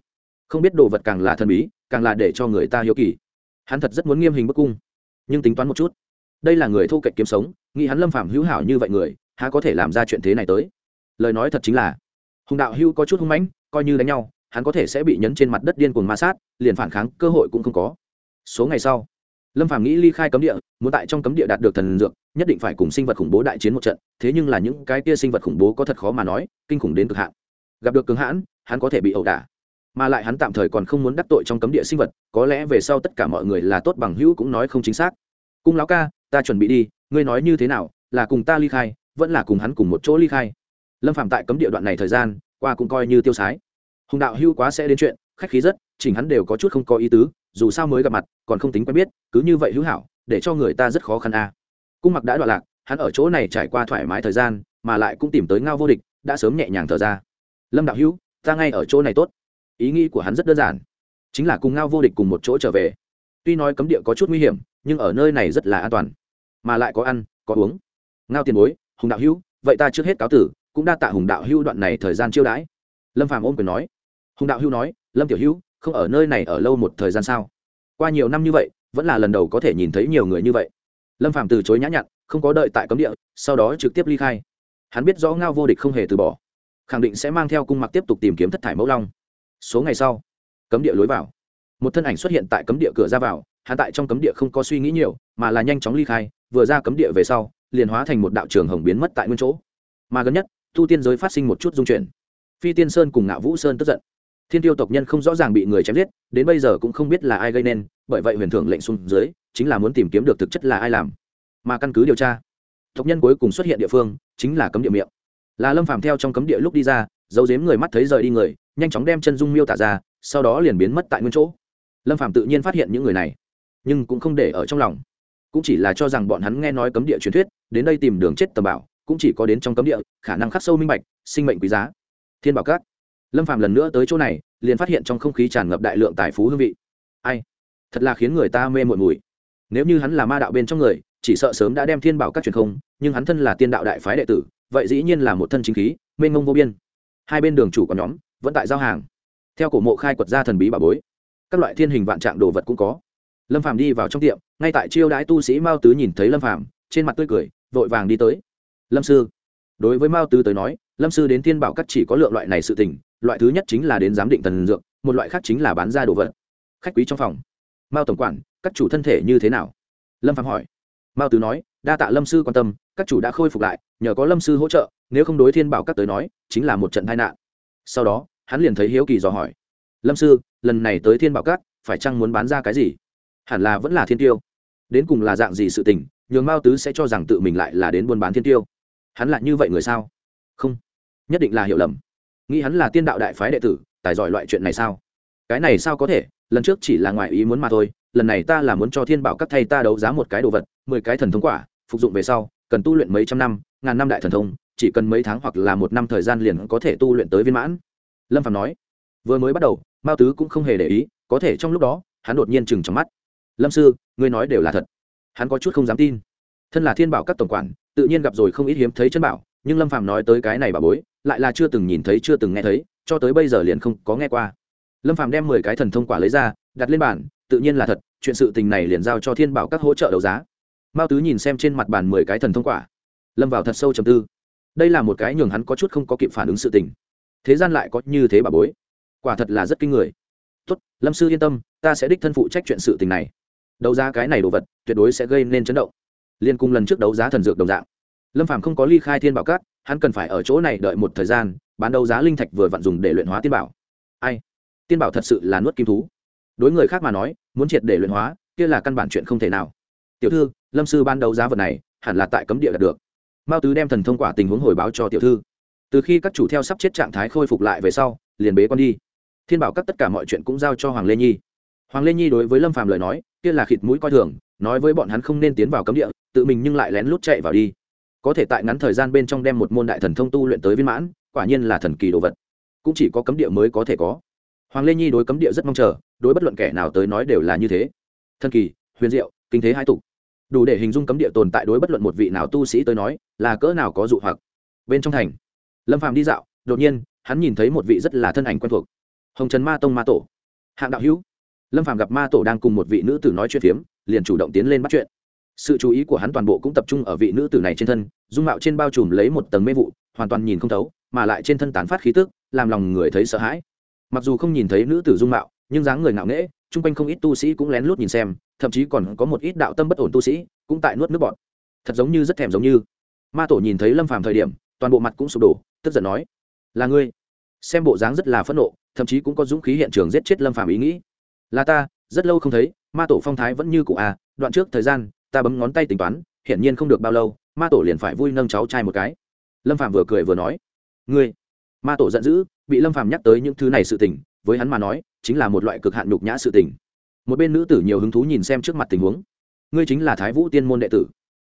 Không biết đồ vật càng là thần bí, càng là để cho người ta hiếu kỳ. Hắn thật rất muốn nghiêm hình bức cung, nhưng tính toán một chút đây là người thu kệch kiếm sống, nghĩ hắn lâm phạm hữu hảo như vậy người, há có thể làm ra chuyện thế này tới? Lời nói thật chính là, hùng đạo hữu có chút hung mãnh, coi như đánh nhau, hắn có thể sẽ bị nhấn trên mặt đất điên cuồng ma sát, liền phản kháng, cơ hội cũng không có. Số ngày sau, lâm phàm nghĩ ly khai cấm địa, muốn tại trong cấm địa đạt được thần dược, nhất định phải cùng sinh vật khủng bố đại chiến một trận, thế nhưng là những cái kia sinh vật khủng bố có thật khó mà nói, kinh khủng đến cực hạn. Gặp được cường hãn, hắn có thể bị ẩu đả. Mà lại hắn tạm thời còn không muốn đắc tội trong cấm địa sinh vật, có lẽ về sau tất cả mọi người là tốt bằng hữu cũng nói không chính xác. Cung lão ca ta chuẩn bị đi, ngươi nói như thế nào, là cùng ta ly khai, vẫn là cùng hắn cùng một chỗ ly khai. Lâm phạm tại cấm địa đoạn này thời gian, qua cũng coi như tiêu sái. Hùng đạo hưu quá sẽ đến chuyện, khách khí rất, chỉnh hắn đều có chút không có ý tứ, dù sao mới gặp mặt, còn không tính quen biết, cứ như vậy hữu hảo, để cho người ta rất khó khăn a. À. cung mặc đã đoạn lạc, hắn ở chỗ này trải qua thoải mái thời gian, mà lại cũng tìm tới ngao vô địch, đã sớm nhẹ nhàng thở ra. Lâm đạo hữu, ta ngay ở chỗ này tốt. Ý nghĩ của hắn rất đơn giản, chính là cùng ngao vô địch cùng một chỗ trở về. Tuy nói cấm địa có chút nguy hiểm, nhưng ở nơi này rất là an toàn mà lại có ăn, có uống. Ngao tiền bối, hùng đạo hữu, vậy ta trước hết cáo tử, cũng đa tạ hùng đạo hữu đoạn này thời gian chiêu đãi. Lâm phàm ôm quyền nói. Hùng đạo hữu nói, lâm tiểu hữu, không ở nơi này ở lâu một thời gian sao? Qua nhiều năm như vậy, vẫn là lần đầu có thể nhìn thấy nhiều người như vậy. Lâm phàm từ chối nhã nhặn, không có đợi tại cấm địa, sau đó trực tiếp ly khai. Hắn biết rõ ngao vô địch không hề từ bỏ, khẳng định sẽ mang theo cung mặc tiếp tục tìm kiếm thất thải mẫu long. Số ngày sau, cấm địa lối vào. Một thân ảnh xuất hiện tại cấm địa cửa ra vào, hắn tại trong cấm địa không có suy nghĩ nhiều, mà là nhanh chóng ly khai vừa ra cấm địa về sau, liền hóa thành một đạo trường hồng biến mất tại nguyên chỗ. Mà gần nhất, tu tiên giới phát sinh một chút dung chuyển. Phi tiên sơn cùng ngạo vũ sơn tức giận. Thiên tiêu tộc nhân không rõ ràng bị người chém giết, đến bây giờ cũng không biết là ai gây nên, bởi vậy huyền thưởng lệnh xuống dưới, chính là muốn tìm kiếm được thực chất là ai làm. Mà căn cứ điều tra, tộc nhân cuối cùng xuất hiện địa phương chính là cấm địa miệng. Là lâm phàm theo trong cấm địa lúc đi ra, giấu giếm người mắt thấy rời đi người, nhanh chóng đem chân dung miêu tả ra, sau đó liền biến mất tại nguyên chỗ. Lâm phàm tự nhiên phát hiện những người này, nhưng cũng không để ở trong lòng cũng chỉ là cho rằng bọn hắn nghe nói cấm địa truyền thuyết, đến đây tìm đường chết tầm bảo, cũng chỉ có đến trong cấm địa, khả năng khắc sâu minh bạch, sinh mệnh quý giá. Thiên bảo các, lâm phàm lần nữa tới chỗ này, liền phát hiện trong không khí tràn ngập đại lượng tài phú hương vị. Ai? Thật là khiến người ta mê muội mùi. Nếu như hắn là ma đạo bên trong người, chỉ sợ sớm đã đem thiên bảo các truyền không, nhưng hắn thân là tiên đạo đại phái đệ tử, vậy dĩ nhiên là một thân chính khí mênh mông vô biên. Hai bên đường chủ có nhóm vẫn tại giao hàng. Theo cổ mộ khai quật ra thần bí bà bối, các loại thiên hình vạn trạng đồ vật cũng có lâm phàm đi vào trong tiệm, ngay tại chiêu đãi tu sĩ mao tứ nhìn thấy lâm phàm, trên mặt tươi cười, vội vàng đi tới. Lâm sư, đối với mao tứ tới nói, lâm sư đến thiên bảo các chỉ có lượng loại này sự tình, loại thứ nhất chính là đến giám định thần dược, một loại khác chính là bán ra đồ vật. Khách quý trong phòng. Mao tổng quản, các chủ thân thể như thế nào? Lâm phạm hỏi. Mao tứ nói, đa tạ lâm sư quan tâm, các chủ đã khôi phục lại, nhờ có lâm sư hỗ trợ, nếu không đối thiên bảo các tới nói, chính là một trận tai nạn. Sau đó, hắn liền thấy hiếu kỳ dò hỏi. Lâm sư, lần này tới thiên bảo các phải chăng muốn bán ra cái gì? Hẳn là vẫn là thiên tiêu. Đến cùng là dạng gì sự tình, nhường mao tứ sẽ cho rằng tự mình lại là đến buôn bán thiên tiêu. Hắn lại như vậy người sao? Không. Nhất định là hiểu lầm. Nghĩ hắn là tiên đạo đại phái đệ tử, tài giỏi loại chuyện này sao? Cái này sao có thể? Lần trước chỉ là ngoài ý muốn mà thôi, lần này ta là muốn cho thiên bảo các thay ta đấu giá một cái đồ vật, mười cái thần thông quả, phục dụng về sau, cần tu luyện mấy trăm năm, ngàn năm đại thần thông, chỉ cần mấy tháng hoặc là một năm thời gian liền có thể tu luyện tới viên mãn. Lâm phạm nói. Vừa mới bắt đầu, mao tứ cũng không hề để ý, có thể trong lúc đó, hắn đột nhiên chừng trong mắt lâm sư, ngươi nói đều là thật. Hắn có chút không dám tin. Thân là thiên bảo các tổng quản, tự nhiên gặp rồi không ít hiếm thấy chân bảo, nhưng lâm Phàm nói tới cái này bà bối, lại là chưa từng nhìn thấy, chưa từng nghe thấy, cho tới bây giờ liền không có nghe qua. Lâm Phàm đem mười cái thần thông quả lấy ra, đặt lên bàn, tự nhiên là thật, chuyện sự tình này liền giao cho thiên bảo các hỗ trợ đấu giá. Mao tứ nhìn xem trên mặt bàn mười cái thần thông quả. Lâm vào thật sâu trầm tư. Đây là một cái nhường hắn có chút không có kịp phản ứng sự tình. Thế gian lại có như thế bà bối. Quả thật là rất kinh người. Tốt, lâm sư yên tâm, ta sẽ đích thân phụ trách chuyện sự tình này đấu giá cái này đồ vật, tuyệt đối sẽ gây nên chấn động. Liên cung lần trước đấu giá thần dược đồng dạng. Lâm phàm không có ly khai thiên bảo cát hắn cần phải ở chỗ này đợi một thời gian, bán đấu giá linh thạch vừa vặn dùng để luyện hóa tiên bảo. Ai? Tiên bảo thật sự là nuốt kim thú. Đối người khác mà nói, muốn triệt để luyện hóa, kia là căn bản chuyện không thể nào. Tiểu thư, lâm sư ban đấu giá vật này, hẳn là tại cấm địa đạt được. Mao tứ đem thần thông quả tình huống hồi báo cho tiểu thư. Từ khi các chủ theo sắp chết trạng thái khôi phục lại về sau, liền bế con đi. Thiên bảo các tất cả mọi chuyện cũng giao cho hoàng lê nhi hoàng lê nhi đối với lâm phàm lời nói, kia là khịt mũi coi thường, nói với bọn hắn không nên tiến vào cấm địa, tự mình nhưng lại lén lút chạy vào đi. Có thể tại ngắn thời gian bên trong đem một môn đại thần thông tu luyện tới viên mãn, quả nhiên là thần kỳ đồ vật. Cũng chỉ có cấm địa mới có thể có. Hoàng lê nhi đối cấm địa rất mong chờ, đối bất luận kẻ nào tới nói đều là như thế. Thần kỳ, huyền diệu, kinh thế hai tục. Đủ để hình dung cấm địa tồn tại đối bất luận một vị nào tu sĩ tới nói, là cỡ nào có dụ hoặc. Bên trong thành, lâm phàm đi dạo, đột nhiên, hắn nhìn thấy một vị rất là thân ảnh quen thuộc. Hồng trần ma tông ma tổ. Hạng đạo hữu lâm phàm gặp ma tổ đang cùng một vị nữ tử nói chuyện phiếm, liền chủ động tiến lên bắt chuyện. Sự chú ý của hắn toàn bộ cũng tập trung ở vị nữ tử này trên thân, dung mạo trên bao trùm lấy một tầng mê vụ, hoàn toàn nhìn không thấu, mà lại trên thân tán phát khí tức, làm lòng người thấy sợ hãi. Mặc dù không nhìn thấy nữ tử dung mạo, nhưng dáng người ngạo nghễ, chung quanh không ít tu sĩ cũng lén lút nhìn xem, thậm chí còn có một ít đạo tâm bất ổn tu sĩ cũng tại nuốt nước bọn thật giống như rất thèm giống như. Ma tổ nhìn thấy lâm phàm thời điểm, toàn bộ mặt cũng sụp đổ, tức giận nói, là ngươi. Xem bộ dáng rất là phẫn nộ, thậm chí cũng có dũng khí hiện trường giết chết lâm phàm ý nghĩ là ta, rất lâu không thấy, ma tổ phong thái vẫn như cụ à đoạn trước thời gian, ta bấm ngón tay tính toán, hiển nhiên không được bao lâu, ma tổ liền phải vui nâng cháu trai một cái. Lâm Phạm vừa cười vừa nói, ngươi. Ma tổ giận dữ, bị lâm Phạm nhắc tới những thứ này sự tình, với hắn mà nói, chính là một loại cực hạn nhục nhã sự tình. Một bên nữ tử nhiều hứng thú nhìn xem trước mặt tình huống. Ngươi chính là thái vũ tiên môn đệ tử.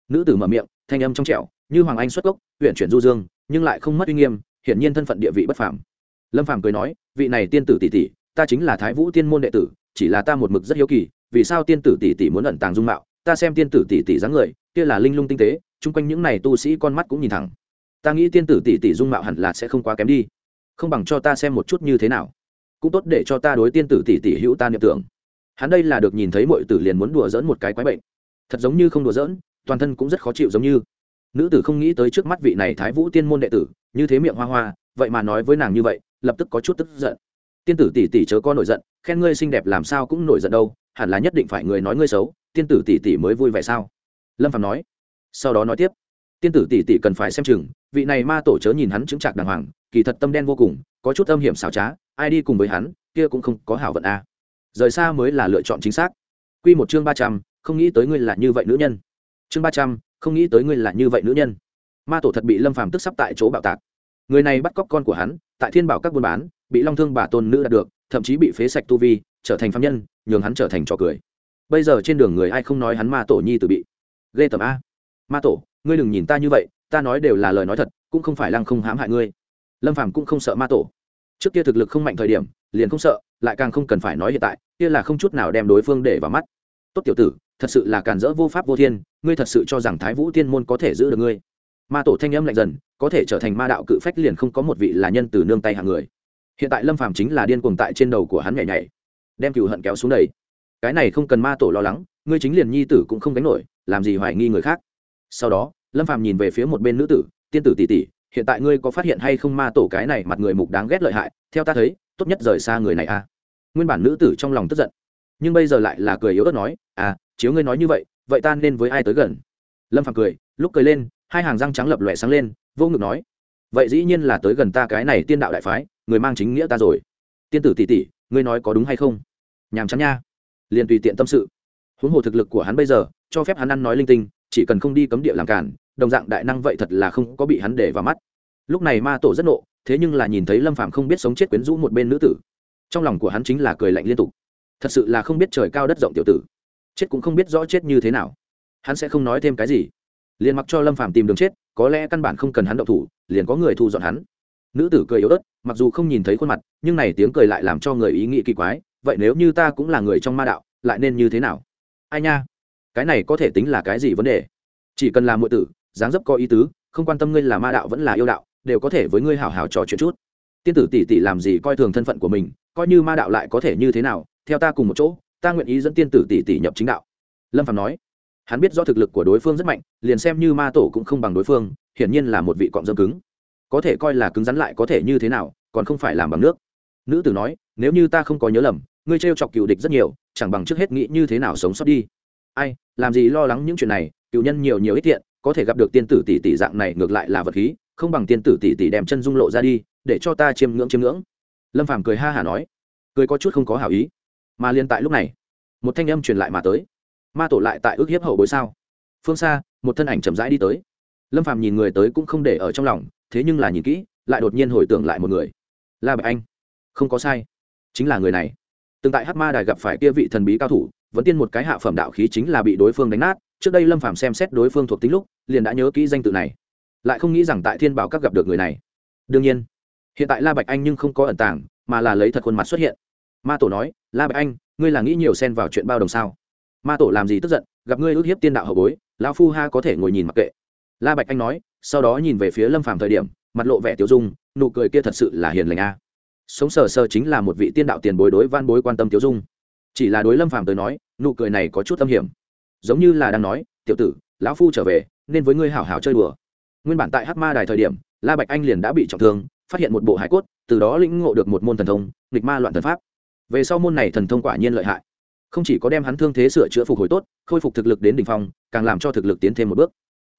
Nữ tử mở miệng, thanh âm trong trẻo, như hoàng anh xuất gốc huyện chuyển du dương, nhưng lại không mất uy nghiêm, hiển nhiên thân phận địa vị bất phàm. Lâm phàm cười nói, vị này tiên tử tỷ tỷ, ta chính là thái vũ tiên môn đệ tử chỉ là ta một mực rất hiếu kỳ, vì sao tiên tử tỷ tỷ muốn ẩn tàng dung mạo? Ta xem tiên tử tỷ tỷ dáng người, kia là linh lung tinh tế, chung quanh những này tu sĩ con mắt cũng nhìn thẳng. Ta nghĩ tiên tử tỷ tỷ dung mạo hẳn là sẽ không quá kém đi. Không bằng cho ta xem một chút như thế nào. Cũng tốt để cho ta đối tiên tử tỷ tỷ hữu ta niệm tưởng. Hắn đây là được nhìn thấy mọi tử liền muốn đùa dỡn một cái quái bệnh. Thật giống như không đùa dỡn toàn thân cũng rất khó chịu giống như. Nữ tử không nghĩ tới trước mắt vị này thái vũ tiên môn đệ tử, như thế miệng hoa hoa, vậy mà nói với nàng như vậy, lập tức có chút tức giận tiên tử tỷ tỷ chớ có nổi giận, khen ngươi xinh đẹp làm sao cũng nổi giận đâu, hẳn là nhất định phải người nói ngươi xấu, tiên tử tỷ tỷ mới vui vẻ sao? Lâm phạm nói. Sau đó nói tiếp. Tiên tử tỷ tỷ cần phải xem chừng, vị này ma tổ chớ nhìn hắn chứng trạc đàng hoàng, kỳ thật tâm đen vô cùng, có chút âm hiểm xảo trá, ai đi cùng với hắn, kia cũng không có hảo vận a. À. rời xa mới là lựa chọn chính xác. Quy một chương ba trăm, không nghĩ tới ngươi là như vậy nữ nhân. Chương ba trăm, không nghĩ tới ngươi là như vậy nữ nhân. Ma tổ thật bị lâm phàm tức sắp tại chỗ bạo tạc. Người này bắt cóc con của hắn, tại thiên bảo các buôn bán bị long thương bà tôn nữ đạt được, thậm chí bị phế sạch tu vi, trở thành phạm nhân, nhường hắn trở thành trò cười. Bây giờ trên đường người ai không nói hắn ma tổ nhi từ bị ghê tầm a? Ma tổ, ngươi đừng nhìn ta như vậy, ta nói đều là lời nói thật, cũng không phải lăng không hãm hại ngươi. Lâm phàm cũng không sợ ma tổ. Trước kia thực lực không mạnh thời điểm, liền không sợ, lại càng không cần phải nói hiện tại, kia là không chút nào đem đối phương để vào mắt. Tốt tiểu tử, thật sự là càn rỡ vô pháp vô thiên, ngươi thật sự cho rằng thái vũ tiên môn có thể giữ được ngươi? Ma tổ thanh âm lạnh dần, có thể trở thành ma đạo cự phách liền không có một vị là nhân từ nương tay hàng người hiện tại lâm phàm chính là điên cuồng tại trên đầu của hắn nhảy nhảy, đem cựu hận kéo xuống đầy cái này không cần ma tổ lo lắng, ngươi chính liền nhi tử cũng không gánh nổi, làm gì hoài nghi người khác. Sau đó, lâm phàm nhìn về phía một bên nữ tử, tiên tử tỷ tỷ, hiện tại ngươi có phát hiện hay không ma tổ cái này mặt người mục đáng ghét lợi hại? Theo ta thấy, tốt nhất rời xa người này a. À. nguyên bản nữ tử trong lòng tức giận, nhưng bây giờ lại là cười yếu ớt nói à chiếu ngươi nói như vậy vậy ta nên với ai tới gần? Lâm phàm cười, lúc cười lên, hai hàng răng trắng lập lòe sáng lên, vô ngực nói, vậy dĩ nhiên là tới gần ta cái này tiên đạo đại phái người mang chính nghĩa ta rồi. Tiên tử tỷ tỷ, ngươi nói có đúng hay không? Nhàm chán nha. Liền tùy tiện tâm sự. Huống hồ thực lực của hắn bây giờ, cho phép hắn ăn nói linh tinh, chỉ cần không đi cấm địa làm cản, đồng dạng đại năng vậy thật là không có bị hắn để vào mắt. Lúc này ma tổ rất nộ, thế nhưng là nhìn thấy lâm phạm không biết sống chết quyến rũ một bên nữ tử. Trong lòng của hắn chính là cười lạnh liên tục. Thật sự là không biết trời cao đất rộng tiểu tử. Chết cũng không biết rõ chết như thế nào. Hắn sẽ không nói thêm cái gì. Liền mặc cho lâm phàm tìm đường chết, có lẽ căn bản không cần hắn động thủ, liền có người thu dọn hắn nữ tử cười yếu ớt, mặc dù không nhìn thấy khuôn mặt, nhưng này tiếng cười lại làm cho người ý nghĩ kỳ quái, vậy nếu như ta cũng là người trong ma đạo, lại nên như thế nào? Ai nha, cái này có thể tính là cái gì vấn đề? Chỉ cần là muội tử, dáng dấp có ý tứ, không quan tâm ngươi là ma đạo vẫn là yêu đạo, đều có thể với ngươi hảo hảo trò chuyện chút. Tiên tử tỷ tỷ làm gì coi thường thân phận của mình, coi như ma đạo lại có thể như thế nào, theo ta cùng một chỗ, ta nguyện ý dẫn tiên tử tỷ tỷ nhập chính đạo. Lâm phạm nói, hắn biết do thực lực của đối phương rất mạnh, liền xem như ma tổ cũng không bằng đối phương, hiển nhiên là một vị cọng dâm cứng có thể coi là cứng rắn lại có thể như thế nào, còn không phải làm bằng nước. Nữ tử nói, nếu như ta không có nhớ lầm, ngươi t chọc cựu địch rất nhiều, chẳng bằng trước hết nghĩ như thế nào sống sót đi. Ai, làm gì lo lắng những chuyện này, cựu nhân nhiều nhiều ít tiện, có thể gặp được tiên tử tỷ tỷ dạng này ngược lại là vật khí, không bằng tiên tử tỷ tỷ đem chân dung lộ ra đi, để cho ta chiêm ngưỡng chiêm ngưỡng. Lâm phàm cười ha hả nói, cười có chút không có hảo ý. Mà liên tại lúc này, một thanh âm truyền lại mà tới. Ma tổ lại tại ước hiếp hậu bối sao? Phương xa, một thân ảnh chậm rãi đi tới. Lâm phàm nhìn người tới cũng không để ở trong lòng thế nhưng là nhìn kỹ, lại đột nhiên hồi tưởng lại một người. La bạch anh. Không có sai. Chính là người này. Từng tại hát ma đài gặp phải kia vị thần bí cao thủ, vẫn tiên một cái hạ phẩm đạo khí chính là bị đối phương đánh nát. Trước đây lâm phàm xem xét đối phương thuộc tính lúc, liền đã nhớ kỹ danh tự này. Lại không nghĩ rằng tại thiên bảo các gặp được người này. Đương nhiên, hiện tại la bạch anh nhưng không có ẩn tàng, mà là lấy thật khuôn mặt xuất hiện. Ma tổ nói, la bạch anh, ngươi là nghĩ nhiều xen vào chuyện bao đồng sao? Ma tổ làm gì tức giận, gặp ngươi ước hiếp tiên đạo hậu bối, lão phu ha có thể ngồi nhìn mặc kệ. La bạch anh nói sau đó nhìn về phía lâm phàm thời điểm, mặt lộ vẻ tiêu dung, nụ cười kia thật sự là hiền lành a. Sống sờ sờ chính là một vị tiên đạo tiền bối đối van bối quan tâm tiêu dung. Chỉ là đối lâm phàm tới nói, nụ cười này có chút âm hiểm. Giống như là đang nói, tiểu tử, lão phu trở về, nên với ngươi hảo hảo chơi đùa. Nguyên bản tại hắc ma đài thời điểm, la bạch anh liền đã bị trọng thương, phát hiện một bộ hải cốt, từ đó lĩnh ngộ được một môn thần thông, nghịch ma loạn thần pháp. Về sau môn này thần thông quả nhiên lợi hại. Không chỉ có đem hắn thương thế sửa chữa phục hồi tốt, khôi phục thực lực đến đ ỉ n h phong, càng làm cho thực lực tiến thêm một bước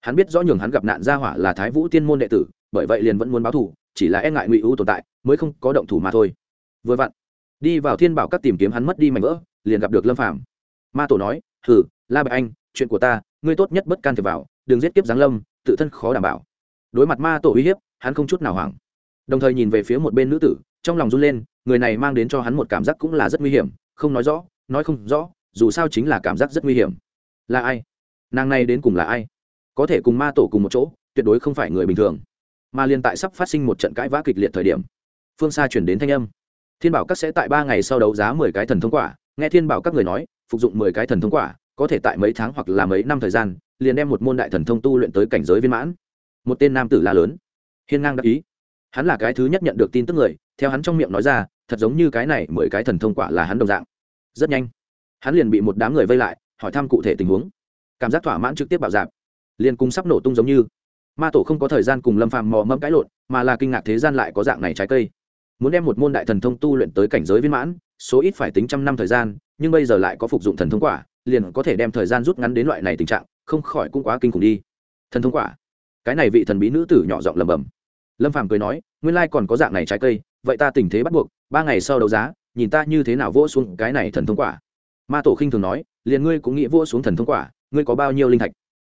hắn biết rõ nhường hắn gặp nạn gia hỏa là thái vũ tiên môn đệ tử, bởi vậy liền vẫn muốn báo thủ chỉ là e ngại ngụy ưu tồn tại, mới không có động thủ mà thôi. Vừa vặn, đi vào thiên bảo các tìm kiếm hắn mất đi mảnh vỡ, liền gặp được lâm phàm. Ma tổ nói thử la bạch anh, chuyện của ta, ngươi tốt nhất bất can thiệp vào, đừng giết kiếp giáng lâm, tự thân khó đảm bảo. Đối mặt ma tổ uy hiếp, hắn không chút nào hoảng. Đồng thời nhìn về phía một bên nữ tử, trong lòng run lên, người này mang đến cho hắn một cảm giác cũng là rất nguy hiểm, không nói rõ, nói không rõ, dù sao chính là cảm giác rất nguy hiểm. Là ai? Nàng này đến cùng là ai? Có thể cùng ma tổ cùng một chỗ, tuyệt đối không phải người bình thường. Mà liên tại sắp phát sinh một trận cãi vã kịch liệt thời điểm, phương xa chuyển đến thanh âm. Thiên bảo các sẽ tại ba ngày sau đấu giá mười cái thần thông quả. Nghe thiên bảo các người nói, phục dụng mười cái thần thông quả, có thể tại mấy tháng hoặc là mấy năm thời gian, liền đem một môn đại thần thông tu luyện tới cảnh giới viên mãn. Một tên nam tử la lớn. Hiên ngang đắc ý. Hắn là cái thứ nhất nhận được tin tức người, theo hắn trong miệng nói ra, thật giống như cái này mười cái thần thông quả là hắn đồng dạng. Rất nhanh, hắn liền bị một đám người vây lại, hỏi thăm cụ thể tình huống. Cảm giác thỏa mãn trực tiếp bảo giảm liền cùng sắp nổ tung giống như. Ma tổ không có thời gian cùng lâm phàm mò mẫm cãi lộn, mà là kinh ngạc thế gian lại có dạng này trái cây. Muốn đem một môn đại thần thông tu luyện tới cảnh giới viên mãn, số ít phải tính trăm năm thời gian, nhưng bây giờ lại có phục dụng thần thông quả, liền có thể đem thời gian rút ngắn đến loại này tình trạng, không khỏi cũng quá kinh khủng đi. Thần thông quả? Cái này vị thần bí nữ tử nhỏ giọng lầm bầm lâm phàm cười nói, nguyên lai còn có dạng này trái cây, vậy ta tình thế bắt buộc, ba ngày sau đấu giá, nhìn ta như thế nào vỗ xuống cái này thần thông quả. Ma tổ khinh thường nói, liền ngươi cũng nghĩ vỗ xuống thần thông quả, ngươi có bao nhiêu linh thạch?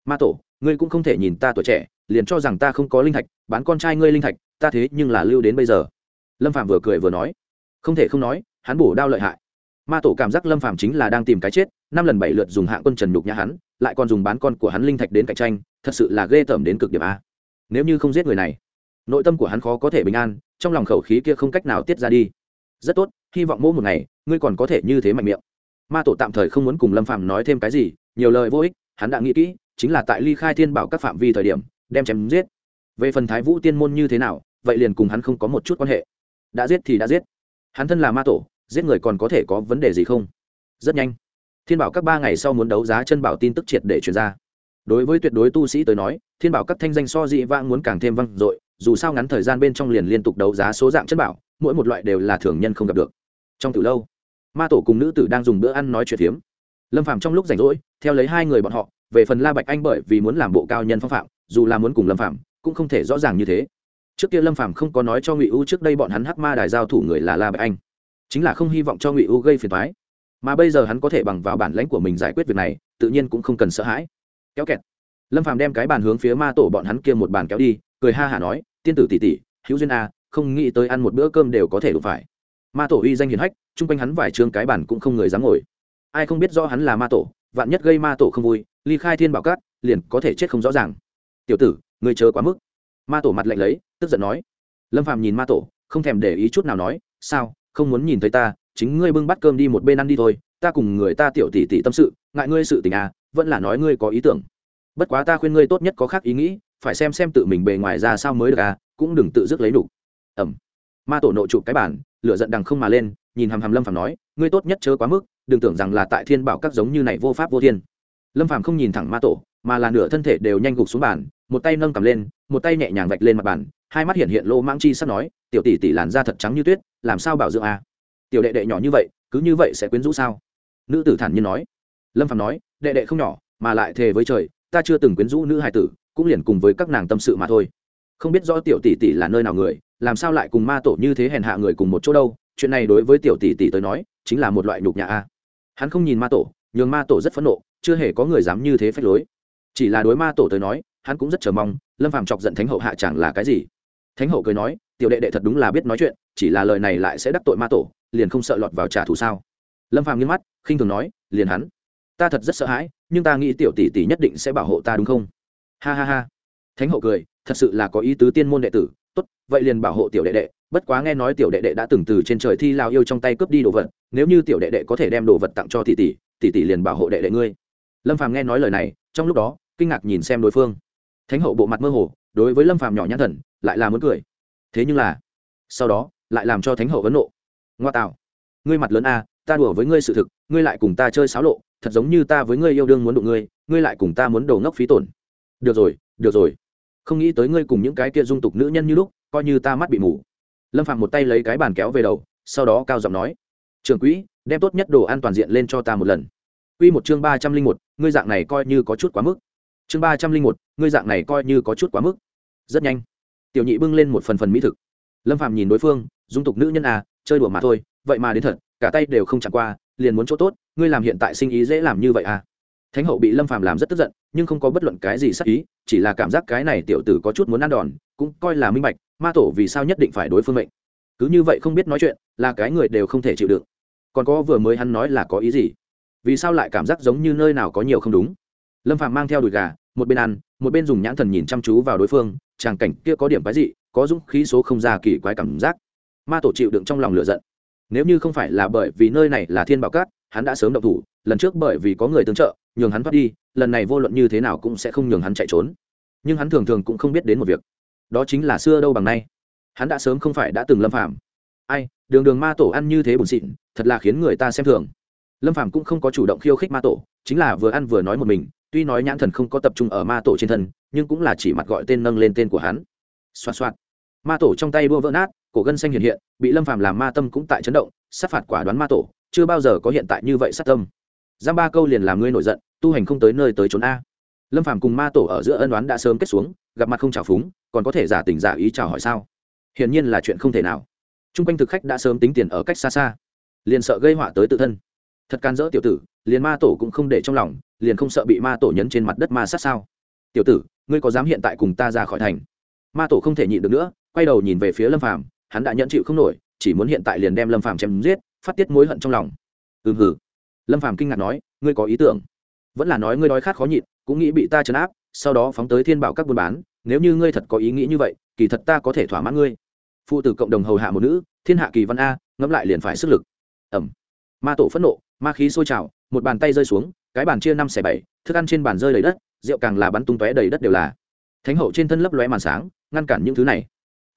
Ma tổ ngươi cũng không thể nhìn ta tuổi trẻ, liền cho rằng ta không có linh thạch, bán con trai ngươi linh thạch, ta thế nhưng là lưu đến bây giờ. Lâm phạm vừa cười vừa nói. Không thể không nói, hắn bổ đao lợi hại. Ma tổ cảm giác lâm phạm chính là đang tìm cái chết, năm lần bảy lượt dùng hạng quân trần nhục nhà hắn, lại còn dùng bán con của hắn linh thạch đến cạnh tranh, thật sự là ghê tởm đến cực điểm a. Nếu như không giết người này, nội tâm của hắn khó có thể bình an, trong lòng khẩu khí kia không cách nào tiết ra đi. Rất tốt, hy vọng mỗi một ngày, ngươi còn có thể như thế mạnh miệng. Ma tổ tạm thời không muốn cùng lâm phạm nói thêm cái gì, nhiều lời vô ích, hắn đã nghĩ kỹ chính là tại ly khai thiên bảo các phạm vi thời điểm, đem chém giết. Về phần thái vũ tiên môn như thế nào, vậy liền cùng hắn không có một chút quan hệ. Đã giết thì đã giết. Hắn thân là ma tổ, giết người còn có thể có vấn đề gì không? Rất nhanh. Thiên bảo các ba ngày sau muốn đấu giá chân bảo tin tức triệt để truyền ra. Đối với tuyệt đối tu sĩ tới nói, thiên bảo các thanh danh so dị vãng muốn càng thêm văng dội, dù sao ngắn thời gian bên trong liền liên tục đấu giá số dạng chân bảo, mỗi một loại đều là thường nhân không gặp được. Trong từ lâu, ma tổ cùng nữ tử đang dùng bữa ăn nói chuyện phiếm. Lâm phạm trong lúc rảnh rỗi, theo lấy hai người bọn họ về phần la bạch anh bởi vì muốn làm bộ cao nhân phong phạm, dù là muốn cùng lâm phạm cũng không thể rõ ràng như thế. Trước kia lâm phạm không có nói cho ngụy u trước đây bọn hắn hắc ma đài giao thủ người là la bạch anh. Chính là không hy vọng cho ngụy u gây phiền thoái mà bây giờ hắn có thể bằng vào bản lãnh của mình giải quyết việc này, tự nhiên cũng không cần sợ hãi. Kéo kẹt. Lâm Phạm đem cái bàn hướng phía ma tổ bọn hắn kia một bàn kéo đi, cười ha hả nói, tiên tử tỷ tỷ, hữu duyên a, không nghĩ tới ăn một bữa cơm đều có thể đủ phải. Ma tổ uy danh hiền hách, chung quanh hắn vài chương cái bàn cũng không người dám ngồi. Ai không biết rõ hắn là ma tổ vạn nhất gây ma tổ không vui, ly khai thiên bảo cát, liền có thể chết không rõ ràng. Tiểu tử người chờ quá mức. Ma tổ mặt lạnh lấy, tức giận nói. Lâm phàm nhìn ma tổ, không thèm để ý chút nào nói, sao, không muốn nhìn thấy ta, chính ngươi bưng bát cơm đi một bên ăn đi thôi, ta cùng người ta tiểu tỷ tỷ tâm sự, ngại ngươi sự tình à vẫn là nói ngươi có ý tưởng. Bất quá ta khuyên ngươi tốt nhất có khác ý nghĩ, phải xem xem tự mình bề ngoài ra sao mới được à cũng đừng tự dứt lấy đủ. Ẩm ma tổ nội chụp cái bản lửa giận đằng không mà lên, nhìn hàm hàm lâm phàm nói, ngươi tốt nhất chớ quá mức đừng tưởng rằng là tại thiên bảo các giống như này vô pháp vô thiên. Lâm phàm không nhìn thẳng ma tổ, mà là nửa thân thể đều nhanh gục xuống bàn, một tay nâng cầm lên, một tay nhẹ nhàng vạch lên mặt bàn, hai mắt hiện hiện lô mang chi sắp nói, tiểu tỷ tỷ làn da thật trắng như tuyết, làm sao bảo dưỡng à? tiểu đệ đệ nhỏ như vậy, cứ như vậy sẽ quyến rũ sao? Nữ tử thản nhiên nói. Lâm phàm nói, đệ đệ không nhỏ, mà lại thề với trời, ta chưa từng quyến rũ nữ hài tử, cũng liền cùng với các nàng tâm sự mà thôi. Không biết rõ tiểu tỷ tỷ là nơi nào người, làm sao lại cùng ma tổ như thế hèn hạ người cùng một chỗ đâu, chuyện này đối với tiểu tỷ tỷ tới nói chính là một loại nhục nhã a. Hắn không nhìn ma tổ, nhường ma tổ rất phẫn nộ, chưa hề có người dám như thế phách lối. Chỉ là đối ma tổ tới nói, hắn cũng rất chờ mong, lâm phàm chọc giận thánh hậu hạ chẳng là cái gì. Thánh hậu cười nói, tiểu đệ đệ thật đúng là biết nói chuyện, chỉ là lời này lại sẽ đắc tội ma tổ, liền không sợ lọt vào trả thù sao? Lâm phàm nghiêng mắt, khinh thường nói, liền hắn. Ta thật rất sợ hãi, nhưng ta nghĩ tiểu tỷ tỷ nhất định sẽ bảo hộ ta đúng không? Ha ha ha. Thánh hậu cười, thật sự là có ý tứ tiên môn đệ tử tốt, vậy liền bảo hộ tiểu đệ đệ, bất quá nghe nói tiểu đệ đệ đã từng từ trên trời thi lao yêu trong tay cướp đi đồ vật, nếu như tiểu đệ đệ có thể đem đồ vật tặng cho tỷ tỷ tỷ tỷ liền bảo hộ đệ đệ ngươi. Lâm phàm nghe nói lời này, trong lúc đó, kinh ngạc nhìn xem đối phương. Thánh hậu bộ mặt mơ hồ, đối với lâm phàm nhỏ nhãn thần, lại là muốn cười. Thế nhưng là, sau đó, lại làm cho thánh hậu vấn nộ. Ngoa tạo, ngươi mặt lớn a, ta đùa với ngươi sự thực, ngươi lại cùng ta chơi xáo lộ, thật giống như ta với ngươi yêu đương muốn đụng ngươi ngươi lại cùng ta muốn đầu ngốc phí tổn. Được rồi được rồi không nghĩ tới ngươi cùng những cái kia dung tục nữ nhân như lúc, coi như ta mắt bị mù. Lâm phạm một tay lấy cái bàn kéo về đầu, sau đó cao giọng nói, trưởng quỹ, đem tốt nhất đồ an toàn diện lên cho ta một lần. Quy một chương ba trăm linh một, ngươi dạng này coi như có chút quá mức. Chương ba trăm linh một, ngươi dạng này coi như có chút quá mức. Rất nhanh, tiểu nhị bưng lên một phần phần mỹ thực. Lâm phạm nhìn đối phương, dung tục nữ nhân à chơi đùa mà thôi, vậy mà đến thật, cả tay đều không chẳng qua, liền muốn chỗ tốt, ngươi làm hiện tại sinh ý dễ làm như vậy à? Thánh hậu bị lâm phàm làm rất tức giận, nhưng không có bất luận cái gì sắc ý, chỉ là cảm giác cái này tiểu tử có chút muốn ăn đòn, cũng coi là minh bạch, ma tổ vì sao nhất định phải đối phương mệnh. Cứ như vậy không biết nói chuyện, là cái người đều không thể chịu đựng. Còn có vừa mới hắn nói là có ý gì? Vì sao lại cảm giác giống như nơi nào có nhiều không đúng? Lâm phàm mang theo đùi gà, một bên ăn, một bên dùng nhãn thần nhìn chăm chú vào đối phương, tràng cảnh kia có điểm cái gì có dũng khí số không ra kỳ quái cảm giác. Ma tổ chịu đựng trong lòng lửa giận. Nếu như không phải là bởi vì nơi này là thiên bảo cát hắn đã sớm động thủ, lần trước bởi vì có người tương trợ, nhường hắn thoát đi, lần này vô luận như thế nào cũng sẽ không nhường hắn chạy trốn. Nhưng hắn thường thường cũng không biết đến một việc. Đó chính là xưa đâu bằng nay. Hắn đã sớm không phải đã từng lâm phạm ai, đường đường ma tổ ăn như thế bùn xịn, thật là khiến người ta xem thường. Lâm phạm cũng không có chủ động khiêu khích ma tổ, chính là vừa ăn vừa nói một mình, tuy nói nhãn thần không có tập trung ở ma tổ trên thân, nhưng cũng là chỉ mặt gọi tên nâng lên tên của hắn. Xoa xoa ma tổ trong tay đua vỡ nát, cổ gân xanh hiện hiện, bị lâm phàm làm ma tâm cũng tại chấn động sát phạt quả đoán ma tổ, chưa bao giờ có hiện tại như vậy sát tâm. Giam ba câu liền làm ngươi nổi giận, tu hành không tới nơi tới trốn a. Lâm phàm cùng ma tổ ở giữa ân đoán đã sớm kết xuống, gặp mặt không trào phúng, còn có thể giả tình giả ý chào hỏi sao? Hiển nhiên là chuyện không thể nào. T r u n g quanh thực khách đã sớm tính tiền ở cách xa xa. Liền sợ gây họa tới tự thân. Thật can dỡ tiểu tử, liền ma tổ cũng không để trong lòng, liền không sợ bị ma tổ nhấn trên mặt đất ma sát sao? Tiểu tử, ngươi có dám hiện tại cùng ta ra khỏi thành? Ma tổ không thể nhịn được nữa, quay đầu nhìn về phía lâm phàm, hắn đã nhẫn chịu không nổi chỉ muốn hiện tại liền đem lâm phàm chém giết, phát tiết mối hận trong lòng. Ừ hừ. Lâm phàm kinh ngạc nói, ngươi có ý tưởng. Vẫn là nói ngươi đói khát khó nhịn, cũng nghĩ bị ta chấn áp, sau đó phóng tới thiên bảo các buôn bán, nếu như ngươi thật có ý nghĩ như vậy, kỳ thật ta có thể thỏa mãn ngươi. Phụ tử cộng đồng hầu hạ một nữ, thiên hạ kỳ văn a, ngẫm lại liền phải sức lực. Ẩm. Ma tổ phẫn nộ, ma khí sôi trào, một bàn tay rơi xuống, cái bàn chia năm xẻ bảy, thức ăn trên bàn rơi đầy đất, rượu càng là bắn tung tóe đầy đất đều là. Thánh hậu trên thân lấp lóe màn sáng, ngăn cản những thứ này.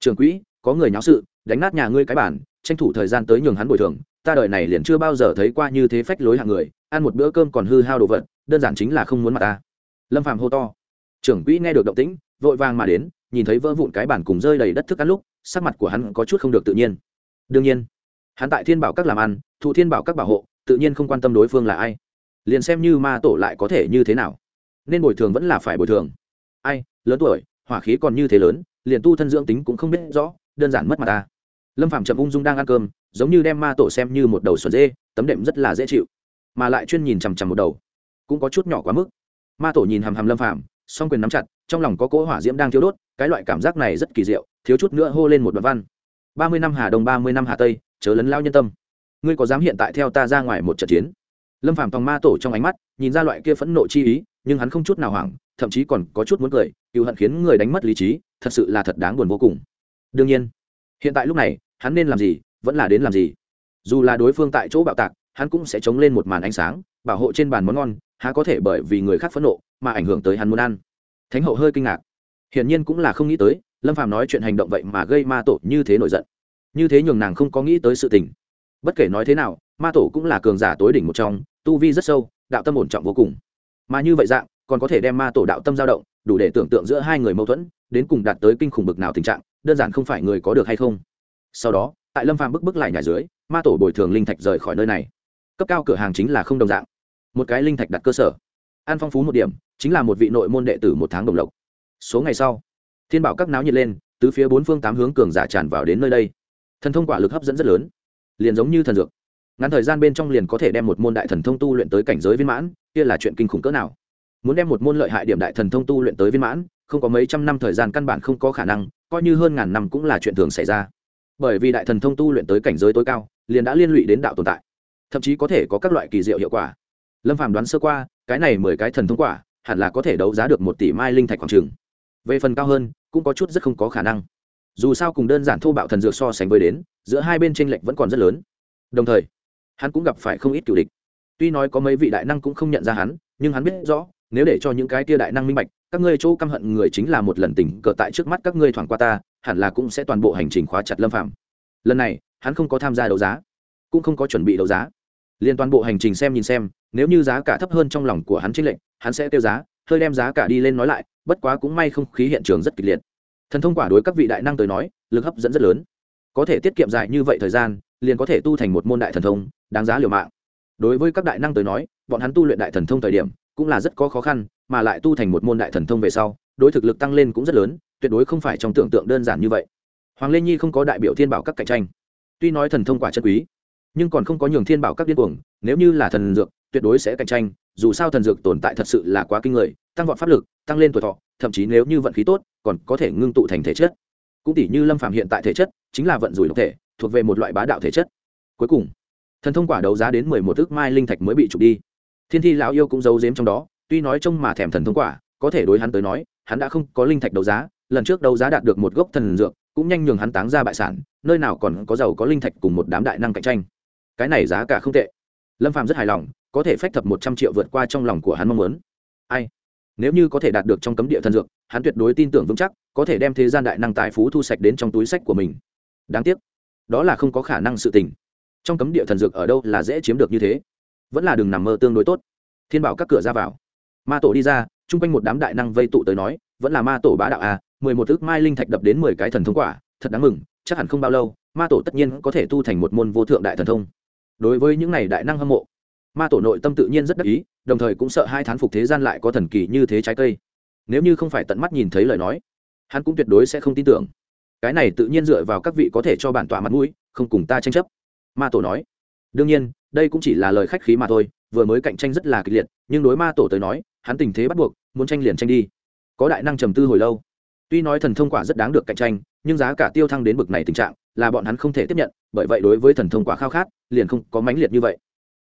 Trường quỹ, có người nháo sự đánh nát nhà ngươi cái bản, tranh thủ thời gian tới nhường hắn bồi thường, ta đời này liền chưa bao giờ thấy qua như thế phách lối hạng người, ăn một bữa cơm còn hư hao đồ vật, đơn giản chính là không muốn mặt ta. Lâm phàm hô to. Trưởng quỹ nghe được động tĩnh, vội vàng mà đến, nhìn thấy vỡ vụn cái bản cùng rơi đầy đất thức ăn lúc, sắc mặt của hắn có chút không được tự nhiên. Đương nhiên, hắn tại thiên bảo các làm ăn, thụ thiên bảo các bảo hộ, tự nhiên không quan tâm đối phương là ai. Liền xem như ma tổ lại có thể như thế nào. Nên bồi thường vẫn là phải bồi thường. Ai, lớn tuổi, hỏa khí còn như thế lớn, liền tu thân dưỡng tính cũng không biết rõ, đơn giản mất mặt ta lâm phạm chậm ung dung đang ăn cơm, giống như đem ma tổ xem như một đầu xuẩn dê, tấm đệm rất là dễ chịu, mà lại chuyên nhìn chằm chằm một đầu, cũng có chút nhỏ quá mức. Ma tổ nhìn hàm hàm lâm phạm song quyền nắm chặt, trong lòng có cỗ hỏa diễm đang thiếu đốt, cái loại cảm giác này rất kỳ diệu, thiếu chút nữa hô lên một đoạn văn. Ba mươi năm hà đông, ba mươi năm hà tây, chớ lấn lao nhân tâm. Ngươi có dám hiện tại theo ta ra ngoài một trận chiến? Lâm phàm tòng ma tổ trong ánh mắt, nhìn ra loại kia phẫn nộ chi ý, nhưng hắn không chút nào hoảng, thậm chí còn có chút muốn cười cựu hận khiến người đánh mất lý trí, thật sự là thật đáng buồn vô cùng. Đương nhiên hiện tại lúc này, hắn nên làm gì, vẫn là đến làm gì? Dù là đối phương tại chỗ bạo tạc, hắn cũng sẽ chống lên một màn ánh sáng, bảo hộ trên bàn món ngon, há có thể bởi vì người khác phẫn nộ mà ảnh hưởng tới hắn muốn ăn. Thánh hậu hơi kinh ngạc. Hiển nhiên cũng là không nghĩ tới, lâm phàm nói chuyện hành động vậy mà gây ma tổ như thế nổi giận. Như thế nhường nàng không có nghĩ tới sự tình. Bất kể nói thế nào, ma tổ cũng là cường giả tối đỉnh một trong, tu vi rất sâu, đạo tâm ổn trọng vô cùng. Mà như vậy dạng, còn có thể đem ma tổ đạo tâm dao động đủ để tưởng tượng giữa hai người mâu thuẫn, đến cùng đạt tới kinh khủng bực nào tình trạng, đơn giản không phải người có được hay không. Sau đó, tại lâm phàm bức bức lại nhà dưới, ma tổ bồi thường linh thạch rời khỏi nơi này. Cấp cao cửa hàng chính là không đồng dạng. Một cái linh thạch đặt cơ sở. An phong phú một điểm, chính là một vị nội môn đệ tử một tháng đồng lộc. Số ngày sau, thiên bảo các náo nhiệt lên, tứ phía bốn phương tám hướng cường giả tràn vào đến nơi đây. Thần thông quả lực hấp dẫn rất lớn. Liền giống như thần dược. Ngắn thời gian bên trong liền có thể đem một môn đại thần thông tu luyện tới cảnh giới viên mãn, kia là chuyện kinh khủng cỡ nào muốn đem một môn lợi hại điểm đại thần thông tu luyện tới viên mãn, không có mấy trăm năm thời gian căn bản không có khả năng, coi như hơn ngàn năm cũng là chuyện thường xảy ra. Bởi vì đại thần thông tu luyện tới cảnh giới tối cao, liền đã liên lụy đến đạo tồn tại. Thậm chí có thể có các loại kỳ diệu hiệu quả. Lâm phàm đoán sơ qua, cái này mười cái thần thông quả, hẳn là có thể đấu giá được một tỷ mai linh thạch khoảng trường về phần cao hơn, cũng có chút rất không có khả năng. Dù sao cùng đơn giản thô bạo thần dược so sánh với đến, giữa hai bên tranh lệch vẫn còn rất lớn. Đồng thời, hắn cũng gặp phải không ít cựu địch. Tuy nói có mấy vị đại năng cũng không nhận ra hắn, nhưng hắn biết rõ nếu để cho những cái tia đại năng minh bạch, các ngươi chỗ căm hận người chính là một lần tình cờ tại trước mắt các ngươi thoảng qua ta, hẳn là cũng sẽ toàn bộ hành trình khóa chặt lâm phạm lần này, hắn không có tham gia đấu giá, cũng không có chuẩn bị đấu giá. Liên toàn bộ hành trình xem nhìn xem, nếu như giá cả thấp hơn trong lòng của hắn trích lệnh hắn sẽ tiêu giá, hơi đem giá cả đi lên nói lại, bất quá cũng may không khí hiện trường rất kịch liệt. Thần thông quả đối các vị đại năng tới nói, lực hấp dẫn rất lớn. Có thể tiết kiệm dài như vậy thời gian, liền có thể tu thành một môn đại thần thông, đáng giá liều mạng. Đối với các đại năng tới nói, bọn hắn tu luyện đại thần thông thời điểm cũng là rất có khó khăn, mà lại tu thành một môn đại thần thông về sau, đối thực lực tăng lên cũng rất lớn, tuyệt đối không phải trong tưởng tượng đơn giản như vậy. Hoàng lê nhi không có đại biểu thiên bảo các cạnh tranh. Tuy nói thần thông quả chân quý, nhưng còn không có nhường thiên bảo các điên cuồng, nếu như là thần dược, tuyệt đối sẽ cạnh tranh, dù sao thần dược tồn tại thật sự là quá kinh người, tăng vọt pháp lực, tăng lên tuổi thọ, thậm chí nếu như vận khí tốt, còn có thể ngưng tụ thành thể chất. Cũng tỷ như lâm phạm hiện tại thể chất, chính là vận rủi độc thể, thuộc về một loại bá đạo thể chất. Cuối cùng, thần thông quả đấu giá đến mười một ước mai linh thạch mới bị trục đi thiên thi lão yêu cũng giấu giếm trong đó, tuy nói trông mà thèm thần thông quả, có thể đối hắn tới nói, hắn đã không có linh thạch đấu giá, lần trước đấu giá đạt được một gốc thần dược, cũng nhanh nhường hắn táng ra bại sản, nơi nào còn có giàu có linh thạch cùng một đám đại năng cạnh tranh. Cái này giá cả không tệ. Lâm phạm rất hài lòng, có thể phách thập một trăm triệu vượt qua trong lòng của hắn mong muốn. Ai? Nếu như có thể đạt được trong cấm địa thần dược, hắn tuyệt đối tin tưởng vững chắc, có thể đem thế gian đại năng tài phú thu sạch đến trong túi sách của mình. Đáng tiếc, đó là không có khả năng sự tình. Trong cấm địa thần dược ở đâu là dễ chiếm được như thế? Vẫn là đừng nằm mơ tương đối tốt. Thiên bảo các cửa ra vào. Ma tổ đi ra, chung quanh một đám đại năng vây tụ tới nói, vẫn là ma tổ bá đạo à mười một ước mai linh thạch đập đến mười cái thần thông quả, thật đáng mừng, chắc hẳn không bao lâu, ma tổ tất nhiên có thể tu thành một môn vô thượng đại thần thông. Đối với những này đại năng hâm mộ, ma tổ nội tâm tự nhiên rất đắc ý, đồng thời cũng sợ hai thán phục thế gian lại có thần kỳ như thế trái cây. Nếu như không phải tận mắt nhìn thấy lời nói, hắn cũng tuyệt đối sẽ không tin tưởng. Cái này tự nhiên dựa vào các vị có thể cho bản tọa mặt mũi, không cùng ta tranh chấp. Ma tổ nói, đương nhiên đây cũng chỉ là lời khách khí mà thôi, vừa mới cạnh tranh rất là kịch liệt, nhưng đối ma tổ tới nói, hắn tình thế bắt buộc, muốn tranh liền tranh đi. Có đại năng trầm tư hồi lâu. Tuy nói thần thông quả rất đáng được cạnh tranh, nhưng giá cả tiêu thăng đến bực này tình trạng, là bọn hắn không thể tiếp nhận, bởi vậy đối với thần thông quả khao khát, liền không có mãnh liệt như vậy.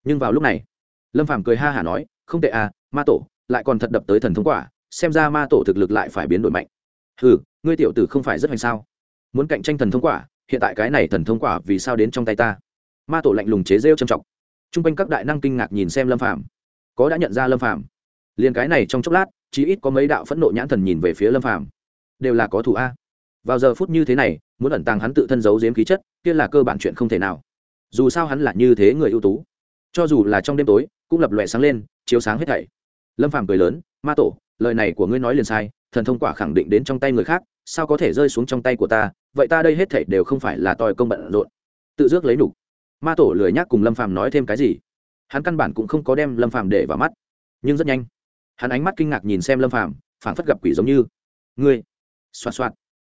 Nhưng vào lúc này, lâm phàm cười ha hả nói, không tệ à ma tổ, lại còn thật đập tới thần thông quả, xem ra ma tổ thực lực lại phải biến đổi mạnh. Ừ ngươi tiểu tử không phải rất hoành sao? Muốn cạnh tranh thần thông quả, hiện tại cái này thần thông quả vì sao đến trong tay ta? Ma tổ lạnh lùng chế rêu trầm trọng t r u n g quanh các đại năng kinh ngạc nhìn xem lâm phàm. Có đã nhận ra lâm phàm. Liền cái này trong chốc lát, chí ít có mấy đạo phẫn nộ nhãn thần nhìn về phía lâm phàm. Đều là có thủ a. Vào giờ phút như thế này, muốn ẩn tàng hắn tự thân giấu giếm khí chất, kia là cơ bản chuyện không thể nào. Dù sao hắn là như thế người ưu tú. Cho dù là trong đêm tối, cũng lập lòe sáng lên, chiếu sáng hết thảy. Lâm phàm cười lớn, ma tổ, lời này của ngươi nói liền sai, thần thông quả khẳng định đến trong tay người khác, sao có thể rơi xuống trong tay của ta? Vậy ta đây hết thảy đều không phải là tòi công bận rộn. Tự dước lấy nục ma tổ lười nhác cùng lâm phàm nói thêm cái gì hắn căn bản cũng không có đem lâm phàm để vào mắt nhưng rất nhanh hắn ánh mắt kinh ngạc nhìn xem lâm phàm phảng phất gặp quỷ giống như ngươi xoạt xoạt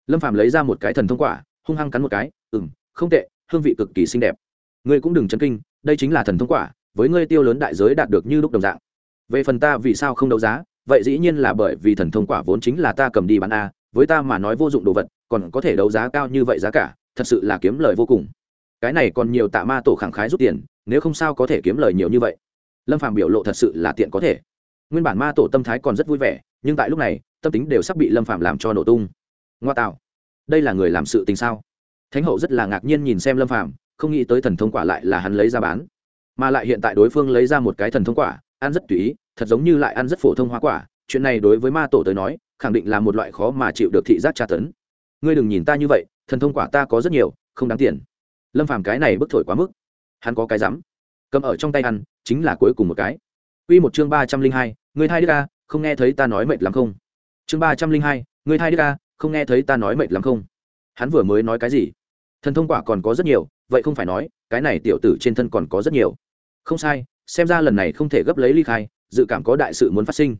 lâm phàm lấy ra một cái thần thông quả hung hăng cắn một cái ừ m không tệ, hương vị cực kỳ xinh đẹp ngươi cũng đừng chấn kinh, đây chính là thần thông quả, với ngươi tiêu lớn đại giới đạt được như lúc đồng dạng. Về phần ta vì sao không đấu giá, vậy dĩ nhiên là bởi vì thần thông quả vốn chính là ta cầm đi bán a, với ta mà nói vô dụng đồ vật, còn có thể đấu giá cao như vậy giá cả, thật sự là kiếm lời vô cùng cái này còn nhiều tạ ma tổ khẳng khái rút tiền, nếu không sao có thể kiếm lời nhiều như vậy. Lâm phàm biểu lộ thật sự là tiện có thể. Nguyên bản ma tổ tâm thái còn rất vui vẻ, nhưng tại lúc này, tâm tính đều sắp bị lâm phàm làm cho nổ tung. Ngoa tạo. Đây là người làm sự tình sao? Thánh hậu rất là ngạc nhiên nhìn xem lâm phàm, không nghĩ tới thần thông quả lại là hắn lấy ra bán. Mà lại hiện tại đối phương lấy ra một cái thần thông quả, ăn rất tùy ý, thật giống như lại ăn rất phổ thông hoa quả. Chuyện này đối với ma tổ tới nói, khẳng định là một loại khó mà chịu được thị giác tra tấn. Ngươi đừng nhìn ta như vậy, thần thông quả ta có rất nhiều, không đáng tiền lâm phàm cái này bức thổi quá mức hắn có cái rắm cầm ở trong tay ăn chính là cuối cùng một cái Quy một chương ba trăm linh hai, người thai đức ca không nghe thấy ta nói mệt lắm không? Chương ba trăm linh hai, người thai đức ca không nghe thấy ta nói mệt lắm không? Hắn vừa mới nói cái gì? Thần thông quả còn có rất nhiều, vậy không phải nói, cái này tiểu tử trên thân còn có rất nhiều. Không sai, xem ra lần này không thể gấp lấy ly khai, dự cảm có đại sự muốn phát sinh.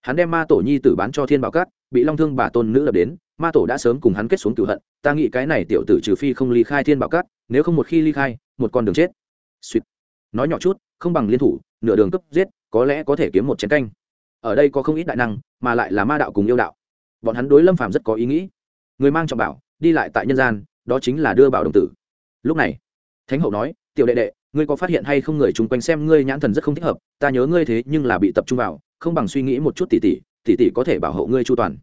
Hắn đem ma tổ nhi tử bán cho Thiên Bảo Cát, bị Long Thương bà tôn nữ lập đến, ma tổ đã sớm cùng hắn kết xuống cửu hận, ta nghĩ cái này tiểu tử trừ phi không ly khai Thiên Bảo Cát, nếu không một khi ly khai, một con đường chết. suýt Nói nhỏ chút, không bằng liên thủ, nửa đường cấp giết, có lẽ có thể kiếm một chén canh. Ở đây có không ít đại năng mà lại là ma đạo cùng yêu đạo. Bọn hắn đối lâm phàm rất có ý nghĩ. Người mang trọng bảo đi lại tại nhân gian đó chính là đưa bảo đồng tử. Lúc này thánh hậu nói tiểu đệ đệ ngươi có phát hiện hay không người chung quanh xem ngươi nhãn thần rất không thích hợp ta nhớ ngươi thế nhưng là bị tập trung vào không bằng suy nghĩ một chút tỉ tỉ tỉ tỉ có thể bảo hộ ngươi chu toàn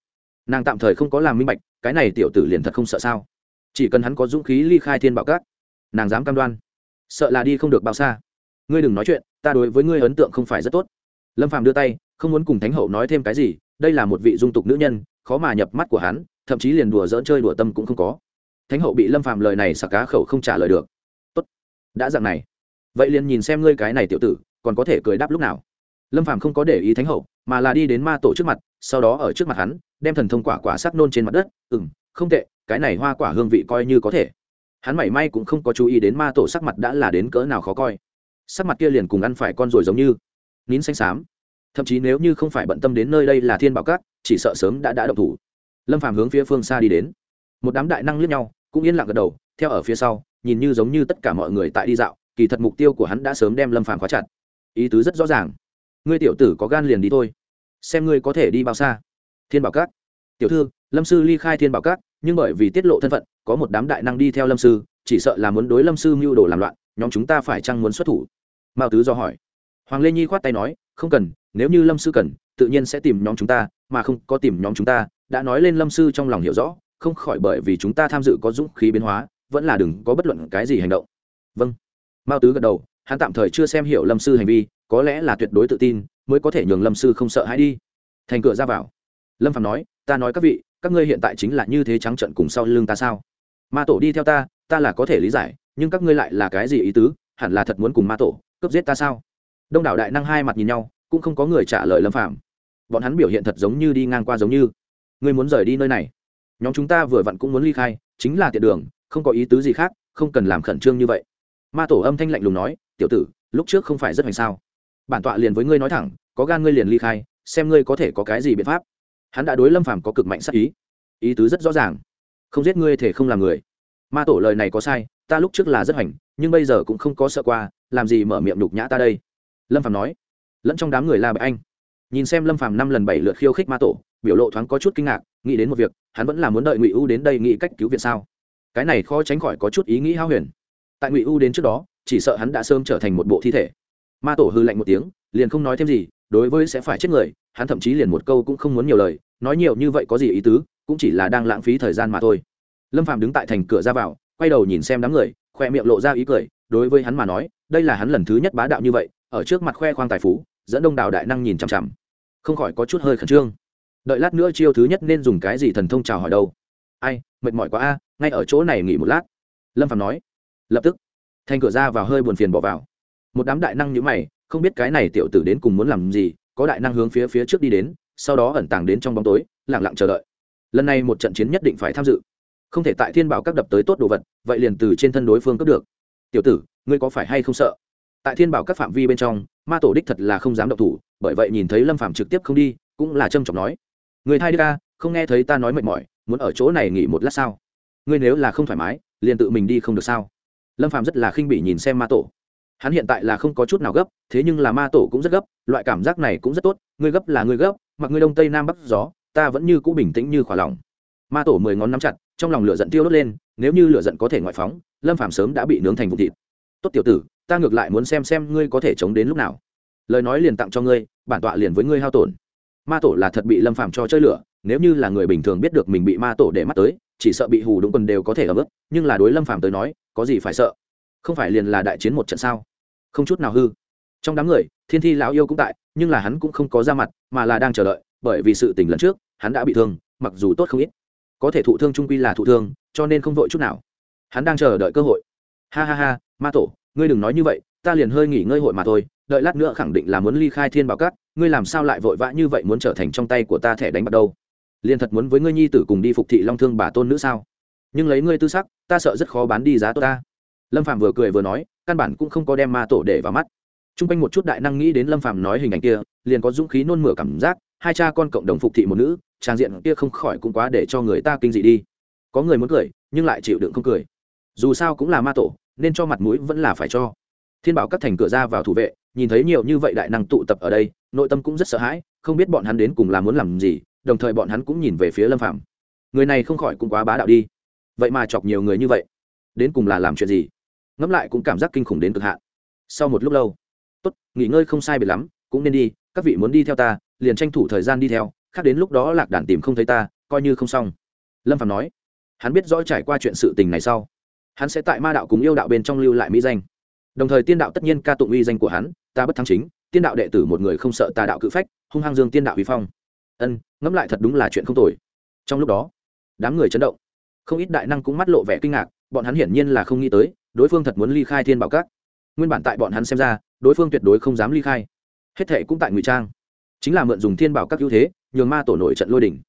nàng tạm thời không có làm minh bạch, cái này tiểu tử liền thật không sợ sao? Chỉ cần hắn có dũng khí ly khai thiên bảo cát nàng dám cam đoan, sợ là đi không được bao xa. Ngươi đừng nói chuyện, ta đối với ngươi ấn tượng không phải rất tốt. Lâm phàm đưa tay, không muốn cùng thánh hậu nói thêm cái gì, đây là một vị dung tục nữ nhân, khó mà nhập mắt của hắn, thậm chí liền đùa dỡn chơi đùa tâm cũng không có. Thánh hậu bị lâm phàm lời này sặc cá khẩu không trả lời được. Tốt, đã dạng này. Vậy liền nhìn xem ngươi cái này tiểu tử, còn có thể cười đáp lúc nào. Lâm phàm không có để ý thánh hậu, mà là đi đến ma tổ trước mặt sau đó ở trước mặt hắn, đem thần thông quả quả sắc nôn trên mặt đất ừ m không tệ, cái này hoa quả hương vị coi như có thể. Hắn mảy may cũng không có chú ý đến ma tổ sắc mặt đã là đến cỡ nào khó coi. Sắc mặt kia liền cùng ăn phải con rồi giống như, nín xanh xám. Thậm chí nếu như không phải bận tâm đến nơi đây là thiên bảo cát chỉ sợ sớm đã đã động thủ. Lâm phàm hướng phía phương xa đi đến. Một đám đại năng liếc nhau, cũng yên lặng gật đầu, theo ở phía sau, nhìn như giống như tất cả mọi người tại đi dạo, kỳ thật mục tiêu của hắn đã sớm đem lâm phàm khóa chặt. Ý tứ rất rõ ràng. Ngươi tiểu tử có gan liền đi thôi xem ngươi có thể đi bao xa. Thiên bảo cát tiểu thư, lâm sư ly khai thiên bảo cát nhưng bởi vì tiết lộ thân phận, có một đám đại năng đi theo lâm sư, chỉ sợ là muốn đối lâm sư mưu đồ làm loạn, nhóm chúng ta phải chăng muốn xuất thủ? Mao tứ do hỏi. Hoàng lê nhi khoát tay nói, không cần, nếu như lâm sư cần, tự nhiên sẽ tìm nhóm chúng ta, mà không có tìm nhóm chúng ta, đã nói lên lâm sư trong lòng hiểu rõ, không khỏi bởi vì chúng ta tham dự có dũng khí biến hóa, vẫn là đừng có bất luận cái gì hành động. Vâng. Mao tứ gật đầu, hắn tạm thời chưa xem hiểu lâm sư hành vi, có lẽ là tuyệt đối tự tin mới có thể nhường lâm sư không sợ hãi đi. Thành cửa ra vào. Lâm phạm nói, ta nói các vị, các ngươi hiện tại chính là như thế trắng trận cùng sau lưng ta sao? Ma tổ đi theo ta ta là có thể lý giải, nhưng các ngươi lại là cái gì ý tứ? Hẳn là thật muốn cùng ma tổ cướp giết ta sao? Đông đảo đại năng hai mặt nhìn nhau, cũng không có người trả lời lâm phạm bọn hắn biểu hiện thật giống như đi ngang qua giống như. Ngươi muốn rời đi nơi này? Nhóm chúng ta vừa vặn cũng muốn ly khai, chính là tiện đường, không có ý tứ gì khác, không cần làm khẩn trương như vậy. Ma tổ âm thanh lạnh lùng nói, tiểu tử, lúc trước không phải rất hoành sao? Bản tọa liền với ngươi nói thẳng, có gan ngươi liền ly khai, xem ngươi có thể có cái gì biện pháp. Hắn đã đối lâm phàm có cực mạnh sắc ý. Ý tứ rất rõ ràng. Không giết ngươi thể không làm người. Ma tổ lời này có sai, ta lúc trước là rất hoành, nhưng bây giờ cũng không có sợ qua, làm gì mở miệng đục nhã ta đây? Lâm phàm nói. Lẫn trong đám người la bệ anh. Nhìn xem lâm phàm năm lần bảy lượt khiêu khích ma tổ, biểu lộ thoáng có chút kinh ngạc, nghĩ đến một việc, hắn vẫn là muốn đợi ngụy u đến đây nghĩ cách cứu viện sao? Cái này khó tránh khỏi có chút ý nghĩ hao huyền. Tại ngụy u đến trước đó, chỉ sợ hắn đã sớm trở thành một bộ thi thể ma tổ hư lạnh một tiếng, liền không nói thêm gì, đối với sẽ phải chết người, hắn thậm chí liền một câu cũng không muốn nhiều lời, nói nhiều như vậy có gì ý tứ, cũng chỉ là đang lãng phí thời gian mà thôi. Lâm phàm đứng tại thành cửa ra vào, quay đầu nhìn xem đám người, khoe miệng lộ ra ý cười, đối với hắn mà nói, đây là hắn lần thứ nhất bá đạo như vậy, ở trước mặt khoe khoang tài phú, dẫn đông đảo đại năng nhìn chằm chằm. Không khỏi có chút hơi khẩn trương. Đợi lát nữa chiêu thứ nhất nên dùng cái gì thần thông chào hỏi đâu? Ai, mệt mỏi quá a, ngay ở chỗ này nghỉ một lát. Lâm phạm nói. Lập tức, thành cửa ra vào hơi buồn phiền bỏ vào một đám đại năng như mày, không biết cái này tiểu tử đến cùng muốn làm gì, có đại năng hướng phía phía trước đi đến, sau đó ẩn tàng đến trong bóng tối lẳng lặng chờ đợi. Lần này một trận chiến nhất định phải tham dự. Không thể tại thiên bảo các đập tới tốt đồ vật, vậy liền từ trên thân đối phương cướp được. Tiểu tử, ngươi có phải hay không sợ? Tại thiên bảo các phạm vi bên trong, ma tổ đích thật là không dám động thủ, bởi vậy nhìn thấy lâm phạm trực tiếp không đi, cũng là trâm trọng nói. Người thai đi ca, không nghe thấy ta nói mệt mỏi, muốn ở chỗ này nghỉ một lát sao? Ngươi nếu là không thoải mái, liền tự mình đi không được sao? Lâm phạm rất là khinh bỉ nhìn xem ma tổ hắn hiện tại là không có chút nào gấp, thế nhưng là ma tổ cũng rất gấp, loại cảm giác này cũng rất tốt, ngươi gấp là ngươi gấp, mặc ngươi đông tây nam bắc gió, ta vẫn như cũ bình tĩnh như khỏa lòng ma tổ mười ngón nắm chặt, trong lòng lửa giận tiêu đốt lên, nếu như lửa giận có thể ngoại phóng, lâm phàm sớm đã bị nướng thành vụ thịt. Tốt tiểu tử, ta ngược lại muốn xem xem ngươi có thể chống đến lúc nào. Lời nói liền tặng cho ngươi, bản tọa liền với ngươi hao tổn. Ma tổ là thật bị lâm phàm cho chơi lửa, nếu như là người bình thường biết được mình bị ma tổ để mắt tới, chỉ sợ bị hù đúng quần đều có thể ấm ức, nhưng là đối lâm phàm tới nói, có gì phải sợ? Không phải liền là đại chiến một trận sao? Không chút nào hư. Trong đám người, thiên thi lão yêu cũng tại, nhưng là hắn cũng không có ra mặt, mà là đang chờ đợi, bởi vì sự tình lần trước, hắn đã bị thương, mặc dù tốt không ít. Có thể thụ thương trung quy là thụ thương, cho nên không vội chút nào. Hắn đang chờ đợi cơ hội. Ha ha ha, ma tổ, ngươi đừng nói như vậy, ta liền hơi nghỉ ngơi hội mà thôi, đợi lát nữa khẳng định là muốn ly khai thiên bảo cát ngươi làm sao lại vội vã như vậy muốn trở thành trong tay của ta thẻ đánh bắt đâu? Liền thật muốn với ngươi nhi tử cùng đi phục thị long thương bà tôn nữ sao? Nhưng lấy ngươi tư sắc, ta sợ rất khó bán đi giá tốt ta lâm phạm vừa cười vừa nói, căn bản cũng không có đem ma tổ để vào mắt. T r u n g quanh một chút đại năng nghĩ đến lâm phạm nói hình ảnh kia, liền có dũng khí nôn mửa cảm giác, hai cha con cộng đồng phục thị một nữ, trang diện kia không khỏi cũng quá để cho người ta kinh dị đi. Có người muốn cười, nhưng lại chịu đựng không cười. Dù sao cũng là ma tổ, nên cho mặt mũi vẫn là phải cho. Thiên bảo các thành cửa ra vào thủ vệ, nhìn thấy nhiều như vậy đại năng tụ tập ở đây, nội tâm cũng rất sợ hãi, không biết bọn hắn đến cùng là muốn làm gì, đồng thời bọn hắn cũng nhìn về phía lâm phạm người này không khỏi cũng quá bá đạo đi. Vậy mà chọc nhiều người như vậy đến cùng là làm chuyện gì? Ngẫm lại cũng cảm giác kinh khủng đến cực hạn. Sau một lúc lâu, tốt, nghỉ ngơi không sai biệt lắm, cũng nên đi, các vị muốn đi theo ta, liền tranh thủ thời gian đi theo, khác đến lúc đó lạc đàn tìm không thấy ta, coi như không xong. Lâm phạm nói. Hắn biết rõ trải qua chuyện sự tình này sau, hắn sẽ tại ma đạo cùng yêu đạo bên trong lưu lại mỹ danh. Đồng thời tiên đạo tất nhiên ca tụng uy danh của hắn, ta bất thắng chính, tiên đạo đệ tử một người không sợ tà đạo cự phách, hung hăng dương tiên đạo uy phong. Ân, ngẫm lại thật đúng là chuyện không tồi. Trong lúc đó, đám người chấn động. Không ít đại năng cũng mắt lộ vẻ kinh ngạc bọn hắn hiển nhiên là không nghĩ tới, đối phương thật muốn ly khai thiên bảo các. Nguyên bản tại bọn hắn xem ra, đối phương tuyệt đối không dám ly khai. Hết thệ cũng tại ngụy trang. Chính là mượn dùng thiên bảo các ưu thế, nhường ma tổ nổi trận lôi đỉnh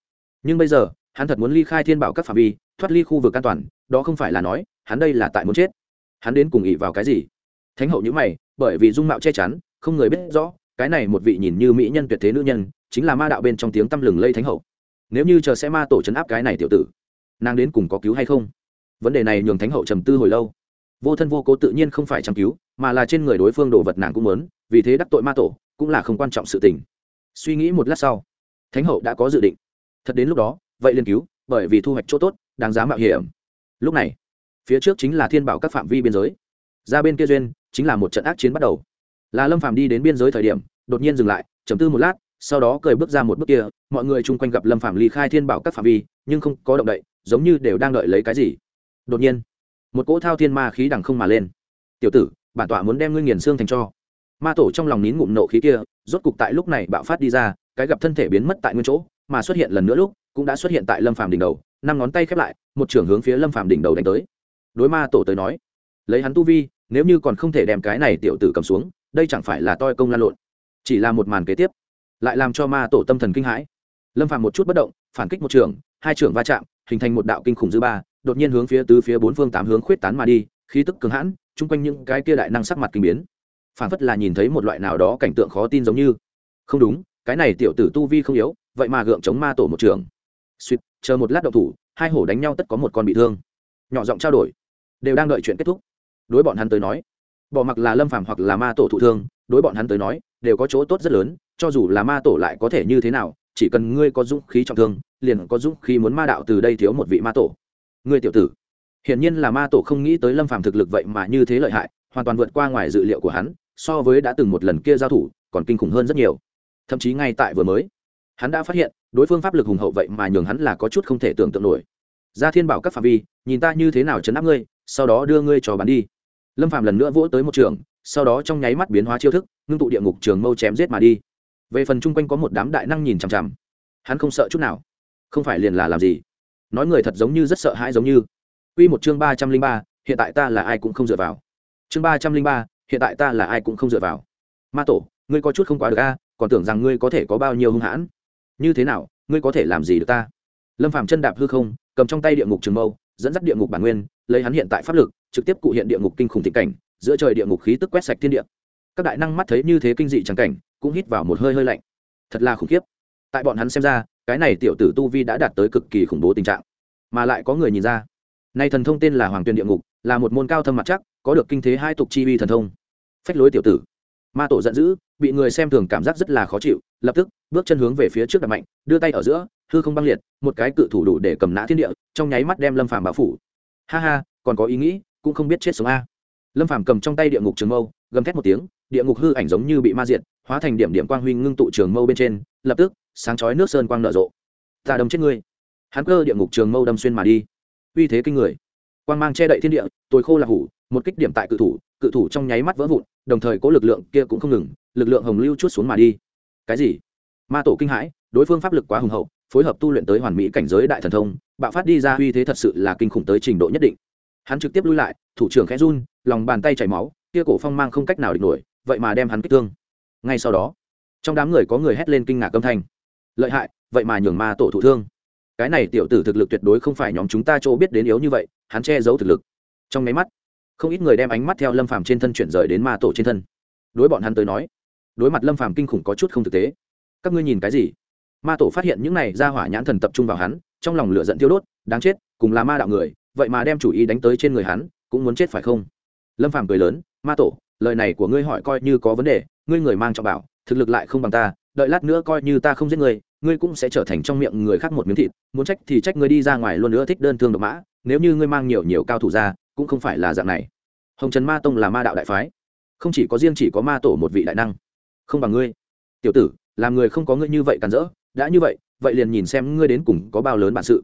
nhưng bây giờ, hắn thật muốn ly khai thiên bảo các phạm vi, thoát ly khu vực an toàn, đó không phải là nói, hắn đây là tại muốn chết. Hắn đến cùng ỉ vào cái gì? Thánh hậu nhữ mày, bởi vì dung mạo che chắn, không người biết rõ, cái này một vị nhìn như mỹ nhân tuyệt thế nữ nhân, chính là ma đạo bên trong tiếng tăm lừng lây thánh hậu. Nếu như chờ sẽ ma tổ chấn áp cái này tiểu tử, nàng đến cùng có cứu hay không? Vấn đề này nhường thánh hậu trầm tư hồi lâu. Vô thân vô cố tự nhiên không phải chăm cứu, mà là trên người đối phương đồ vật nàng cũng muốn, vì thế đắc tội ma tổ cũng là không quan trọng sự tình. Suy nghĩ một lát sau, thánh hậu đã có dự định. Thật đến lúc đó, vậy liên cứu, bởi vì thu hoạch chỗ tốt, đáng giá mạo hiểm. Lúc này, phía trước chính là thiên bảo các phạm vi biên giới. Ra bên kia duyên, chính là một trận ác chiến bắt đầu. Là lâm phạm đi đến biên giới thời điểm, đột nhiên dừng lại chấm tư một lát, sau đó cười bước ra một bước kia, mọi người chung quanh gặp lâm phạm ly khai thiên bảo các phạm vi, nhưng không có động đậy, giống như đều đang đợi lấy cái gì đột nhiên, một cỗ thao thiên ma khí đằng không mà lên. Tiểu tử, bản tọa muốn đem ngươi nghiền xương thành cho. Ma tổ trong lòng nín ngụm nộ khí kia, rốt cục tại lúc này bạo phát đi ra, cái gặp thân thể biến mất tại nguyên chỗ, mà xuất hiện lần nữa lúc, cũng đã xuất hiện tại lâm phàm đỉnh đầu, năm ngón tay khép lại, một trưởng hướng phía lâm phàm đỉnh đầu đánh tới. Đối ma tổ tới nói, lấy hắn tu vi, nếu như còn không thể đem cái này tiểu tử cầm xuống, đây chẳng phải là toi công lan lộn. Chỉ là một màn kế tiếp, lại làm cho ma tổ tâm thần kinh hãi. Lâm phàm một chút bất động, phản kích một trường, hai trưởng va chạm, hình thành một đạo kinh khủng dư ba đột nhiên hướng phía tứ phía bốn phương tám hướng khuyết tán mà đi, khí tức cường hãn, chung quanh những cái kia đại năng sắc mặt kinh biến. Phản phất là nhìn thấy một loại nào đó cảnh tượng khó tin giống như. Không đúng, cái này tiểu tử tu vi không yếu, vậy mà gượng chống ma tổ một trường. Suýt chờ một lát động thủ, hai hổ đánh nhau tất có một con bị thương. Nhỏ giọng trao đổi. Đều đang đợi chuyện kết thúc. Đối bọn hắn tới nói, bỏ mặc là lâm phàm hoặc là ma tổ thụ thương, đối bọn hắn tới nói, đều có chỗ tốt rất lớn, cho dù là ma tổ lại có thể như thế nào, chỉ cần ngươi có dũng khí trọng thương, liền có dũng khí muốn ma đạo từ đây thiếu một vị ma tổ ngươi tiểu tử. Hiển nhiên là ma tổ không nghĩ tới lâm phàm thực lực vậy mà như thế lợi hại, hoàn toàn vượt qua ngoài dự liệu của hắn, so với đã từng một lần kia giao thủ, còn kinh khủng hơn rất nhiều. Thậm chí ngay tại vừa mới, hắn đã phát hiện, đối phương pháp lực hùng hậu vậy mà nhường hắn là có chút không thể tưởng tượng nổi. Gia thiên bảo các phạm vi, nhìn ta như thế nào chấn áp ngươi, sau đó đưa ngươi cho bắn đi. Lâm phạm lần nữa vỗ tới một trường, sau đó trong nháy mắt biến hóa chiêu thức, ngưng tụ địa ngục trường mâu chém giết mà đi. Về phần chung quanh có một đám đại năng nhìn chằm chằm. Hắn không sợ chút nào. Không phải liền là làm gì? Nói người thật giống như rất sợ hãi giống như. Quy một chương ba trăm linh ba, hiện tại ta là ai cũng không dựa vào. Chương ba trăm linh ba, hiện tại ta là ai cũng không dựa vào. Ma tổ, ngươi có chút không quá được a, còn tưởng rằng ngươi có thể có bao nhiêu hung hãn. Như thế nào, ngươi có thể làm gì được ta? Lâm phàm chân đạp hư không, cầm trong tay địa ngục trường mâu, dẫn dắt địa ngục bản nguyên, lấy hắn hiện tại pháp lực, trực tiếp cụ hiện địa ngục kinh khủng thị cảnh, giữa trời địa ngục khí tức quét sạch thiên địa. Các đại năng mắt thấy như thế kinh dị chẳng cảnh, cũng hít vào một hơi hơi lạnh. Thật là khủng khiếp. Tại bọn hắn xem ra cái này tiểu tử tu vi đã đạt tới cực kỳ khủng bố tình trạng. Mà lại có người nhìn ra. Nay thần thông tên là hoàng tuyền địa ngục, là một môn cao thâm mặt chắc, có được kinh thế hai tục chi vi thần thông. Phách lối tiểu tử. Ma tổ giận dữ, bị người xem thường cảm giác rất là khó chịu, lập tức, bước chân hướng về phía trước đập mạnh, đưa tay ở giữa, hư không băng liệt, một cái cự thủ đủ để cầm nã thiên địa, trong nháy mắt đem lâm phàm bao phủ. Ha ha, còn có ý nghĩ, cũng không biết chết sống a. Lâm phàm cầm trong tay địa ngục trường mâu, gầm thét một tiếng, địa ngục hư ảnh giống như bị ma diệt, hóa thành điểm điểm quang huy ngưng tụ trường mâu bên trên, lập tức sáng chói nước sơn quang nở rộ. Ta đâm chết ngươi. Hắn cơ địa ngục trường mâu đâm xuyên mà đi. Uy thế kinh người. Quang mang che đậy thiên địa, tôi khô là hủ, một kích điểm tại cự thủ cự thủ trong nháy mắt vỡ vụn, đồng thời có lực lượng kia cũng không ngừng, lực lượng hồng lưu chút xuống mà đi. Cái gì? Ma tổ kinh hãi, đối phương pháp lực quá hùng hậu, phối hợp tu luyện tới hoàn mỹ cảnh giới đại thần thông, bạo phát đi ra uy thế thật sự là kinh khủng tới trình độ nhất định. Hắn trực tiếp lui lại, thủ trưởng khẽ run, lòng bàn tay chảy máu, kia cổ phong mang không cách nào địch nổi, vậy mà đem hắn kích thương. Ngay sau đó, trong đám người có người hét lên kinh ngạc âm thanh lợi hại, vậy mà nhường ma tổ thụ thương. Cái này tiểu tử thực lực tuyệt đối không phải nhóm chúng ta chỗ biết đến yếu như vậy, hắn che giấu thực lực. Trong máy mắt, không ít người đem ánh mắt theo lâm phàm trên thân chuyển rời đến ma tổ trên thân. Đối bọn hắn tới nói, đối mặt lâm phàm kinh khủng có chút không thực tế. Các ngươi nhìn cái gì? Ma tổ phát hiện những này ra hỏa nhãn thần tập trung vào hắn, trong lòng lửa giận tiêu đốt, đáng chết, cùng là ma đạo người, vậy mà đem chủ ý đánh tới trên người hắn, cũng muốn chết phải không? Lâm phàm cười lớn, ma tổ, lời này của ngươi hỏi coi như có vấn đề, ngươi người mang trọng bảo, thực lực lại không bằng ta, đợi lát nữa coi như ta không giết ngươi ngươi cũng sẽ trở thành trong miệng người khác một miếng thịt, muốn trách thì trách ngươi đi ra ngoài luôn nữa thích đơn thương độc mã, nếu như ngươi mang nhiều nhiều cao thủ ra, cũng không phải là dạng này. Hồng trần ma tông là ma đạo đại phái, không chỉ có riêng chỉ có ma tổ một vị đại năng. Không bằng ngươi. Tiểu tử, làm người không có ngươi như vậy cản rỡ, đã như vậy vậy liền nhìn xem ngươi đến cùng có bao lớn bản sự.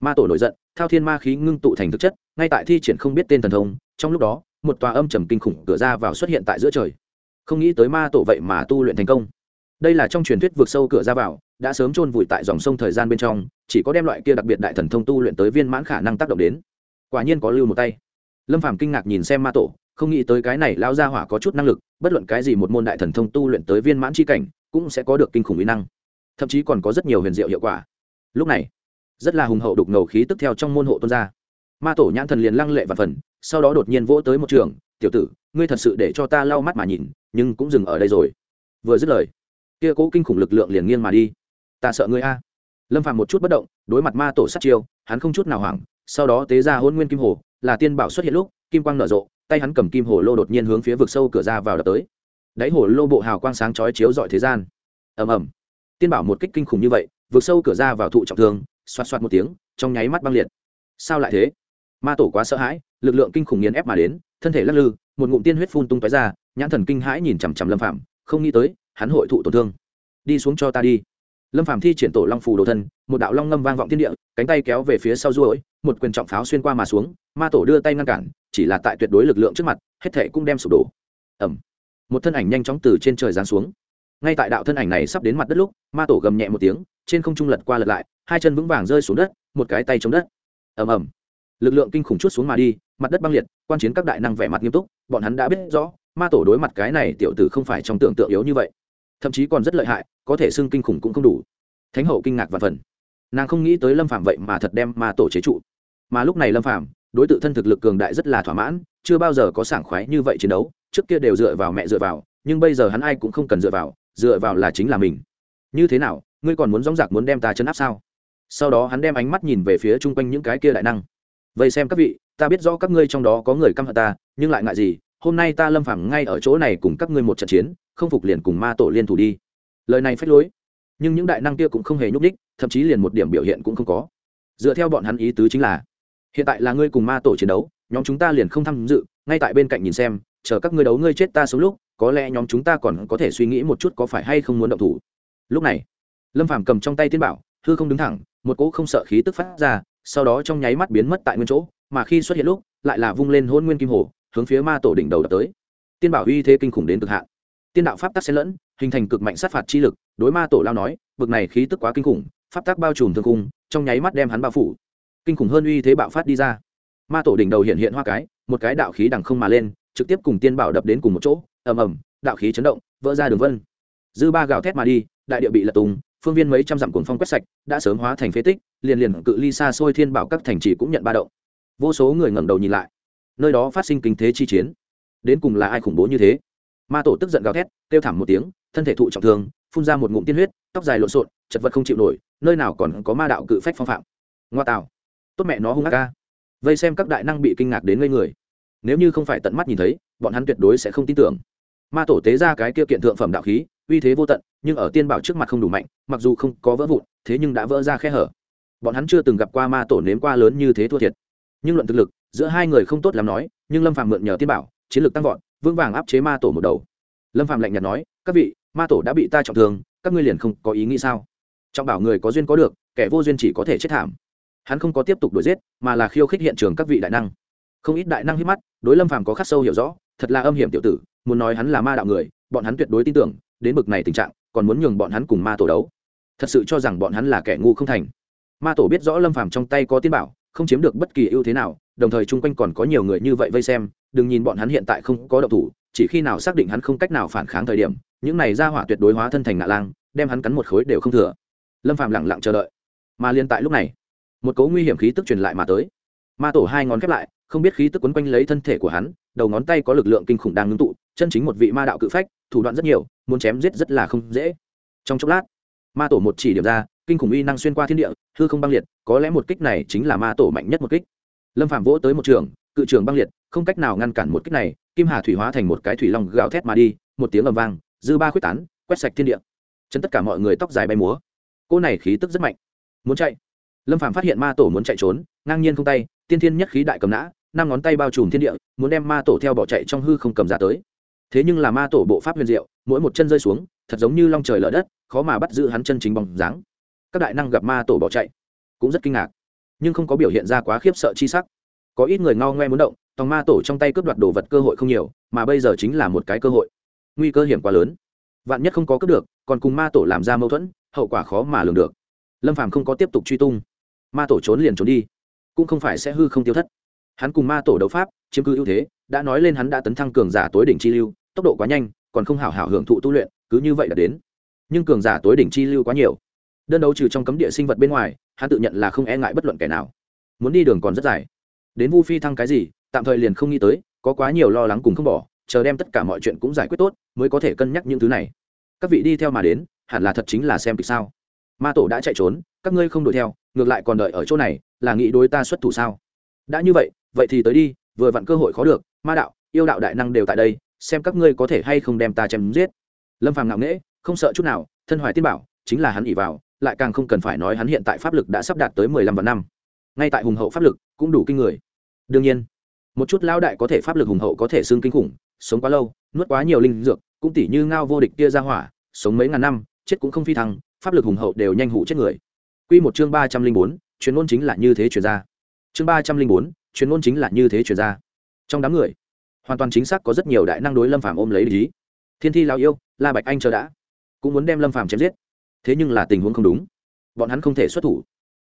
Ma tổ nổi giận, thao thiên ma khí ngưng tụ thành thực chất, ngay tại thi triển không biết tên thần thông, trong lúc đó, một tòa âm trầm kinh khủng cửa ra vào xuất hiện tại giữa trời. Không nghĩ tới ma tổ vậy mà tu luyện thành công. Đây là trong truyền thuyết vượt sâu cửa ra vào đã sớm chôn vùi tại dòng sông thời gian bên trong, chỉ có đem loại kia đặc biệt đại thần thông tu luyện tới viên mãn khả năng tác động đến. Quả nhiên có lưu một tay. Lâm phàm kinh ngạc nhìn xem ma tổ, không nghĩ tới cái này lao ra hỏa có chút năng lực, bất luận cái gì một môn đại thần thông tu luyện tới viên mãn c h i cảnh, cũng sẽ có được kinh khủng mỹ năng. Thậm chí còn có rất nhiều huyền diệu hiệu quả. Lúc này, rất là hùng hậu đục ngầu khí tức theo trong môn hộ tôn ra. Ma tổ nhãn thần liền lăng lệ và phần, sau đó đột nhiên vỗ tới một trường, tiểu tử, ngươi thật sự để cho ta lau mắt mà nhìn, nhưng cũng dừng ở đây rồi. Vừa dứt lời, kia cố kinh khủng lực lượng liền nghiêng mà đi ta sợ ngươi a. Lâm Phạm một chút bất động, đối mặt ma tổ sát chiêu, hắn không chút nào hoảng, sau đó tế ra hôn nguyên kim hồ, là tiên bảo xuất hiện lúc, kim quang nở rộ, tay hắn cầm kim hồ lô đột nhiên hướng phía vực sâu cửa ra vào đập tới. Đáy hồ lô bộ hào quang sáng chói chiếu dọi thế gian. Ầm ầm. Tiên bảo một kích kinh khủng như vậy, vực sâu cửa ra vào thụ trọng thương, xoạt xoạt một tiếng, trong nháy mắt băng liệt. Sao lại thế? Ma tổ quá sợ hãi, lực lượng kinh khủng nghiền ép mà đến, thân thể lắc lư, một ngụm tiên huyết phun tung tói ra, nhãn thần kinh hãi nhìn chằm chằm lâm phạm không nghĩ tới, hắn hội thụ tổn thương. Đi xuống cho ta đi lâm phạm thi triển tổ long phù đồ thân, một đạo long ngâm vang vọng thiên địa, cánh tay kéo về phía sau ruỗi một quyền trọng pháo xuyên qua mà xuống, ma tổ đưa tay ngăn cản, chỉ là tại tuyệt đối lực lượng trước mặt, hết thể cũng đem sụp đổ. Ẩm một thân ảnh nhanh chóng từ trên trời giáng xuống. Ngay tại đạo thân ảnh này sắp đến mặt đất lúc, ma tổ gầm nhẹ một tiếng, trên không trung lật qua lật lại, hai chân vững vàng rơi xuống đất, một cái tay chống đất. Ầm ầm. Lực lượng kinh khủng chút xuống mà đi, mặt đất băng liệt, quan chiến các đại năng vẻ mặt nghiêm túc, bọn hắn đã biết rõ, ma tổ đối mặt cái này tiểu tử không phải trong tưởng tượng yếu như vậy thậm chí còn rất lợi hại, có thể xưng kinh khủng cũng không đủ. Thánh hậu kinh ngạc và phần. Nàng không nghĩ tới lâm phạm vậy mà thật đem ma tổ chế trụ. Mà lúc này lâm phạm đối tượng thân thực lực cường đại rất là thỏa mãn, chưa bao giờ có sảng khoái như vậy chiến đấu, trước kia đều dựa vào mẹ dựa vào, nhưng bây giờ hắn ai cũng không cần dựa vào dựa vào là chính là mình. Như thế nào, ngươi còn muốn dóng dạc muốn đem ta chấn áp sao? Sau đó hắn đem ánh mắt nhìn về phía chung quanh những cái kia đại năng. Vậy xem các vị, ta biết rõ các ngươi trong đó có người căm hận ta, nhưng lại ngại gì hôm nay ta lâm phàm ngay ở chỗ này cùng các ngươi một trận chiến, không phục liền cùng ma tổ liên thủ đi. Lời này phách lối, nhưng những đại năng kia cũng không hề nhúc đích thậm chí liền một điểm biểu hiện cũng không có. Dựa theo bọn hắn ý tứ chính là, hiện tại là ngươi cùng ma tổ chiến đấu, nhóm chúng ta liền không tham dự, ngay tại bên cạnh nhìn xem, chờ các ngươi đấu ngươi chết ta sống lúc, có lẽ nhóm chúng ta còn có thể suy nghĩ một chút có phải hay không muốn động thủ. Lúc này, lâm phàm cầm trong tay tiên bảo, hư không đứng thẳng, một cỗ không sợ khí tức phát ra, sau đó trong nháy mắt biến mất tại nguyên chỗ, mà khi xuất hiện lúc, lại là vung lên hôn nguyên kim hồ hướng phía ma tổ đỉnh đầu đập tới. Tiên bảo uy thế kinh khủng đến cực hạn. Tiên đạo pháp tắc xen lẫn, hình thành cực mạnh sát phạt chi lực, đối ma tổ lao nói vực này khí tức quá kinh khủng, pháp tắc bao trùm thương cung trong nháy mắt đem hắn bao phủ. Kinh khủng hơn uy thế bạo phát đi ra. Ma tổ đỉnh đầu hiện hiện hoa cái, một cái đạo khí đằng không mà lên, trực tiếp cùng tiên bảo đập đến cùng một chỗ, ầm ầm, đạo khí chấn động, vỡ ra đường vân. Dư ba gào thét mà đi, đại địa bị lật tùng phương viên mấy trăm dặm cuồng phong quét sạch, đã sớm hóa thành phế tích, liền liền cự ly xa xôi thiên bảo các thành trì cũng nhận ba động. Vô số người ngẩng đầu nhìn lại nơi đó phát sinh kinh thế chi chiến. Đến cùng là ai khủng bố như thế? Ma tổ tức giận gào thét, kêu thảm một tiếng, thân thể thụ trọng thương, phun ra một ngụm tiên huyết, tóc dài lộn xộn, chật vật không chịu nổi, nơi nào còn có ma đạo cự phách phong phạm. Ngoa tạo tốt mẹ nó hung ác ca vây xem các đại năng bị kinh ngạc đến ngây người. Nếu như không phải tận mắt nhìn thấy, bọn hắn tuyệt đối sẽ không tin tưởng. Ma tổ tế ra cái kia kiện thượng phẩm đạo khí, uy thế vô tận, nhưng ở tiên bảo trước mặt không đủ mạnh, mặc dù không có vỡ vụn, thế nhưng đã vỡ ra khe hở. Bọn hắn chưa từng gặp qua ma tổ nếm qua lớn như thế thua thiệt. Nhưng luận thực lực giữa hai người không tốt làm nói, nhưng lâm phàm mượn nhờ tiên bảo, chiến lược tăng vọt, vững vàng áp chế ma tổ một đầu. Lâm phàm lạnh nhạt nói, các vị, ma tổ đã bị ta trọng thương, các ngươi liền không có ý nghĩ sao? Trọng bảo người có duyên có được, kẻ vô duyên chỉ có thể chết thảm. Hắn không có tiếp tục đuổi giết, mà là khiêu khích hiện trường các vị đại năng. Không ít đại năng hít mắt, đối lâm phàm có khắc sâu hiểu rõ, thật là âm hiểm tiểu tử, muốn nói hắn là ma đạo người, bọn hắn tuyệt đối tin tưởng, đến bực này tình trạng, còn muốn nhường bọn hắn cùng ma tổ đấu. Thật sự cho rằng bọn hắn là kẻ ngu không thành. Ma tổ biết rõ lâm phàm trong tay có tiên bảo không chiếm được bất kỳ ưu thế nào, đồng thời chung quanh còn có nhiều người như vậy vây xem, đừng nhìn bọn hắn hiện tại không có động thủ, chỉ khi nào xác định hắn không cách nào phản kháng thời điểm, những này ra hỏa tuyệt đối hóa thân thành ngạ lang, đem hắn cắn một khối đều không thừa. Lâm phàm lặng lặng chờ đợi. Mà liên tại lúc này, một cấu nguy hiểm khí tức truyền lại mà tới. Ma tổ hai ngón khép lại, không biết khí tức quấn quanh lấy thân thể của hắn, đầu ngón tay có lực lượng kinh khủng đang ngưng tụ, chân chính một vị ma đạo cự phách, thủ đoạn rất nhiều, muốn chém giết rất là không dễ. Trong chốc lát, ma tổ một chỉ điểm ra kinh khủng uy năng xuyên qua thiên địa, hư không băng liệt, có lẽ một kích này chính là ma tổ mạnh nhất một kích. Lâm phạm vỗ tới một trường, cự trường băng liệt, không cách nào ngăn cản một kích này, kim hà thủy hóa thành một cái thủy long gào thét mà đi, một tiếng ầm vang, dư ba khuyết tán, quét sạch thiên địa. Chân tất cả mọi người tóc dài bay múa. Cô này khí tức rất mạnh. Muốn chạy. Lâm phạm phát hiện ma tổ muốn chạy trốn, ngang nhiên không tay, tiên thiên nhất khí đại cầm nã, năm ngón tay bao trùm thiên địa, muốn đem ma tổ theo bỏ chạy trong hư không cầm ra tới. Thế nhưng là ma tổ bộ pháp huyền diệu, mỗi một chân rơi xuống, thật giống như long trời lở đất, khó mà bắt giữ hắn chân chính bóng dáng các đại năng gặp ma tổ bỏ chạy, cũng rất kinh ngạc, nhưng không có biểu hiện ra quá khiếp sợ chi sắc. Có ít người ngao ngoe muốn động, tòng ma tổ trong tay cướp đoạt đồ vật cơ hội không nhiều, mà bây giờ chính là một cái cơ hội. Nguy cơ hiểm quá lớn. Vạn nhất không có cướp được, còn cùng ma tổ làm ra mâu thuẫn, hậu quả khó mà lường được. Lâm phàm không có tiếp tục truy tung. Ma tổ trốn liền trốn đi, cũng không phải sẽ hư không tiêu thất. Hắn cùng ma tổ đấu pháp, chiếm cứ ưu thế, đã nói lên hắn đã tấn thăng cường giả tối đỉnh chi lưu, tốc độ quá nhanh, còn không hảo hảo hưởng thụ tu luyện, cứ như vậy là đến. Nhưng cường giả tối đỉnh chi lưu quá nhiều đơn đấu trừ trong cấm địa sinh vật bên ngoài, hắn tự nhận là không e ngại bất luận kẻ nào. Muốn đi đường còn rất dài. Đến vu phi thăng cái gì, tạm thời liền không nghĩ tới, có quá nhiều lo lắng cùng không bỏ, chờ đem tất cả mọi chuyện cũng giải quyết tốt, mới có thể cân nhắc những thứ này. Các vị đi theo mà đến, hẳn là thật chính là xem kịch sao. Ma tổ đã chạy trốn, các ngươi không đuổi theo, ngược lại còn đợi ở chỗ này, là nghĩ đối ta xuất thủ sao? Đã như vậy vậy thì tới đi, vừa vặn cơ hội khó được, ma đạo, yêu đạo đại năng đều tại đây, xem các ngươi có thể hay không đem ta chém giết. Lâm phàm ngạo nghễ, không sợ chút nào, thân hoài tiên bảo, chính là hắn ỉ vào lại càng không cần phải nói hắn hiện tại pháp lực đã sắp đạt tới mười lăm vạn năm. Ngay tại hùng hậu pháp lực cũng đủ kinh người. Đương nhiên, một chút lão đại có thể pháp lực hùng hậu có thể xương kinh khủng, sống quá lâu, nuốt quá nhiều linh dược, cũng tỉ như ngao vô địch kia ra hỏa, sống mấy ngàn năm, chết cũng không phi thăng, pháp lực hùng hậu đều nhanh hụ chết người. Quy một chương ba trăm linh bốn, chuyên ngôn chính là như thế truyền ra. Chương ba trăm linh bốn, chuyên ngôn chính là như thế truyền ra. Trong đám người, hoàn toàn chính xác có rất nhiều đại năng đối lâm phàm ôm lấy lý thiên thi lao yêu, la bạch anh chờ đã, cũng muốn đem lâm phàm chém giết thế nhưng là tình huống không đúng. Bọn hắn không thể xuất thủ.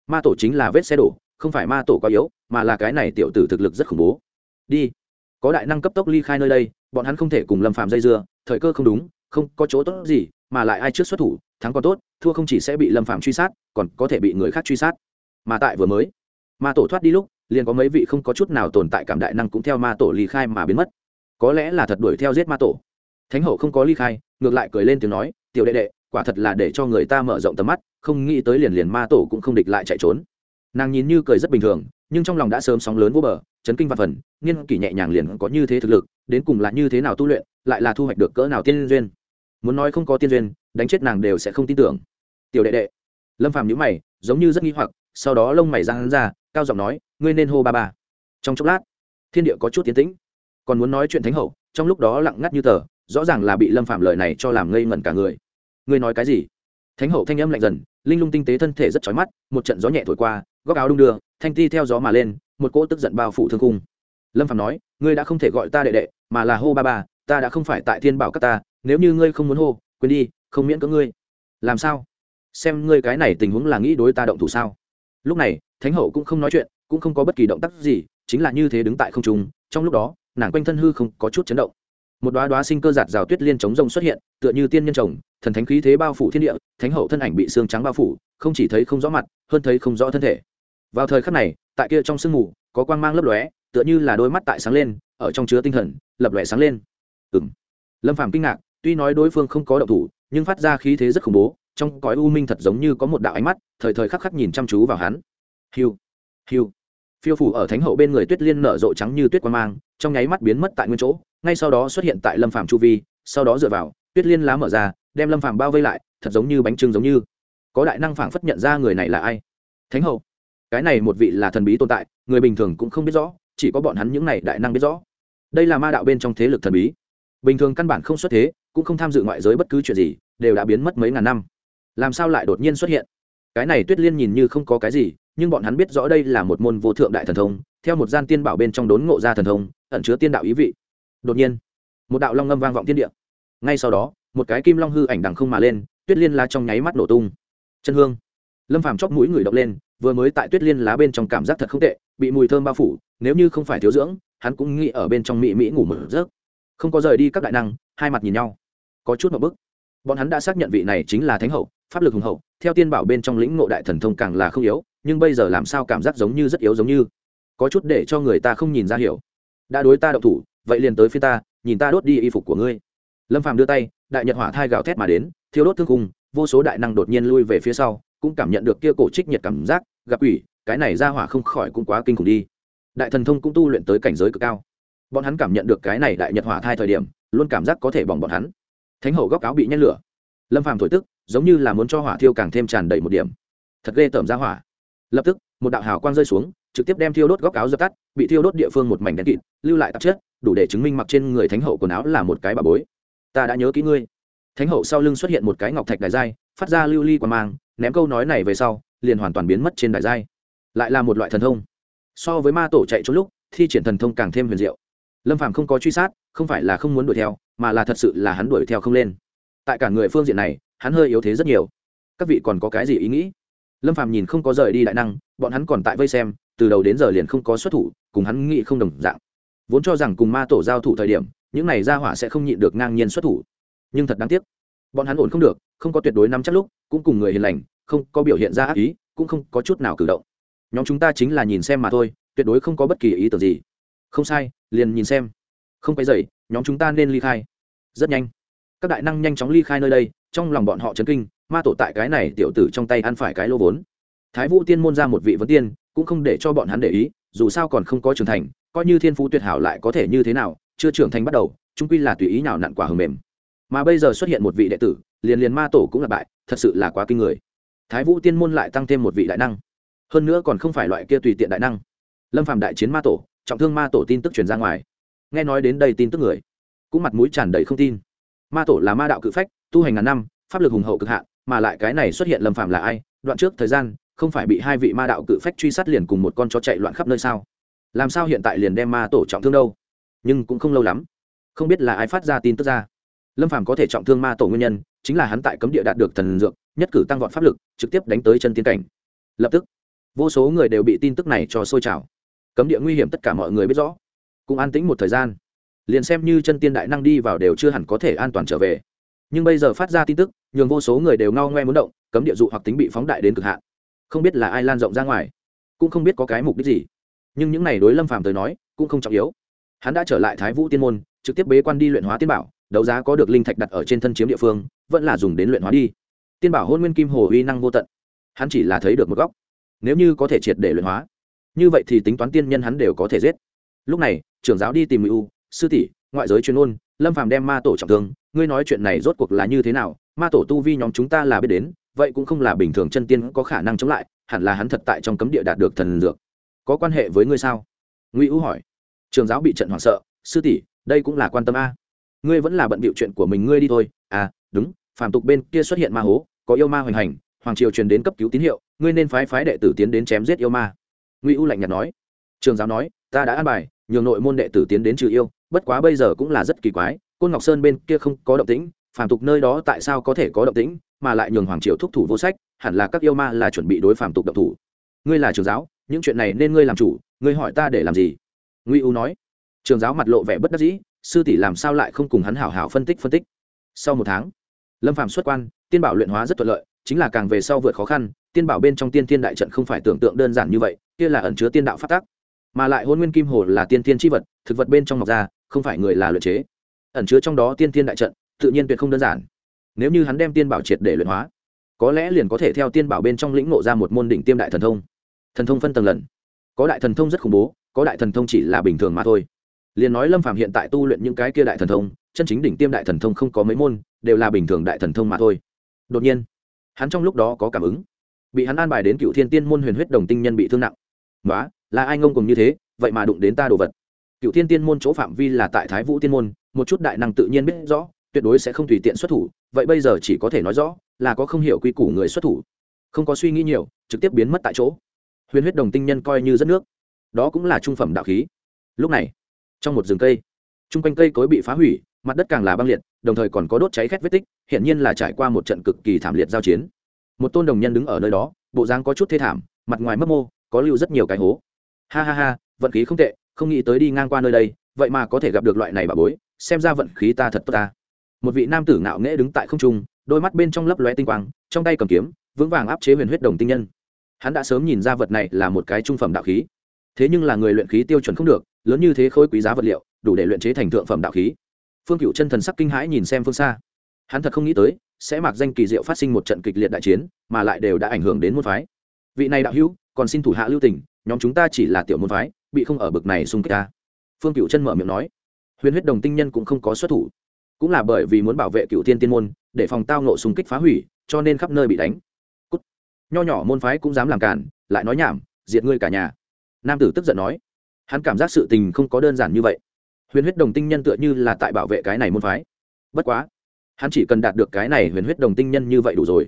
Ma tổ chính là vết xe đổ, không phải ma tổ quá yếu, mà là cái này tiểu tử thực lực rất khủng bố. Đi. Có đại năng cấp tốc ly khai nơi đây, bọn hắn không thể cùng lâm phạm dây dưa, thời cơ không đúng, không có chỗ tốt gì, mà lại ai trước xuất thủ, thắng còn tốt, thua không chỉ sẽ bị lâm phạm truy sát, còn có thể bị người khác truy sát. Mà tại vừa mới, ma tổ thoát đi lúc, liền có mấy vị không có chút nào tồn tại cảm đại năng cũng theo ma tổ ly khai mà biến mất. Có lẽ là thật đuổi theo giết ma tổ. Thánh hậu không có ly khai, ngược lại cười lên tiếng nói, tiểu đệ đệ quả thật là để cho người ta mở rộng tầm mắt, không nghĩ tới liền liền ma tổ cũng không địch lại chạy trốn. Nàng nhìn như cười rất bình thường, nhưng trong lòng đã sớm sóng lớn vô bờ, chấn kinh và phần, nghiên kỷ nhẹ nhàng liền có như thế thực lực, đến cùng là như thế nào tu luyện, lại là thu hoạch được cỡ nào tiên duyên. Muốn nói không có tiên duyên, đánh chết nàng đều sẽ không tin tưởng. Tiểu đệ đệ. Lâm phàm nhíu mày, giống như rất nghi hoặc, sau đó lông mày răng ra, cao giọng nói, ngươi nên hô ba ba. Trong chốc lát, thiên địa có chút tiến tĩnh. Còn muốn nói chuyện thánh hậu, trong lúc đó lặng ngắt như tờ, rõ ràng là bị lâm phạm lời này cho làm ngây ngẩn cả người ngươi nói cái gì? Thánh hậu thanh âm lạnh dần, linh lung tinh tế thân thể rất chói mắt, một trận gió nhẹ thổi qua, góc áo đung đưa, thanh ti theo gió mà lên, một cỗ tức giận bao phủ thương cung lâm phạm nói, ngươi đã không thể gọi ta đệ đệ, mà là hô ba ba, ta đã không phải tại thiên bảo các ta, nếu như ngươi không muốn hô, quên đi, không miễn có ngươi. Làm sao? Xem ngươi cái này tình huống là nghĩ đối ta động thủ sao? Lúc này, thánh hậu cũng không nói chuyện, cũng không có bất kỳ động tác gì, chính là như thế đứng tại không trung, trong lúc đó, nàng quanh thân hư không có chút chấn động một đoá đoá sinh cơ giạt rào tuyết liên chống rông xuất hiện, tựa như tiên nhân chồng, thần thánh khí thế bao phủ thiên địa, thánh hậu thân ảnh bị xương trắng bao phủ, không chỉ thấy không rõ mặt, hơn thấy không rõ thân thể. Vào thời khắc này, tại kia trong sương mù, có quang mang lấp lóe, tựa như là đôi mắt tại sáng lên, ở trong chứa tinh thần, lập lòe sáng lên. Ừ m lâm phàm kinh ngạc, tuy nói đối phương không có động thủ, nhưng phát ra khí thế rất khủng bố, trong cõi u minh thật giống như có một đạo ánh mắt, thời thời khắc khắc nhìn chăm chú vào hắn. Hiu hiu. Phiêu phủ ở thánh hậu bên người tuyết liên nở rộ trắng như tuyết quang mang, trong nháy mắt biến mất tại nguyên chỗ ngay sau đó xuất hiện tại lâm phàm chu vi, sau đó dựa vào, tuyết liên lá mở ra, đem lâm phàm bao vây lại, thật giống như bánh trưng giống như. Có đại năng phảng phất nhận ra người này là ai. Thánh hậu, cái này một vị là thần bí tồn tại, người bình thường cũng không biết rõ, chỉ có bọn hắn những này đại năng biết rõ. Đây là ma đạo bên trong thế lực thần bí. Bình thường căn bản không xuất thế, cũng không tham dự ngoại giới bất cứ chuyện gì, đều đã biến mất mấy ngàn năm. Làm sao lại đột nhiên xuất hiện? Cái này tuyết liên nhìn như không có cái gì, nhưng bọn hắn biết rõ đây là một môn vô thượng đại thần thông, theo một gian tiên bảo bên trong đốn ngộ ra thần thông, ẩn chứa tiên đạo ý vị đột nhiên, một đạo long ngâm vang vọng thiên địa. Ngay sau đó, một cái kim long hư ảnh đằng không mà lên, tuyết liên lá trong nháy mắt nổ tung. Chân hương. Lâm phàm chóp mũi người động lên, vừa mới tại tuyết liên lá bên trong cảm giác thật không tệ, bị mùi thơm bao phủ, nếu như không phải thiếu dưỡng, hắn cũng nghĩ ở bên trong mỹ mỹ ngủ mở giấc. Không có rời đi các đại năng, hai mặt nhìn nhau. Có chút một bức. Bọn hắn đã xác nhận vị này chính là thánh hậu, pháp lực hùng hậu, theo tiên bảo bên trong lĩnh ngộ đại thần thông càng là không yếu, nhưng bây giờ làm sao cảm giác giống như rất yếu giống như. Có chút để cho người ta không nhìn ra hiểu. Đã đối ta động thủ vậy liền tới phía ta, nhìn ta đốt đi y phục của ngươi. Lâm phàm đưa tay, đại nhật hỏa thai gào thét mà đến thiếu đốt thương cung vô số đại năng đột nhiên lui về phía sau, cũng cảm nhận được kia cổ trích nhiệt cảm giác, gặp ủy cái này ra hỏa không khỏi cũng quá kinh khủng đi. Đại thần thông cũng tu luyện tới cảnh giới cực cao. Bọn hắn cảm nhận được cái này đại nhật hỏa thai thời điểm, luôn cảm giác có thể bỏng bọn hắn. Thánh hậu góc áo bị nhét lửa. Lâm phàm thổi tức, giống như là muốn cho hỏa thiêu càng thêm tràn đầy một điểm. Thật ghê tởm ra hỏa. Lập tức, một đạo hào quang rơi xuống, trực tiếp đem thiêu đốt góc áo dập tắt, bị thiêu đốt địa phương một mảnh đen kịt, lưu lại tạp chất đủ để chứng minh mặc trên người thánh hậu quần áo là một cái bà bối. Ta đã nhớ kỹ ngươi. Thánh hậu sau lưng xuất hiện một cái ngọc thạch đài giai phát ra lưu ly li qua mang, ném câu nói này về sau, liền hoàn toàn biến mất trên đài giai lại là một loại thần thông. So với ma tổ chạy trốn lúc, thi triển thần thông càng thêm huyền diệu. Lâm phàm không có truy sát, không phải là không muốn đuổi theo, mà là thật sự là hắn đuổi theo không lên. Tại cả người phương diện này, hắn hơi yếu thế rất nhiều. Các vị còn có cái gì ý nghĩ? Lâm phàm nhìn không có rời đi đại năng, bọn hắn còn tại vây xem, từ đầu đến giờ liền không có xuất thủ, cùng hắn nghĩ không đồng dạng vốn cho rằng cùng ma tổ giao thủ thời điểm, những này ra hỏa sẽ không nhịn được ngang nhiên xuất thủ. Nhưng thật đáng tiếc, bọn hắn ổn không được, không có tuyệt đối nắm chắc lúc, cũng cùng người hiền lành, không có biểu hiện ra ác ý, cũng không có chút nào cử động. Nhóm chúng ta chính là nhìn xem mà thôi, tuyệt đối không có bất kỳ ý tưởng gì. Không sai, liền nhìn xem. Không phải dậy nhóm chúng ta nên ly khai. Rất nhanh. Các đại năng nhanh chóng ly khai nơi đây, trong lòng bọn họ chấn kinh, ma tổ tại cái này tiểu tử trong tay ăn phải cái lô vốn. Thái vũ tiên môn ra một vị vấn tiên, cũng không để cho bọn hắn để ý, dù sao còn không có trưởng thành coi như thiên phú tuyệt hảo lại có thể như thế nào, chưa trưởng thành bắt đầu trung quy là tùy ý nào nặn quả hầm mềm. Mà bây giờ xuất hiện một vị đệ tử, liền liền ma tổ cũng là bại, thật sự là quá kinh người. Thái vũ tiên môn lại tăng thêm một vị đại năng. Hơn nữa còn không phải loại kia tùy tiện đại năng. Lâm phạm đại chiến ma tổ, trọng thương ma tổ tin tức truyền ra ngoài. Nghe nói đến đây tin tức người, cũng mặt mũi tràn đầy không tin. Ma tổ là ma đạo cự phách, tu hành ngàn năm, pháp lực hùng hậu cực hạn, mà lại cái này xuất hiện lâm phạm là ai? Đoạn trước thời gian, không phải bị hai vị ma đạo cự phách truy sát liền cùng một con chó chạy loạn khắp nơi sao? Làm sao hiện tại liền đem ma tổ trọng thương đâu? Nhưng cũng không lâu lắm. Không biết là ai phát ra tin tức ra. Lâm phàm có thể trọng thương ma tổ nguyên nhân, chính là hắn tại cấm địa đạt được thần dược, nhất cử tăng vọt pháp lực, trực tiếp đánh tới chân tiên cảnh. Lập tức, vô số người đều bị tin tức này cho sôi trào. Cấm địa nguy hiểm tất cả mọi người biết rõ. Cũng an tĩnh một thời gian. Liền xem như chân tiên đại năng đi vào đều chưa hẳn có thể an toàn trở về. Nhưng bây giờ phát ra tin tức, nhường vô số người đều ngao ngoe muốn động, cấm địa dụ hoặc tính bị phóng đại đến cực hạn. Không biết là ai lan rộng ra ngoài, cũng không biết có cái mục đích gì nhưng những này đối lâm phàm tới nói cũng không trọng yếu. Hắn đã trở lại thái vũ tiên môn, trực tiếp bế quan đi luyện hóa tiên bảo, đấu giá có được linh thạch đặt ở trên thân chiếm địa phương, vẫn là dùng đến luyện hóa đi. Tiên bảo hôn nguyên kim hồ uy năng vô tận. Hắn chỉ là thấy được một góc. Nếu như có thể triệt để luyện hóa, như vậy thì tính toán tiên nhân hắn đều có thể giết. Lúc này, trưởng giáo đi tìm u, sư tỷ, ngoại giới chuyên ôn lâm phàm đem ma tổ trọng thương, ngươi nói chuyện này rốt cuộc là như thế nào? Ma tổ tu vi nhóm chúng ta là biết đến, vậy cũng không là bình thường chân tiên có khả năng chống lại, hẳn là hắn thật tại trong cấm địa đạt được thần dược có quan hệ với ngươi sao? Ngụy u hỏi. Trường giáo bị trận hoảng sợ, sư tỷ, đây cũng là quan tâm a. Ngươi vẫn là bận bịu chuyện của mình, ngươi đi thôi. À đúng, phàm tục bên kia xuất hiện ma hố, có yêu ma hoành hành, hoàng triều truyền đến cấp cứu tín hiệu, ngươi nên phái phái đệ tử tiến đến chém giết yêu ma. Ngụy u lạnh nhạt nói. Trường giáo nói, ta đã an bài, nhường nội môn đệ tử tiến đến trừ yêu, bất quá bây giờ cũng là rất kỳ quái, côn ngọc sơn bên kia không có động tĩnh, phàm tục nơi đó tại sao có thể có động tĩnh, mà lại nhường hoàng triều thúc thủ vô sách, hẳn là các yêu ma là chuẩn bị đối phàm tục động thủ. Ngươi là trường giáo những chuyện này nên ngươi làm chủ, ngươi hỏi ta để làm gì? Ngụy u nói. Trường giáo mặt lộ vẻ bất đắc dĩ, sư tỷ làm sao lại không cùng hắn hảo hảo phân tích phân tích? Sau một tháng, lâm phạm xuất quan, tiên bảo luyện hóa rất thuận lợi, chính là càng về sau vượt khó khăn, tiên bảo bên trong tiên thiên đại trận không phải tưởng tượng đơn giản như vậy, kia là ẩn chứa tiên đạo phát tác. Mà lại hôn nguyên kim hồ là tiên thiên tri vật, thực vật bên trong mọc ra, không phải người là luyện chế. Ẩn chứa trong đó tiên thiên đại trận, tự nhiên tuyệt không đơn giản. Nếu như hắn đem tiên bảo triệt để luyện hóa, có lẽ liền có thể theo tiên bảo bên trong lĩnh ngộ ra một môn đỉnh tiêm đại thần thông thần thông phân tầng lần. Có đại thần thông rất khủng bố, có đại thần thông chỉ là bình thường mà thôi. Liền nói lâm phạm hiện tại tu luyện những cái kia đại thần thông, chân chính đỉnh tiêm đại thần thông không có mấy môn, đều là bình thường đại thần thông mà thôi. Đột nhiên, hắn trong lúc đó có cảm ứng. Bị hắn an bài đến cựu thiên tiên môn huyền huyết đồng tinh nhân bị thương nặng. Nói là ai ngông cùng như thế, vậy mà đụng đến ta đồ vật? Cựu thiên tiên môn chỗ phạm vi là tại thái vũ tiên môn, một chút đại năng tự nhiên biết rõ, tuyệt đối sẽ không tùy tiện xuất thủ, vậy bây giờ chỉ có thể nói rõ là có không hiểu quy củ người xuất thủ. Không có suy nghĩ nhiều, trực tiếp biến mất tại chỗ huyền huyết đồng tinh nhân coi như rất nước. Đó cũng là trung phẩm đạo khí. Lúc này, trong một rừng cây chung quanh cây cối bị phá hủy, mặt đất càng là băng liệt, đồng thời còn có đốt cháy khét vết tích hiện nhiên là trải qua một trận cực kỳ thảm liệt giao chiến. Một tôn đồng nhân đứng ở nơi đó, bộ dáng có chút thê thảm, mặt ngoài mấp mô, có lưu rất nhiều cái hố. Ha ha ha, vận khí không tệ, không nghĩ tới đi ngang qua nơi đây, vậy mà có thể gặp được loại này bà bối, xem ra vận khí ta thật tốt ta. Một vị nam tử ngạo nghễ đứng tại không trung, đôi mắt bên trong lấp lóe tinh quang, trong tay cầm kiếm, vững vàng áp chế huyền huyết đồng tinh nhân hắn đã sớm nhìn ra vật này là một cái trung phẩm đạo khí. Thế nhưng là người luyện khí tiêu chuẩn không được, lớn như thế khối quý giá vật liệu, đủ để luyện chế thành thượng phẩm đạo khí. Phương cựu chân thần sắc kinh hãi nhìn xem phương xa. Hắn thật không nghĩ tới, sẽ mặc danh kỳ diệu phát sinh một trận kịch liệt đại chiến, mà lại đều đã ảnh hưởng đến môn phái. Vị này đạo hữu, còn xin thủ hạ lưu tình, nhóm chúng ta chỉ là tiểu môn phái, bị không ở bực này xung kích ta. Phương cựu chân mở miệng nói. Huyền huyết đồng tinh nhân cũng không có xuất thủ. Cũng là bởi vì muốn bảo vệ cựu thiên tiên môn, để phòng tao nộ xung kích phá hủy, cho nên khắp nơi bị đánh nho nhỏ môn phái cũng dám làm cản, lại nói nhảm, diệt ngươi cả nhà. Nam tử tức giận nói, hắn cảm giác sự tình không có đơn giản như vậy. Huyền huyết đồng tinh nhân tựa như là tại bảo vệ cái này môn phái. Bất quá, hắn chỉ cần đạt được cái này huyền huyết đồng tinh nhân như vậy đủ rồi.